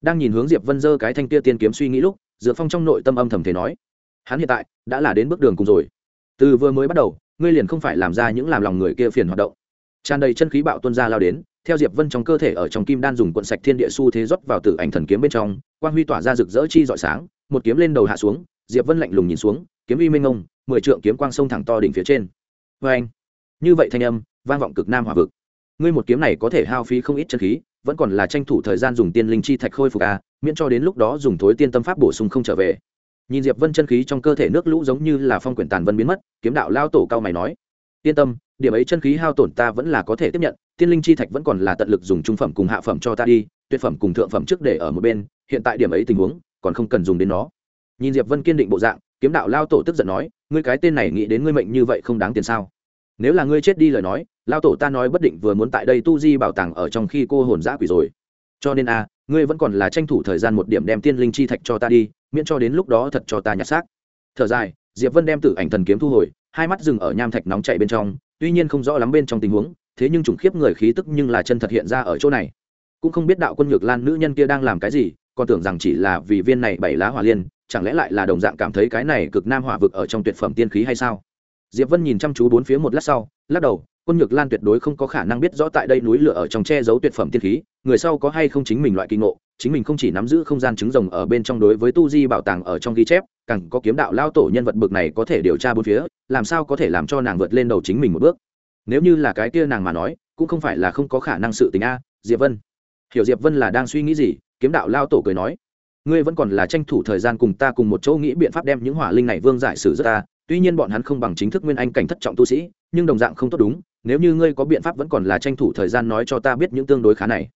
Đang nhìn hướng diệp vân dơ cái thanh kia tiên kiếm suy nghĩ lúc, dược phong trong nội tâm âm thầm thế nói, hắn hiện tại đã là đến bước đường cùng rồi. Từ vừa mới bắt đầu, ngươi liền không phải làm ra những làm lòng người kia phiền hoạt động. Tràn đầy chân khí bạo tuân ra lao đến, theo diệp vân trong cơ thể ở trong kim đan dùng cuộn sạch thiên địa su thế rót vào tử ảnh thần kiếm bên trong, quang huy tỏa ra rực rỡ chi rọi sáng, một kiếm lên đầu hạ xuống, diệp vân lạnh lùng nhìn xuống, kiếm uy minh ngông mười trượng kiếm quang sông thẳng to đỉnh phía trên. Vê anh như vậy thanh âm vang vọng cực nam hòa vực. Ngươi một kiếm này có thể hao phí không ít chân khí, vẫn còn là tranh thủ thời gian dùng tiên linh chi thạch khôi phục a miễn cho đến lúc đó dùng thối tiên tâm pháp bổ sung không trở về. Nhìn diệp vân chân khí trong cơ thể nước lũ giống như là phong quyển tàn vân biến mất, kiếm đạo lao tổ cao mày nói, yên tâm, điểm ấy chân khí hao tổn ta vẫn là có thể tiếp nhận, tiên linh chi thạch vẫn còn là tận lực dùng trung phẩm cùng hạ phẩm cho ta đi, tuyệt phẩm cùng thượng phẩm trước để ở một bên, hiện tại điểm ấy tình huống, còn không cần dùng đến nó. Nhìn diệp vân kiên định bộ dạng, kiếm đạo lao tổ tức giận nói, ngươi cái tên này nghĩ đến ngươi mệnh như vậy không đáng tiền sao? Nếu là ngươi chết đi lời nói lao tổ ta nói bất định vừa muốn tại đây tu di bảo tàng ở trong khi cô hồn giã quỷ rồi. Cho nên a ngươi vẫn còn là tranh thủ thời gian một điểm đem tiên linh chi thạch cho ta đi, miễn cho đến lúc đó thật cho ta nhặt xác. Thở dài, diệp vân đem tử ảnh thần kiếm thu hồi, hai mắt dừng ở nham thạch nóng chạy bên trong, tuy nhiên không rõ lắm bên trong tình huống, thế nhưng trùng khiếp người khí tức nhưng là chân thật hiện ra ở chỗ này. Cũng không biết đạo quân ngược lan nữ nhân kia đang làm cái gì, còn tưởng rằng chỉ là vì viên này bảy lá hỏa liên, chẳng lẽ lại là đồng dạng cảm thấy cái này cực nam hỏa vực ở trong tuyệt phẩm tiên khí hay sao? Diệp vân nhìn chăm chú bốn phía một lát sau, lắc đầu, quân nhược lan tuyệt đối không có khả năng biết rõ tại đây núi lửa ở trong che giấu tuyệt phẩm tiên khí, người sau có hay không chính mình loại kỳ ngộ, chính mình không chỉ nắm giữ không gian trứng rồng ở bên trong đối với tu di bảo tàng ở trong ghi chép, càng có kiếm đạo lao tổ nhân vật bực này có thể điều tra bốn phía, làm sao có thể làm cho nàng vượt lên đầu chính mình một bước. Nếu như là cái kia nàng mà nói, cũng không phải là không có khả năng sự tình a, diệp vân. Hiểu diệp vân là đang suy nghĩ gì? Kiếm đạo lao tổ cười nói. Ngươi vẫn còn là tranh thủ thời gian cùng ta cùng một chỗ nghĩ biện pháp đem những hỏa linh này vương giải sử rất ta tuy nhiên bọn hắn không bằng chính thức nguyên anh cảnh thất trọng tu sĩ, nhưng đồng dạng không tốt đúng, nếu như ngươi có biện pháp vẫn còn là tranh thủ thời gian nói cho ta biết những tương đối khá này.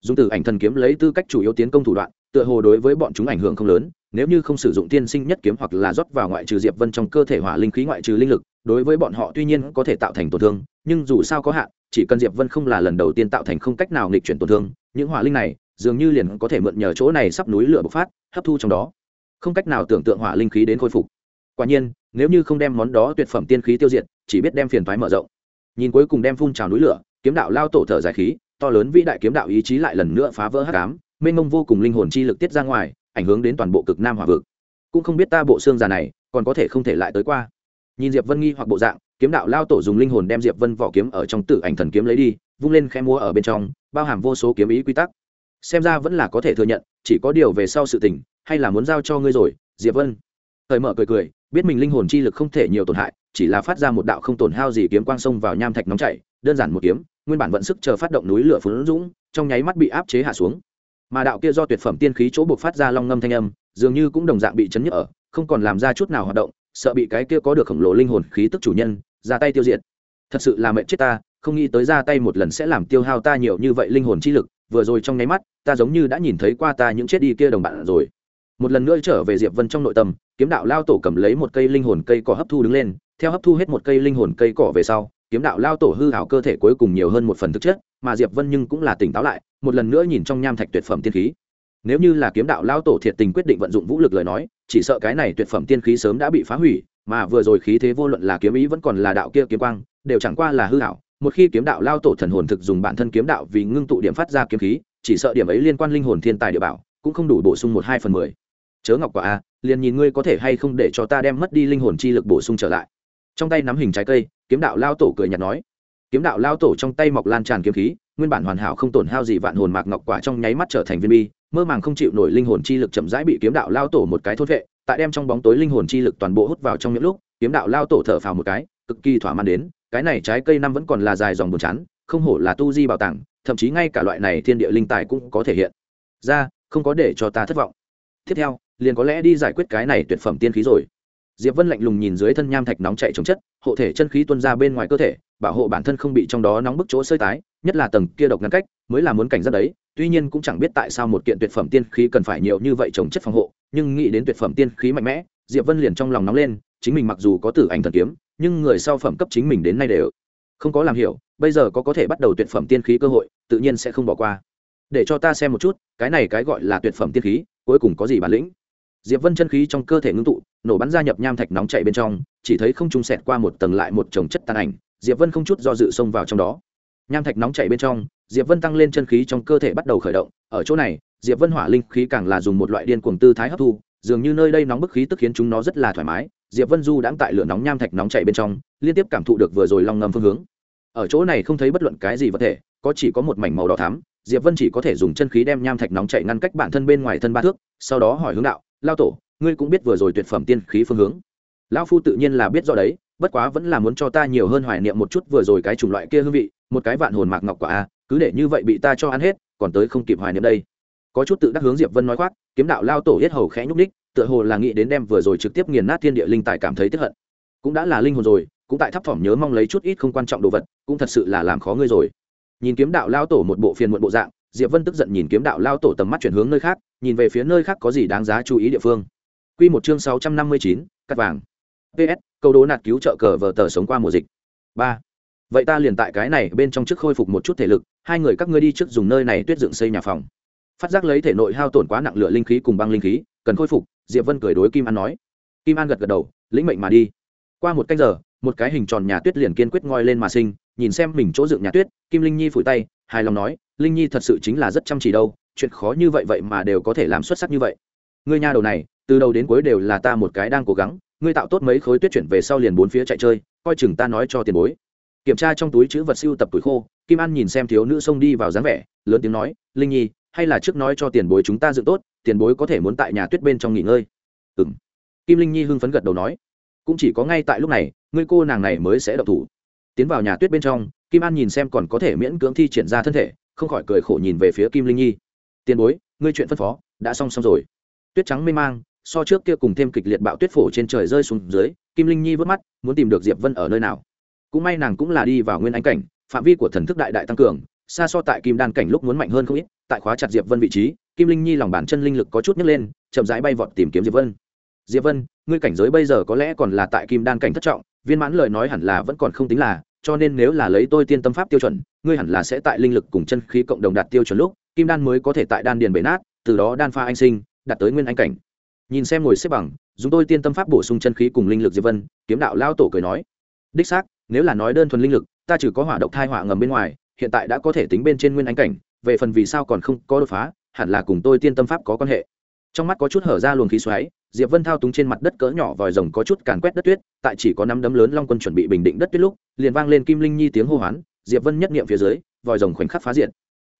Dùng từ ảnh thần kiếm lấy tư cách chủ yếu tiến công thủ đoạn, tựa hồ đối với bọn chúng ảnh hưởng không lớn, nếu như không sử dụng tiên sinh nhất kiếm hoặc là rót vào ngoại trừ diệp vân trong cơ thể hỏa linh khí ngoại trừ linh lực, đối với bọn họ tuy nhiên có thể tạo thành tổn thương, nhưng dù sao có hạn, chỉ cần diệp vân không là lần đầu tiên tạo thành không cách nào nghịch chuyển tổn thương, những hỏa linh này dường như liền có thể mượn nhờ chỗ này sắp núi lửa bộc phát, hấp thu trong đó. Không cách nào tưởng tượng hỏa linh khí đến khôi phục. Quả nhiên nếu như không đem món đó tuyệt phẩm tiên khí tiêu diệt, chỉ biết đem phiền toái mở rộng. Nhìn cuối cùng đem phun trào núi lửa, kiếm đạo lao tổ thở dài khí, to lớn vĩ đại kiếm đạo ý chí lại lần nữa phá vỡ hắc ám, mênh mông vô cùng linh hồn chi lực tiết ra ngoài, ảnh hưởng đến toàn bộ cực nam hỏa vực. Cũng không biết ta bộ xương già này, còn có thể không thể lại tới qua. Nhìn diệp vân nghi hoặc bộ dạng, kiếm đạo lao tổ dùng linh hồn đem diệp vân vỏ kiếm ở trong tử ảnh thần kiếm lấy đi, vung lên khẽ múa ở bên trong, bao hàm vô số kiếm ý quy tắc. Xem ra vẫn là có thể thừa nhận, chỉ có điều về sau sự tình, hay là muốn giao cho ngươi rồi, diệp vân. Thời mở cười cười biết mình linh hồn chi lực không thể nhiều tổn hại, chỉ là phát ra một đạo không tổn hao gì kiếm quang sông vào nham thạch nóng chảy, đơn giản một kiếm, nguyên bản vận sức chờ phát động núi lửa phun dũng, trong nháy mắt bị áp chế hạ xuống. Mà đạo kia do tuyệt phẩm tiên khí chỗ buộc phát ra long ngâm thanh âm, dường như cũng đồng dạng bị chấn nhức ở, không còn làm ra chút nào hoạt động, sợ bị cái kia có được khổng lồ linh hồn khí tức chủ nhân ra tay tiêu diệt. Thật sự là mệnh chết ta, không nghĩ tới ra tay một lần sẽ làm tiêu hao ta nhiều như vậy linh hồn chi lực, vừa rồi trong nháy mắt, ta giống như đã nhìn thấy qua ta những chết đi kia đồng bạn rồi một lần nữa trở về diệp vân trong nội tâm, kiếm đạo lao tổ cầm lấy một cây linh hồn cây cỏ hấp thu đứng lên, theo hấp thu hết một cây linh hồn cây cỏ về sau, kiếm đạo lao tổ hư hảo cơ thể cuối cùng nhiều hơn một phần thực chất, mà diệp vân nhưng cũng là tỉnh táo lại, một lần nữa nhìn trong nham thạch tuyệt phẩm tiên khí. Nếu như là kiếm đạo lao tổ thiệt tình quyết định vận dụng vũ lực lời nói, chỉ sợ cái này tuyệt phẩm tiên khí sớm đã bị phá hủy, mà vừa rồi khí thế vô luận là kiếm ý vẫn còn là đạo kia kiếm quang, đều chẳng qua là hư hảo. Một khi kiếm đạo lao tổ thần hồn thực dùng bản thân kiếm đạo vì ngưng tụ điểm phát ra kiếm khí, chỉ sợ điểm ấy liên quan linh hồn thiên tài địa bảo, cũng không đủ bổ sung một hai phần mười chớ ngọc quả a, liền nhìn ngươi có thể hay không để cho ta đem mất đi linh hồn chi lực bổ sung trở lại. Trong tay nắm hình trái cây, kiếm đạo lao tổ cười nhạt nói. Kiếm đạo lao tổ trong tay mọc lan tràn kiếm khí, nguyên bản hoàn hảo không tổn hao gì vạn hồn mạc ngọc quả trong nháy mắt trở thành viên bi, mơ màng không chịu nổi linh hồn chi lực chậm rãi bị kiếm đạo lao tổ một cái thốt vệ, tại đem trong bóng tối linh hồn chi lực toàn bộ hút vào trong những lúc, kiếm đạo lao tổ thở phào một cái, cực kỳ thỏa mãn đến, cái này trái cây năm vẫn còn là dài dòng buồn chán, không hổ là tu di bảo tàng, thậm chí ngay cả loại này thiên địa linh tài cũng có thể hiện. Ra, không có để cho ta thất vọng. Tiếp theo liền có lẽ đi giải quyết cái này tuyệt phẩm tiên khí rồi. Diệp vân lạnh lùng nhìn dưới thân nham thạch nóng chạy chống chất, hộ thể chân khí tuôn ra bên ngoài cơ thể, bảo hộ bản thân không bị trong đó nóng bức chỗ sơi tái, nhất là tầng kia độc ngăn cách, mới là muốn cảnh giác đấy, tuy nhiên cũng chẳng biết tại sao một kiện tuyệt phẩm tiên khí cần phải nhiều như vậy chống chất phòng hộ, nhưng nghĩ đến tuyệt phẩm tiên khí mạnh mẽ, diệp vân liền trong lòng nóng lên, chính mình mặc dù có tử ảnh thần kiếm, nhưng người sau phẩm cấp chính mình đến nay đều không có làm hiểu, bây giờ có có thể bắt đầu tuyệt phẩm tiên khí cơ hội, tự nhiên sẽ không bỏ qua. Để cho ta xem một chút, cái này cái gọi là tuyệt phẩm tiên khí, cuối cùng có gì bản lĩnh? Diệp vân chân khí trong cơ thể ngưng tụ, nổ bắn ra nhập nham thạch nóng chạy bên trong, chỉ thấy không trung sẹt qua một tầng lại một chồng chất tàn ảnh, diệp vân không chút do dự xông vào trong đó. Nham thạch nóng chạy bên trong, diệp vân tăng lên chân khí trong cơ thể bắt đầu khởi động, ở chỗ này, diệp vân hỏa linh khí càng là dùng một loại điên cuồng tư thái hấp thu, dường như nơi đây nóng bức khí tức khiến chúng nó rất là thoải mái, diệp vân du đãng tại lửa nóng nham thạch nóng chạy bên trong, liên tiếp cảm thụ được vừa rồi long ngầm phương hướng. Ở chỗ này không thấy bất luận cái gì vật thể, có chỉ có một mảnh màu đỏ thắm, diệp vân chỉ có thể dùng chân khí đem nham thạch nóng chạy ngăn cách bản thân bên ngoài thân ba thước, sau đó hỏi hướng đạo lao tổ, ngươi cũng biết vừa rồi tuyệt phẩm tiên khí phương hướng. Lão phu tự nhiên là biết rõ đấy, bất quá vẫn là muốn cho ta nhiều hơn hoài niệm một chút vừa rồi cái chủng loại kia hương vị, một cái vạn hồn mạc ngọc quả a, cứ để như vậy bị ta cho ăn hết, còn tới không kịp hoài niệm đây. Có chút tự đắc hướng diệp vân nói khoác, kiếm đạo lao tổ hết hầu khẽ nhúc ních tựa hồ là nghĩ đến đem vừa rồi trực tiếp nghiền nát thiên địa linh tài cảm thấy tức hận. Cũng đã là linh hồn rồi, cũng tại thấp thỏm nhớ mong lấy chút ít không quan trọng đồ vật, cũng thật sự là làm khó ngươi rồi. Nhìn kiếm đạo lao tổ một bộ phiền muộn bộ dạng diệp vân tức giận nhìn kiếm đạo lao tổ tầm mắt chuyển hướng nơi khác nhìn về phía nơi khác có gì đáng giá chú ý địa phương Quy một chương 659, cắt vàng. PS, câu đố nạt cứu trợ cờ vở tờ sống qua mùa dịch. 3. Vậy ta liền tại cái này bên trong trước khôi phục một chút thể lực, hai người các ngươi đi trước dùng nơi này tuyết dựng xây nhà phòng. Phát giác lấy thể nội hao tổn quá nặng lửa linh khí cùng băng linh khí, cần khôi phục, Diệp Vân cười đối Kim An nói. Kim An gật gật đầu, lĩnh mệnh mà đi. Qua một canh giờ, một cái hình tròn nhà tuyết liền kiên quyết ngoi lên mà sinh, nhìn xem mình chỗ dựng nhà tuyết, Kim Linh Nhi phủi tay, hài lòng nói, Linh Nhi thật sự chính là rất chăm chỉ đâu, chuyện khó như vậy vậy mà đều có thể làm xuất sắc như vậy. Ngươi nha đầu này, từ đầu đến cuối đều là ta một cái đang cố gắng ngươi tạo tốt mấy khối tuyết chuyển về sau liền bốn phía chạy chơi coi chừng ta nói cho tiền bối. Kiểm tra trong túi chữ vật siêu tập tuổi khô kim an nhìn xem thiếu nữ xông đi vào dáng vẻ lớn tiếng nói linh nhi hay là trước nói cho tiền bối chúng ta dự tốt tiền bối có thể muốn tại nhà tuyết bên trong nghỉ ngơi. Ừ m kim linh nhi hưng phấn gật đầu nói cũng chỉ có ngay tại lúc này ngươi cô nàng này mới sẽ đậu thủ. Tiến vào nhà tuyết bên trong kim an nhìn xem còn có thể miễn cưỡng thi triển ra thân thể không khỏi cười khổ nhìn về phía kim linh nhi. Tiền bối, ngươi chuyện phân phó đã xong xong rồi. Tuyết trắng mê mang, so trước kia cùng thêm kịch liệt bạo tuyết phổ trên trời rơi xuống dưới, kim linh nhi vớt mắt, muốn tìm được diệp vân ở nơi nào. Cũng may nàng cũng là đi vào nguyên anh cảnh, phạm vi của thần thức đại đại tăng cường, xa so tại kim đan cảnh lúc muốn mạnh hơn không ít, tại khóa chặt diệp vân vị trí, kim linh nhi lòng bàn chân linh lực có chút nhấc lên, chậm rãi bay vọt tìm kiếm diệp vân. Diệp vân, ngươi cảnh giới bây giờ có lẽ còn là tại kim đan cảnh thất trọng, viên mãn lời nói hẳn là vẫn còn không tính là cho nên nếu là lấy tôi tiên tâm pháp tiêu chuẩn, ngươi hẳn là sẽ tại linh lực cùng chân khí cộng đồng đạt tiêu chuẩn lúc, kim đan mới có thể tại đan điền bể nát, từ đó đan pha anh sinh, đạt tới nguyên anh cảnh. Nhìn xem ngồi xếp bằng, dùng tôi tiên tâm pháp bổ sung chân khí cùng linh lực diệp vân, kiếm đạo lao tổ cười nói, đích xác, nếu là nói đơn thuần linh lực, ta chỉ có hỏa độc thai hỏa ngầm bên ngoài, hiện tại đã có thể tính bên trên nguyên anh cảnh, về phần vì sao còn không có đột phá, hẳn là cùng tôi tiên tâm pháp có quan hệ. Trong mắt có chút hở ra luồng khí xoáy diệp vân thao túng trên mặt đất cỡ nhỏ vòi rồng có chút càn quét đất tuyết, tại chỉ có năm đấm lớn long quân chuẩn bị bình định đất tuyết lúc, liền vang lên kim linh nhi tiếng hô hoán, diệp vân nhất niệm phía dưới, vòi rồng khoảnh khắc phá diện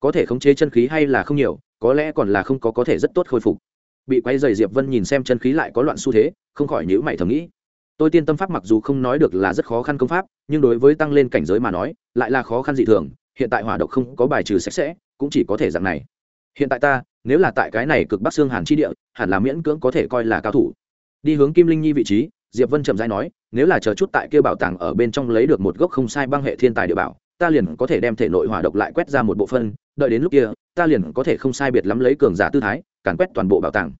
có thể khống chế chân khí hay là không nhiều, có lẽ còn là không có có thể rất tốt khôi phục. Bị quay dày diệp vân nhìn xem chân khí lại có loạn xu thế, không khỏi nhíu mày thầm nghĩ. Tôi tiên tâm pháp mặc dù không nói được là rất khó khăn công pháp, nhưng đối với tăng lên cảnh giới mà nói, lại là khó khăn dị thường, hiện tại hỏa độc không có bài trừ sạch sẽ, cũng chỉ có thể dạng này. Hiện tại ta nếu là tại cái này cực bắc xương hàn chi địa, hẳn là miễn cưỡng có thể coi là cao thủ. Đi hướng kim linh nhi vị trí, diệp vân chậm rãi nói, nếu là chờ chút tại kia bảo tàng ở bên trong lấy được một gốc không sai băng hệ thiên tài địa bảo, ta liền có thể đem thể nội hỏa độc lại quét ra một bộ phân đợi đến lúc kia, ta liền có thể không sai biệt lắm lấy cường giả tư thái, càn quét toàn bộ bảo tàng.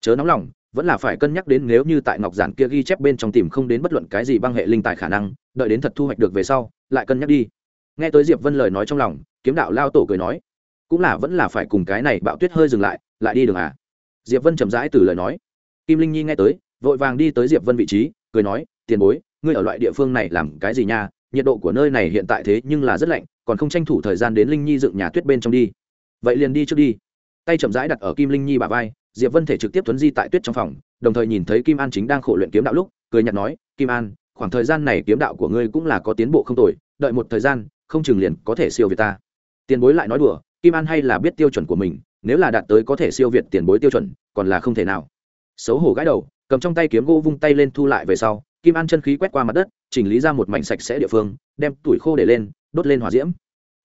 Chớ nóng lòng, vẫn là phải cân nhắc đến nếu như tại ngọc giản kia ghi chép bên trong tìm không đến bất luận cái gì băng hệ linh tài khả năng, đợi đến thật thu hoạch được về sau, lại cân nhắc đi. Nghe tới diệp vân lời nói trong lòng, kiếm đạo lao tổ cười nói cũng là vẫn là phải cùng cái này bạo tuyết hơi dừng lại lại đi đường à? Diệp vân chậm rãi từ lời nói. Kim linh nhi nghe tới, vội vàng đi tới diệp vân vị trí, cười nói, tiền bối, ngươi ở loại địa phương này làm cái gì nha? Nhiệt độ của nơi này hiện tại thế nhưng là rất lạnh, còn không tranh thủ thời gian đến linh nhi dựng nhà tuyết bên trong đi. Vậy liền đi trước đi. Tay chậm rãi đặt ở kim linh nhi bà vai, diệp vân thể trực tiếp tuấn di tại tuyết trong phòng, đồng thời nhìn thấy kim an chính đang khổ luyện kiếm đạo lúc, cười nhạt nói, kim an, khoảng thời gian này kiếm đạo của ngươi cũng là có tiến bộ không tồi, đợi một thời gian, không chừng liền có thể siêu việt ta. Tiền bối lại nói đùa kim an hay là biết tiêu chuẩn của mình, nếu là đạt tới có thể siêu việt tiền bối tiêu chuẩn, còn là không thể nào. Xấu hổ gãi đầu, cầm trong tay kiếm gỗ vung tay lên thu lại về sau, kim an chân khí quét qua mặt đất, chỉnh lý ra một mảnh sạch sẽ địa phương, đem tuổi khô để lên, đốt lên hỏa diễm.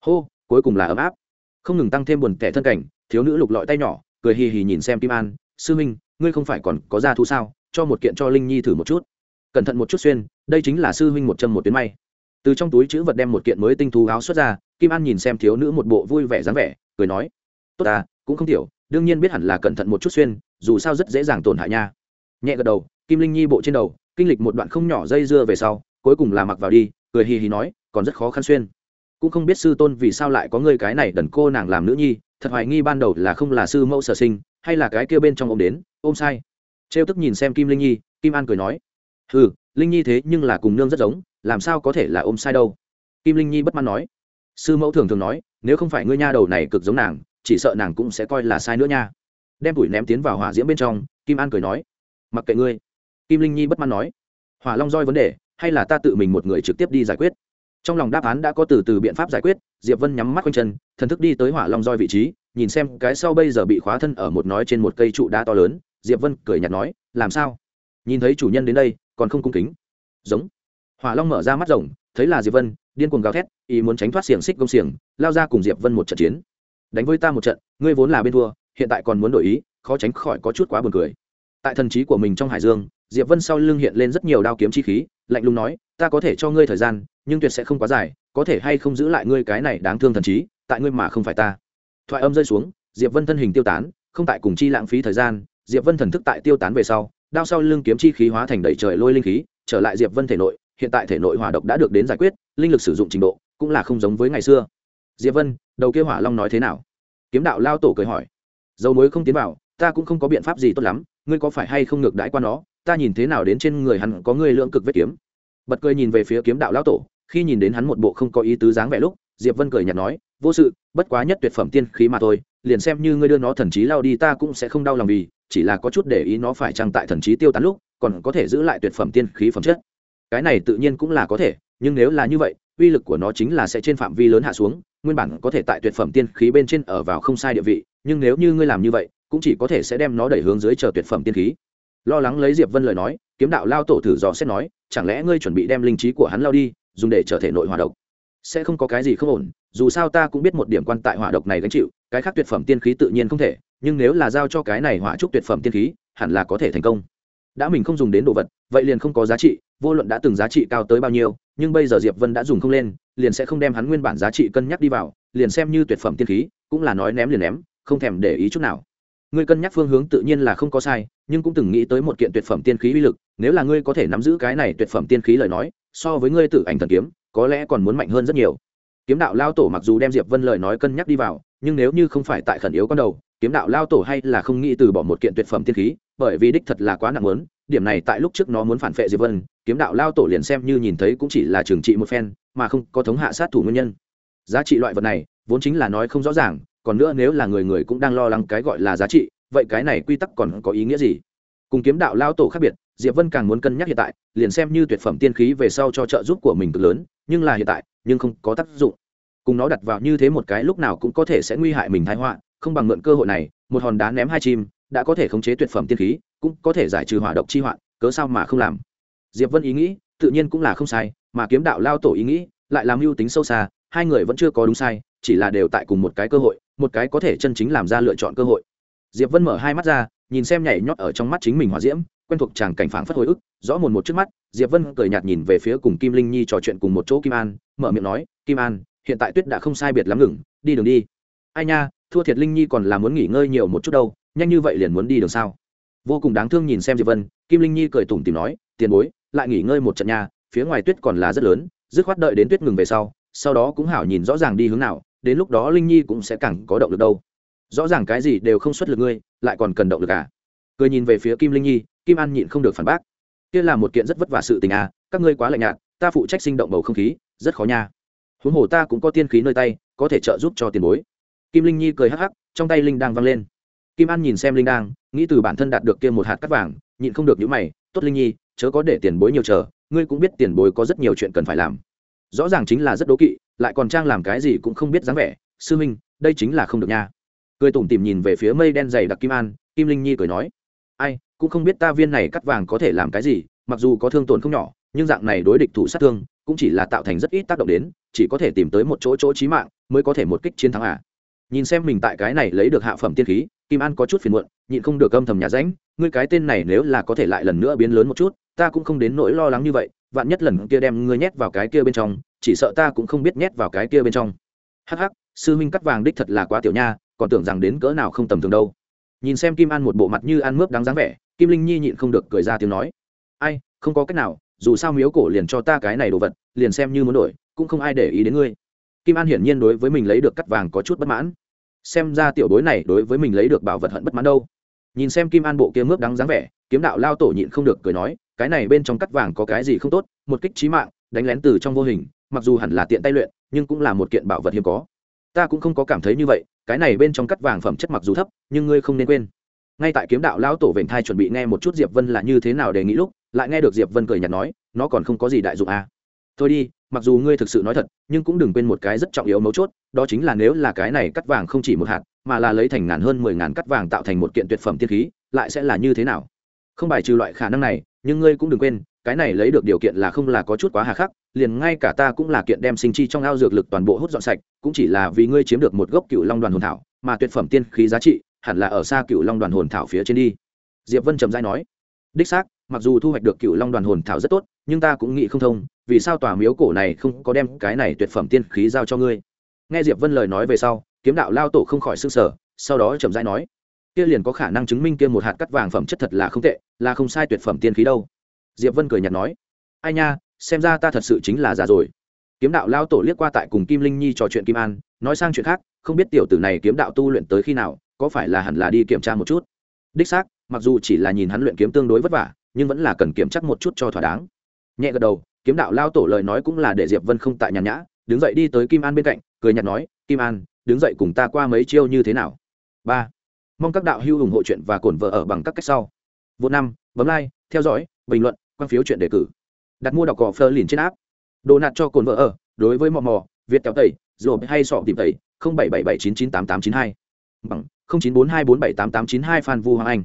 Hô, cuối cùng là ấm áp. Không ngừng tăng thêm buồn tẻ thân cảnh, thiếu nữ lục lọi tay nhỏ, cười hì hì nhìn xem kim an, sư minh, ngươi không phải còn có ra thú sao? Cho một kiện cho linh nhi thử một chút. Cẩn thận một chút xuyên, đây chính là sư huynh một châm một tuyến may từ trong túi chữ vật đem một kiện mới tinh thú áo xuất ra, kim an nhìn xem thiếu nữ một bộ vui vẻ dáng vẻ, cười nói, tốt ta, cũng không tiểu, đương nhiên biết hẳn là cẩn thận một chút xuyên, dù sao rất dễ dàng tổn hại nha. Nhẹ gật đầu, kim linh nhi bộ trên đầu, kinh lịch một đoạn không nhỏ dây dưa về sau, cuối cùng là mặc vào đi, cười hì hì nói, còn rất khó khăn xuyên. Cũng không biết sư tôn vì sao lại có người cái này đần cô nàng làm nữ nhi, thật hoài nghi ban đầu là không là sư mẫu sở sinh, hay là cái kia bên trong ôm đến, ôm sai. Trêu tức nhìn xem kim linh nhi, kim an cười nói ừ linh nhi thế nhưng là cùng nương rất giống làm sao có thể là ôm sai đâu? Kim linh nhi bất mãn nói. Sư mẫu thường thường nói, nếu không phải ngươi nha đầu này cực giống nàng, chỉ sợ nàng cũng sẽ coi là sai nữa nha. Đem tuổi ném tiến vào hỏa diễm bên trong, kim an cười nói. Mặc kệ ngươi. Kim linh nhi bất mãn nói. Hỏa long roi vấn đề, hay là ta tự mình một người trực tiếp đi giải quyết? Trong lòng đáp án đã có từ từ biện pháp giải quyết, diệp vân nhắm mắt quanh chân, thần thức đi tới hỏa long roi vị trí, nhìn xem cái sau bây giờ bị khóa thân ở một nói trên một cây trụ đá to lớn, diệp vân cười nhạt nói, làm sao? Nhìn thấy chủ nhân đến đây, còn không cung kính? Giống hỏa long mở ra mắt rồng, thấy là diệp vân, điên cuồng gào thét, ý muốn tránh thoát xiềng xích công xiềng, lao ra cùng diệp vân một trận chiến. Đánh với ta một trận, ngươi vốn là bên thua, hiện tại còn muốn đổi ý, khó tránh khỏi có chút quá buồn cười. Tại thần trí của mình trong hải dương, diệp vân sau lưng hiện lên rất nhiều đao kiếm chi khí, lạnh lùng nói, ta có thể cho ngươi thời gian, nhưng tuyệt sẽ không quá dài, có thể hay không giữ lại ngươi cái này đáng thương thần trí, tại ngươi mà không phải ta. Thoại âm rơi xuống, diệp vân thân hình tiêu tán, không tại cùng chi lãng phí thời gian, diệp vân thần thức tại tiêu tán về sau, đao sau lưng kiếm chi khí hóa thành đầy trời lôi linh khí, trở lại diệp vân thể nội hiện tại thể nội hỏa độc đã được đến giải quyết, linh lực sử dụng trình độ cũng là không giống với ngày xưa. Diệp vân, đầu kia hỏa long nói thế nào? Kiếm đạo lao tổ cười hỏi. Dầu muối không tiến vào, ta cũng không có biện pháp gì tốt lắm, ngươi có phải hay không ngược đãi qua nó? Ta nhìn thế nào đến trên người hắn có người lượng cực vết kiếm? Bật cười nhìn về phía kiếm đạo lao tổ, khi nhìn đến hắn một bộ không có ý tứ dáng vẻ lúc, diệp vân cười nhạt nói, vô sự, bất quá nhất tuyệt phẩm tiên khí mà thôi, liền xem như ngươi đưa nó thần trí lao đi ta cũng sẽ không đau lòng vì, chỉ là có chút để ý nó phải trang tại thần trí tiêu tán lúc, còn có thể giữ lại tuyệt phẩm tiên khí phẩm chất cái này tự nhiên cũng là có thể, nhưng nếu là như vậy, uy lực của nó chính là sẽ trên phạm vi lớn hạ xuống, nguyên bản có thể tại tuyệt phẩm tiên khí bên trên ở vào không sai địa vị, nhưng nếu như ngươi làm như vậy, cũng chỉ có thể sẽ đem nó đẩy hướng dưới chờ tuyệt phẩm tiên khí. Lo lắng lấy diệp vân lời nói, kiếm đạo lao tổ thử dò xét nói, chẳng lẽ ngươi chuẩn bị đem linh trí của hắn lao đi, dùng để trở thể nội hòa độc? Sẽ không có cái gì không ổn, dù sao ta cũng biết một điểm quan tại hỏa độc này gánh chịu, cái khác tuyệt phẩm tiên khí tự nhiên không thể, nhưng nếu là giao cho cái này hỏa trúc tuyệt phẩm tiên khí, hẳn là có thể thành công đã mình không dùng đến đồ vật, vậy liền không có giá trị, vô luận đã từng giá trị cao tới bao nhiêu, nhưng bây giờ diệp vân đã dùng không lên, liền sẽ không đem hắn nguyên bản giá trị cân nhắc đi vào, liền xem như tuyệt phẩm tiên khí, cũng là nói ném liền ném, không thèm để ý chút nào. Ngươi cân nhắc phương hướng tự nhiên là không có sai, nhưng cũng từng nghĩ tới một kiện tuyệt phẩm tiên khí uy lực, nếu là ngươi có thể nắm giữ cái này tuyệt phẩm tiên khí lời nói, so với ngươi tử ảnh thần kiếm, có lẽ còn muốn mạnh hơn rất nhiều. Kiếm đạo lao tổ mặc dù đem diệp vân lời nói cân nhắc đi vào, nhưng nếu như không phải tại khẩn yếu con đầu, kiếm đạo lao tổ hay là không nghĩ từ bỏ một kiện tuyệt phẩm tiên khí bởi vì đích thật là quá nặng lớn điểm này tại lúc trước nó muốn phản phệ diệp vân, kiếm đạo lao tổ liền xem như nhìn thấy cũng chỉ là trường trị một phen, mà không có thống hạ sát thủ nguyên nhân. Giá trị loại vật này, vốn chính là nói không rõ ràng, còn nữa nếu là người người cũng đang lo lắng cái gọi là giá trị, vậy cái này quy tắc còn có ý nghĩa gì? Cùng kiếm đạo lao tổ khác biệt, diệp vân càng muốn cân nhắc hiện tại, liền xem như tuyệt phẩm tiên khí về sau cho trợ giúp của mình cực lớn, nhưng là hiện tại, nhưng không có tác dụng. Cùng nó đặt vào như thế một cái lúc nào cũng có thể sẽ nguy hại mình thái họa, không bằng mượn cơ hội này, một hòn đá ném hai chim đã có thể khống chế tuyệt phẩm tiên khí, cũng có thể giải trừ hỏa độc chi hoạn, cớ sao mà không làm? Diệp vân ý nghĩ, tự nhiên cũng là không sai, mà kiếm đạo lao tổ ý nghĩ, lại làm mưu tính sâu xa, hai người vẫn chưa có đúng sai, chỉ là đều tại cùng một cái cơ hội, một cái có thể chân chính làm ra lựa chọn cơ hội. Diệp vân mở hai mắt ra, nhìn xem nhảy nhót ở trong mắt chính mình hòa diễm, quen thuộc chàng cảnh phảng phất hồi ức, rõ mồn một trước mắt, diệp vân cười nhạt nhìn về phía cùng kim linh nhi trò chuyện cùng một chỗ kim an, mở miệng nói, kim an, hiện tại tuyết đã không sai biệt lắm ngừng, đi đường đi. Ai nha, thua thiệt linh nhi còn là muốn nghỉ ngơi nhiều một chút đâu nhanh như vậy liền muốn đi đường sao? Vô cùng đáng thương nhìn xem diệp vân, kim linh nhi cười tủm tìm nói, tiền bối, lại nghỉ ngơi một trận nhà phía ngoài tuyết còn là rất lớn, dứt khoát đợi đến tuyết ngừng về sau sau đó cũng hảo nhìn rõ ràng đi hướng nào, đến lúc đó linh nhi cũng sẽ càng có động lực đâu. Rõ ràng cái gì đều không xuất lực ngươi, lại còn cần động lực à? Cười nhìn về phía kim linh nhi, kim an nhịn không được phản bác. Kia là một kiện rất vất vả sự tình à các ngươi quá lạnh nhạt, ta phụ trách sinh động bầu không khí, rất khó nha. Huống hồ ta cũng có tiên khí nơi tay, có thể trợ giúp cho tiền bối. Kim linh nhi cười hắc hắc, trong tay linh đang văng lên kim an nhìn xem linh đang nghĩ từ bản thân đạt được kia một hạt cắt vàng, nhịn không được những mày, tốt linh nhi, chớ có để tiền bối nhiều chờ, ngươi cũng biết tiền bối có rất nhiều chuyện cần phải làm. Rõ ràng chính là rất đố kỵ, lại còn trang làm cái gì cũng không biết dáng vẻ. Sư minh, đây chính là không được nha. Cười tủm tìm nhìn về phía mây đen dày đặc kim an, kim linh nhi cười nói, ai, cũng không biết ta viên này cắt vàng có thể làm cái gì, mặc dù có thương tổn không nhỏ, nhưng dạng này đối địch thủ sát thương, cũng chỉ là tạo thành rất ít tác động đến, chỉ có thể tìm tới một chỗ chỗ trí mạng, mới có thể một kích chiến thắng à nhìn xem mình tại cái này lấy được hạ phẩm tiên khí, kim an có chút phiền muộn, nhịn không được âm thầm nhà ránh ngươi cái tên này nếu là có thể lại lần nữa biến lớn một chút, ta cũng không đến nỗi lo lắng như vậy, vạn nhất lần kia đem ngươi nhét vào cái kia bên trong, chỉ sợ ta cũng không biết nhét vào cái kia bên trong. Hắc hắc, sư minh cắt vàng đích thật là quá tiểu nha, còn tưởng rằng đến cỡ nào không tầm thường đâu. Nhìn xem kim an một bộ mặt như ăn mướp đáng dáng vẻ, kim linh nhi nhịn không được cười ra tiếng nói. Ai, không có cách nào, dù sao miếu cổ liền cho ta cái này đồ vật, liền xem như muốn đổi, cũng không ai để ý đến ngươi kim an hiển nhiên đối với mình lấy được cắt vàng có chút bất mãn. Xem ra tiểu bối này đối với mình lấy được bảo vật hận bất mãn đâu. Nhìn xem kim an bộ kia mướp đắng dáng vẻ, kiếm đạo lao tổ nhịn không được cười nói, cái này bên trong cắt vàng có cái gì không tốt, một kích trí mạng, đánh lén từ trong vô hình, mặc dù hẳn là tiện tay luyện, nhưng cũng là một kiện bảo vật hiếm có. Ta cũng không có cảm thấy như vậy, cái này bên trong cắt vàng phẩm chất mặc dù thấp, nhưng ngươi không nên quên. Ngay tại kiếm đạo lão tổ vểnh thai chuẩn bị nghe một chút diệp vân là như thế nào để nghĩ lúc, lại nghe được diệp vân cười nhạt nói, nó còn không có gì đại dụng à. thôi đi mặc dù ngươi thực sự nói thật, nhưng cũng đừng quên một cái rất trọng yếu mấu chốt, đó chính là nếu là cái này cắt vàng không chỉ một hạt, mà là lấy thành ngàn hơn mười ngàn cắt vàng tạo thành một kiện tuyệt phẩm tiên khí, lại sẽ là như thế nào? Không bài trừ loại khả năng này, nhưng ngươi cũng đừng quên, cái này lấy được điều kiện là không là có chút quá hà khắc, liền ngay cả ta cũng là kiện đem sinh chi trong ao dược lực toàn bộ hút dọn sạch, cũng chỉ là vì ngươi chiếm được một gốc cựu long đoàn hồn thảo, mà tuyệt phẩm tiên khí giá trị, hẳn là ở xa cựu long đoàn hồn thảo phía trên đi. Diệp vân trầm dai nói. Đích xác mặc dù thu hoạch được cựu long đoàn hồn thảo rất tốt, nhưng ta cũng nghĩ không thông, vì sao tòa miếu cổ này không có đem cái này tuyệt phẩm tiên khí giao cho ngươi? Nghe diệp vân lời nói về sau, kiếm đạo lao tổ không khỏi s ư n g sở, sau đó trầm rãi nói, kia liền có khả năng chứng minh kia một hạt cắt vàng phẩm chất thật là không tệ, là không sai tuyệt phẩm tiên khí đâu. Diệp vân cười nhạt nói, ai nha, xem ra ta thật sự chính là già rồi. Kiếm đạo lao tổ liếc qua tại cùng kim linh nhi trò chuyện kim an, nói sang chuyện khác, không biết tiểu tử này kiếm đạo tu luyện tới khi nào, có phải là hẳn là đi kiểm tra một chút? Đích xác, mặc dù chỉ là nhìn hắn luyện kiếm tương đối vất vả nhưng vẫn là cần kiểm chắc một chút cho thỏa đáng. Nhẹ gật đầu, kiếm đạo lao tổ lời nói cũng là để diệp vân không tại nhàn nhã, đứng dậy đi tới kim an bên cạnh, cười nhạt nói, kim an, đứng dậy cùng ta qua mấy chiêu như thế nào? Ba. Mong các đạo hữu ủng hộ chuyện và cổn vợ ở bằng các cách sau. Vô năm, bấm like, theo dõi, bình luận, quan phiếu chuyện đề cử. Đặt mua đọc cỏ phơ liền trên áp đồ nạt cho cồn vợ ở, đối với mò mò, việt kéo tẩy rồi hay sọ tìm tẩy, không bảy bảy bảy chín chín tám tám chín hai. Bằng, không chín bốn hai bốn bảy tám tám chín hai phan vu hoàng anh.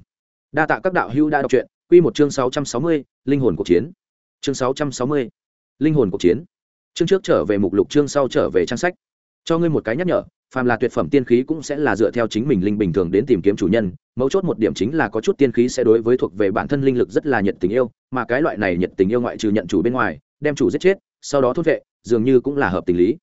Đa tạ các đạo hữu đã đọc truyện quy một chương sáu trăm sáu mươi, linh hồn cuộc chiến. Chương sáu trăm sáu mươi, linh hồn cuộc chiến. Chương trước trở về mục lục, chương sau trở về trang sách. Cho ngươi một cái nhắc nhở, phàm là tuyệt phẩm tiên khí cũng sẽ là dựa theo chính mình linh bình thường đến tìm kiếm chủ nhân, mấu chốt một điểm chính là có chút tiên khí sẽ đối với thuộc về bản thân linh lực rất là nhiệt tình yêu, mà cái loại này nhiệt tình yêu ngoại trừ nhận chủ bên ngoài, đem chủ giết chết, sau đó thôn vệ, dường như cũng là hợp tình lý.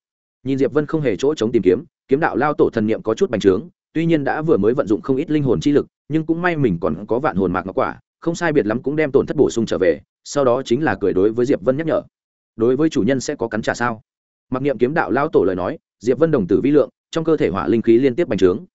Nhìn diệp vân không hề chỗ chống tìm kiếm kiếm đạo lao tổ thần niệm có chút bành trướng, tuy nhiên đã vừa mới vận dụng không ít linh hồn chi lực, nhưng cũng may mình còn có vạn hồn mạc ngọc quả không sai biệt lắm cũng đem tổn thất bổ sung trở về, sau đó chính là cười đối với diệp vân nhắc nhở. Đối với chủ nhân sẽ có cắn trả sao? Mặc niệm kiếm đạo lao tổ lời nói, diệp vân đồng tử vi lượng, trong cơ thể hỏa linh khí liên tiếp bành trướng.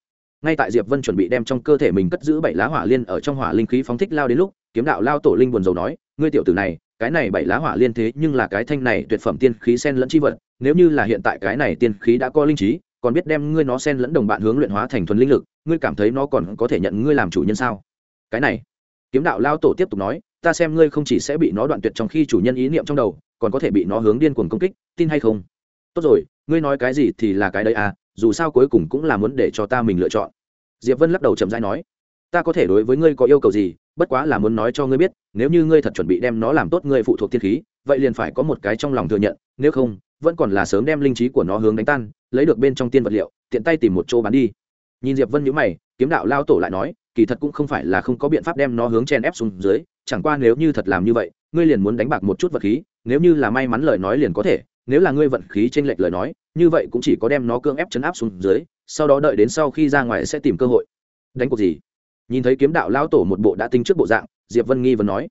Ngay tại diệp vân chuẩn bị đem trong cơ thể mình cất giữ bảy lá hỏa liên ở trong hỏa linh khí phóng thích lao đến lúc, kiếm đạo lao tổ linh buồn dầu nói, ngươi tiểu tử này, cái này bảy lá hỏa liên thế nhưng là cái thanh này tuyệt phẩm tiên khí sen lẫn chi vật, nếu như là hiện tại cái này tiên khí đã có linh trí, còn biết đem ngươi nó sen lẫn đồng bạn hướng luyện hóa thành thuần linh lực, ngươi cảm thấy nó còn có thể nhận ngươi làm chủ nhân sao? Cái này kiếm đạo lao tổ tiếp tục nói, ta xem ngươi không chỉ sẽ bị nó đoạn tuyệt trong khi chủ nhân ý niệm trong đầu, còn có thể bị nó hướng điên cuồng công kích, tin hay không? Tốt rồi, ngươi nói cái gì thì là cái đấy à dù sao cuối cùng cũng là muốn để cho ta mình lựa chọn. Diệp vân lắc đầu chậm rãi nói, ta có thể đối với ngươi có yêu cầu gì, bất quá là muốn nói cho ngươi biết, nếu như ngươi thật chuẩn bị đem nó làm tốt ngươi phụ thuộc tiên khí, vậy liền phải có một cái trong lòng thừa nhận, nếu không, vẫn còn là sớm đem linh trí của nó hướng đánh tan, lấy được bên trong tiên vật liệu, tiện tay tìm một chỗ bán đi. Nhìn diệp vân nhíu mày kiếm đạo lao tổ lại nói, kỳ thật cũng không phải là không có biện pháp đem nó hướng chen ép xuống dưới, chẳng qua nếu như thật làm như vậy, ngươi liền muốn đánh bạc một chút vật khí, nếu như là may mắn lời nói liền có thể, nếu là ngươi vận khí trên lệch lời nói, như vậy cũng chỉ có đem nó cưỡng ép chấn áp xuống dưới, sau đó đợi đến sau khi ra ngoài sẽ tìm cơ hội. Đánh cuộc gì? Nhìn thấy kiếm đạo lao tổ một bộ đã tinh trước bộ dạng, diệp vân nghi vẫn nói,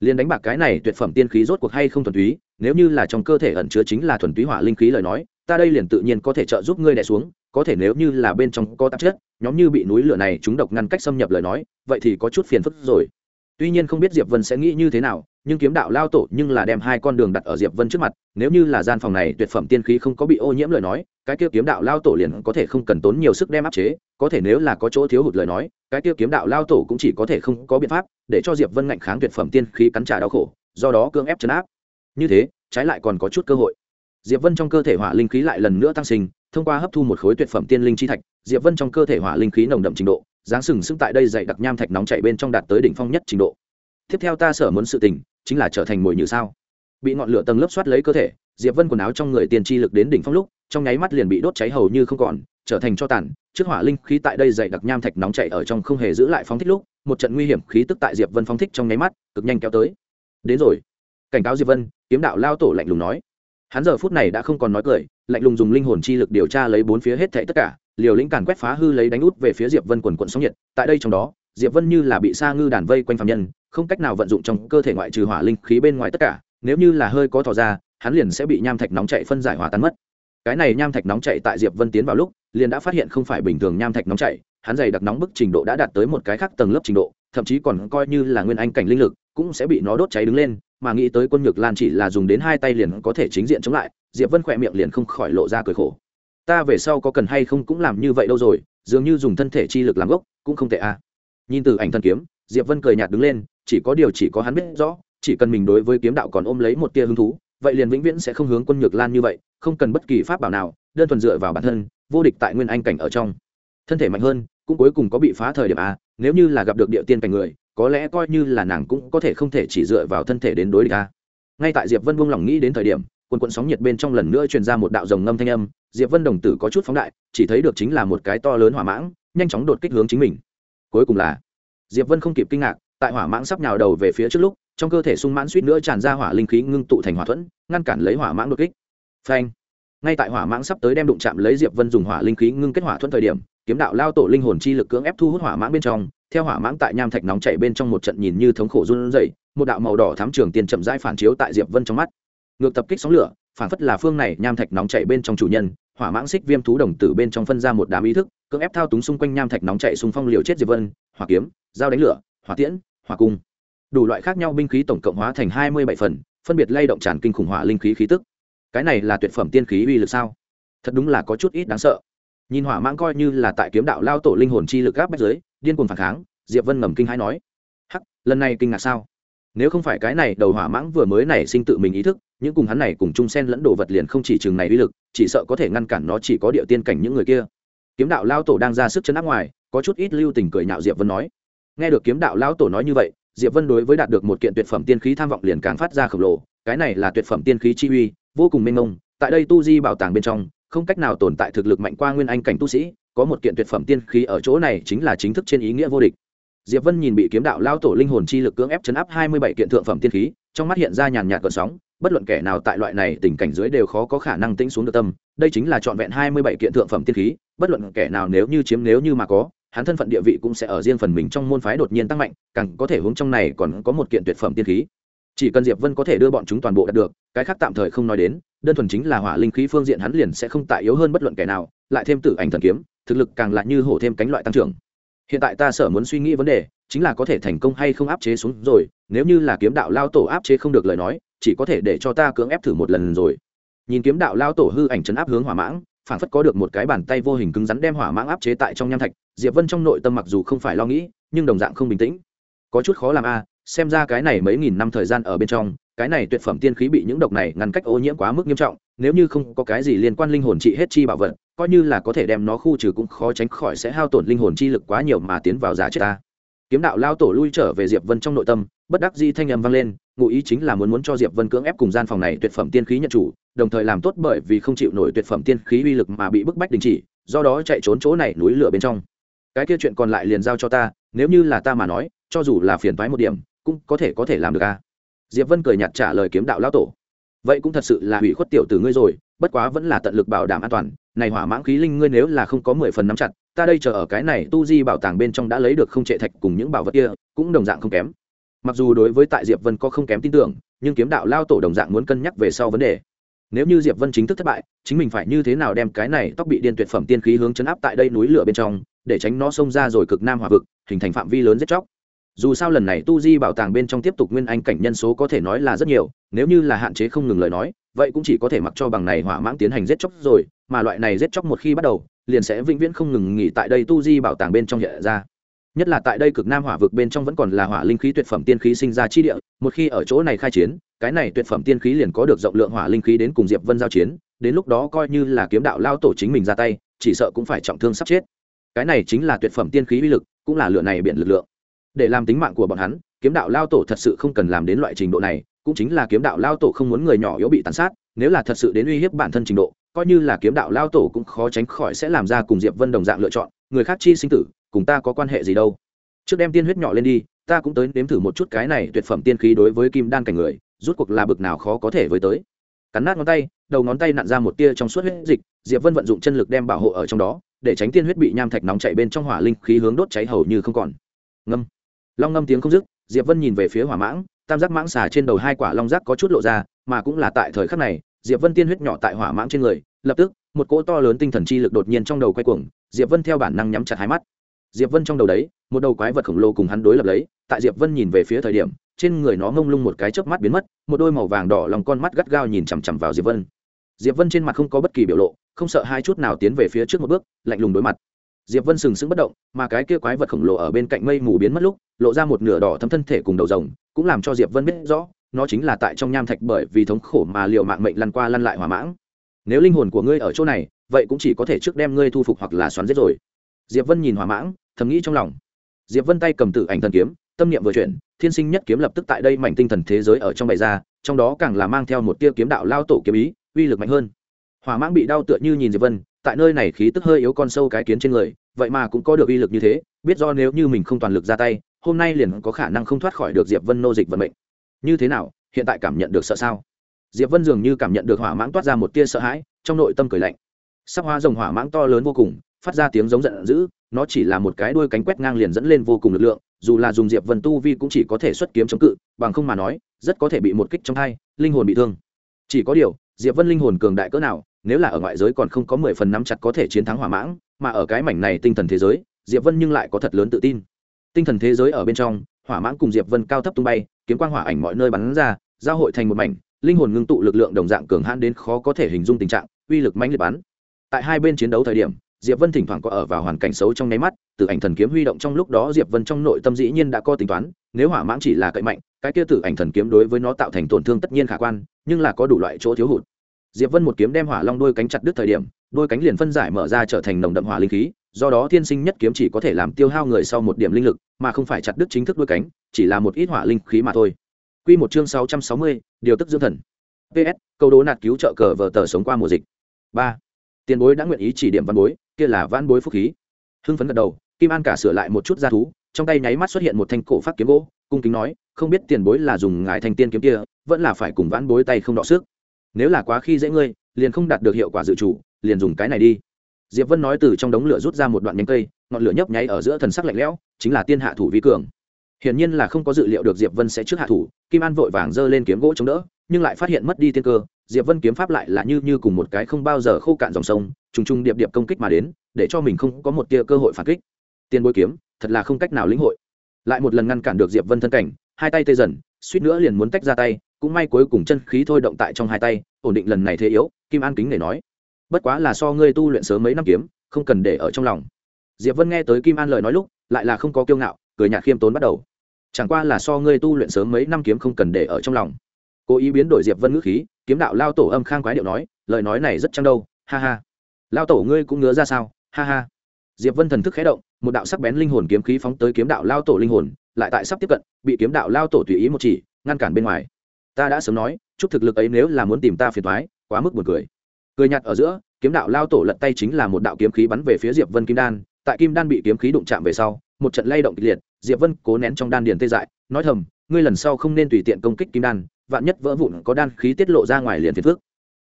liền đánh bạc cái này tuyệt phẩm tiên khí rốt cuộc hay không thuần túy, nếu như là trong cơ thể ẩn chứa chính là thuần túy hỏa linh khí lời nói, ta đây liền tự nhiên có thể trợ giúp ngươi đè xuống có thể nếu như là bên trong có tạp chất, nhóm như bị núi lửa này chúng độc ngăn cách xâm nhập lời nói, vậy thì có chút phiền phức rồi. Tuy nhiên không biết diệp vân sẽ nghĩ như thế nào, nhưng kiếm đạo lao tổ nhưng là đem hai con đường đặt ở diệp vân trước mặt, nếu như là gian phòng này tuyệt phẩm tiên khí không có bị ô nhiễm lời nói, cái kia kiếm đạo lao tổ liền có thể không cần tốn nhiều sức đem áp chế, có thể nếu là có chỗ thiếu hụt lời nói, cái kia kiếm đạo lao tổ cũng chỉ có thể không có biện pháp để cho diệp vân ngạnh kháng tuyệt phẩm tiên khí cắn trả đau khổ, do đó cưỡng ép chấn áp. Như thế, trái lại còn có chút cơ hội diệp vân trong cơ thể hỏa linh khí lại lần nữa tăng sinh, thông qua hấp thu một khối tuyệt phẩm tiên linh chi thạch, diệp vân trong cơ thể hỏa linh khí nồng đậm trình độ, dáng sừng sững tại đây dày đặc nham thạch nóng chảy bên trong đạt tới đỉnh phong nhất trình độ. Tiếp theo ta sở muốn sự tình, chính là trở thành mồi như sao? Bị ngọn lửa tầng lớp xoát lấy cơ thể, diệp vân quần áo trong người tiền chi lực đến đỉnh phong lúc, trong nháy mắt liền bị đốt cháy hầu như không còn, trở thành cho tàn. Trước hỏa linh khí tại đây dày đặc nham thạch nóng chảy ở trong không hề giữ lại phóng thích lúc, một trận nguy hiểm khí tức tại diệp vân phóng thích trong nháy mắt, cực nhanh kéo tới. Đến rồi. Cảnh cáo diệp vân, kiếm đạo lao tổ lạnh lùng nói hắn giờ phút này đã không còn nói cười, lạnh lùng dùng linh hồn chi lực điều tra lấy bốn phía hết thảy tất cả, liều lĩnh càn quét phá hư lấy đánh út về phía diệp vân quần quận sóng nhiệt. Tại đây trong đó, diệp vân như là bị sa ngư đàn vây quanh phạm nhân, không cách nào vận dụng trong cơ thể ngoại trừ hỏa linh khí bên ngoài tất cả, nếu như là hơi có thò ra, hắn liền sẽ bị nham thạch nóng chạy phân giải hỏa tan mất. Cái này nham thạch nóng chạy tại diệp vân tiến vào lúc, liền đã phát hiện không phải bình thường nham thạch nóng chạy, hắn dày đặc nóng bức trình độ đã đạt tới một cái khác tầng lớp trình độ, thậm chí còn coi như là nguyên anh cảnh linh lực, cũng sẽ bị nó đốt cháy đứng lên mà nghĩ tới quân nhược lan chỉ là dùng đến hai tay liền có thể chính diện chống lại, diệp vân khỏe miệng liền không khỏi lộ ra cười khổ ta về sau có cần hay không cũng làm như vậy đâu rồi, dường như dùng thân thể chi lực làm gốc, cũng không tệ à. nhìn từ ảnh thân kiếm, diệp vân cười nhạt đứng lên, chỉ có điều chỉ có hắn biết rõ, chỉ cần mình đối với kiếm đạo còn ôm lấy một tia hứng thú, vậy liền vĩnh viễn sẽ không hướng quân nhược lan như vậy, không cần bất kỳ pháp bảo nào, đơn thuần dựa vào bản thân, vô địch tại nguyên anh cảnh ở trong thân thể mạnh hơn, cũng cuối cùng có bị phá thời điểm a nếu như là gặp được địa tiên cảnh người có lẽ coi như là nàng cũng có thể không thể chỉ dựa vào thân thể đến đối địch a ngay tại diệp vân buông lòng nghĩ đến thời điểm, quần quận sóng nhiệt bên trong lần nữa truyền ra một đạo rồng ngâm thanh âm, diệp vân đồng tử có chút phóng đại, chỉ thấy được chính là một cái to lớn hỏa mãng, nhanh chóng đột kích hướng chính mình. Cuối cùng là, diệp vân không kịp kinh ngạc, tại hỏa mãng sắp nhào đầu về phía trước lúc, trong cơ thể sung mãn suýt nữa tràn ra hỏa linh khí ngưng tụ thành hỏa thuẫn, ngăn cản lấy hỏa mãng đột kích. Phanh. Ngay tại hỏa mãng sắp tới đem đụng chạm lấy diệp vân dùng hỏa linh khí ngưng kết hỏa thuẫn thời điểm kiếm đạo lao tổ linh hồn chi lực cưỡng ép thu hút hỏa mãng bên trong, theo hỏa mãng tại nham thạch nóng chảy bên trong một trận nhìn như thống khổ run rẩy, một đạo màu đỏ thám trường tiền chậm rãi phản chiếu tại diệp vân trong mắt. Ngược tập kích sóng lửa, phản phất là phương này nham thạch nóng chảy bên trong chủ nhân, hỏa mãng xích viêm thú đồng tử bên trong phân ra một đám ý thức, cưỡng ép thao túng xung quanh nham thạch nóng chảy xung phong liều chết diệp vân, hỏa kiếm, dao đánh lửa, hỏa tiễn, hỏa cung. Đủ loại khác nhau binh khí tổng cộng hóa thành hai mươi bảy phần, phân biệt lay động tràn kinh khủng hỏa linh khí khí tức. Cái này là tuyệt phẩm tiên khí uy lực sao? Thật đúng là có chút ít đáng sợ nhìn hỏa mãng coi như là tại kiếm đạo lao tổ linh hồn chi lực gáp bách giới điên cuồng phản kháng, diệp vân ngầm kinh hãi nói, hắc, lần này kinh ngạc sao? Nếu không phải cái này đầu hỏa mãng vừa mới nảy sinh tự mình ý thức, những cùng hắn này cùng chung sen lẫn đồ vật liền không chỉ chừng này uy lực, chỉ sợ có thể ngăn cản nó chỉ có địa tiên cảnh những người kia. Kiếm đạo lao tổ đang ra sức chân áp ngoài, có chút ít lưu tình cười nhạo diệp vân nói, nghe được kiếm đạo lao tổ nói như vậy, diệp vân đối với đạt được một kiện tuyệt phẩm tiên khí tham vọng liền càng phát ra khổng lồ, cái này là tuyệt phẩm tiên khí chi uy, vô cùng mênh mông, tại đây tu di bảo tàng bên trong không cách nào tồn tại thực lực mạnh qua nguyên anh cảnh tu sĩ, có một kiện tuyệt phẩm tiên khí ở chỗ này chính là chính thức trên ý nghĩa vô địch. Diệp vân nhìn bị kiếm đạo lao tổ linh hồn chi lực cưỡng ép chấn áp hai mươi bảy kiện thượng phẩm tiên khí, trong mắt hiện ra nhàn nhạt cơn sóng, bất luận kẻ nào tại loại này tình cảnh dưới đều khó có khả năng tĩnh xuống được tâm, đây chính là trọn vẹn hai mươi bảy kiện thượng phẩm tiên khí, bất luận kẻ nào nếu như chiếm nếu như mà có, hắn thân phận địa vị cũng sẽ ở riêng phần mình trong môn phái đột nhiên tăng mạnh, càng có thể hướng trong này còn có một kiện tuyệt phẩm tiên khí. Chỉ cần diệp vân có thể đưa bọn chúng toàn bộ đạt được, cái khác tạm thời không nói đến đơn thuần chính là hỏa linh khí phương diện hắn liền sẽ không tại yếu hơn bất luận kẻ nào, lại thêm tử ảnh thần kiếm, thực lực càng lại như hổ thêm cánh loại tăng trưởng. Hiện tại ta sở muốn suy nghĩ vấn đề, chính là có thể thành công hay không áp chế xuống rồi, nếu như là kiếm đạo lao tổ áp chế không được lời nói, chỉ có thể để cho ta cưỡng ép thử một lần rồi. Nhìn kiếm đạo lao tổ hư ảnh chấn áp hướng hỏa mãng phản phất có được một cái bàn tay vô hình cứng rắn đem hỏa mãng áp chế tại trong nham thạch, diệp vân trong nội tâm mặc dù không phải lo nghĩ, nhưng đồng dạng không bình tĩnh. Có chút khó làm a, xem ra cái này mấy nghìn năm thời gian ở bên trong cái này tuyệt phẩm tiên khí bị những độc này ngăn cách ô nhiễm quá mức nghiêm trọng, nếu như không có cái gì liên quan linh hồn trị hết chi bảo vật, coi như là có thể đem nó khu trừ cũng khó tránh khỏi sẽ hao tổn linh hồn chi lực quá nhiều mà tiến vào giả chết ta kiếm đạo lao tổ lui trở về diệp vân trong nội tâm, bất đắc di thanh âm vang lên, ngụ ý chính là muốn muốn cho diệp vân cưỡng ép cùng gian phòng này tuyệt phẩm tiên khí nhận chủ, đồng thời làm tốt bởi vì không chịu nổi tuyệt phẩm tiên khí uy lực mà bị bức bách đình chỉ, do đó chạy trốn chỗ này núi lửa bên trong cái kia chuyện còn lại liền giao cho ta, nếu như là ta mà nói, cho dù là phiền toái một điểm, cũng có thể có thể làm được a à? Diệp vân cười nhạt trả lời kiếm đạo lão tổ. Vậy cũng thật sự là hủy khuất tiểu từ ngươi rồi, bất quá vẫn là tận lực bảo đảm an toàn. Này hỏa mãng khí linh ngươi nếu là không có mười phần nắm chặt, ta đây chờ ở cái này tu di bảo tàng bên trong đã lấy được không trệ thạch cùng những bảo vật kia, cũng đồng dạng không kém. Mặc dù đối với tại diệp vân có không kém tin tưởng, nhưng kiếm đạo lao tổ đồng dạng muốn cân nhắc về sau vấn đề. Nếu như diệp vân chính thức thất bại, chính mình phải như thế nào đem cái này tóc bị điên tuyệt phẩm tiên khí hướng chấn áp tại đây núi lửa bên trong, để tránh nó xông ra rồi cực nam hỏa vực, hình thành phạm vi lớn giết chóc dù sao lần này tu di bảo tàng bên trong tiếp tục nguyên anh cảnh nhân số có thể nói là rất nhiều, nếu như là hạn chế không ngừng lời nói, vậy cũng chỉ có thể mặc cho bằng này hỏa mãng tiến hành giết chóc rồi, mà loại này giết chóc một khi bắt đầu, liền sẽ vĩnh viễn không ngừng nghỉ tại đây tu di bảo tàng bên trong hiện ra. Nhất là tại đây cực nam hỏa vực bên trong vẫn còn là hỏa linh khí tuyệt phẩm tiên khí sinh ra chi địa, một khi ở chỗ này khai chiến, cái này tuyệt phẩm tiên khí liền có được rộng lượng hỏa linh khí đến cùng diệp vân giao chiến, đến lúc đó coi như là kiếm đạo lao tổ chính mình ra tay, chỉ sợ cũng phải trọng thương sắp chết. Cái này chính là tuyệt phẩm tiên khí uy lực, cũng là lựa này biện lực lượng để làm tính mạng của bọn hắn, kiếm đạo lao tổ thật sự không cần làm đến loại trình độ này, cũng chính là kiếm đạo lao tổ không muốn người nhỏ yếu bị tàn sát, nếu là thật sự đến uy hiếp bản thân trình độ, coi như là kiếm đạo lao tổ cũng khó tránh khỏi sẽ làm ra cùng diệp vân đồng dạng lựa chọn, người khác chi sinh tử, cùng ta có quan hệ gì đâu. Trước đem tiên huyết nhỏ lên đi, ta cũng tới nếm thử một chút cái này tuyệt phẩm tiên khí đối với kim đan cảnh người, rút cuộc là bực nào khó có thể với tới. Cắn nát ngón tay, đầu ngón tay nặn ra một tia trong suốt huyết dịch, diệp vân vận dụng chân lực đem bảo hộ ở trong đó, để tránh tiên huyết bị nham thạch nóng chạy bên trong hỏa linh khí hướng đốt cháy hầu như không còn. Ngâm long ngâm tiếng không dứt, diệp vân nhìn về phía hỏa mãng, tam giác mãng xà trên đầu hai quả long giác có chút lộ ra, mà cũng là tại thời khắc này, diệp vân tiên huyết nhỏ tại hỏa mãng trên người, lập tức, một cỗ to lớn tinh thần chi lực đột nhiên trong đầu quay cuồng, diệp vân theo bản năng nhắm chặt hai mắt. Diệp vân trong đầu đấy, một đầu quái vật khổng lồ cùng hắn đối lập lấy, tại diệp vân nhìn về phía thời điểm, trên người nó ngông lung một cái chớp mắt biến mất, một đôi màu vàng đỏ lòng con mắt gắt gao nhìn chằm chằm vào diệp vân. Diệp vân trên mặt không có bất kỳ biểu lộ, không sợ hai chút nào tiến về phía trước một bước, lạnh lùng đối mặt diệp vân sừng sững bất động, mà cái kia quái vật khổng lồ ở bên cạnh mây mù biến mất lúc, lộ ra một nửa đỏ thấm thân thể cùng đầu rồng, cũng làm cho diệp vân biết rõ, nó chính là tại trong nham thạch bởi vì thống khổ mà liệu mạng mệnh lăn qua lăn lại hỏa mãng. Nếu linh hồn của ngươi ở chỗ này, vậy cũng chỉ có thể trước đem ngươi thu phục hoặc là xoắn giết rồi. Diệp vân nhìn hỏa mãng, thầm nghĩ trong lòng. Diệp vân tay cầm tử ảnh thần kiếm, tâm niệm vừa chuyển, thiên sinh nhất kiếm lập tức tại đây mảnh tinh thần thế giới ở trong bày ra, trong đó càng là mang theo một tia kiếm đạo lao tổ kiếm ý, uy lực mạnh hơn. Hỏa mãng bị đau tựa như nhìn diệp vân tại nơi này khí tức hơi yếu con sâu cái kiến trên người, vậy mà cũng có được uy lực như thế, biết do nếu như mình không toàn lực ra tay, hôm nay liền có khả năng không thoát khỏi được diệp vân nô dịch vận mệnh. Như thế nào, hiện tại cảm nhận được sợ sao? Diệp vân dường như cảm nhận được hỏa mãng toát ra một tia sợ hãi, trong nội tâm cười lạnh. Sắc hoa rồng hỏa mãng to lớn vô cùng, phát ra tiếng giống giận dữ, nó chỉ là một cái đuôi cánh quét ngang liền dẫn lên vô cùng lực lượng, dù là dùng diệp vân tu vi cũng chỉ có thể xuất kiếm chống cự, bằng không mà nói, rất có thể bị một kích trong hai, linh hồn bị thương. Chỉ có điều, diệp vân linh hồn cường đại cỡ nào nếu là ở ngoại giới còn không có mười phần nắm chặt có thể chiến thắng hỏa mãng, mà ở cái mảnh này tinh thần thế giới, diệp vân nhưng lại có thật lớn tự tin. Tinh thần thế giới ở bên trong, hỏa mãng cùng diệp vân cao thấp tung bay, kiếm quang hỏa ảnh mọi nơi bắn ra, giao hội thành một mảnh, linh hồn ngưng tụ lực lượng đồng dạng cường hãn đến khó có thể hình dung tình trạng, uy lực mãnh liệt bắn. Tại hai bên chiến đấu thời điểm, diệp vân thỉnh thoảng có ở vào hoàn cảnh xấu trong nháy mắt, từ ảnh thần kiếm huy động trong lúc đó diệp vân trong nội tâm dĩ nhiên đã có tính toán, nếu hỏa mãng chỉ là cậy mạnh, cái kia tử ảnh thần kiếm đối với nó tạo thành tổn thương tất nhiên khả quan, nhưng là có đủ loại chỗ thiếu hụt diệp vân một kiếm đem hỏa long đôi cánh chặt đứt thời điểm đôi cánh liền phân giải mở ra trở thành nồng đậm hỏa linh khí do đó thiên sinh nhất kiếm chỉ có thể làm tiêu hao người sau một điểm linh lực mà không phải chặt đứt chính thức đôi cánh chỉ là một ít hỏa linh khí mà thôi Quy một chương 660, điều tức dưỡng thần. PS, câu đố nạt cứu trợ cờ vở tờ sống qua mùa dịch. 3. Tiền bối đã nguyện ý chỉ điểm văn bối, kia là văn bối phúc khí. Hưng phấn gật đầu, Kim An cả sửa lại một chút gia thú, trong tay nháy mắt xuất hiện một thanh cổ phát kiếm gỗ, cung kính nói, không biết tiền bối là dùng ngài thành tiên kiếm kia, vẫn là phải cùng văn bối tay không đọ sức. Nếu là quá khi dễ ngươi, liền không đạt được hiệu quả dự chủ, liền dùng cái này đi. Diệp Vân nói từ trong đống lửa rút ra một đoạn nhánh cây, ngọn lửa nhấp nháy ở giữa thần sắc lạnh lẽo, chính là tiên hạ thủ vi cường. Hiển nhiên là không có dự liệu được diệp vân sẽ trước hạ thủ kim an vội vàng giơ lên kiếm gỗ chống đỡ nhưng lại phát hiện mất đi tiên cơ diệp vân kiếm pháp lại là như như cùng một cái không bao giờ khô cạn dòng sông trùng trùng điệp điệp công kích mà đến để cho mình không có một tia cơ hội phản kích. Tiền bối kiếm thật là không cách nào lĩnh hội. Lại một lần ngăn cản được diệp vân thân cảnh hai tay tê dần suýt nữa liền muốn tách ra tay cũng may cuối cùng chân khí thôi động tại trong hai tay, ổn định lần này thế yếu, kim an kính để nói. Bất quá là so ngươi tu luyện sớm mấy năm kiếm, không cần để ở trong lòng. Diệp vân nghe tới kim an lời nói lúc, lại là không có kiêu ngạo, cười nhạt khiêm tốn bắt đầu. Chẳng qua là so ngươi tu luyện sớm mấy năm kiếm không cần để ở trong lòng. Cố ý biến đổi diệp vân ngữ khí, kiếm đạo lao tổ âm khang quái điệu nói, lời nói này rất chăng đâu, ha ha. Lao tổ ngươi cũng ngứa ra sao, ha ha. Diệp vân thần thức khé động, một đạo sắc bén linh hồn kiếm khí phóng tới kiếm đạo lao tổ linh hồn, lại tại sắp tiếp cận, bị kiếm đạo lao tổ tùy ý một chỉ, ngăn cản bên ngoài ta đã sớm nói, chút thực lực ấy nếu là muốn tìm ta phiền thoái quá mức buồn cười. Cười nhạt ở giữa, kiếm đạo lao tổ lật tay chính là một đạo kiếm khí bắn về phía diệp vân kim đan, tại kim đan bị kiếm khí đụng chạm về sau, một trận lay động kịch liệt, diệp vân cố nén trong đan điền tê dại, nói thầm, ngươi lần sau không nên tùy tiện công kích kim đan, vạn nhất vỡ vụn có đan khí tiết lộ ra ngoài liền phiền phước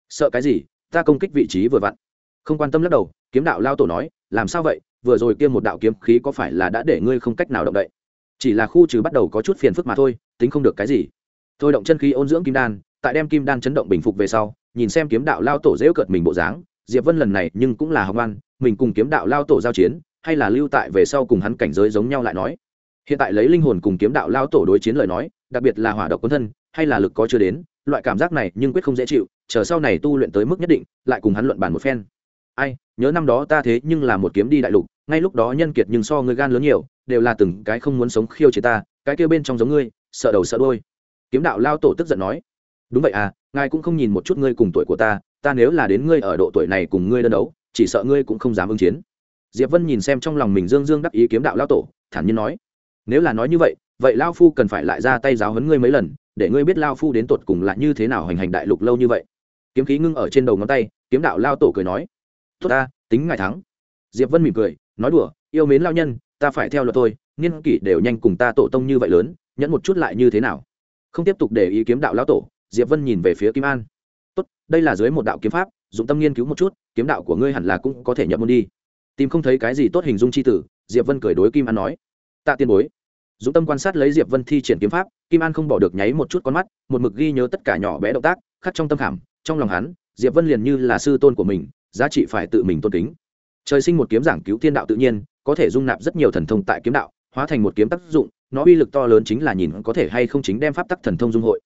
sợ cái gì? Ta công kích vị trí vừa vặn. Không quan tâm lắc đầu, kiếm đạo lao tổ nói, làm sao vậy? Vừa rồi kia một đạo kiếm khí có phải là đã để ngươi không cách nào động đậy? Chỉ là khu trừ bắt đầu có chút phiền phức mà thôi, tính không được cái gì thôi động chân khí ôn dưỡng kim đan tại đem kim đan chấn động bình phục về sau nhìn xem kiếm đạo lao tổ dễu cợt mình bộ dáng diệp vân lần này nhưng cũng là học văn, mình cùng kiếm đạo lao tổ giao chiến hay là lưu tại về sau cùng hắn cảnh giới giống nhau lại nói. Hiện tại lấy linh hồn cùng kiếm đạo lao tổ đối chiến lời nói đặc biệt là hỏa độc quân thân hay là lực có chưa đến loại cảm giác này nhưng quyết không dễ chịu chờ sau này tu luyện tới mức nhất định lại cùng hắn luận bàn một phen. Ai nhớ năm đó ta thế nhưng là một kiếm đi đại lục ngay lúc đó nhân kiệt nhưng so ngươi gan lớn nhiều đều là từng cái không muốn sống khiêu chế ta cái kia bên trong giống ngươi sợ đầu sợ đôi kiếm đạo lao tổ tức giận nói, đúng vậy à ngài cũng không nhìn một chút ngươi cùng tuổi của ta ta nếu là đến ngươi ở độ tuổi này cùng ngươi đơn đấu, chỉ sợ ngươi cũng không dám ứng chiến. Diệp vân nhìn xem trong lòng mình dương dương đắc ý kiếm đạo lao tổ, thản nhiên nói, nếu là nói như vậy vậy lao phu cần phải lại ra tay giáo hấn ngươi mấy lần, để ngươi biết lao phu đến tột cùng là như thế nào hành hành đại lục lâu như vậy. Kiếm khí ngưng ở trên đầu ngón tay, kiếm đạo lao tổ cười nói, tốt ta, tính ngài thắng. Diệp vân mỉm cười, nói đùa, yêu mến lao nhân, ta phải theo luật tôi niên kỷ đều nhanh cùng ta tổ tông như vậy lớn, nhẫn một chút lại như thế nào? Không tiếp tục để ý kiếm đạo lão tổ, diệp vân nhìn về phía kim an. Tốt, đây là dưới một đạo kiếm pháp, dụng tâm nghiên cứu một chút, kiếm đạo của ngươi hẳn là cũng có thể nhập môn đi. Tìm không thấy cái gì tốt hình dung c h i tử, diệp vân cười đối kim an nói. Tạ tiên bối. Dũng tâm quan sát lấy diệp vân thi triển kiếm pháp, kim an không bỏ được nháy một chút con mắt, một mực ghi nhớ tất cả nhỏ bé động tác, khắc trong tâm khảm, trong lòng hắn, diệp vân liền như là sư tôn của mình, giá trị phải tự mình tôn kính. Trời sinh một kiếm giảng cứu thiên đạo tự nhiên, có thể dung nạp rất nhiều thần thông tại kiếm đạo, hóa thành một kiếm tác dụng nó uy lực to lớn chính là nhìn có thể hay không chính đem pháp tắc thần thông dung hội.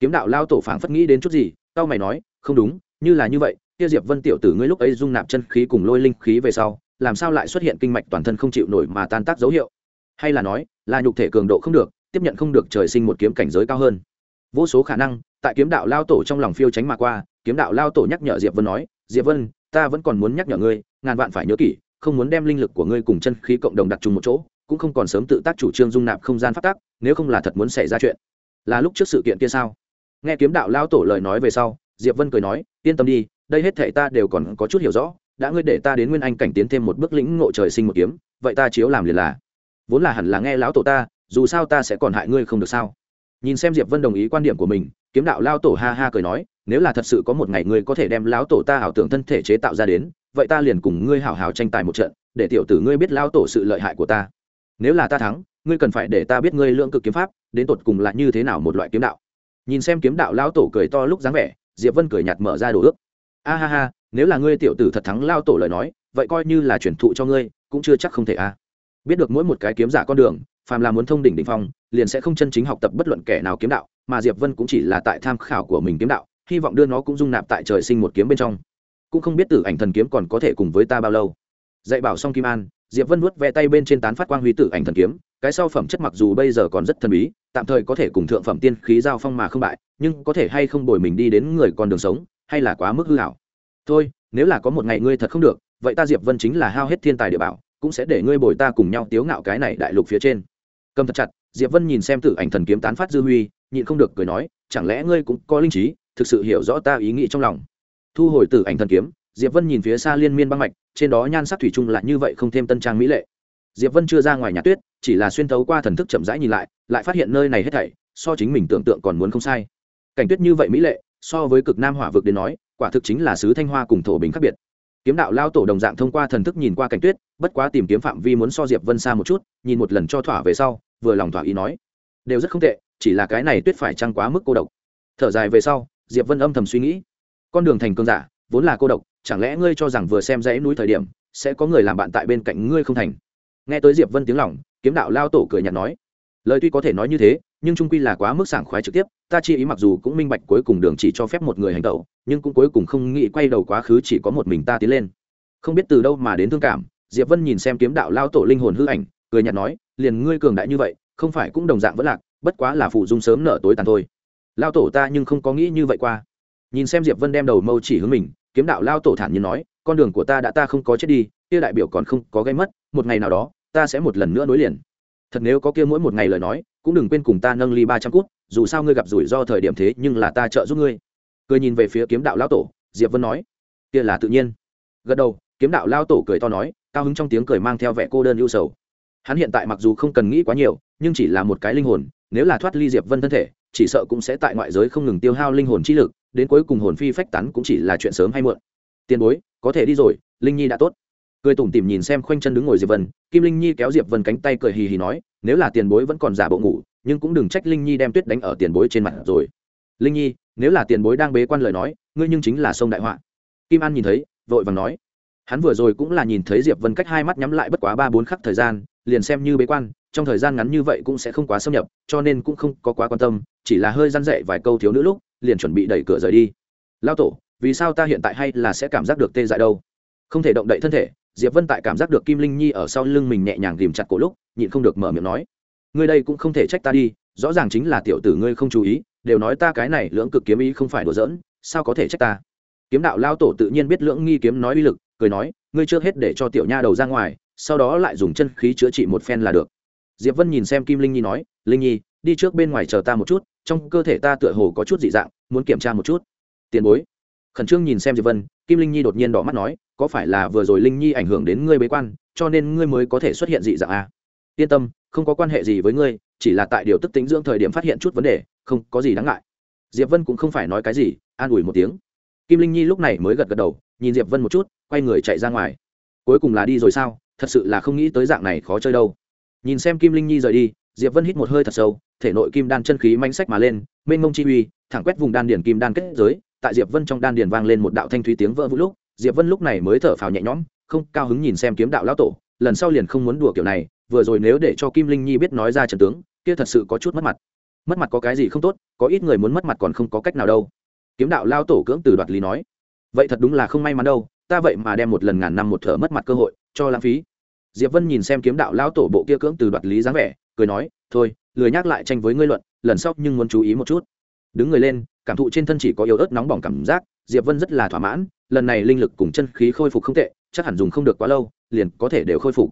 Kiếm đạo lao tổ phảng phất nghĩ đến chút gì tao mày nói, không đúng, như là như vậy, kia diệp vân tiểu tử ngươi lúc ấy dung nạp chân khí cùng lôi linh khí về sau, làm sao lại xuất hiện kinh mạch toàn thân không chịu nổi mà tan tác dấu hiệu? Hay là nói, là nhục thể cường độ không được, tiếp nhận không được trời sinh một kiếm cảnh giới cao hơn? Vô số khả năng, tại kiếm đạo lao tổ trong lòng phiêu tránh mà qua, kiếm đạo lao tổ nhắc nhở diệp vân nói, diệp vân, ta vẫn còn muốn nhắc nhở ngươi, ngàn vạn phải nhớ kỹ, không muốn đem linh lực của ngươi cùng chân khí cộng đồng đặt chung một chỗ cũng không còn sớm tự tác chủ trương dung nạp không gian phát tác nếu không là thật muốn xảy ra chuyện. Là lúc trước sự kiện kia sao? Nghe kiếm đạo lao tổ lời nói về sau, diệp vân cười nói, yên tâm đi, đây hết thệ ta đều còn có chút hiểu rõ, đã ngươi để ta đến nguyên anh cảnh tiến thêm một bước lĩnh ngộ trời sinh một kiếm, vậy ta chiếu làm liền là. Vốn là hẳn là nghe lão tổ ta, dù sao ta sẽ còn hại ngươi không được sao? Nhìn xem diệp vân đồng ý quan điểm của mình, kiếm đạo lao tổ ha ha cười nói, nếu là thật sự có một ngày ngươi có thể đem lão tổ ta ảo tưởng thân thể chế tạo ra đến, vậy ta liền cùng ngươi hảo hảo tranh tài một trận, để tiểu tử ngươi biết lão tổ sự lợi hại của ta nếu là ta thắng, ngươi cần phải để ta biết ngươi lượng cực kiếm pháp, đến tột cùng là như thế nào một loại kiếm đạo. Nhìn xem kiếm đạo lão tổ cười to lúc dáng vẻ, diệp vân cười nhạt mở ra đồ ước. A ha ha, nếu là ngươi tiểu tử thật thắng lao tổ lời nói, vậy coi như là truyền thụ cho ngươi, cũng chưa chắc không thể a. Biết được mỗi một cái kiếm giả con đường, phàm là muốn thông đỉnh đỉnh phong, liền sẽ không chân chính học tập bất luận kẻ nào kiếm đạo, mà diệp vân cũng chỉ là tại tham khảo của mình kiếm đạo, hy vọng đưa nó cũng dung nạp tại trời sinh một kiếm bên trong. Cũng không biết tử ảnh thần kiếm còn có thể cùng với ta bao lâu. Dạy bảo xong kim an diệp vân vuốt ve tay bên trên tán phát quang huy tử ảnh thần kiếm, cái sau phẩm chất mặc dù bây giờ còn rất thần bí, tạm thời có thể cùng thượng phẩm tiên khí giao phong mà không bại, nhưng có thể hay không bồi mình đi đến người con đường sống, hay là quá mức hư hảo. Thôi, nếu là có một ngày ngươi thật không được, vậy ta diệp vân chính là hao hết thiên tài địa bảo, cũng sẽ để ngươi bồi ta cùng nhau tiếu ngạo cái này đại lục phía trên. Cầm thật chặt, diệp vân nhìn xem tử ảnh thần kiếm tán phát dư huy, nhịn không được cười nói, chẳng lẽ ngươi cũng có linh trí, thực sự hiểu rõ ta ý nghĩ trong lòng? Thu hồi tử ảnh thần kiếm diệp vân nhìn phía xa liên miên băng mạch, trên đó nhan sắc thủy chung lại như vậy không thêm tân trang mỹ lệ. Diệp vân chưa ra ngoài nhà tuyết, chỉ là xuyên thấu qua thần thức chậm rãi nhìn lại lại phát hiện nơi này hết thảy, so chính mình tưởng tượng còn muốn không sai. Cảnh tuyết như vậy mỹ lệ, so với cực nam hỏa vực đến nói, quả thực chính là sứ thanh hoa cùng thổ bình khác biệt. Kiếm đạo lao tổ đồng dạng thông qua thần thức nhìn qua cảnh tuyết, bất quá tìm kiếm phạm vi muốn so diệp vân xa một chút, nhìn một lần cho thỏa về sau, vừa lòng thỏa ý nói, đều rất không tệ, chỉ là cái này tuyết phải trăng quá mức cô độc. Thở dài về sau, diệp vân âm thầm suy nghĩ, con đường thành cơn giả vốn là cô độc, chẳng lẽ ngươi cho rằng vừa xem dãy núi thời điểm, sẽ có người làm bạn tại bên cạnh ngươi không thành? Nghe tới diệp vân tiếng lòng, kiếm đạo lao tổ cười nhạt nói. Lời tuy có thể nói như thế, nhưng trung quy là quá mức sảng khoái trực tiếp, ta chi ý mặc dù cũng minh bạch cuối cùng đường chỉ cho phép một người hành tẩu, nhưng cũng cuối cùng không nghĩ quay đầu quá khứ chỉ có một mình ta tiến lên. Không biết từ đâu mà đến thương cảm, diệp vân nhìn xem kiếm đạo lao tổ linh hồn hư ảnh, cười nhạt nói, liền ngươi cường đại như vậy, không phải cũng đồng dạng vẫn lạc, bất quá là phụ dung sớm nở tối tàn thôi. Lao tổ ta nhưng không có nghĩ như vậy qua. Nhìn xem diệp vân đem đầu mâu chỉ hướng mình kiếm đạo lao tổ thản nhiên nói, con đường của ta đã ta không có chết đi, kia đại biểu còn không có gây mất, một ngày nào đó, ta sẽ một lần nữa nối liền. Thật nếu có kia mỗi một ngày lời nói, cũng đừng quên cùng ta nâng ly ba trăm cút, dù sao ngươi gặp rủi ro thời điểm thế nhưng là ta trợ giúp ngươi. Cười nhìn về phía kiếm đạo lao tổ, diệp vân nói, kia là tự nhiên. Gật đầu, kiếm đạo lao tổ cười to nói, cao hứng trong tiếng cười mang theo vẻ cô đơn ưu sầu. Hắn hiện tại mặc dù không cần nghĩ quá nhiều, nhưng chỉ là một cái linh hồn, nếu là thoát ly diệp vân thân thể chỉ sợ cũng sẽ tại ngoại giới không ngừng tiêu hao linh hồn chi lực, đến cuối cùng hồn phi phách tán cũng chỉ là chuyện sớm hay muộn. Tiền bối, có thể đi rồi, linh nhi đã tốt. Cười tủm tỉm nhìn xem khoanh chân đứng ngồi diệp vân, kim linh nhi kéo diệp vân cánh tay cười hì hì nói, nếu là tiền bối vẫn còn giả bộ ngủ, nhưng cũng đừng trách linh nhi đem tuyết đánh ở tiền bối trên mặt rồi. Linh nhi, nếu là tiền bối đang bế quan lời nói, ngươi nhưng chính là sông đại họa. Kim an nhìn thấy, vội vàng nói. Hắn vừa rồi cũng là nhìn thấy diệp vân cách hai mắt nhắm lại bất quá ba bốn khắc thời gian liền xem như bế quan, trong thời gian ngắn như vậy cũng sẽ không quá xâm nhập, cho nên cũng không có quá quan tâm, chỉ là hơi răn dậy vài câu thiếu nữ lúc, liền chuẩn bị đẩy cửa rời đi. Lao tổ, vì sao ta hiện tại hay là sẽ cảm giác được tê dại đâu? Không thể động đậy thân thể, diệp vân tại cảm giác được kim linh nhi ở sau lưng mình nhẹ nhàng tìm chặt cổ lúc, nhịn không được mở miệng nói. Ngươi đây cũng không thể trách ta đi, rõ ràng chính là tiểu tử ngươi không chú ý, đều nói ta cái này lưỡng cực kiếm ý không phải đùa giỡn, sao có thể trách ta? Kiếm đạo lao tổ tự nhiên biết lưỡng nghi kiếm nói uy lực, cười nói, ngươi trước hết để cho tiểu nha đầu ra ngoài sau đó lại dùng chân khí chữa trị một phen là được. Diệp vân nhìn xem kim linh nhi nói, linh nhi, đi trước bên ngoài chờ ta một chút, trong cơ thể ta tựa hồ có chút dị dạng, muốn kiểm tra một chút. Tiền bối. Khẩn trương nhìn xem diệp vân, kim linh nhi đột nhiên đỏ mắt nói, có phải là vừa rồi linh nhi ảnh hưởng đến ngươi bế quan, cho nên ngươi mới có thể xuất hiện dị dạng à? yên tâm, không có quan hệ gì với ngươi, chỉ là tại điều tức tính dưỡng thời điểm phát hiện chút vấn đề, không có gì đáng ngại. Diệp vân cũng không phải nói cái gì, an ủi một tiếng. Kim linh nhi lúc này mới gật gật đầu, nhìn diệp vân một chút, quay người chạy ra ngoài. Cuối cùng là đi rồi sao? Thật sự là không nghĩ tới dạng này khó chơi đâu. Nhìn xem kim linh nhi rời đi, diệp vân hít một hơi thật sâu, thể nội kim đan chân khí manh sách mà lên, mênh mông chi uy, thẳng quét vùng đan điền kim đan kết giới, tại diệp vân trong đan điền vang lên một đạo thanh thúy tiếng vỡ vũ lúc, diệp vân lúc này mới thở phào nhẹ nhõm, không cao hứng nhìn xem kiếm đạo lão tổ, lần sau liền không muốn đùa kiểu này, vừa rồi nếu để cho kim linh nhi biết nói ra trận tướng, kia thật sự có chút mất mặt. Mất mặt có cái gì không tốt, có ít người muốn mất mặt còn không có cách nào đâu. Kiếm đạo lao tổ cưỡng từ đoạt lý nói. Vậy thật đúng là không may mắn đâu, ta vậy mà đem một lần ngàn năm một thở mất mặt cơ hội, cho lãng phí diệp vân nhìn xem kiếm đạo lão tổ bộ kia cưỡng từ đoạt lý dáng vẻ, cười nói, thôi, lười nhắc lại tranh với ngươi luận, lần sau nhưng muốn chú ý một chút. Đứng người lên, cảm thụ trên thân chỉ có yếu ớt nóng bỏng cảm giác, diệp vân rất là thỏa mãn, lần này linh lực cùng chân khí khôi phục không tệ, chắc hẳn dùng không được quá lâu, liền có thể đều khôi phục.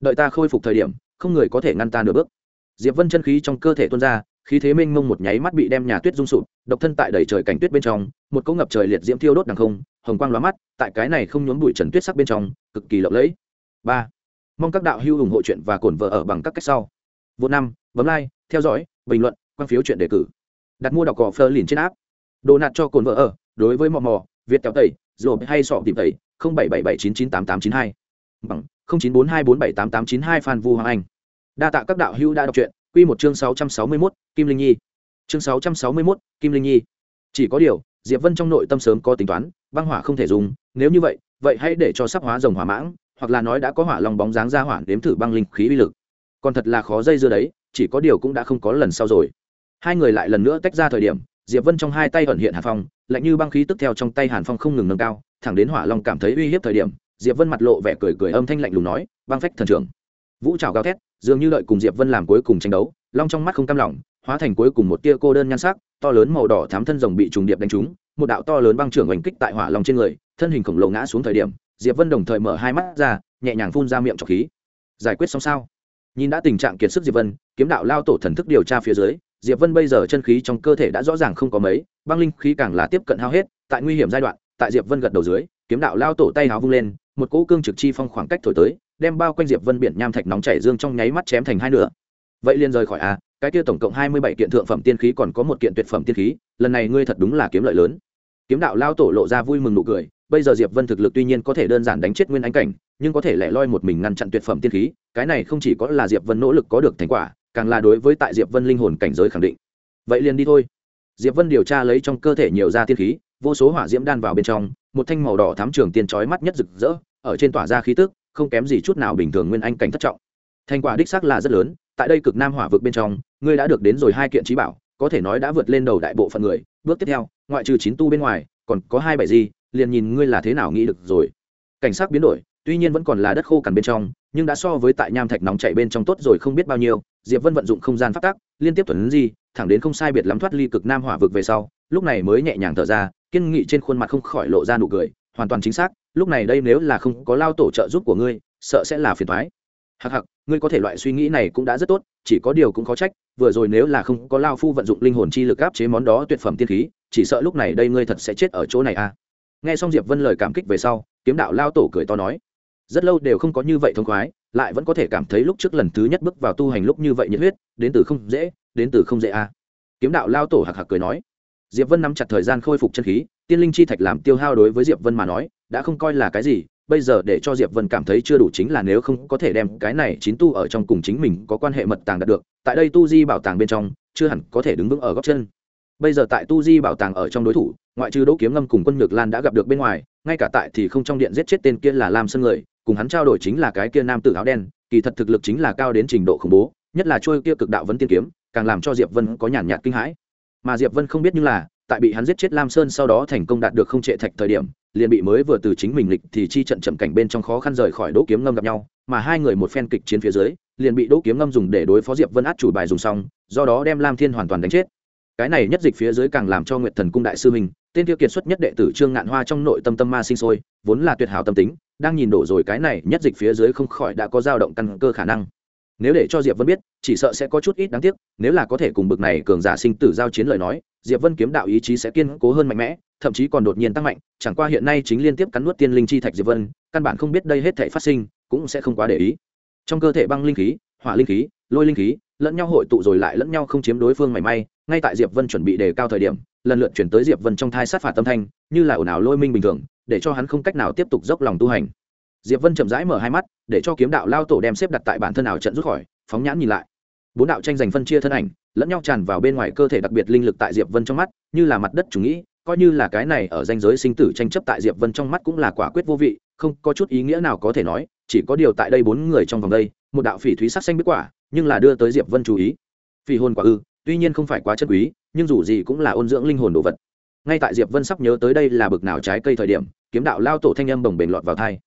Đợi ta khôi phục thời điểm, không người có thể ngăn ta nửa bước. Diệp vân chân khí trong cơ thể tuôn ra, khí thế mênh mông một nháy mắt bị đem nhà tuyết rung sụp, độc thân tại đầy trời cảnh tuyết bên trong, một cỗ ngập trời liệt diễm thiêu đốt đằng không, hồng quang lóa mắt, tại cái này không nhốn bụi trần tuyết sắc bên trong, cực kỳ lộng lẫy. Ba mong các đạo hữu ủng hộ chuyện và cổn vợ ở bằng các cách sau. Vô năm bấm like theo dõi bình luận quan phiếu chuyện đề cử. Đặt mua đọc cỏ phơ liền trên app, đồ nạt cho cồn vợ ở đối với mò mò việt kéo tẩy rồi hay sọ tìm tẩy không bảy bảy bảy chín chín tám tám chín hai. Bằng không chín bốn hai bốn bảy tám tám chín hai phan vu hoàng anh. Đa tạ các đạo hữu đã đọc truyện quy một chương sáu trăm sáu mươi 661, kim linh nhi. Chương sáu trăm sáu mươi 661, kim linh nhi. Chỉ có điều diệp vân trong nội tâm sớm có tính toán băng hỏa không thể dùng nếu như vậy vậy hãy để cho sắp hóa rồng hỏa mãng hoặc là nói đã có hỏa long bóng dáng ra hỏa đếm thử băng linh khí uy lực. Còn thật là khó dây dưa đấy, chỉ có điều cũng đã không có lần sau rồi. Hai người lại lần nữa tách ra thời điểm, diệp vân trong hai tay ẩn hiện hàn phong, lạnh như băng khí tức theo trong tay hàn phong không ngừng nâng cao, thẳng đến hỏa long cảm thấy uy hiếp thời điểm, diệp vân mặt lộ vẻ cười cười âm thanh lạnh lùng nói, băng phách thần trưởng. Vũ trào gào thét, dường như đợi cùng diệp vân làm cuối cùng tranh đấu, long trong mắt không cam lòng, hóa thành cuối cùng một tia cô đơn nhan sắc, to lớn màu đỏ thám thân rồng bị trùng điệp đánh trúng, một đạo to lớn băng trưởng oanh kích tại hỏa long trên người, thân hình khổng lồ ngã xuống thời điểm diệp vân đồng thời mở hai mắt ra, nhẹ nhàng phun ra miệng trọc khí. Giải quyết xong sao? Nhìn đã tình trạng kiệt sức diệp vân, kiếm đạo lao tổ thần thức điều tra phía dưới, diệp vân bây giờ chân khí trong cơ thể đã rõ ràng không có mấy, băng linh khí càng là tiếp cận hao hết, tại nguy hiểm giai đoạn, tại diệp vân gật đầu dưới, kiếm đạo lao tổ tay háo vung lên, một cỗ cương trực chi phong khoảng cách thổi tới, đem bao quanh diệp vân biển nham thạch nóng chảy dương trong nháy mắt chém thành hai nửa. Vậy liền rời khỏi a cái kia tổng cộng hai mươi bảy kiện thượng phẩm tiên khí còn có một kiện tuyệt phẩm tiên khí, lần này ngươi thật đúng là kiếm lợi lớn kiếm đạo lao tổ lộ ra vui mừng nụ cười, bây giờ diệp vân thực lực tuy nhiên có thể đơn giản đánh chết nguyên ánh cảnh, nhưng có thể lẻ loi một mình ngăn chặn tuyệt phẩm tiên khí, cái này không chỉ có là diệp vân nỗ lực có được thành quả, càng là đối với tại diệp vân linh hồn cảnh giới khẳng định. Vậy liền đi thôi. Diệp vân điều tra lấy trong cơ thể nhiều da tiên khí, vô số hỏa diễm đan vào bên trong, một thanh màu đỏ thám trường tiên chói mắt nhất rực rỡ, ở trên tỏa ra khí tức, không kém gì chút nào bình thường nguyên anh cảnh thất trọng. Thành quả đích xác là rất lớn, tại đây cực nam hỏa vực bên trong, ngươi đã được đến rồi hai kiện trí bảo, có thể nói đã vượt lên đầu đại bộ phận người bước tiếp theo, ngoại trừ chín tu bên ngoài, còn có hai bảy gì, liền nhìn ngươi là thế nào nghĩ được rồi. Cảnh sát biến đổi, tuy nhiên vẫn còn là đất khô cằn bên trong, nhưng đã so với tại nham thạch nóng chạy bên trong tốt rồi không biết bao nhiêu. Diệp vân vận dụng không gian phát tác liên tiếp thuần di, thẳng đến không sai biệt lắm thoát ly cực nam hỏa vực về sau, lúc này mới nhẹ nhàng thở ra, kiên nghị trên khuôn mặt không khỏi lộ ra nụ cười, hoàn toàn chính xác, lúc này đây nếu là không có lao tổ trợ giúp của ngươi, sợ sẽ là phiền thoái hặc hặc ngươi có thể loại suy nghĩ này cũng đã rất tốt, chỉ có điều cũng khó trách vừa rồi nếu là không có lao phu vận dụng linh hồn chi lực áp chế món đó tuyệt phẩm tiên khí, chỉ sợ lúc này đây ngươi thật sẽ chết ở chỗ này à. Nghe xong diệp vân lời cảm kích về sau, kiếm đạo lao tổ cười to nói, rất lâu đều không có như vậy thông khoái, lại vẫn có thể cảm thấy lúc trước lần thứ nhất bước vào tu hành lúc như vậy nhiệt huyết, đến từ không dễ, đến từ không dễ à. Kiếm đạo lao tổ hạc hạc cười nói, diệp vân nắm chặt thời gian khôi phục chân khí, tiên linh chi thạch làm tiêu hao đối với diệp vân mà nói, đã không coi là cái gì bây giờ để cho diệp vân cảm thấy chưa đủ chính là nếu không có thể đem cái này chín tu ở trong cùng chính mình có quan hệ mật tàng đạt được, tại đây tu di bảo tàng bên trong, chưa hẳn có thể đứng vững ở góc chân. Bây giờ tại tu di bảo tàng ở trong đối thủ, ngoại trừ đỗ kiếm ngâm cùng quân nhược lan đã gặp được bên ngoài, ngay cả tại thì không trong điện giết chết tên kia là lam sơn người, cùng hắn trao đổi chính là cái kia nam tử áo đen, kỳ thật thực lực chính là cao đến trình độ khủng bố, nhất là trôi kia cực đạo vấn tiên kiếm, càng làm cho diệp vân có nhàn nhạt kinh hãi. Mà diệp vân không biết như là tại bị hắn giết chết lam sơn sau đó thành công đạt được không trệ thạch thời điểm, liền bị mới vừa từ chính mình lịch thì chi trận chậm cảnh bên trong khó khăn rời khỏi đỗ kiếm ngâm gặp nhau, mà hai người một phen kịch chiến phía dưới, liền bị đỗ kiếm ngâm dùng để đối phó diệp vân át chủ bài dùng xong, do đó đem lam thiên hoàn toàn đánh chết. Cái này nhất dịch phía dưới càng làm cho nguyệt thần cung đại sư mình tên tiêu kiệt xuất nhất đệ tử trương ngạn hoa trong nội tâm tâm ma sinh sôi, vốn là tuyệt hảo tâm tính, đang nhìn đổ rồi cái này nhất dịch phía dưới không khỏi đã có dao động căn cơ khả năng. Nếu để cho diệp vân biết, chỉ sợ sẽ có chút ít đáng tiếc, nếu là có thể cùng bực này cường giả sinh tử giao chiến lời nói diệp vân kiếm đạo ý chí sẽ kiên cố hơn mạnh mẽ, thậm chí còn đột nhiên tăng mạnh, chẳng qua hiện nay chính liên tiếp cắn nuốt tiên linh chi thạch diệp vân, căn bản không biết đây hết thể phát sinh, cũng sẽ không quá để ý. Trong cơ thể băng linh khí, hỏa linh khí, lôi linh khí, lẫn nhau hội tụ rồi lại lẫn nhau không chiếm đối phương mảy may, ngay tại diệp vân chuẩn bị đề cao thời điểm, lần lượt chuyển tới diệp vân trong thai sát phạt tâm thanh, như là ồn ào lôi minh bình thường, để cho hắn không cách nào tiếp tục dốc lòng tu hành. Diệp vân chậm rãi mở hai mắt, để cho kiếm đạo lao tổ đem xếp đặt tại bản thân ảo trận rút khỏi, phóng nhãn nhìn lại. Bốn đạo tranh giành phân chia thân ảnh lẫn nhau tràn vào bên ngoài cơ thể đặc biệt linh lực tại diệp vân trong mắt, như là mặt đất chủ nghĩ, coi như là cái này ở danh giới sinh tử tranh chấp tại diệp vân trong mắt cũng là quả quyết vô vị, không có chút ý nghĩa nào có thể nói, chỉ có điều tại đây bốn người trong vòng đây, một đạo phỉ thúy sắc xanh biết quả, nhưng là đưa tới diệp vân chú ý. Phỉ hồn quả ư, tuy nhiên không phải quá chân quý, nhưng dù gì cũng là ôn dưỡng linh hồn đồ vật. Ngay tại diệp vân sắp nhớ tới đây là bực nào trái cây thời điểm, kiếm đạo lao tổ thanh âm bồng bềnh lọt vào thai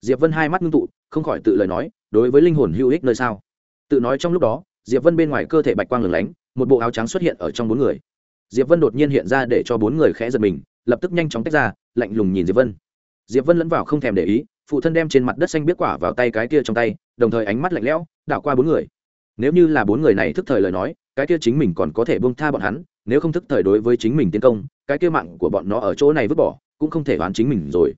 diệp vân hai mắt ngưng tụ, không khỏi tự lời nói, đối với linh hồn hữu ích nơi sao? Tự nói trong lúc đó diệp vân bên ngoài cơ thể bạch quang lửng lánh, một bộ áo trắng xuất hiện ở trong bốn người. Diệp vân đột nhiên hiện ra để cho bốn người khẽ giật mình, lập tức nhanh chóng tách ra, lạnh lùng nhìn diệp vân. Diệp vân lẫn vào không thèm để ý, phụ thân đem trên mặt đất xanh biết quả vào tay cái kia trong tay, đồng thời ánh mắt lạnh lẽo, đảo qua bốn người. Nếu như là bốn người này thức thời lời nói, cái kia chính mình còn có thể buông tha bọn hắn, nếu không thức thời đối với chính mình tiến công, cái kia mạng của bọn nó ở chỗ này vứt bỏ, cũng không thể đoán chính mình rồi.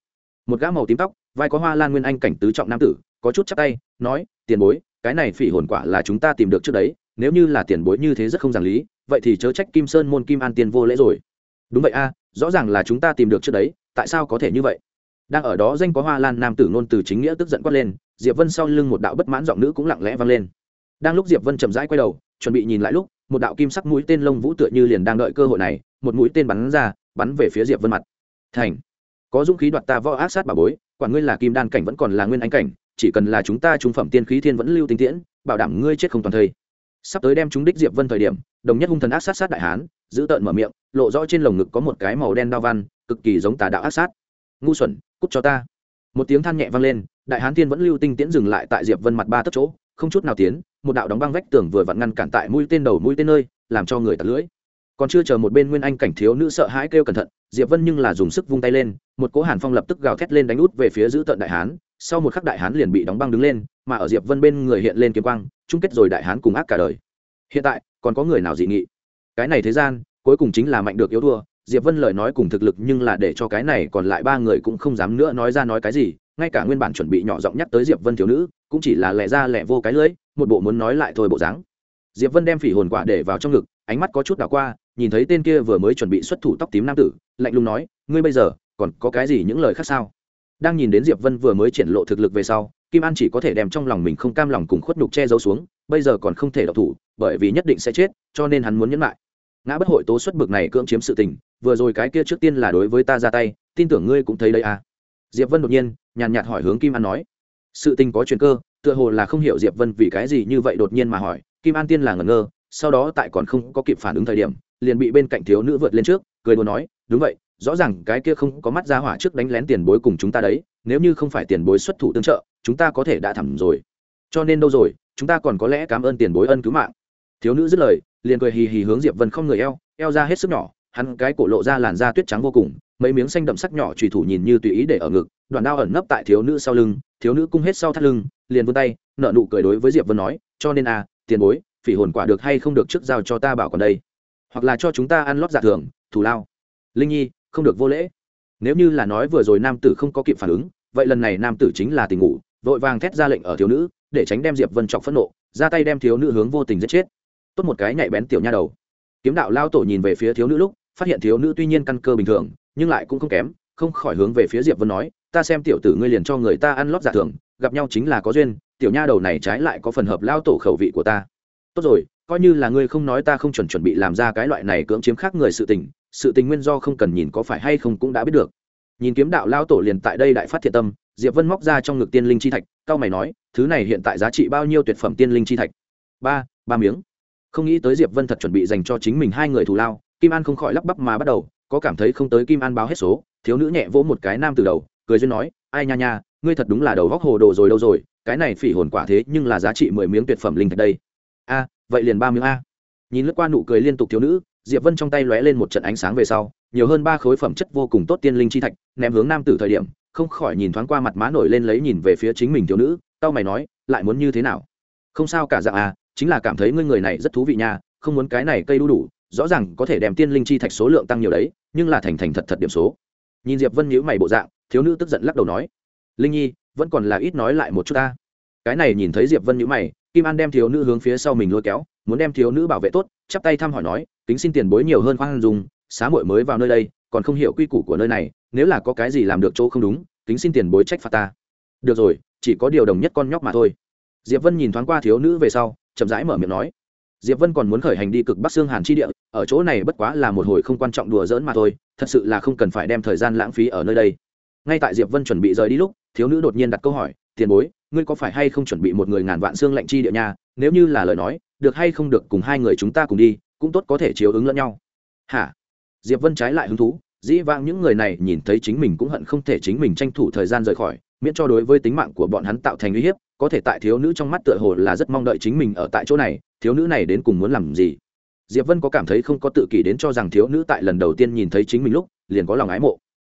Một gã màu tím tóc, vai có hoa lan nguyên anh cảnh tứ trọng nam tử, có chút chắc tay, nói, tiền bối cái này phỉ hồn quả là chúng ta tìm được trước đấy, nếu như là tiền bối như thế rất không giảng lý, vậy thì chớ trách kim sơn môn kim an tiên vô lễ rồi. Đúng vậy a, rõ ràng là chúng ta tìm được trước đấy, tại sao có thể như vậy? Đang ở đó danh có hoa lan nam tử nôn từ chính nghĩa tức giận quát lên, diệp vân sau lưng một đạo bất mãn giọng nữ cũng lặng lẽ vang lên. Đang lúc diệp vân chậm rãi quay đầu, chuẩn bị nhìn lại lúc, một đạo kim sắc mũi tên lông vũ tựa như liền đang đợi cơ hội này, một mũi tên bắn ra, bắn về phía diệp vân mặt. Thành, có dũng khí đoạt ta võ ác sát bà bối, quản ngươi là kim đan cảnh vẫn còn là nguyên Anh cảnh chỉ cần là chúng ta trung phẩm tiên khí thiên vẫn lưu tinh tiễn, bảo đảm ngươi chết không toàn thây. Sắp tới đem chúng đích diệp vân thời điểm, đồng nhất hung thần ác sát sát đại hán, giữ tợn mở miệng, lộ rõ trên lồng ngực có một cái màu đen đao văn, cực kỳ giống tà đạo ác sát. Ngu xuẩn, cút cho ta. Một tiếng than nhẹ vang lên, đại hán thiên vẫn lưu tinh tiễn dừng lại tại diệp vân mặt ba tấc chỗ, không chút nào tiến, một đạo đóng băng vách tường vừa vặn ngăn cản tại mũi tên đầu mũi tên nơi, làm cho người tạt lưỡi. Còn chưa chờ một bên nguyên anh cảnh thiếu nữ sợ hãi kêu cẩn thận, diệp vân nhưng là dùng sức vung tay lên, một cỗ hàn phong lập tức gào thét lên đánh út về phía giữ tận đại hán sau một khắc đại hán liền bị đóng băng đứng lên, mà ở diệp vân bên người hiện lên kiếm quang, chung kết rồi đại hán cùng ác cả đời. Hiện tại, còn có người nào dị nghị? Cái này thế gian, cuối cùng chính là mạnh được yếu thua. Diệp vân lời nói cùng thực lực nhưng là để cho cái này còn lại ba người cũng không dám nữa nói ra nói cái gì. Ngay cả nguyên bản chuẩn bị nhỏ giọng nhắc tới diệp vân thiếu nữ, cũng chỉ là lẻ ra lẻ vô cái lưỡi một bộ muốn nói lại thôi bộ dáng. Diệp vân đem phỉ hồn quả để vào trong ngực, ánh mắt có chút đảo qua, nhìn thấy tên kia vừa mới chuẩn bị xuất thủ tóc tím nam tử, lạnh lùng nói, ngươi bây giờ, còn có cái gì những lời khác sao? Đang nhìn đến diệp vân vừa mới triển lộ thực lực về sau, kim an chỉ có thể đem trong lòng mình không cam lòng cùng khuất nhục che giấu xuống, bây giờ còn không thể đọc thủ, bởi vì nhất định sẽ chết, cho nên hắn muốn nhẫn lại. Ngã bất hội tố xuất bực này cưỡng chiếm sự tình, vừa rồi cái kia trước tiên là đối với ta ra tay, tin tưởng ngươi cũng thấy đây à? Diệp vân đột nhiên, nhàn nhạt hỏi hướng kim an nói. Sự tình có chuyện cơ, tựa hồ là không hiểu diệp vân vì cái gì như vậy đột nhiên mà hỏi. Kim an tiên là ngẩn ngơ, sau đó tại còn không có kịp phản ứng thời điểm, liền bị bên cạnh thiếu nữ vượt lên trước, cười đùa nói đúng vậy, rõ ràng cái kia không có mắt ra hỏa trước đánh lén tiền bối cùng chúng ta đấy, nếu như không phải tiền bối xuất thủ tương trợ, chúng ta có thể đã thẳm rồi. Cho nên đâu rồi, chúng ta còn có lẽ cảm ơn tiền bối ân cứu mạng. Thiếu nữ dứt lời, liền cười hì hì hướng diệp vân không người eo eo ra hết sức nhỏ, hắn cái cổ lộ ra làn da tuyết trắng vô cùng, mấy miếng xanh đậm sắc nhỏ trùy thủ nhìn như tùy ý để ở ngực đoạn đao ẩn nấp tại thiếu nữ sau lưng, thiếu nữ cung hết sau thắt lưng, liền vươn tay nợ nụ cười đối với diệp vân nói, cho nên à tiền bối, phỉ hồn quả được hay không được trước giao cho ta bảo còn đây. Hoặc là cho chúng ta ăn lót giả dạ thường, thù lao linh nhi, không được vô lễ. Nếu như là nói vừa rồi nam tử không có kịp phản ứng, vậy lần này nam tử chính là tình ngủ, vội vàng thét ra lệnh ở thiếu nữ, để tránh đem diệp vân chọc phẫn nộ, ra tay đem thiếu nữ hướng vô tình giết chết. Tốt một cái nhạy bén tiểu nha đầu. Kiếm đạo lao tổ nhìn về phía thiếu nữ lúc, phát hiện thiếu nữ tuy nhiên căn cơ bình thường, nhưng lại cũng không kém, không khỏi hướng về phía diệp vân nói, ta xem tiểu tử ngươi liền cho người ta ăn lót giả thường gặp nhau chính là có duyên, tiểu nha đầu này trái lại có phần hợp lao tổ khẩu vị của ta. Tốt rồi, coi như là ngươi không nói ta không chuẩn chuẩn bị làm ra cái loại này cưỡng chiếm khác người sự tình sự tình nguyên do không cần nhìn có phải hay không cũng đã biết được. Nhìn kiếm đạo lao tổ liền tại đây đại phát thiện tâm, diệp vân móc ra trong ngực tiên linh chi thạch, cao mày nói, thứ này hiện tại giá trị bao nhiêu tuyệt phẩm tiên linh chi thạch? Ba ba miếng. Không nghĩ tới diệp vân thật chuẩn bị dành cho chính mình hai người thù lao, kim an không khỏi lắp bắp mà bắt đầu, có cảm thấy không tới kim an báo hết số, thiếu nữ nhẹ vỗ một cái nam từ đầu, cười duyên nói, ai nha nha, ngươi thật đúng là đầu góc hồ đồ rồi đâu rồi, cái này phỉ hồn quả thế nhưng là giá trị mười miếng tuyệt phẩm linh thạch đây. A, vậy liền ba miếng a. Nhìn lướt qua nụ cười liên tục thiếu nữ diệp vân trong tay lóe lên một trận ánh sáng về sau, nhiều hơn ba khối phẩm chất vô cùng tốt tiên linh chi thạch, ném hướng nam tử thời điểm, không khỏi nhìn thoáng qua mặt má nổi lên lấy nhìn về phía chính mình thiếu nữ tao mày nói, lại muốn như thế nào? Không sao cả dạng à chính là cảm thấy ngươi người này rất thú vị nha, không muốn cái này cây đu đủ, rõ ràng có thể đem tiên linh chi thạch số lượng tăng nhiều đấy, nhưng là thành thành thật thật điểm số. Nhìn diệp vân nhíu mày bộ dạng, thiếu nữ tức giận lắc đầu nói, linh nhi, vẫn còn là ít nói lại một chút ta. Cái này nhìn thấy diệp vân nhíu mày, kim an đem thiếu nữ hướng phía sau mình lôi kéo, muốn đem thiếu nữ bảo vệ tốt, chắp tay thăm hỏi nói kính xin tiền bối nhiều hơn khoan dùng xá muội mới vào nơi đây, còn không hiểu quy củ của nơi này, nếu là có cái gì làm được chỗ không đúng, kính xin tiền bối trách phạt ta. Được rồi, chỉ có điều đồng nhất con nhóc mà thôi. Diệp vân nhìn thoáng qua thiếu nữ về sau, chậm rãi mở miệng nói. Diệp vân còn muốn khởi hành đi cực bắc xương hàn chi địa, ở chỗ này bất quá là một hồi không quan trọng đùa giỡn mà thôi, thật sự là không cần phải đem thời gian lãng phí ở nơi đây. Ngay tại diệp vân chuẩn bị rời đi lúc, thiếu nữ đột nhiên đặt câu hỏi, tiền bối, ngươi có phải hay không chuẩn bị một người ngàn vạn xương lạnh chi địa nha? Nếu như là lời nói, được hay không được cùng hai người chúng ta cùng đi cũng tốt có thể chiếu ứng lẫn nhau. Hả? Diệp vân trái lại hứng thú, dĩ vãng những người này nhìn thấy chính mình cũng hận không thể chính mình tranh thủ thời gian rời khỏi, miễn cho đối với tính mạng của bọn hắn tạo thành uy hiếp, có thể tại thiếu nữ trong mắt tựa hồ là rất mong đợi chính mình ở tại chỗ này, thiếu nữ này đến cùng muốn làm gì? Diệp vân có cảm thấy không có tự kỷ đến cho rằng thiếu nữ tại lần đầu tiên nhìn thấy chính mình lúc, liền có lòng ái mộ.